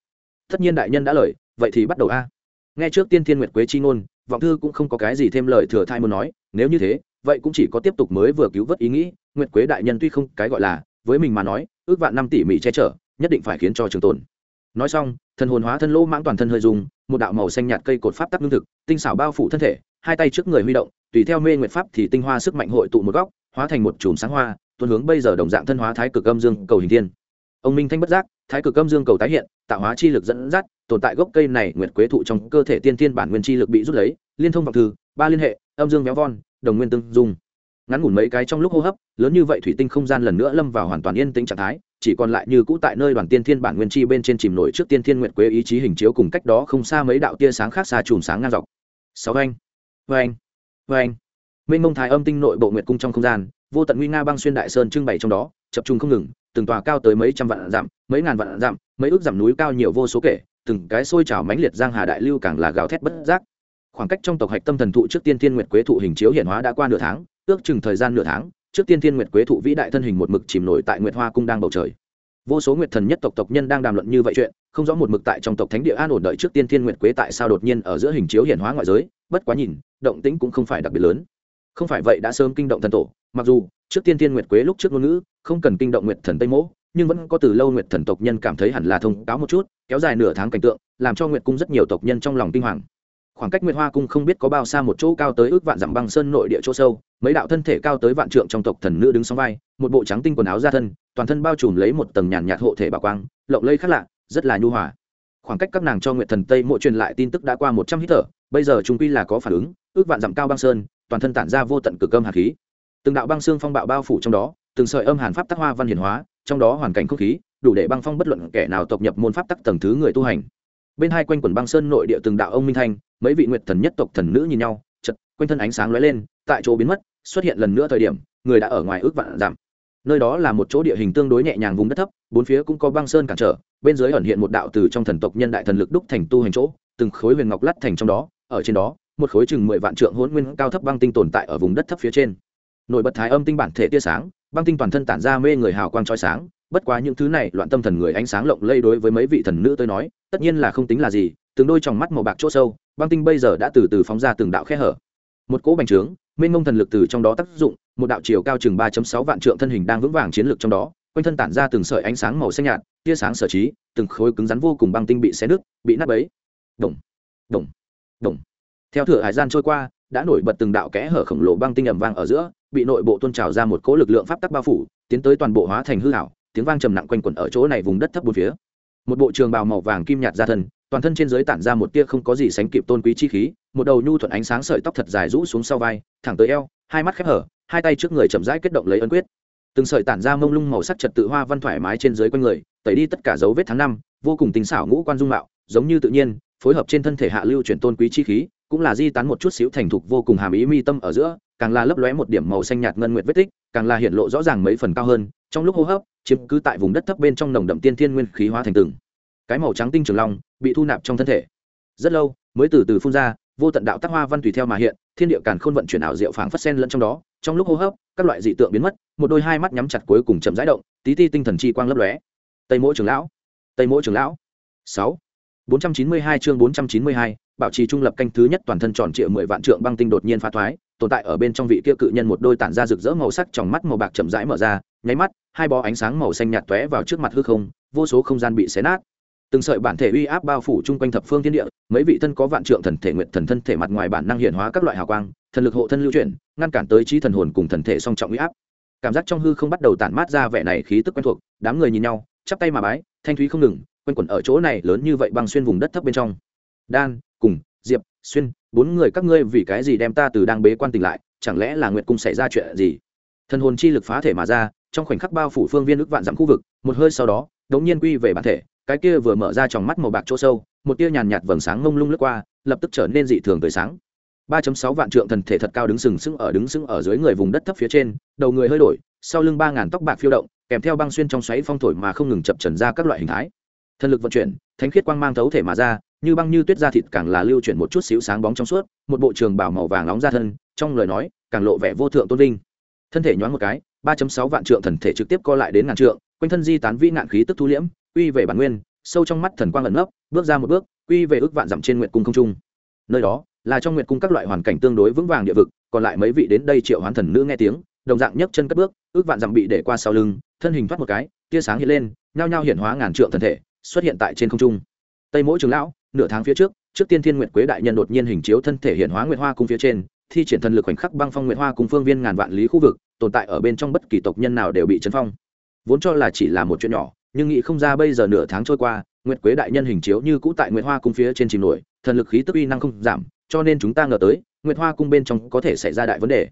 tất nhiên đại nhân đã lời, vậy thì bắt đầu a. Nghe trước tiên thiên nguyệt quế chi ngôn, vọng thư cũng không có cái gì thêm lời thừa thai muốn nói, nếu như thế, vậy cũng chỉ có tiếp tục mới vừa cứu vớt ý nghĩ, nguyệt quế đại nhân tuy không cái gọi là, với mình mà nói, ước vạn năm tỷ mỹ che chở, nhất định phải khiến cho trường tồn. Nói xong, thần hồn hóa thân lỗ mãng toàn thân hơi dùng một đạo màu xanh nhạt cây cột pháp tắc lương thực, tinh xảo bao phủ thân thể, hai tay trước người huy động, tùy theo mê nguyệt pháp thì tinh hoa sức mạnh hội tụ một góc, hóa thành một chùm sáng hoa, tuôn hướng bây giờ đồng dạng thân hóa thái cực âm dương cầu hình thiên ông minh thanh bất giác, thái cực âm dương cầu tái hiện, tạo hóa chi lực dẫn dắt, tồn tại gốc cây này nguyệt quế thụ trong cơ thể tiên tiên bản nguyên chi lực bị rút lấy, liên thông vọng thư, ba liên hệ, âm dương méo von, đồng nguyên tương dung. Ngắn ngủn mấy cái trong lúc hô hấp, lớn như vậy thủy tinh không gian lần nữa lâm vào hoàn toàn yên tĩnh trạng thái, chỉ còn lại như cũ tại nơi đoàn tiên thiên bản nguyên chi bên trên chìm nổi trước tiên thiên nguyệt quế ý chí hình chiếu cùng cách đó không xa mấy đạo tia sáng khác xa chùm sáng ngang dọc. Sáu anh vê anh vê anh. Minh mông thái âm tinh nội bộ nguyệt cung trong không gian, vô tận nguy nga băng xuyên đại sơn trưng bày trong đó, chập trung không ngừng từng tòa cao tới mấy trăm vạn dặm, mấy ngàn vạn dặm, mấy ước dặm núi cao nhiều vô số kể, từng cái xôi trào mãnh liệt giang hà đại lưu càng là gào thét bất giác. Khoảng cách trong tộc hạch tâm thần thụ trước tiên thiên nguyệt quế thụ hình chiếu hiện hóa đã qua nửa tháng, ước chừng thời gian nửa tháng, trước tiên thiên nguyệt quế thụ vĩ đại thân hình một mực chìm nổi tại nguyệt hoa cung đang bầu trời. Vô số nguyệt thần nhất tộc tộc nhân đang đàm luận như vậy chuyện, không rõ một mực tại trong tộc thánh địa an ổn đợi trước tiên thiên nguyệt quế tại sao đột nhiên ở giữa hình chiếu hiện hóa ngoại giới, bất quá nhìn, động tĩnh cũng không phải đặc biệt lớn. Không phải vậy đã sớm kinh động thần tổ, mặc dù trước tiên thiên nguyệt quế lúc trước ngôn ngữ, không cần kinh động nguyệt thần tây mỗ, nhưng vẫn có từ lâu nguyệt thần tộc nhân cảm thấy hẳn là thông cáo một chút, kéo dài nửa tháng cảnh tượng, làm cho nguyệt cung rất nhiều tộc nhân trong lòng kinh hoàng. Khoảng cách nguyệt hoa cung không biết có bao xa một chỗ cao tới ước vạn dặm băng sơn nội địa chỗ sâu, mấy đạo thân thể cao tới vạn trượng trong tộc thần nữ đứng song vai, một bộ trắng tinh quần áo ra thân, toàn thân bao trùm lấy một tầng nhàn nhạt hộ thể bảo quang, lộng lây khác lạ, rất là nhu hòa. Khoảng cách các nàng cho nguyệt thần tây mộ truyền lại tin tức đã qua một trăm hít thở, bây giờ chúng quy là có phản ứng, ước vạn dặm cao băng sơn, toàn thân tản ra vô tận cực âm hạt khí từng đạo băng xương phong bạo bao phủ trong đó, từng sợi âm hàn pháp tác hoa văn hiển hóa, trong đó hoàn cảnh không khí, đủ để băng phong bất luận kẻ nào tộc nhập môn pháp tắc tầng thứ người tu hành. Bên hai quanh quần băng sơn nội địa từng đạo ông minh thanh, mấy vị nguyệt thần nhất tộc thần nữ nhìn nhau chật quanh thân ánh sáng lóe lên, tại chỗ biến mất, xuất hiện lần nữa thời điểm, người đã ở ngoài ước vạn giảm nơi đó là một chỗ địa hình tương đối nhẹ nhàng vùng đất thấp, bốn phía cũng có băng sơn cản trở, bên dưới ẩn hiện một đạo từ trong thần tộc nhân đại thần lực đúc thành tu hành chỗ, từng khối huyền ngọc lắt thành trong đó, ở trên đó, một khối chừng mười vạn trượng hỗn nguyên cao thấp băng tinh tồn tại ở vùng đất thấp phía trên nổi bật thái âm tinh bản thể tia sáng, băng tinh toàn thân tản ra mê người hào quang trói sáng, bất quá những thứ này loạn tâm thần người ánh sáng lộng lây đối với mấy vị thần nữ tôi nói, tất nhiên là không tính là gì, từng đôi tròng mắt màu bạc chỗ sâu, băng tinh bây giờ đã từ từ phóng ra từng đạo khe hở. Một cỗ bành trướng, mênh mông thần lực từ trong đó tác dụng, một đạo chiều cao chừng ba sáu vạn trượng thân hình đang vững vàng chiến lược trong đó, quanh thân tản ra từng sợi ánh sáng màu xanh nhạt, tia sáng sở trí, từng khối cứng rắn vô cùng băng tinh bị xé nứt, bị nát bấy. Đồng đồng đồng theo thửa hải gian trôi qua đã nổi bật từng đạo kẽ hở khổng lồ băng tinh ẩm vang ở giữa, bị nội bộ tôn trào ra một cỗ lực lượng pháp tắc bao phủ, tiến tới toàn bộ hóa thành hư hảo tiếng vang trầm nặng quanh quẩn ở chỗ này vùng đất thấp bốn phía. Một bộ trường bào màu vàng kim nhạt ra thân, toàn thân trên dưới tản ra một tia không có gì sánh kịp tôn quý chi khí, một đầu nhu thuận ánh sáng sợi tóc thật dài rũ xuống sau vai, thẳng tới eo, hai mắt khép hở, hai tay trước người chậm rãi kết động lấy ấn quyết. Từng sợi tản ra mông lung màu sắc trật tự hoa văn thoải mái trên dưới quanh người, tẩy đi tất cả dấu vết tháng năm, vô cùng tính xảo ngũ quan dung mạo, giống như tự nhiên phối hợp trên thân thể hạ lưu chuyển tôn quý chi khí, cũng là di tán một chút xíu thành thục vô cùng hàm ý mi tâm ở giữa, càng là lấp lóe một điểm màu xanh nhạt ngân nguyệt vết tích, càng là hiện lộ rõ ràng mấy phần cao hơn, trong lúc hô hấp, chiếm cứ tại vùng đất thấp bên trong nồng đậm tiên thiên nguyên khí hóa thành từng. Cái màu trắng tinh trường long bị thu nạp trong thân thể. Rất lâu, mới từ từ phun ra, vô tận đạo tác hoa văn tùy theo mà hiện, thiên địa càn khôn vận chuyển ảo diệu phảng phất sen lẫn trong đó, trong lúc hô hấp, các loại dị tượng biến mất, một đôi hai mắt nhắm chặt cuối cùng chậm rãi động, tí ti tinh thần chi quang lấp lóe. Tây mỗi trưởng lão, tây mỗi trưởng lão. Sáu bốn trăm chín mươi hai chương bốn trăm chín mươi hai, bảo trì trung lập canh thứ nhất toàn thân tròn trịa mười vạn trượng băng tinh đột nhiên phá thoái, tồn tại ở bên trong vị kia cự nhân một đôi tản ra rực rỡ màu sắc trong mắt màu bạc chậm rãi mở ra, nháy mắt, hai bó ánh sáng màu xanh nhạt tóe vào trước mặt hư không, vô số không gian bị xé nát. Từng sợi bản thể uy áp bao phủ chung quanh thập phương thiên địa, mấy vị thân có vạn trượng thần thể nguyện thần thân thể mặt ngoài bản năng hiện hóa các loại hào quang, thần lực hộ thân lưu chuyển, ngăn cản tới trí thần hồn cùng thần thể song trọng uy áp. Cảm giác trong hư không bắt đầu tản mát ra vẻ này khí tức quen thuộc, đám người nhìn nhau, chắp tay mà bái, thanh thúy không ngừng quanh quẩn ở chỗ này lớn như vậy băng xuyên vùng đất thấp bên trong. Đan cùng, diệp, xuyên, bốn người các ngươi vì cái gì đem ta từ đang bế quan tỉnh lại, chẳng lẽ là nguyệt cung xảy ra chuyện gì? Thần hồn chi lực phá thể mà ra, trong khoảnh khắc bao phủ phương viên ước vạn dặm khu vực, một hơi sau đó, đống nhiên quy về bản thể, cái kia vừa mở ra tròng mắt màu bạc chỗ sâu, một tia nhàn nhạt vầng sáng ngông lung lướt qua, lập tức trở nên dị thường tươi sáng. 3.6 vạn trượng thần thể thật cao đứng sừng sững ở đứng sững ở dưới người vùng đất thấp phía trên, đầu người hơi đổi, sau lưng ba ngàn tóc bạc phiêu động, kèm theo băng xuyên trong xoáy phong thổi mà không ngừng chập trần ra các loại hình thái thần lực vận chuyển, thánh khiết quang mang thấu thể mà ra, như băng như tuyết da thịt càng là lưu chuyển một chút xíu sáng bóng trong suốt, một bộ trường bảo màu vàng nóng ra thân, trong lời nói, càng lộ vẻ vô thượng tôn linh. thân thể nhoáng một cái 3.6 vạn trượng thần thể trực tiếp co lại đến ngàn trượng, quanh thân di tán vĩ nạn khí tức thu liễm uy về bản nguyên, sâu trong mắt thần quang ẩn nấp, bước ra một bước, quy về ước vạn dặm trên nguyệt cung không trung nơi đó, là trong nguyệt cung các loại hoàn cảnh tương đối vững vàng địa vực, còn lại mấy vị đến đây triệu hoán thần nữ nghe tiếng, đồng dạng nhấc chân cất bước, ước vạn dặm bị để qua sau lưng, thân hình thoát một cái, tia sáng hiện lên, nhao nhao hiện hóa ngàn trượng thần thể xuất hiện tại trên không trung. Tây mỗi trường lão, nửa tháng phía trước trước tiên thiên nguyện quế đại nhân đột nhiên hình chiếu thân thể hiện hóa nguyệt hoa cung phía trên, thi triển thần lực khoảnh khắc băng phong nguyệt hoa cùng phương viên ngàn vạn lý khu vực, tồn tại ở bên trong bất kỳ tộc nhân nào đều bị chấn phong. Vốn cho là chỉ là một chuyện nhỏ, nhưng nghĩ không ra bây giờ nửa tháng trôi qua, nguyệt quế đại nhân hình chiếu như cũ tại nguyệt hoa cung phía trên chìm nổi, thần lực khí tức uy năng không giảm, cho nên chúng ta ngờ tới, nguyệt hoa cung bên trong có thể xảy ra đại vấn đề.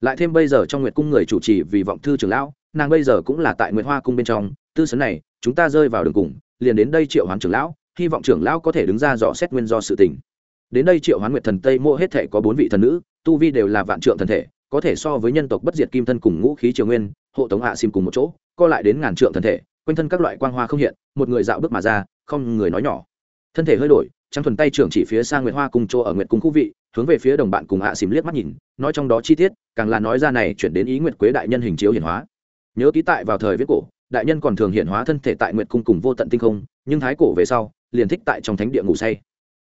Lại thêm bây giờ trong nguyệt cung người chủ trì vì vọng thư trưởng lão, nàng bây giờ cũng là tại nguyệt hoa cung bên trong, tư sấn này, chúng ta rơi vào đường cùng liền đến đây triệu hoán trưởng lão, hy vọng trưởng lão có thể đứng ra dò xét nguyên do sự tình. Đến đây triệu hoán nguyệt thần tây mô hết thể có bốn vị thần nữ, tu vi đều là vạn trượng thần thể, có thể so với nhân tộc bất diệt kim thân cùng ngũ khí triều nguyên, hộ tống hạ sim cùng một chỗ, co lại đến ngàn trượng thần thể, quanh thân các loại quang hoa không hiện, một người dạo bước mà ra, không người nói nhỏ. Thân thể hơi đổi, trắng thuần tay trưởng chỉ phía sang nguyệt hoa cùng chỗ ở nguyệt cung khu vị, hướng về phía đồng bạn cùng hạ xìm liếc mắt nhìn, nói trong đó chi tiết, càng là nói ra này chuyển đến ý nguyệt quế đại nhân hình chiếu hiển hóa. Nhớ ký tại vào thời viết cổ đại nhân còn thường hiện hóa thân thể tại nguyệt cung cùng vô tận tinh không, nhưng thái cổ về sau, liền thích tại trong thánh địa ngủ say.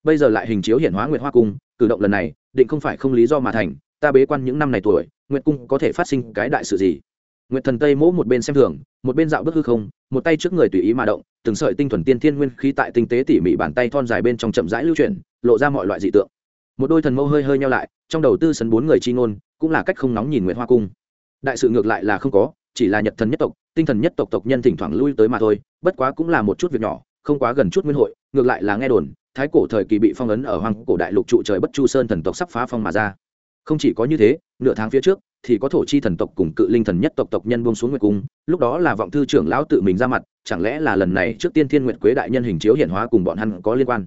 Bây giờ lại hình chiếu hiện hóa nguyệt hoa cung, cử động lần này, định không phải không lý do mà thành, ta bế quan những năm này tuổi, nguyệt cung có thể phát sinh cái đại sự gì? Nguyệt thần tây mỗ một bên xem thường, một bên dạo bước hư không, một tay trước người tùy ý mà động, từng sợi tinh thuần tiên thiên nguyên khí tại tinh tế tỉ mỉ bàn tay thon dài bên trong chậm rãi lưu chuyển, lộ ra mọi loại dị tượng. Một đôi thần mâu hơi hơi nhau lại, trong đầu tư sấn bốn người chi ngôn, cũng là cách không nóng nhìn nguyệt hoa cung. Đại sự ngược lại là không có chỉ là nhật thần nhất tộc, tinh thần nhất tộc tộc nhân thỉnh thoảng lui tới mà thôi, bất quá cũng là một chút việc nhỏ, không quá gần chút nguyên hội, ngược lại là nghe đồn, thái cổ thời kỳ bị phong ấn ở hoàng cổ đại lục trụ trời bất chu sơn thần tộc sắp phá phong mà ra. Không chỉ có như thế, nửa tháng phía trước, thì có thổ chi thần tộc cùng cự linh thần nhất tộc tộc nhân buông xuống nguyệt cung, lúc đó là vọng thư trưởng lão tự mình ra mặt, chẳng lẽ là lần này trước tiên thiên nguyệt quế đại nhân hình chiếu hiển hóa cùng bọn hắn có liên quan?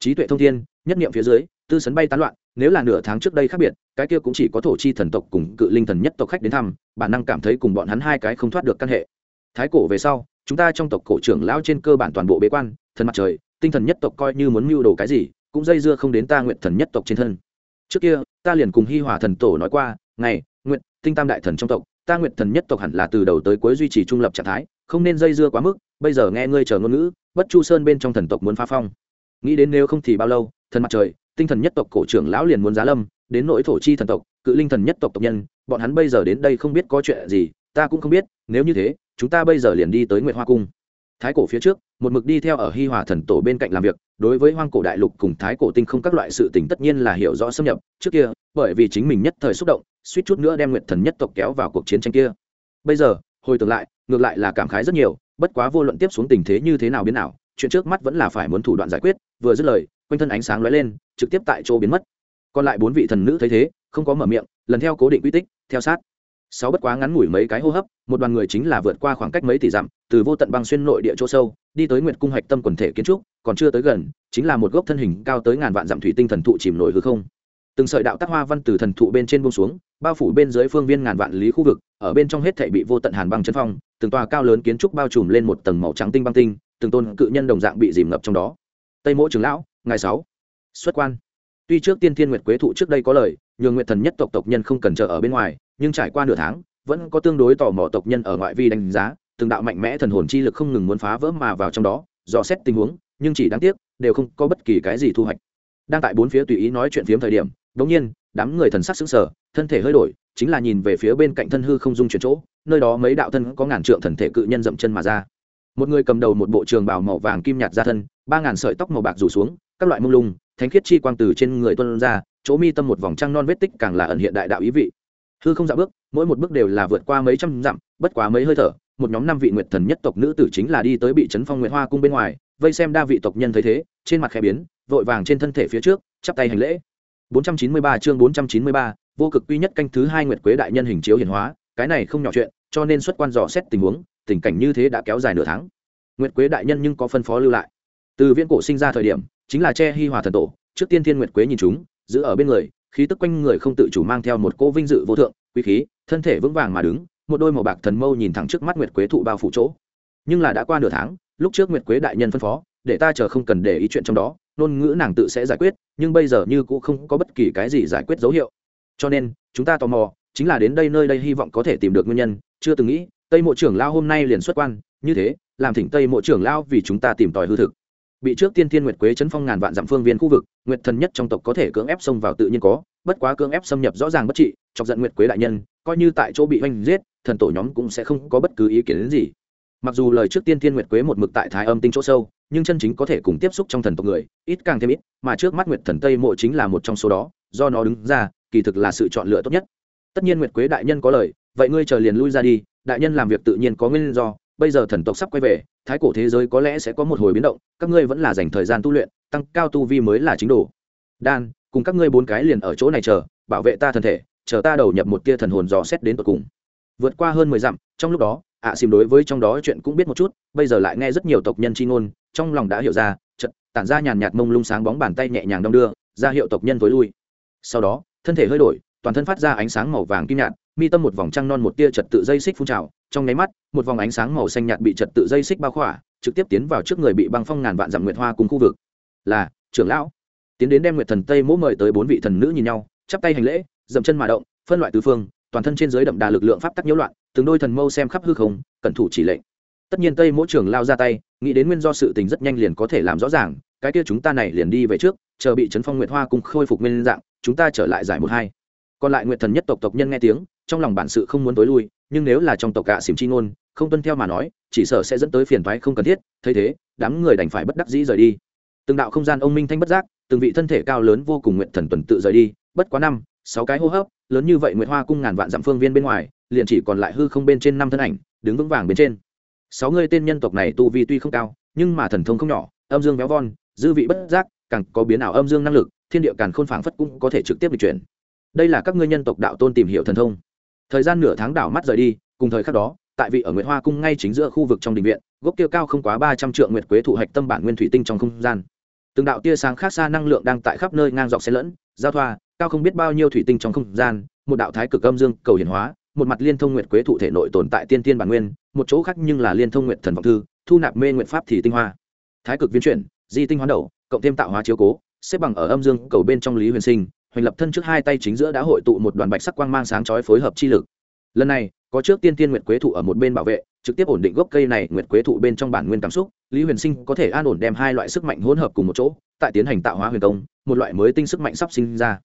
Trí tuệ thông thiên, nhất niệm phía dưới, tư sấn bay tán loạn nếu là nửa tháng trước đây khác biệt, cái kia cũng chỉ có thổ chi thần tộc cùng cự linh thần nhất tộc khách đến thăm, bản năng cảm thấy cùng bọn hắn hai cái không thoát được căn hệ. Thái cổ về sau, chúng ta trong tộc cổ trưởng lão trên cơ bản toàn bộ bế quan, thần mặt trời, tinh thần nhất tộc coi như muốn mưu đồ cái gì, cũng dây dưa không đến ta nguyện thần nhất tộc trên thân. Trước kia, ta liền cùng hi hòa thần tổ nói qua ngày nguyện, tinh tam đại thần trong tộc, ta nguyện thần nhất tộc hẳn là từ đầu tới cuối duy trì trung lập trạng thái, không nên dây dưa quá mức, bây giờ nghe ngươi chờ ngôn ngữ, bất chu sơn bên trong thần tộc muốn phá phong. Nghĩ đến nếu không thì bao lâu, thần mặt trời tinh thần nhất tộc cổ trưởng lão liền muốn giá lâm, đến nỗi thổ chi thần tộc, cự linh thần nhất tộc tộc nhân, bọn hắn bây giờ đến đây không biết có chuyện gì, ta cũng không biết, nếu như thế, chúng ta bây giờ liền đi tới nguyệt hoa cung. Thái cổ phía trước, một mực đi theo ở hi hòa thần tổ bên cạnh làm việc, đối với hoang cổ đại lục cùng thái cổ tinh không các loại sự tình tất nhiên là hiểu rõ xâm nhập. Trước kia, bởi vì chính mình nhất thời xúc động, suýt chút nữa đem nguyệt thần nhất tộc kéo vào cuộc chiến tranh kia. Bây giờ, hồi tưởng lại, ngược lại là cảm khái rất nhiều, bất quá vô luận tiếp xuống tình thế như thế nào biến nào chuyện trước mắt vẫn là phải muốn thủ đoạn giải quyết, vừa dứt lời quanh thân ánh sáng lóe lên, trực tiếp tại chỗ biến mất. Còn lại bốn vị thần nữ thấy thế, không có mở miệng, lần theo cố định quy tích, theo sát. Sáu bất quá ngắn ngủi mấy cái hô hấp, một đoàn người chính là vượt qua khoảng cách mấy tỷ dặm, từ vô tận băng xuyên nội địa chỗ sâu, đi tới nguyệt cung hạch tâm quần thể kiến trúc, còn chưa tới gần, chính là một gốc thân hình cao tới ngàn vạn dặm thủy tinh thần thụ chìm nổi hư không. Từng sợi đạo tác hoa văn từ thần thụ bên trên buông xuống, bao phủ bên dưới phương viên ngàn vạn lý khu vực, ở bên trong hết thảy bị vô tận hàn băng trấn phong, từng tòa cao lớn kiến trúc bao trùm lên một tầng màu trắng tinh băng tinh, từng tôn cự nhân đồng dạng bị dìm ngập trong đó. Tây mỗ trưởng lão ngày sáu. Xuất quan. Tuy trước tiên thiên nguyệt quế thụ trước đây có lời, nhường nguyệt thần nhất tộc tộc nhân không cần chờ ở bên ngoài, nhưng trải qua nửa tháng, vẫn có tương đối tò mò tộc nhân ở ngoại vi đánh giá, từng đạo mạnh mẽ thần hồn chi lực không ngừng muốn phá vỡ mà vào trong đó, dò xét tình huống, nhưng chỉ đáng tiếc, đều không có bất kỳ cái gì thu hoạch. Đang tại bốn phía tùy ý nói chuyện phiếm thời điểm bỗng nhiên, đám người thần sắc sững sờ, thân thể hơi đổi, chính là nhìn về phía bên cạnh thân hư không dung chuyển chỗ, nơi đó mấy đạo thân có ngàn trượng thần thể cự nhân dậm chân mà ra. Một người cầm đầu một bộ trường bào màu vàng kim nhạt ra thân, ba ngàn sợi tóc màu bạc rủ xuống các loại mông lung thánh khiết chi quang từ trên người tuân ra chỗ mi tâm một vòng trăng non vết tích càng là ẩn hiện đại đạo ý vị. Hư không dạo bước mỗi một bước đều là vượt qua mấy trăm dặm bất quá mấy hơi thở một nhóm năm vị nguyệt thần nhất tộc nữ tử chính là đi tới bị trấn phong nguyệt hoa cung bên ngoài vây xem đa vị tộc nhân thấy thế trên mặt khẽ biến vội vàng trên thân thể phía trước chắp tay hành lễ. 493 chương 493, vô cực quy nhất canh thứ hai nguyệt quế đại nhân hình chiếu hiển hóa cái này không nhỏ chuyện cho nên xuất quan dò xét tình huống tình cảnh như thế đã kéo dài nửa tháng. Nguyệt quế đại nhân nhưng có phân phó lưu lại. Từ viễn cổ sinh ra thời điểm chính là che hi hòa thần tổ, trước tiên thiên nguyệt quế nhìn chúng, giữ ở bên người, khí tức quanh người không tự chủ mang theo một cỗ vinh dự vô thượng, quý khí, thân thể vững vàng mà đứng, một đôi màu bạc thần mâu nhìn thẳng trước mắt nguyệt quế thụ bao phủ chỗ. Nhưng là đã qua nửa tháng, lúc trước nguyệt quế đại nhân phân phó, để ta chờ không cần để ý chuyện trong đó, ngôn ngữ nàng tự sẽ giải quyết, nhưng bây giờ như cũng không có bất kỳ cái gì giải quyết dấu hiệu. Cho nên, chúng ta tò mò, chính là đến đây nơi đây hy vọng có thể tìm được nguyên nhân, chưa từng nghĩ, tây mộ trưởng lao hôm nay liền xuất quan, như thế, làm thỉnh tây mộ trưởng lao vì chúng ta tìm tòi hư thực bị trước tiên thiên nguyệt quế chấn phong ngàn vạn dặm phương viên khu vực, nguyệt thần nhất trong tộc có thể cưỡng ép xông vào tự nhiên có, bất quá cưỡng ép xâm nhập rõ ràng bất trị, chọc giận nguyệt quế đại nhân, coi như tại chỗ bị oanh giết, thần tổ nhóm cũng sẽ không có bất cứ ý kiến đến gì. Mặc dù lời trước tiên thiên nguyệt quế một mực tại thái âm tinh chỗ sâu, nhưng chân chính có thể cùng tiếp xúc trong thần tộc người, ít càng thêm ít, mà trước mắt nguyệt thần tây mộ chính là một trong số đó, do nó đứng ra, kỳ thực là sự chọn lựa tốt nhất. Tất nhiên nguyệt quế đại nhân có lời, vậy ngươi chờ liền lui ra đi, đại nhân làm việc tự nhiên có nguyên do bây giờ thần tộc sắp quay về thái cổ thế giới có lẽ sẽ có một hồi biến động các ngươi vẫn là dành thời gian tu luyện tăng cao tu vi mới là chính đồ. Đan cùng các ngươi bốn cái liền ở chỗ này chờ bảo vệ ta thân thể chờ ta đầu nhập một tia thần hồn dò xét đến tột cùng. Vượt qua hơn mười dặm trong lúc đó ạ à, xìm đối với trong đó chuyện cũng biết một chút bây giờ lại nghe rất nhiều tộc nhân c h i ngôn trong lòng đã hiểu ra trận tản ra nhàn nhạt mông lung sáng bóng bàn tay nhẹ nhàng đong đưa ra hiệu tộc nhân t ố i lui. Sau đó thân thể hơi đổi toàn thân phát ra ánh sáng màu vàng kim nhạt, mi tâm một vòng trăng non một tia trật tự dây xích phun trào. Trong nháy mắt, một vòng ánh sáng màu xanh nhạt bị trật tự dây xích bao khỏa, trực tiếp tiến vào trước người bị băng phong ngàn vạn dặm nguyệt hoa cùng khu vực. Là, trưởng lão. Tiến đến đem nguyệt thần tây mỗ mời tới bốn vị thần nữ nhìn nhau, chắp tay hành lễ, dậm chân mà động, phân loại tứ phương, toàn thân trên dưới đậm đà lực lượng pháp tắc nhiễu loạn, từng đôi thần mâu xem khắp hư không, cẩn thủ chỉ lệnh. Tất nhiên tây mỗi trưởng lao ra tay, nghĩ đến nguyên do sự tình rất nhanh liền có thể làm rõ ràng, cái kia chúng ta này liền đi về trước, chờ bị trấn phong nguyệt hoa cùng khôi phục nguyên dạng, chúng ta trở lại giải một hai còn lại nguyện thần nhất tộc tộc nhân nghe tiếng, trong lòng bản sự không muốn tối lui, nhưng nếu là trong tộc cả xỉm chi ngôn, không tuân theo mà nói, chỉ sợ sẽ dẫn tới phiền thoái không cần thiết, thấy thế, đám người đành phải bất đắc dĩ rời đi. Từng đạo không gian ông minh thanh bất giác, từng vị thân thể cao lớn vô cùng nguyện thần tuần tự rời đi, bất quá năm, sáu cái hô hấp, lớn như vậy nguyệt hoa cung ngàn vạn dặm phương viên bên ngoài, liền chỉ còn lại hư không bên trên năm thân ảnh, đứng vững vàng bên trên. Sáu người tên nhân tộc này tu vi tuy không cao, nhưng mà thần thông không nhỏ, âm dương véo von, dư vị bất giác, càng có biến ảo âm dương năng lực, thiên địa càng khôn phảng phất cũng có thể trực tiếp được chuyển đây là các ngươi nhân tộc đạo tôn tìm hiểu thần thông. Thời gian nửa tháng đảo mắt rời đi, cùng thời khắc đó, tại vị ở nguyệt hoa cung ngay chính giữa khu vực trong đình viện, gốc kia cao không quá ba trăm triệu nguyệt quế thụ hạch tâm bản nguyên thủy tinh trong không gian. Từng đạo tia sáng khác xa năng lượng đang tại khắp nơi ngang dọc xe lẫn, giao thoa, cao không biết bao nhiêu thủy tinh trong không gian, một đạo thái cực âm dương cầu hiển hóa, một mặt liên thông nguyệt quế thụ thể nội tồn tại tiên tiên bản nguyên, một chỗ khác nhưng là liên thông nguyệt thần vọng thư, thu nạp mê nguyện pháp thì tinh hoa. Thái cực viên chuyển, di tinh hoán đầu, cộng thêm tạo hóa chiếu cố, xếp bằng ở âm dương cầu bên trong lý huyền sinh hoành lập thân trước hai tay chính giữa đã hội tụ một đoàn bạch sắc quang mang sáng chói phối hợp chi lực. Lần này, có trước tiên tiên nguyệt quế thụ ở một bên bảo vệ, trực tiếp ổn định gốc cây này, nguyệt quế thụ bên trong bản nguyên cảm xúc, lý huyền sinh có thể an ổn đem hai loại sức mạnh hỗn hợp cùng một chỗ, tại tiến hành tạo hóa huyền công, một loại mới tinh sức mạnh sắp sinh ra.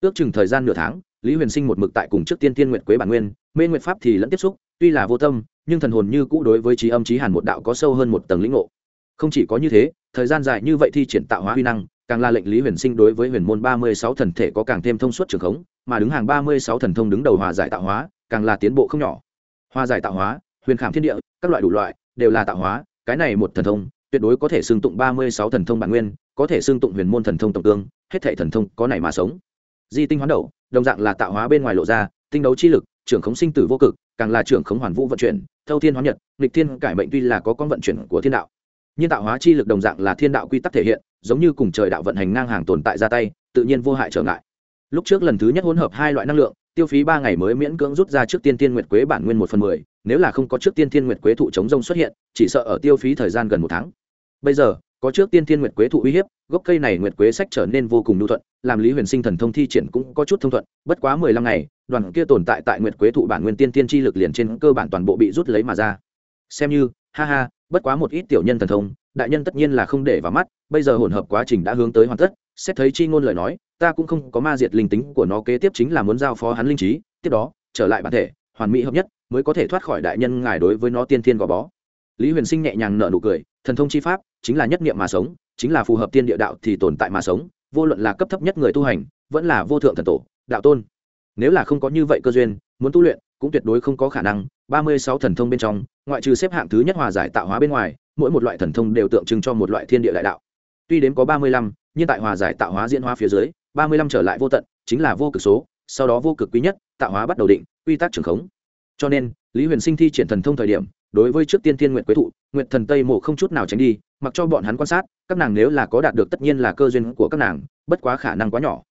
Ước chừng thời gian nửa tháng, lý huyền sinh một mực tại cùng trước tiên tiên nguyệt quế bản nguyên, mê nguyệt pháp thì lẫn tiếp xúc, tuy là vô tâm, nhưng thần hồn như cũ đối với trí âm trí hàn một đạo có sâu hơn một tầng lĩnh ngộ. Không chỉ có như thế, thời gian dài như vậy thi triển tạo hóa huy năng càng là lệnh lý huyền sinh đối với huyền môn ba mươi sáu thần thể có càng thêm thông suốt trường khống, mà đứng hàng ba mươi sáu thần thông đứng đầu hòa giải tạo hóa, càng là tiến bộ không nhỏ. Hòa giải tạo hóa, huyền khảm thiên địa, các loại đủ loại, đều là tạo hóa, cái này một thần thông, tuyệt đối có thể xưng tụng ba mươi sáu thần thông bản nguyên, có thể xưng tụng huyền môn thần thông tổng tương, hết thể thần thông có này mà sống. Di tinh hoán đầu, đồng dạng là tạo hóa bên ngoài lộ ra, tinh đấu chi lực, trưởng khống sinh tử vô cực, càng là trưởng khống hoàn vũ vận chuyển, thâu thiên hóa nhật, nghịch thiên cải mệnh tuy là có con vận chuyển của thiên đạo nhiên tạo hóa chi lực đồng dạng là thiên đạo quy tắc thể hiện, giống như cùng trời đạo vận hành ngang hàng tồn tại ra tay, tự nhiên vô hại trở ngại. Lúc trước lần thứ nhất hỗn hợp hai loại năng lượng, tiêu phí ba ngày mới miễn cưỡng rút ra trước tiên tiên nguyệt quế bản nguyên một phần mười, nếu là không có trước tiên tiên nguyệt quế thụ chống rông xuất hiện, chỉ sợ ở tiêu phí thời gian gần một tháng. Bây giờ, có trước tiên tiên nguyệt quế thụ uy hiếp, gốc cây này nguyệt quế sách trở nên vô cùng nhu thuận, làm lý huyền sinh thần thông thi triển cũng có chút thông thuận, bất quá mười lăm ngày, đoàn kia tồn tại tại nguyệt quế thụ bản nguyên tiên tiên chi lực liền trên cơ bản toàn bộ bị rút lấy mà ra. Xem như, ha ha bất quá một ít tiểu nhân thần thông, đại nhân tất nhiên là không để vào mắt, bây giờ hỗn hợp quá trình đã hướng tới hoàn tất, xét thấy chi ngôn lời nói, ta cũng không có ma diệt linh tính của nó kế tiếp chính là muốn giao phó hắn linh trí, tiếp đó, trở lại bản thể, hoàn mỹ hợp nhất, mới có thể thoát khỏi đại nhân ngài đối với nó tiên thiên gò bó. Lý huyền sinh nhẹ nhàng nở nụ cười, thần thông chi pháp, chính là nhất niệm mà sống, chính là phù hợp tiên địa đạo thì tồn tại mà sống, vô luận là cấp thấp nhất người tu hành, vẫn là vô thượng thần tổ, đạo tôn. Nếu là không có như vậy cơ duyên, muốn tu luyện cũng tuyệt đối không có khả năng, ba mươi sáu thần thông bên trong, ngoại trừ xếp hạng thứ nhất hòa giải tạo hóa bên ngoài, mỗi một loại thần thông đều tượng trưng cho một loại thiên địa đại đạo. Tuy đến có ba mươi lăm, nhưng tại hòa giải tạo hóa diễn hóa phía dưới, ba mươi lăm trở lại vô tận, chính là vô cực số, sau đó vô cực quý nhất, tạo hóa bắt đầu định, quy tắc trường khống. Cho nên, lý huyền sinh thi triển thần thông thời điểm, đối với trước tiên thiên nguyện quế thụ nguyện thần tây mộ không chút nào tránh đi, mặc cho bọn hắn quan sát, các nàng nếu là có đạt được tất nhiên là cơ duyên của các nàng, bất quá khả năng quá nhỏ.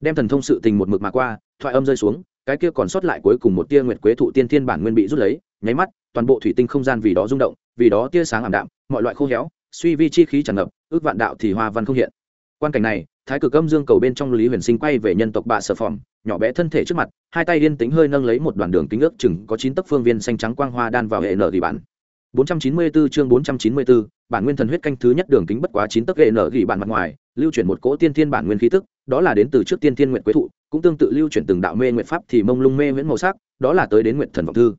Đem thần thông sự tình một mực mà qua, thoại âm rơi xuống cái kia còn sót lại cuối cùng một tia nguyệt quế thụ tiên thiên bản nguyên bị rút lấy nháy mắt toàn bộ thủy tinh không gian vì đó rung động vì đó tia sáng ảm đạm mọi loại khô héo suy vi chi khí tràn ngập ước vạn đạo thì hoa văn không hiện. Quan cảnh này thái cực âm dương cầu bên trong lý huyền sinh quay về nhân tộc bạ sở phỏng nhỏ bé thân thể trước mặt hai tay liên tính hơi nâng lấy một đoàn đường kính ước chừng có chín tấc phương viên xanh trắng quang hoa đan vào hệ nở ghi bản. 494 chương 494, bản nguyên thần huyết canh thứ nhất đường kính bất quá chín tấc hệ nở ghi bản mặt ngoài lưu chuyển một cỗ tiên thiên bản nguyên khí tức, đó là đến từ trước tiên thiên nguyện quế thụ, cũng tương tự lưu chuyển từng đạo mê nguyện pháp thì mông lung mê nguyễn màu sắc, đó là tới đến nguyện thần vọng thư.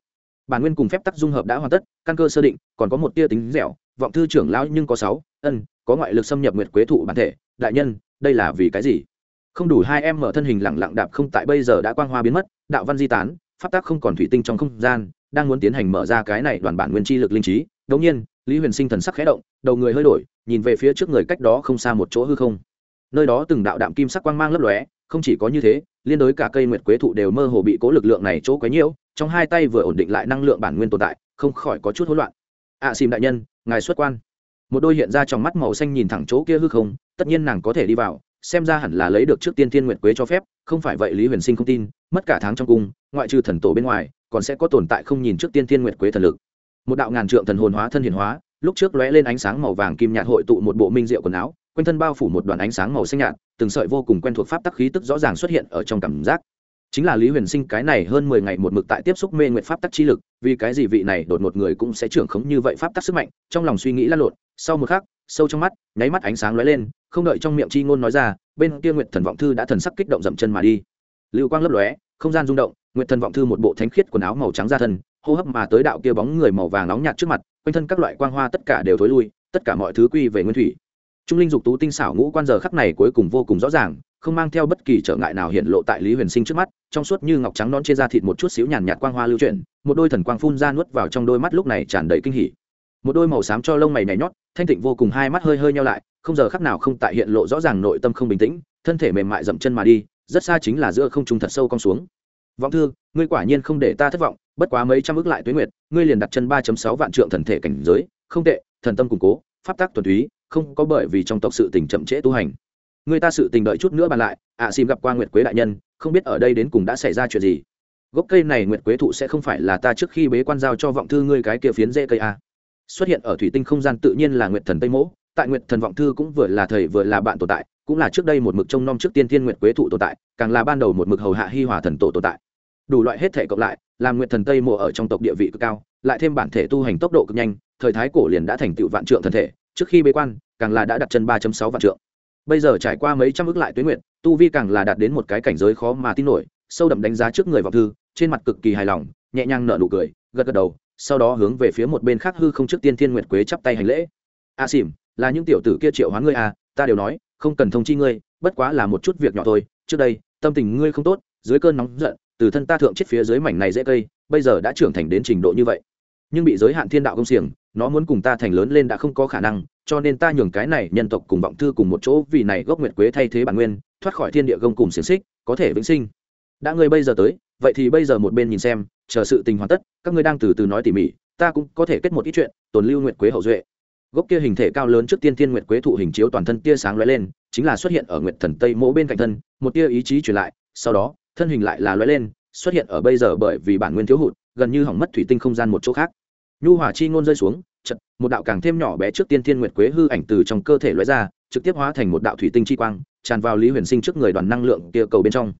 Bản nguyên cùng phép tắc dung hợp đã hoàn tất, căn cơ sơ định, còn có một tia tính dẻo, vọng thư trưởng lão nhưng có sáu, ân, có ngoại lực xâm nhập nguyện quế thụ bản thể. Đại nhân, đây là vì cái gì? Không đủ hai em mở thân hình lẳng lặng đạp không tại, bây giờ đã quang hoa biến mất, đạo văn di tán, pháp tác không còn thủy tinh trong không gian, đang muốn tiến hành mở ra cái này đoàn bản nguyên chi lực linh trí. Đột nhiên lý huyền sinh thần sắc khẽ động đầu người hơi đổi nhìn về phía trước người cách đó không xa một chỗ hư không. Nơi đó từng đạo đạm kim sắc quang mang lấp lóe không chỉ có như thế liên đối cả cây nguyệt quế thụ đều mơ hồ bị cố lực lượng này chỗ quấy nhiễu trong hai tay vừa ổn định lại năng lượng bản nguyên tồn tại không khỏi có chút hỗn loạn. Ạ à, xìm đại nhân ngài xuất quan. Một đôi hiện ra trong mắt màu xanh nhìn thẳng chỗ kia hư không tất nhiên nàng có thể đi vào xem ra hẳn là lấy được trước tiên thiên nguyệt quế cho phép không phải vậy lý huyền sinh không tin mất cả tháng trong cung ngoại trừ thần tổ bên ngoài còn sẽ có tồn tại không nhìn trước tiên thiên nguyệt quế thần lực một đạo ngàn trượng thần hồn hóa thân hiển hóa, lúc trước lóe lên ánh sáng màu vàng kim nhạt hội tụ một bộ minh diệu quần áo, quanh thân bao phủ một đoàn ánh sáng màu xanh nhạt, từng sợi vô cùng quen thuộc pháp tắc khí tức rõ ràng xuất hiện ở trong cảm giác. Chính là lý huyền sinh cái này hơn mười ngày một mực tại tiếp xúc mê nguyện pháp tắc chi lực, vì cái gì vị này đột một người cũng sẽ trưởng khống như vậy pháp tắc sức mạnh, trong lòng suy nghĩ lăn lộn, sau một khắc, sâu trong mắt, nháy mắt ánh sáng lóe lên, không đợi trong miệng chi ngôn nói ra, bên kia nguyện thần vọng thư đã thần sắc kích động dậm chân mà đi. Lưu quang lấp lóe, không gian rung động nguyện thần vọng thư một bộ thánh khiết quần áo màu trắng ra thân hô hấp mà tới đạo kia bóng người màu vàng nóng nhạt trước mặt, quanh thân các loại quang hoa tất cả đều thối lui, tất cả mọi thứ quy về nguyên thủy. Trung linh dục tú tinh xảo ngũ quan giờ khắc này cuối cùng vô cùng rõ ràng, không mang theo bất kỳ trở ngại nào hiện lộ tại lý huyền sinh trước mắt, trong suốt như ngọc trắng non chia ra thịt một chút xíu nhàn nhạt quang hoa lưu chuyển, một đôi thần quang phun ra nuốt vào trong đôi mắt lúc này tràn đầy kinh hỉ. Một đôi màu xám cho lông mày nhảy nhót, thanh tịnh vô cùng hai mắt hơi hơi nhau lại, không giờ khắc nào không tại hiện lộ rõ ràng nội tâm không bình tĩnh, thân thể mềm mại dậm chân mà đi, rất xa chính là giữa không trung thật sâu cong xuống. Vọng thư, ngươi quả nhiên không để ta thất vọng bất quá mấy trăm ước lại tuế nguyệt ngươi liền đặt chân ba sáu vạn trượng thần thể cảnh giới không tệ thần tâm củng cố pháp tác tuần túy không có bởi vì trong tộc sự tình chậm trễ tu hành. Người ta sự tình đợi chút nữa bàn lại ạ à, xin gặp qua nguyệt quế đại nhân không biết ở đây đến cùng đã xảy ra chuyện gì. Gốc cây này nguyệt quế thụ sẽ không phải là ta trước khi bế quan giao cho vọng thư ngươi cái kia phiến dễ cây a à. xuất hiện ở thủy tinh không gian tự nhiên là nguyệt thần tây mỗ tại nguyệt thần vọng thư cũng vừa là thầy vừa là bạn tồn tại cũng là trước đây một mực trông nom trước tiên thiên nguyệt quế thụ tồn tại càng là ban đầu một mực hầu hạ hi hòa thần tổ tồn tại. Đủ loại hết thể cộng lại làm nguyệt thần tây mộ ở trong tộc địa vị cực cao lại thêm bản thể tu hành tốc độ cực nhanh thời thái cổ liền đã thành tựu vạn trượng thần thể trước khi bế quan càng là đã đặt chân ba sáu vạn trượng. Bây giờ trải qua mấy trăm ước lại tuyến nguyện tu vi càng là đạt đến một cái cảnh giới khó mà tin nổi sâu đậm đánh giá trước người vọng thư trên mặt cực kỳ hài lòng nhẹ nhàng nở nụ cười gật gật đầu sau đó hướng về phía một bên khác hư không trước tiên thiên nguyệt quế chắp tay hành lễ. A à, xỉm là những tiểu tử kia triệu hóa ngươi à ta đều nói không cần thông chi ngươi bất quá là một chút việc nhỏ thôi trước đây tâm tình ngươi không tốt dưới cơn nóng giận từ thân ta thượng chết phía dưới mảnh này dễ cây, bây giờ đã trưởng thành đến trình độ như vậy. Nhưng bị giới hạn thiên đạo công xiềng, nó muốn cùng ta thành lớn lên đã không có khả năng, cho nên ta nhường cái này nhân tộc cùng vọng thư cùng một chỗ vì này gốc nguyệt quế thay thế bản nguyên, thoát khỏi thiên địa gông cùng xiềng xích, có thể vĩnh sinh. Đã ngươi bây giờ tới, vậy thì bây giờ một bên nhìn xem, chờ sự tình hoàn tất, các ngươi đang từ từ nói tỉ mỉ, ta cũng có thể kết một ít chuyện, tồn lưu nguyệt quế hậu duệ. Gốc kia hình thể cao lớn trước tiên thiên nguyệt quế thụ hình chiếu toàn thân tia sáng lóe lên, chính là xuất hiện ở nguyệt thần tây mỗ bên cạnh thân, một tia ý chí truyền lại, sau đó thân hình lại là lóe lên, xuất hiện ở bây giờ bởi vì bản nguyên thiếu hụt, gần như hỏng mất thủy tinh không gian một chỗ khác. Nhu hỏa chi ngôn rơi xuống chật một đạo càng thêm nhỏ bé trước tiên thiên nguyệt quế hư ảnh từ trong cơ thể lóe ra, trực tiếp hóa thành một đạo thủy tinh chi quang, tràn vào lý huyền sinh trước người đoàn năng lượng kia cầu bên trong.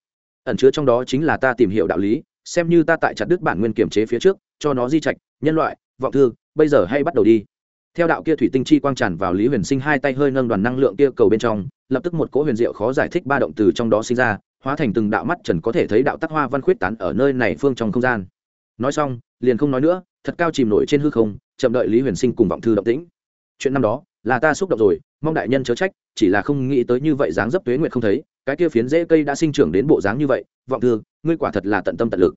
Ẩn chứa trong đó chính là ta tìm hiểu đạo lý, xem như ta tại chặt đứt bản nguyên kiểm chế phía trước, cho nó di trạch, nhân loại, vọng thư, bây giờ hay bắt đầu đi. Theo đạo kia thủy tinh chi quang tràn vào lý huyền sinh hai tay hơi nâng đoàn năng lượng kia cầu bên trong, lập tức một cỗ huyền diệu khó giải thích ba động từ trong đó sinh ra hóa thành từng đạo mắt trần có thể thấy đạo tắc hoa văn khuyết tán ở nơi này phương trong không gian. Nói xong, liền không nói nữa, thật cao chìm nổi trên hư không, chậm đợi lý huyền sinh cùng vọng thư động tĩnh. Chuyện năm đó, là ta xúc động rồi, mong đại nhân chớ trách, chỉ là không nghĩ tới như vậy dáng dấp tuế nguyện không thấy, cái kia phiến rễ cây đã sinh trưởng đến bộ dáng như vậy, vọng thư, ngươi quả thật là tận tâm tận lực.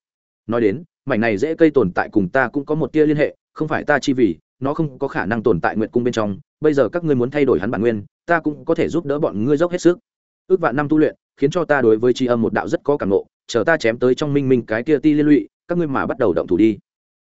Nói đến, mảnh này rễ cây tồn tại cùng ta cũng có một tia liên hệ, không phải ta chi vì, nó không có khả năng tồn tại nguyện cung bên trong, bây giờ các ngươi muốn thay đổi hắn bản nguyên, ta cũng có thể giúp đỡ bọn ngươi dốc hết sức. Ước vạn năm tu luyện khiến cho ta đối với tri âm một đạo rất có cảm nộ, chờ ta chém tới trong minh minh cái kia ti liên lụy, các ngươi mà bắt đầu động thủ đi.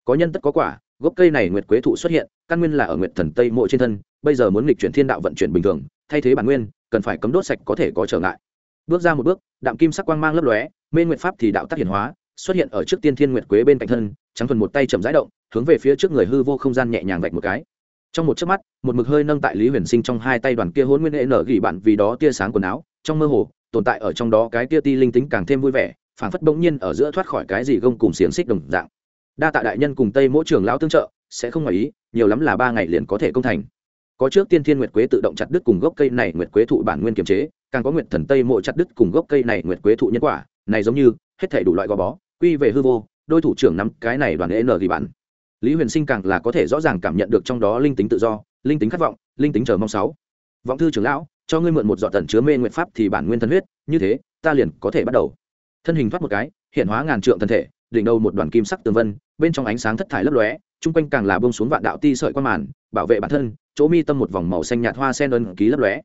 Có nhân tất có quả, gốc cây này nguyệt quế thụ xuất hiện, căn nguyên là ở nguyệt thần tây mộ trên thân, bây giờ muốn nghịch chuyển thiên đạo vận chuyển bình thường, thay thế bản nguyên, cần phải cấm đốt sạch có thể có trở ngại. Bước ra một bước, đạm kim sắc quang mang lấp lóe, mê nguyệt pháp thì đạo tác hiển hóa, xuất hiện ở trước tiên thiên nguyệt quế bên cạnh thân, trắng thuần một tay chậm rãi động, hướng về phía trước người hư vô không gian nhẹ nhàng vạch một cái. Trong một chớp mắt, một mực hơi nâng tại lý huyền sinh trong hai tay đoàn kia hôn nguyên hệ nở gỉ bạn vì đó tia sáng quần áo, trong mơ hồ tồn tại ở trong đó cái kia ti linh tính càng thêm vui vẻ, phảng phất bỗng nhiên ở giữa thoát khỏi cái gì gông cùng xiềng xích đồng dạng. Đa tạ đại nhân cùng tây mỗi trưởng lão tương trợ, sẽ không ngoài ý, nhiều lắm là ba ngày liền có thể công thành. Có trước tiên thiên nguyệt quế tự động chặt đứt cùng gốc cây này nguyệt quế thụ bản nguyên kiềm chế, càng có nguyệt thần tây mộ chặt đứt cùng gốc cây này nguyệt quế thụ nhân quả, này giống như, hết thể đủ loại gò bó, quy về hư vô, đôi thủ trưởng nắm cái này đoàn n gì bản. Lý huyền sinh càng là có thể rõ ràng cảm nhận được trong đó linh tính tự do, linh tính khát vọng, linh tính chờ mong sáu. Vọng thư trưởng lão cho ngươi mượn một giọt tận chứa mê nguyện pháp thì bản nguyên thân huyết, như thế, ta liền có thể bắt đầu. Thân hình thoát một cái, hiện hóa ngàn trượng thân thể, đỉnh đầu một đoàn kim sắc tường vân, bên trong ánh sáng thất thải lấp lóe, chung quanh càng là bông xuống vạn đạo ti sợi qua màn, bảo vệ bản thân, chỗ mi tâm một vòng màu xanh nhạt hoa sen ân ký lấp lóe.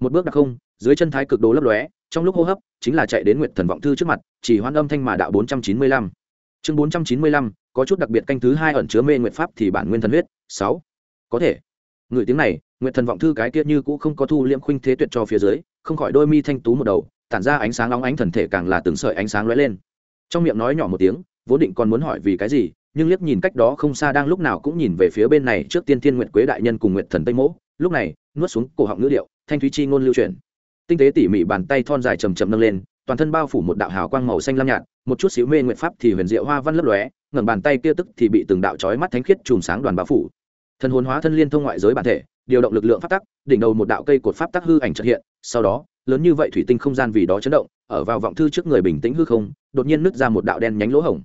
Một bước đặc không, dưới chân thái cực đồ lấp lóe, trong lúc hô hấp, chính là chạy đến nguyện thần vọng thư trước mặt, chỉ hoan âm thanh mà đạo bốn trăm chín mươi lăm. Chương bốn trăm chín mươi lăm, có chút đặc biệt canh thứ hai ẩn chứa mê nguyện pháp thì bản nguyên thần huyết. Sáu. Có thể. Người tiếng này nguyện thần vọng thư cái kia như cũ không có thu liễm khuynh thế tuyệt cho phía dưới, không khỏi đôi mi thanh tú một đầu, tản ra ánh sáng nóng ánh thần thể càng là từng sợi ánh sáng lóe lên. Trong miệng nói nhỏ một tiếng, vốn định còn muốn hỏi vì cái gì, nhưng liếc nhìn cách đó không xa đang lúc nào cũng nhìn về phía bên này trước tiên thiên nguyện quế đại nhân cùng nguyện thần tây mỗ, lúc này, nuốt xuống cổ họng ngữ điệu, thanh thúy chi ngôn lưu truyền. Tinh tế tỉ mỉ bàn tay thon dài chầm chậm nâng lên, toàn thân bao phủ một đạo hào quang màu xanh lam nhạt, một chút xíu mê nguyện pháp thì huyền diệu hoa văn lấp lóe, ngẩng bàn tay kia tức thì bị từng đạo chói mắt thánh khiết chùm sáng đoàn bao phủ. Thần hồn hóa thân liên thông ngoại giới bản thể điều động lực lượng pháp tắc, đỉnh đầu một đạo cây cột pháp tắc hư ảnh trợ hiện, sau đó, lớn như vậy thủy tinh không gian vì đó chấn động, ở vào vọng thư trước người bình tĩnh hư không, đột nhiên nứt ra một đạo đen nhánh lỗ hổng.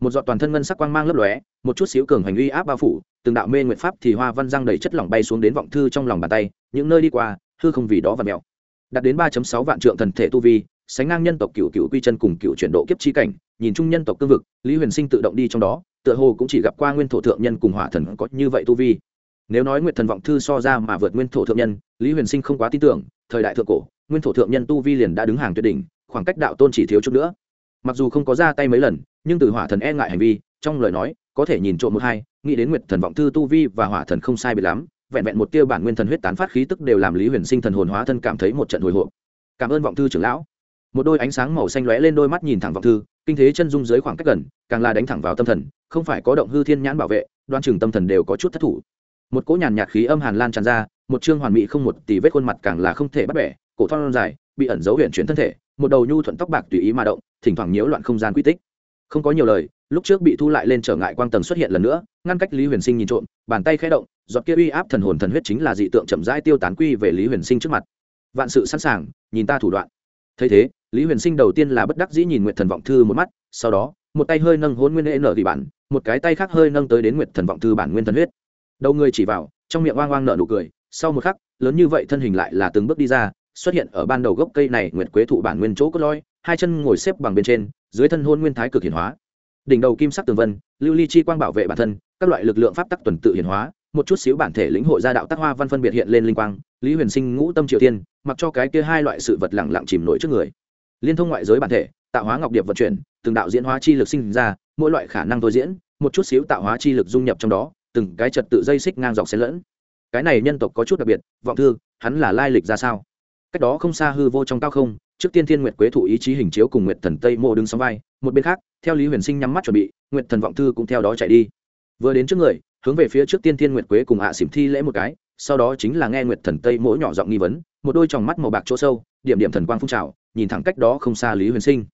Một giọt toàn thân ngân sắc quang mang lấp lóe, một chút xíu cường hành uy áp bao phủ, từng đạo mê nguyện pháp thì hoa văn răng đầy chất lỏng bay xuống đến vọng thư trong lòng bàn tay, những nơi đi qua, hư không vì đó và mèo. Đạt đến ba sáu vạn trượng thần thể tu vi, sánh ngang nhân tộc cựu cựu quy chân cùng cựu chuyển độ kiếp chi cảnh, nhìn chung nhân tộc cương vực, lý huyền sinh tự động đi trong đó, tựa hồ cũng chỉ gặp qua nguyên thổ thượng nhân cùng hỏa thần có như vậy tu vi nếu nói nguyệt thần vọng thư so ra mà vượt nguyên thổ thượng nhân, lý huyền sinh không quá tin tưởng, thời đại thượng cổ, nguyên thổ thượng nhân tu vi liền đã đứng hàng tuyệt đỉnh, khoảng cách đạo tôn chỉ thiếu chút nữa. Mặc dù không có ra tay mấy lần, nhưng từ hỏa thần e ngại hành vi, trong lời nói, có thể nhìn trộm một hai, nghĩ đến nguyệt thần vọng thư tu vi và hỏa thần không sai biệt lắm, vẹn vẹn một tiêu bản nguyên thần huyết tán phát khí tức đều làm lý huyền sinh thần hồn hóa thân cảm thấy một trận hồi hộp. Cảm ơn vọng thư trưởng lão. Một đôi ánh sáng màu xanh lóe lên đôi mắt nhìn thẳng vọng thư, kinh thế chân dung dưới khoảng cách gần, càng là đánh thẳng vào tâm thần, không phải có động hư thiên nhãn bảo vệ, đoan chừng tâm thần đều có chút thất thủ một cỗ nhàn nhạt khí âm hàn lan tràn ra, một chương hoàn mỹ không một tỷ vết khuôn mặt càng là không thể bắt bẻ, cổ thon dài, bị ẩn dấu huyện chuyển thân thể, một đầu nhu thuận tóc bạc tùy ý mà động, thỉnh thoảng nhiễu loạn không gian quy tích. Không có nhiều lời, lúc trước bị thu lại lên trở ngại quang tầng xuất hiện lần nữa, ngăn cách lý huyền sinh nhìn trộm, bàn tay khẽ động, giọt kia uy áp thần hồn thần huyết chính là dị tượng chậm rãi tiêu tán quy về lý huyền sinh trước mặt. Vạn sự sẵn sàng, nhìn ta thủ đoạn. Thấy thế, lý huyền sinh đầu tiên là bất đắc dĩ nhìn nguyệt thần vọng thư một mắt, sau đó, một tay hơi nâng hôn nguyên nở thì bản, một cái tay khác hơi nâng tới đến nguyệt thần vọng thư bản nguyên thần huyết đầu người chỉ vào, trong miệng oang oang nở nụ cười, sau một khắc, lớn như vậy thân hình lại là từng bước đi ra, xuất hiện ở ban đầu gốc cây này nguyệt quế thụ bản nguyên chỗ cốt lõi, hai chân ngồi xếp bằng bên trên, dưới thân hôn nguyên thái cực hiển hóa. Đỉnh đầu kim sắc tường vân, lưu ly chi quang bảo vệ bản thân, các loại lực lượng pháp tắc tuần tự hiển hóa, một chút xíu bản thể lĩnh hội gia đạo tác hoa văn phân biệt hiện lên linh quang, lý huyền sinh ngũ tâm triều tiên, mặc cho cái kia hai loại sự vật lẳng lặng chìm nổi trước người. Liên thông ngoại giới bản thể, tạo hóa ngọc điệp vận chuyển, từng đạo diễn hóa chi lực sinh ra, mỗi loại khả năng thôi diễn, một chút xíu tạo hóa chi lực dung nhập trong đó từng cái trật tự dây xích ngang dọc xen lẫn. Cái này nhân tộc có chút đặc biệt, vọng thư, hắn là lai lịch ra sao? Cách đó không xa hư vô trong cao không, trước tiên thiên nguyệt quế thụ ý chí hình chiếu cùng nguyệt thần tây mô đứng sóng vai, một bên khác, theo lý huyền sinh nhắm mắt chuẩn bị, nguyệt thần vọng thư cũng theo đó chạy đi. Vừa đến trước người, hướng về phía trước tiên thiên nguyệt quế cùng hạ xỉm thi lễ một cái, sau đó chính là nghe nguyệt thần tây mỗi nhỏ giọng nghi vấn, một đôi tròng mắt màu bạc chỗ sâu, điểm điểm thần quang phun trào, nhìn thẳng cách đó không xa lý huyền sinh.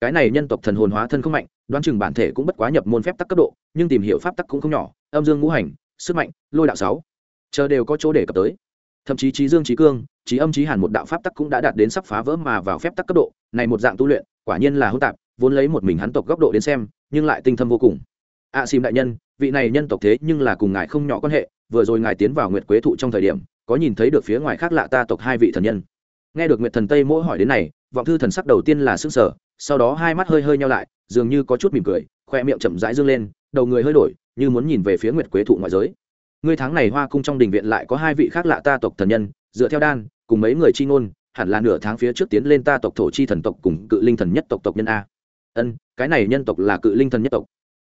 Cái này nhân tộc thần hồn hóa thân không mạnh, đoán chừng bản thể cũng bất quá nhập môn phép tắc cấp độ, nhưng tìm hiểu pháp tắc cũng không nhỏ âm dương ngũ hành sức mạnh lôi đạo sáu. Chờ đều có chỗ để cập tới. Thậm chí trí dương trí cương trí âm trí hàn một đạo pháp tắc cũng đã đạt đến sắp phá vỡ mà vào phép tắc cấp độ. Này một dạng tu luyện quả nhiên là hỗn tạp vốn lấy một mình hắn tộc góc độ đến xem nhưng lại tinh thâm vô cùng. A à, sim đại nhân vị này nhân tộc thế nhưng là cùng ngài không nhỏ quan hệ vừa rồi ngài tiến vào nguyệt quế thụ trong thời điểm có nhìn thấy được phía ngoài khác lạ ta tộc hai vị thần nhân. Nghe được nguyệt thần tây mỗi hỏi đến này vọng thư thần sắc đầu tiên là sức sở sau đó hai mắt hơi hơi nhau lại dường như có chút mỉm cười khoe miệng chậm rãi dương lên đầu người hơi đổi như muốn nhìn về phía nguyệt quế thụ ngoại giới. Ngươi tháng này hoa cung trong đình viện lại có hai vị khác lạ ta tộc thần nhân, dựa theo đan, cùng mấy người chi ngôn, hẳn là nửa tháng phía trước tiến lên ta tộc thổ chi thần tộc cùng cự linh thần nhất tộc tộc nhân a. Ân, cái này nhân tộc là cự linh thần nhất tộc.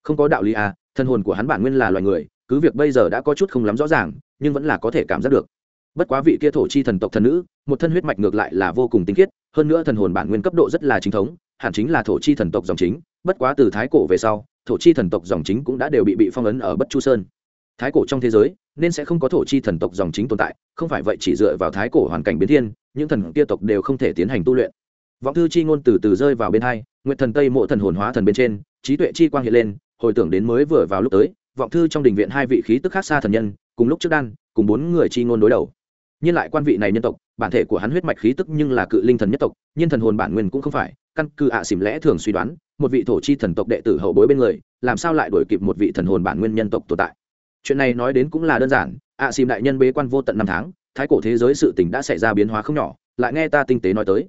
Không có đạo lý a, thân hồn của hắn bản nguyên là loài người, cứ việc bây giờ đã có chút không lắm rõ ràng, nhưng vẫn là có thể cảm giác được. Bất quá vị kia thổ chi thần tộc thần nữ, một thân huyết mạch ngược lại là vô cùng tinh khiết, hơn nữa thần hồn bản nguyên cấp độ rất là chính thống, hẳn chính là thổ chi thần tộc dòng chính, bất quá từ thái cổ về sau thổ chi thần tộc dòng chính cũng đã đều bị bị phong ấn ở bất chu sơn. Thái cổ trong thế giới, nên sẽ không có thổ chi thần tộc dòng chính tồn tại, không phải vậy chỉ dựa vào thái cổ hoàn cảnh biến thiên, những thần kia tộc đều không thể tiến hành tu luyện. Vọng thư chi ngôn từ từ rơi vào bên hai nguyện thần tây mộ thần hồn hóa thần bên trên, trí tuệ chi quang hiện lên, hồi tưởng đến mới vừa vào lúc tới, vọng thư trong đình viện hai vị khí tức khác xa thần nhân, cùng lúc trước đan, cùng bốn người chi ngôn đối đầu. Nhưng lại quan vị này nhân tộc, bản thể của hắn huyết mạch khí tức nhưng là cự linh thần nhất tộc, nhưng thần hồn bản nguyên cũng không phải căn cứ ạ à xỉm lẽ thường suy đoán, một vị thổ chi thần tộc đệ tử hậu bối bên người, làm sao lại đổi kịp một vị thần hồn bản nguyên nhân tộc tồn tại? Chuyện này nói đến cũng là đơn giản, ạ à xỉm đại nhân bế quan vô tận năm tháng, thái cổ thế giới sự tình đã xảy ra biến hóa không nhỏ, lại nghe ta tinh tế nói tới.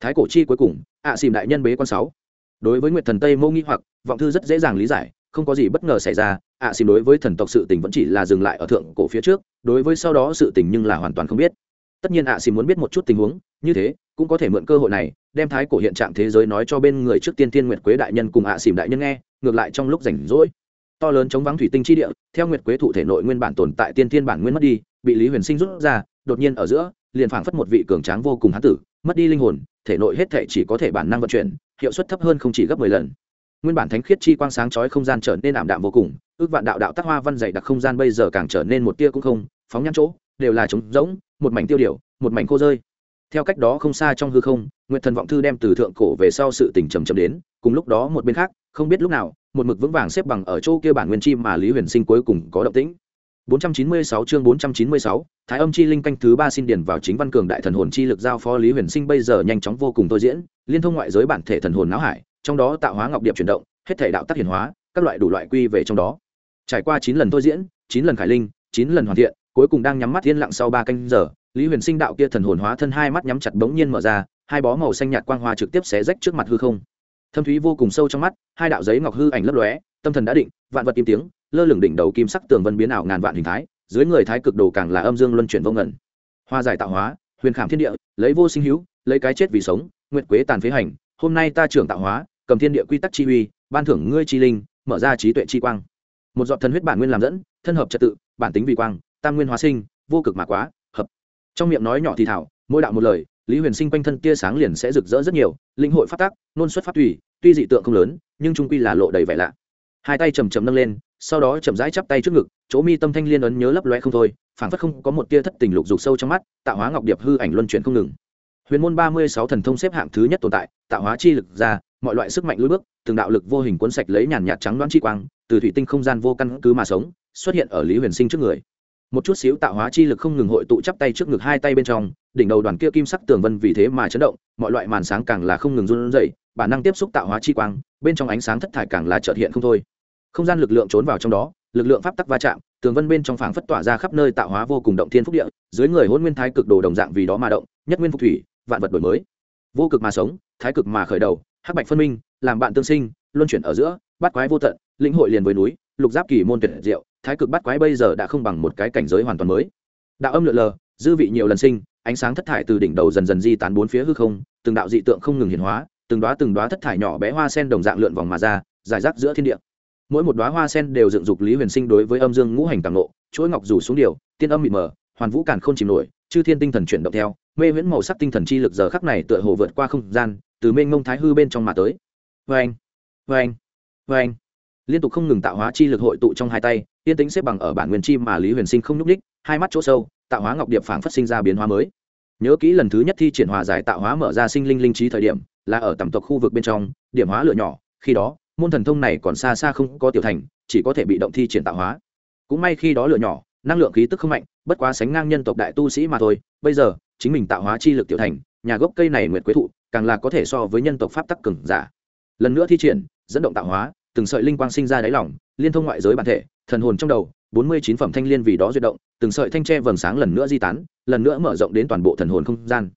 Thái cổ chi cuối cùng, ạ à xỉm đại nhân bế quan sáu. Đối với nguyệt thần tây mâu nghi hoặc, vọng thư rất dễ dàng lý giải, không có gì bất ngờ xảy ra, ạ xỉm đối với thần tộc sự tình vẫn chỉ là dừng lại ở thượng cổ phía trước, đối với sau đó sự tình nhưng là hoàn toàn không biết. Tất nhiên ạ xỉm muốn biết một chút tình huống, như thế cũng có thể mượn cơ hội này, đem thái cổ hiện trạng thế giới nói cho bên người trước tiên tiên nguyệt quế đại nhân cùng ạ xỉm đại nhân nghe, ngược lại trong lúc rảnh rỗi. To lớn chống vắng thủy tinh chi địa, theo nguyệt quế thụ thể nội nguyên bản tồn tại tiên thiên bản nguyên mất đi, bị lý huyền sinh rút ra, đột nhiên ở giữa, liền phảng phất một vị cường tráng vô cùng hán tử, mất đi linh hồn, thể nội hết thể chỉ có thể bản năng vận chuyển, hiệu suất thấp hơn không chỉ gấp mười lần. Nguyên bản thánh khiết chi quang sáng chói không gian trở nên ảm đạm vô cùng, ước vạn đạo đạo tác hoa văn dày đặc không gian bây giờ càng trở nên một tia cũng không, phóng nhãn chỗ, đều là trống rỗng, một mảnh tiêu điều, một mảnh khô rơi theo cách đó không xa trong hư không nguyện thần vọng thư đem từ thượng cổ về sau sự tỉnh trầm trầm đến cùng lúc đó một bên khác không biết lúc nào một mực vững vàng xếp bằng ở chỗ kia bản nguyên chi mà lý huyền sinh cuối cùng có động tĩnh 496 chương 496, Thái Âm chi linh canh thứ ba xin điền vào chính văn cường đại thần hồn chi lực giao phó Lý Huyền Sinh bây giờ nhanh chóng vô cùng tôi diễn, liên thông ngoại giới bản thể thần hồn não hải, trong đó tạo hóa ngọc điệp chuyển động, hết thể đạo tác hiển hóa, các loại đủ loại quy về trong đó. Trải qua 9 lần tôi diễn, 9 lần khải linh, 9 lần hoàn thiện, cuối cùng đang nhắm mắt yên lặng sau ba canh giờ, Lý Huyền Sinh đạo kia thần hồn hóa thân hai mắt nhắm chặt bỗng nhiên mở ra, hai bó màu xanh nhạt quang hoa trực tiếp xé rách trước mặt hư không. Thâm thúy vô cùng sâu trong mắt, hai đạo giấy ngọc hư ảnh lấp lóe, tâm thần đã định, vạn vật im tiếng, lơ lửng đỉnh đầu kim sắc tường vân biến ảo ngàn vạn hình thái, dưới người thái cực đồ càng là âm dương luân chuyển vô ngẩn hoa giải tạo hóa huyền khảm thiên địa lấy vô sinh hữu lấy cái chết vì sống nguyệt quế tàn phế hành hôm nay ta trưởng tạo hóa cầm thiên địa quy tắc chi uy ban thưởng ngươi chi linh mở ra trí tuệ chi quang một dọn thần huyết bản nguyên làm dẫn thân hợp trật tự bản tính vì quang tam nguyên hóa sinh, vô cực mà quá, hợp. Trong miệng nói nhỏ thì thảo, mỗi đạo một lời, lý huyền sinh quanh thân tia sáng liền sẽ rực rỡ rất nhiều, linh hội phát tác nôn xuất phát tùy, tuy dị tượng không lớn, nhưng trung quy là lộ đầy vẻ lạ. Hai tay chầm chầm nâng lên, sau đó chậm rãi chắp tay trước ngực, chỗ mi tâm thanh liên ấn nhớ lấp loe không thôi phản phất không có một tia thất tình lục dục sâu trong mắt, tạo hóa ngọc điệp hư ảnh luân chuyển không ngừng. Huyền môn ba mươi sáu thần thông xếp hạng thứ nhất tồn tại, tạo hóa chi lực ra, mọi loại sức mạnh lưỡi bước, từng đạo lực vô hình cuốn sạch lấy nhàn nhạt trắng đoán chi quang, từ thủy tinh không gian vô căn cứ mà sống, xuất hiện ở lý huyền sinh trước người một chút xíu tạo hóa chi lực không ngừng hội tụ chắp tay trước ngực hai tay bên trong, đỉnh đầu đoàn kia kim sắc tường vân vì thế mà chấn động, mọi loại màn sáng càng là không ngừng run rẩy, bản năng tiếp xúc tạo hóa chi quang, bên trong ánh sáng thất thải càng là trợt hiện không thôi. Không gian lực lượng trốn vào trong đó, lực lượng pháp tắc va chạm, tường vân bên trong phảng phất tỏa ra khắp nơi tạo hóa vô cùng động thiên phúc địa, dưới người hôn nguyên thái cực đồ đồng dạng vì đó mà động, nhất nguyên phục thủy, vạn vật đổi mới. Vô cực mà sống, thái cực mà khởi đầu, hắc bạch phân minh, làm bạn tương sinh, luân chuyển ở giữa bắt quái vô tận, lĩnh hội liền với núi, lục giáp kỳ môn tuyệt diệu thái cực bắt quái bây giờ đã không bằng một cái cảnh giới hoàn toàn mới. Đạo âm lượn lờ, dư vị nhiều lần sinh, ánh sáng thất thải từ đỉnh đầu dần dần di tán bốn phía hư không, từng đạo dị tượng không ngừng hiển hóa, từng đóa từng đóa thất thải nhỏ bé hoa sen đồng dạng lượn vòng mà ra, giải rác giữa thiên địa. Mỗi một đoá hoa sen đều dựng dục lý huyền sinh đối với âm dương ngũ hành tàng lộ chuỗi ngọc rủ xuống điều, tiên âm mịt mờ, hoàn vũ càn không chìm nổi, chư thiên tinh thần chuyển động theo, mê viễn màu sắc tinh thần chi lực giờ khắc này tựa hồ vượt qua không gian, từ mênh mông thái hư bên trong mà tới. Vê anh vê anh vê anh liên tục không ngừng tạo hóa chi lực hội tụ trong hai tay, yên tĩnh xếp bằng ở bản nguyên chi mà lý huyền sinh không nhúc ních hai mắt chỗ sâu, tạo hóa ngọc điệp phảng phát sinh ra biến hóa mới. Nhớ kỹ lần thứ nhất thi triển hòa giải tạo hóa mở ra sinh linh linh trí thời điểm, là ở tầm tộc khu vực bên trong, điểm hóa lửa nhỏ, khi đó, môn thần thông này còn xa xa không có tiểu thành, chỉ có thể bị động thi triển tạo hóa. Cũng may khi đó lửa nhỏ, năng lượng khí tức không mạnh, bất quá sánh ngang nhân tộc đại tu sĩ mà thôi, bây giờ, chính mình tạo hóa chi lực tiểu thành, nhà gốc cây này nguyệt quế thụ, càng là có thể so với nhân tộc pháp tắc cừng giả. Lần nữa thi triển, dẫn động tạo hóa từng sợi linh quang sinh ra đáy lỏng liên thông ngoại giới bản thể, thần hồn trong đầu, bốn mươi chín phẩm thanh liên vì đó duyệt động, từng sợi thanh tre vầng sáng lần nữa di tán, lần nữa mở rộng đến toàn bộ thần hồn không gian.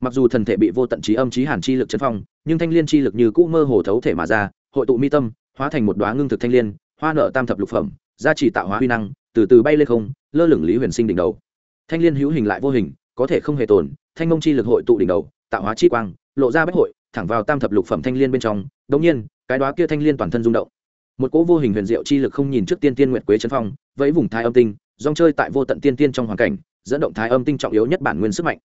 Mặc dù thần thể bị vô tận trí âm trí hàn chi lực chấn phong, nhưng thanh liên chi lực như cũ mơ hồ thấu thể mà ra, hội tụ mi tâm, hóa thành một đoá ngưng thực thanh liên, hoa nợ tam thập lục phẩm, gia trì tạo hóa huy năng, từ từ bay lên không, lơ lửng lý huyền sinh đỉnh đầu. Thanh liên hữu hình lại vô hình, có thể không hề tồn, thanh mông chi lực hội tụ đỉnh đầu, tạo hóa chi quang, lộ ra bách hội, thẳng vào tam thập lục phẩm thanh liên bên trong đống nhiên cái đó kia thanh liên toàn thân rung động. Một cỗ vô hình huyền diệu chi lực không nhìn trước tiên tiên nguyệt quế chấn phong, vẫy vùng thái âm tinh dòng chơi tại vô tận tiên tiên trong hoàn cảnh, dẫn động thái âm tinh trọng yếu nhất bản nguyên sức mạnh.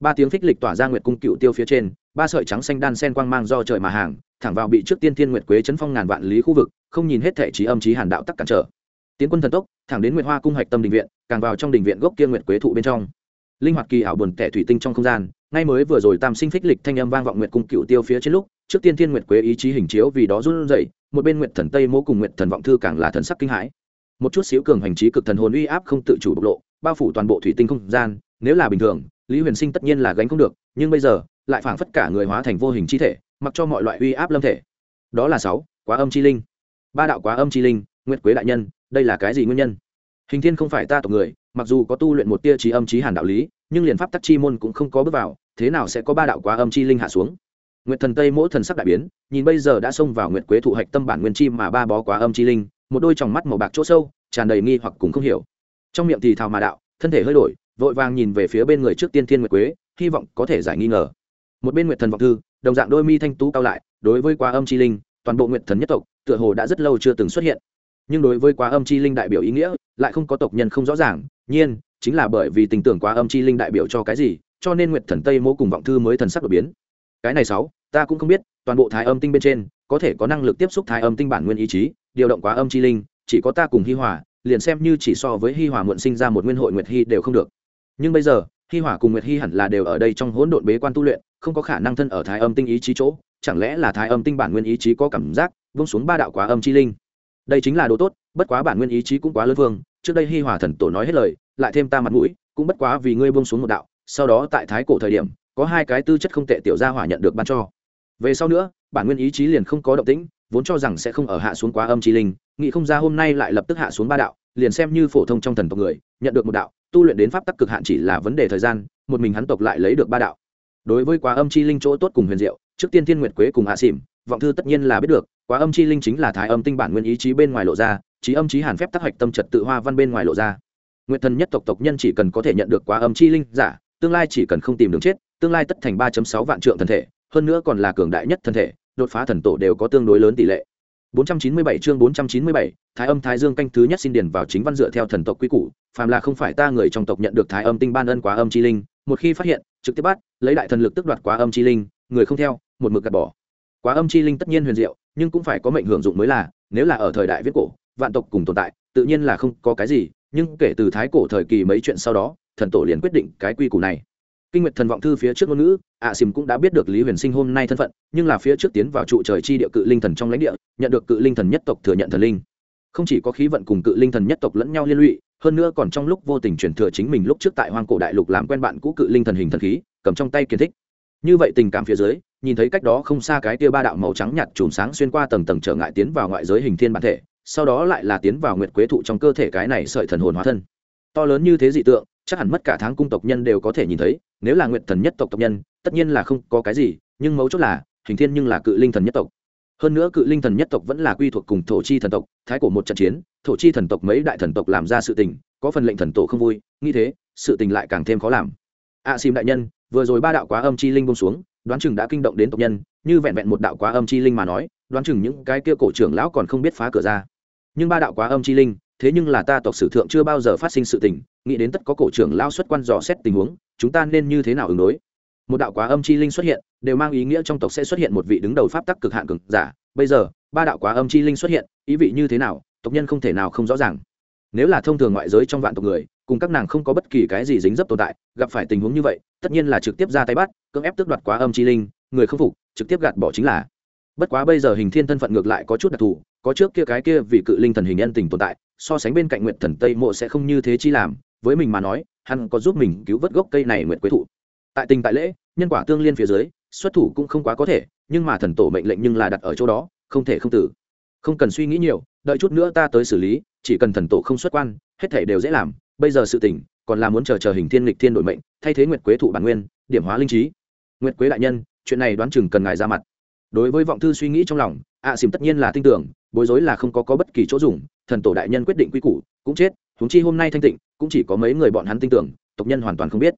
Ba tiếng phích lịch tỏa ra nguyệt cung cựu tiêu phía trên, ba sợi trắng xanh đan sen quang mang do trời mà hàng, thẳng vào bị trước tiên tiên nguyệt quế chấn phong ngàn vạn lý khu vực, không nhìn hết thể trí âm trí hàn đạo tắc cản trở. Tiến quân thần tốc, thẳng đến nguyệt hoa cung hạch tâm đình viện, càng vào trong đình viện gốc kia nguyệt quế thụ bên trong. Linh hoạt kỳ ảo buồn tẻ thủy tinh trong không gian ngay mới vừa rồi tam sinh phích lịch thanh âm vang vọng nguyệt cung cựu tiêu phía trên lúc, trước tiên thiên nguyệt quế ý chí hình chiếu vì đó run dậy một bên nguyệt thần tây mô cùng nguyệt thần vọng thư càng là thần sắc kinh hãi. Một chút xíu cường hành trí cực thần hồn uy áp không tự chủ bộc lộ, bao phủ toàn bộ thủy tinh không gian, nếu là bình thường, lý huyền sinh tất nhiên là gánh không được, nhưng bây giờ, lại phảng phất cả người hóa thành vô hình chi thể, mặc cho mọi loại uy áp lâm thể. Đó là sáu, quá âm chi linh. Ba đạo quá âm chi linh, nguyệt quế đại nhân, đây là cái gì nguyên nhân? Hình thiên không phải ta tộc người, mặc dù có tu luyện một tia trí âm trí hàn đạo lý nhưng liền pháp tắc chi môn cũng không có bước vào, thế nào sẽ có ba đạo quá âm chi linh hạ xuống? Nguyệt thần tây mỗi thần sắc đại biến, nhìn bây giờ đã xông vào nguyệt quế thụ hạch tâm bản nguyên chi mà ba bó quá âm chi linh, một đôi tròng mắt màu bạc chỗ sâu, tràn đầy nghi hoặc cũng không hiểu. Trong miệng thì thào mà đạo, thân thể hơi đổi, vội vàng nhìn về phía bên người trước tiên thiên nguyệt quế, hy vọng có thể giải nghi ngờ. Một bên nguyệt thần vọng thư, đồng dạng đôi mi thanh tú cao lại, đối với quá âm chi linh, toàn bộ nguyệt thần nhất tộc, tựa hồ đã rất lâu chưa từng xuất hiện. Nhưng đối với quá âm chi linh đại biểu ý nghĩa, lại không có tộc nhân không rõ ràng, nhiên chính là bởi vì tình tưởng quá âm chi linh đại biểu cho cái gì, cho nên nguyệt thần tây mô cùng vọng thư mới thần sắc đột biến. Cái này sáu, ta cũng không biết, toàn bộ thái âm tinh bên trên, có thể có năng lực tiếp xúc thái âm tinh bản nguyên ý chí, điều động quá âm chi linh, chỉ có ta cùng hi hòa, liền xem như chỉ so với hi hòa muộn sinh ra một nguyên hội nguyệt hy đều không được. Nhưng bây giờ, hi hòa cùng nguyệt hy hẳn là đều ở đây trong hỗn độn bế quan tu luyện, không có khả năng thân ở thái âm tinh ý chí chỗ, chẳng lẽ là thái âm tinh bản nguyên ý chí có cảm giác, vung xuống ba đạo quá âm chi linh? Đây chính là đồ tốt, bất quá bản nguyên ý chí cũng quá lớn vương trước đây hi hòa thần tổ nói hết lời, lại thêm ta mặt mũi, cũng bất quá vì ngươi buông xuống một đạo, sau đó tại thái cổ thời điểm, có hai cái tư chất không tệ tiểu gia hỏa nhận được ban cho. Về sau nữa, bản nguyên ý chí liền không có động tĩnh, vốn cho rằng sẽ không ở hạ xuống quá âm chi linh, nghĩ không ra hôm nay lại lập tức hạ xuống ba đạo, liền xem như phổ thông trong thần tộc người, nhận được một đạo, tu luyện đến pháp tắc cực hạn chỉ là vấn đề thời gian, một mình hắn tộc lại lấy được ba đạo. Đối với quá âm chi linh chỗ tốt cùng huyền diệu, trước tiên thiên nguyệt quế cùng hạ xỉm, vọng thư tất nhiên là biết được quá âm chi linh chính là thái âm tinh bản nguyên ý chí bên ngoài lộ ra trí âm trí hàn phép tác hoạch tâm trật tự hoa văn bên ngoài lộ ra nguyện thần nhất tộc tộc nhân chỉ cần có thể nhận được quá âm chi linh giả tương lai chỉ cần không tìm đường chết tương lai tất thành ba sáu vạn trượng thần thể hơn nữa còn là cường đại nhất thân thể đột phá thần tổ đều có tương đối lớn tỷ lệ 497 chương 497, Thái Âm Thái Dương canh thứ nhất xin điền vào chính văn dựa theo thần tộc quy củ, phàm là không phải ta người trong tộc nhận được Thái Âm tinh ban ân quá âm chi linh, một khi phát hiện, trực tiếp bắt, lấy đại thần lực tức đoạt quá âm chi linh, người không theo, một mực gạt bỏ. Quá âm chi linh tất nhiên huyền diệu, nhưng cũng phải có mệnh hưởng dụng mới là, nếu là ở thời đại viết cổ, vạn tộc cùng tồn tại, tự nhiên là không có cái gì, nhưng kể từ thái cổ thời kỳ mấy chuyện sau đó, thần tổ liền quyết định cái quy củ này. Kinh nguyệt thần vọng thư phía trước ngôn ngữ ạ à, xìm cũng đã biết được lý huyền sinh hôm nay thân phận nhưng là phía trước tiến vào trụ trời chi địa cự linh thần trong lãnh địa nhận được cự linh thần nhất tộc thừa nhận thần linh. Không chỉ có khí vận cùng cự linh thần nhất tộc lẫn nhau liên lụy hơn nữa còn trong lúc vô tình truyền thừa chính mình lúc trước tại hoang cổ đại lục làm quen bạn cũ cự linh thần hình thần khí cầm trong tay kiến thích. Như vậy tình cảm phía dưới nhìn thấy cách đó không xa cái tia ba đạo màu trắng nhạt chùm sáng xuyên qua tầng tầng trở ngại tiến vào ngoại giới hình thiên bản thể sau đó lại là tiến vào nguyệt quế thụ trong cơ thể cái này sợi thần hồn hóa thân. To lớn như thế dị tượng chắc hẳn mất cả tháng cung tộc nhân đều có thể nhìn thấy nếu là nguyện thần nhất tộc tộc nhân tất nhiên là không có cái gì nhưng mấu chốt là hình thiên nhưng là cự linh thần nhất tộc. Hơn nữa cự linh thần nhất tộc vẫn là quy thuộc cùng thổ chi thần tộc thái cổ một trận chiến thổ chi thần tộc mấy đại thần tộc làm ra sự tình có phần lệnh thần tổ không vui nghĩ thế sự tình lại càng thêm khó làm. A à, sim đại nhân vừa rồi ba đạo quá âm chi linh bông xuống đoán chừng đã kinh động đến tộc nhân, như vẹn vẹn một đạo quá âm chi linh mà nói, đoán chừng những cái kia cổ trưởng lão còn không biết phá cửa ra. Nhưng ba đạo quá âm chi linh, thế nhưng là ta tộc sử thượng chưa bao giờ phát sinh sự tình, nghĩ đến tất có cổ trưởng lao xuất quan dò xét tình huống, chúng ta nên như thế nào ứng đối? Một đạo quá âm chi linh xuất hiện, đều mang ý nghĩa trong tộc sẽ xuất hiện một vị đứng đầu pháp tắc cực hạn cực giả. Bây giờ, ba đạo quá âm chi linh xuất hiện, ý vị như thế nào, tộc nhân không thể nào không rõ ràng. Nếu là thông thường ngoại giới trong vạn tộc người cùng các nàng không có bất kỳ cái gì dính dấp tồn tại, gặp phải tình huống như vậy, tất nhiên là trực tiếp ra tay bắt, cưỡng ép tước đoạt quá âm chi linh, người không phục, trực tiếp gạt bỏ chính là. Bất quá bây giờ hình thiên thân phận ngược lại có chút đặc thù, có trước kia cái kia vì cự linh thần hình nhân tình tồn tại, so sánh bên cạnh nguyện thần tây mộ sẽ không như thế chi làm, với mình mà nói, hắn có giúp mình cứu vớt gốc cây này nguyện quế thụ. Tại tình tại lễ, nhân quả tương liên phía dưới, xuất thủ cũng không quá có thể, nhưng mà thần tổ mệnh lệnh nhưng là đặt ở chỗ đó, không thể không tử. Không cần suy nghĩ nhiều, đợi chút nữa ta tới xử lý, chỉ cần thần tổ không xuất quan, hết thể đều dễ làm bây giờ sự tỉnh còn là muốn chờ chờ hình thiên lịch thiên đổi mệnh thay thế nguyệt quế thụ bản nguyên điểm hóa linh trí. Nguyệt quế đại nhân chuyện này đoán chừng cần ngài ra mặt. Đối với vọng thư suy nghĩ trong lòng ạ à, xìm tất nhiên là tin tưởng bối rối là không có, có bất kỳ chỗ dùng thần tổ đại nhân quyết định quy củ cũng chết huống chi hôm nay thanh tịnh cũng chỉ có mấy người bọn hắn tin tưởng tộc nhân hoàn toàn không biết.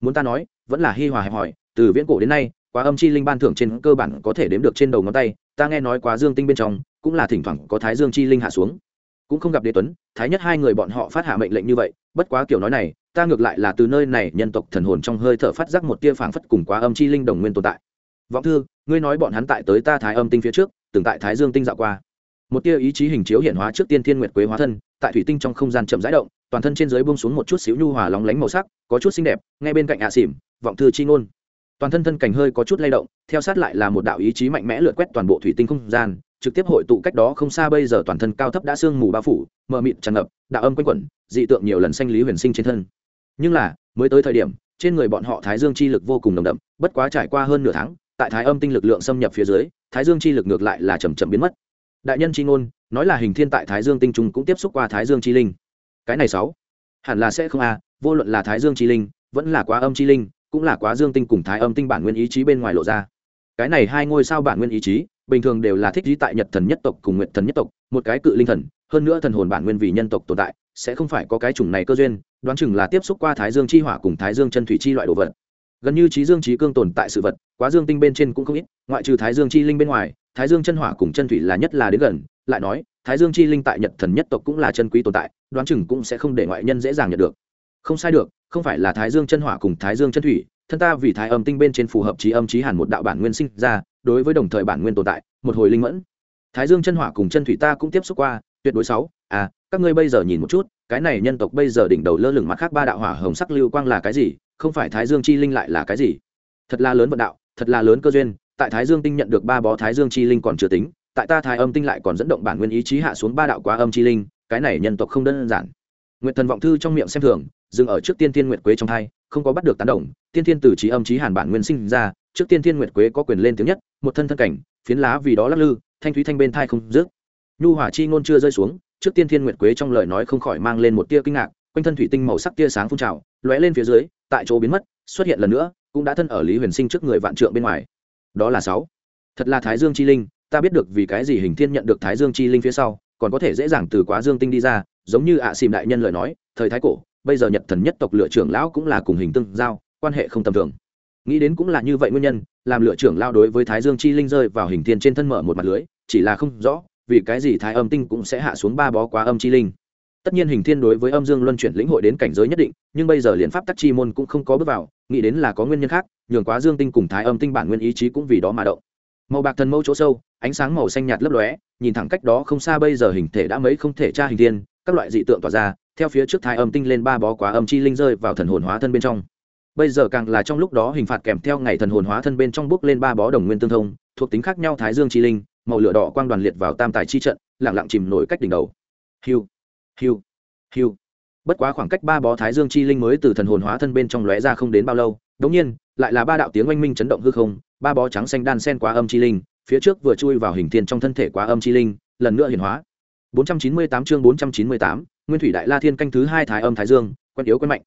Muốn ta nói vẫn là hi hòa hẹp hỏi từ viễn cổ đến nay quá âm chi linh ban thưởng trên cơ bản có thể đếm được trên đầu ngón tay ta nghe nói quá dương tinh bên trong cũng là thỉnh thoảng có thái dương chi linh hạ xuống cũng không gặp đế tuấn, thái nhất hai người bọn họ phát hạ mệnh lệnh như vậy, bất quá kiểu nói này, ta ngược lại là từ nơi này nhân tộc thần hồn trong hơi thở phát giác một tia phảng phất cùng quá âm chi linh đồng nguyên tồn tại. Vọng thư, ngươi nói bọn hắn tại tới ta thái âm tinh phía trước, từng tại thái dương tinh dạo qua. Một tia ý chí hình chiếu hiện hóa trước tiên thiên nguyệt quế hóa thân, tại thủy tinh trong không gian chậm rãi động, toàn thân trên dưới buông xuống một chút xíu nhu hòa lóng lánh màu sắc, có chút xinh đẹp, ngay bên cạnh ạ xỉm, vọng thư chi ngôn toàn thân thân cảnh hơi có chút lay động, theo sát lại là một đạo ý chí mạnh mẽ lượt quét toàn bộ thủy tinh không gian, trực tiếp hội tụ cách đó không xa bây giờ toàn thân cao thấp đã sương mù bao phủ, mờ mịt tràn ngập, đạo âm quanh quẩn, dị tượng nhiều lần sanh lý huyền sinh trên thân. Nhưng là, mới tới thời điểm, trên người bọn họ thái dương chi lực vô cùng nồng đậm, bất quá trải qua hơn nửa tháng, tại thái âm tinh lực lượng xâm nhập phía dưới, thái dương chi lực ngược lại là chầm chậm biến mất. Đại nhân chi ngôn, nói là hình thiên tại thái dương tinh trung cũng tiếp xúc qua thái dương chi linh. Cái này sáu, hẳn là sẽ không a vô luận là thái dương chi linh, vẫn là quá âm chi linh cũng là quá dương tinh cùng thái âm tinh bản nguyên ý chí bên ngoài lộ ra. Cái này hai ngôi sao bản nguyên ý chí, bình thường đều là thích trí tại nhật thần nhất tộc cùng nguyện thần nhất tộc, một cái cự linh thần, hơn nữa thần hồn bản nguyên vì nhân tộc tồn tại, sẽ không phải có cái chủng này cơ duyên, đoán chừng là tiếp xúc qua thái dương chi hỏa cùng thái dương chân thủy chi loại đồ vật. Gần như trí dương trí cương tồn tại sự vật, quá dương tinh bên trên cũng không ít, ngoại trừ thái dương chi linh bên ngoài, thái dương chân hỏa cùng chân thủy là nhất là đến gần, lại nói, thái dương chi linh tại nhật thần nhất tộc cũng là chân quý tồn tại, đoán chừng cũng sẽ không để ngoại nhân dễ dàng nhận được không sai được, không phải là thái dương chân hỏa cùng thái dương chân thủy, thân ta vì thái âm tinh bên trên phù hợp trí âm trí hàn một đạo bản nguyên sinh ra, đối với đồng thời bản nguyên tồn tại, một hồi linh mẫn. Thái dương chân hỏa cùng chân thủy ta cũng tiếp xúc qua, tuyệt đối sáu. À các ngươi bây giờ nhìn một chút, cái này nhân tộc bây giờ đỉnh đầu lơ lửng mặt khác ba đạo hỏa hồng sắc lưu quang là cái gì, không phải thái dương chi linh lại là cái gì? Thật là lớn vận đạo, thật là lớn cơ duyên, tại thái dương tinh nhận được ba bó thái dương chi linh còn chưa tính, tại ta thái âm tinh lại còn dẫn động bản nguyên ý chí hạ xuống ba đạo quá âm chi linh, cái này nhân tộc không đơn giản. Nguyện thần vọng thư trong miệng xem thường dừng ở trước tiên thiên nguyệt quế trong thai, không có bắt được tán đồng, tiên thiên từ trí âm trí hàn bản nguyên sinh ra, trước tiên thiên nguyệt quế có quyền lên tiếng nhất, một thân thân cảnh, phiến lá vì đó lắc lư, thanh thúy thanh bên thai không rước nhu hỏa chi ngôn chưa rơi xuống, trước tiên thiên nguyệt quế trong lời nói không khỏi mang lên một tia kinh ngạc, quanh thân thủy tinh màu sắc tia sáng phun trào, lóe lên phía dưới, tại chỗ biến mất, xuất hiện lần nữa, cũng đã thân ở lý huyền sinh trước người vạn trượng bên ngoài. Đó là sáu. Thật là thái dương chi linh, ta biết được vì cái gì hình thiên nhận được thái dương chi linh phía sau, còn có thể dễ dàng từ quá dương tinh đi ra, giống như ạ à xìm đại nhân lời nói, thời thái cổ bây giờ nhật thần nhất tộc lựa trưởng lão cũng là cùng hình tương giao, quan hệ không tầm thường. Nghĩ đến cũng là như vậy nguyên nhân, làm lựa trưởng lao đối với thái dương chi linh rơi vào hình thiên trên thân mở một mặt lưới, chỉ là không rõ, vì cái gì thái âm tinh cũng sẽ hạ xuống ba bó quá âm chi linh. Tất nhiên hình thiên đối với âm dương luân chuyển lĩnh hội đến cảnh giới nhất định, nhưng bây giờ liền pháp tắc chi môn cũng không có bước vào, nghĩ đến là có nguyên nhân khác, nhường quá dương tinh cùng thái âm tinh bản nguyên ý chí cũng vì đó mà động. Màu bạc thần mâu chỗ sâu, ánh sáng màu xanh nhạt lấp lóe, nhìn thẳng cách đó không xa bây giờ hình thể đã mấy không thể tra hình thiên, các loại dị tượng tỏa ra theo phía trước thái âm tinh lên ba bó quá âm chi linh rơi vào thần hồn hóa thân bên trong. Bây giờ càng là trong lúc đó hình phạt kèm theo ngày thần hồn hóa thân bên trong bước lên ba bó đồng nguyên tương thông thuộc tính khác nhau thái dương chi linh màu lửa đỏ quang đoàn liệt vào tam tài chi trận lẳng lặng chìm nổi cách đỉnh đầu. Hiu hiu hiu. Bất quá khoảng cách ba bó thái dương chi linh mới từ thần hồn hóa thân bên trong lóe ra không đến bao lâu đống nhiên lại là ba đạo tiếng oanh minh chấn động hư không ba bó trắng xanh đan sen quá âm chi linh phía trước vừa chui vào hình thiên trong thân thể quá âm chi linh lần nữa hiển hóa. 498 chương 498, nguyên thủy đại la thiên canh thứ hai thái âm thái dương quen yếu quen mạnh.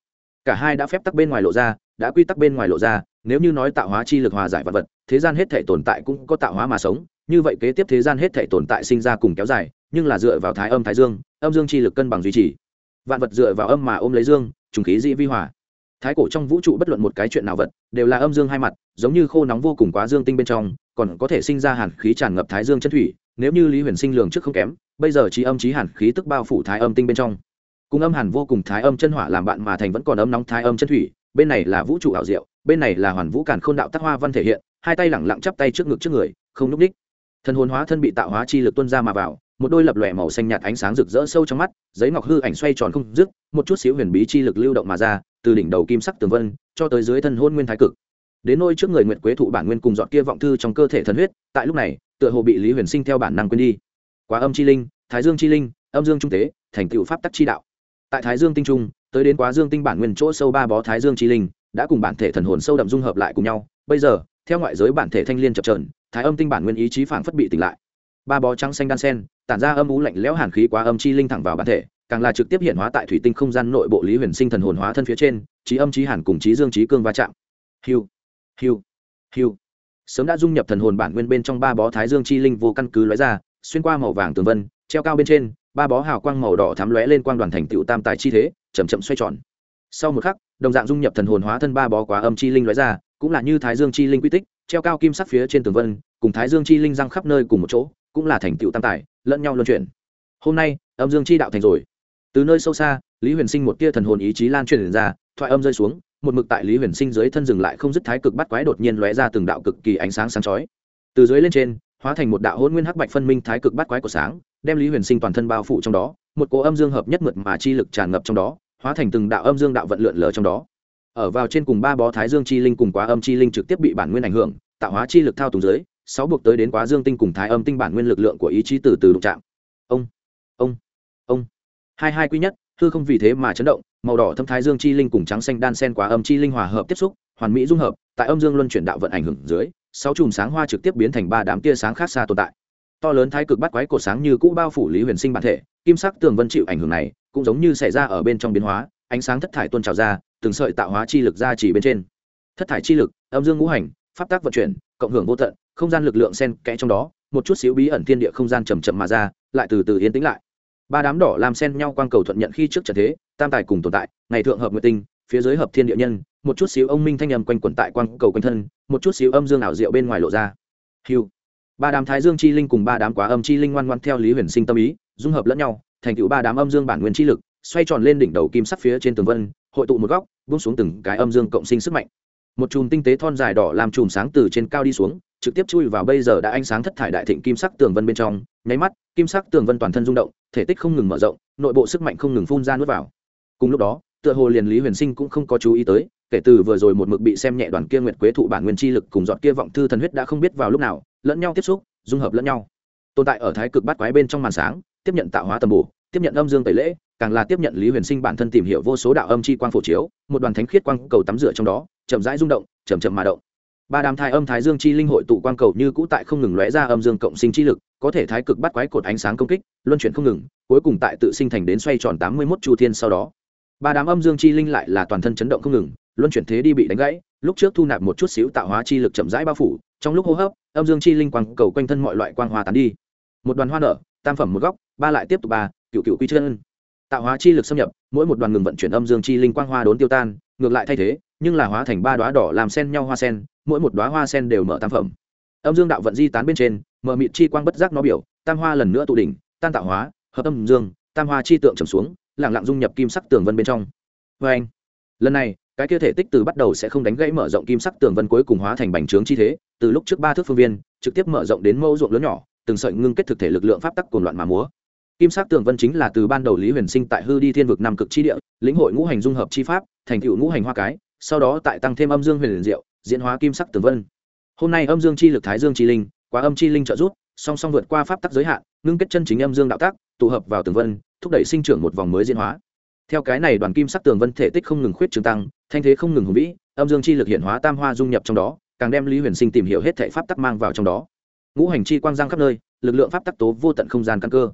Cả hai đã phép tắc bên ngoài lộ ra, đã quy tắc bên ngoài lộ ra, nếu như nói tạo hóa chi lực hòa giải vật vật, thế gian hết thể tồn tại cũng có tạo hóa mà sống. Như vậy kế tiếp thế gian hết thể tồn tại sinh ra cùng kéo dài, nhưng là dựa vào thái âm thái dương, âm dương chi lực cân bằng duy trì. Vạn vật dựa vào âm mà ôm lấy dương, trùng khí dị vi hòa. Thái cổ trong vũ trụ bất luận một cái chuyện nào vật, đều là âm dương hai mặt, giống như khô nóng vô cùng quá dương tinh bên trong, còn có thể sinh ra hàn khí tràn ngập thái dương chân thủy. Nếu như lý huyền sinh lường trước không kém bây giờ trí âm trí hàn khí tức bao phủ thái âm tinh bên trong. Cùng âm hàn vô cùng thái âm chân hỏa làm bạn mà thành vẫn còn ấm nóng thái âm chân thủy, bên này là vũ trụ ảo diệu, bên này là hoàn vũ càn khôn đạo tác hoa văn thể hiện, hai tay lẳng lặng chắp tay trước ngực trước người, không núp đích thần hồn hóa thân bị tạo hóa chi lực tuân ra mà vào, một đôi lập lòe màu xanh nhạt ánh sáng rực rỡ sâu trong mắt, giấy ngọc hư ảnh xoay tròn không dứt, một chút xíu huyền bí chi lực lưu động mà ra, từ đỉnh đầu kim sắc tường vân, cho tới dưới thân hôn nguyên thái cực. Đến nôi trước người nguyệt quế thụ bản nguyên cùng dọn kia vọng thư trong cơ thể thần huyết, tại lúc này, tựa hồ bị lý huyền sinh theo bản năng quên đi quá âm chi linh, thái dương chi linh, âm dương trung tế, thành tựu pháp tắc chi đạo. Tại thái dương tinh trung, tới đến quá dương tinh bản nguyên chỗ sâu ba bó thái dương chi linh, đã cùng bản thể thần hồn sâu đậm dung hợp lại cùng nhau. Bây giờ, theo ngoại giới bản thể thanh liên chập trờn thái âm tinh bản nguyên ý chí phảng phất bị tỉnh lại. Ba bó trắng xanh đan sen, tản ra âm ú lạnh lẽo hàn khí quá âm chi linh thẳng vào bản thể, càng là trực tiếp hiện hóa tại thủy tinh không gian nội bộ lý huyền sinh thần hồn hóa thân phía trên, trí âm trí hàn cùng trí dương trí cương va chạm. Hiu hiu hiu. Sớm đã dung nhập thần hồn bản nguyên bên trong ba bó thái dương chi linh vô căn cứ lóe ra xuyên qua màu vàng tường vân, treo cao bên trên, ba bó hào quang màu đỏ thắm lóe lên quang đoàn thành tựu tam tài chi thế chầm chậm xoay tròn. Sau một khắc, đồng dạng dung nhập thần hồn hóa thân ba bó quá âm chi linh lóe ra, cũng là như thái dương chi linh quy tích, treo cao kim sắc phía trên tường vân, cùng thái dương chi linh răng khắp nơi cùng một chỗ, cũng là thành tựu tam tài, lẫn nhau luân chuyển. Hôm nay, âm dương chi đạo thành rồi. Từ nơi sâu xa, lý huyền sinh một tia thần hồn ý chí lan truyền ra, thoại âm rơi xuống, một mực tại lý huyền sinh dưới thân dừng lại không dứt thái cực bắt quái đột nhiên lóe ra từng đạo cực kỳ ánh sáng sáng chói. Từ dưới lên trên hóa thành một đạo hôn nguyên hắc bạch phân minh thái cực bắt quái của sáng, đem lý huyền sinh toàn thân bao phủ trong đó, một cỗ âm dương hợp nhất mượt mà chi lực tràn ngập trong đó, hóa thành từng đạo âm dương đạo vận lượn lờ trong đó. Ở vào trên cùng ba bó thái dương chi linh cùng quá âm chi linh trực tiếp bị bản nguyên ảnh hưởng, tạo hóa chi lực thao túng dưới, sáu buộc tới đến quá dương tinh cùng thái âm tinh bản nguyên lực lượng của ý chí từ từ đụng chạm. Ông ông ông. Hai hai quy nhất, hư không vì thế mà chấn động, màu đỏ thâm thái dương chi linh cùng trắng xanh đan sen quá âm chi linh hòa hợp tiếp xúc, hoàn mỹ dung hợp, tại âm dương luân chuyển đạo vận ảnh hưởng dưới sáu chùm sáng hoa trực tiếp biến thành ba đám tia sáng khác xa tồn tại. To lớn thái cực bắt quái cổ sáng như cũ bao phủ lý huyền sinh bản thể, kim sắc tường vân chịu ảnh hưởng này, cũng giống như xảy ra ở bên trong biến hóa, ánh sáng thất thải tuôn trào ra, từng sợi tạo hóa chi lực ra chỉ bên trên. Thất thải chi lực, âm dương ngũ hành, pháp tác vận chuyển, cộng hưởng vô tận, không gian lực lượng sen kẽ trong đó, một chút xíu bí ẩn thiên địa không gian chầm chậm mà ra, lại từ từ yên tĩnh lại. Ba đám đỏ làm sen nhau quang cầu thuận nhận khi trước trận thế, tam tài cùng tồn tại, ngày thượng hợp nguyệt tinh phía dưới hợp thiên địa nhân, một chút xíu ông minh thanh âm quanh quẩn tại quang cầu quanh thân, một chút xíu âm dương ảo diệu bên ngoài lộ ra. Hiu ba đám thái dương chi linh cùng ba đám quá âm chi linh ngoan ngoan theo lý huyền sinh tâm ý, dung hợp lẫn nhau, thành tựu ba đám âm dương bản nguyên chi lực, xoay tròn lên đỉnh đầu kim sắc phía trên tường vân, hội tụ một góc, buông xuống từng cái âm dương cộng sinh sức mạnh. Một chùm tinh tế thon dài đỏ làm chùm sáng từ trên cao đi xuống, trực tiếp chui vào bây giờ đã ánh sáng thất thải đại thịnh kim sắc tường vân bên trong, nháy mắt, kim sắc tường vân toàn thân rung động, thể tích không ngừng mở rộng, nội bộ sức mạnh không ngừng phun ra nuốt vào. Cùng lúc đó tựa hồ liền lý huyền sinh cũng không có chú ý tới, kể từ vừa rồi một mực bị xem nhẹ đoàn kia nguyệt quế thụ bản nguyên chi lực cùng dọn kia vọng thư thần huyết đã không biết vào lúc nào, lẫn nhau tiếp xúc, dung hợp lẫn nhau. Tồn tại ở thái cực bát quái bên trong màn sáng, tiếp nhận tạo hóa tầm bổ, tiếp nhận âm dương tẩy lễ, càng là tiếp nhận lý huyền sinh bản thân tìm hiểu vô số đạo âm chi quang phổ chiếu, một đoàn thánh khiết quang cầu tắm rửa trong đó, chậm rãi rung động, chậm chậm mà động. Ba đám thái âm thái dương chi linh hội tụ quang cầu như cũ tại không ngừng lóe ra âm dương cộng sinh chi lực, có thể thái cực bắt quái cột ánh sáng công kích, luân chuyển không ngừng, cuối cùng tại tự sinh thành đến xoay tròn tám mươi mốt chu thiên sau đó ba đám âm dương chi linh lại là toàn thân chấn động không ngừng, luân chuyển thế đi bị đánh gãy, lúc trước thu nạp một chút xíu tạo hóa chi lực chậm rãi bao phủ, trong lúc hô hấp, âm dương chi linh quang cầu quanh thân mọi loại quang hoa tán đi. Một đoàn hoa nở, tam phẩm một góc, ba lại tiếp tục ba, cựu cựu quy chân. Tạo hóa chi lực xâm nhập, mỗi một đoàn ngừng vận chuyển âm dương chi linh quang hoa đốn tiêu tan, ngược lại thay thế, nhưng là hóa thành ba đoá đỏ làm sen nhau hoa sen, mỗi một đoá hoa sen đều mở tam phẩm. Âm dương đạo vận di tán bên trên, mở mịt chi quang bất giác nó biểu, tam hoa lần nữa tụ đỉnh, tan tạo hóa, hợp âm dương, tam hoa chi tượng trầm xuống lẳng lặng dung nhập kim sắc tường vân bên trong. Vê anh, lần này, cái kia thể tích từ bắt đầu sẽ không đánh gãy mở rộng kim sắc tường vân cuối cùng hóa thành bành trướng chi thế, từ lúc trước ba thước phương viên, trực tiếp mở rộng đến mẫu ruộng lớn nhỏ, từng sợi ngưng kết thực thể lực lượng pháp tắc cồn loạn mà múa. Kim sắc tường vân chính là từ ban đầu lý huyền sinh tại hư đi thiên vực nam cực chi địa, lĩnh hội ngũ hành dung hợp chi pháp, thành tựu ngũ hành hoa cái, sau đó tại tăng thêm âm dương huyền liền diệu, diễn hóa kim sắc tường vân. Hôm nay âm dương chi lực thái dương chi linh, quá âm chi linh trợ rút song song vượt qua pháp tắc giới hạn, ngưng kết chân chính âm dương đạo tác, tụ hợp vào tường vân thúc đẩy sinh trưởng một vòng mới diễn hóa. Theo cái này, đoàn kim sắc tường vân thể tích không ngừng khuyết trường tăng, thanh thế không ngừng hùng vĩ, âm dương chi lực hiện hóa tam hoa dung nhập trong đó, càng đem lý huyền sinh tìm hiểu hết thể pháp tắc mang vào trong đó. Ngũ hành chi quang giang khắp nơi, lực lượng pháp tắc tố vô tận không gian căn cơ.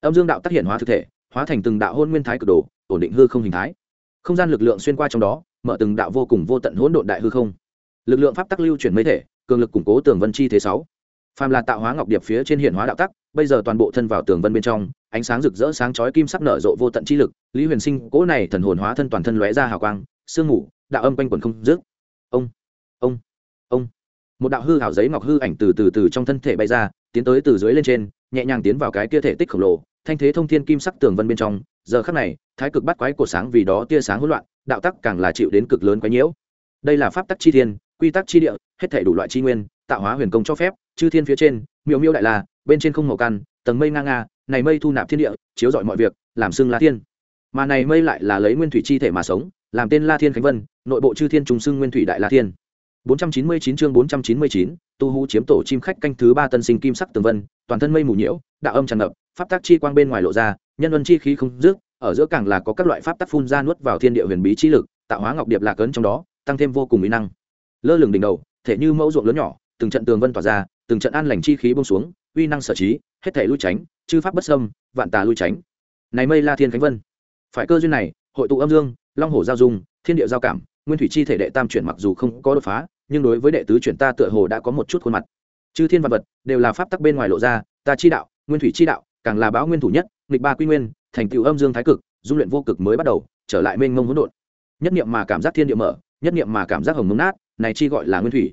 Âm dương đạo tác hiện hóa thực thể, hóa thành từng đạo hôn nguyên thái cực đồ, ổn định hư không hình thái. Không gian lực lượng xuyên qua trong đó, mở từng đạo vô cùng vô tận hỗn độn đại hư không. Lực lượng pháp tắc lưu chuyển mấy thể, cường lực củng cố tường vân chi thế sáu phàm là tạo hóa ngọc điệp phía trên hiện hóa đạo tắc, bây giờ toàn bộ thân vào tường vân bên trong, ánh sáng rực rỡ sáng chói kim sắc nở rộ vô tận chi lực, lý huyền sinh, cỗ này thần hồn hóa thân toàn thân lóe ra hào quang, sương ngủ đạo âm quanh quẩn không dứt. Ông ông ông. Một đạo hư hảo giấy ngọc hư ảnh từ từ từ trong thân thể bay ra, tiến tới từ dưới lên trên, nhẹ nhàng tiến vào cái kia thể tích khổng lồ, thanh thế thông thiên kim sắc tường vân bên trong. Giờ khắc này, thái cực bắt quái cổ sáng vì đó tia sáng hỗn loạn, đạo tắc càng là chịu đến cực lớn quái nhiễu. Đây là pháp tắc chi thiên, quy tắc chi địa, hết thể đủ loại chi nguyên, tạo hóa huyền công cho phép chư thiên phía trên miêu miêu đại la bên trên không màu căn tầng mây ngang nga này mây thu nạp thiên địa chiếu rọi mọi việc làm xưng la thiên. Mà này mây lại là lấy nguyên thủy chi thể mà sống làm tên la thiên khánh vân nội bộ chư thiên trùng xưng nguyên thủy đại la thiên. 499 chương 499, tu hú chiếm tổ chim khách canh thứ ba tân sinh kim sắc tường vân toàn thân mây mù nhiễu đạo âm tràn ngập pháp tác chi quang bên ngoài lộ ra nhân luân chi khí không dứt ở giữa càng là có các loại pháp tác phun ra nuốt vào thiên địa huyền bí chi lực tạo hóa ngọc điệp lạc ấn trong đó tăng thêm vô cùng mỹ năng. Lơ lửng đỉnh đầu thể như mẫu ruộng lớn nhỏ từng trận tường vân tỏa ra từng trận an lành chi khí bông xuống, uy năng sở trí, hết thể lui tránh, chư pháp bất sâm vạn tà lui tránh. Này mây la thiên khánh vân, phải cơ duyên này, hội tụ âm dương, long hồ giao dung, thiên địa giao cảm, nguyên thủy chi thể đệ tam chuyển mặc dù không có đột phá, nhưng đối với đệ tứ chuyển ta tựa hồ đã có một chút khuôn mặt. Chư thiên vật vật đều là pháp tắc bên ngoài lộ ra, ta chi đạo, nguyên thủy chi đạo, càng là báo nguyên thủ nhất, nghịch ba quy nguyên, thành tựu âm dương thái cực, dung luyện vô cực mới bắt đầu, trở lại mênh mông hỗn độn. Nhất niệm mà cảm giác thiên địa mở, nhất niệm mà cảm giác hồng mông nát, này chi gọi là nguyên thủy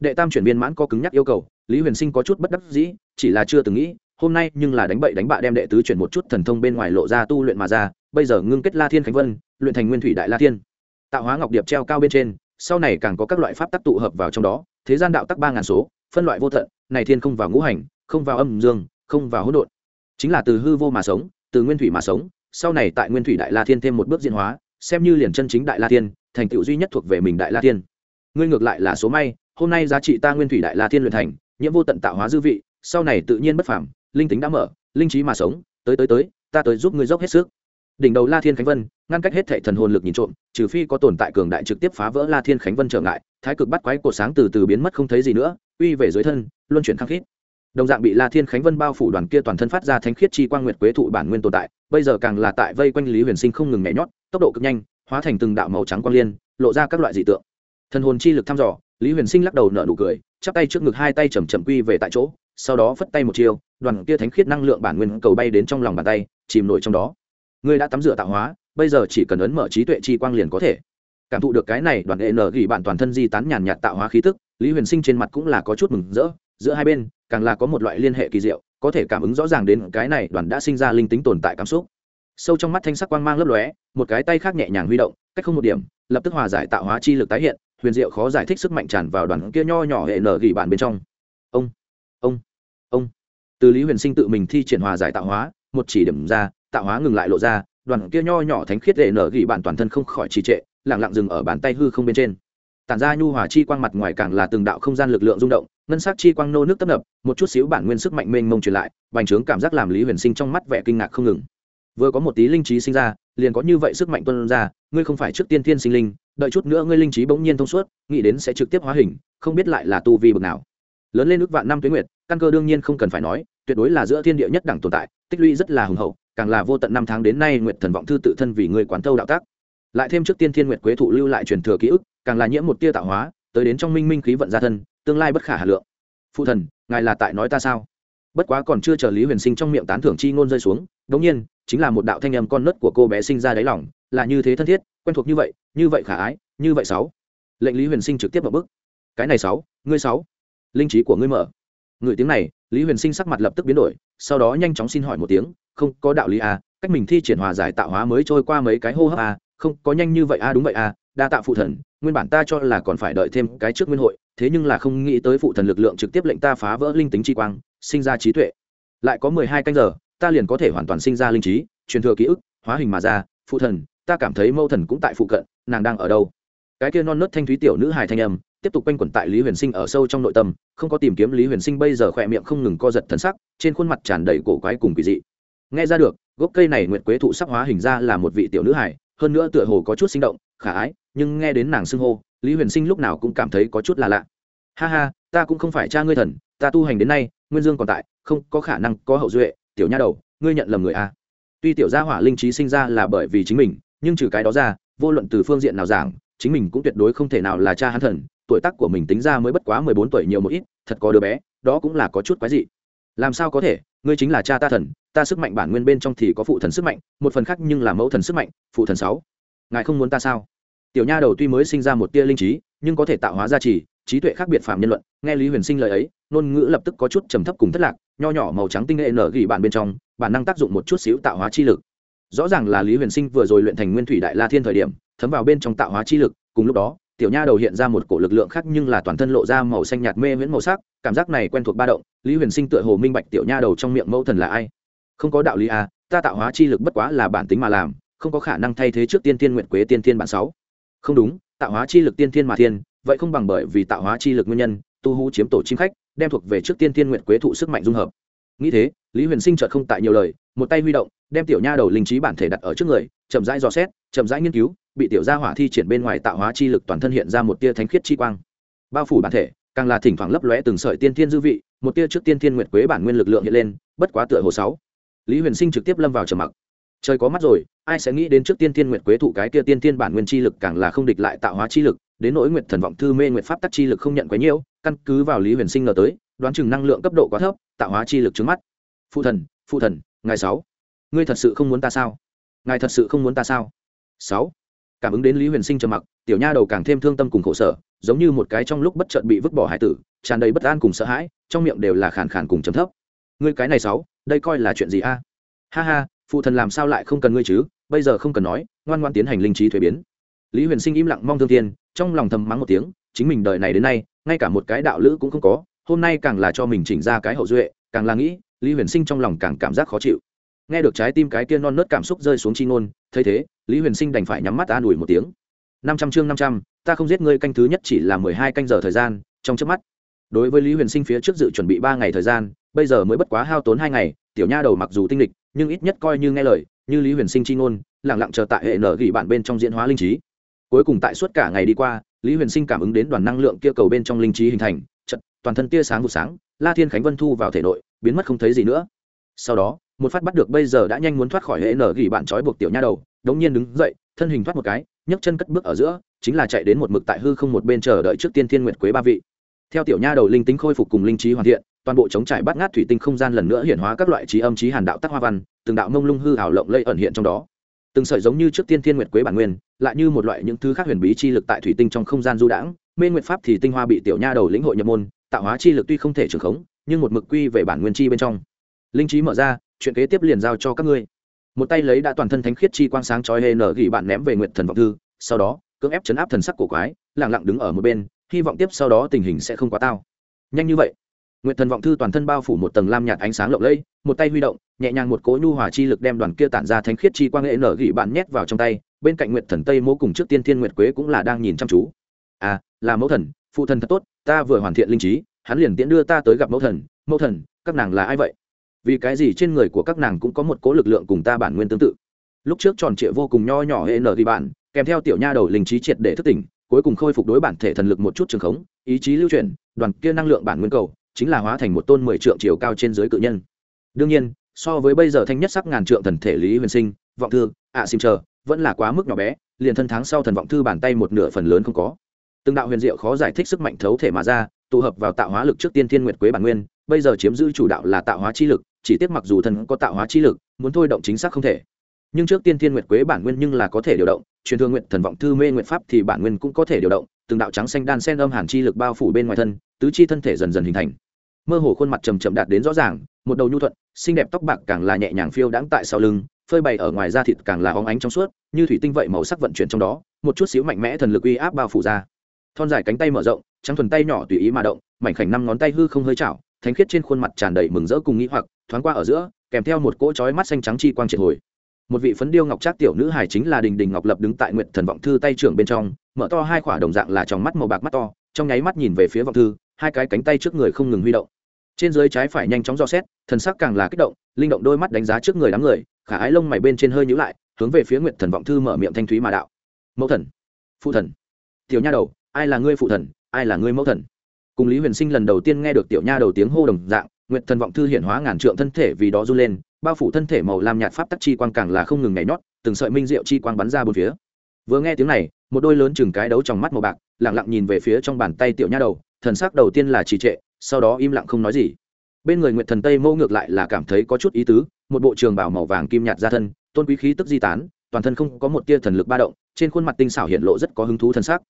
đệ tam chuyển viên mãn có cứng nhắc yêu cầu, lý huyền sinh có chút bất đắc dĩ, chỉ là chưa từng nghĩ, hôm nay nhưng là đánh bậy đánh bạ đem đệ tứ chuyển một chút thần thông bên ngoài lộ ra tu luyện mà ra, bây giờ ngưng kết la thiên khánh vân, luyện thành nguyên thủy đại la thiên. Tạo hóa ngọc điệp treo cao bên trên, sau này càng có các loại pháp tắc tụ hợp vào trong đó, thế gian đạo tắc ba ngàn số, phân loại vô tận, này thiên không vào ngũ hành, không vào âm dương, không vào hỗn độn. Chính là từ hư vô mà sống, từ nguyên thủy mà sống, sau này tại nguyên thủy đại la thiên thêm một bước diễn hóa, xem như liền chân chính đại la thiên, thành tựu duy nhất thuộc về mình đại la thiên. Ngươi ngược lại là số may hôm nay giá trị ta nguyên thủy đại la thiên luyện thành nhiệm vô tận tạo hóa dư vị, sau này tự nhiên bất phàm, linh tính đã mở, linh trí mà sống, tới tới tới, ta tới giúp ngươi dốc hết sức. Đỉnh đầu la thiên khánh vân, ngăn cách hết thệ thần hồn lực nhìn trộm, trừ phi có tồn tại cường đại trực tiếp phá vỡ la thiên khánh vân trở ngại, thái cực bắt quái cổ sáng từ từ biến mất không thấy gì nữa, uy về dưới thân, luân chuyển khăng khít. Đồng dạng bị la thiên khánh vân bao phủ đoàn kia toàn thân phát ra thánh khiết chi quang nguyệt quế thụ bản nguyên tồn tại, bây giờ càng là tại vây quanh lý huyền sinh không ngừng nhảy nhót, tốc độ cực nhanh, hóa thành từng đạo màu trắng quang liên, lộ ra các loại dị tượng thần hồn chi lực thăm dò, lý huyền sinh lắc đầu nở nụ cười, chắp tay trước ngực hai tay chầm chậm quy về tại chỗ, sau đó phất tay một chiêu, đoàn kia thánh khiết năng lượng bản nguyên cầu bay đến trong lòng bàn tay, chìm nổi trong đó. Ngươi đã tắm rửa tạo hóa, bây giờ chỉ cần ấn mở trí tuệ chi quang liền có thể. Cảm thụ được cái này, đoàn hệ nở gỉ bạn toàn thân di tán nhàn nhạt tạo hóa khí tức, lý huyền sinh trên mặt cũng là có chút mừng rỡ, giữa hai bên, càng là có một loại liên hệ kỳ diệu, có thể cảm ứng rõ ràng đến cái này đoàn đã sinh ra linh tính tồn tại cảm xúc. Sâu trong mắt thanh sắc quang mang lấp lóe, một cái tay khác nhẹ nhàng huy động, cách không một điểm, lập tức hòa giải tạo hóa chi lực tái hiện huyền diệu khó giải thích sức mạnh tràn vào đoàn kia nho nhỏ hệ nở gỉ bản bên trong. Ông ông ông. Từ lý huyền sinh tự mình thi triển hòa giải tạo hóa, một chỉ điểm ra, tạo hóa ngừng lại lộ ra, đoàn kia nho nhỏ thánh khiết hệ nở gỉ bản toàn thân không khỏi trì trệ lẳng lặng dừng ở bàn tay hư không bên trên. Tản ra nhu hòa chi quang mặt ngoài càng là từng đạo không gian lực lượng rung động, ngân sắc chi quang nô nước tấp nập, một chút xíu bản nguyên sức mạnh mênh mông truyền lại, bành trướng cảm giác làm lý huyền sinh trong mắt vẻ kinh ngạc không ngừng vừa có một tí linh trí sinh ra, liền có như vậy sức mạnh tuân ra, ngươi không phải trước tiên thiên sinh linh, đợi chút nữa ngươi linh trí bỗng nhiên thông suốt, nghĩ đến sẽ trực tiếp hóa hình, không biết lại là tu vi bực nào. Lớn lên ước vạn năm tuyến nguyệt, căn cơ đương nhiên không cần phải nói, tuyệt đối là giữa thiên địa nhất đẳng tồn tại, tích lũy rất là hùng hậu, càng là vô tận năm tháng đến nay nguyệt thần vọng thư tự thân vì ngươi quán thâu đạo tác. Lại thêm trước tiên thiên nguyệt quế thụ lưu lại truyền thừa ký ức, càng là nhiễm một tia tạo hóa, tới đến trong minh minh khí vận gia thân, tương lai bất khả hà lượng. Phụ thần, ngài là tại nói ta sao? Bất quá còn chưa chờ lý huyền sinh trong miệng tán thưởng chi ngôn rơi xuống đống nhiên chính là một đạo thanh âm con nớt của cô bé sinh ra đáy lỏng, là như thế thân thiết quen thuộc như vậy như vậy khả ái như vậy sáu. Lệnh lý huyền sinh trực tiếp vào bức. Cái này sáu ngươi sáu. Linh trí của ngươi mở. Người tiếng này lý huyền sinh sắc mặt lập tức biến đổi sau đó nhanh chóng xin hỏi một tiếng không có đạo lý à cách mình thi triển hòa giải tạo hóa mới trôi qua mấy cái hô hấp à không có nhanh như vậy à đúng vậy à đa tạ phụ thần nguyên bản ta cho là còn phải đợi thêm cái trước nguyên hội thế nhưng là không nghĩ tới phụ thần lực lượng trực tiếp lệnh ta phá vỡ linh tính chi quang, sinh ra trí tuệ. Lại có mười hai canh giờ, ta liền có thể hoàn toàn sinh ra linh trí, truyền thừa ký ức, hóa hình mà ra, phụ thần, ta cảm thấy mâu thần cũng tại phụ cận, nàng đang ở đâu? Cái kia non nớt thanh thúy tiểu nữ hài thanh âm, tiếp tục quanh quẩn tại lý huyền sinh ở sâu trong nội tâm, không có tìm kiếm lý huyền sinh bây giờ khỏe miệng không ngừng co giật thần sắc, trên khuôn mặt tràn đầy cổ quái cùng kỳ dị. Nghe ra được, gốc cây này nguyệt quế thụ sắc hóa hình ra là một vị tiểu nữ hài, hơn nữa tựa hồ có chút sinh động, khả ái, nhưng nghe đến nàng xưng hô lý huyền sinh lúc nào cũng cảm thấy có chút là lạ. Ha ha, ta cũng không phải cha ngươi thần, ta tu hành đến nay, nguyên dương còn tại, không có khả năng có hậu duệ, tiểu nha đầu, ngươi nhận lầm người a. Tuy tiểu gia hỏa linh trí sinh ra là bởi vì chính mình, nhưng trừ cái đó ra, vô luận từ phương diện nào giảng, chính mình cũng tuyệt đối không thể nào là cha hắn thần, tuổi tác của mình tính ra mới bất quá mười bốn tuổi nhiều một ít, thật có đứa bé, đó cũng là có chút quái dị. Làm sao có thể, ngươi chính là cha ta thần, ta sức mạnh bản nguyên bên trong thì có phụ thần sức mạnh, một phần khác nhưng là mẫu thần sức mạnh, phụ thần sáu. Ngài không muốn ta sao? Tiểu nha đầu tuy mới sinh ra một tia linh trí, nhưng có thể tạo hóa gia trì, trí tuệ khác biệt phạm nhân luận, nghe lý huyền sinh lời ấy, ngôn ngữ lập tức có chút trầm thấp cùng thất lạc, nho nhỏ màu trắng tinh nghệ nở gỉ bản bên trong, bản năng tác dụng một chút xíu tạo hóa chi lực. Rõ ràng là lý huyền sinh vừa rồi luyện thành nguyên thủy đại la thiên thời điểm, thấm vào bên trong tạo hóa chi lực, cùng lúc đó, tiểu nha đầu hiện ra một cổ lực lượng khác nhưng là toàn thân lộ ra màu xanh nhạt mê miễn màu sắc, cảm giác này quen thuộc ba động, lý huyền sinh tựa hồ minh bạch tiểu nha đầu trong miệng mẫu thần là ai. Không có đạo lý à ta tạo hóa chi lực bất quá là bản tính mà làm, không có khả năng thay thế trước tiên thiên nguyện quế tiên thiên bản sáu không đúng, tạo hóa chi lực tiên thiên mà thiên, vậy không bằng bởi vì tạo hóa chi lực nguyên nhân, tu hú chiếm tổ chim khách, đem thuộc về trước tiên thiên nguyện quế thụ sức mạnh dung hợp. Nghĩ thế, lý huyền sinh chợt không tại nhiều lời, một tay huy động, đem tiểu nha đầu linh trí bản thể đặt ở trước người, chậm rãi dò xét, chậm rãi nghiên cứu, bị tiểu gia hỏa thi triển bên ngoài tạo hóa chi lực toàn thân hiện ra một tia thánh khiết chi quang. Bao phủ bản thể, càng là thỉnh thoảng lấp lóe từng sợi tiên thiên dư vị, một tia trước tiên thiên nguyệt quế bản nguyên lực lượng hiện lên, bất quá tựa hồ sáu. Lý huyền sinh trực tiếp lâm vào trầm mặc trời có mắt rồi, ai sẽ nghĩ đến trước tiên thiên nguyệt quế thụ cái tia tiên thiên bản nguyên chi lực càng là không địch lại tạo hóa chi lực, đến nỗi nguyệt thần vọng thư mê nguyệt pháp tắc chi lực không nhận quấy nhiễu, căn cứ vào lý huyền sinh ngờ tới, đoán chừng năng lượng cấp độ quá thấp, tạo hóa chi lực trước mắt. Phụ thần phụ thần ngày sáu. Ngươi thật sự không muốn ta sao? Ngài thật sự không muốn ta sao? Sáu. Cảm ứng đến lý huyền sinh trầm mặc, tiểu nha đầu càng thêm thương tâm cùng khổ sở, giống như một cái trong lúc bất chợt bị vứt bỏ hải tử, tràn đầy bất an cùng sợ hãi, trong miệng đều là khàn khàn cùng chấm thấp. Ngươi cái này sáu, đây coi là chuyện gì a? Ha ha phụ thần làm sao lại không cần ngươi chứ? Bây giờ không cần nói, ngoan ngoan tiến hành linh trí thuế biến. Lý huyền sinh im lặng mong thương thiên trong lòng thầm mắng một tiếng, chính mình đời này đến nay, ngay cả một cái đạo lữ cũng không có, hôm nay càng là cho mình chỉnh ra cái hậu duệ, càng là nghĩ, lý huyền sinh trong lòng càng cảm giác khó chịu. Nghe được trái tim cái kia non nớt cảm xúc rơi xuống chi ngôn, thấy thế, lý huyền sinh đành phải nhắm mắt an ủi một tiếng. Năm trăm chương năm trăm, ta không giết ngươi canh thứ nhất chỉ là mười hai canh giờ thời gian, trong trước mắt. Đối với lý huyền sinh phía trước dự chuẩn bị ba ngày thời gian bây giờ mới bất quá hao tốn hai ngày, tiểu nha đầu mặc dù tinh lịch, nhưng ít nhất coi như nghe lời, như lý huyền sinh chi ngôn lẳng lặng chờ tại hệ nở gỉ bản bên trong diễn hóa linh trí. Cuối cùng tại suốt cả ngày đi qua, lý huyền sinh cảm ứng đến đoàn năng lượng kia cầu bên trong linh trí hình thành chật toàn thân tia sáng vụ sáng, la thiên khánh vân thu vào thể nội, biến mất không thấy gì nữa. Sau đó, một phát bắt được bây giờ đã nhanh muốn thoát khỏi hệ nở gỉ bạn trói buộc tiểu nha đầu, đống nhiên đứng dậy, thân hình thoát một cái, nhấc chân cất bước ở giữa, chính là chạy đến một mực tại hư không một bên chờ đợi trước tiên thiên nguyệt quế ba vị. Theo tiểu nha đầu linh tính khôi phục cùng linh trí hoàn thiện toàn bộ chống trải bắt ngát thủy tinh không gian lần nữa hiện hóa các loại trí âm, trí hàn đạo tác hoa văn, từng đạo mông lung hư hảo lộng lây ẩn hiện trong đó. Từng sợi giống như trước tiên thiên nguyệt quế bản nguyên, lại như một loại những thứ khác huyền bí chi lực tại thủy tinh trong không gian du đãng, mê nguyệt pháp thì tinh hoa bị tiểu nha đầu lĩnh hội nhập môn, tạo hóa chi lực tuy không thể trường khống, nhưng một mực quy về bản nguyên chi bên trong. Linh trí mở ra, chuyện kế tiếp liền giao cho các ngươi. Một tay lấy đã toàn thân thánh khiết chi quang sáng chói hê nở gỉ bạn ném về nguyệt thần vọng thư, sau đó, cưỡng ép chấn áp thần sắc của quái, lặng lặng đứng ở một bên, hy vọng tiếp sau đó tình hình sẽ không quá tao. Nhanh như vậy nguyệt thần vọng thư toàn thân bao phủ một tầng lam nhạt ánh sáng lộng lẫy, một tay huy động, nhẹ nhàng một cỗ nhu hòa chi lực đem đoàn kia tản ra thánh khiết chi quang nghệ nở gỉ bạn nhét vào trong tay, bên cạnh nguyệt thần tây mô cùng trước tiên thiên nguyệt quế cũng là đang nhìn chăm chú. À là mẫu thần, phụ thần thật tốt, ta vừa hoàn thiện linh trí, hắn liền tiễn đưa ta tới gặp mẫu thần. Mẫu thần, các nàng là ai vậy? Vì cái gì trên người của các nàng cũng có một cỗ lực lượng cùng ta bản nguyên tương tự? Lúc trước tròn trịa vô cùng nho nhỏ hệ nở gỉ bạn, kèm theo tiểu nha đầu linh trí triệt để thức tỉnh, cuối cùng khôi phục đối bản thể thần lực một chút trường khống, ý chí lưu chuyển, đoàn kia năng lượng bản nguyên cầu chính là hóa thành một tôn mười trượng chiều cao trên dưới cự nhân. Đương nhiên, so với bây giờ thanh nhất sắc ngàn trượng thần thể lý huyền sinh, vọng thư, ạ à sim chờ, vẫn là quá mức nhỏ bé, liền thân tháng sau thần vọng thư bàn tay một nửa phần lớn không có. Từng đạo huyền diệu khó giải thích sức mạnh thấu thể mà ra, tụ hợp vào tạo hóa lực trước tiên thiên nguyệt quế bản nguyên, bây giờ chiếm giữ chủ đạo là tạo hóa chi lực, chỉ tiếc mặc dù thần có tạo hóa chi lực, muốn thôi động chính xác không thể. Nhưng trước tiên thiên nguyệt quế bản nguyên nhưng là có thể điều động, truyền thương nguyện thần vọng thư mê nguyện pháp thì bản nguyên cũng có thể điều động từng đạo trắng xanh đan sen âm hàn chi lực bao phủ bên ngoài thân, tứ chi thân thể dần dần hình thành. Mơ hồ khuôn mặt trầm trầm đạt đến rõ ràng, một đầu nhu thuận, xinh đẹp tóc bạc càng là nhẹ nhàng phiêu đãng tại sau lưng, phơi bày ở ngoài da thịt càng là óng ánh trong suốt, như thủy tinh vậy màu sắc vận chuyển trong đó, một chút xíu mạnh mẽ thần lực uy áp bao phủ ra. Thon dài cánh tay mở rộng, trắng thuần tay nhỏ tùy ý mà động, mảnh khảnh năm ngón tay hư không hơi chảo, thánh khiết trên khuôn mặt tràn đầy mừng rỡ cùng nghĩ hoặc, thoáng qua ở giữa, kèm theo một cỗ chói mắt xanh trắng chi quang triệt hồi một vị phấn điêu ngọc trác tiểu nữ hài chính là đình đình ngọc lập đứng tại nguyện thần vọng thư tay trưởng bên trong, mở to hai khỏa đồng dạng là trong mắt màu bạc mắt to, trong nháy mắt nhìn về phía vọng thư, hai cái cánh tay trước người không ngừng huy động. Trên dưới trái phải nhanh chóng dò xét, thần sắc càng là kích động, linh động đôi mắt đánh giá trước người đám người, khả ái lông mày bên trên hơi nhữ lại, hướng về phía nguyện thần vọng thư mở miệng thanh thúy mà đạo. Mẫu thần, phụ thần, tiểu nha đầu, ai là ngươi phụ thần, ai là ngươi mẫu thần? Cùng lý huyền sinh lần đầu tiên nghe được tiểu nha đầu tiếng hô đồng dạng nguyện thần vọng thư hiển hóa ngàn trượng thân thể vì đó run lên bao phủ thân thể màu lam nhạt pháp tắc chi quang càng là không ngừng nhảy nhót, từng sợi minh diệu chi quang bắn ra bốn phía. Vừa nghe tiếng này, một đôi lớn chừng cái đấu trong mắt màu bạc lẳng lặng nhìn về phía trong bàn tay tiểu nha đầu, thần sắc đầu tiên là trì trệ, sau đó im lặng không nói gì. Bên người nguyệt thần tây mẫu ngược lại là cảm thấy có chút ý tứ, một bộ trường bảo màu vàng kim nhạt ra thân, tôn quý khí tức di tán, toàn thân không có một tia thần lực ba động, trên khuôn mặt tinh xảo hiện lộ rất có hứng thú thần sắc.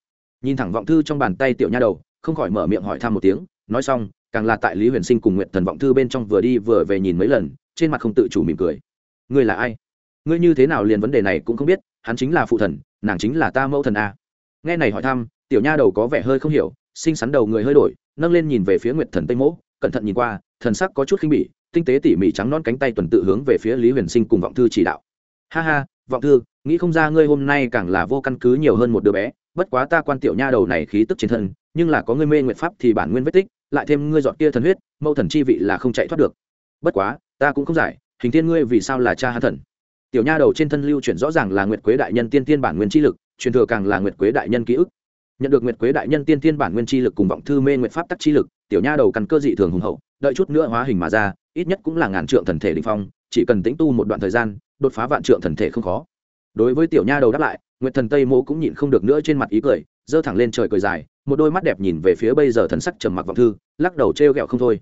Nhìn thẳng vọng thư trong bàn tay tiểu nha đầu, không khỏi mở miệng hỏi thăm một tiếng, nói xong càng là tại lý huyền sinh cùng nguyện thần vọng thư bên trong vừa đi vừa về nhìn mấy lần, trên mặt không tự chủ mỉm cười. Ngươi là ai? Ngươi như thế nào liền vấn đề này cũng không biết, hắn chính là phụ thần, nàng chính là ta mẫu thần a. Nghe này hỏi thăm, tiểu nha đầu có vẻ hơi không hiểu, xinh xắn đầu người hơi đổi, nâng lên nhìn về phía nguyệt thần tây mỗ, cẩn thận nhìn qua, thần sắc có chút khinh bỉ, tinh tế tỉ mỉ trắng non cánh tay tuần tự hướng về phía lý huyền sinh cùng vọng thư chỉ đạo. Ha ha, vọng thư, nghĩ không ra ngươi hôm nay càng là vô căn cứ nhiều hơn một đứa bé, bất quá ta quan tiểu nha đầu này khí tức trên thân nhưng là có ngươi mê nguyện pháp thì bản nguyên vết tích, lại thêm ngươi dọn kia thần huyết mâu thần chi vị là không chạy thoát được. Bất quá, ta cũng không giải, hình thiên ngươi vì sao là cha hắn thần? Tiểu nha đầu trên thân lưu chuyển rõ ràng là nguyệt quế đại nhân tiên tiên bản nguyên chi lực, truyền thừa càng là nguyệt quế đại nhân ký ức. Nhận được nguyệt quế đại nhân tiên tiên bản nguyên chi lực cùng vọng thư mê nguyệt pháp tắc chi lực, tiểu nha đầu căn cơ dị thường hùng hậu, đợi chút nữa hóa hình mà ra, ít nhất cũng là ngàn trượng thần thể đình phong, chỉ cần tĩnh tu một đoạn thời gian, đột phá vạn trượng thần thể không khó. Đối với tiểu nha đầu đáp lại, nguyệt thần tây mô cũng nhịn không được nữa trên mặt ý cười, giơ thẳng lên trời cười dài một đôi mắt đẹp nhìn về phía bây giờ thần sắc trầm mặc vọng thư, lắc đầu trêu ghẹo không thôi.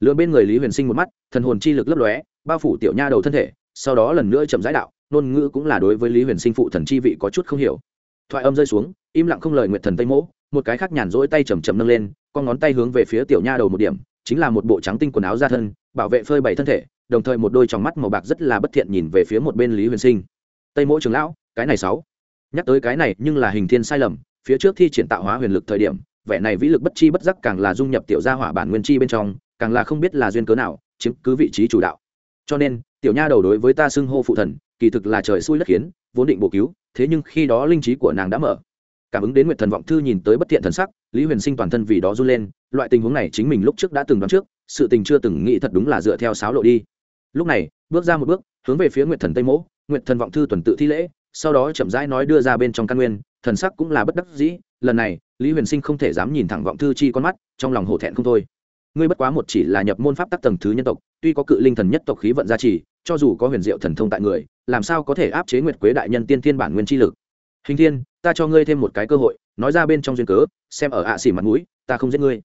Lượn bên người lý huyền sinh một mắt, thần hồn chi lực lấp lóe, bao phủ tiểu nha đầu thân thể, sau đó lần nữa chậm rãi đạo, ngôn ngữ cũng là đối với lý huyền sinh phụ thần chi vị có chút không hiểu. Thoại âm rơi xuống, im lặng không lời nguyện thần tây mỗ, một cái khác nhàn rỗi tay chầm chậm nâng lên, con ngón tay hướng về phía tiểu nha đầu một điểm, chính là một bộ trắng tinh quần áo ra thân, bảo vệ phơi bày thân thể, đồng thời một đôi tròng mắt màu bạc rất là bất thiện nhìn về phía một bên lý huyền sinh. Tây mỗ trường lão, cái này sáu, nhắc tới cái này nhưng là hình thiên sai lầm phía trước thi triển tạo hóa huyền lực thời điểm, vẻ này vĩ lực bất chi bất giác càng là dung nhập tiểu gia hỏa bản nguyên chi bên trong, càng là không biết là duyên cớ nào, chiếm cứ vị trí chủ đạo. Cho nên, tiểu nha đầu đối với ta xưng hô phụ thần, kỳ thực là trời xui đất khiến, vốn định bổ cứu, thế nhưng khi đó linh trí của nàng đã mở. Cảm ứng đến nguyệt thần vọng thư nhìn tới bất thiện thần sắc, lý huyền sinh toàn thân vì đó run lên, loại tình huống này chính mình lúc trước đã từng đoán trước, sự tình chưa từng nghĩ thật đúng là dựa theo sáo lộ đi. Lúc này, bước ra một bước, hướng về phía nguyệt thần tây mỗ, nguyệt thần vọng thư tuần tự thi lễ, sau đó chậm rãi nói đưa ra bên trong căn nguyên thần sắc cũng là bất đắc dĩ, lần này, lý huyền sinh không thể dám nhìn thẳng vọng thư chi con mắt, trong lòng hổ thẹn không thôi. Ngươi bất quá một chỉ là nhập môn pháp tắc tầng thứ nhân tộc, tuy có cự linh thần nhất tộc khí vận gia trì, cho dù có huyền diệu thần thông tại người, làm sao có thể áp chế nguyệt quế đại nhân tiên thiên bản nguyên chi lực? Hình thiên, ta cho ngươi thêm một cái cơ hội, nói ra bên trong duyên cớ, xem ở ạ xỉ mặt mũi, ta không giết ngươi.